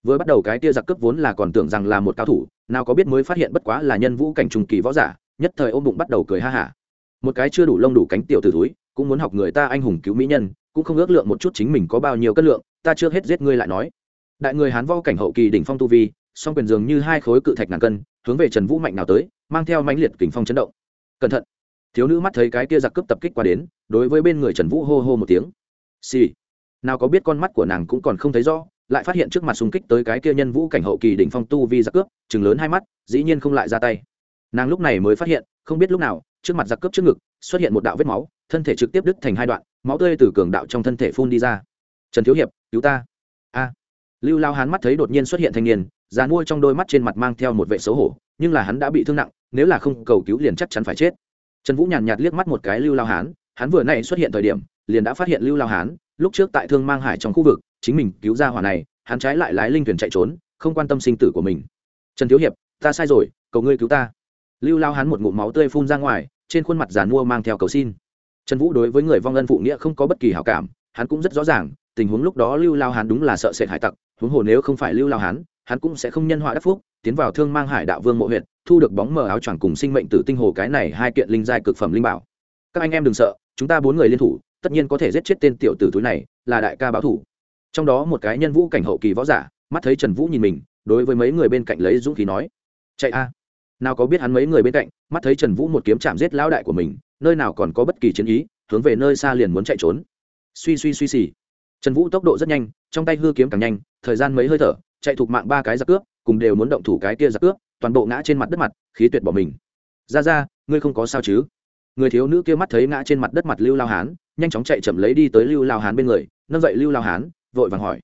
Vừa bắt đầu cái tia giặc cướp vốn là còn tưởng rằng là một cao thủ, nào có biết mới phát hiện bất quá là nhân vũ cảnh trung kỳ võ giả, nhất thời ôm bụng bắt đầu cười ha hả. Một cái chưa đủ lông đủ cánh tiểu từ túi cũng muốn học người ta anh hùng cứu mỹ nhân, cũng không ước lượng một chút chính mình có bao nhiêu cân lượng ta chưa hết giết ngươi lại nói. Đại người hán vo cảnh hậu kỳ đỉnh phong tu vi, song quyền dường như hai khối cự thạch ngàn cân, hướng về trần vũ mạnh nào tới, mang theo mãnh liệt kình phong chấn động. Cẩn thận. Thiếu nữ mắt thấy cái kia giặc cướp tập kích qua đến, đối với bên người trần vũ hô hô một tiếng. Xì、sì. nào có biết con mắt của nàng cũng còn không thấy rõ, lại phát hiện trước mặt xung kích tới cái kia nhân vũ cảnh hậu kỳ đỉnh phong tu vi giặc cướp chừng lớn hai mắt, dĩ nhiên không lại ra tay. Nàng lúc này mới phát hiện, không biết lúc nào, trước mặt giặc cướp trước ngực, xuất hiện một đạo vết máu, thân thể trực tiếp đứt thành hai đoạn, máu tươi từ cường đạo trong thân thể phun đi ra. Trần thiếu hiệp cứu ta. A. Lưu lao hán mắt thấy đột nhiên xuất hiện thanh niên, già nuôi trong đôi mắt trên mặt mang theo một vệ xấu hổ, nhưng là hắn đã bị thương nặng, nếu là không cầu cứu liền chắc chắn phải chết. Trần vũ nhàn nhạt liếc mắt một cái lưu lao hán, hắn vừa nay xuất hiện thời điểm, liền đã phát hiện lưu lao hán, lúc trước tại thương mang hải trong khu vực, chính mình cứu ra hỏa này, hắn trái lại lái linh thuyền chạy trốn, không quan tâm sinh tử của mình. Trần thiếu hiệp, ta sai rồi, cầu ngươi cứu ta. Lưu lao hán một ngụm máu tươi phun ra ngoài, trên khuôn mặt giàn mua mang theo cầu xin. Trần vũ đối với người vong ân phụ nghĩa không có bất kỳ hảo cảm, hắn cũng rất rõ ràng tình huống lúc đó lưu lao hán đúng là sợ sệt hải tặc, huống hồ nếu không phải lưu lao hán, hắn cũng sẽ không nhân họa đắc phúc, tiến vào thương mang hải đạo vương mộ huyện thu được bóng mờ áo choàng cùng sinh mệnh tử tinh hồ cái này hai kiện linh giai cực phẩm linh bảo. Các anh em đừng sợ, chúng ta bốn người liên thủ, tất nhiên có thể giết chết tên tiểu tử túi này, là đại ca báo thủ. Trong đó một cái nhân vũ cảnh hậu kỳ võ giả, mắt thấy trần vũ nhìn mình, đối với mấy người bên cạnh lấy dũng khí nói, chạy a. Nào có biết hắn mấy người bên cạnh, mắt thấy trần vũ một kiếm chạm giết lão đại của mình, nơi nào còn có bất kỳ chiến ý, hướng về nơi xa liền muốn chạy trốn. Suy suy suy xì trần vũ tốc độ rất nhanh, trong tay hư kiếm càng nhanh, thời gian mấy hơi thở, chạy thuộc mạng ba cái giặc cướp, cùng đều muốn động thủ cái kia giặc cướp, toàn bộ ngã trên mặt đất mặt, khí tuyệt bỏ mình. Ra ra, ngươi không có sao chứ? Người thiếu nữ kia mắt thấy ngã trên mặt đất mặt lưu lao hán, nhanh chóng chạy chậm lấy đi tới lưu lao hán bên người, nâng dậy lưu lao hán, vội vàng hỏi.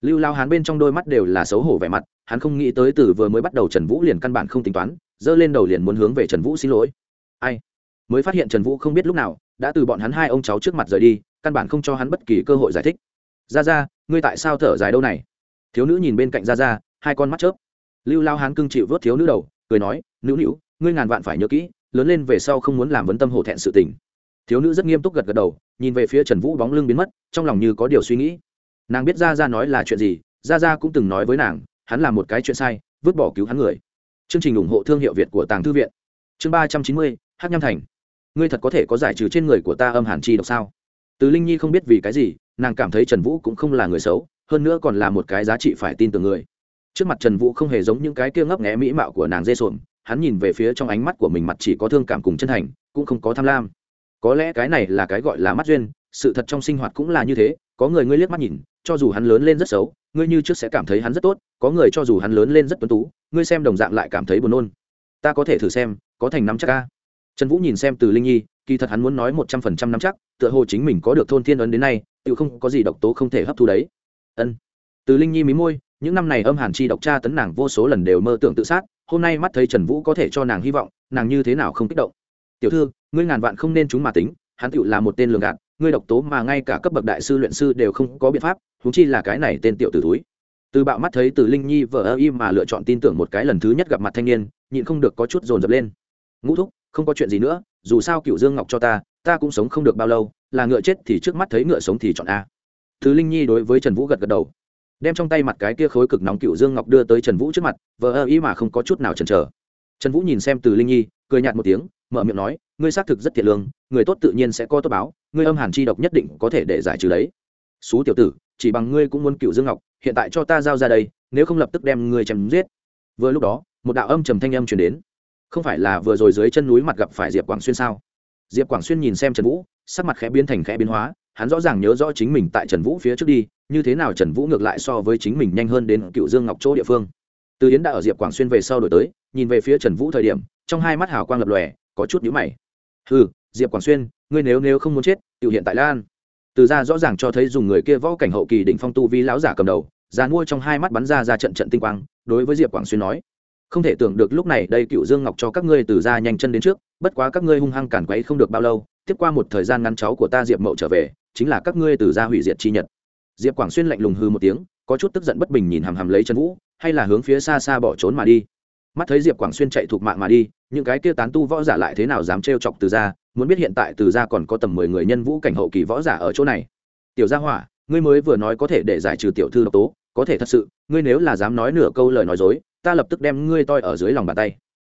Lưu lao hán bên trong đôi mắt đều là xấu hổ vẻ mặt, hắn không nghĩ tới từ vừa mới bắt đầu trần vũ liền căn bản không tính toán, giơ lên đầu liền muốn hướng về trần vũ xin lỗi. Ai? Mới phát hiện trần vũ không biết lúc nào, đã từ bọn hắn hai ông cháu trước mặt rời đi, căn bản không cho hắn bất kỳ cơ hội giải thích ra ra, ngươi tại sao thở dài đâu này? Thiếu nữ nhìn bên cạnh ra ra, hai con mắt chớp. Lưu lao hán cưng chịu vớt thiếu nữ đầu, cười nói nữ nữ ngươi ngàn vạn phải nhớ kỹ, lớn lên về sau không muốn làm vấn tâm hổ thẹn sự tình. Thiếu nữ rất nghiêm túc gật gật đầu, nhìn về phía trần vũ bóng lưng biến mất, trong lòng như có điều suy nghĩ. Nàng biết ra ra nói là chuyện gì, ra ra cũng từng nói với nàng, hắn làm một cái chuyện sai, vứt bỏ cứu hắn người. Chương trình ủng hộ thương hiệu việt của tàng thư viện. Chương ba trăm chín mươi hát nham thành. Ngươi thật có thể có giải trừ trên người của ta âm hàn chi độc sao? Từ linh nhi không biết vì cái gì nàng cảm thấy trần vũ cũng không là người xấu, hơn nữa còn là một cái giá trị phải tin tưởng người. Trước mặt trần vũ không hề giống những cái kia ngấp nghé mỹ mạo của nàng dê sồn hắn nhìn về phía trong ánh mắt của mình mặt chỉ có thương cảm cùng chân thành, cũng không có tham lam. Có lẽ cái này là cái gọi là mắt duyên, sự thật trong sinh hoạt cũng là như thế, có người ngươi liếc mắt nhìn, cho dù hắn lớn lên rất xấu, ngươi như trước sẽ cảm thấy hắn rất tốt, có người cho dù hắn lớn lên rất tuấn tú, ngươi xem đồng dạng lại cảm thấy buồn nôn. Ta có thể thử xem, có thành nắm chắc ca trần vũ nhìn xem từ linh nhi, kỳ thật hắn muốn nói một trăm phần trăm nắm chắc, tựa hồ chính mình có được thôn thiên ấn đến nay, tự không có gì độc tố không thể hấp thu đấy. Ân. Từ linh nhi mí môi, những năm này âm hàn chi độc tra tấn nàng vô số lần đều mơ tưởng tự sát, hôm nay mắt thấy trần vũ có thể cho nàng hy vọng, nàng như thế nào không kích động. Tiểu thư, ngươi ngàn vạn không nên chúng mà tính, hắn tựu là một tên lường gạt, ngươi độc tố mà ngay cả cấp bậc đại sư luyện sư đều không có biện pháp húng chi là cái này tên tiểu tử túi từ bạo mắt thấy từ linh nhi vợ ơ im mà lựa chọn tin tưởng một cái lần thứ nhất gặp mặt thanh niên, nhịn không được có chút dồn dập lên. Ngũ thúc không có chuyện gì nữa, dù sao cựu dương ngọc cho ta ta cũng sống không được bao lâu, là ngựa chết thì trước mắt thấy ngựa sống thì chọn a. Thứ linh nhi đối với trần vũ gật gật đầu. Đem trong tay mặt cái kia khối cực nóng cựu dương ngọc đưa tới trần vũ trước mặt, vờ ơ ý mà không có chút nào chần chờ. Trần vũ nhìn xem từ linh nhi, cười nhạt một tiếng, mở miệng nói, ngươi xác thực rất thiệt lương, người tốt tự nhiên sẽ có tốt báo, ngươi âm hàn chi độc nhất định có thể để giải trừ đấy. Xú tiểu tử, chỉ bằng ngươi cũng muốn cựu dương ngọc, hiện tại cho ta giao ra đây, nếu không lập tức đem ngươi chém giết. Vừa lúc đó, một đạo âm trầm thanh âm chuyển đến không phải là vừa rồi dưới chân núi mặt gặp phải diệp quảng xuyên sao? Diệp quảng xuyên nhìn xem trần vũ, sắc mặt khẽ biến thành khẽ biến hóa, hắn rõ ràng nhớ rõ chính mình tại trần vũ phía trước đi, như thế nào trần vũ ngược lại so với chính mình nhanh hơn đến cựu dương ngọc chỗ địa phương. Từ yến đã ở diệp quảng xuyên về sau đổi tới, nhìn về phía trần vũ thời điểm, trong hai mắt hào quang lập lòe, có chút nhữ mày. Ừ diệp quảng xuyên, ngươi nếu nếu không muốn chết tự hiện tại lan. Từ ra rõ ràng cho thấy dùng người kia võ cảnh hậu kỳ đỉnh phong tu vi lão giả cầm đầu, già mua trong hai mắt bắn ra ra trận trận tinh quang, đối với diệp quảng xuyên nói không thể tưởng được lúc này đây cựu dương ngọc cho các ngươi từ ra nhanh chân đến trước, bất quá các ngươi hung hăng cản quấy không được bao lâu, tiếp qua một thời gian ngắn cháu của ta diệp mậu trở về, chính là các ngươi từ ra hủy diệt chi nhật. Diệp quảng xuyên lạnh lùng hư một tiếng, có chút tức giận bất bình nhìn hàm hàm lấy trần vũ, hay là hướng phía xa xa bỏ trốn mà đi. Mắt thấy diệp quảng xuyên chạy thuộc mạng mà đi, những cái kia tán tu võ giả lại thế nào dám trêu chọc từ ra, muốn biết hiện tại từ ra còn có tầm mười người nhân vũ cảnh hậu kỳ võ giả ở chỗ này. Tiểu gia hỏa, ngươi mới vừa nói có thể để giải trừ tiểu thư độc tố, có thể thật sự, ngươi nếu là dám nói nửa câu lời nói dối ta lập tức đem ngươi toi ở dưới lòng bàn tay.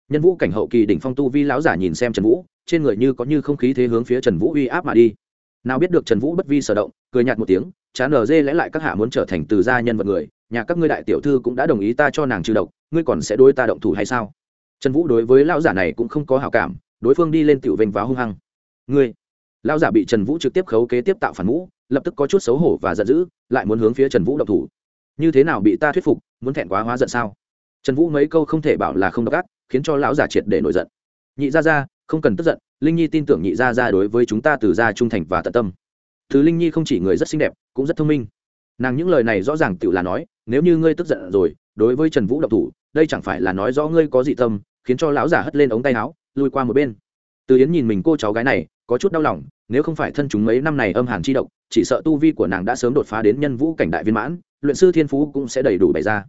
Nhân vũ cảnh hậu kỳ đỉnh phong tu vi lão giả nhìn xem trần vũ, trên người như có như không khí thế hướng phía trần vũ uy áp mà đi. Nào biết được trần vũ bất vi sở động, cười nhạt một tiếng, chán ở dê lẽ lại các hạ muốn trở thành từ gia nhân vật người, nhà các ngươi đại tiểu thư cũng đã đồng ý ta cho nàng trừ độc, ngươi còn sẽ đối ta động thủ hay sao? Trần vũ đối với lão giả này cũng không có hảo cảm, đối phương đi lên tiểu vênh váo hung hăng. Ngươi! Lão giả bị trần vũ trực tiếp khấu kế tiếp tạo phản ngũ, lập tức có chút xấu hổ và giận dữ, lại muốn hướng phía trần vũ động thủ. Như thế nào bị ta thuyết phục, muốn thẹn quá hóa giận sao? Trần vũ mấy câu không thể bảo là không độc ác, khiến cho lão giả triệt để nổi giận. Nhị gia gia, không cần tức giận, linh nhi tin tưởng nhị gia gia đối với chúng ta từ gia trung thành và tận tâm. Thứ linh nhi không chỉ người rất xinh đẹp, cũng rất thông minh. Nàng những lời này rõ ràng tự là nói, nếu như ngươi tức giận rồi, đối với trần vũ độc thủ, đây chẳng phải là nói rõ ngươi có dị tâm, khiến cho lão giả hất lên ống tay áo lùi qua một bên. Từ yến nhìn mình cô cháu gái này, có chút đau lòng, nếu không phải thân chúng mấy năm này âm hàn chi độc, chỉ sợ tu vi của nàng đã sớm đột phá đến nhân vũ cảnh đại viên mãn, luyện sư thiên phú cũng sẽ đầy đủ bày ra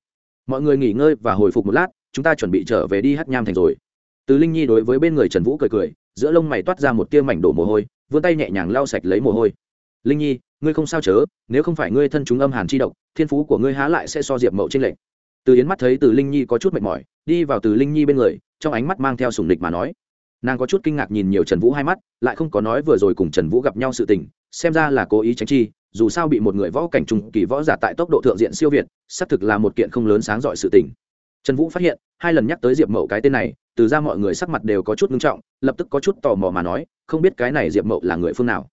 mọi người nghỉ ngơi và hồi phục một lát, chúng ta chuẩn bị trở về đi hát nham thành rồi. Từ linh nhi đối với bên người trần vũ cười cười, giữa lông mày toát ra một tia mảnh đổ mồ hôi, vươn tay nhẹ nhàng lau sạch lấy mồ hôi. Linh nhi, ngươi không sao chớ, nếu không phải ngươi thân chúng âm hàn chi độc, thiên phú của ngươi há lại sẽ so diệp mậu trên lệnh từ yến mắt thấy từ linh nhi có chút mệt mỏi, đi vào từ linh nhi bên người, trong ánh mắt mang theo sùng địch mà nói. Nàng có chút kinh ngạc nhìn nhiều trần vũ hai mắt, lại không có nói vừa rồi cùng trần vũ gặp nhau sự tình, xem ra là cố ý tránh chi dù sao bị một người võ cảnh trùng kỳ võ giả tại tốc độ thượng diện siêu việt, xác thực là một kiện không lớn sáng dọi sự tình. Trần vũ phát hiện, hai lần nhắc tới diệp mậu cái tên này, từ ra mọi người sắc mặt đều có chút ngưng trọng, lập tức có chút tò mò mà nói, không biết cái này diệp mậu là người phương nào.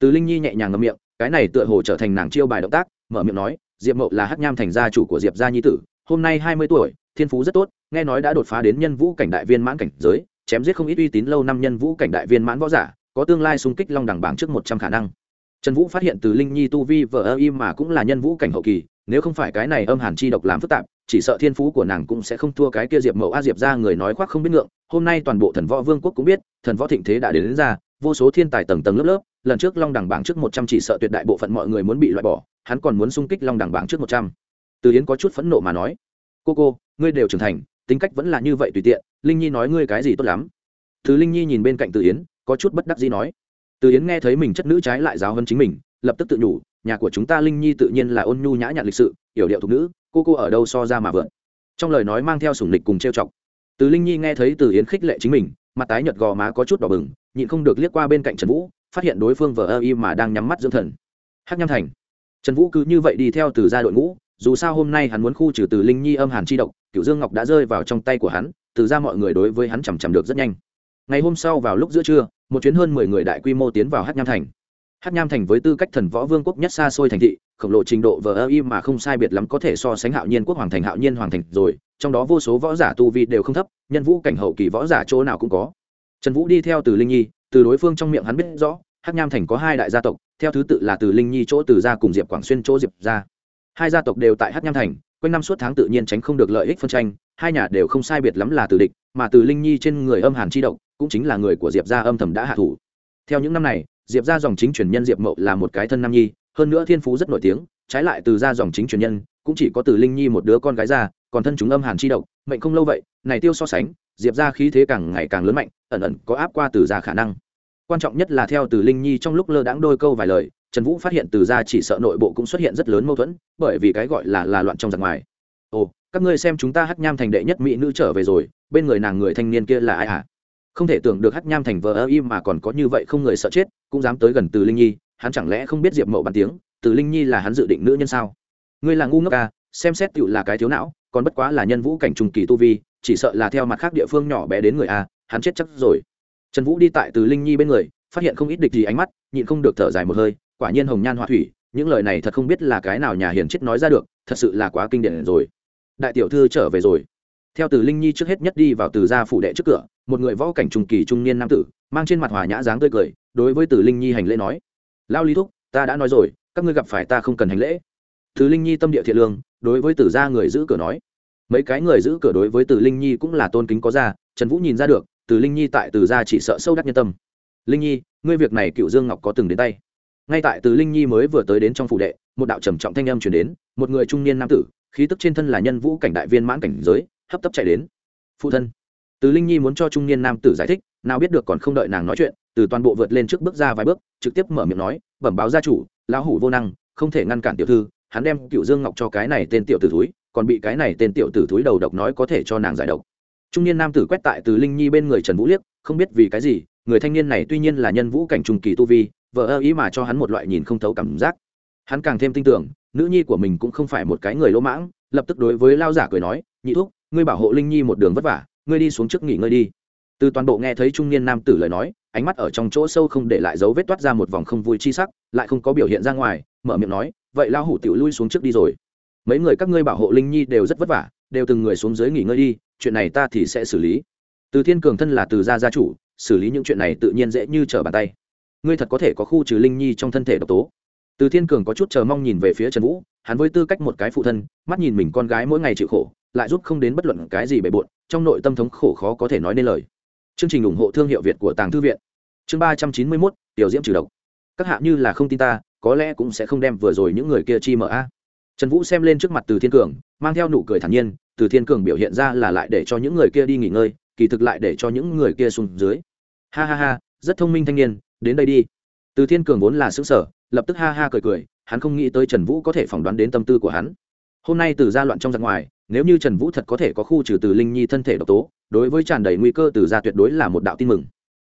Từ linh nhi nhẹ nhàng ngậm miệng, cái này tựa hồ trở thành nàng chiêu bài động tác, mở miệng nói, diệp mậu là hát nham thành gia chủ của diệp gia nhi tử, hôm nay hai mươi tuổi, thiên phú rất tốt, nghe nói đã đột phá đến nhân vũ cảnh đại viên mãn cảnh giới, chém giết không ít uy tín lâu năm nhân vũ cảnh đại viên mãn võ giả, có tương lai xung kích long đẳng bảng trước một trăm khả năng trần vũ phát hiện từ linh nhi tu vi vờ ơ im mà cũng là nhân vũ cảnh hậu kỳ nếu không phải cái này âm hàn chi độc làm phức tạp chỉ sợ thiên phú của nàng cũng sẽ không thua cái kia diệp mẫu a diệp ra người nói khoác không biết ngượng. Hôm nay toàn bộ thần võ vương quốc cũng biết thần võ thịnh thế đã đến, đến ra vô số thiên tài tầng tầng lớp lớp lần trước long đẳng bảng trước một trăm chỉ sợ tuyệt đại bộ phận mọi người muốn bị loại bỏ hắn còn muốn xung kích long đẳng bảng trước một trăm. Từ yến có chút phẫn nộ mà nói cô cô ngươi đều trưởng thành tính cách vẫn là như vậy tùy tiện linh nhi nói ngươi cái gì tốt lắm. Thứ linh nhi nhìn bên cạnh từ yến có chút bất đắc gì nói từ yến nghe thấy mình chất nữ trái lại giáo hơn chính mình, lập tức tự nhủ, nhà của chúng ta linh nhi tự nhiên là ôn nhu nhã nhặn lịch sự, hiểu điệu thục nữ, cô cô ở đâu so ra mà vượn. Trong lời nói mang theo sủng lịch cùng trêu chọc. Từ linh nhi nghe thấy từ yến khích lệ chính mình, mặt tái nhợt gò má có chút đỏ bừng, nhịn không được liếc qua bên cạnh trần vũ, phát hiện đối phương vờ ơ y mà đang nhắm mắt dưỡng thần. Hắc nham thành. Trần vũ cứ như vậy đi theo từ gia đội ngũ, dù sao hôm nay hắn muốn khu trừ từ linh nhi âm hàn chi độc cựu dương ngọc đã rơi vào trong tay của hắn, từ ra mọi người đối với hắn chằm chằm được rất nhanh. Ngày hôm sau vào lúc giữa trưa một chuyến hơn mười người đại quy mô tiến vào hát nham thành hát nham thành với tư cách thần võ vương quốc nhất xa xôi thành thị, khổng lồ trình độ vờ ơ y mà không sai biệt lắm có thể so sánh hạo nhiên quốc hoàng thành hạo nhiên hoàng thành rồi, trong đó vô số võ giả tu vi đều không thấp, nhân vũ cảnh hậu kỳ võ giả chỗ nào cũng có trần vũ đi theo từ linh nhi, từ đối phương trong miệng hắn biết rõ, hát nham thành có hai đại gia tộc, theo thứ tự là từ linh nhi chỗ từ gia cùng diệp quảng xuyên chỗ diệp gia. hai gia tộc đều tại hát nham thành, quanh năm suốt tháng tự nhiên tránh không được lợi ích phân tranh, hai nhà đều không sai biệt lắm là từ địch, mà từ linh nhi trên người âm hàn chi độc cũng chính là người của diệp gia âm thầm đã hạ thủ. Theo những năm này, diệp gia dòng chính truyền nhân diệp mậu là một cái thân nam nhi, hơn nữa thiên phú rất nổi tiếng, trái lại từ gia dòng chính truyền nhân, cũng chỉ có từ linh nhi một đứa con gái ra, còn thân chúng âm hàn chi độc, mệnh không lâu vậy, này tiêu so sánh, diệp gia khí thế càng ngày càng lớn mạnh, ẩn ẩn có áp qua từ gia khả năng. Quan trọng nhất là theo từ linh nhi trong lúc lơ đãng đôi câu vài lời, trần vũ phát hiện từ ra chỉ sợ nội bộ cũng xuất hiện rất lớn mâu thuẫn, bởi vì cái gọi là là loạn trong giặc ngoài. Ồ, các ngươi xem chúng ta hắc nham thành đệ nhất mỹ nữ trở về rồi, bên người nàng người thanh niên kia là ai hả? à? Không thể tưởng được hắc nham thành vờ ơ im mà còn có như vậy không người sợ chết, cũng dám tới gần từ linh nhi, hắn chẳng lẽ không biết diệp mậu bàn tiếng, từ linh nhi là hắn dự định nữ nhân sao? Ngươi là ngu ngốc à xem xét tựu là cái thiếu não, còn bất quá là nhân vũ cảnh trùng kỳ tu vi, chỉ sợ là theo mặt khác địa phương nhỏ bé đến người a hắn chết chắc rồi. Trần vũ đi tại từ linh nhi bên người, phát hiện không ít địch gì ánh mắt, nhịn không được thở dài một hơi, quả nhiên hồng nhan họa thủy, những lời này thật không biết là cái nào nhà hiền chết nói ra được, thật sự là quá kinh điển rồi. Đại tiểu thư trở về rồi theo từ linh nhi trước hết nhất đi vào từ gia phủ đệ trước cửa, một người võ cảnh trung kỳ trung niên nam tử, mang trên mặt hòa nhã dáng tươi cười, đối với từ linh nhi hành lễ nói, lao lý thúc, ta đã nói rồi, các ngươi gặp phải ta không cần hành lễ. Từ linh nhi tâm địa thiện lương, đối với từ gia người giữ cửa nói, mấy cái người giữ cửa đối với từ linh nhi cũng là tôn kính có ra trần vũ nhìn ra được, từ linh nhi tại từ gia chỉ sợ sâu đắc nhân tâm. Linh nhi, ngươi việc này cựu dương ngọc có từng đến tay. Ngay tại từ linh nhi mới vừa tới đến trong phủ đệ, một đạo trầm trọng thanh âm chuyển đến, một người trung niên nam tử, khí tức trên thân là nhân vũ cảnh đại viên mãn cảnh giới hấp tấp chạy đến. Phụ thân, từ linh nhi muốn cho trung niên nam tử giải thích, nào biết được còn không đợi nàng nói chuyện, từ toàn bộ vượt lên trước bước ra vài bước, trực tiếp mở miệng nói, bẩm báo gia chủ, lão hủ vô năng, không thể ngăn cản tiểu thư, hắn đem cựu dương ngọc cho cái này tên tiểu tử thúi còn bị cái này tên tiểu tử thúi đầu độc nói có thể cho nàng giải độc. Trung niên nam tử quét tại từ linh nhi bên người trần vũ liếc, không biết vì cái gì, người thanh niên này tuy nhiên là nhân vũ cảnh trùng kỳ tu vi vợ ơ ý mà cho hắn một loại nhìn không thấu cảm giác. Hắn càng thêm tin tưởng, nữ nhi của mình cũng không phải một cái người lỗ mãng, lập tức đối với lao giả cười nói, nhị thúc ngươi bảo hộ linh nhi một đường vất vả, ngươi đi xuống trước nghỉ ngơi đi. Từ toàn bộ nghe thấy trung niên nam tử lời nói, ánh mắt ở trong chỗ sâu không để lại dấu vết toát ra một vòng không vui chi sắc, lại không có biểu hiện ra ngoài, mở miệng nói, vậy lao hủ tiểu lui xuống trước đi rồi. Mấy người các ngươi bảo hộ linh nhi đều rất vất vả, đều từng người xuống dưới nghỉ ngơi đi, chuyện này ta thì sẽ xử lý. Từ thiên cường thân là từ gia gia chủ, xử lý những chuyện này tự nhiên dễ như trở bàn tay. Ngươi thật có thể có khu trừ linh nhi trong thân thể độc tố. Từ thiên cường có chút chờ mong nhìn về phía trần vũ, hắn với tư cách một cái phụ thân, mắt nhìn mình con gái mỗi ngày chịu khổ lại giúp không đến bất luận cái gì bề bộn, trong nội tâm thống khổ khó có thể nói nên lời. Chương trình ủng hộ thương hiệu việt của tàng thư viện. Chương ba trăm chín mươi mốt, tiểu diễm trừ độc. Các hạ như là không tin ta, có lẽ cũng sẽ không đem vừa rồi những người kia chi mở a. Trần vũ xem lên trước mặt từ thiên cường, mang theo nụ cười thản nhiên, từ thiên cường biểu hiện ra là lại để cho những người kia đi nghỉ ngơi, kỳ thực lại để cho những người kia xuống dưới. Ha ha ha, rất thông minh thanh niên, đến đây đi. Từ thiên cường vốn là xứng sở lập tức ha ha cười cười, hắn không nghĩ tới trần vũ có thể phỏng đoán đến tâm tư của hắn. Hôm nay từ gia loạn trong giặc ngoài nếu như trần vũ thật có thể có khu trừ từ linh nhi thân thể độc tố, đối với tràn đầy nguy cơ từ gia tuyệt đối là một đạo tin mừng.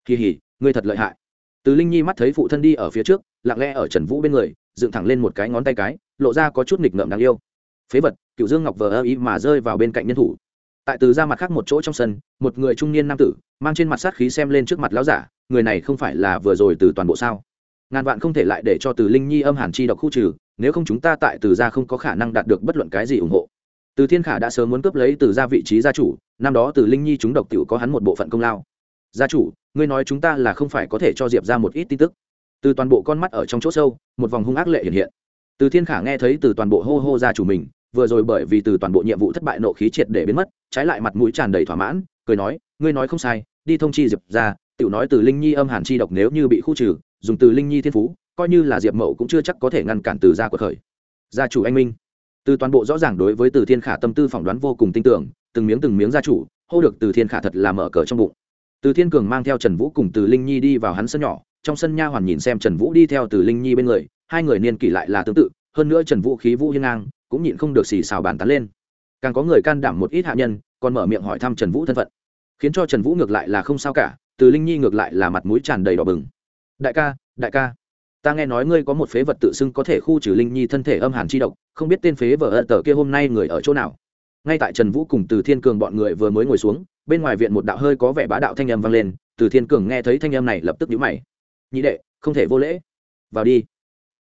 Kỳ hỉ, ngươi thật lợi hại. Từ linh nhi mắt thấy phụ thân đi ở phía trước, lặng lẽ ở trần vũ bên người, dựng thẳng lên một cái ngón tay cái, lộ ra có chút nghịch ngợm đáng yêu. Phế vật, cựu dương ngọc vờ ơ ý mà rơi vào bên cạnh nhân thủ. Tại từ ra mặt khác một chỗ trong sân, một người trung niên nam tử, mang trên mặt sát khí xem lên trước mặt lão giả, người này không phải là vừa rồi từ toàn bộ sao? Ngàn vạn không thể lại để cho từ linh nhi âm hàn chi độc khu trừ, nếu không chúng ta tại từ ra không có khả năng đạt được bất luận cái gì ủng hộ từ thiên khả đã sớm muốn cướp lấy từ ra vị trí gia chủ, năm đó từ linh nhi chúng độc t có hắn một bộ phận công lao. Gia chủ, ngươi nói chúng ta là không phải có thể cho diệp ra một ít tin tức. Từ toàn bộ con mắt ở trong chỗ sâu, một vòng hung ác lệ hiện hiện. Từ thiên khả nghe thấy từ toàn bộ hô hô gia chủ mình, vừa rồi bởi vì từ toàn bộ nhiệm vụ thất bại nộ khí triệt để biến mất, trái lại mặt mũi tràn đầy thỏa mãn, cười nói, ngươi nói không sai, đi thông chi diệp ra tự nói từ linh nhi âm hàn chi độc nếu như bị khu trừ, dùng từ linh nhi thiên phú, coi như là diệp mậu cũng chưa chắc có thể ngăn cản từ gia của khởi. Gia chủ anh minh từ toàn bộ rõ ràng đối với từ thiên khả tâm tư phỏng đoán vô cùng tin tưởng, từng miếng từng miếng gia chủ, hô được từ thiên khả thật là mở cờ trong bụng. Từ thiên cường mang theo trần vũ cùng từ linh nhi đi vào hắn sân nhỏ, trong sân nha hoàn nhìn xem trần vũ đi theo từ linh nhi bên người, hai người niên kỷ lại là tương tự, hơn nữa trần vũ khí vũ hiên ngang, cũng nhịn không được xì xào bàn tán lên. Càng có người can đảm một ít hạ nhân, còn mở miệng hỏi thăm trần vũ thân phận. Khiến cho trần vũ ngược lại là không sao cả, từ linh nhi ngược lại là mặt mũi tràn đầy đỏ bừng. Đại ca đại ca ta nghe nói ngươi có một phế vật tự xưng có thể khu trừ linh nhi thân thể âm hàn chi độc, không biết tên phế vợ ợt tờ kia hôm nay người ở chỗ nào. Ngay tại trần vũ cùng từ thiên cường bọn người vừa mới ngồi xuống, bên ngoài viện một đạo hơi có vẻ bá đạo thanh âm vang lên, từ thiên cường nghe thấy thanh âm này lập tức nhíu mày. Nhị đệ, không thể vô lễ. Vào đi.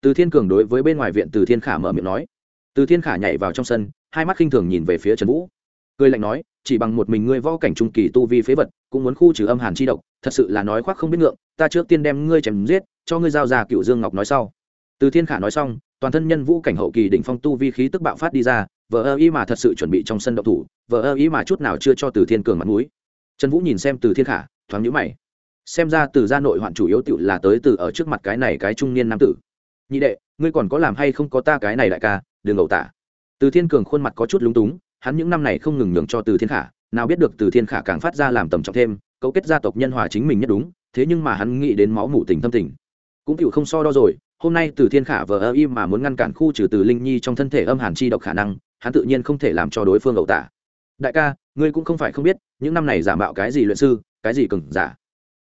Từ thiên cường đối với bên ngoài viện từ thiên khả mở miệng nói. Từ thiên khả nhảy vào trong sân, hai mắt khinh thường nhìn về phía trần vũ. Cười lạnh nói chỉ bằng một mình ngươi võ cảnh trung kỳ tu vi phế vật, cũng muốn khu trừ âm hàn chi độc, thật sự là nói khoác không biết ngượng, ta trước tiên đem ngươi chém giết, cho ngươi giao ra cựu dương ngọc nói sau. Từ thiên khả nói xong, toàn thân nhân vũ cảnh hậu kỳ đỉnh phong tu vi khí tức bạo phát đi ra vợ ơ ý mà thật sự chuẩn bị trong sân độc thủ vợ ơ ý mà chút nào chưa cho từ thiên cường mặt mũi. Trần vũ nhìn xem từ thiên khả, thoáng nhữ mày. Xem ra từ gia nội hoạn chủ yếu tựu là tới từ ở trước mặt cái này cái trung niên nam tử. Nhị đệ, ngươi còn có làm hay không có ta cái này đại ca, đừng ẩu tả. Từ thiên cường khuôn mặt có chút lúng túng hắn những năm này không ngừng nhường cho từ thiên khả, nào biết được từ thiên khả càng phát ra làm tầm trọng thêm, cấu kết gia tộc nhân hòa chính mình nhất đúng, thế nhưng mà hắn nghĩ đến máu mủ tình thâm tình. Cũng chịu không so đo rồi, hôm nay từ thiên khả vờ ơ im mà muốn ngăn cản khu trừ từ linh nhi trong thân thể âm hàn chi độc khả năng, hắn tự nhiên không thể làm cho đối phương ẩu tả. Đại ca, ngươi cũng không phải không biết, những năm này giả mạo cái gì luyện sư, cái gì cừng giả.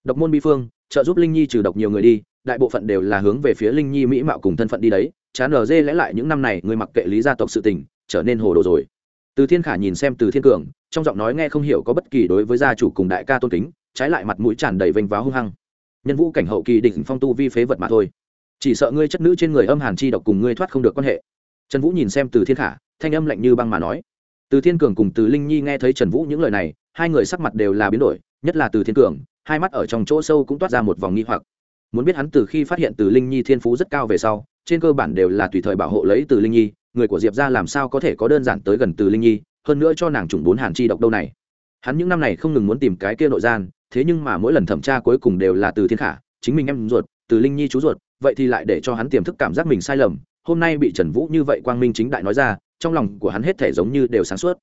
Độc môn bi phương, trợ giúp linh nhi trừ độc nhiều người đi, đại bộ phận đều là hướng về phía linh nhi mỹ mạo cùng thân phận đi đấy, chán ở dê lẽ lại những năm này ngươi mặc kệ lý gia tộc sự tình, trở nên hồ đồ rồi từ thiên khả nhìn xem từ thiên cường, trong giọng nói nghe không hiểu có bất kỳ đối với gia chủ cùng đại ca tôn kính, trái lại mặt mũi tràn đầy vênh váo hung hăng. Nhân vũ cảnh hậu kỳ đỉnh phong tu vi phế vật mà thôi. Chỉ sợ ngươi chất nữ trên người âm hàn chi độc cùng ngươi thoát không được quan hệ. Trần vũ nhìn xem từ thiên khả, thanh âm lạnh như băng mà nói. Từ thiên cường cùng từ linh nhi nghe thấy trần vũ những lời này, hai người sắc mặt đều là biến đổi, nhất là từ thiên cường, hai mắt ở trong chỗ sâu cũng toát ra một vòng nghi hoặc. Muốn biết hắn từ khi phát hiện từ linh nhi thiên phú rất cao về sau, trên cơ bản đều là tùy thời bảo hộ lấy từ linh nhi người của diệp ra làm sao có thể có đơn giản tới gần từ linh nhi hơn nữa cho nàng trùng bốn hàn chi độc đâu này hắn những năm này không ngừng muốn tìm cái kia nội gian thế nhưng mà mỗi lần thẩm tra cuối cùng đều là từ thiên khả chính mình em ruột từ linh nhi chú ruột vậy thì lại để cho hắn tiềm thức cảm giác mình sai lầm hôm nay bị trần vũ như vậy quang minh chính đại nói ra trong lòng của hắn hết thể giống như đều sáng suốt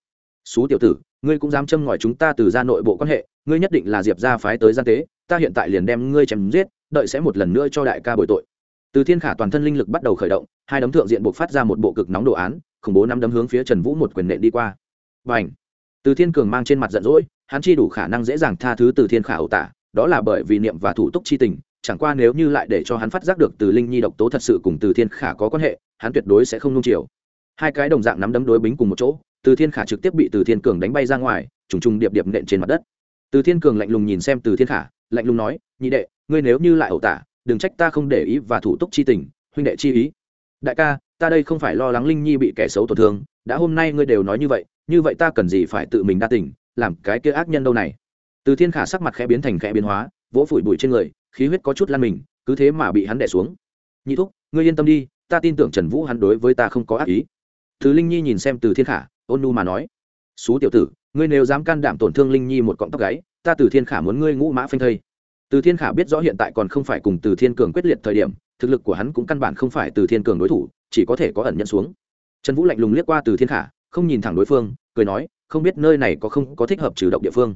xú tiểu tử ngươi cũng dám châm ngòi chúng ta từ ra nội bộ quan hệ ngươi nhất định là diệp ra phái tới gian tế ta hiện tại liền đem ngươi chém giết đợi sẽ một lần nữa cho đại ca bồi tội từ thiên khả toàn thân linh lực bắt đầu khởi động hai đấm thượng diện buộc phát ra một bộ cực nóng đồ án, khủng bố năm đấm hướng phía trần vũ một quyền nện đi qua. Và ảnh từ thiên cường mang trên mặt giận dỗi, hắn chi đủ khả năng dễ dàng tha thứ từ thiên khả ẩu tả, đó là bởi vì niệm và thủ tục chi tình, chẳng qua nếu như lại để cho hắn phát giác được từ linh nhi độc tố thật sự cùng từ thiên khả có quan hệ, hắn tuyệt đối sẽ không nung chiều. Hai cái đồng dạng nắm đấm đối bính cùng một chỗ, từ thiên khả trực tiếp bị từ thiên cường đánh bay ra ngoài, trùng trùng điệp điệp nện trên mặt đất. Từ thiên cường lạnh lùng nhìn xem từ thiên khả, lạnh lùng nói, nhị đệ, ngươi nếu như lại ẩu tả, đừng trách ta không để ý và thủ tục chi tình, huynh đệ chi ý đại ca, ta đây không phải lo lắng linh nhi bị kẻ xấu tổn thương, đã hôm nay ngươi đều nói như vậy như vậy ta cần gì phải tự mình đa tình, làm cái kia ác nhân đâu này? Từ thiên khả sắc mặt khẽ biến thành khẽ biến hóa, vỗ phủi bụi trên người, khí huyết có chút lan mình, cứ thế mà bị hắn đẻ xuống. Nhị thúc, ngươi yên tâm đi, ta tin tưởng trần vũ hắn đối với ta không có ác ý. Thứ linh nhi nhìn xem từ thiên khả, ôn nu mà nói, xú tiểu tử, ngươi nếu dám can đảm tổn thương linh nhi một cọng tóc gáy, ta từ thiên khả muốn ngươi ngũ mã phanh thây. Từ thiên khả biết rõ hiện tại còn không phải cùng từ thiên cường quyết liệt thời điểm thực lực của hắn cũng căn bản không phải từ thiên cường đối thủ, chỉ có thể có ẩn nhận xuống. Trần vũ lạnh lùng liếc qua từ thiên khả, không nhìn thẳng đối phương, cười nói, không biết nơi này có không có thích hợp trừ động địa phương.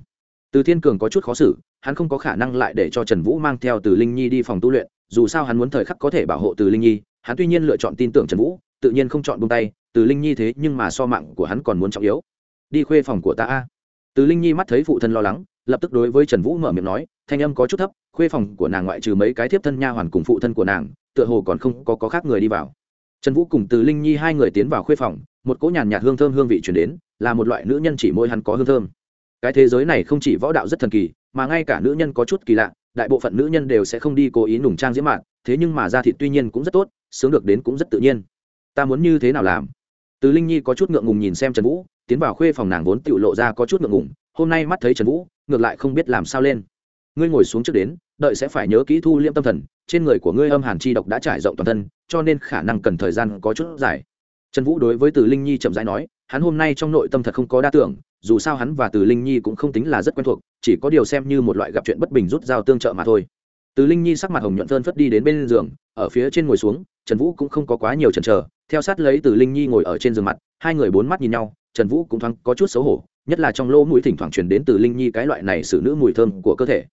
Từ thiên cường có chút khó xử, hắn không có khả năng lại để cho trần vũ mang theo từ linh nhi đi phòng tu luyện, dù sao hắn muốn thời khắc có thể bảo hộ từ linh nhi, hắn tuy nhiên lựa chọn tin tưởng trần vũ, tự nhiên không chọn buông tay, từ linh nhi thế nhưng mà so mạng của hắn còn muốn trọng yếu. Đi khuê phòng của ta a. Từ linh nhi mắt thấy phụ thân lo lắng, lập tức đối với trần vũ mở miệng nói, thanh âm có chút thấp khuê phòng của nàng ngoại trừ mấy cái thiếp thân nha hoàn cùng phụ thân của nàng tựa hồ còn không có, có khác người đi vào. Trần vũ cùng từ linh nhi hai người tiến vào khuê phòng một cỗ nhàn nhạt hương thơm hương vị chuyển đến là một loại nữ nhân chỉ môi hắn có hương thơm. Cái thế giới này không chỉ võ đạo rất thần kỳ mà ngay cả nữ nhân có chút kỳ lạ đại bộ phận nữ nhân đều sẽ không đi cố ý nùng trang diễm mạn thế nhưng mà da thịt tuy nhiên cũng rất tốt sướng được đến cũng rất tự nhiên. Ta muốn như thế nào làm? Từ linh nhi có chút ngượng ngùng nhìn xem trần vũ tiến vào khuê phòng nàng vốn tự lộ ra có chút ngượng ngùng hôm nay mắt thấy trần vũ ngược lại không biết làm sao lên ngươi ngồi xuống trước đến, đợi sẽ phải nhớ kỹ thu liêm tâm thần, trên người của ngươi âm hàn chi độc đã trải rộng toàn thân, cho nên khả năng cần thời gian có chút dài. Trần vũ đối với từ linh nhi chậm rãi nói, hắn hôm nay trong nội tâm thật không có đa tưởng, dù sao hắn và từ linh nhi cũng không tính là rất quen thuộc, chỉ có điều xem như một loại gặp chuyện bất bình rút dao tương trợ mà thôi. Từ linh nhi sắc mặt hồng nhuận phơn phất đi đến bên giường, ở phía trên ngồi xuống, trần vũ cũng không có quá nhiều chần chờ, theo sát lấy từ linh nhi ngồi ở trên giường mặt, hai người bốn mắt nhìn nhau, trần vũ cũng thoáng có chút xấu hổ, nhất là trong lỗ mũi thỉnh thoảng truyền đến từ linh nhi cái loại này xử nữ mùi thơm của cơ thể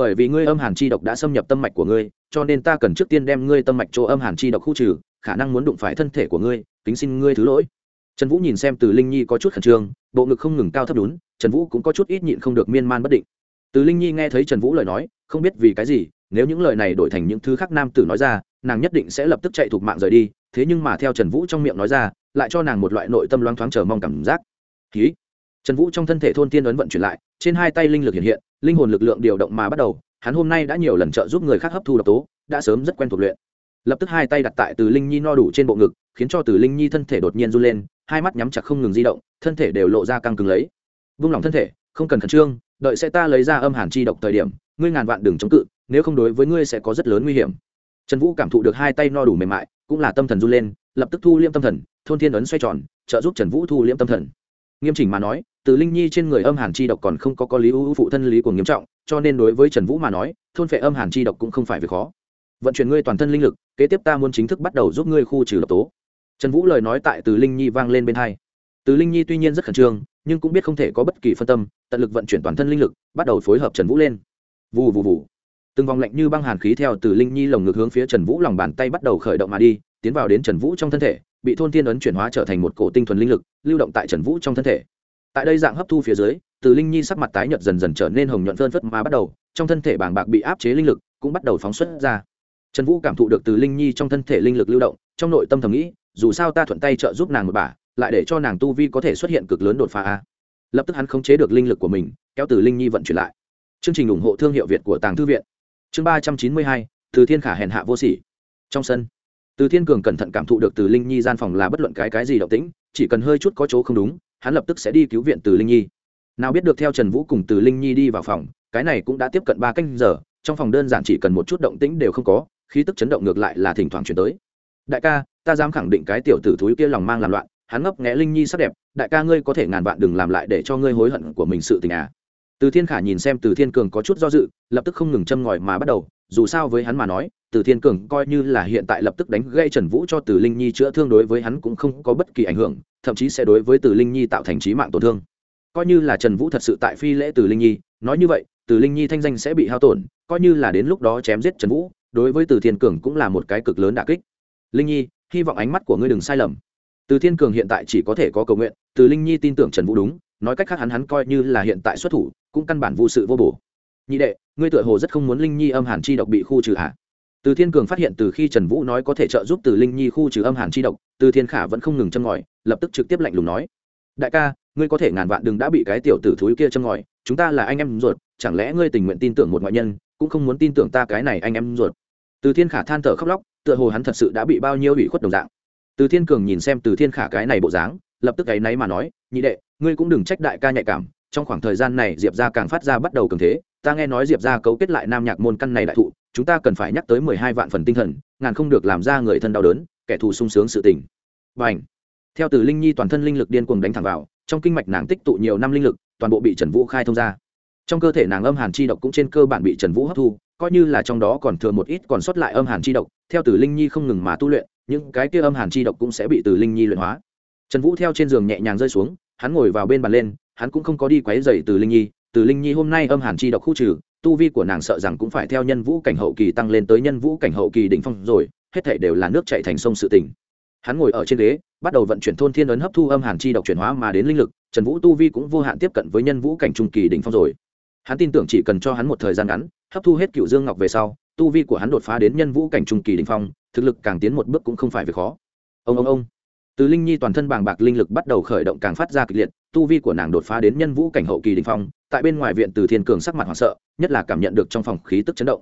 bởi vì ngươi âm hàn chi độc đã xâm nhập tâm mạch của ngươi, cho nên ta cần trước tiên đem ngươi tâm mạch chỗ âm hàn chi độc khu trừ, khả năng muốn đụng phải thân thể của ngươi tính xin ngươi thứ lỗi. Trần vũ nhìn xem từ linh nhi có chút khẩn trương, bộ ngực không ngừng cao thấp đún, trần vũ cũng có chút ít nhịn không được miên man bất định. Từ linh nhi nghe thấy trần vũ lời nói, không biết vì cái gì, nếu những lời này đổi thành những thứ khác nam tử nói ra, nàng nhất định sẽ lập tức chạy thuộc mạng rời đi, thế nhưng mà theo trần vũ trong miệng nói ra, lại cho nàng một loại nội tâm loáng thoáng chờ mong cảm giác. Ký trần vũ trong thân thể thôn tiên ấn vận chuyển lại, trên hai tay linh lực hiện hiện, linh hồn lực lượng điều động mà bắt đầu, hắn hôm nay đã nhiều lần trợ giúp người khác hấp thu độc tố, đã sớm rất quen thuộc luyện. Lập tức hai tay đặt tại từ linh nhi no đủ trên bộ ngực, khiến cho từ linh nhi thân thể đột nhiên run lên, hai mắt nhắm chặt không ngừng di động, thân thể đều lộ ra căng cứng lấy. Vung lòng thân thể, không cần khẩn trương, đợi sẽ ta lấy ra âm hàn chi độc thời điểm, ngươi ngàn vạn đừng chống cự, nếu không đối với ngươi sẽ có rất lớn nguy hiểm. Trần vũ cảm thụ được hai tay no đủ mềm mại, cũng là tâm thần run lên, lập tức thu liêm tâm thần, thôn thiên ấn xoay tròn, trợ giúp trần vũ thu liêm tâm thần nghiêm chỉnh mà nói, từ linh nhi trên người âm hàn chi độc còn không có có lý ưu phụ thân lý của nghiêm trọng, cho nên đối với trần vũ mà nói, thôn phệ âm hàn chi độc cũng không phải việc khó. Vận chuyển ngươi toàn thân linh lực, kế tiếp ta muốn chính thức bắt đầu giúp ngươi khu trừ độc tố. Trần vũ lời nói tại từ linh nhi vang lên bên hai. Từ linh nhi tuy nhiên rất khẩn trương, nhưng cũng biết không thể có bất kỳ phân tâm, tận lực vận chuyển toàn thân linh lực, bắt đầu phối hợp trần vũ lên. Vù vù vù. Từng vòng lạnh như băng hàn khí theo từ linh nhi lồng ngực hướng phía trần vũ lòng bàn tay bắt đầu khởi động mà đi, tiến vào đến trần vũ trong thân thể bị thôn Thiên ấn chuyển hóa trở thành một cổ tinh thuần linh lực, lưu động tại trần vũ trong thân thể. Tại đây dạng hấp thu phía dưới, từ linh nhi sắc mặt tái nhợt dần dần trở nên hồng nhuận phơn phất mà bắt đầu, trong thân thể bàng bạc bị áp chế linh lực cũng bắt đầu phóng xuất ra. Trần vũ cảm thụ được từ linh nhi trong thân thể linh lực lưu động, trong nội tâm thầm nghĩ, dù sao ta thuận tay trợ giúp nàng một bà, lại để cho nàng tu vi có thể xuất hiện cực lớn đột phá a. Lập tức hắn khống chế được linh lực của mình, kéo từ linh nhi vận chuyển lại. Chương trình ủng hộ thương hiệu việt của tàng thư viện. Chương ba trăm chín mươi hai, từ thiên khả hèn hạ vô sỉ. Trong sân từ thiên cường cẩn thận cảm thụ được từ linh nhi gian phòng là bất luận cái cái gì động tĩnh, chỉ cần hơi chút có chỗ không đúng, hắn lập tức sẽ đi cứu viện từ linh nhi. Nào biết được theo trần vũ cùng từ linh nhi đi vào phòng, cái này cũng đã tiếp cận ba canh giờ, trong phòng đơn giản chỉ cần một chút động tĩnh đều không có, khí tức chấn động ngược lại là thỉnh thoảng chuyển tới. Đại ca, ta dám khẳng định cái tiểu tử thúi kia lòng mang làm loạn, hắn ngấp nghẽ linh nhi sắc đẹp, đại ca ngươi có thể ngàn vạn đừng làm lại để cho ngươi hối hận của mình sự tình à. Từ thiên khả nhìn xem từ thiên cường có chút do dự, lập tức không ngừng châm ngòi mà bắt đầu dù sao với hắn mà nói, từ thiên cường coi như là hiện tại lập tức đánh gây trần vũ cho từ linh nhi chữa thương đối với hắn cũng không có bất kỳ ảnh hưởng, thậm chí sẽ đối với từ linh nhi tạo thành trí mạng tổn thương. Coi như là trần vũ thật sự tại phi lễ từ linh nhi, nói như vậy, từ linh nhi thanh danh sẽ bị hao tổn, coi như là đến lúc đó chém giết trần vũ, đối với từ thiên cường cũng là một cái cực lớn đà kích. Linh nhi, hy vọng ánh mắt của ngươi đừng sai lầm. Từ thiên cường hiện tại chỉ có thể có cầu nguyện, từ linh nhi tin tưởng trần vũ đúng, nói cách khác hắn hắn coi như là hiện tại xuất thủ, cũng căn bản vô sự vô bổ nhị đệ, ngươi tựa hồ rất không muốn linh nhi âm hàn chi độc bị khu trừ hạ từ thiên cường phát hiện từ khi trần vũ nói có thể trợ giúp từ linh nhi khu trừ âm hàn chi độc, từ thiên khả vẫn không ngừng châm ngòi, lập tức trực tiếp lạnh lùng nói. Đại ca, ngươi có thể ngàn vạn đừng đã bị cái tiểu tử thúi kia châm ngòi, chúng ta là anh em ruột, chẳng lẽ ngươi tình nguyện tin tưởng một ngoại nhân, cũng không muốn tin tưởng ta cái này anh em ruột? Từ thiên khả than thở khóc lóc, tựa hồ hắn thật sự đã bị bao nhiêu ủy khuất đồng dạng. Từ thiên cường nhìn xem từ thiên khả cái này bộ dáng, lập tức gáy náy mà nói, nhị đệ, ngươi cũng đừng trách đại ca nhạy cảm, trong khoảng thời gian này diệp ra càng phát ra bắt đầu cường thế ta nghe nói diệp ra cấu kết lại nam nhạc môn căn này đại thụ, chúng ta cần phải nhắc tới mười hai vạn phần tinh thần, ngàn không được làm ra người thân đau đớn, kẻ thù sung sướng sự tình. Và ảnh theo từ linh nhi toàn thân linh lực điên cuồng đánh thẳng vào, trong kinh mạch nàng tích tụ nhiều năm linh lực, toàn bộ bị trần vũ khai thông ra. Trong cơ thể nàng âm hàn chi độc cũng trên cơ bản bị trần vũ hấp thu, coi như là trong đó còn thừa một ít còn sót lại âm hàn chi độc, theo từ linh nhi không ngừng mà tu luyện, những cái kia âm hàn chi độc cũng sẽ bị từ linh nhi luyện hóa. Trần vũ theo trên giường nhẹ nhàng rơi xuống, hắn ngồi vào bên bàn lên, hắn cũng không có đi quấy dày từ linh nhi từ linh nhi hôm nay âm hàn chi độc khu trừ, tu vi của nàng sợ rằng cũng phải theo nhân vũ cảnh hậu kỳ tăng lên tới nhân vũ cảnh hậu kỳ đỉnh phong rồi, hết thảy đều là nước chảy thành sông sự tình. Hắn ngồi ở trên ghế, bắt đầu vận chuyển thôn thiên ấn hấp thu âm hàn chi độc chuyển hóa mà đến linh lực, trần vũ tu vi cũng vô hạn tiếp cận với nhân vũ cảnh trung kỳ đỉnh phong rồi. Hắn tin tưởng chỉ cần cho hắn một thời gian ngắn, hấp thu hết cựu dương ngọc về sau, tu vi của hắn đột phá đến nhân vũ cảnh trung kỳ đỉnh phong, thực lực càng tiến một bước cũng không phải việc khó. Ông ông ông. Từ linh nhi toàn thân bàng bạc linh lực bắt đầu khởi động càng phát ra kịch liệt tu vi của nàng đột phá đến nhân vũ cảnh hậu kỳ đình phong, tại bên ngoài viện từ thiên cường sắc mặt hoảng sợ, nhất là cảm nhận được trong phòng khí tức chấn động.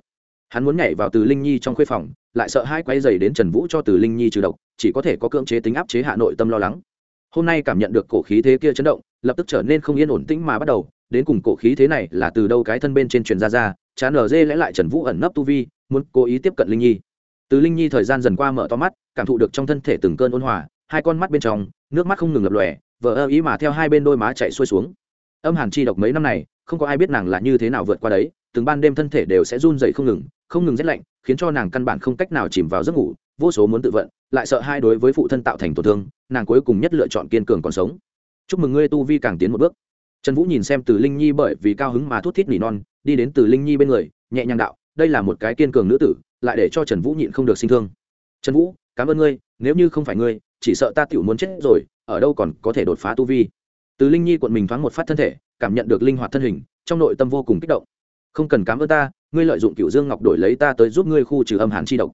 Hắn muốn nhảy vào từ linh nhi trong khuê phòng, lại sợ hai quay dày đến trần vũ cho từ linh nhi trừ độc, chỉ có thể có cưỡng chế tính áp chế hạ nội tâm lo lắng. Hôm nay cảm nhận được cổ khí thế kia chấn động, lập tức trở nên không yên ổn tĩnh mà bắt đầu, đến cùng cổ khí thế này là từ đâu cái thân bên trên truyền ra ra, chán ở dê lẽ lại trần vũ ẩn nấp tu vi, muốn cố ý tiếp cận linh nhi. Từ linh nhi thời gian dần qua mở to mắt, cảm thụ được trong thân thể từng cơn ôn hòa, hai con mắt bên trong, nước mắt không ngừng lập lòe vợ ơ ý mà theo hai bên đôi má chạy xuôi xuống. Âm hàn chi độc mấy năm này, không có ai biết nàng là như thế nào vượt qua đấy, từng ban đêm thân thể đều sẽ run dậy không ngừng không ngừng rét lạnh, khiến cho nàng căn bản không cách nào chìm vào giấc ngủ, vô số muốn tự vận, lại sợ hai đối với phụ thân tạo thành tổn thương, nàng cuối cùng nhất lựa chọn kiên cường còn sống. Chúc mừng ngươi tu vi càng tiến một bước. Trần vũ nhìn xem từ linh nhi bởi vì cao hứng mà thút thít nỉ non, đi đến từ linh nhi bên người, nhẹ nhàng đạo, đây là một cái kiên cường nữ tử, lại để cho trần vũ nhịn không được sinh thương. Trần vũ, cảm ơn ngươi nếu như không phải ngươi, chỉ sợ ta tiểu muốn chết rồi, ở đâu còn có thể đột phá tu vi. Từ linh nhi quận mình thoáng một phát thân thể, cảm nhận được linh hoạt thân hình, trong nội tâm vô cùng kích động. Không cần cám ơn ta, ngươi lợi dụng cựu dương ngọc đổi lấy ta tới giúp ngươi khu trừ âm hàn chi độc.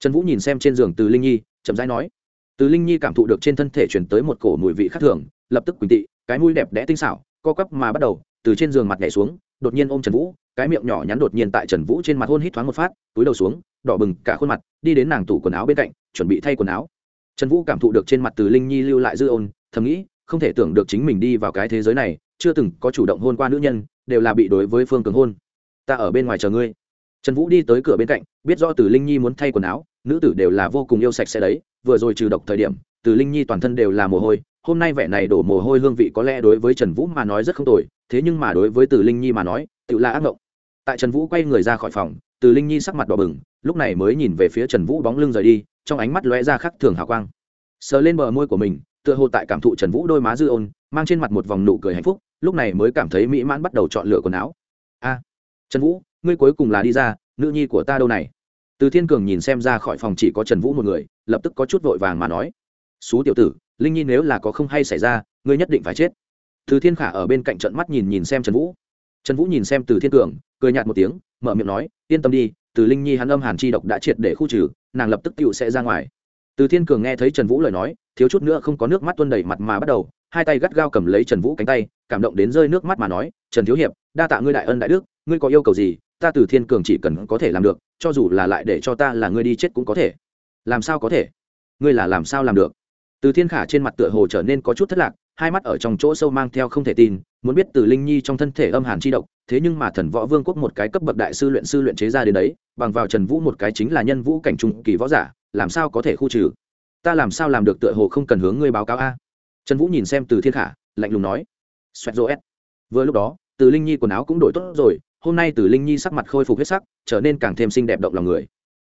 Trần vũ nhìn xem trên giường từ linh nhi, chậm rãi nói. Từ linh nhi cảm thụ được trên thân thể chuyển tới một cổ mùi vị khác thường, lập tức quỳnh tị, cái mũi đẹp đẽ tinh xảo, co quắp mà bắt đầu, từ trên giường mặt nhảy xuống, đột nhiên ôm trần vũ, cái miệng nhỏ nhắn đột nhiên tại trần vũ trên mặt hôn hít thoáng một phát, túi đầu xuống, đỏ bừng cả khuôn mặt, đi đến nàng tủ quần áo bên cạnh chuẩn bị thay quần áo. Trần vũ cảm thụ được trên mặt từ linh nhi lưu lại dư ôn, thầm nghĩ, không thể tưởng được chính mình đi vào cái thế giới này, chưa từng có chủ động hôn qua nữ nhân, đều là bị đối với phương cường hôn. Ta ở bên ngoài chờ ngươi. Trần vũ đi tới cửa bên cạnh, biết rõ từ linh nhi muốn thay quần áo, nữ tử đều là vô cùng yêu sạch sẽ đấy, vừa rồi trừ độc thời điểm, từ linh nhi toàn thân đều là mồ hôi, hôm nay vẻ này đổ mồ hôi hương vị có lẽ đối với trần vũ mà nói rất không tồi, thế nhưng mà đối với từ linh nhi mà nói tự là ác mộng tại trần vũ quay người ra khỏi phòng, từ linh nhi sắc mặt đỏ bừng lúc này mới nhìn về phía trần vũ bóng lưng rời đi, trong ánh mắt lóe ra khắc thường hào quang. Sờ lên bờ môi của mình, tựa hồ tại cảm thụ trần vũ đôi má dư ôn, mang trên mặt một vòng nụ cười hạnh phúc, lúc này mới cảm thấy mỹ mãn bắt đầu chọn lựa quần áo. A, trần vũ, ngươi cuối cùng là đi ra, nữ nhi của ta đâu này? Từ thiên cường nhìn xem ra khỏi phòng chỉ có trần vũ một người, lập tức có chút vội vàng mà nói. Xú tiểu tử, linh nhi nếu là có không hay xảy ra, ngươi nhất định phải chết. Từ thiên khả ở bên cạnh trận mắt nhìn nhìn xem trần vũ. Trần vũ nhìn xem từ thiên cường, cười nhạt một tiếng, mở miệng nói, yên tâm đi từ linh nhi hắn âm hàn chi độc đã triệt để khu trừ, nàng lập tức tựu sẽ ra ngoài. Từ thiên cường nghe thấy trần vũ lời nói, thiếu chút nữa không có nước mắt tuôn đầy mặt mà bắt đầu, hai tay gắt gao cầm lấy trần vũ cánh tay, cảm động đến rơi nước mắt mà nói, trần thiếu hiệp, đa tạ ngươi đại ân đại đức, ngươi có yêu cầu gì, ta từ thiên cường chỉ cần có thể làm được, cho dù là lại để cho ta là ngươi đi chết cũng có thể. Làm sao có thể? Ngươi là làm sao làm được? Từ thiên khả trên mặt tựa hồ trở nên có chút thất lạc, hai mắt ở trong chỗ sâu mang theo không thể tin, muốn biết từ linh nhi trong thân thể âm hàn chi độc, thế nhưng mà thần võ vương quốc một cái cấp bậc đại sư luyện sư luyện chế ra đến đấy bằng vào trần vũ một cái chính là nhân vũ cảnh trung kỳ võ giả, làm sao có thể khu trừ? Ta làm sao làm được tựa hồ không cần hướng ngươi báo cáo a? Trần vũ nhìn xem từ thiên khả, lạnh lùng nói. Xoẹt rô s vừa lúc đó, từ linh nhi quần áo cũng đổi tốt rồi, hôm nay từ linh nhi sắc mặt khôi phục huyết sắc, trở nên càng thêm xinh đẹp động lòng người.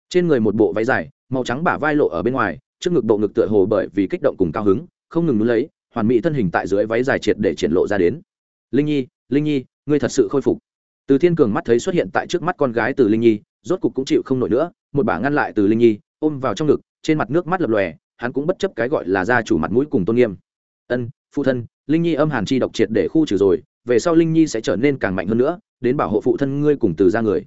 Trên người một bộ váy dài, màu trắng bả vai lộ ở bên ngoài, trước ngực bộ ngực tựa hồ bởi vì kích động cùng cao hứng, không ngừng núi lấy, hoàn mỹ thân hình tại dưới váy dài triệt để triển lộ ra đến. Linh nhi linh nhi, ngươi thật sự khôi phục. Từ thiên cường mắt thấy xuất hiện tại trước mắt con gái từ linh nhi rốt cục cũng chịu không nổi nữa, một bả ngăn lại từ linh nhi, ôm vào trong ngực, trên mặt nước mắt lập lòe, hắn cũng bất chấp cái gọi là gia chủ mặt mũi cùng tôn nghiêm. Ân, phụ thân, linh nhi âm hàn chi độc triệt để khu trừ rồi, về sau linh nhi sẽ trở nên càng mạnh hơn nữa, đến bảo hộ phụ thân ngươi cùng từ ra người.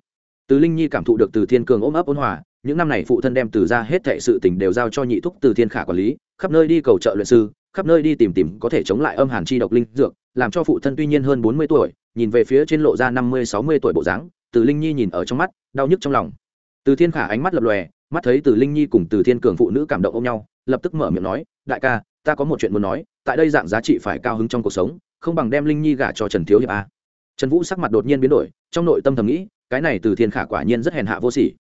Từ linh nhi cảm thụ được từ thiên cường ôm ấp ôn hòa, những năm này phụ thân đem từ ra hết thệ sự tình đều giao cho nhị thúc từ thiên khả quản lý, khắp nơi đi cầu trợ luyện sư, khắp nơi đi tìm tìm có thể chống lại âm hàn chi độc linh dược, làm cho phụ thân tuy nhiên hơn bốn mươi tuổi, nhìn về phía trên lộ ra năm mươi, sáu mươi tuổi bộ dáng từ linh nhi nhìn ở trong mắt, đau nhức trong lòng. Từ thiên khả ánh mắt lập lòe, mắt thấy từ linh nhi cùng từ thiên cường phụ nữ cảm động ôm nhau, lập tức mở miệng nói, đại ca, ta có một chuyện muốn nói, tại đây dạng giá trị phải cao hứng trong cuộc sống, không bằng đem linh nhi gả cho trần thiếu hiệp a. Trần vũ sắc mặt đột nhiên biến đổi, trong nội tâm thầm nghĩ, cái này từ thiên khả quả nhiên rất hèn hạ vô sỉ.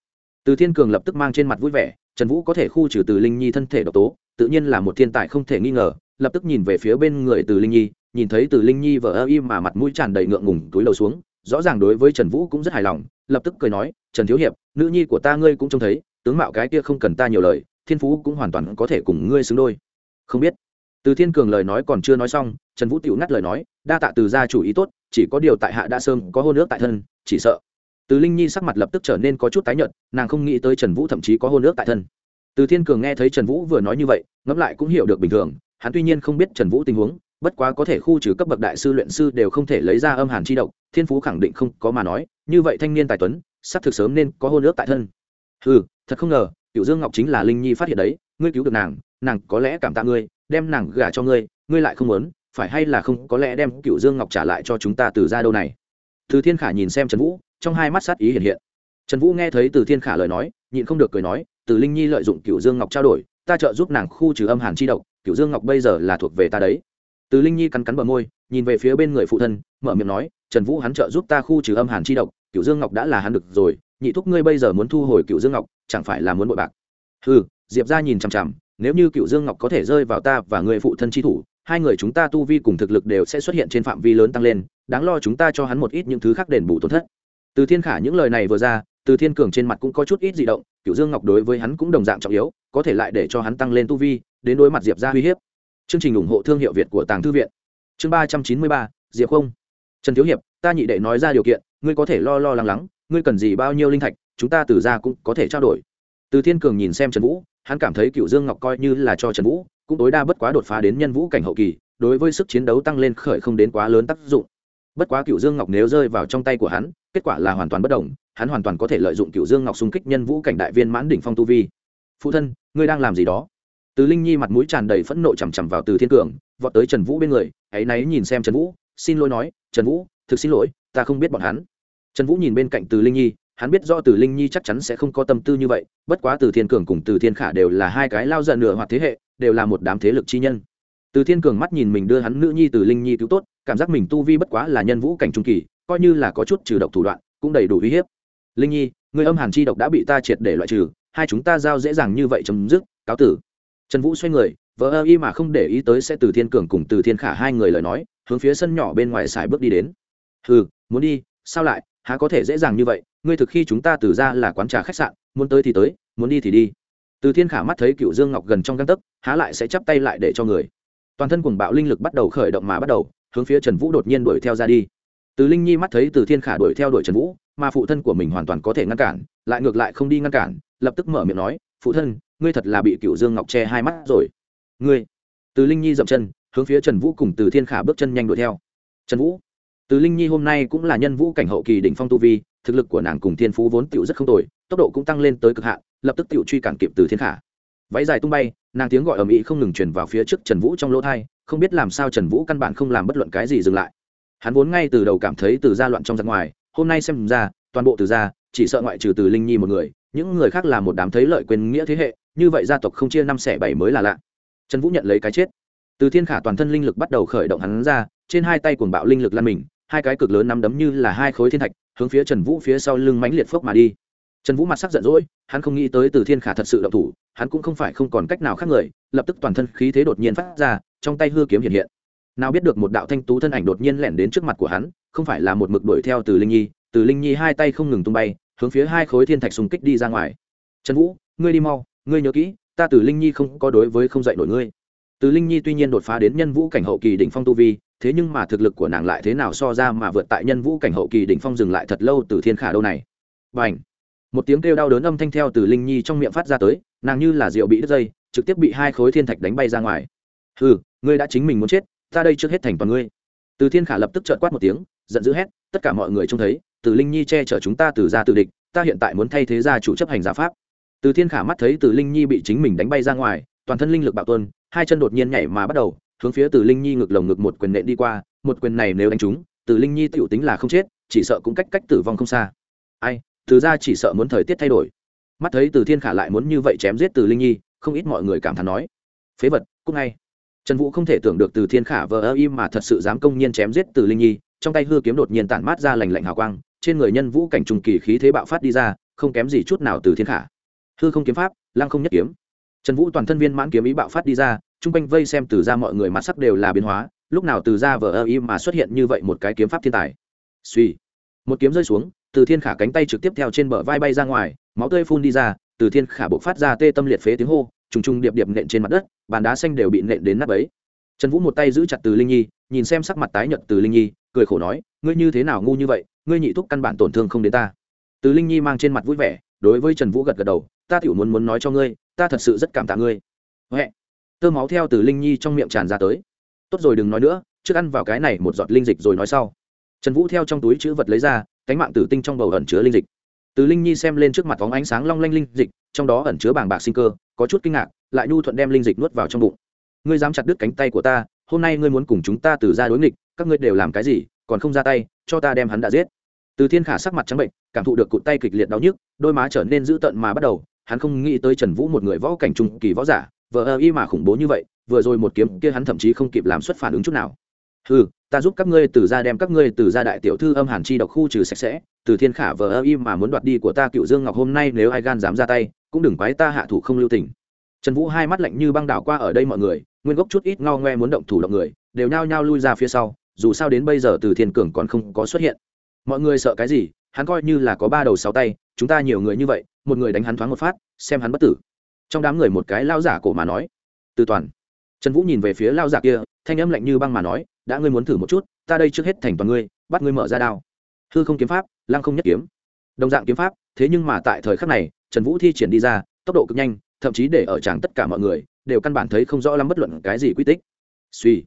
Từ thiên cường lập tức mang trên mặt vui vẻ, trần vũ có thể khu trừ từ linh nhi thân thể độc tố, tự nhiên là một thiên tài không thể nghi ngờ, lập tức nhìn về phía bên người từ linh nhi, nhìn thấy từ linh nhi vờ ơ y mà mặt mũi tràn đầy ngượng ngùng túi đầu xuống rõ ràng đối với trần vũ cũng rất hài lòng, lập tức cười nói, trần thiếu hiệp, nữ nhi của ta ngươi cũng trông thấy, tướng mạo cái kia không cần ta nhiều lời, thiên phú cũng hoàn toàn có thể cùng ngươi xứng đôi. Không biết. Từ thiên cường lời nói còn chưa nói xong, trần vũ tiểu ngắt lời nói, đa tạ từ gia chủ ý tốt, chỉ có điều tại hạ đã sơn có hôn ước tại thân, chỉ sợ. Từ linh nhi sắc mặt lập tức trở nên có chút tái nhợt, nàng không nghĩ tới trần vũ thậm chí có hôn ước tại thân. Từ thiên cường nghe thấy trần vũ vừa nói như vậy, ngẫm lại cũng hiểu được bình thường, hắn tuy nhiên không biết trần vũ tình huống bất quá có thể khu trừ cấp bậc đại sư luyện sư đều không thể lấy ra âm hàn chi độc, thiên phú khẳng định không có mà nói, như vậy thanh niên tài tuấn, sắp thực sớm nên có hôn ước tại thân. Ừ thật không ngờ cựu dương ngọc chính là linh nhi phát hiện đấy, ngươi cứu được nàng nàng có lẽ cảm tạ ngươi, đem nàng gả cho ngươi ngươi lại không muốn, phải hay là không có lẽ đem cựu dương ngọc trả lại cho chúng ta từ ra đâu này? Từ thiên khả nhìn xem trần vũ, trong hai mắt sát ý hiện hiện. Trần vũ nghe thấy từ thiên khả lời nói, nhịn không được cười nói, từ linh nhi lợi dụng cựu dương ngọc trao đổi, ta trợ giúp nàng khu trừ âm hàn chi độc cựu dương ngọc bây giờ là thuộc về ta đấy từ linh nhi cắn cắn bờ môi, nhìn về phía bên người phụ thân, mở miệng nói, trần vũ hắn trợ giúp ta khu trừ âm hàn chi độc cựu dương ngọc đã là hắn được rồi, nhị thúc ngươi bây giờ muốn thu hồi cựu dương ngọc, chẳng phải là muốn bội bạc? Ừ diệp ra nhìn chằm chằm, nếu như cựu dương ngọc có thể rơi vào ta và người phụ thân chi thủ, hai người chúng ta tu vi cùng thực lực đều sẽ xuất hiện trên phạm vi lớn tăng lên, đáng lo chúng ta cho hắn một ít những thứ khác đền bù tổn thất. Từ thiên khả những lời này vừa ra, từ thiên cường trên mặt cũng có chút ít di động cựu dương ngọc đối với hắn cũng đồng dạng trọng yếu, có thể lại để cho hắn tăng lên tu vi, đến đối mặt diệp ra uy hiếp chương trình ủng hộ thương hiệu việt của tàng thư viện. Chương ba trăm chín mươi ba, diệp không. Trần thiếu hiệp, ta nhị đệ nói ra điều kiện, ngươi có thể lo lo lắng lắng, ngươi cần gì bao nhiêu linh thạch, chúng ta từ ra cũng có thể trao đổi. Từ thiên cường nhìn xem trần vũ, hắn cảm thấy cựu dương ngọc coi như là cho trần vũ, cũng tối đa bất quá đột phá đến nhân vũ cảnh hậu kỳ, đối với sức chiến đấu tăng lên khởi không đến quá lớn tác dụng. Bất quá cựu dương ngọc nếu rơi vào trong tay của hắn, kết quả là hoàn toàn bất đồng, hắn hoàn toàn có thể lợi dụng cựu dương ngọc xung kích nhân vũ cảnh đại viên mãn đỉnh phong tu vi. Phụ thân, ngươi đang làm gì đó? Từ linh nhi mặt mũi tràn đầy phẫn nộ chằm chằm vào từ thiên cường, vọt tới trần vũ bên người hãy náy nhìn xem trần vũ, xin lỗi nói, trần vũ, thực xin lỗi, ta không biết bọn hắn. Trần vũ nhìn bên cạnh từ linh nhi, hắn biết do từ linh nhi chắc chắn sẽ không có tâm tư như vậy, bất quá từ thiên cường cùng từ thiên khả đều là hai cái lao giận nửa hoặc thế hệ, đều là một đám thế lực chi nhân. Từ thiên cường mắt nhìn mình đưa hắn nữ nhi từ linh nhi cứu tốt, cảm giác mình tu vi bất quá là nhân vũ cảnh trung kỳ, coi như là có chút trừ độc thủ đoạn, cũng đầy đủ uy hiếp. Linh nhi, người âm hàn chi độc đã bị ta triệt để loại trừ, hai chúng ta giao dễ dàng như vậy chấm dứt, cáo tử trần vũ xoay người vợ ơ y mà không để ý tới sẽ từ thiên cường cùng từ thiên khả hai người lời nói, hướng phía sân nhỏ bên ngoài xài bước đi đến. Ừ muốn đi, sao lại? Há có thể dễ dàng như vậy? Ngươi thực khi chúng ta từ ra là quán trà khách sạn, muốn tới thì tới, muốn đi thì đi. Từ thiên khả mắt thấy cựu dương ngọc gần trong găng tấc, há lại sẽ chắp tay lại để cho người. Toàn thân cuồng bạo linh lực bắt đầu khởi động mà bắt đầu, hướng phía trần vũ đột nhiên đuổi theo ra đi. Từ linh nhi mắt thấy từ thiên khả đuổi theo đuổi trần vũ, mà phụ thân của mình hoàn toàn có thể ngăn cản, lại ngược lại không đi ngăn cản, lập tức mở miệng nói, phụ thân ngươi thật là bị cựu dương ngọc che hai mắt rồi. Ngươi, từ linh nhi dậm chân, hướng phía trần vũ cùng từ thiên khả bước chân nhanh đuổi theo. Trần vũ, từ linh nhi hôm nay cũng là nhân vũ cảnh hậu kỳ đỉnh phong tu vi, thực lực của nàng cùng thiên phú vốn tựu rất không tồi, tốc độ cũng tăng lên tới cực hạn, lập tức tựu truy cản kịp từ thiên khả. Váy dài tung bay, nàng tiếng gọi ầm ĩ không ngừng truyền vào phía trước trần vũ trong lỗ thai không biết làm sao trần vũ căn bản không làm bất luận cái gì dừng lại. Hắn vốn ngay từ đầu cảm thấy từ gia loạn trong ra ngoài, hôm nay xem ra, toàn bộ từ gia, chỉ sợ ngoại trừ từ linh nhi một người, những người khác là một đám thấy lợi quyền nghĩa thế hệ như vậy gia tộc không chia năm xẻ bảy mới là lạ. Trần vũ nhận lấy cái chết. Từ thiên khả toàn thân linh lực bắt đầu khởi động hắn ra, trên hai tay cuồng bạo linh lực lan mình, hai cái cực lớn nắm đấm như là hai khối thiên thạch, hướng phía trần vũ phía sau lưng mãnh liệt phốc mà đi. Trần vũ mặt sắc giận dỗi, hắn không nghĩ tới từ thiên khả thật sự động thủ, hắn cũng không phải không còn cách nào khác người, lập tức toàn thân khí thế đột nhiên phát ra, trong tay hư kiếm hiện hiện. Nào biết được một đạo thanh tú thân ảnh đột nhiên lẻn đến trước mặt của hắn, không phải là một mực đuổi theo từ linh nhi, từ linh nhi hai tay không ngừng tung bay, hướng phía hai khối thiên thạch xung kích đi ra ngoài. Trần vũ, ngươi đi mau ngươi nhớ kỹ, ta từ linh nhi không có đối với không dạy nổi ngươi. Từ linh nhi tuy nhiên đột phá đến nhân vũ cảnh hậu kỳ đỉnh phong tu vi, thế nhưng mà thực lực của nàng lại thế nào so ra mà vượt tại nhân vũ cảnh hậu kỳ đỉnh phong dừng lại thật lâu từ thiên khả đâu này. B à n h một tiếng kêu đau đớn âm thanh theo từ linh nhi trong miệng phát ra tới, nàng như là rượu bị đứt dây, trực tiếp bị hai khối thiên thạch đánh bay ra ngoài. Ừ ngươi đã chính mình muốn chết, ta đây trước hết thành toàn ngươi. Từ thiên khả lập tức trợt quát một tiếng, giận dữ hét, tất cả mọi người trông thấy, từ linh nhi che chở chúng ta từ ra từ địch, ta hiện tại muốn thay thế gia chủ chấp hành gia pháp từ thiên khả mắt thấy từ linh nhi bị chính mình đánh bay ra ngoài, toàn thân linh lực bạo tuân hai chân đột nhiên nhảy mà bắt đầu, hướng phía từ linh nhi ngực lồng ngực một quyền nện đi qua, một quyền này nếu đánh trúng, từ linh nhi tựu tính là không chết, chỉ sợ cũng cách cách tử vong không xa. Ai, từ ra chỉ sợ muốn thời tiết thay đổi. Mắt thấy từ thiên khả lại muốn như vậy chém giết từ linh nhi, không ít mọi người cảm thán nói, phế vật cúc ngay. Trần vũ không thể tưởng được từ thiên khả vờ ơ im mà thật sự dám công nhiên chém giết từ linh nhi, trong tay hư kiếm đột nhiên tản mát ra lành lạnh hào quang, trên người nhân vũ cảnh trùng kỳ khí thế bạo phát đi ra, không kém gì chút nào từ thiên khả hư không kiếm pháp, lăng không nhất kiếm. Trần vũ toàn thân viên mãn kiếm ý bạo phát đi ra, chung quanh vây xem từ ra mọi người mặt sắc đều là biến hóa, lúc nào từ ra vờ ơ im mà xuất hiện như vậy một cái kiếm pháp thiên tài. Suy một kiếm rơi xuống, từ thiên khả cánh tay trực tiếp theo trên bờ vai bay ra ngoài, máu tươi phun đi ra, từ thiên khả buộc phát ra tê tâm liệt phế tiếng hô, trùng trùng điệp điệp nện trên mặt đất, bàn đá xanh đều bị nện đến nắp ấy trần vũ một tay giữ chặt từ linh nhi, nhìn xem sắc mặt tái nhợt từ linh nhi, cười khổ nói, ngươi như thế nào ngu như vậy, ngươi nhị thúc căn bản tổn thương không đến ta. Từ linh nhi mang trên mặt vui vẻ, đối với trần vũ gật gật đầu ta tiểu muốn muốn nói cho ngươi, ta thật sự rất cảm tạ ngươi. Huệ. Tơ máu theo từ linh nhi trong miệng tràn ra tới. Tốt rồi đừng nói nữa, trước ăn vào cái này một giọt linh dịch rồi nói sau. Trần vũ theo trong túi chữ vật lấy ra, cánh mạng tử tinh trong bầu ẩn chứa linh dịch. Từ linh nhi xem lên trước mặt phóng ánh sáng long lanh linh dịch, trong đó ẩn chứa bàng bạc sinh cơ, có chút kinh ngạc, lại nhu thuận đem linh dịch nuốt vào trong bụng. Ngươi dám chặt đứt cánh tay của ta, hôm nay ngươi muốn cùng chúng ta từ ra đối nghịch, các ngươi đều làm cái gì, còn không ra tay, cho ta đem hắn đã giết. Từ thiên khả sắc mặt trắng bệnh, cảm thụ được cụt tay kịch liệt đau nhức, đôi má trở nên dữ tợn mà bắt đầu hắn không nghĩ tới trần vũ một người võ cảnh trung kỳ võ giả, vờ ơ y mà khủng bố như vậy, vừa rồi một kiếm kia hắn thậm chí không kịp làm xuất phản ứng chút nào. Ừ ta giúp các ngươi từ ra đem các ngươi từ ra đại tiểu thư âm hàn chi độc khu trừ sạch sẽ, từ thiên khả vờ ơ y mà muốn đoạt đi của ta cựu dương ngọc hôm nay nếu ai gan dám ra tay, cũng đừng quái ta hạ thủ không lưu tình. Trần vũ hai mắt lạnh như băng đảo qua ở đây mọi người, nguyên gốc chút ít ngao ngoe muốn động thủ động người, đều nhao nhao lui ra phía sau, dù sao đến bây giờ từ thiên cường còn không có xuất hiện. Mọi người sợ cái gì, hắn coi như là có ba đầu sáu tay, chúng ta nhiều người như vậy một người đánh hắn thoáng một phát, xem hắn bất tử. Trong đám người một cái lao giả cổ mà nói, từ toàn. Trần vũ nhìn về phía lao giả kia, thanh âm lạnh như băng mà nói, đã ngươi muốn thử một chút, ta đây trước hết thành toàn ngươi, bắt ngươi mở ra đao. Hư không kiếm pháp, lăng không nhất kiếm. Đồng dạng kiếm pháp, thế nhưng mà tại thời khắc này, trần vũ thi triển đi ra, tốc độ cực nhanh, thậm chí để ở tràng tất cả mọi người, đều căn bản thấy không rõ lắm bất luận cái gì quy tích. Suy.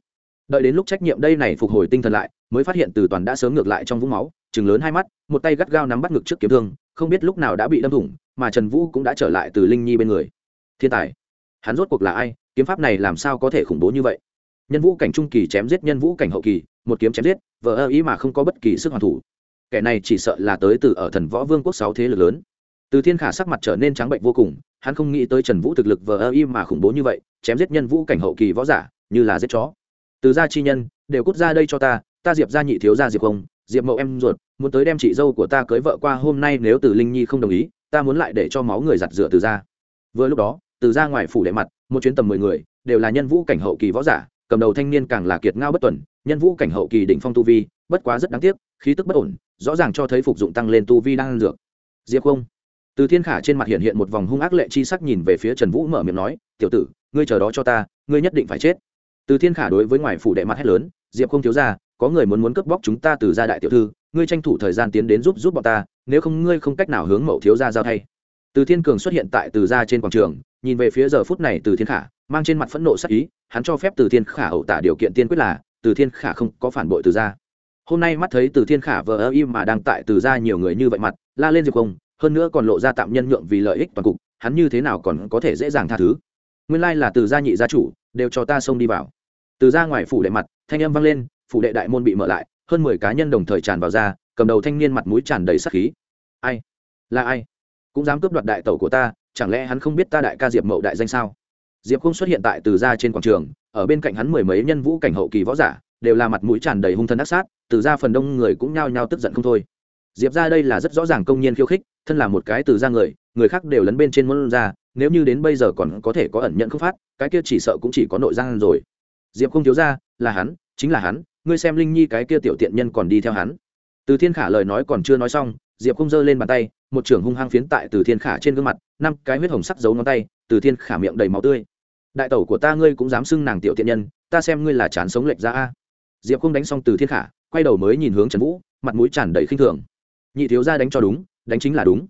Đợi đến lúc trách nhiệm đây này phục hồi tinh thần lại, mới phát hiện từ toàn đã sớm ngược lại trong vũng máu chừng lớn hai mắt, một tay gắt gao nắm bắt ngực trước kiếm thương, không biết lúc nào đã bị đâm thủng mà trần vũ cũng đã trở lại từ linh nhi bên người. Thiên tài, hắn rốt cuộc là ai? Kiếm pháp này làm sao có thể khủng bố như vậy? Nhân vũ cảnh trung kỳ chém giết nhân vũ cảnh hậu kỳ, một kiếm chém giết vợ ơ ý mà không có bất kỳ sức hoàn thủ. Kẻ này chỉ sợ là tới từ ở thần võ vương quốc sáu thế lực lớn. Từ thiên khả sắc mặt trở nên trắng bệnh vô cùng, hắn không nghĩ tới trần vũ thực lực vờ ơ y mà khủng bố như vậy, chém giết nhân vũ cảnh hậu kỳ võ giả, như là giết chó. Từ gia chi nhân, đều cút ra đây cho ta ta diệp ra nhị thiếu gia diệp không diệp mậu em ruột, muốn tới đem chị dâu của ta cưới vợ qua hôm nay nếu từ linh nhi không đồng ý ta muốn lại để cho máu người giặt rửa từ ra vừa lúc đó, từ ra ngoài phủ đệ mặt, một chuyến tầm mười người, đều là nhân vũ cảnh hậu kỳ võ giả, cầm đầu thanh niên càng là kiệt ngao bất tuần, nhân vũ cảnh hậu kỳ đỉnh phong tu vi, bất quá rất đáng tiếc, khí tức bất ổn, rõ ràng cho thấy phục dụng tăng lên tu vi đang ăn dược. Diệp không. Từ thiên khả trên mặt hiện hiện một vòng hung ác lệ chi sắc nhìn về phía trần vũ mở miệng nói, tiểu tử, ngươi chờ đó cho ta, ngươi nhất định phải chết. Từ thiên khả đối với ngoài phủ đệ mặt hét lớn, diệp không thiếu ra có người muốn muốn cướp bóc chúng ta từ gia đại tiểu thư, ngươi tranh thủ thời gian tiến đến giúp giúp bọn ta nếu không ngươi không cách nào hướng mậu thiếu gia giao thay. Từ thiên cường xuất hiện tại từ gia trên quảng trường, nhìn về phía giờ phút này từ thiên khả, mang trên mặt phẫn nộ sắc ý, hắn cho phép từ thiên khả hậu tả điều kiện tiên quyết là, từ thiên khả không có phản bội từ gia. Hôm nay mắt thấy từ thiên khả vờ ơ im mà đang tại từ gia nhiều người như vậy mặt, la lên diệp không hơn nữa còn lộ ra tạm nhân nhượng vì lợi ích toàn cục, hắn như thế nào còn có thể dễ dàng tha thứ? Nguyên lai là từ gia nhị gia chủ, đều cho ta xông đi vào. Từ ra ngoài phủ đệ mặt, thanh âm vang lên, phủ đệ đại môn bị mở lại, hơn mười cá nhân đồng thời tràn vào ra cầm đầu thanh niên mặt mũi tràn đầy sắc khí. Ai? Là ai? Cũng dám cướp đoạt đại tẩu của ta, chẳng lẽ hắn không biết ta đại ca diệp mậu đại danh sao? Diệp không xuất hiện tại từ ra trên quảng trường, ở bên cạnh hắn mười mấy nhân vũ cảnh hậu kỳ võ giả, đều là mặt mũi tràn đầy hung thân ác sát, từ ra phần đông người cũng nhao nhao tức giận không thôi. Diệp ra đây là rất rõ ràng công nhiên khiêu khích, thân là một cái từ ra người người khác đều lấn bên trên môn ra, nếu như đến bây giờ còn có thể có ẩn nhận không phát, cái kia chỉ sợ cũng chỉ có nội gian rồi. Diệp không thiếu ra, là hắn, chính là hắn, ngươi xem linh nhi cái kia tiểu tiện nhân còn đi theo hắn từ thiên khả lời nói còn chưa nói xong, diệp không giơ lên bàn tay, một trưởng hung hăng phiến tại từ thiên khả trên gương mặt, năm cái huyết hồng sắc giấu ngón tay, từ thiên khả miệng đầy máu tươi. Đại tẩu của ta ngươi cũng dám xưng nàng tiểu Thiện nhân, ta xem ngươi là chán sống lệch ra a. Diệp không đánh xong từ thiên khả, quay đầu mới nhìn hướng trần vũ, mặt mũi tràn đầy khinh thường. Nhị thiếu ra đánh cho đúng, đánh chính là đúng.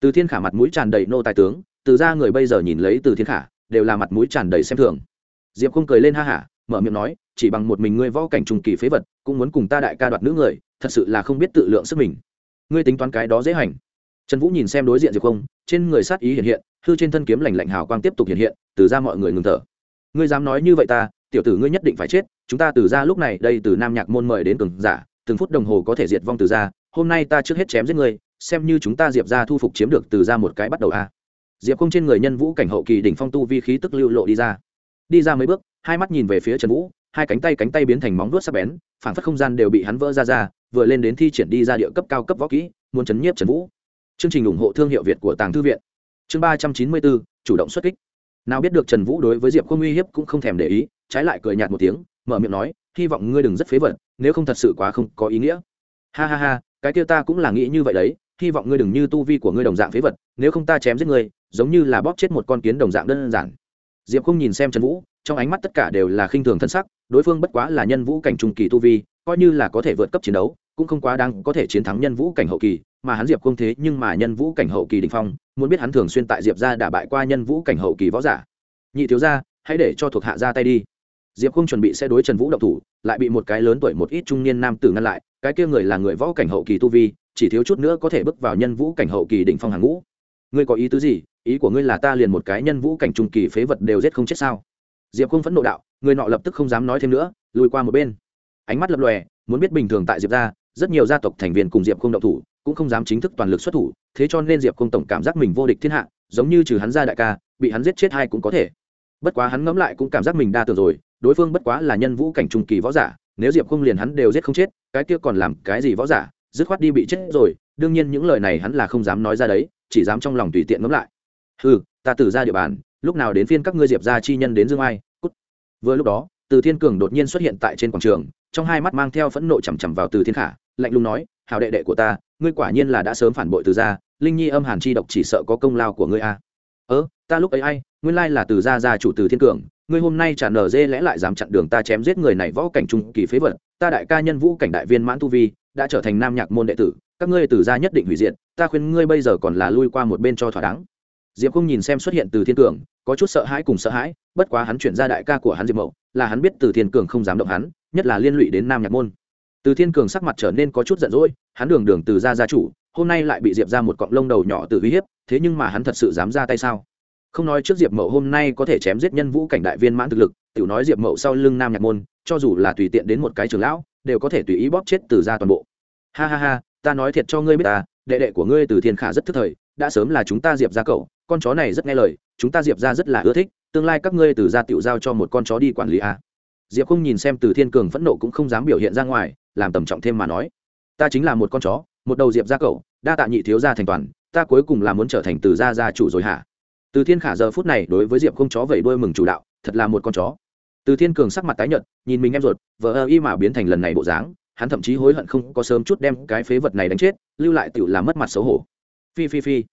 Từ thiên khả mặt mũi tràn đầy nô tài tướng, từ ra người bây giờ nhìn lấy từ thiên khả, đều là mặt mũi tràn đầy xem thường. Diệp không cười lên ha hả, mở miệng nói, chỉ bằng một mình ngươi võ cảnh trùng kỳ phế vật, cũng muốn cùng ta đại ca đoạt nữ người thật sự là không biết tự lượng sức mình. Ngươi tính toán cái đó dễ hành. Trần vũ nhìn xem đối diện diệp không, trên người sát ý hiện hiện, hư trên thân kiếm lành lạnh hào quang tiếp tục hiện hiện, từ ra mọi người ngừng thở. Ngươi dám nói như vậy ta, tiểu tử ngươi nhất định phải chết, chúng ta từ ra lúc này, đây từ nam nhạc môn mời đến cường giả, từng phút đồng hồ có thể diệt vong từ ra, hôm nay ta trước hết chém giết ngươi, xem như chúng ta diệp ra thu phục chiếm được từ ra một cái bắt đầu a. Diệp không trên người nhân vũ cảnh hậu kỳ đỉnh phong tu vi khí tức lưu lộ đi ra. Đi ra mấy bước, hai mắt nhìn về phía trần vũ hai cánh tay cánh tay biến thành móng vuốt sắc bén, phản phất không gian đều bị hắn vỡ ra ra, vừa lên đến thi triển đi ra địa cấp cao cấp võ kỹ, muốn chấn nhiếp trần vũ. Chương trình ủng hộ thương hiệu việt của tàng thư viện. Chương ba trăm chín mươi bốn, chủ động xuất kích. Nào biết được trần vũ đối với diệp không uy hiếp cũng không thèm để ý, trái lại cười nhạt một tiếng, mở miệng nói, hy vọng ngươi đừng rất phế vật, nếu không thật sự quá không có ý nghĩa. Ha ha ha, cái kia ta cũng là nghĩ như vậy đấy, hy vọng ngươi đừng như tu vi của ngươi đồng dạng phế vật, nếu không ta chém giết ngươi, giống như là bóp chết một con kiến đồng dạng đơn giản. Diệp không nhìn xem trần vũ, trong ánh mắt tất cả đều là khinh thường thân sắc đối phương bất quá là nhân vũ cảnh trung kỳ tu vi, coi như là có thể vượt cấp chiến đấu, cũng không quá đáng có thể chiến thắng nhân vũ cảnh hậu kỳ, mà hắn diệp không thế nhưng mà nhân vũ cảnh hậu kỳ đình phong, muốn biết hắn thường xuyên tại diệp ra đả bại qua nhân vũ cảnh hậu kỳ võ giả. Nhị thiếu ra hãy để cho thuộc hạ ra tay đi. Diệp không chuẩn bị sẽ đối trần vũ động thủ, lại bị một cái lớn tuổi một ít trung niên nam tử ngăn lại, cái kia người là người võ cảnh hậu kỳ tu vi, chỉ thiếu chút nữa có thể bước vào nhân vũ cảnh hậu kỳ đỉnh phong hàng ngũ. Ngươi có ý tứ gì? Ý của ngươi là ta liền một cái nhân vũ cảnh trung kỳ phế vật đều giết không chết sao? Diệp không phẫn nộ đạo, người nọ lập tức không dám nói thêm nữa, lùi qua một bên. Ánh mắt lập lòe, muốn biết bình thường tại diệp ra rất nhiều gia tộc thành viên cùng diệp không động thủ, cũng không dám chính thức toàn lực xuất thủ, thế cho nên diệp không tổng cảm giác mình vô địch thiên hạ, giống như trừ hắn ra đại ca, bị hắn giết chết hay cũng có thể. Bất quá hắn ngẫm lại cũng cảm giác mình đa tưởng rồi, đối phương bất quá là nhân vũ cảnh trung kỳ võ giả, nếu diệp không liền hắn đều giết không chết, cái kia còn làm cái gì võ giả, dứt khoát đi bị chết rồi, đương nhiên những lời này hắn là không dám nói ra đấy, chỉ dám trong lòng tùy tiện ngẫm lại. Ừ ta từ ra địa bàn lúc nào đến phiên các ngươi diệp ra chi nhân đến dương ai, cút vừa lúc đó, từ thiên cường đột nhiên xuất hiện tại trên quảng trường, trong hai mắt mang theo phẫn nộ chằm chằm vào từ thiên khả, lạnh lùng nói hào đệ đệ của ta, ngươi quả nhiên là đã sớm phản bội từ gia, linh nhi âm hàn chi độc chỉ sợ có công lao của ngươi a à. ơ, ta lúc ấy ai, nguyên lai là từ gia gia chủ từ thiên cường, ngươi hôm nay trả nở dê lẽ lại dám chặn đường ta chém giết người này võ cảnh trung kỳ phế vật, ta đại ca nhân vũ cảnh đại viên mãn tu vi, đã trở thành nam nhạc môn đệ tử, các ngươi từ gia nhất định hủy diệt, ta khuyên ngươi bây giờ còn là lui qua một bên cho thỏa đáng diệp không nhìn xem xuất hiện từ thiên cường, có chút sợ hãi cùng sợ hãi, bất quá hắn chuyển ra đại ca của hắn diệp mậu, là hắn biết từ thiên cường không dám động hắn, nhất là liên lụy đến nam nhạc môn. Từ thiên cường sắc mặt trở nên có chút giận dỗi, hắn đường đường từ gia gia chủ, hôm nay lại bị diệp ra một cọng lông đầu nhỏ tự uy hiếp, thế nhưng mà hắn thật sự dám ra tay sao? Không nói trước diệp mậu hôm nay có thể chém giết nhân vũ cảnh đại viên mãn thực lực, tiểu nói diệp mậu sau lưng nam nhạc môn, cho dù là tùy tiện đến một cái trường lão, đều có thể tùy ý bóp chết từ gia toàn bộ. Ha ha ha, ta nói thiệt cho ngươi biết ta, đệ đệ của ngươi từ thiên khả rất thức thời đã sớm là chúng ta diệp ra cậu, con chó này rất nghe lời, chúng ta diệp ra rất là ưa thích, tương lai các ngươi từ gia tiểu giao cho một con chó đi quản lý a diệp không nhìn xem từ thiên cường phẫn nộ cũng không dám biểu hiện ra ngoài, làm tầm trọng thêm mà nói. Ta chính là một con chó, một đầu diệp ra cậu, đa tạ nhị thiếu gia thành toàn, ta cuối cùng là muốn trở thành từ gia gia chủ rồi hả? Từ thiên khả giờ phút này đối với diệp không chó vẩy đuôi mừng chủ đạo, thật là một con chó. Từ thiên cường sắc mặt tái nhợt, nhìn mình em ruột vợ ơ y mà biến thành lần này bộ dáng, hắn thậm chí hối hận không có sớm chút đem cái phế vật này đánh chết, lưu lại tựu làm mất mặt xấu hổ phi phi phi.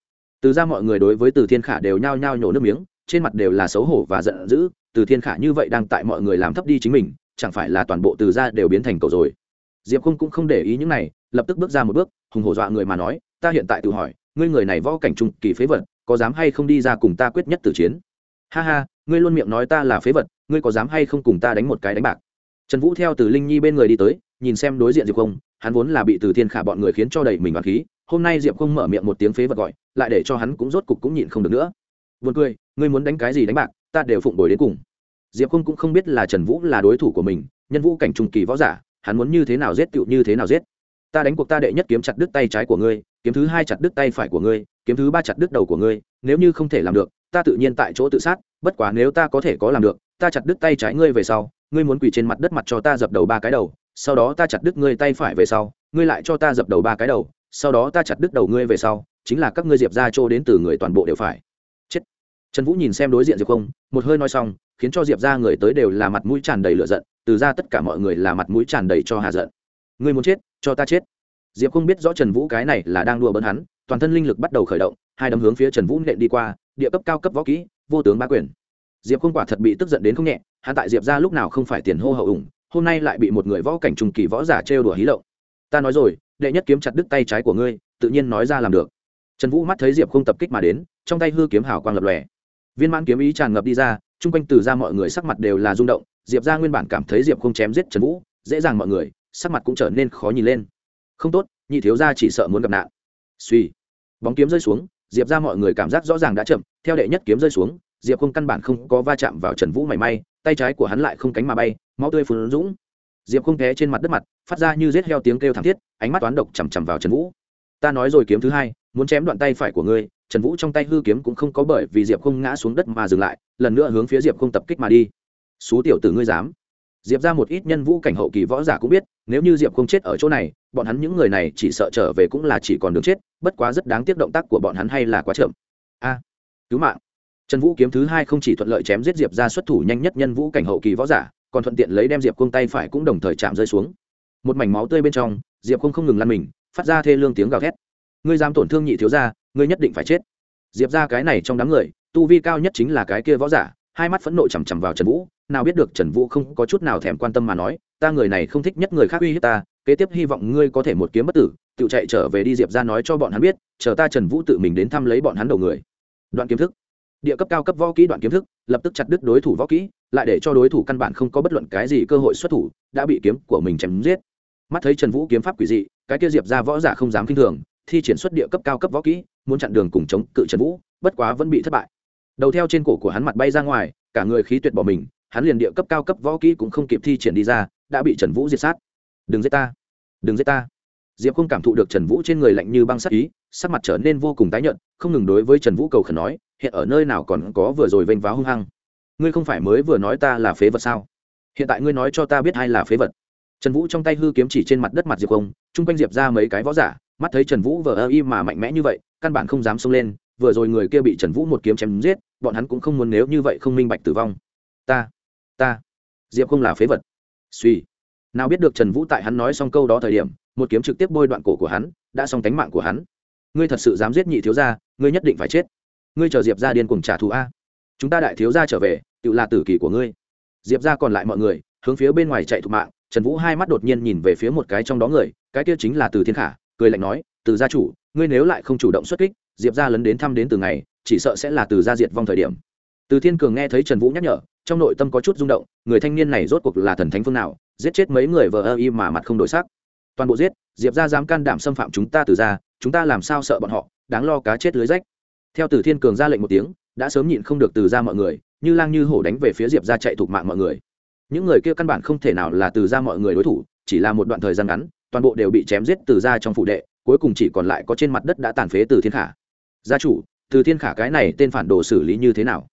Từ ra mọi người đối với từ thiên khả đều nhao nhao nhổ nước miếng, trên mặt đều là xấu hổ và giận dữ. Từ thiên khả như vậy đang tại mọi người làm thấp đi chính mình, chẳng phải là toàn bộ từ ra đều biến thành cầu rồi. Diệp không cũng không để ý những này, lập tức bước ra một bước, hùng hổ dọa người mà nói, ta hiện tại tự hỏi, ngươi người này võ cảnh trung kỳ phế vật, có dám hay không đi ra cùng ta quyết nhất tử chiến? Ha ha, ngươi luôn miệng nói ta là phế vật, ngươi có dám hay không cùng ta đánh một cái đánh bạc? Trần vũ theo từ linh nhi bên người đi tới, nhìn xem đối diện diệp không hắn vốn là bị từ thiên khả bọn người khiến cho đầy mình vào khí hôm nay diệp không mở miệng một tiếng phế vật gọi lại để cho hắn cũng rốt cục cũng nhịn không được nữa Buồn cười, ngươi muốn đánh cái gì đánh bạc, ta đều phụng bồi đến cùng. Diệp Không cũng không biết là Trần Vũ là đối thủ của mình, nhân vũ cảnh trung kỳ võ giả, hắn muốn như thế nào giết tựu như thế nào giết. Ta đánh cuộc ta đệ nhất kiếm chặt đứt tay trái của ngươi, kiếm thứ hai chặt đứt tay phải của ngươi, kiếm thứ ba chặt đứt đầu của ngươi, nếu như không thể làm được, ta tự nhiên tại chỗ tự sát, bất quá nếu ta có thể có làm được, ta chặt đứt tay trái ngươi về sau, ngươi muốn quỳ trên mặt đất mặt cho ta dập đầu ba cái đầu, sau đó ta chặt đứt ngươi tay phải về sau, ngươi lại cho ta dập đầu ba cái đầu, sau đó ta chặt đứt đầu ngươi về sau, chính là các ngươi diệp ra chỗ đến từ người toàn bộ đều phải. Chết. trần vũ nhìn xem đối diện diệp không một hơi nói xong khiến cho diệp ra người tới đều là mặt mũi tràn đầy lửa giận từ ra tất cả mọi người là mặt mũi tràn đầy cho hà giận. Ngươi muốn chết cho ta chết. Diệp không biết rõ trần vũ cái này là đang đùa bỡn hắn toàn thân linh lực bắt đầu khởi động hai đấm hướng phía trần vũ nện đi qua địa cấp cao cấp võ kỹ vô tướng ba quyền. Diệp không quả thật bị tức giận đến không nhẹ hắn tại diệp ra lúc nào không phải tiền hô hậu ủng hôm nay lại bị một người võ cảnh trùng kỳ võ giả trêu đùa hí lậu ta nói rồi đệ nhất kiếm chặt đứt tay trái của ngươi, tự nhiên nói ra làm được. Trần vũ mắt thấy diệp không tập kích mà đến, trong tay hư kiếm hào quang lập lòe. Viên mãn kiếm ý tràn ngập đi ra, chung quanh từ ra mọi người sắc mặt đều là rung động, diệp ra nguyên bản cảm thấy diệp không chém giết trần vũ, dễ dàng mọi người, sắc mặt cũng trở nên khó nhìn lên. Không tốt, nhị thiếu ra chỉ sợ muốn gặp nạn. Suy. Bóng kiếm rơi xuống, diệp ra mọi người cảm giác rõ ràng đã chậm, theo đệ nhất kiếm rơi xuống, diệp không căn bản không có va chạm vào trần vũ mảy may, tay trái của hắn lại không cánh mà bay, máu tươi phun dũng diệp không té trên mặt đất mặt, phát ra như rết heo tiếng kêu thảm thiết, ánh mắt toán độc chằm chằm vào trần vũ. Ta nói rồi kiếm thứ hai, muốn chém đoạn tay phải của ngươi. Trần vũ trong tay hư kiếm cũng không có bởi vì diệp không ngã xuống đất mà dừng lại, lần nữa hướng phía diệp không tập kích mà đi. Xú tiểu tử ngươi dám. Diệp ra một ít nhân vũ cảnh hậu kỳ võ giả cũng biết, nếu như diệp không chết ở chỗ này, bọn hắn những người này chỉ sợ trở về cũng là chỉ còn đường chết, bất quá rất đáng tiếc động tác của bọn hắn hay là quá chậm. A, cứu mạng. Trần vũ kiếm thứ hai không chỉ thuận lợi chém giết diệp ra xuất thủ nhanh nhất nhân vũ cảnh hậu kỳ võ giả còn thuận tiện lấy đem diệp cung tay phải cũng đồng thời chạm rơi xuống một mảnh máu tươi bên trong diệp Cung không ngừng lăn mình phát ra thê lương tiếng gào thét ngươi dám tổn thương nhị thiếu gia ngươi nhất định phải chết diệp ra cái này trong đám người tu vi cao nhất chính là cái kia võ giả hai mắt phẫn nộ chằm chằm vào trần vũ nào biết được trần vũ không có chút nào thèm quan tâm mà nói ta người này không thích nhất người khác uy hiếp ta kế tiếp hy vọng ngươi có thể một kiếm bất tử tự chạy trở về đi diệp ra nói cho bọn hắn biết chờ ta trần vũ tự mình đến thăm lấy bọn hắn đầu người đoạn kiếm thức địa cấp cao cấp võ kỹ đoạn kiếm thức, lập tức chặt đứt đối thủ võ kỹ, lại để cho đối thủ căn bản không có bất luận cái gì cơ hội xuất thủ, đã bị kiếm của mình chém giết. Mắt thấy trần vũ kiếm pháp quỷ dị, cái kia diệp ra võ giả không dám k i n h thường, thi triển xuất địa cấp cao cấp võ kỹ, muốn chặn đường cùng chống cự trần vũ, bất quá vẫn bị thất bại. Đầu theo trên cổ của hắn mặt bay ra ngoài, cả người khí tuyệt bỏ mình, hắn liền địa cấp cao cấp võ kỹ cũng không kịp thi triển đi ra, đã bị trần vũ diệt sát. Đừng giết ta! Đừng giết ta! Diệp không cảm thụ được trần vũ trên người lạnh như băng sắc ý, sắc mặt trở nên vô cùng tái nhợt, không ngừng đối với trần vũ cầu khẩn nói hiện ở nơi nào còn có vừa rồi vênh váo hung hăng. Ngươi không phải mới vừa nói ta là phế vật sao? Hiện tại ngươi nói cho ta biết ai là phế vật. Trần vũ trong tay hư kiếm chỉ trên mặt đất mặt diệp không chung quanh diệp ra mấy cái võ giả, mắt thấy trần vũ vờ ơ y mà mạnh mẽ như vậy, căn bản không dám xông lên, vừa rồi người kia bị trần vũ một kiếm chém giết, bọn hắn cũng không muốn nếu như vậy không minh bạch tử vong. Ta ta, diệp không là phế vật. Suy. Nào biết được trần vũ tại hắn nói xong câu đó thời điểm, một kiếm trực tiếp bôi đoạn cổ của hắn, đã xong tánh mạng của hắn. Ngươi thật sự dám giết nhị thiếu gia, ngươi nhất định phải chết ngươi chờ diệp ra điên cùng trả thù a. Chúng ta đại thiếu gia trở về, tự là tử kỳ của ngươi. Diệp ra còn lại mọi người, hướng phía bên ngoài chạy thục mạng, trần vũ hai mắt đột nhiên nhìn về phía một cái trong đó người, cái kia chính là từ thiên khả, cười lạnh nói, từ gia chủ, ngươi nếu lại không chủ động xuất kích, diệp ra lấn đến thăm đến từ ngày, chỉ sợ sẽ là từ gia diệt vong thời điểm. Từ thiên cường nghe thấy trần vũ nhắc nhở, trong nội tâm có chút rung động, người thanh niên này rốt cuộc là thần thánh phương nào, giết chết mấy người vờ ơ y mà mặt không đổi sắc. Toàn bộ giết, diệp ra dám can đảm xâm phạm chúng ta từ ra chúng ta làm sao sợ bọn họ, đáng lo cá chết lưới rách theo từ thiên cường ra lệnh một tiếng, đã sớm nhịn không được từ ra mọi người, như lang như hổ đánh về phía diệp ra chạy thuộc mạng mọi người. Những người kia căn bản không thể nào là từ ra mọi người đối thủ, chỉ là một đoạn thời gian ngắn, toàn bộ đều bị chém giết từ ra trong phủ đệ, cuối cùng chỉ còn lại có trên mặt đất đã tàn phế từ thiên khả. Gia chủ từ thiên khả cái này tên phản đồ xử lý như thế nào?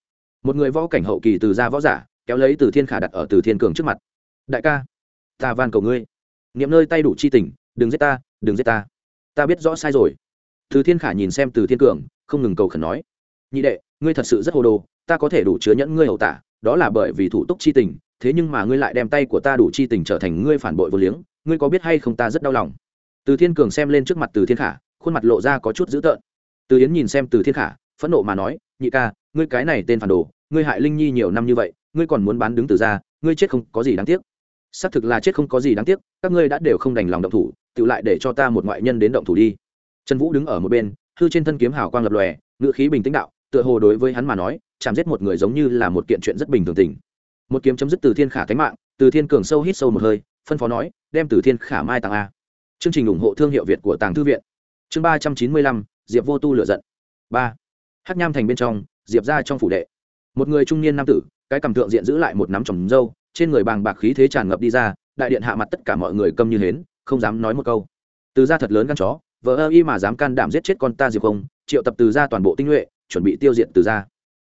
Một người võ cảnh hậu kỳ từ ra võ giả, kéo lấy từ thiên khả đặt ở từ thiên cường trước mặt. Đại ca, ta van cầu ngươi. Niệm nơi tay đủ chi tình, đừng giết ta, đừng giết ta. Ta biết rõ sai rồi. Từ thiên khả nhìn xem từ thiên cường không ngừng cầu khẩn nói, nhị đệ, ngươi thật sự rất hồ đồ, ta có thể đủ chứa nhẫn ngươi hậu tả, đó là bởi vì thủ tục chi tình, thế nhưng mà ngươi lại đem tay của ta đủ chi tình trở thành ngươi phản bội vô liếng, ngươi có biết hay không ta rất đau lòng? Từ thiên cường xem lên trước mặt từ thiên khả, khuôn mặt lộ ra có chút dữ tợn. Từ yến nhìn xem từ thiên khả, phẫn nộ mà nói, nhị ca, ngươi cái này tên phản đồ, ngươi hại linh nhi nhiều năm như vậy, ngươi còn muốn bán đứng từ ra ngươi chết không có gì đáng tiếc. Xác thực là chết không có gì đáng tiếc, các ngươi đã đều không đành lòng động thủ, tự lại để cho ta một ngoại nhân đến động thủ đi. Trần vũ đứng ở một bên hư trên thân kiếm hào quang lập lòe ngựa khí bình tĩnh đạo, tựa hồ đối với hắn mà nói, chạm giết một người giống như là một kiện chuyện rất bình thường tình. Một kiếm chấm dứt từ thiên khả cánh mạng, từ thiên cường sâu hít sâu một hơi, phân phó nói, đem từ thiên khả mai tàng a. Chương trình ủng hộ thương hiệu việt của tàng thư viện. Chương ba trăm chín mươi lăm, diệp vô tu lựa giận. Ba. Hát nham thành bên trong, diệp ra trong phủ đệ. Một người trung niên nam tử, cái cầm tượng diện giữ lại một nắm trồng dâu, trên người bàng bạc khí thế tràn ngập đi ra, đại điện hạ mặt tất cả mọi người câm như hến, không dám nói một câu. Từ ra thật lớn gan chó vờ ơ y mà dám can đảm giết chết con ta diệp không triệu tập từ ra toàn bộ tinh nhuệ, chuẩn bị tiêu diệt từ ra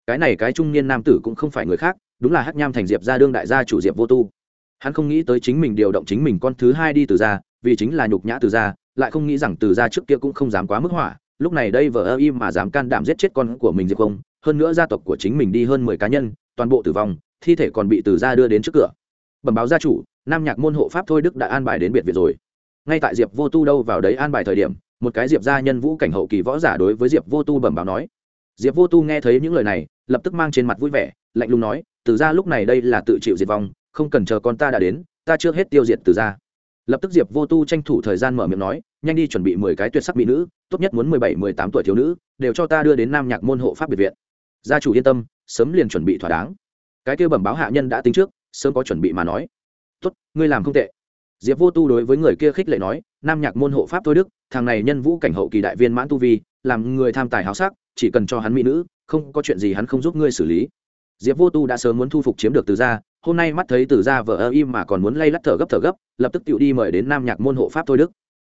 cái này cái trung niên nam tử cũng không phải người khác, đúng là hắc nham thành diệp ra đương đại gia chủ diệp vô tu. Hắn không nghĩ tới chính mình điều động chính mình con thứ hai đi từ ra vì chính là nhục nhã từ ra lại không nghĩ rằng từ ra trước kia cũng không dám quá mức hỏa. Lúc này đây vờ ơ y mà dám can đảm giết chết con của mình diệp không hơn nữa gia tộc của chính mình đi hơn mười cá nhân, toàn bộ tử vong, thi thể còn bị từ ra đưa đến trước cửa. Bẩm báo gia chủ, nam nhạc môn hộ pháp thôi đức đã an bài đến biệt viện rồi. Ngay tại diệp vô tu đâu vào đấy an bài thời điểm một cái diệp gia nhân vũ cảnh hậu kỳ võ giả đối với diệp vô tu bẩm báo nói. Diệp vô tu nghe thấy những lời này, lập tức mang trên mặt vui vẻ, lạnh lùng nói, từ ra lúc này đây là tự chịu diệt vong, không cần chờ con ta đã đến, ta chưa hết tiêu diệt từ ra lập tức diệp vô tu tranh thủ thời gian mở miệng nói, nhanh đi chuẩn bị mười cái tuyệt sắc mỹ nữ, tốt nhất muốn mười bảy, mười tám tuổi thiếu nữ, đều cho ta đưa đến nam nhạc môn hộ pháp biệt viện. Gia chủ yên tâm, sớm liền chuẩn bị thỏa đáng. Cái kêu bẩm báo hạ nhân đã tính trước, sớm có chuẩn bị mà nói. Tốt, ngươi làm không tệ diệp vô tu đối với người kia khích lệ nói, nam nhạc môn hộ pháp thôi đức, thằng này nhân vũ cảnh hậu kỳ đại viên mãn tu vi, làm người tham tài háo sắc, chỉ cần cho hắn mỹ nữ, không có chuyện gì hắn không giúp ngươi xử lý. Diệp vô tu đã sớm muốn thu phục chiếm được từ gia, hôm nay mắt thấy từ gia vợ ơ im mà còn muốn lay lắt thở gấp thở gấp, lập tức tự đi mời đến nam nhạc môn hộ pháp thôi đức.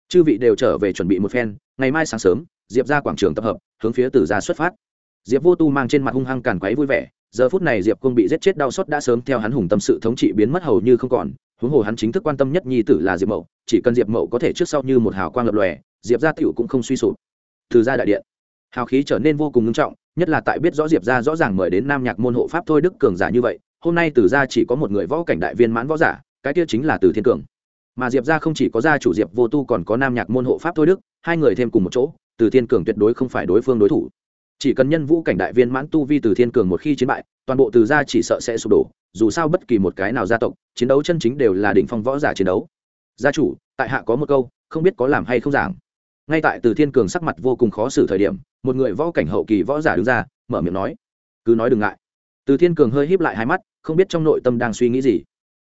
Chư vị đều trở về chuẩn bị một phen, ngày mai sáng sớm, diệp ra quảng trường tập hợp, hướng phía từ gia xuất phát. Diệp vô tu mang trên mặt hung hăng càn quấy vui vẻ, giờ phút này diệp cung bị giết chết đau xót đã sớm theo hắn hùng tâm sự thống trị biến mất hầu như không còn huống hồ hắn chính thức quan tâm nhất nhi tử là diệp mậu, chỉ cần diệp mậu có thể trước sau như một hào quang lập lòe, diệp gia tiểu cũng không suy sụp. Từ gia đại điện, hào khí trở nên vô cùng nghiêm trọng, nhất là tại biết rõ diệp gia rõ ràng mời đến nam nhạc môn hộ pháp thôi đức cường giả như vậy, hôm nay từ gia chỉ có một người võ cảnh đại viên mãn võ giả, cái kia chính là từ thiên cường. Mà diệp gia không chỉ có gia chủ diệp vô tu còn có nam nhạc môn hộ pháp thôi đức, hai người thêm cùng một chỗ, từ thiên cường tuyệt đối không phải đối phương đối thủ chỉ cần nhân vũ cảnh đại viên mãn tu vi từ thiên cường một khi chiến bại, toàn bộ từ gia chỉ sợ sẽ sụp đổ, dù sao bất kỳ một cái nào gia tộc, chiến đấu chân chính đều là đỉnh phong võ giả chiến đấu. Gia chủ, tại hạ có một câu, không biết có làm hay không giảng. Ngay tại từ thiên cường sắc mặt vô cùng khó xử thời điểm, một người võ cảnh hậu kỳ võ giả đứng ra, mở miệng nói, cứ nói đừng ngại. Từ thiên cường hơi híp lại hai mắt, không biết trong nội tâm đang suy nghĩ gì.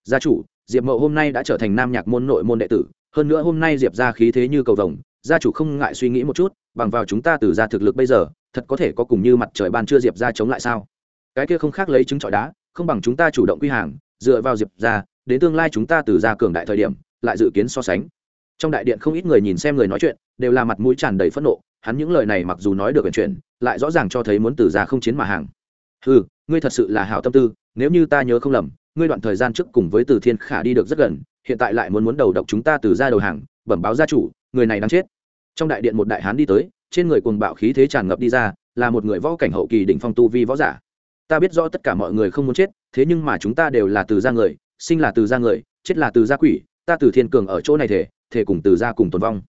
Gia chủ, diệp mậu hôm nay đã trở thành nam nhạc môn nội môn đệ tử, hơn nữa hôm nay diệp ra khí thế như cầu vồng, gia chủ không ngại suy nghĩ một chút, bằng vào chúng ta từ ra thực lực bây giờ thật có thể có cùng như mặt trời ban chưa diệp ra chống lại sao? Cái kia không khác lấy trứng trọi đá, không bằng chúng ta chủ động quy hàng, dựa vào diệp ra, đến tương lai chúng ta từ ra cường đại thời điểm, lại dự kiến so sánh. Trong đại điện không ít người nhìn xem người nói chuyện, đều là mặt mũi tràn đầy phẫn nộ, hắn những lời này mặc dù nói được vận chuyển, lại rõ ràng cho thấy muốn từ ra không chiến mà hàng. Ừ ngươi thật sự là hảo tâm tư, nếu như ta nhớ không lầm, ngươi đoạn thời gian trước cùng với từ thiên khả đi được rất gần, hiện tại lại muốn muốn đầu độc chúng ta từ ra đầu hàng, bẩm báo gia chủ, người này đang chết. Trong đại điện một đại hán đi tới trên người cuồng bạo khí thế tràn ngập đi ra, là một người võ cảnh hậu kỳ đỉnh phong tu vi võ giả. Ta biết rõ tất cả mọi người không muốn chết, thế nhưng mà chúng ta đều là từ gia người, sinh là từ gia người, chết là từ gia quỷ, ta từ thiên cường ở chỗ này thể thể cùng từ gia cùng tồn vong.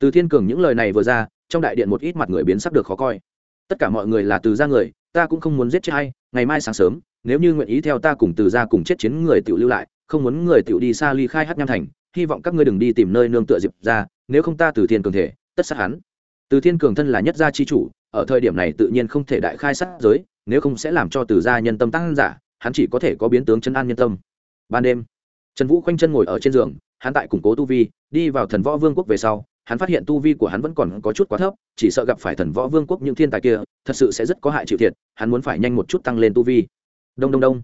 Từ thiên cường những lời này vừa ra, trong đại điện một ít mặt người biến sắc được khó coi. Tất cả mọi người là từ gia người, ta cũng không muốn giết chết hay ngày mai sáng sớm, nếu như nguyện ý theo ta cùng từ gia cùng chết chiến người tiểu lưu lại, không muốn người tiểu đi xa ly khai hát nham thành, hy vọng các ngươi đừng đi tìm nơi nương tựa diệp ra nếu không ta từ thiên cường thể, tất sát hắn từ thiên cường thân là nhất gia chi chủ, ở thời điểm này tự nhiên không thể đại khai sát giới, nếu không sẽ làm cho từ gia nhân tâm tăng giả, hắn chỉ có thể có biến tướng chân an nhân tâm. Ban đêm, trần vũ khoanh chân ngồi ở trên giường, hắn tại củng cố tu vi, đi vào thần võ vương quốc về sau, hắn phát hiện tu vi của hắn vẫn còn có chút quá thấp, chỉ sợ gặp phải thần võ vương quốc những thiên tài kia, thật sự sẽ rất có hại chịu thiệt, hắn muốn phải nhanh một chút tăng lên tu vi. Đông đông đông.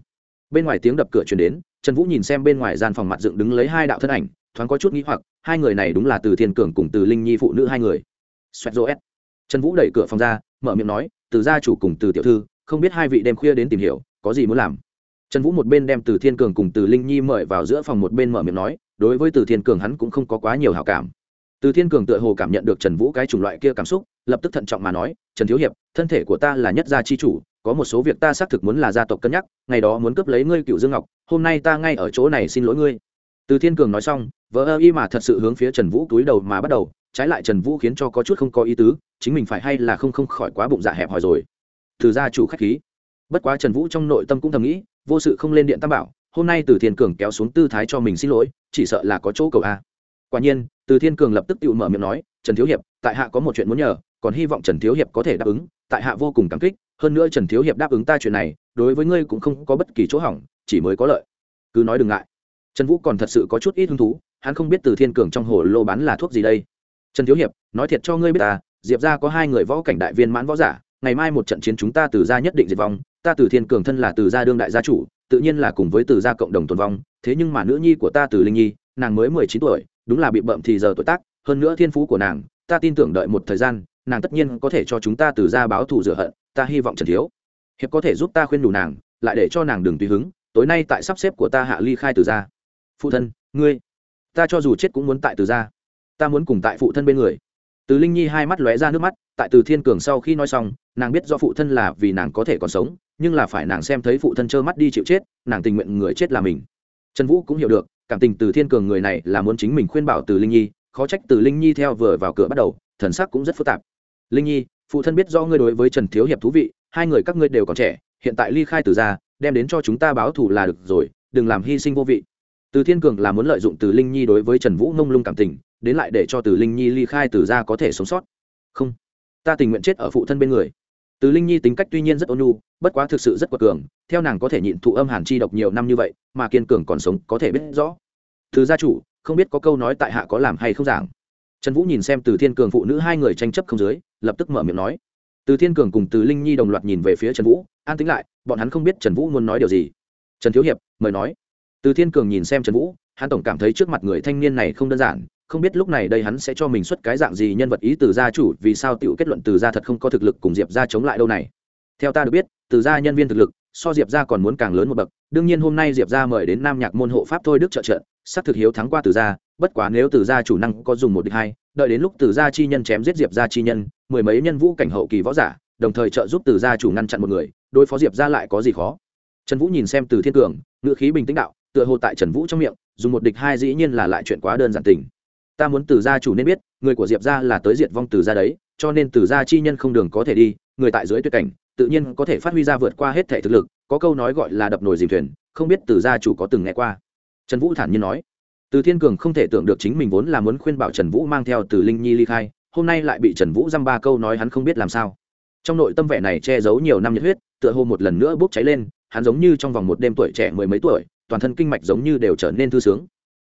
Bên ngoài tiếng đập cửa chuyển đến, trần vũ nhìn xem bên ngoài gian phòng mặt dựng đứng lấy hai đạo thân ảnh, thoáng có chút nghĩ hoặc, hai người này đúng là từ thiên cường cùng từ linh nhi phụ nữ hai người xoẹt rô s. Trần vũ đẩy cửa phòng ra, mở miệng nói, từ gia chủ cùng từ tiểu thư, không biết hai vị đêm khuya đến tìm hiểu, có gì muốn làm? Trần vũ một bên đem từ thiên cường cùng từ linh nhi mời vào giữa phòng một bên mở miệng nói, đối với từ thiên cường hắn cũng không có quá nhiều hảo cảm. Từ thiên cường tựa hồ cảm nhận được trần vũ cái chủng loại kia cảm xúc, lập tức thận trọng mà nói, trần thiếu hiệp, thân thể của ta là nhất gia chi chủ, có một số việc ta xác thực muốn là gia tộc cân nhắc, ngày đó muốn cướp lấy ngươi cựu dương ngọc, hôm nay ta ngay ở chỗ này xin lỗi ngươi. Từ thiên cường nói xong vợ ơ y mà thật sự hướng phía trần vũ túi đầu mà bắt đầu trái lại trần vũ khiến cho có chút không có ý tứ, chính mình phải hay là không không khỏi quá bụng dạ hẹp hòi rồi. Từ gia chủ khách khí. Bất quá trần vũ trong nội tâm cũng thầm nghĩ, vô sự không lên điện tam bảo, hôm nay từ thiên cường kéo xuống tư thái cho mình xin lỗi, chỉ sợ là có chỗ cầu a. Quả nhiên, từ thiên cường lập tức tự mở miệng nói, trần thiếu hiệp, tại hạ có một chuyện muốn nhờ, còn hy vọng trần thiếu hiệp có thể đáp ứng, tại hạ vô cùng cảm kích, hơn nữa trần thiếu hiệp đáp ứng ta chuyện này, đối với ngươi cũng không có bất kỳ chỗ hỏng, chỉ mới có lợi. Cứ nói đừng ngại. Trần vũ còn thật sự có chút ít hứng thú, hắn không biết từ thiên cường trong hồ lô bán là thuốc gì đây trần thiếu hiệp, nói thiệt cho ngươi biết ta, diệp ra có hai người võ cảnh đại viên mãn võ giả, ngày mai một trận chiến chúng ta từ gia nhất định diệt vong, ta từ thiên cường thân là từ gia đương đại gia chủ, tự nhiên là cùng với từ gia cộng đồng tồn vong, thế nhưng mà nữ nhi của ta từ linh nhi, nàng mới mười chín tuổi, đúng là bị bậm thì giờ tuổi tác, hơn nữa thiên phú của nàng, ta tin tưởng đợi một thời gian, nàng tất nhiên có thể cho chúng ta từ gia báo thù rửa hận, ta hy vọng trần thiếu hiệp có thể giúp ta khuyên đủ nàng, lại để cho nàng đừng tùy hứng, tối nay tại sắp xếp của ta hạ ly khai từ gia. Phụ thân, ngươi, ta cho dù chết cũng muốn tại từ gia ta muốn cùng tại phụ thân bên người. Từ linh nhi hai mắt lóe ra nước mắt, tại từ thiên cường sau khi nói xong, nàng biết do phụ thân là vì nàng có thể còn sống, nhưng là phải nàng xem thấy phụ thân trơ mắt đi chịu chết, nàng tình nguyện người chết là mình. Trần vũ cũng hiểu được, cảm tình từ thiên cường người này là muốn chính mình khuyên bảo từ linh nhi, khó trách từ linh nhi theo vừa vào cửa bắt đầu, thần sắc cũng rất phức tạp. Linh nhi, phụ thân biết do ngươi đối với trần thiếu hiệp thú vị, hai người các ngươi đều còn trẻ, hiện tại ly khai từ ra đem đến cho chúng ta báo thù là được rồi, đừng làm hy sinh vô vị. Từ thiên cường là muốn lợi dụng từ linh nhi đối với trần vũ mông lung cảm tình đến lại để cho từ linh nhi ly khai từ ra có thể sống sót. Không, ta tình nguyện chết ở phụ thân bên người. Từ linh nhi tính cách tuy nhiên rất ôn nhu, bất quá thực sự rất quật cường, theo nàng có thể nhịn thụ âm hàn chi độc nhiều năm như vậy, mà kiên cường còn sống có thể biết rõ. Từ gia chủ, không biết có câu nói tại hạ có làm hay không giảng. Trần vũ nhìn xem từ thiên cường phụ nữ hai người tranh chấp không dưới lập tức mở miệng nói. Từ thiên cường cùng từ linh nhi đồng loạt nhìn về phía trần vũ, an tính lại, bọn hắn không biết trần vũ muốn nói điều gì. Trần thiếu hiệp, mời nói. Từ thiên cường nhìn xem trần vũ, hắn tổng cảm thấy trước mặt người thanh niên này không đơn giản không biết lúc này đây hắn sẽ cho mình xuất cái dạng gì nhân vật ý từ gia chủ, vì sao tiểu kết luận từ gia thật không có thực lực cùng diệp gia chống lại đâu này? Theo ta được biết, từ gia nhân viên thực lực, so diệp gia còn muốn càng lớn một bậc. Đương nhiên hôm nay diệp gia mời đến nam nhạc môn hộ pháp thôi đức trợ trận sắc thực hiếu thắng qua từ gia, bất quá nếu từ gia chủ năng có dùng một địch hai, đợi đến lúc từ gia chi nhân chém giết diệp gia chi nhân, mười mấy nhân vũ cảnh hậu kỳ võ giả, đồng thời trợ giúp từ gia chủ ngăn chặn một người, đối phó diệp gia lại có gì khó? Trần vũ nhìn xem từ thiên cường ngự khí bình tĩnh đạo, tựa hồ tại trần vũ trong miệng, dùng một địch hai dĩ nhiên là lại chuyện quá đơn giản tình ta muốn từ gia chủ nên biết, người của diệp gia là tới diệt vong từ gia đấy, cho nên từ gia chi nhân không đường có thể đi, người tại dưới tuyệt cảnh, tự nhiên có thể phát huy ra vượt qua hết thể thực lực, có câu nói gọi là đập nồi dìm thuyền, không biết từ gia chủ có từng nghe qua. Trần vũ thản nhiên nói. Từ thiên cường không thể tưởng được chính mình vốn là muốn khuyên bảo trần vũ mang theo từ linh nhi ly khai, hôm nay lại bị trần vũ dăm ba câu nói hắn không biết làm sao. Trong nội tâm vẻ này che giấu nhiều năm nhiệt huyết, tựa hồ một lần nữa bốc cháy lên, hắn giống như trong vòng một đêm tuổi trẻ mười mấy tuổi, toàn thân kinh mạch giống như đều trở nên thư sướng.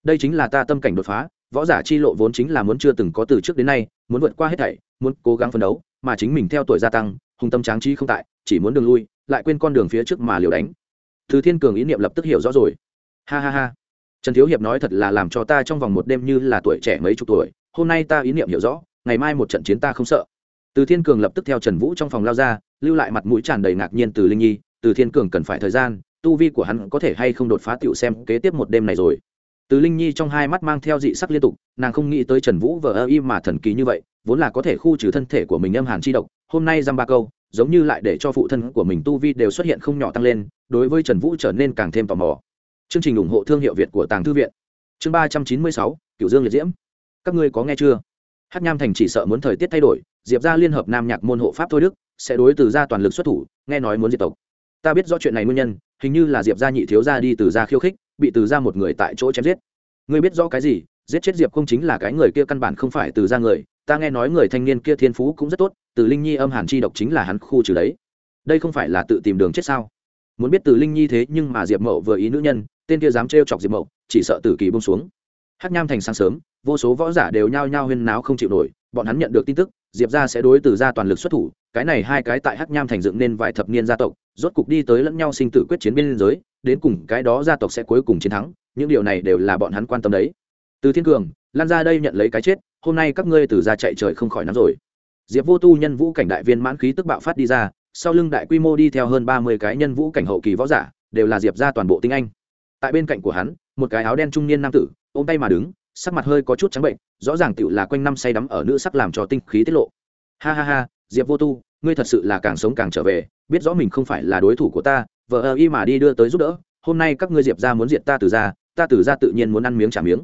Đây chính là ta tâm cảnh đột phá võ giả chi lộ vốn chính là muốn chưa từng có từ trước đến nay, muốn vượt qua hết thảy, muốn cố gắng phấn đấu, mà chính mình theo tuổi gia tăng, hùng tâm tráng trí không tại, chỉ muốn đường lui, lại quên con đường phía trước mà liều đánh. Thứ thiên cường ý niệm lập tức hiểu rõ rồi. Ha ha ha. Trần thiếu hiệp nói thật là làm cho ta trong vòng một đêm như là tuổi trẻ mấy chục tuổi, hôm nay ta ý niệm hiểu rõ, ngày mai một trận chiến ta không sợ. Từ thiên cường lập tức theo trần vũ trong phòng lao ra, lưu lại mặt mũi tràn đầy ngạc nhiên từ linh nhi, từ thiên cường cần phải thời gian, tu vi của hắn có thể hay không đột phá tựu xem kế tiếp một đêm này rồi? Từ linh nhi trong hai mắt mang theo dị sắc liên tục, nàng không nghĩ tới trần vũ vờ ơ y mà thần kỳ như vậy, vốn là có thể khu trừ thân thể của mình âm hàn chi độc, hôm nay dăm ba câu, giống như lại để cho phụ thân của mình tu vi đều xuất hiện không nhỏ tăng lên, đối với trần vũ trở nên càng thêm tò mò. Chương trình ủng hộ thương hiệu việt của tàng thư viện. Chương ba trăm chín mươi sáu cựu dương liệt diễm. Các ngươi có nghe chưa? Hát nham thành chỉ sợ muốn thời tiết thay đổi, diệp ra liên hợp nam nhạc môn hộ pháp thôi đức, sẽ đối từ ra toàn lực xuất thủ, nghe nói muốn diệt tộc. Ta biết rõ chuyện này nguyên nhân, hình như là diệp gia nhị thiếu gia đi từ ra khiêu khích bị từ ra một người tại chỗ chém giết. Ngươi biết rõ cái gì? Giết chết diệp không chính là cái người kia căn bản không phải từ ra người. Ta nghe nói người thanh niên kia thiên phú cũng rất tốt, từ linh nhi âm hàn chi độc chính là hắn khu trừ đấy. Đây không phải là tự tìm đường chết sao? Muốn biết từ linh nhi thế nhưng mà diệp mậu vừa ý nữ nhân, tên kia dám trêu chọc diệp mậu, chỉ sợ tử kỳ bông xuống. Hát nham thành sáng sớm, vô số võ giả đều nhao nhao huyên náo không chịu nổi, bọn hắn nhận được tin tức, diệp ra sẽ đối từ ra toàn lực xuất thủ cái này hai cái tại Hắc nham thành dựng nên vài thập niên gia tộc, rốt cục đi tới lẫn nhau sinh tử quyết chiến biên giới, đến cùng cái đó gia tộc sẽ cuối cùng chiến thắng, những điều này đều là bọn hắn quan tâm đấy. Từ thiên cường, lan ra đây nhận lấy cái chết, hôm nay các ngươi từ ra chạy trời không khỏi nắm rồi. Diệp vô tu nhân vũ cảnh đại viên mãn khí tức bạo phát đi ra, sau lưng đại quy mô đi theo hơn ba mươi cái nhân vũ cảnh hậu kỳ võ giả, đều là diệp ra toàn bộ tinh anh. Tại bên cạnh của hắn, một cái áo đen trung niên nam tử, ôm tay mà đứng, sắc mặt hơi có chút trắng bệnh, rõ ràng tựu là quanh năm say đắm ở nữ sắc làm cho tinh khí tiết lộ. Ha ha ha diệp vô tu, ngươi thật sự là càng sống càng trở về, biết rõ mình không phải là đối thủ của ta vợ ơ y mà đi đưa tới giúp đỡ, hôm nay các ngươi diệp ra muốn diệt ta từ ra ta từ ra tự nhiên muốn ăn miếng trả miếng.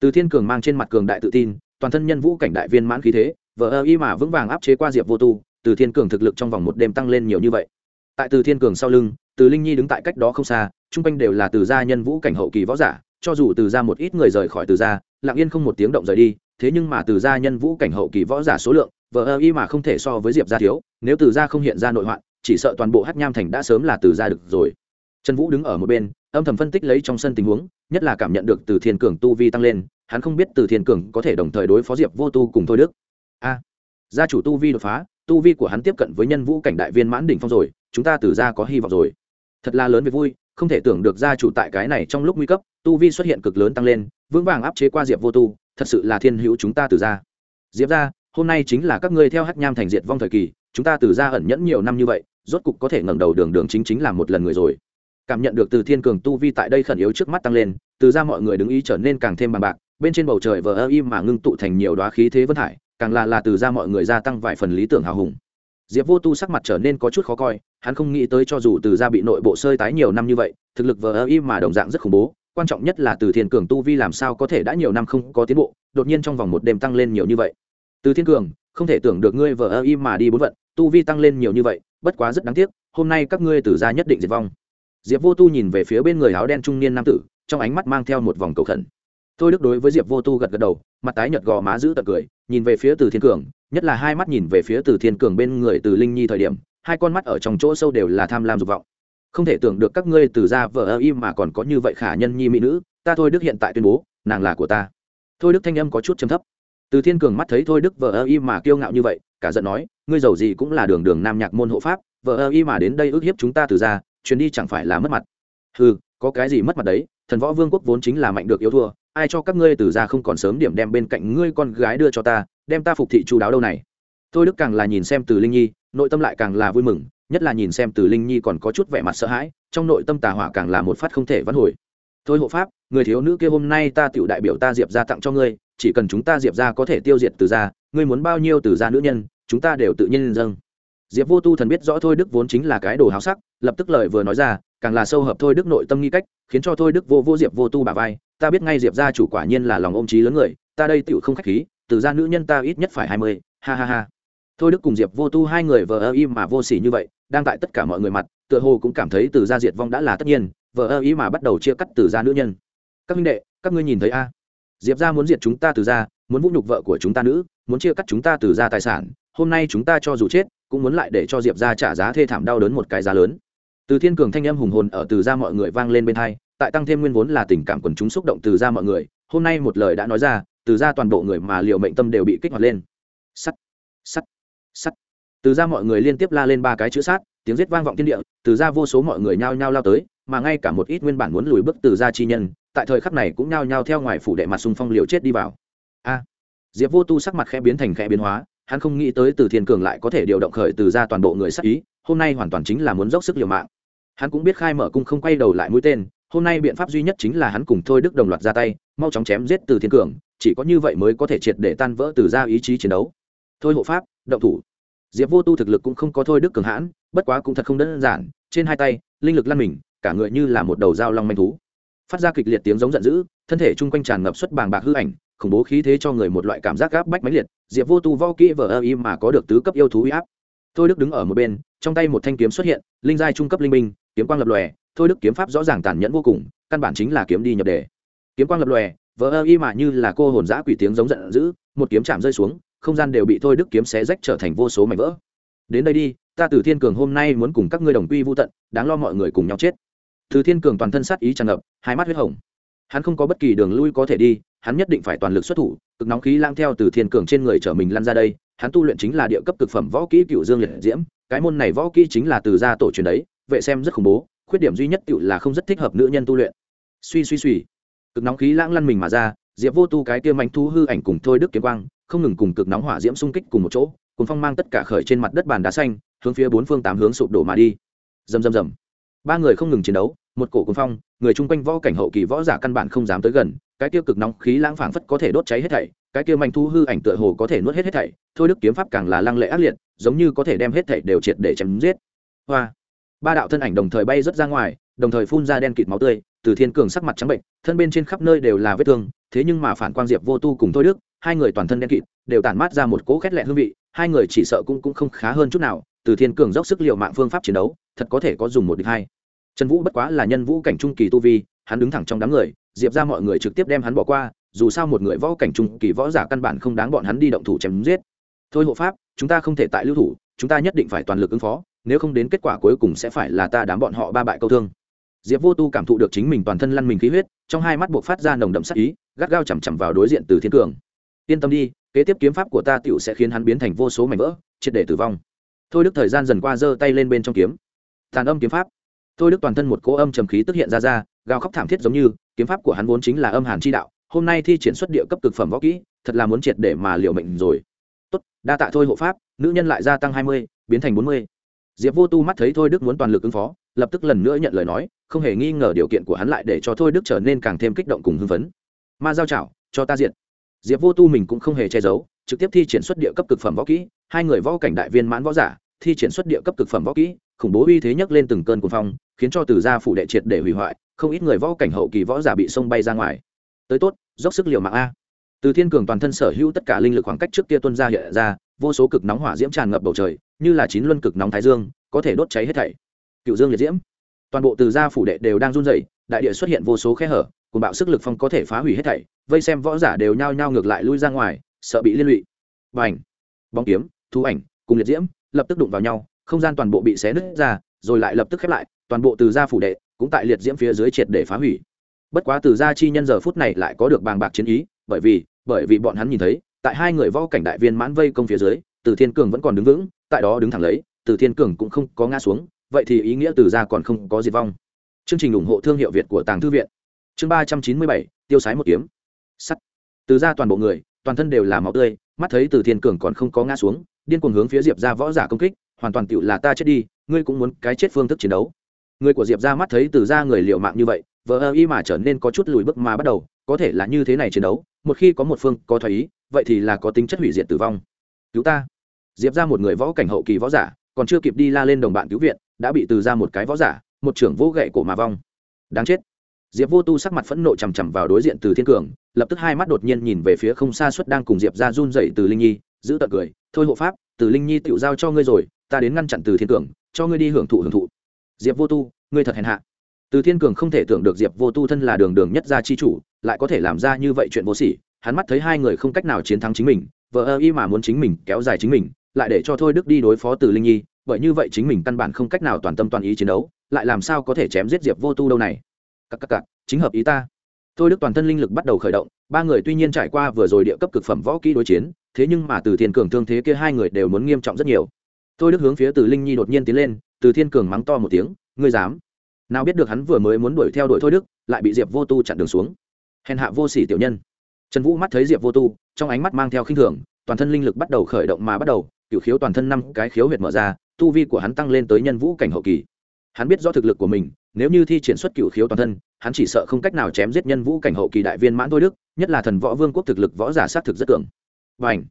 Từ thiên cường mang trên mặt cường đại tự tin, toàn thân nhân vũ cảnh đại viên mãn khí thế vợ ơ y mà vững vàng áp chế qua diệp vô tu, từ thiên cường thực lực trong vòng một đêm tăng lên nhiều như vậy. Tại từ thiên cường sau lưng, từ linh nhi đứng tại cách đó không xa, chung quanh đều là từ gia nhân vũ cảnh hậu kỳ võ giả, cho dù từ ra một ít người rời khỏi từ ra lặng yên không một tiếng động rời đi, thế nhưng mà từ gia nhân vũ cảnh hậu kỳ võ giả số lượng, vờ ơ y mà không thể so với diệp gia thiếu, nếu từ gia không hiện ra nội hoạn, chỉ sợ toàn bộ hát nham thành đã sớm là từ gia được rồi. Trần vũ đứng ở một bên, âm thầm phân tích lấy trong sân tình huống, nhất là cảm nhận được từ thiên cường tu vi tăng lên, hắn không biết từ thiên cường có thể đồng thời đối phó diệp vô tu cùng thôi đức. A, gia chủ tu vi đột phá, tu vi của hắn tiếp cận với nhân vũ cảnh đại viên mãn đỉnh phong rồi, chúng ta từ gia có hy vọng rồi. Thật là lớn về vui, không thể tưởng được gia chủ tại cái này trong lúc nguy cấp, tu vi xuất hiện cực lớn tăng lên vững vàng áp chế qua diệp vô tu, thật sự là thiên hữu chúng ta từ gia. Diệp gia, hôm nay chính là các ngươi theo hắc nham thành diệt vong thời kỳ, chúng ta từ gia ẩn nhẫn nhiều năm như vậy, rốt cục có thể ngẩng đầu đường đường chính chính làm một lần người rồi. Cảm nhận được từ thiên cường tu vi tại đây khẩn yếu trước mắt tăng lên, từ ra mọi người đứng ý trở nên càng thêm bằng bạc, bên trên bầu trời vờ ơ im mà ngưng tụ thành nhiều đoá khí thế vân hải, càng là là từ ra mọi người gia tăng vài phần lý tưởng hào hùng. Diệp vô tu sắc mặt trở nên có chút khó coi, hắn không nghĩ tới cho dù từ ra bị nội bộ sơi tái nhiều năm như vậy, thực lực vờ ơ im mà đồng dạng rất khủng bố quan trọng nhất là từ thiên cường tu vi làm sao có thể đã nhiều năm không có tiến bộ, đột nhiên trong vòng một đêm tăng lên nhiều như vậy. Từ thiên cường, không thể tưởng được ngươi vờ ơ im mà đi bốn vận, tu vi tăng lên nhiều như vậy, bất quá rất đáng tiếc, hôm nay các ngươi từ ra nhất định diệt vong. Diệp vô tu nhìn về phía bên người áo đen trung niên nam tử, trong ánh mắt mang theo một vòng cầu khẩn. Thôi đức đối với diệp vô tu gật gật đầu, mặt tái nhợt gò má giữ tật cười, nhìn về phía từ thiên cường, nhất là hai mắt nhìn về phía từ thiên cường bên người từ linh nhi thời điểm, hai con mắt ở trong chỗ sâu đều là tham lam dục vọng không thể tưởng được các ngươi từ ra vợ ơ im mà còn có như vậy khả nhân nhi mỹ nữ, ta thôi đức hiện tại tuyên bố, nàng là của ta. Thôi đức thanh âm có chút chấm thấp. Từ thiên cường mắt thấy thôi đức vợ ơ im mà kiêu ngạo như vậy, cả giận nói, ngươi giàu gì cũng là đường đường nam nhạc môn hộ pháp vợ ơ y mà đến đây ước hiếp chúng ta từ ra, chuyến đi chẳng phải là mất mặt. Ừ có cái gì mất mặt đấy, thần võ vương quốc vốn chính là mạnh được yếu thua, ai cho các ngươi từ ra không còn sớm điểm đem bên cạnh ngươi con gái đưa cho ta, đem ta phục thị chú đáo đâu này. Thôi đức càng là nhìn xem từ linh nhi, nội tâm lại càng là vui mừng nhất là nhìn xem từ linh nhi còn có chút vẻ mặt sợ hãi trong nội tâm tà hỏa càng là một phát không thể vãn hồi thôi hộ pháp người thiếu nữ kia hôm nay ta tiểu đại biểu ta diệp ra tặng cho ngươi chỉ cần chúng ta diệp ra có thể tiêu diệt từ ra ngươi muốn bao nhiêu từ ra nữ nhân chúng ta đều tự nhiên dâng diệp vô tu thần biết rõ thôi đức vốn chính là cái đồ háo sắc lập tức lời vừa nói ra càng là sâu hợp thôi đức nội tâm nghi cách khiến cho thôi đức vô vô diệp vô tu bà vai ta biết ngay diệp gia chủ quả nhiên là lòng ôm trí lớn người ta đây tựu không khách khí từ ra nữ nhân ta ít nhất phải hai mươi ha ha ha thôi đức cùng diệp vô tu hai người vờ ơ y mà vô s ỉ như vậy, đang tại tất cả mọi người mặt, tựa hồ cũng cảm thấy từ gia diệt vong đã là tất nhiên, vờ ơ y mà bắt đầu chia cắt từ gia nữ nhân. Các minh đệ, các ngươi nhìn thấy a? Diệp gia muốn diệt chúng ta từ gia, muốn vũ nhục vợ của chúng ta nữ, muốn chia cắt chúng ta từ gia tài sản, hôm nay chúng ta cho dù chết, cũng muốn lại để cho diệp gia trả giá thê thảm đau đớn một cái giá lớn. Từ thiên cường thanh âm hùng hồn ở từ gia mọi người vang lên bên hai, tại tăng thêm nguyên vốn là tình cảm quần chúng xúc động từ gia mọi người, hôm nay một lời đã nói ra, từ gia toàn bộ người mà liệu mệnh tâm đều bị kích hoạt lên. Sắt sắt sắt. Từ ra mọi người liên tiếp la lên ba cái chữ sát, tiếng giết vang vọng thiên địa, từ ra vô số mọi người nhao nhao lao tới, mà ngay cả một ít nguyên bản muốn lùi bước từ ra chi nhân, tại thời khắc này cũng nhao nhao theo ngoài phủ đệ mặt xung phong liều chết đi vào. A! Diệp vô tu sắc mặt khẽ biến thành khẽ biến hóa, hắn không nghĩ tới từ thiên cường lại có thể điều động khởi từ ra toàn bộ người sắc ý, hôm nay hoàn toàn chính là muốn dốc sức liều mạng. Hắn cũng biết khai mở cung không quay đầu lại mũi tên, hôm nay biện pháp duy nhất chính là hắn cùng thôi đức đồng loạt ra tay, mau chóng chém giết từ thiên cường, chỉ có như vậy mới có thể triệt để tan vỡ từ ra ý chí chiến đấu. Thôi hộ pháp, động thủ diệp vô tu thực lực cũng không có thôi đức cường hãn, bất quá cũng thật không đơn giản, trên hai tay, linh lực lăn mình, cả người như là một đầu dao long manh thú. Phát ra kịch liệt tiếng giống giận dữ, thân thể chung quanh tràn ngập xuất bàng bạc hư ảnh, khủng bố khí thế cho người một loại cảm giác gáp bách mãnh liệt, diệp vô tu vo kỹ vờ ơ y mà có được tứ cấp yêu thú uy áp. Thôi đức đứng ở một bên, trong tay một thanh kiếm xuất hiện, linh giai trung cấp linh minh kiếm quang lập lòe, thôi đức kiếm pháp rõ ràng tàn nhẫn vô cùng, căn bản chính là kiếm đi nhập đề. Kiếm quang lập lòe, vờ ơ y mà như là cô hồn giã quỷ tiếng giống giận dữ, một kiếm chạm rơi xuống không gian đều bị thôi đức kiếm xé rách trở thành vô số mảnh vỡ. Đến đây đi, ta từ thiên cường hôm nay muốn cùng các ngươi đồng quy vô tận, đáng lo mọi người cùng nhau chết. Từ thiên cường toàn thân sát ý tràn ngập, hai mắt huyết hồng. Hắn không có bất kỳ đường lui có thể đi, hắn nhất định phải toàn lực xuất thủ, cực nóng khí lang theo từ thiên cường trên người trở mình lăn ra đây, hắn tu luyện chính là địa cấp cực phẩm võ kỹ cựu dương liệt diễm, cái môn này võ kỹ chính là từ gia tổ truyền đấy, vệ xem rất khủng bố, khuyết điểm duy nhất cựu là không rất thích hợp nữ nhân tu luyện. Suy suy suy. Cực nóng khí lãng lăn mình mà ra, diệp vô tu cái kia mánh thu hư ảnh cùng thôi đức kiếm quang không ngừng cùng cực nóng hỏa diễm xung kích cùng một chỗ cùng phong mang tất cả khởi trên mặt đất bàn đá xanh, hướng phía bốn phương tám hướng sụp đổ mà đi. Rầm rầm rầm. Ba người không ngừng chiến đấu, một cổ cuồng phong, người chung quanh võ cảnh hậu kỳ võ giả căn bản không dám tới gần, cái kia cực nóng khí lãng phảng phất có thể đốt cháy hết thảy, cái kia manh thu hư ảnh tựa hồ có thể nuốt hết hết thảy, thôi đức kiếm pháp càng là lăng lệ ác liệt, giống như có thể đem hết thảy đều triệt để chém giết. Hoa. Ba đạo thân ảnh đồng thời bay rất ra ngoài, đồng thời phun ra đen kịt máu tươi, từ thiên cường sắc mặt trắng bệnh, thân bên trên khắp nơi đều là vết thương, thế nhưng mà phản quang diệp vô tu cùng thôi đức hai người toàn thân đen kịt, đều tản mát ra một cỗ khét lẹn hương vị, hai người chỉ sợ cũng cũng không khá hơn chút nào, từ thiên cường dốc sức liệu mạng phương pháp chiến đấu, thật có thể có dùng một địch hai. Trần vũ bất quá là nhân vũ cảnh trung kỳ tu vi, hắn đứng thẳng trong đám người, diệp ra mọi người trực tiếp đem hắn bỏ qua, dù sao một người võ cảnh trung kỳ võ giả căn bản không đáng bọn hắn đi động thủ chém giết. Thôi hộ pháp, chúng ta không thể tại lưu thủ, chúng ta nhất định phải toàn lực ứng phó, nếu không đến kết quả cuối cùng sẽ phải là ta đám bọn họ ba bại câu thương. Diệp vô tu cảm thụ được chính mình toàn thân lăn mình khí huyết, trong hai mắt buộc phát ra nồng đậm sắc ý, gắt gao chằm chằm vào đối diện từ thiên cường yên tâm đi, kế tiếp kiếm pháp của ta tựu sẽ khiến hắn biến thành vô số mảnh vỡ, triệt để tử vong. Thôi đức thời gian dần qua giơ tay lên bên trong kiếm. Tàn âm kiếm pháp. Thôi đức toàn thân một cỗ âm trầm khí tức hiện ra ra, gào khóc thảm thiết giống như, kiếm pháp của hắn vốn chính là âm hàn chi đạo, hôm nay thi triển xuất địa cấp cực phẩm võ kỹ, thật là muốn triệt để mà liệu mệnh rồi. Tốt, đa tạ thôi hộ pháp, nữ nhân lại gia tăng hai mươi, biến thành bốn mươi. Diệp vô tu mắt thấy thôi đức muốn toàn lực ứng phó, lập tức lần nữa nhận lời nói, không hề nghi ngờ điều kiện của hắn lại để cho thôi đức trở nên càng thêm kích động cùng hưng phấn. Ma giao chảo, cho ta diện diệp vô tu mình cũng không hề che giấu, trực tiếp thi triển xuất địa cấp cực phẩm võ kỹ, hai người võ cảnh đại viên mãn võ giả, thi triển xuất địa cấp cực phẩm võ kỹ, khủng bố uy thế nhấc lên từng cơn cuồng phong, khiến cho từ gia phủ đệ triệt để hủy hoại, không ít người võ cảnh hậu kỳ võ giả bị sông bay ra ngoài. Tới tốt, dốc sức liều mạng a. Từ thiên cường toàn thân sở hữu tất cả linh lực khoảng cách trước kia tuân ra hiện ra, vô số cực nóng hỏa diễm tràn ngập bầu trời, như là chín luân cực nóng thái dương, có thể đốt cháy hết thảy. Cựu dương liệt diễm. Toàn bộ từ gia phủ đệ đều đang run rẩy đại địa xuất hiện vô số khe hở, cùng bạo sức lực phong có thể phá hủy hết thảy, vây xem võ giả đều nhao nhao ngược lại lui ra ngoài, sợ bị liên lụy. Và ảnh bóng kiếm thu ảnh, cùng liệt diễm, lập tức đụng vào nhau, không gian toàn bộ bị xé nứt ra, rồi lại lập tức khép lại, toàn bộ từ gia phủ đệ, cũng tại liệt diễm phía dưới triệt để phá hủy. Bất quá từ gia chi nhân giờ phút này lại có được bàng bạc chiến ý, bởi vì bởi vì bọn hắn nhìn thấy, tại hai người võ cảnh đại viên mãn vây công phía dưới, từ thiên cường vẫn còn đứng vững, tại đó đứng thẳng lấy, từ thiên cường cũng không có ngã xuống, vậy thì ý nghĩa từ gia còn không có diệt vong chương trình ủng hộ thương hiệu việt của tàng thư viện. Chương ba trăm chín mươi bảy, tiêu sái một kiếm. Sắt. Từ gia toàn bộ người, toàn thân đều là máu tươi, mắt thấy từ thiên cường còn không có ngã xuống, điên cuồng hướng phía diệp ra võ giả công kích, hoàn toàn tựu là ta chết đi, ngươi cũng muốn cái chết phương thức chiến đấu. Người của diệp ra mắt thấy từ ra người liệu mạng như vậy, vờ ơ y mà trở nên có chút lùi bước mà bắt đầu, có thể là như thế này chiến đấu, một khi có một phương có thoái ý, vậy thì là có tính chất hủy diệt tử vong. Cứu ta. Diệp ra một người võ cảnh hậu kỳ võ giả, còn chưa kịp đi la lên đồng bạn cứu viện, đã bị từ ra một cái võ giả một trưởng vô gậy cổ mà vong. Đáng chết. Diệp vô tu sắc mặt phẫn nộ chằm chằm vào đối diện từ thiên cường, lập tức hai mắt đột nhiên nhìn về phía không xa suất đang cùng diệp ra run dậy từ linh nhi, giữ tận cười, thôi hộ pháp, từ linh nhi tự giao cho ngươi rồi, ta đến ngăn chặn từ thiên cường, cho ngươi đi hưởng thụ hưởng thụ. Diệp vô tu, ngươi thật hèn hạ. Từ thiên cường không thể tưởng được diệp vô tu thân là đường đường nhất gia chi chủ, lại có thể làm ra như vậy chuyện vô sỉ, hắn mắt thấy hai người không cách nào chiến thắng chính mình vợ ơ y mà muốn chính mình, kéo dài chính mình, lại để cho thôi đức đi đối phó từ linh nhi bởi như vậy chính mình căn bản không cách nào toàn tâm toàn ý chiến đấu, lại làm sao có thể chém giết diệp vô tu đâu này? Cặp cặp cặp chính hợp ý ta. Thôi đức toàn thân linh lực bắt đầu khởi động, ba người tuy nhiên trải qua vừa rồi địa cấp cực phẩm võ kỹ đối chiến, thế nhưng mà từ thiên cường thương thế kia hai người đều muốn nghiêm trọng rất nhiều. Thôi đức hướng phía từ linh nhi đột nhiên tiến lên, từ thiên cường mắng to một tiếng, ngươi dám? Nào biết được hắn vừa mới muốn đuổi theo đuổi thôi đức, lại bị diệp vô tu chặn đường xuống. Hèn hạ vô sỉ tiểu nhân. Trần vũ mắt thấy diệp vô tu, trong ánh mắt mang theo khinh thường, toàn thân linh lực bắt đầu khởi động mà bắt đầu cựu khiếu toàn thân năm cái khiếu huyệt mở ra tu vi của hắn tăng lên tới nhân vũ cảnh hậu kỳ. Hắn biết rõ thực lực của mình, nếu như thi triển xuất cựu khiếu toàn thân, hắn chỉ sợ không cách nào chém giết nhân vũ cảnh hậu kỳ đại viên mãn thôi đức, nhất là thần võ vương quốc thực lực võ giả sát thực rất cường. Và ảnh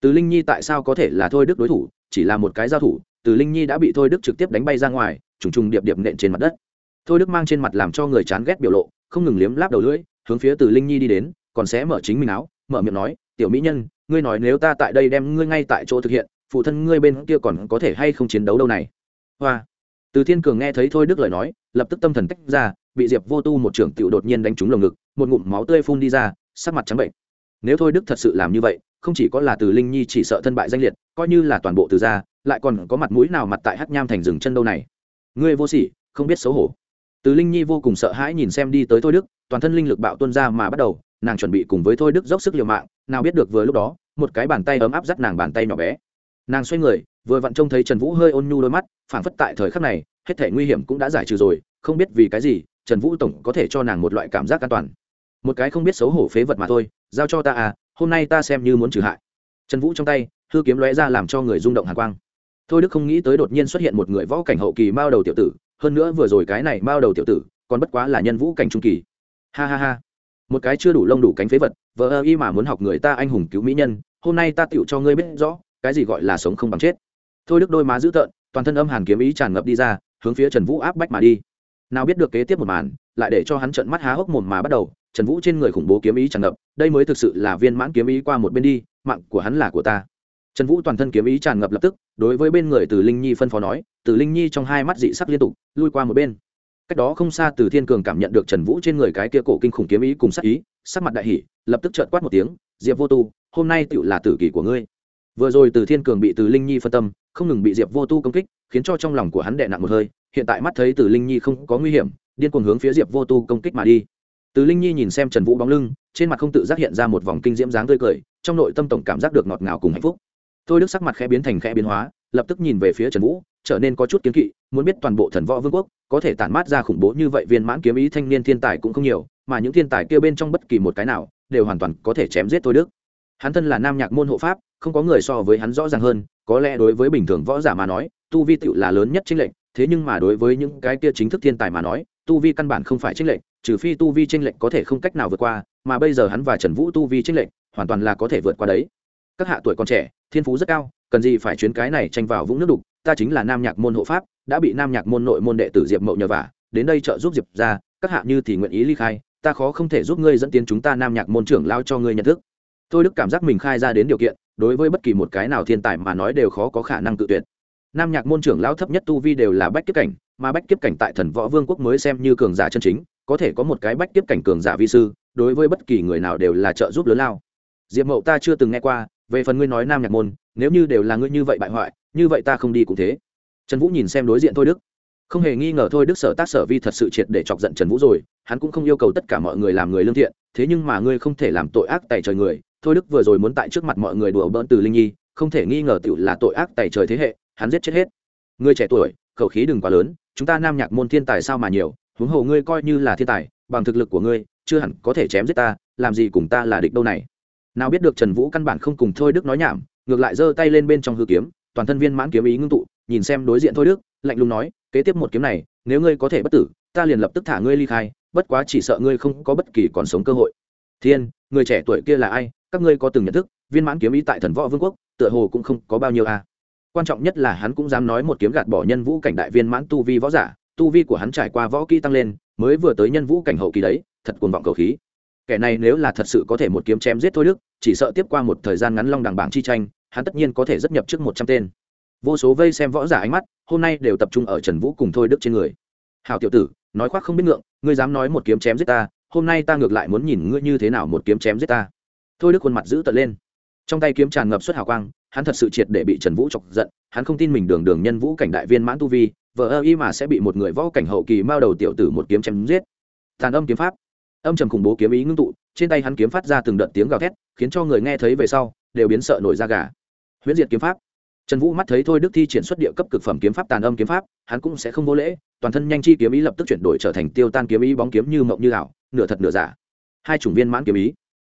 từ linh nhi tại sao có thể là thôi đức đối thủ, chỉ là một cái giao thủ, từ linh nhi đã bị thôi đức trực tiếp đánh bay ra ngoài, trùng trùng điệp điệp nện trên mặt đất. Thôi đức mang trên mặt làm cho người chán ghét biểu lộ, không ngừng liếm láp đầu lưỡi, hướng phía từ linh nhi đi đến, còn sẽ mở chính mình áo, mở miệng nói, tiểu mỹ nhân, ngươi nói nếu ta tại đây đem ngươi ngay tại chỗ thực hiện phụ thân ngươi bên kia còn có thể hay không chiến đấu đâu này? Hoa. Từ thiên cường nghe thấy thôi đức lời nói, lập tức tâm thần tách ra, bị diệp vô tu một trưởng tiểu đột nhiên đánh trúng lồng ngực, một ngụm máu tươi phun đi ra, sắc mặt trắng bệnh. Nếu thôi đức thật sự làm như vậy, không chỉ có là từ linh nhi chỉ sợ thân bại danh liệt, coi như là toàn bộ từ gia, lại còn có mặt mũi nào mặt tại hát nham thành rừng chân đâu này? Ngươi vô sỉ, không biết xấu hổ. Từ linh nhi vô cùng sợ hãi nhìn xem đi tới thôi đức, toàn thân linh lực bạo tuân ra mà bắt đầu, nàng chuẩn bị cùng với thôi đức dốc sức liều mạng, nào biết được vừa lúc đó, một cái bàn tay ấm áp dắt nàng bàn tay nhỏ bé nàng xoay người, vừa vặn trông thấy trần vũ hơi ôn nhu đôi mắt, phảng phất tại thời khắc này, hết thể nguy hiểm cũng đã giải trừ rồi, không biết vì cái gì, trần vũ tổng có thể cho nàng một loại cảm giác an toàn. Một cái không biết xấu hổ phế vật mà thôi, giao cho ta à hôm nay ta xem như muốn trừ hại. Trần vũ trong tay, hư kiếm lóe ra làm cho người rung động hàn quang. Thôi đức không nghĩ tới đột nhiên xuất hiện một người võ cảnh hậu kỳ mao đầu tiểu tử, hơn nữa vừa rồi cái này mao đầu tiểu tử, còn bất quá là nhân vũ cảnh trung kỳ. Ha ha ha. Một cái chưa đủ lông đủ cánh phế vật vợ ơ y mà muốn học người ta anh hùng cứu mỹ nhân, hôm nay ta tựu cho ngươi biết rõ cái gì gọi là sống không bằng chết. Thôi đức đôi má dữ tợn, toàn thân âm hàn kiếm ý tràn ngập đi ra, hướng phía trần vũ áp bách mà đi. Nào biết được kế tiếp một màn, lại để cho hắn trận mắt há hốc mồm mà bắt đầu, trần vũ trên người khủng bố kiếm ý tràn ngập, đây mới thực sự là viên mãn kiếm ý qua một bên đi, mạng của hắn là của ta. Trần vũ toàn thân kiếm ý tràn ngập lập tức, đối với bên người từ linh nhi phân phó nói, từ linh nhi trong hai mắt dị sắc liên tục, lui qua một bên. Cách đó không xa từ thiên cường cảm nhận được trần vũ trên người cái kia cổ kinh khủng kiếm ý cùng sắc ý, sắc mặt đại hỷ lập tức trợt quát một tiếng, diệp vô tu, hôm nay tựu là tử kỷ của ngươi vừa rồi từ thiên cường bị từ linh nhi phân tâm, không ngừng bị diệp vô tu công kích, khiến cho trong lòng của hắn đệ nặng một hơi, hiện tại mắt thấy từ linh nhi không có nguy hiểm, điên cuồng hướng phía diệp vô tu công kích mà đi. Từ linh nhi nhìn xem trần vũ bóng lưng, trên mặt không tự giác hiện ra một vòng kinh diễm dáng tươi cười, trong nội tâm tổng cảm giác được ngọt ngào cùng hạnh phúc. Thôi đức sắc mặt khẽ biến thành khẽ biến hóa, lập tức nhìn về phía trần vũ, trở nên có chút kiến kỵ, muốn biết toàn bộ thần võ vương quốc có thể tản mát ra khủng bố như vậy viên mãn kiếm ý thanh niên thiên tài cũng không nhiều, mà những thiên tài kia bên trong bất kỳ một cái nào đều hoàn toàn có thể chém giết thôi đức hắn thân là nam nhạc môn hộ pháp, không có người so với hắn rõ ràng hơn, có lẽ đối với bình thường võ giả mà nói, tu vi tựu là lớn nhất chính lệnh thế nhưng mà đối với những cái kia chính thức thiên tài mà nói, tu vi căn bản không phải chính lệnh trừ phi tu vi chính lệnh có thể không cách nào vượt qua, mà bây giờ hắn và trần vũ tu vi chính lệnh hoàn toàn là có thể vượt qua đấy. Các hạ tuổi còn trẻ, thiên phú rất cao, cần gì phải chuyến cái này tranh vào vũng nước đục, ta chính là nam nhạc môn hộ pháp, đã bị nam nhạc môn nội môn đệ tử diệp mậu nhờ vả, đến đây trợ giúp diệp ra, các hạ như thì nguyện ý ly khai, ta khó không thể giúp ngươi dẫn tiến chúng ta nam nhạc môn trưởng lao cho ngươi nhận thức thôi đức cảm giác mình khai ra đến điều kiện, đối với bất kỳ một cái nào thiên tài mà nói đều khó có khả năng tự tuyệt. Nam nhạc môn trưởng lao thấp nhất tu vi đều là bách kiếp cảnh, mà bách kiếp cảnh tại thần võ vương quốc mới xem như cường giả chân chính, có thể có một cái bách kiếp cảnh cường giả vi sư, đối với bất kỳ người nào đều là trợ giúp lớn lao. Diệp mậu ta chưa từng nghe qua, về phần ngươi nói nam nhạc môn, nếu như đều là ngươi như vậy bại hoại, như vậy ta không đi cũng thế. Trần vũ nhìn xem đối diện thôi đức. Không hề nghi ngờ thôi đức sở tác sở vi thật sự triệt để chọc giận trần vũ rồi, hắn cũng không yêu cầu tất cả mọi người làm người lương thiện, thế nhưng mà ngươi không thể làm tội ác tại trời người thôi đức vừa rồi muốn tại trước mặt mọi người đùa bỡn từ linh nhi, không thể nghi ngờ tựu là tội ác tại trời thế hệ, hắn giết chết hết. Ngươi trẻ tuổi, khẩu khí đừng quá lớn, chúng ta nam nhạc môn thiên tài sao mà nhiều, huống hồ ngươi coi như là thiên tài, bằng thực lực của ngươi, chưa hẳn có thể chém giết ta, làm gì cùng ta là địch đâu này. Nào biết được trần vũ căn bản không cùng thôi đức nói nhảm, ngược lại giơ tay lên bên trong hư kiếm, toàn thân viên mãn kiếm ý ngưng tụ, nhìn xem đối diện thôi đức, lạnh lùng nói, kế tiếp một kiếm này, nếu ngươi có thể bất tử, ta liền lập tức thả ngươi ly khai, bất quá chỉ sợ ngươi không có bất kỳ còn sống cơ hội. Thiên, người trẻ tuổi kia là ai các ngươi có từng nhận thức, viên mãn kiếm ý tại thần võ vương quốc, tựa hồ cũng không có bao nhiêu a. À. quan trọng nhất là hắn cũng dám nói một kiếm gạt bỏ nhân vũ cảnh đại viên mãn tu vi võ giả, tu vi của hắn trải qua võ kỹ tăng lên, mới vừa tới nhân vũ cảnh hậu kỳ đấy, thật cuồng vọng cầu khí. Kẻ này nếu là thật sự có thể một kiếm chém giết thôi đức, chỉ sợ tiếp qua một thời gian ngắn long đằng bảng chi tranh, hắn tất nhiên có thể rất nhập trước một trăm tên. Vô số vây xem võ giả ánh mắt, hôm nay đều tập trung ở trần vũ cùng thôi đức trên người. Hào tiểu tử, nói khoác không biết ngượng, ngươi dám nói một kiếm chém giết ta, hôm nay ta ngược lại muốn nhìn ngươi như thế nào một kiếm chém giết ta thôi đức khuôn mặt giữ tận lên. Trong tay kiếm tràn ngập suất hào quang, hắn thật sự triệt để bị trần vũ chọc giận, hắn không tin mình đường đường nhân vũ cảnh đại viên mãn tu vi vợ ơ y mà sẽ bị một người võ cảnh hậu kỳ mao đầu tiểu tử một kiếm chém giết. Tàn âm kiếm pháp. Âm trầm khủng bố kiếm ý ngưng tụ, trên tay hắn kiếm phát ra từng đợt tiếng gào thét, khiến cho người nghe thấy về sau, đều biến sợ nổi da gà. Huyễn diệt kiếm pháp. Trần vũ mắt thấy thôi đức thi triển xuất địa cấp cực phẩm kiếm pháp tàn âm kiếm pháp, hắn cũng sẽ không vô lễ, toàn thân nhanh chi kiếm ý lập tức chuyển đổi trở thành tiêu tan kiếm ý bóng kiếm như mộng như ảo, nửa thật nửa giả. Hai chủng viên mãn kiếm ý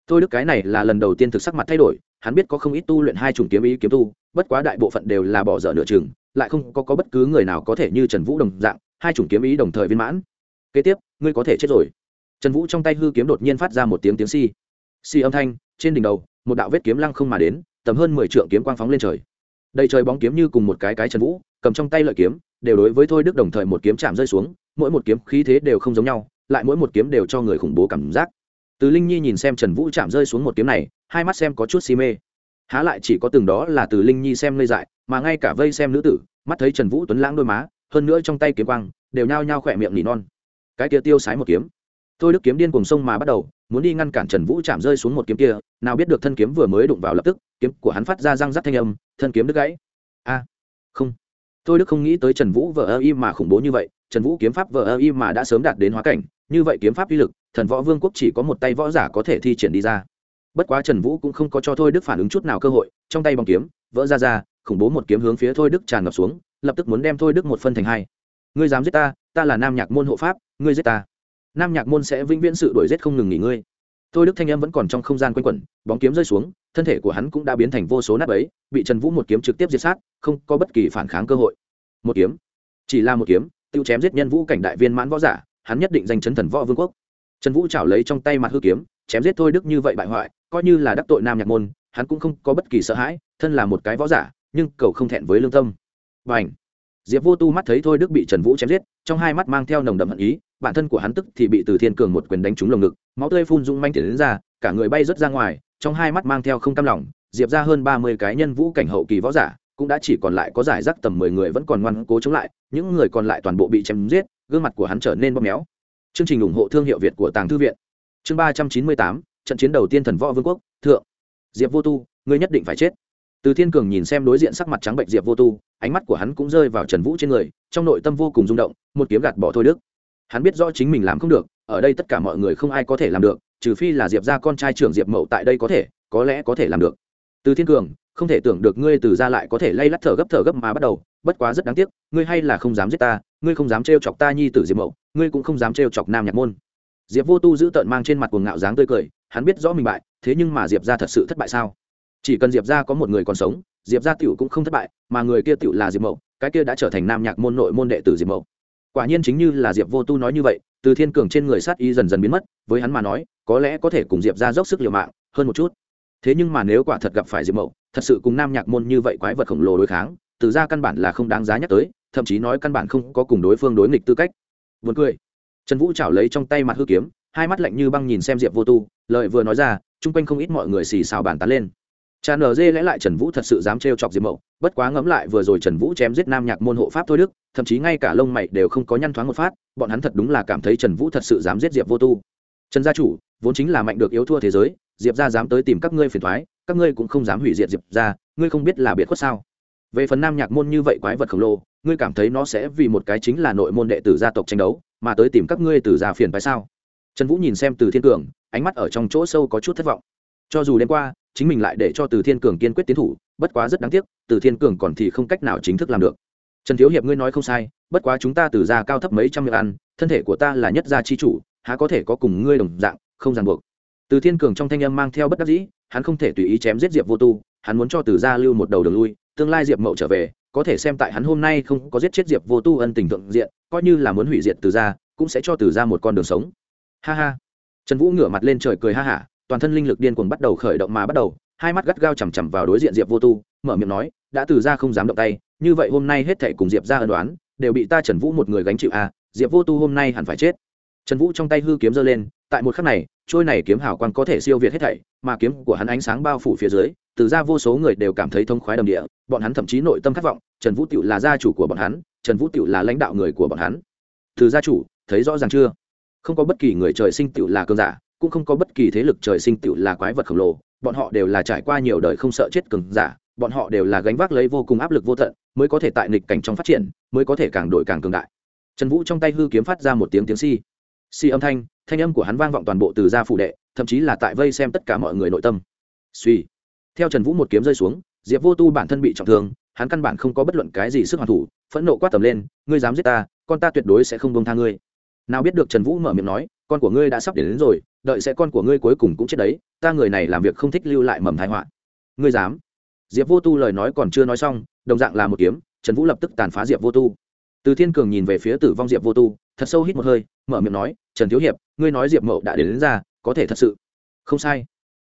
thôi đức cái này là lần đầu tiên thực sắc mặt thay đổi hắn biết có không ít tu luyện hai chủng kiếm ý kiếm tu bất quá đại bộ phận đều là bỏ dở nửa chừng lại không có, có bất cứ người nào có thể như trần vũ đồng dạng hai chủng kiếm ý đồng thời viên mãn. Kế tiếp ngươi có thể chết rồi. Trần vũ trong tay hư kiếm đột nhiên phát ra một tiếng tiếng si si âm thanh trên đỉnh đầu một đạo vết kiếm lăng không mà đến tầm hơn mười trượng kiếm quang phóng lên trời. Đầy trời bóng kiếm như cùng một cái cái trần vũ cầm trong tay lợi kiếm đều đối với thôi đức đồng thời một kiếm chạm rơi xuống mỗi một kiếm khí thế đều không giống nhau lại mỗi một kiếm đều cho người khủng bố cảm giác từ linh nhi nhìn xem trần vũ chạm rơi xuống một kiếm này, hai mắt xem có chút si mê. Há lại chỉ có từng đó là từ linh nhi xem ngây dại, mà ngay cả vây xem nữ tử, mắt thấy trần vũ tuấn lãng đôi má, hơn nữa trong tay kiếm quang, đều nhao nhao khỏe miệng nỉ non. Cái kia tiêu sái một kiếm. Tôi đức kiếm điên cùng sông mà bắt đầu, muốn đi ngăn cản trần vũ chạm rơi xuống một kiếm kia, nào biết được thân kiếm vừa mới đụng vào lập tức, kiếm của hắn phát ra răng rắc thanh âm, thân kiếm đứt gãy. A, không. Tôi đức không nghĩ tới trần vũ vờ ơ y mà khủng bố như vậy, trần vũ kiếm pháp vờ ơ y mà đã sớm đạt đến hóa cảnh như vậy kiếm pháp uy lực, thần võ vương quốc chỉ có một tay võ giả có thể thi triển đi ra. Bất quá trần vũ cũng không có cho thôi đức phản ứng chút nào cơ hội, trong tay bóng kiếm, vỡ ra ra, khủng bố một kiếm hướng phía thôi đức tràn ngập xuống, lập tức muốn đem thôi đức một phân thành hai. Ngươi dám giết ta ta là nam nhạc môn hộ pháp, ngươi giết ta. Nam nhạc môn sẽ vĩnh viễn sự đổi giết không ngừng nghỉ ngươi. Thôi đức thanh em vẫn còn trong không gian quanh quẩn, bóng kiếm rơi xuống, thân thể của hắn cũng đã biến thành vô số nát ấy bị trần vũ một kiếm trực tiếp diệt sát, không có bất kỳ phản kháng cơ hội. Một kiếm. Chỉ là một kiếm, tiêu chém giết nhân vũ cảnh đại viên mãn võ giả hắn nhất định giành chấn thần võ vương quốc. Trần vũ chảo lấy trong tay mặt hư kiếm, chém giết thôi đức như vậy bại hoại, coi như là đắc tội nam nhạc môn, hắn cũng không có bất kỳ sợ hãi, thân là một cái võ giả, nhưng cầu không thẹn với lương tâm. Và ảnh diệp vô tu mắt thấy thôi đức bị trần vũ chém giết, trong hai mắt mang theo nồng đậm hận ý, bản thân của hắn tức thì bị từ thiên cường một quyền đánh trúng lồng ngực, máu tươi phun rung manh thể đến ra cả người bay rớt ra ngoài, trong hai mắt mang theo không cam lòng, diệp ra hơn ba mươi cái nhân vũ cảnh hậu kỳ võ giả, cũng đã chỉ còn lại có giải rác tầm mười người vẫn còn ngoan cố chống lại, những người còn lại toàn bộ bị chém giết gương mặt của hắn trở nên bóp méo. Chương trình ủng hộ thương hiệu việt của tàng thư viện. Chương ba trăm chín mươi tám, trận chiến đầu tiên thần võ vương quốc, thượng. Diệp vô tu, ngươi nhất định phải chết. Từ thiên cường nhìn xem đối diện sắc mặt trắng bệnh diệp vô tu, ánh mắt của hắn cũng rơi vào trần vũ trên người, trong nội tâm vô cùng rung động, một kiếm gạt bỏ thôi đức. Hắn biết rõ chính mình làm không được, ở đây tất cả mọi người không ai có thể làm được, trừ phi là diệp ra con trai trưởng diệp mậu tại đây có thể, có lẽ có thể làm được. Từ thiên cường, không thể tưởng được ngươi từ ra lại có thể lay lắt thở gấp thở gấp mà bắt đầu bất quá rất đáng tiếc, ngươi hay là không dám giết ta, ngươi không dám trêu chọc ta nhi tử diệp mậu, ngươi cũng không dám trêu chọc nam nhạc môn. Diệp vô tu giữ tợn mang trên mặt cuồng ngạo dáng tươi cười, hắn biết rõ mình bại, thế nhưng mà diệp ra thật sự thất bại sao? Chỉ cần diệp ra có một người còn sống, diệp ra tiểu cũng không thất bại, mà người kia tiểu là diệp mậu, cái kia đã trở thành nam nhạc môn nội môn đệ tử diệp mậu. Quả nhiên chính như là diệp vô tu nói như vậy, từ thiên cường trên người sát y dần dần biến mất, với hắn mà nói, có lẽ có thể cùng diệp ra dốc sức liều mạng, hơn một chút. Thế nhưng mà nếu quả thật gặp phải diệp mậu, thật sự cùng nam nhạc môn như vậy quái vật khổng lồ đối kháng từ ra căn bản là không đáng giá nhắc tới thậm chí nói căn bản không có cùng đối phương đối nghịch tư cách Buồn cười. Trần Vũ chảo lấy trong tay mặt hư kiếm, hai mắt lạnh như băng nhìn xem Diệp Vô Tu, lời vừa nói ra, chung quanh không ít mọi người xì xào bàn tán lên. Cha nở dê lẽ lại Trần Vũ thật sự dám trêu chọc Diệp Mậu, bất quá ngẫm lại vừa rồi Trần Vũ chém giết Nam Nhạc môn hộ pháp thôi đức, thậm chí ngay cả lông mày đều không có nhăn thoáng một phát, bọn hắn thật đúng là cảm thấy Trần Vũ thật sự dám giết Diệp Vô Tu. Trần gia chủ, vốn chính là mạnh được yếu thua thế giới, Diệp gia dám tới tìm các ngươi phiền toái, các ngươi cũng không dám hủy diệt Diệp gia, ngươi không biết là biệt khuất sao? Về phần Nam Nhạc môn như vậy quái vật khổng lồ, ngươi cảm thấy nó sẽ vì một cái chính là nội môn đệ tử gia tộc tranh đấu, mà tới tìm các ngươi từ gia phiền phải sao? Trần Vũ nhìn xem Từ Thiên Cường, ánh mắt ở trong chỗ sâu có chút thất vọng. Cho dù đêm qua, chính mình lại để cho Từ Thiên Cường kiên quyết tiến thủ, bất quá rất đáng tiếc, Từ Thiên Cường còn thì không cách nào chính thức làm được. Trần thiếu hiệp ngươi nói không sai, bất quá chúng ta từ gia cao thấp mấy trăm miệng ăn, thân thể của ta là nhất gia chi chủ, há có thể có cùng ngươi đồng dạng, không ràng buộc. Từ Thiên Cường trong thanh âm mang theo bất đắc dĩ, hắn không thể tùy ý chém giết Diệp Vô Tu, hắn muốn cho Từ gia lưu một đầu đường lui, tương lai Diệp Mậu trở về, có thể xem tại hắn hôm nay không có giết chết Diệp Vô Tu ân tình thượng diện, coi như là muốn hủy diệt Từ gia, cũng sẽ cho Từ gia một con đường sống. Ha ha. Trần Vũ ngửa mặt lên trời cười ha hả, toàn thân linh lực điên cuồng bắt đầu khởi động mà bắt đầu, hai mắt gắt gao chằm chằm vào đối diện Diệp Vô Tu, mở miệng nói, đã Từ gia không dám động tay, như vậy hôm nay hết thảy cùng Diệp gia ân đoán, đều bị ta Trần Vũ một người gánh chịu à, Diệp Vô Tu hôm nay hẳn phải chết. Trần Vũ trong tay hư kiếm giơ lên, tại một khắc này, trôi này kiếm hào quang có thể siêu việt hết thảy, mà kiếm của hắn ánh sáng bao phủ phía dưới, từ ra vô số người đều cảm thấy thông khoái đầm địa, bọn hắn thậm chí nội tâm khát vọng, Trần Vũ Tiểu là gia chủ của bọn hắn, Trần Vũ Tiểu là lãnh đạo người của bọn hắn. Từ gia chủ, thấy rõ ràng chưa? Không có bất kỳ người trời sinh tiểu là cường giả, cũng không có bất kỳ thế lực trời sinh tiểu là quái vật khổng lồ, bọn họ đều là trải qua nhiều đời không sợ chết cường giả, bọn họ đều là gánh vác lấy vô cùng áp lực vô tận, mới có thể tại nghịch cảnh trong phát triển, mới có thể càng đổi càng cường đại. Trần Vũ trong tay hư kiếm phát ra một tiếng tiếng si. Si âm thanh, thanh âm của hắn vang vọng toàn bộ từ gia phủ đệ, thậm chí là tại vây xem tất cả mọi người nội tâm. Suy. Theo Trần Vũ một kiếm rơi xuống, Diệp Vô Tu bản thân bị trọng thương, hắn căn bản không có bất luận cái gì sức hoàn thủ, phẫn nộ quát tầm lên, ngươi dám giết ta, con ta tuyệt đối sẽ không buông tha ngươi. Nào biết được Trần Vũ mở miệng nói, con của ngươi đã sắp đến, đến rồi, đợi sẽ con của ngươi cuối cùng cũng chết đấy, ta người này làm việc không thích lưu lại mầm tai họa. Ngươi dám? Diệp Vô Tu lời nói còn chưa nói xong, đồng dạng là một kiếm, Trần Vũ lập tức tàn phá Diệp Vô Tu. Từ Thiên Cường nhìn về phía Tử vong Diệp Vô Tu, thật sâu hít một hơi, mở miệng nói, "Trần thiếu hiệp, ngươi nói Diệp Mậu đã đến, đến ra, có thể thật sự?" "Không sai."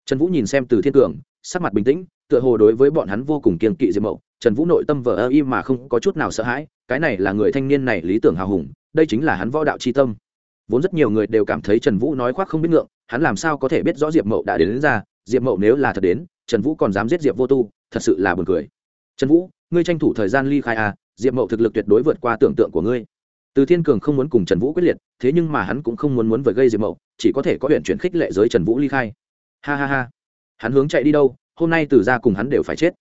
Trần Vũ nhìn xem Từ Thiên Cường, sắc mặt bình tĩnh, tựa hồ đối với bọn hắn vô cùng kiên kỵ Diệp Mậu, Trần Vũ nội tâm vờ ơ y mà không có chút nào sợ hãi, cái này là người thanh niên này lý tưởng hào hùng, đây chính là hắn võ đạo chi tâm. Vốn rất nhiều người đều cảm thấy Trần Vũ nói khoác không biết ngượng, hắn làm sao có thể biết rõ Diệp Mậu đã đến, đến ra, Diệp Mậu nếu là thật đến, Trần Vũ còn dám giết Diệp Vô Tu, thật sự là buồn cười. Trần Vũ, ngươi tranh thủ thời gian ly khai à, Diệp Mậu thực lực tuyệt đối vượt qua tưởng tượng của ngươi. Từ Thiên Cường không muốn cùng Trần Vũ quyết liệt, thế nhưng mà hắn cũng không muốn muốn với gây Diệp Mậu, chỉ có thể có huyện chuyển khích lệ giới Trần Vũ ly khai. Ha ha ha. Hắn hướng chạy đi đâu, hôm nay từ ra cùng hắn đều phải chết.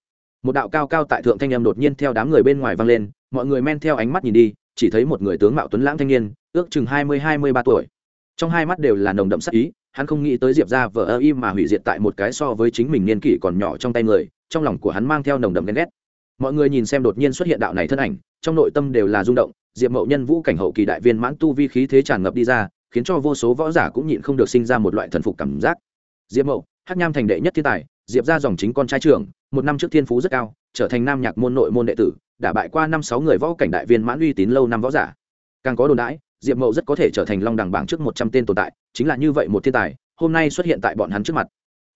Một đạo cao cao tại thượng thanh em đột nhiên theo đám người bên ngoài vang lên mọi người men theo ánh mắt nhìn đi chỉ thấy một người tướng mạo tuấn lãng thanh niên ước chừng hai mươi hai mươi ba tuổi. Trong hai mắt đều là nồng đậm sắc ý hắn không nghĩ tới diệp ra vờ ơ y mà hủy diệt tại một cái so với chính mình niên kỷ còn nhỏ trong tay người trong lòng của hắn mang theo nồng đậm ghen ghét. Mọi người nhìn xem đột nhiên xuất hiện đạo này thân ảnh trong nội tâm đều là rung động diệp mậu nhân vũ cảnh hậu kỳ đại viên mãn tu vi khí thế tràn ngập đi ra khiến cho vô số võ giả cũng nhịn không được sinh ra một loại thần phục cảm giác. Diệp mậu hát nham thành đệ nhất thiên tài, diệp ra dòng chính con trai trưởng, một năm trước thiên phú rất cao, trở thành nam nhạc môn nội môn đệ tử, đã bại qua năm sáu người võ cảnh đại viên mãn uy tín lâu năm võ giả. Càng có đồn đãi, diệp mậu rất có thể trở thành long đẳng bảng trước một trăm tên tồn tại, chính là như vậy một thiên tài, hôm nay xuất hiện tại bọn hắn trước mặt.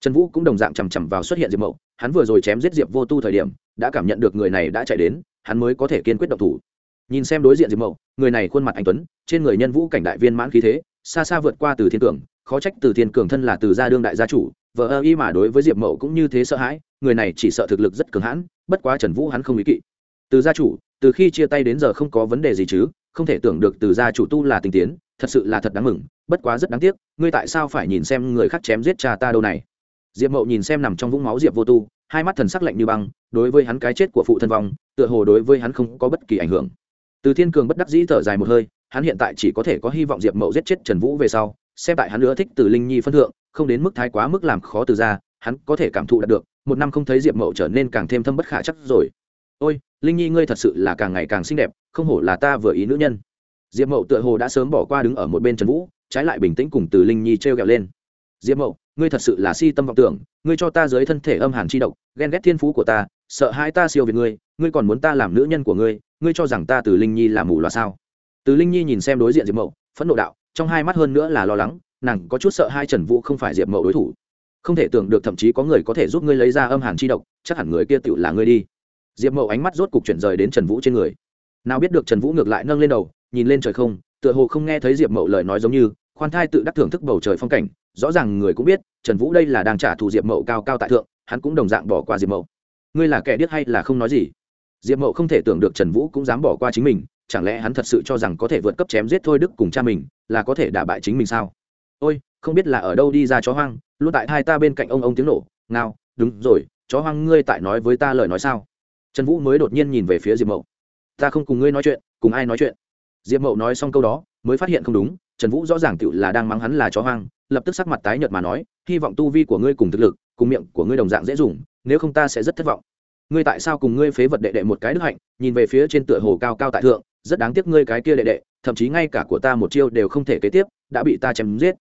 Trần vũ cũng đồng dạng chằm chằm vào xuất hiện diệp mậu, hắn vừa rồi chém giết diệp vô tu thời điểm, đã cảm nhận được người này đã chạy đến, hắn mới có thể kiên quyết động thủ. Nhìn xem đối diện diệp mậu, người này khuôn mặt anh tuấn, trên người nhân vũ cảnh đại viên mãn khí thế, xa xa vượt qua từ thiên cường, khó trách từ thiên cường thân là từ gia đương đại gia chủ vờ ơ y mà đối với diệp mậu cũng như thế sợ hãi, người này chỉ sợ thực lực rất cường hãn, bất quá trần vũ hắn không ý kỵ. Từ gia chủ, từ khi chia tay đến giờ không có vấn đề gì chứ, không thể tưởng được từ gia chủ tu là tình tiến, thật sự là thật đáng mừng, bất quá rất đáng tiếc, ngươi tại sao phải nhìn xem người khác chém giết cha ta đâu này? Diệp mậu nhìn xem nằm trong vũng máu diệp vô tu, hai mắt thần sắc lạnh như băng, đối với hắn cái chết của phụ thân vong, tựa hồ đối với hắn không có bất kỳ ảnh hưởng. Từ thiên cường bất đắc dĩ thở dài một hơi, hắn hiện tại chỉ có thể có hy vọng diệp mậu giết chết trần vũ về sau xem tại hắn nữa thích từ linh nhi phân thượng, không đến mức thái quá mức làm khó từ ra hắn có thể cảm thụ đạt được, một năm không thấy diệp mậu trở nên càng thêm thâm bất khả chắc rồi. Ôi, linh nhi ngươi thật sự là càng ngày càng xinh đẹp, không hổ là ta vừa ý nữ nhân. Diệp mậu tựa hồ đã sớm bỏ qua đứng ở một bên trần vũ, trái lại bình tĩnh cùng từ linh nhi t r e o g ẹ o lên. Diệp mậu, ngươi thật sự là si tâm vọng tưởng, ngươi cho ta dưới thân thể âm hàn chi độc, ghen ghét thiên phú của ta, sợ hai ta siêu về ngươi ngươi còn muốn ta làm nữ nhân của ngươi ngươi cho rằng ta từ linh nhi là mù loà sao? Từ linh nhi nhìn xem đối diện diệp mậu, phẫn nộ đạo trong hai mắt hơn nữa là lo lắng, nàng có chút sợ hai trần vũ không phải diệp mậu đối thủ. Không thể tưởng được thậm chí có người có thể giúp ngươi lấy ra âm hàn chi độc, chắc hẳn người kia tự là ngươi đi. Diệp mậu ánh mắt rốt cục chuyển rời đến trần vũ trên người. Nào biết được trần vũ ngược lại nâng lên đầu, nhìn lên trời không, tựa hồ không nghe thấy diệp mậu lời nói giống như, khoan thai tự đắc thưởng thức bầu trời phong cảnh, rõ ràng người cũng biết, trần vũ đây là đang trả thù diệp mậu cao cao tại thượng, hắn cũng đồng dạng bỏ qua diệp mậu. Ngươi là kẻ điếc hay là không nói gì? Diệp mậu không thể tưởng được trần vũ cũng dám bỏ qua chính mình chẳng lẽ hắn thật sự cho rằng có thể vượt cấp chém giết thôi đức cùng cha mình là có thể đả bại chính mình sao? Ôi, không biết là ở đâu đi ra chó hoang, luôn tại hai ta bên cạnh ông ông tiếng nổ, ngao, đúng rồi, chó hoang ngươi tại nói với ta lời nói sao? Trần vũ mới đột nhiên nhìn về phía diệp mậu. Ta không cùng ngươi nói chuyện, cùng ai nói chuyện? Diệp mậu nói xong câu đó, mới phát hiện không đúng, trần vũ rõ ràng tựu là đang mắng hắn là chó hoang, lập tức sắc mặt tái nhợt mà nói, hy vọng tu vi của ngươi cùng thực lực, cùng miệng của ngươi đồng dạng dễ dùng, nếu không ta sẽ rất thất vọng. Ngươi tại sao cùng ngươi phế vật đệ đệ một cái đức hạnh, nhìn về phía trên tựa hồ cao cao tại thượng rất đáng tiếc ngươi cái kia đệ đệ, thậm chí ngay cả của ta một chiêu đều không thể kế tiếp, đã bị ta chém giết.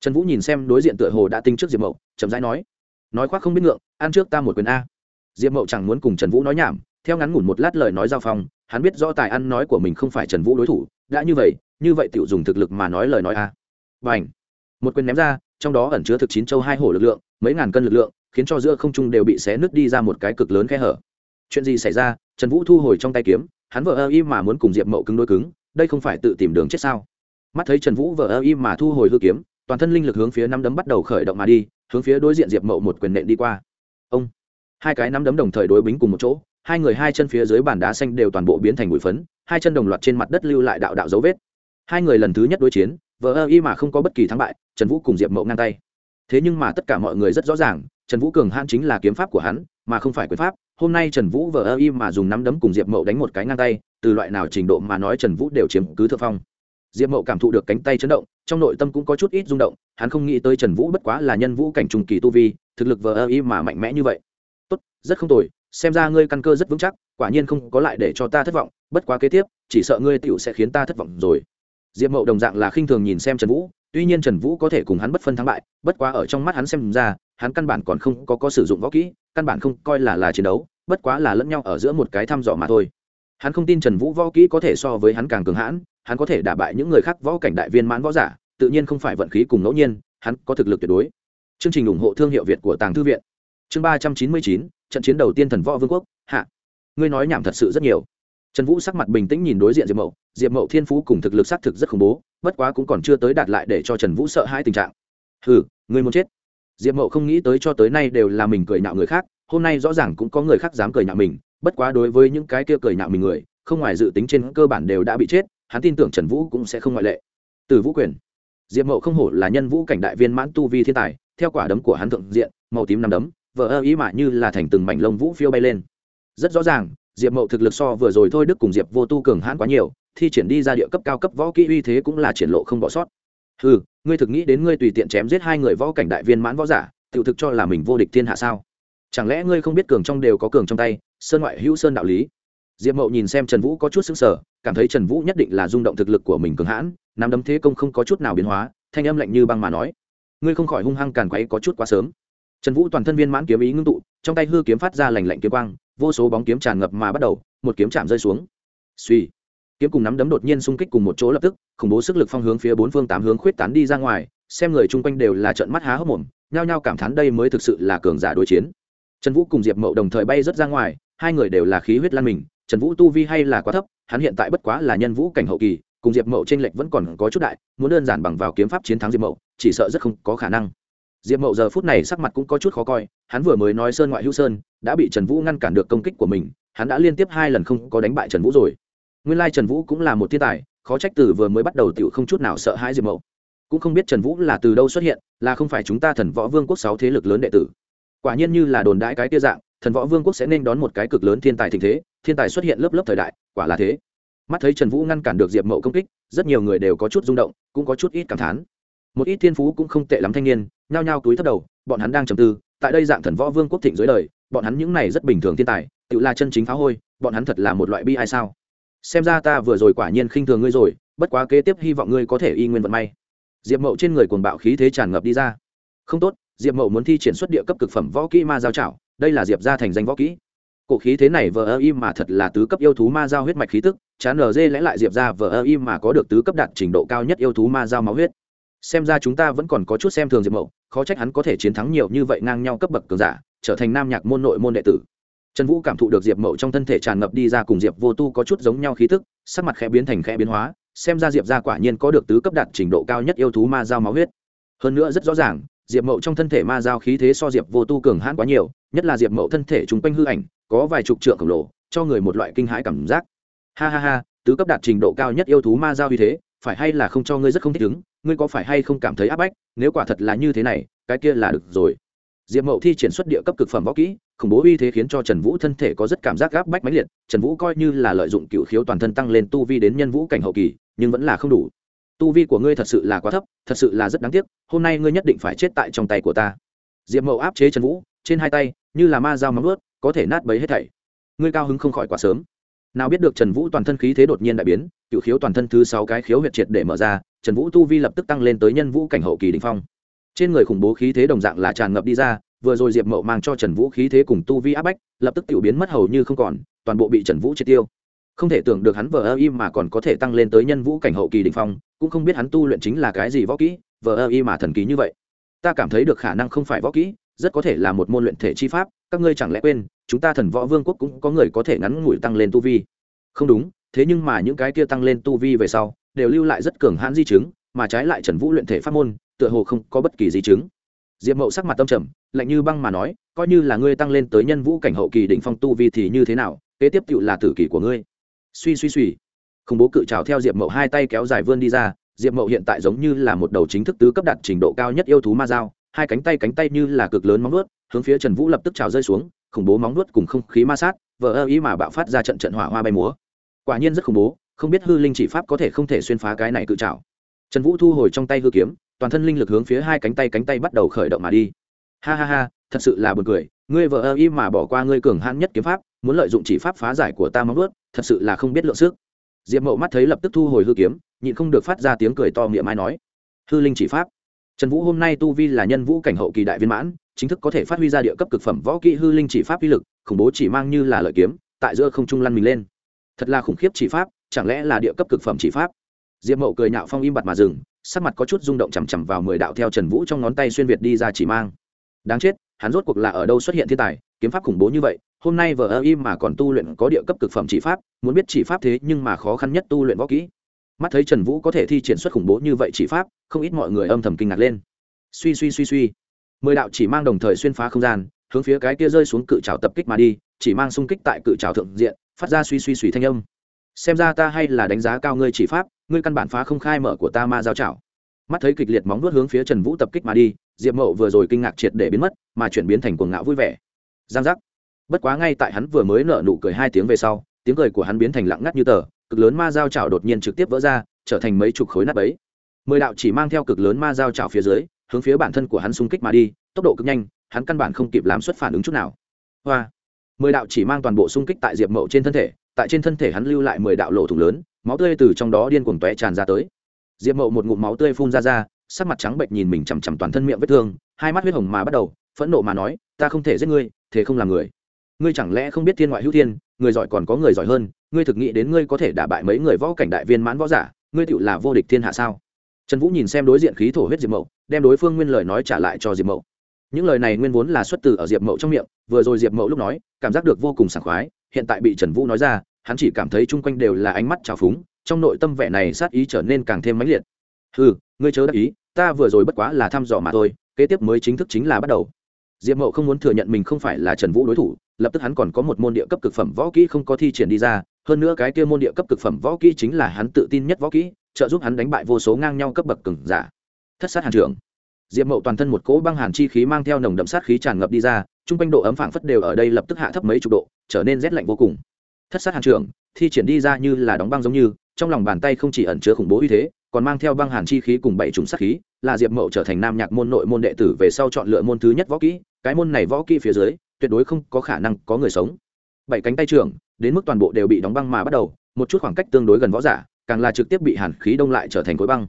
Trần vũ nhìn xem đối diện tựa hồ đã tinh trước diệp mậu, chậm rãi nói nói khoác không biết ngượng, ăn trước ta một quyền a. Diệp mậu chẳng muốn cùng trần vũ nói nhảm, theo ngắn ngủn một lát lời nói giao phong, hắn biết rõ tài ăn nói của mình không phải trần vũ đối thủ, đã như vậy như vậy tự dùng thực lực mà nói lời nói a. Và một quyền ném ra, trong đó ẩn chứa thực chín châu hai hổ lực lượng, mấy ngàn cân lực lượng, khiến cho giữa không trung đều bị xé nứt đi ra một cái cực lớn khe hở. Chuyện gì xảy ra? Trần vũ thu hồi trong tay kiếm hắn vợ ơ y mà muốn cùng diệp mậu cứng đôi cứng, đây không phải tự tìm đường chết sao? Mắt thấy trần vũ vợ ơ y mà thu hồi hư kiếm, toàn thân linh lực hướng phía năm đấm bắt đầu khởi động mà đi, hướng phía đối diện diệp mậu một quyền nện đi qua. Ông! Hai cái năm đấm đồng thời đối bính cùng một chỗ, hai người hai chân phía dưới bàn đá xanh đều toàn bộ biến thành bụi phấn, hai chân đồng loạt trên mặt đất lưu lại đạo đạo dấu vết. Hai người lần thứ nhất đối chiến vợ ơ y mà không có bất kỳ thắng bại, trần vũ cùng diệp mậu ngang tay. Thế nhưng mà tất cả mọi người rất rõ ràng trần vũ cường hãn chính là kiếm pháp của hắn, mà không phải quyền pháp. Hôm nay trần vũ vờ ơ y mà dùng nắm đấm cùng diệp mậu đánh một cái ngang tay, từ loại nào trình độ mà nói trần vũ đều chiếm cứ thượng phong. Diệp mậu cảm thụ được cánh tay chấn động, trong nội tâm cũng có chút ít rung động, hắn không nghĩ tới trần vũ bất quá là nhân vũ cảnh trùng kỳ tu vi, thực lực vờ ơ y mà mạnh mẽ như vậy. Tốt, rất không tồi, xem ra ngươi căn cơ rất vững chắc, quả nhiên không có lại để cho ta thất vọng, bất quá kế tiếp, chỉ sợ ngươi tựu sẽ khiến ta thất vọng rồi. Diệp mậu đồng dạng là khinh thường nhìn xem trần vũ, tuy nhiên trần vũ có thể cùng hắn bất phân thắng bại, bất quá ở trong mắt hắn xem ra hắn căn bản còn không có có sử dụng võ kỹ, căn bản không coi là là chiến đấu, bất quá là lẫn nhau ở giữa một cái thăm dò mà thôi. Hắn không tin trần vũ võ kỹ có thể so với hắn càng cường hãn, hắn có thể đả bại những người khác võ cảnh đại viên mãn võ giả, tự nhiên không phải vận khí cùng ngẫu nhiên, hắn có thực lực tuyệt đối. Chương trình ủng hộ thương hiệu việt của tàng thư viện. Chương ba trăm chín mươi chín, trận chiến đầu tiên thần võ vương quốc, hạ. Ngươi nói nhảm thật sự rất nhiều. Trần vũ sắc mặt bình tĩnh nhìn đối diện diệp mậu. Diệp mậu thiên phú cùng thực lực xác thực rất khủng bố, bất quá cũng còn chưa tới đạt lại để cho trần vũ sợ hai tình trạng. Hừ, ngươi muốn chết? Diệp mậu không nghĩ tới cho tới nay đều là mình cười nhạo người khác, hôm nay rõ ràng cũng có người khác dám cười nhạo mình, bất quá đối với những cái kia cười nhạo mình người, không ngoài dự tính trên cơ bản đều đã bị chết, hắn tin tưởng trần vũ cũng sẽ không ngoại lệ. Từ vũ quyền. Diệp mậu không hổ là nhân vũ cảnh đại viên mãn tu vi thiên tài, theo quả đấm của hắn thượng diện, màu tím nằm đấm vỡ ơ ý mà như là thành từng mảnh lông vũ phiêu bay lên. Rất rõ ràng, diệp mậu thực lực so vừa rồi thôi đức cùng diệp vô tu cường hãn quá nhiều, thi triển đi ra địa cấp cao cấp võ kỹ uy thế cũng là triển lộ không bỏ sót ừ ngươi thực nghĩ đến ngươi tùy tiện chém giết hai người võ cảnh đại viên mãn võ giả tự thực cho là mình vô địch thiên hạ sao? Chẳng lẽ ngươi không biết cường trong đều có cường trong tay, sơn ngoại hữu sơn đạo lý? Diệp mậu nhìn xem trần vũ có chút xứng sở cảm thấy trần vũ nhất định là rung động thực lực của mình cường hãn, nắm đấm thế công không có chút nào biến hóa, thanh âm lạnh như băng mà nói, ngươi không khỏi hung hăng càn quấy có chút quá sớm. Trần vũ toàn thân viên mãn kiếm ý ngưng tụ, trong tay hư kiếm phát ra lành lạnh kiếm quang, vô số bóng kiếm tràn ngập mà bắt đầu, một kiếm chạm rơi xuống. Suy kiếm cùng nắm đấm đột nhiên xung kích cùng một chỗ lập tức, khủng bố sức lực phong hướng phía bốn phương tám hướng khuyết tán đi ra ngoài, xem người chung quanh đều là trận mắt há hốc mồm, nhao nhao cảm thán đây mới thực sự là cường giả đối chiến. Trần vũ cùng diệp mậu đồng thời bay rất ra ngoài, hai người đều là khí huyết lan mình, trần vũ tu vi hay là quá thấp, hắn hiện tại bất quá là nhân vũ cảnh hậu kỳ, cùng diệp mậu t r ê n lệch vẫn còn có chút đại, muốn đơn giản bằng vào kiếm pháp chiến thắng diệp mậu, chỉ sợ rất không có khả năng. Diệp mậu giờ phút này sắc mặt cũng có chút khó coi, hắn vừa mới nói sơn ngoại hữu sơn, đã bị trần vũ ngăn cản được công kích của mình, hắn đã liên tiếp hai lần không có đánh bại trần vũ rồi nguyên lai trần vũ cũng là một thiên tài, khó trách từ vừa mới bắt đầu tiểu không chút nào sợ hãi diệp mậu. Cũng không biết trần vũ là từ đâu xuất hiện, là không phải chúng ta thần võ vương quốc sáu thế lực lớn đệ tử. Quả nhiên như là đồn đãi cái tia dạng, thần võ vương quốc sẽ nên đón một cái cực lớn thiên tài tình thế, thiên tài xuất hiện lớp lớp thời đại, quả là thế. Mắt thấy trần vũ ngăn cản được diệp mậu công kích, rất nhiều người đều có chút rung động, cũng có chút ít cảm thán. Một ít thiên phú cũng không tệ lắm thanh niên, nhao nhao túi thấp đầu, bọn hắn đang trầm tư, tại đây dạng thần võ vương quốc thịnh dưới đời, bọn hắn những này rất bình thường thiên tài, tự là chân chính phá hôi, bọn hắn thật là một loại bi ai sao? Xem ra ta vừa rồi quả nhiên khinh thường ngươi rồi, bất quá kế tiếp hy vọng ngươi có thể y nguyên vận may. Diệp mậu trên người cuồng bạo khí thế tràn ngập đi ra. Không tốt, diệp mậu muốn thi triển xuất địa cấp cực phẩm võ kỹ ma giao trảo, đây là diệp ra thành danh võ kỹ. Cổ khí thế này vờ ơ im mà thật là tứ cấp yêu thú ma giao huyết mạch khí tức, chán lg lẽ lại diệp ra vờ ơ im mà có được tứ cấp đạt trình độ cao nhất yêu thú ma giao máu huyết. Xem ra chúng ta vẫn còn có chút xem thường diệp mậu, khó trách hắn có thể chiến thắng nhiều như vậy ngang nhau cấp bậc cường giả, trở thành nam nhạc môn nội môn đệ tử trần vũ cảm thụ được diệp mậu trong thân thể tràn ngập đi ra cùng diệp vô tu có chút giống nhau khí tức, sắc mặt khẽ biến thành khẽ biến hóa, xem ra diệp ra quả nhiên có được tứ cấp đạt trình độ cao nhất yêu thú ma giao máu huyết. Hơn nữa rất rõ ràng, diệp mậu trong thân thể ma giao khí thế so diệp vô tu cường hãn quá nhiều, nhất là diệp mậu thân thể trùng quanh hư ảnh, có vài chục trượng khổng lồ, cho người một loại kinh hãi cảm giác. Ha ha ha, tứ cấp đạt trình độ cao nhất yêu thú ma giao như thế, phải hay là không cho ngươi rất không thích ứng, ngươi có phải hay không cảm thấy áp bách, nếu quả thật là như thế này, cái kia là được rồi. Diệp mậu thi triển xuất địa cấp cực phẩm võ kỹ khủng bố uy thế khiến cho trần vũ thân thể có rất cảm giác gáp bách mãnh liệt, trần vũ coi như là lợi dụng cựu khiếu toàn thân tăng lên tu vi đến nhân vũ cảnh hậu kỳ, nhưng vẫn là không đủ. Tu vi của ngươi thật sự là quá thấp, thật sự là rất đáng tiếc, hôm nay ngươi nhất định phải chết tại trong tay của ta. Diệp mậu áp chế trần vũ, trên hai tay, như là ma dao móng ướt có thể nát bấy hết thảy. Ngươi cao hứng không khỏi quá sớm. Nào biết được trần vũ toàn thân khí thế đột nhiên đại biến, cựu khiếu toàn thân thứ sáu cái khiếu huyệt triệt để mở ra, trần vũ tu vi lập tức tăng lên tới nhân vũ cảnh hậu kỳ đỉnh phong. Trên người khủng bố khí thế đồng dạng là tràn ngập đi ra vừa rồi diệp mậu mang cho trần vũ khí thế cùng tu vi áp bách, lập tức tiểu biến mất hầu như không còn, toàn bộ bị trần vũ triệt tiêu. Không thể tưởng được hắn vờ ơ y mà còn có thể tăng lên tới nhân vũ cảnh hậu kỳ đình phong, cũng không biết hắn tu luyện chính là cái gì võ kỹ, vờ ơ y mà thần kỳ như vậy. Ta cảm thấy được khả năng không phải võ kỹ, rất có thể là một môn luyện thể chi pháp, các ngươi chẳng lẽ quên, chúng ta thần võ vương quốc cũng có người có thể ngắn ngủi tăng lên tu vi. Không đúng, thế nhưng mà những cái kia tăng lên tu vi về sau, đều lưu lại rất cường hãn di chứng, mà trái lại trần vũ luyện thể pháp môn, tựa hồ không có bất kỳ di chứng diệp mậu sắc mặt tâm trầm, lạnh như băng mà nói, coi như là ngươi tăng lên tới nhân vũ cảnh hậu kỳ đỉnh phong tu vi thì như thế nào, kế tiếp cựu là tử kỳ của ngươi. Suy suy suy. Khủng bố cự trào theo diệp mậu hai tay kéo dài vươn đi ra, diệp mậu hiện tại giống như là một đầu chính thức tứ cấp đạt trình độ cao nhất yêu thú ma dao, hai cánh tay cánh tay như là cực lớn móng nuốt hướng phía trần vũ lập tức trào rơi xuống, khủng bố móng nuốt cùng không khí ma sát, vờ ơ ý mà bạo phát ra trận trận hỏa hoa bay múa. Quả nhiên rất khủng bố, không biết hư linh chỉ pháp có thể không thể xuyên phá cái này cự trào. Trần vũ thu hồi trong tay hư kiếm toàn thân linh lực hướng phía hai cánh tay cánh tay bắt đầu khởi động mà đi. Ha ha ha, thật sự là buồn cười, ngươi vợ ơ y mà bỏ qua ngươi cường hãn nhất kiếm pháp, muốn lợi dụng chỉ pháp phá giải của ta móng ướt thật sự là không biết lượng sức. Diệp mậu mắt thấy lập tức thu hồi hư kiếm, nhịn không được phát ra tiếng cười to miệng mai nói. Hư linh chỉ pháp. Trần vũ hôm nay tu vi là nhân vũ cảnh hậu kỳ đại viên mãn, chính thức có thể phát huy ra địa cấp cực phẩm võ kỹ hư linh chỉ pháp uy lực, khủng bố chỉ mang như là lợi kiếm, tại giữa không trung lăn mình lên. Thật là khủng khiếp chỉ pháp, chẳng lẽ là địa cấp cực phẩm chỉ pháp? Diệp mậu cười nhạo phong im bặt mà dừng, sắc mặt có chút rung động chằm chằm vào mười đạo theo trần vũ trong ngón tay xuyên việt đi ra chỉ mang. Đáng chết, hắn rốt cuộc là ở đâu xuất hiện thiên tài, kiếm pháp khủng bố như vậy, hôm nay vờ ơ im mà còn tu luyện có địa cấp cực phẩm chỉ pháp, muốn biết chỉ pháp thế nhưng mà khó khăn nhất tu luyện võ kỹ. Mắt thấy trần vũ có thể thi triển xuất khủng bố như vậy chỉ pháp, không ít mọi người âm thầm kinh ngạc lên. Suy suy suy suy. Mười đạo chỉ mang đồng thời xuyên phá không gian, hướng phía cái kia rơi xuống cự trào tập kích mà đi, chỉ mang xung kích tại cự trào thượng diện, phát ra suy suy suy thanh âm. Xem ra ta hay là đánh giá cao ngươi chỉ pháp ngươi căn bản phá không khai mở của ta ma giao chảo. mắt thấy kịch liệt móng vuốt hướng phía trần vũ tập kích mà đi, diệp mậu vừa rồi kinh ngạc triệt để biến mất, mà chuyển biến thành cuồng ngạo vui vẻ. Giang giác. Bất quá ngay tại hắn vừa mới nở nụ cười hai tiếng về sau, tiếng cười của hắn biến thành lặng ngắt như tờ, cực lớn ma giao chảo đột nhiên trực tiếp vỡ ra, trở thành mấy chục khối nát ấy mười đạo chỉ mang theo cực lớn ma giao chảo phía dưới, hướng phía bản thân của hắn xung kích mà đi, tốc độ cực nhanh, hắn căn bản không kịp làm xuất phản ứng chút nào. Hoa. Mười đạo chỉ mang toàn bộ xung kích tại diệp mậu trên thân thể tại trên thân thể hắn lưu lại mười đạo lỗ thủng lớn, máu tươi từ trong đó điên cuồng tóe tràn ra tới. Diệp mậu một ngụm máu tươi phun ra ra, sắc mặt trắng bệnh nhìn mình chằm chằm toàn thân miệng vết thương, hai mắt huyết hồng mà bắt đầu, phẫn nộ mà nói, ta không thể giết ngươi, thế không làm người. Ngươi chẳng lẽ không biết thiên ngoại hữu thiên, người giỏi còn có người giỏi hơn, ngươi thực nghĩ đến ngươi có thể đả bại mấy người võ cảnh đại viên mãn võ giả, ngươi tựu là vô địch thiên hạ sao? Trần vũ nhìn xem đối diện khí thổ huyết diệp mậu, đem đối phương nguyên lời nói trả lại cho diệp mậu những lời này nguyên vốn là xuất từ ở diệp mậu trong miệng, vừa rồi diệp mậu lúc nói, cảm giác được vô cùng sảng khoái, hiện tại bị trần vũ nói ra, hắn chỉ cảm thấy chung quanh đều là ánh mắt trào phúng, trong nội tâm vẻ này sát ý trở nên càng thêm mãnh liệt. Ừ ngươi chớ đắc ý, ta vừa rồi bất quá là thăm dò mà thôi, kế tiếp mới chính thức chính là bắt đầu. Diệp mậu không muốn thừa nhận mình không phải là trần vũ đối thủ, lập tức hắn còn có một môn địa cấp cực phẩm võ kỹ không có thi triển đi ra, hơn nữa cái kia môn địa cấp cực phẩm võ kỹ chính là hắn tự tin nhất võ kỹ, trợ giúp hắn đánh bại vô số ngang nhau cấp bậc cừng giả. Thất sát hàn trưởng diệp mậu toàn thân một cỗ băng hàn chi khí mang theo nồng đậm sát khí tràn ngập đi ra chung quanh độ ấm phảng phất đều ở đây lập tức hạ thấp mấy chục độ, trở nên rét lạnh vô cùng. Thất sát hàn trưởng, thi triển đi ra như là đóng băng giống như, trong lòng bàn tay không chỉ ẩn chứa khủng bố uy thế, còn mang theo băng hàn chi khí cùng bảy chủng sát khí, là diệp mậu trở thành nam nhạc môn nội môn đệ tử về sau chọn lựa môn thứ nhất võ kỹ, cái môn này võ kỹ phía dưới, tuyệt đối không có khả năng có người sống. Bảy cánh tay trưởng, đến mức toàn bộ đều bị đóng băng mà bắt đầu, một chút khoảng cách tương đối gần võ giả, càng là trực tiếp bị hàn khí đông lại trở thành khối băng.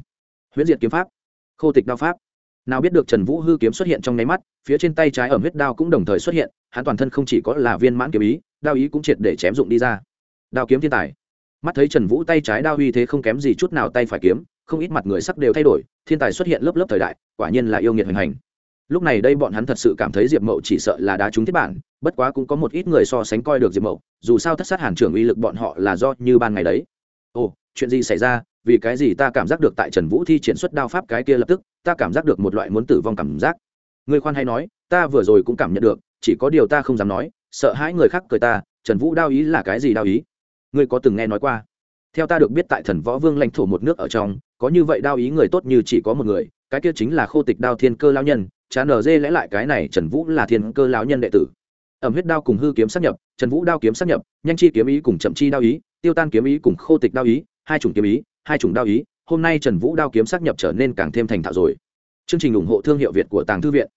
Huyễn diệt kiếm pháp, khô tịch đao pháp nào biết được trần vũ hư kiếm xuất hiện trong nháy mắt, phía trên tay trái ở huyết đao cũng đồng thời xuất hiện, hắn toàn thân không chỉ có là viên mãn kiếm ý, đao ý cũng triệt để chém dụng đi ra. Đao kiếm thiên tài. Mắt thấy trần vũ tay trái đao uy thế không kém gì chút nào tay phải kiếm, không ít mặt người sắc đều thay đổi, thiên tài xuất hiện lớp lớp thời đại, quả nhiên là yêu nghiệt hoành hành. Lúc này đây bọn hắn thật sự cảm thấy diệp mậu chỉ sợ là đá trúng thiết bản, bất quá cũng có một ít người so sánh coi được diệp mậu, dù sao thất sát hàn trưởng uy lực bọn họ là do như ban ngày đấy. Ồ, chuyện gì xảy ra? Vì cái gì ta cảm giác được tại trần vũ thi triển xuất đao pháp cái kia lập tức, ta cảm giác được một loại muốn tử vong cảm giác. Người khoan hay nói, ta vừa rồi cũng cảm nhận được, chỉ có điều ta không dám nói, sợ hãi người khác cười ta, trần vũ đao ý là cái gì đao ý? Ngươi có từng nghe nói qua? Theo ta được biết tại thần võ vương lãnh thổ một nước ở trong, có như vậy đao ý người tốt như chỉ có một người, cái kia chính là khô tịch đao thiên cơ lao nhân chá nở dê lẽ lại cái này trần vũ là thiên cơ lão nhân đệ tử. Ẩm huyết đao cùng hư kiếm sắp nhập, trần vũ đao kiếm sắp nhập, nhanh chi kiếm ý cùng chậm chi đao ý, tiêu tan kiếm ý cùng khô tịch đao ý, hai chủng kiếm ý hai chủng đao ý, hôm nay trần vũ đao kiếm xác nhập trở nên càng thêm thành thạo rồi. Chương trình ủng hộ thương hiệu việt của tàng thư viện.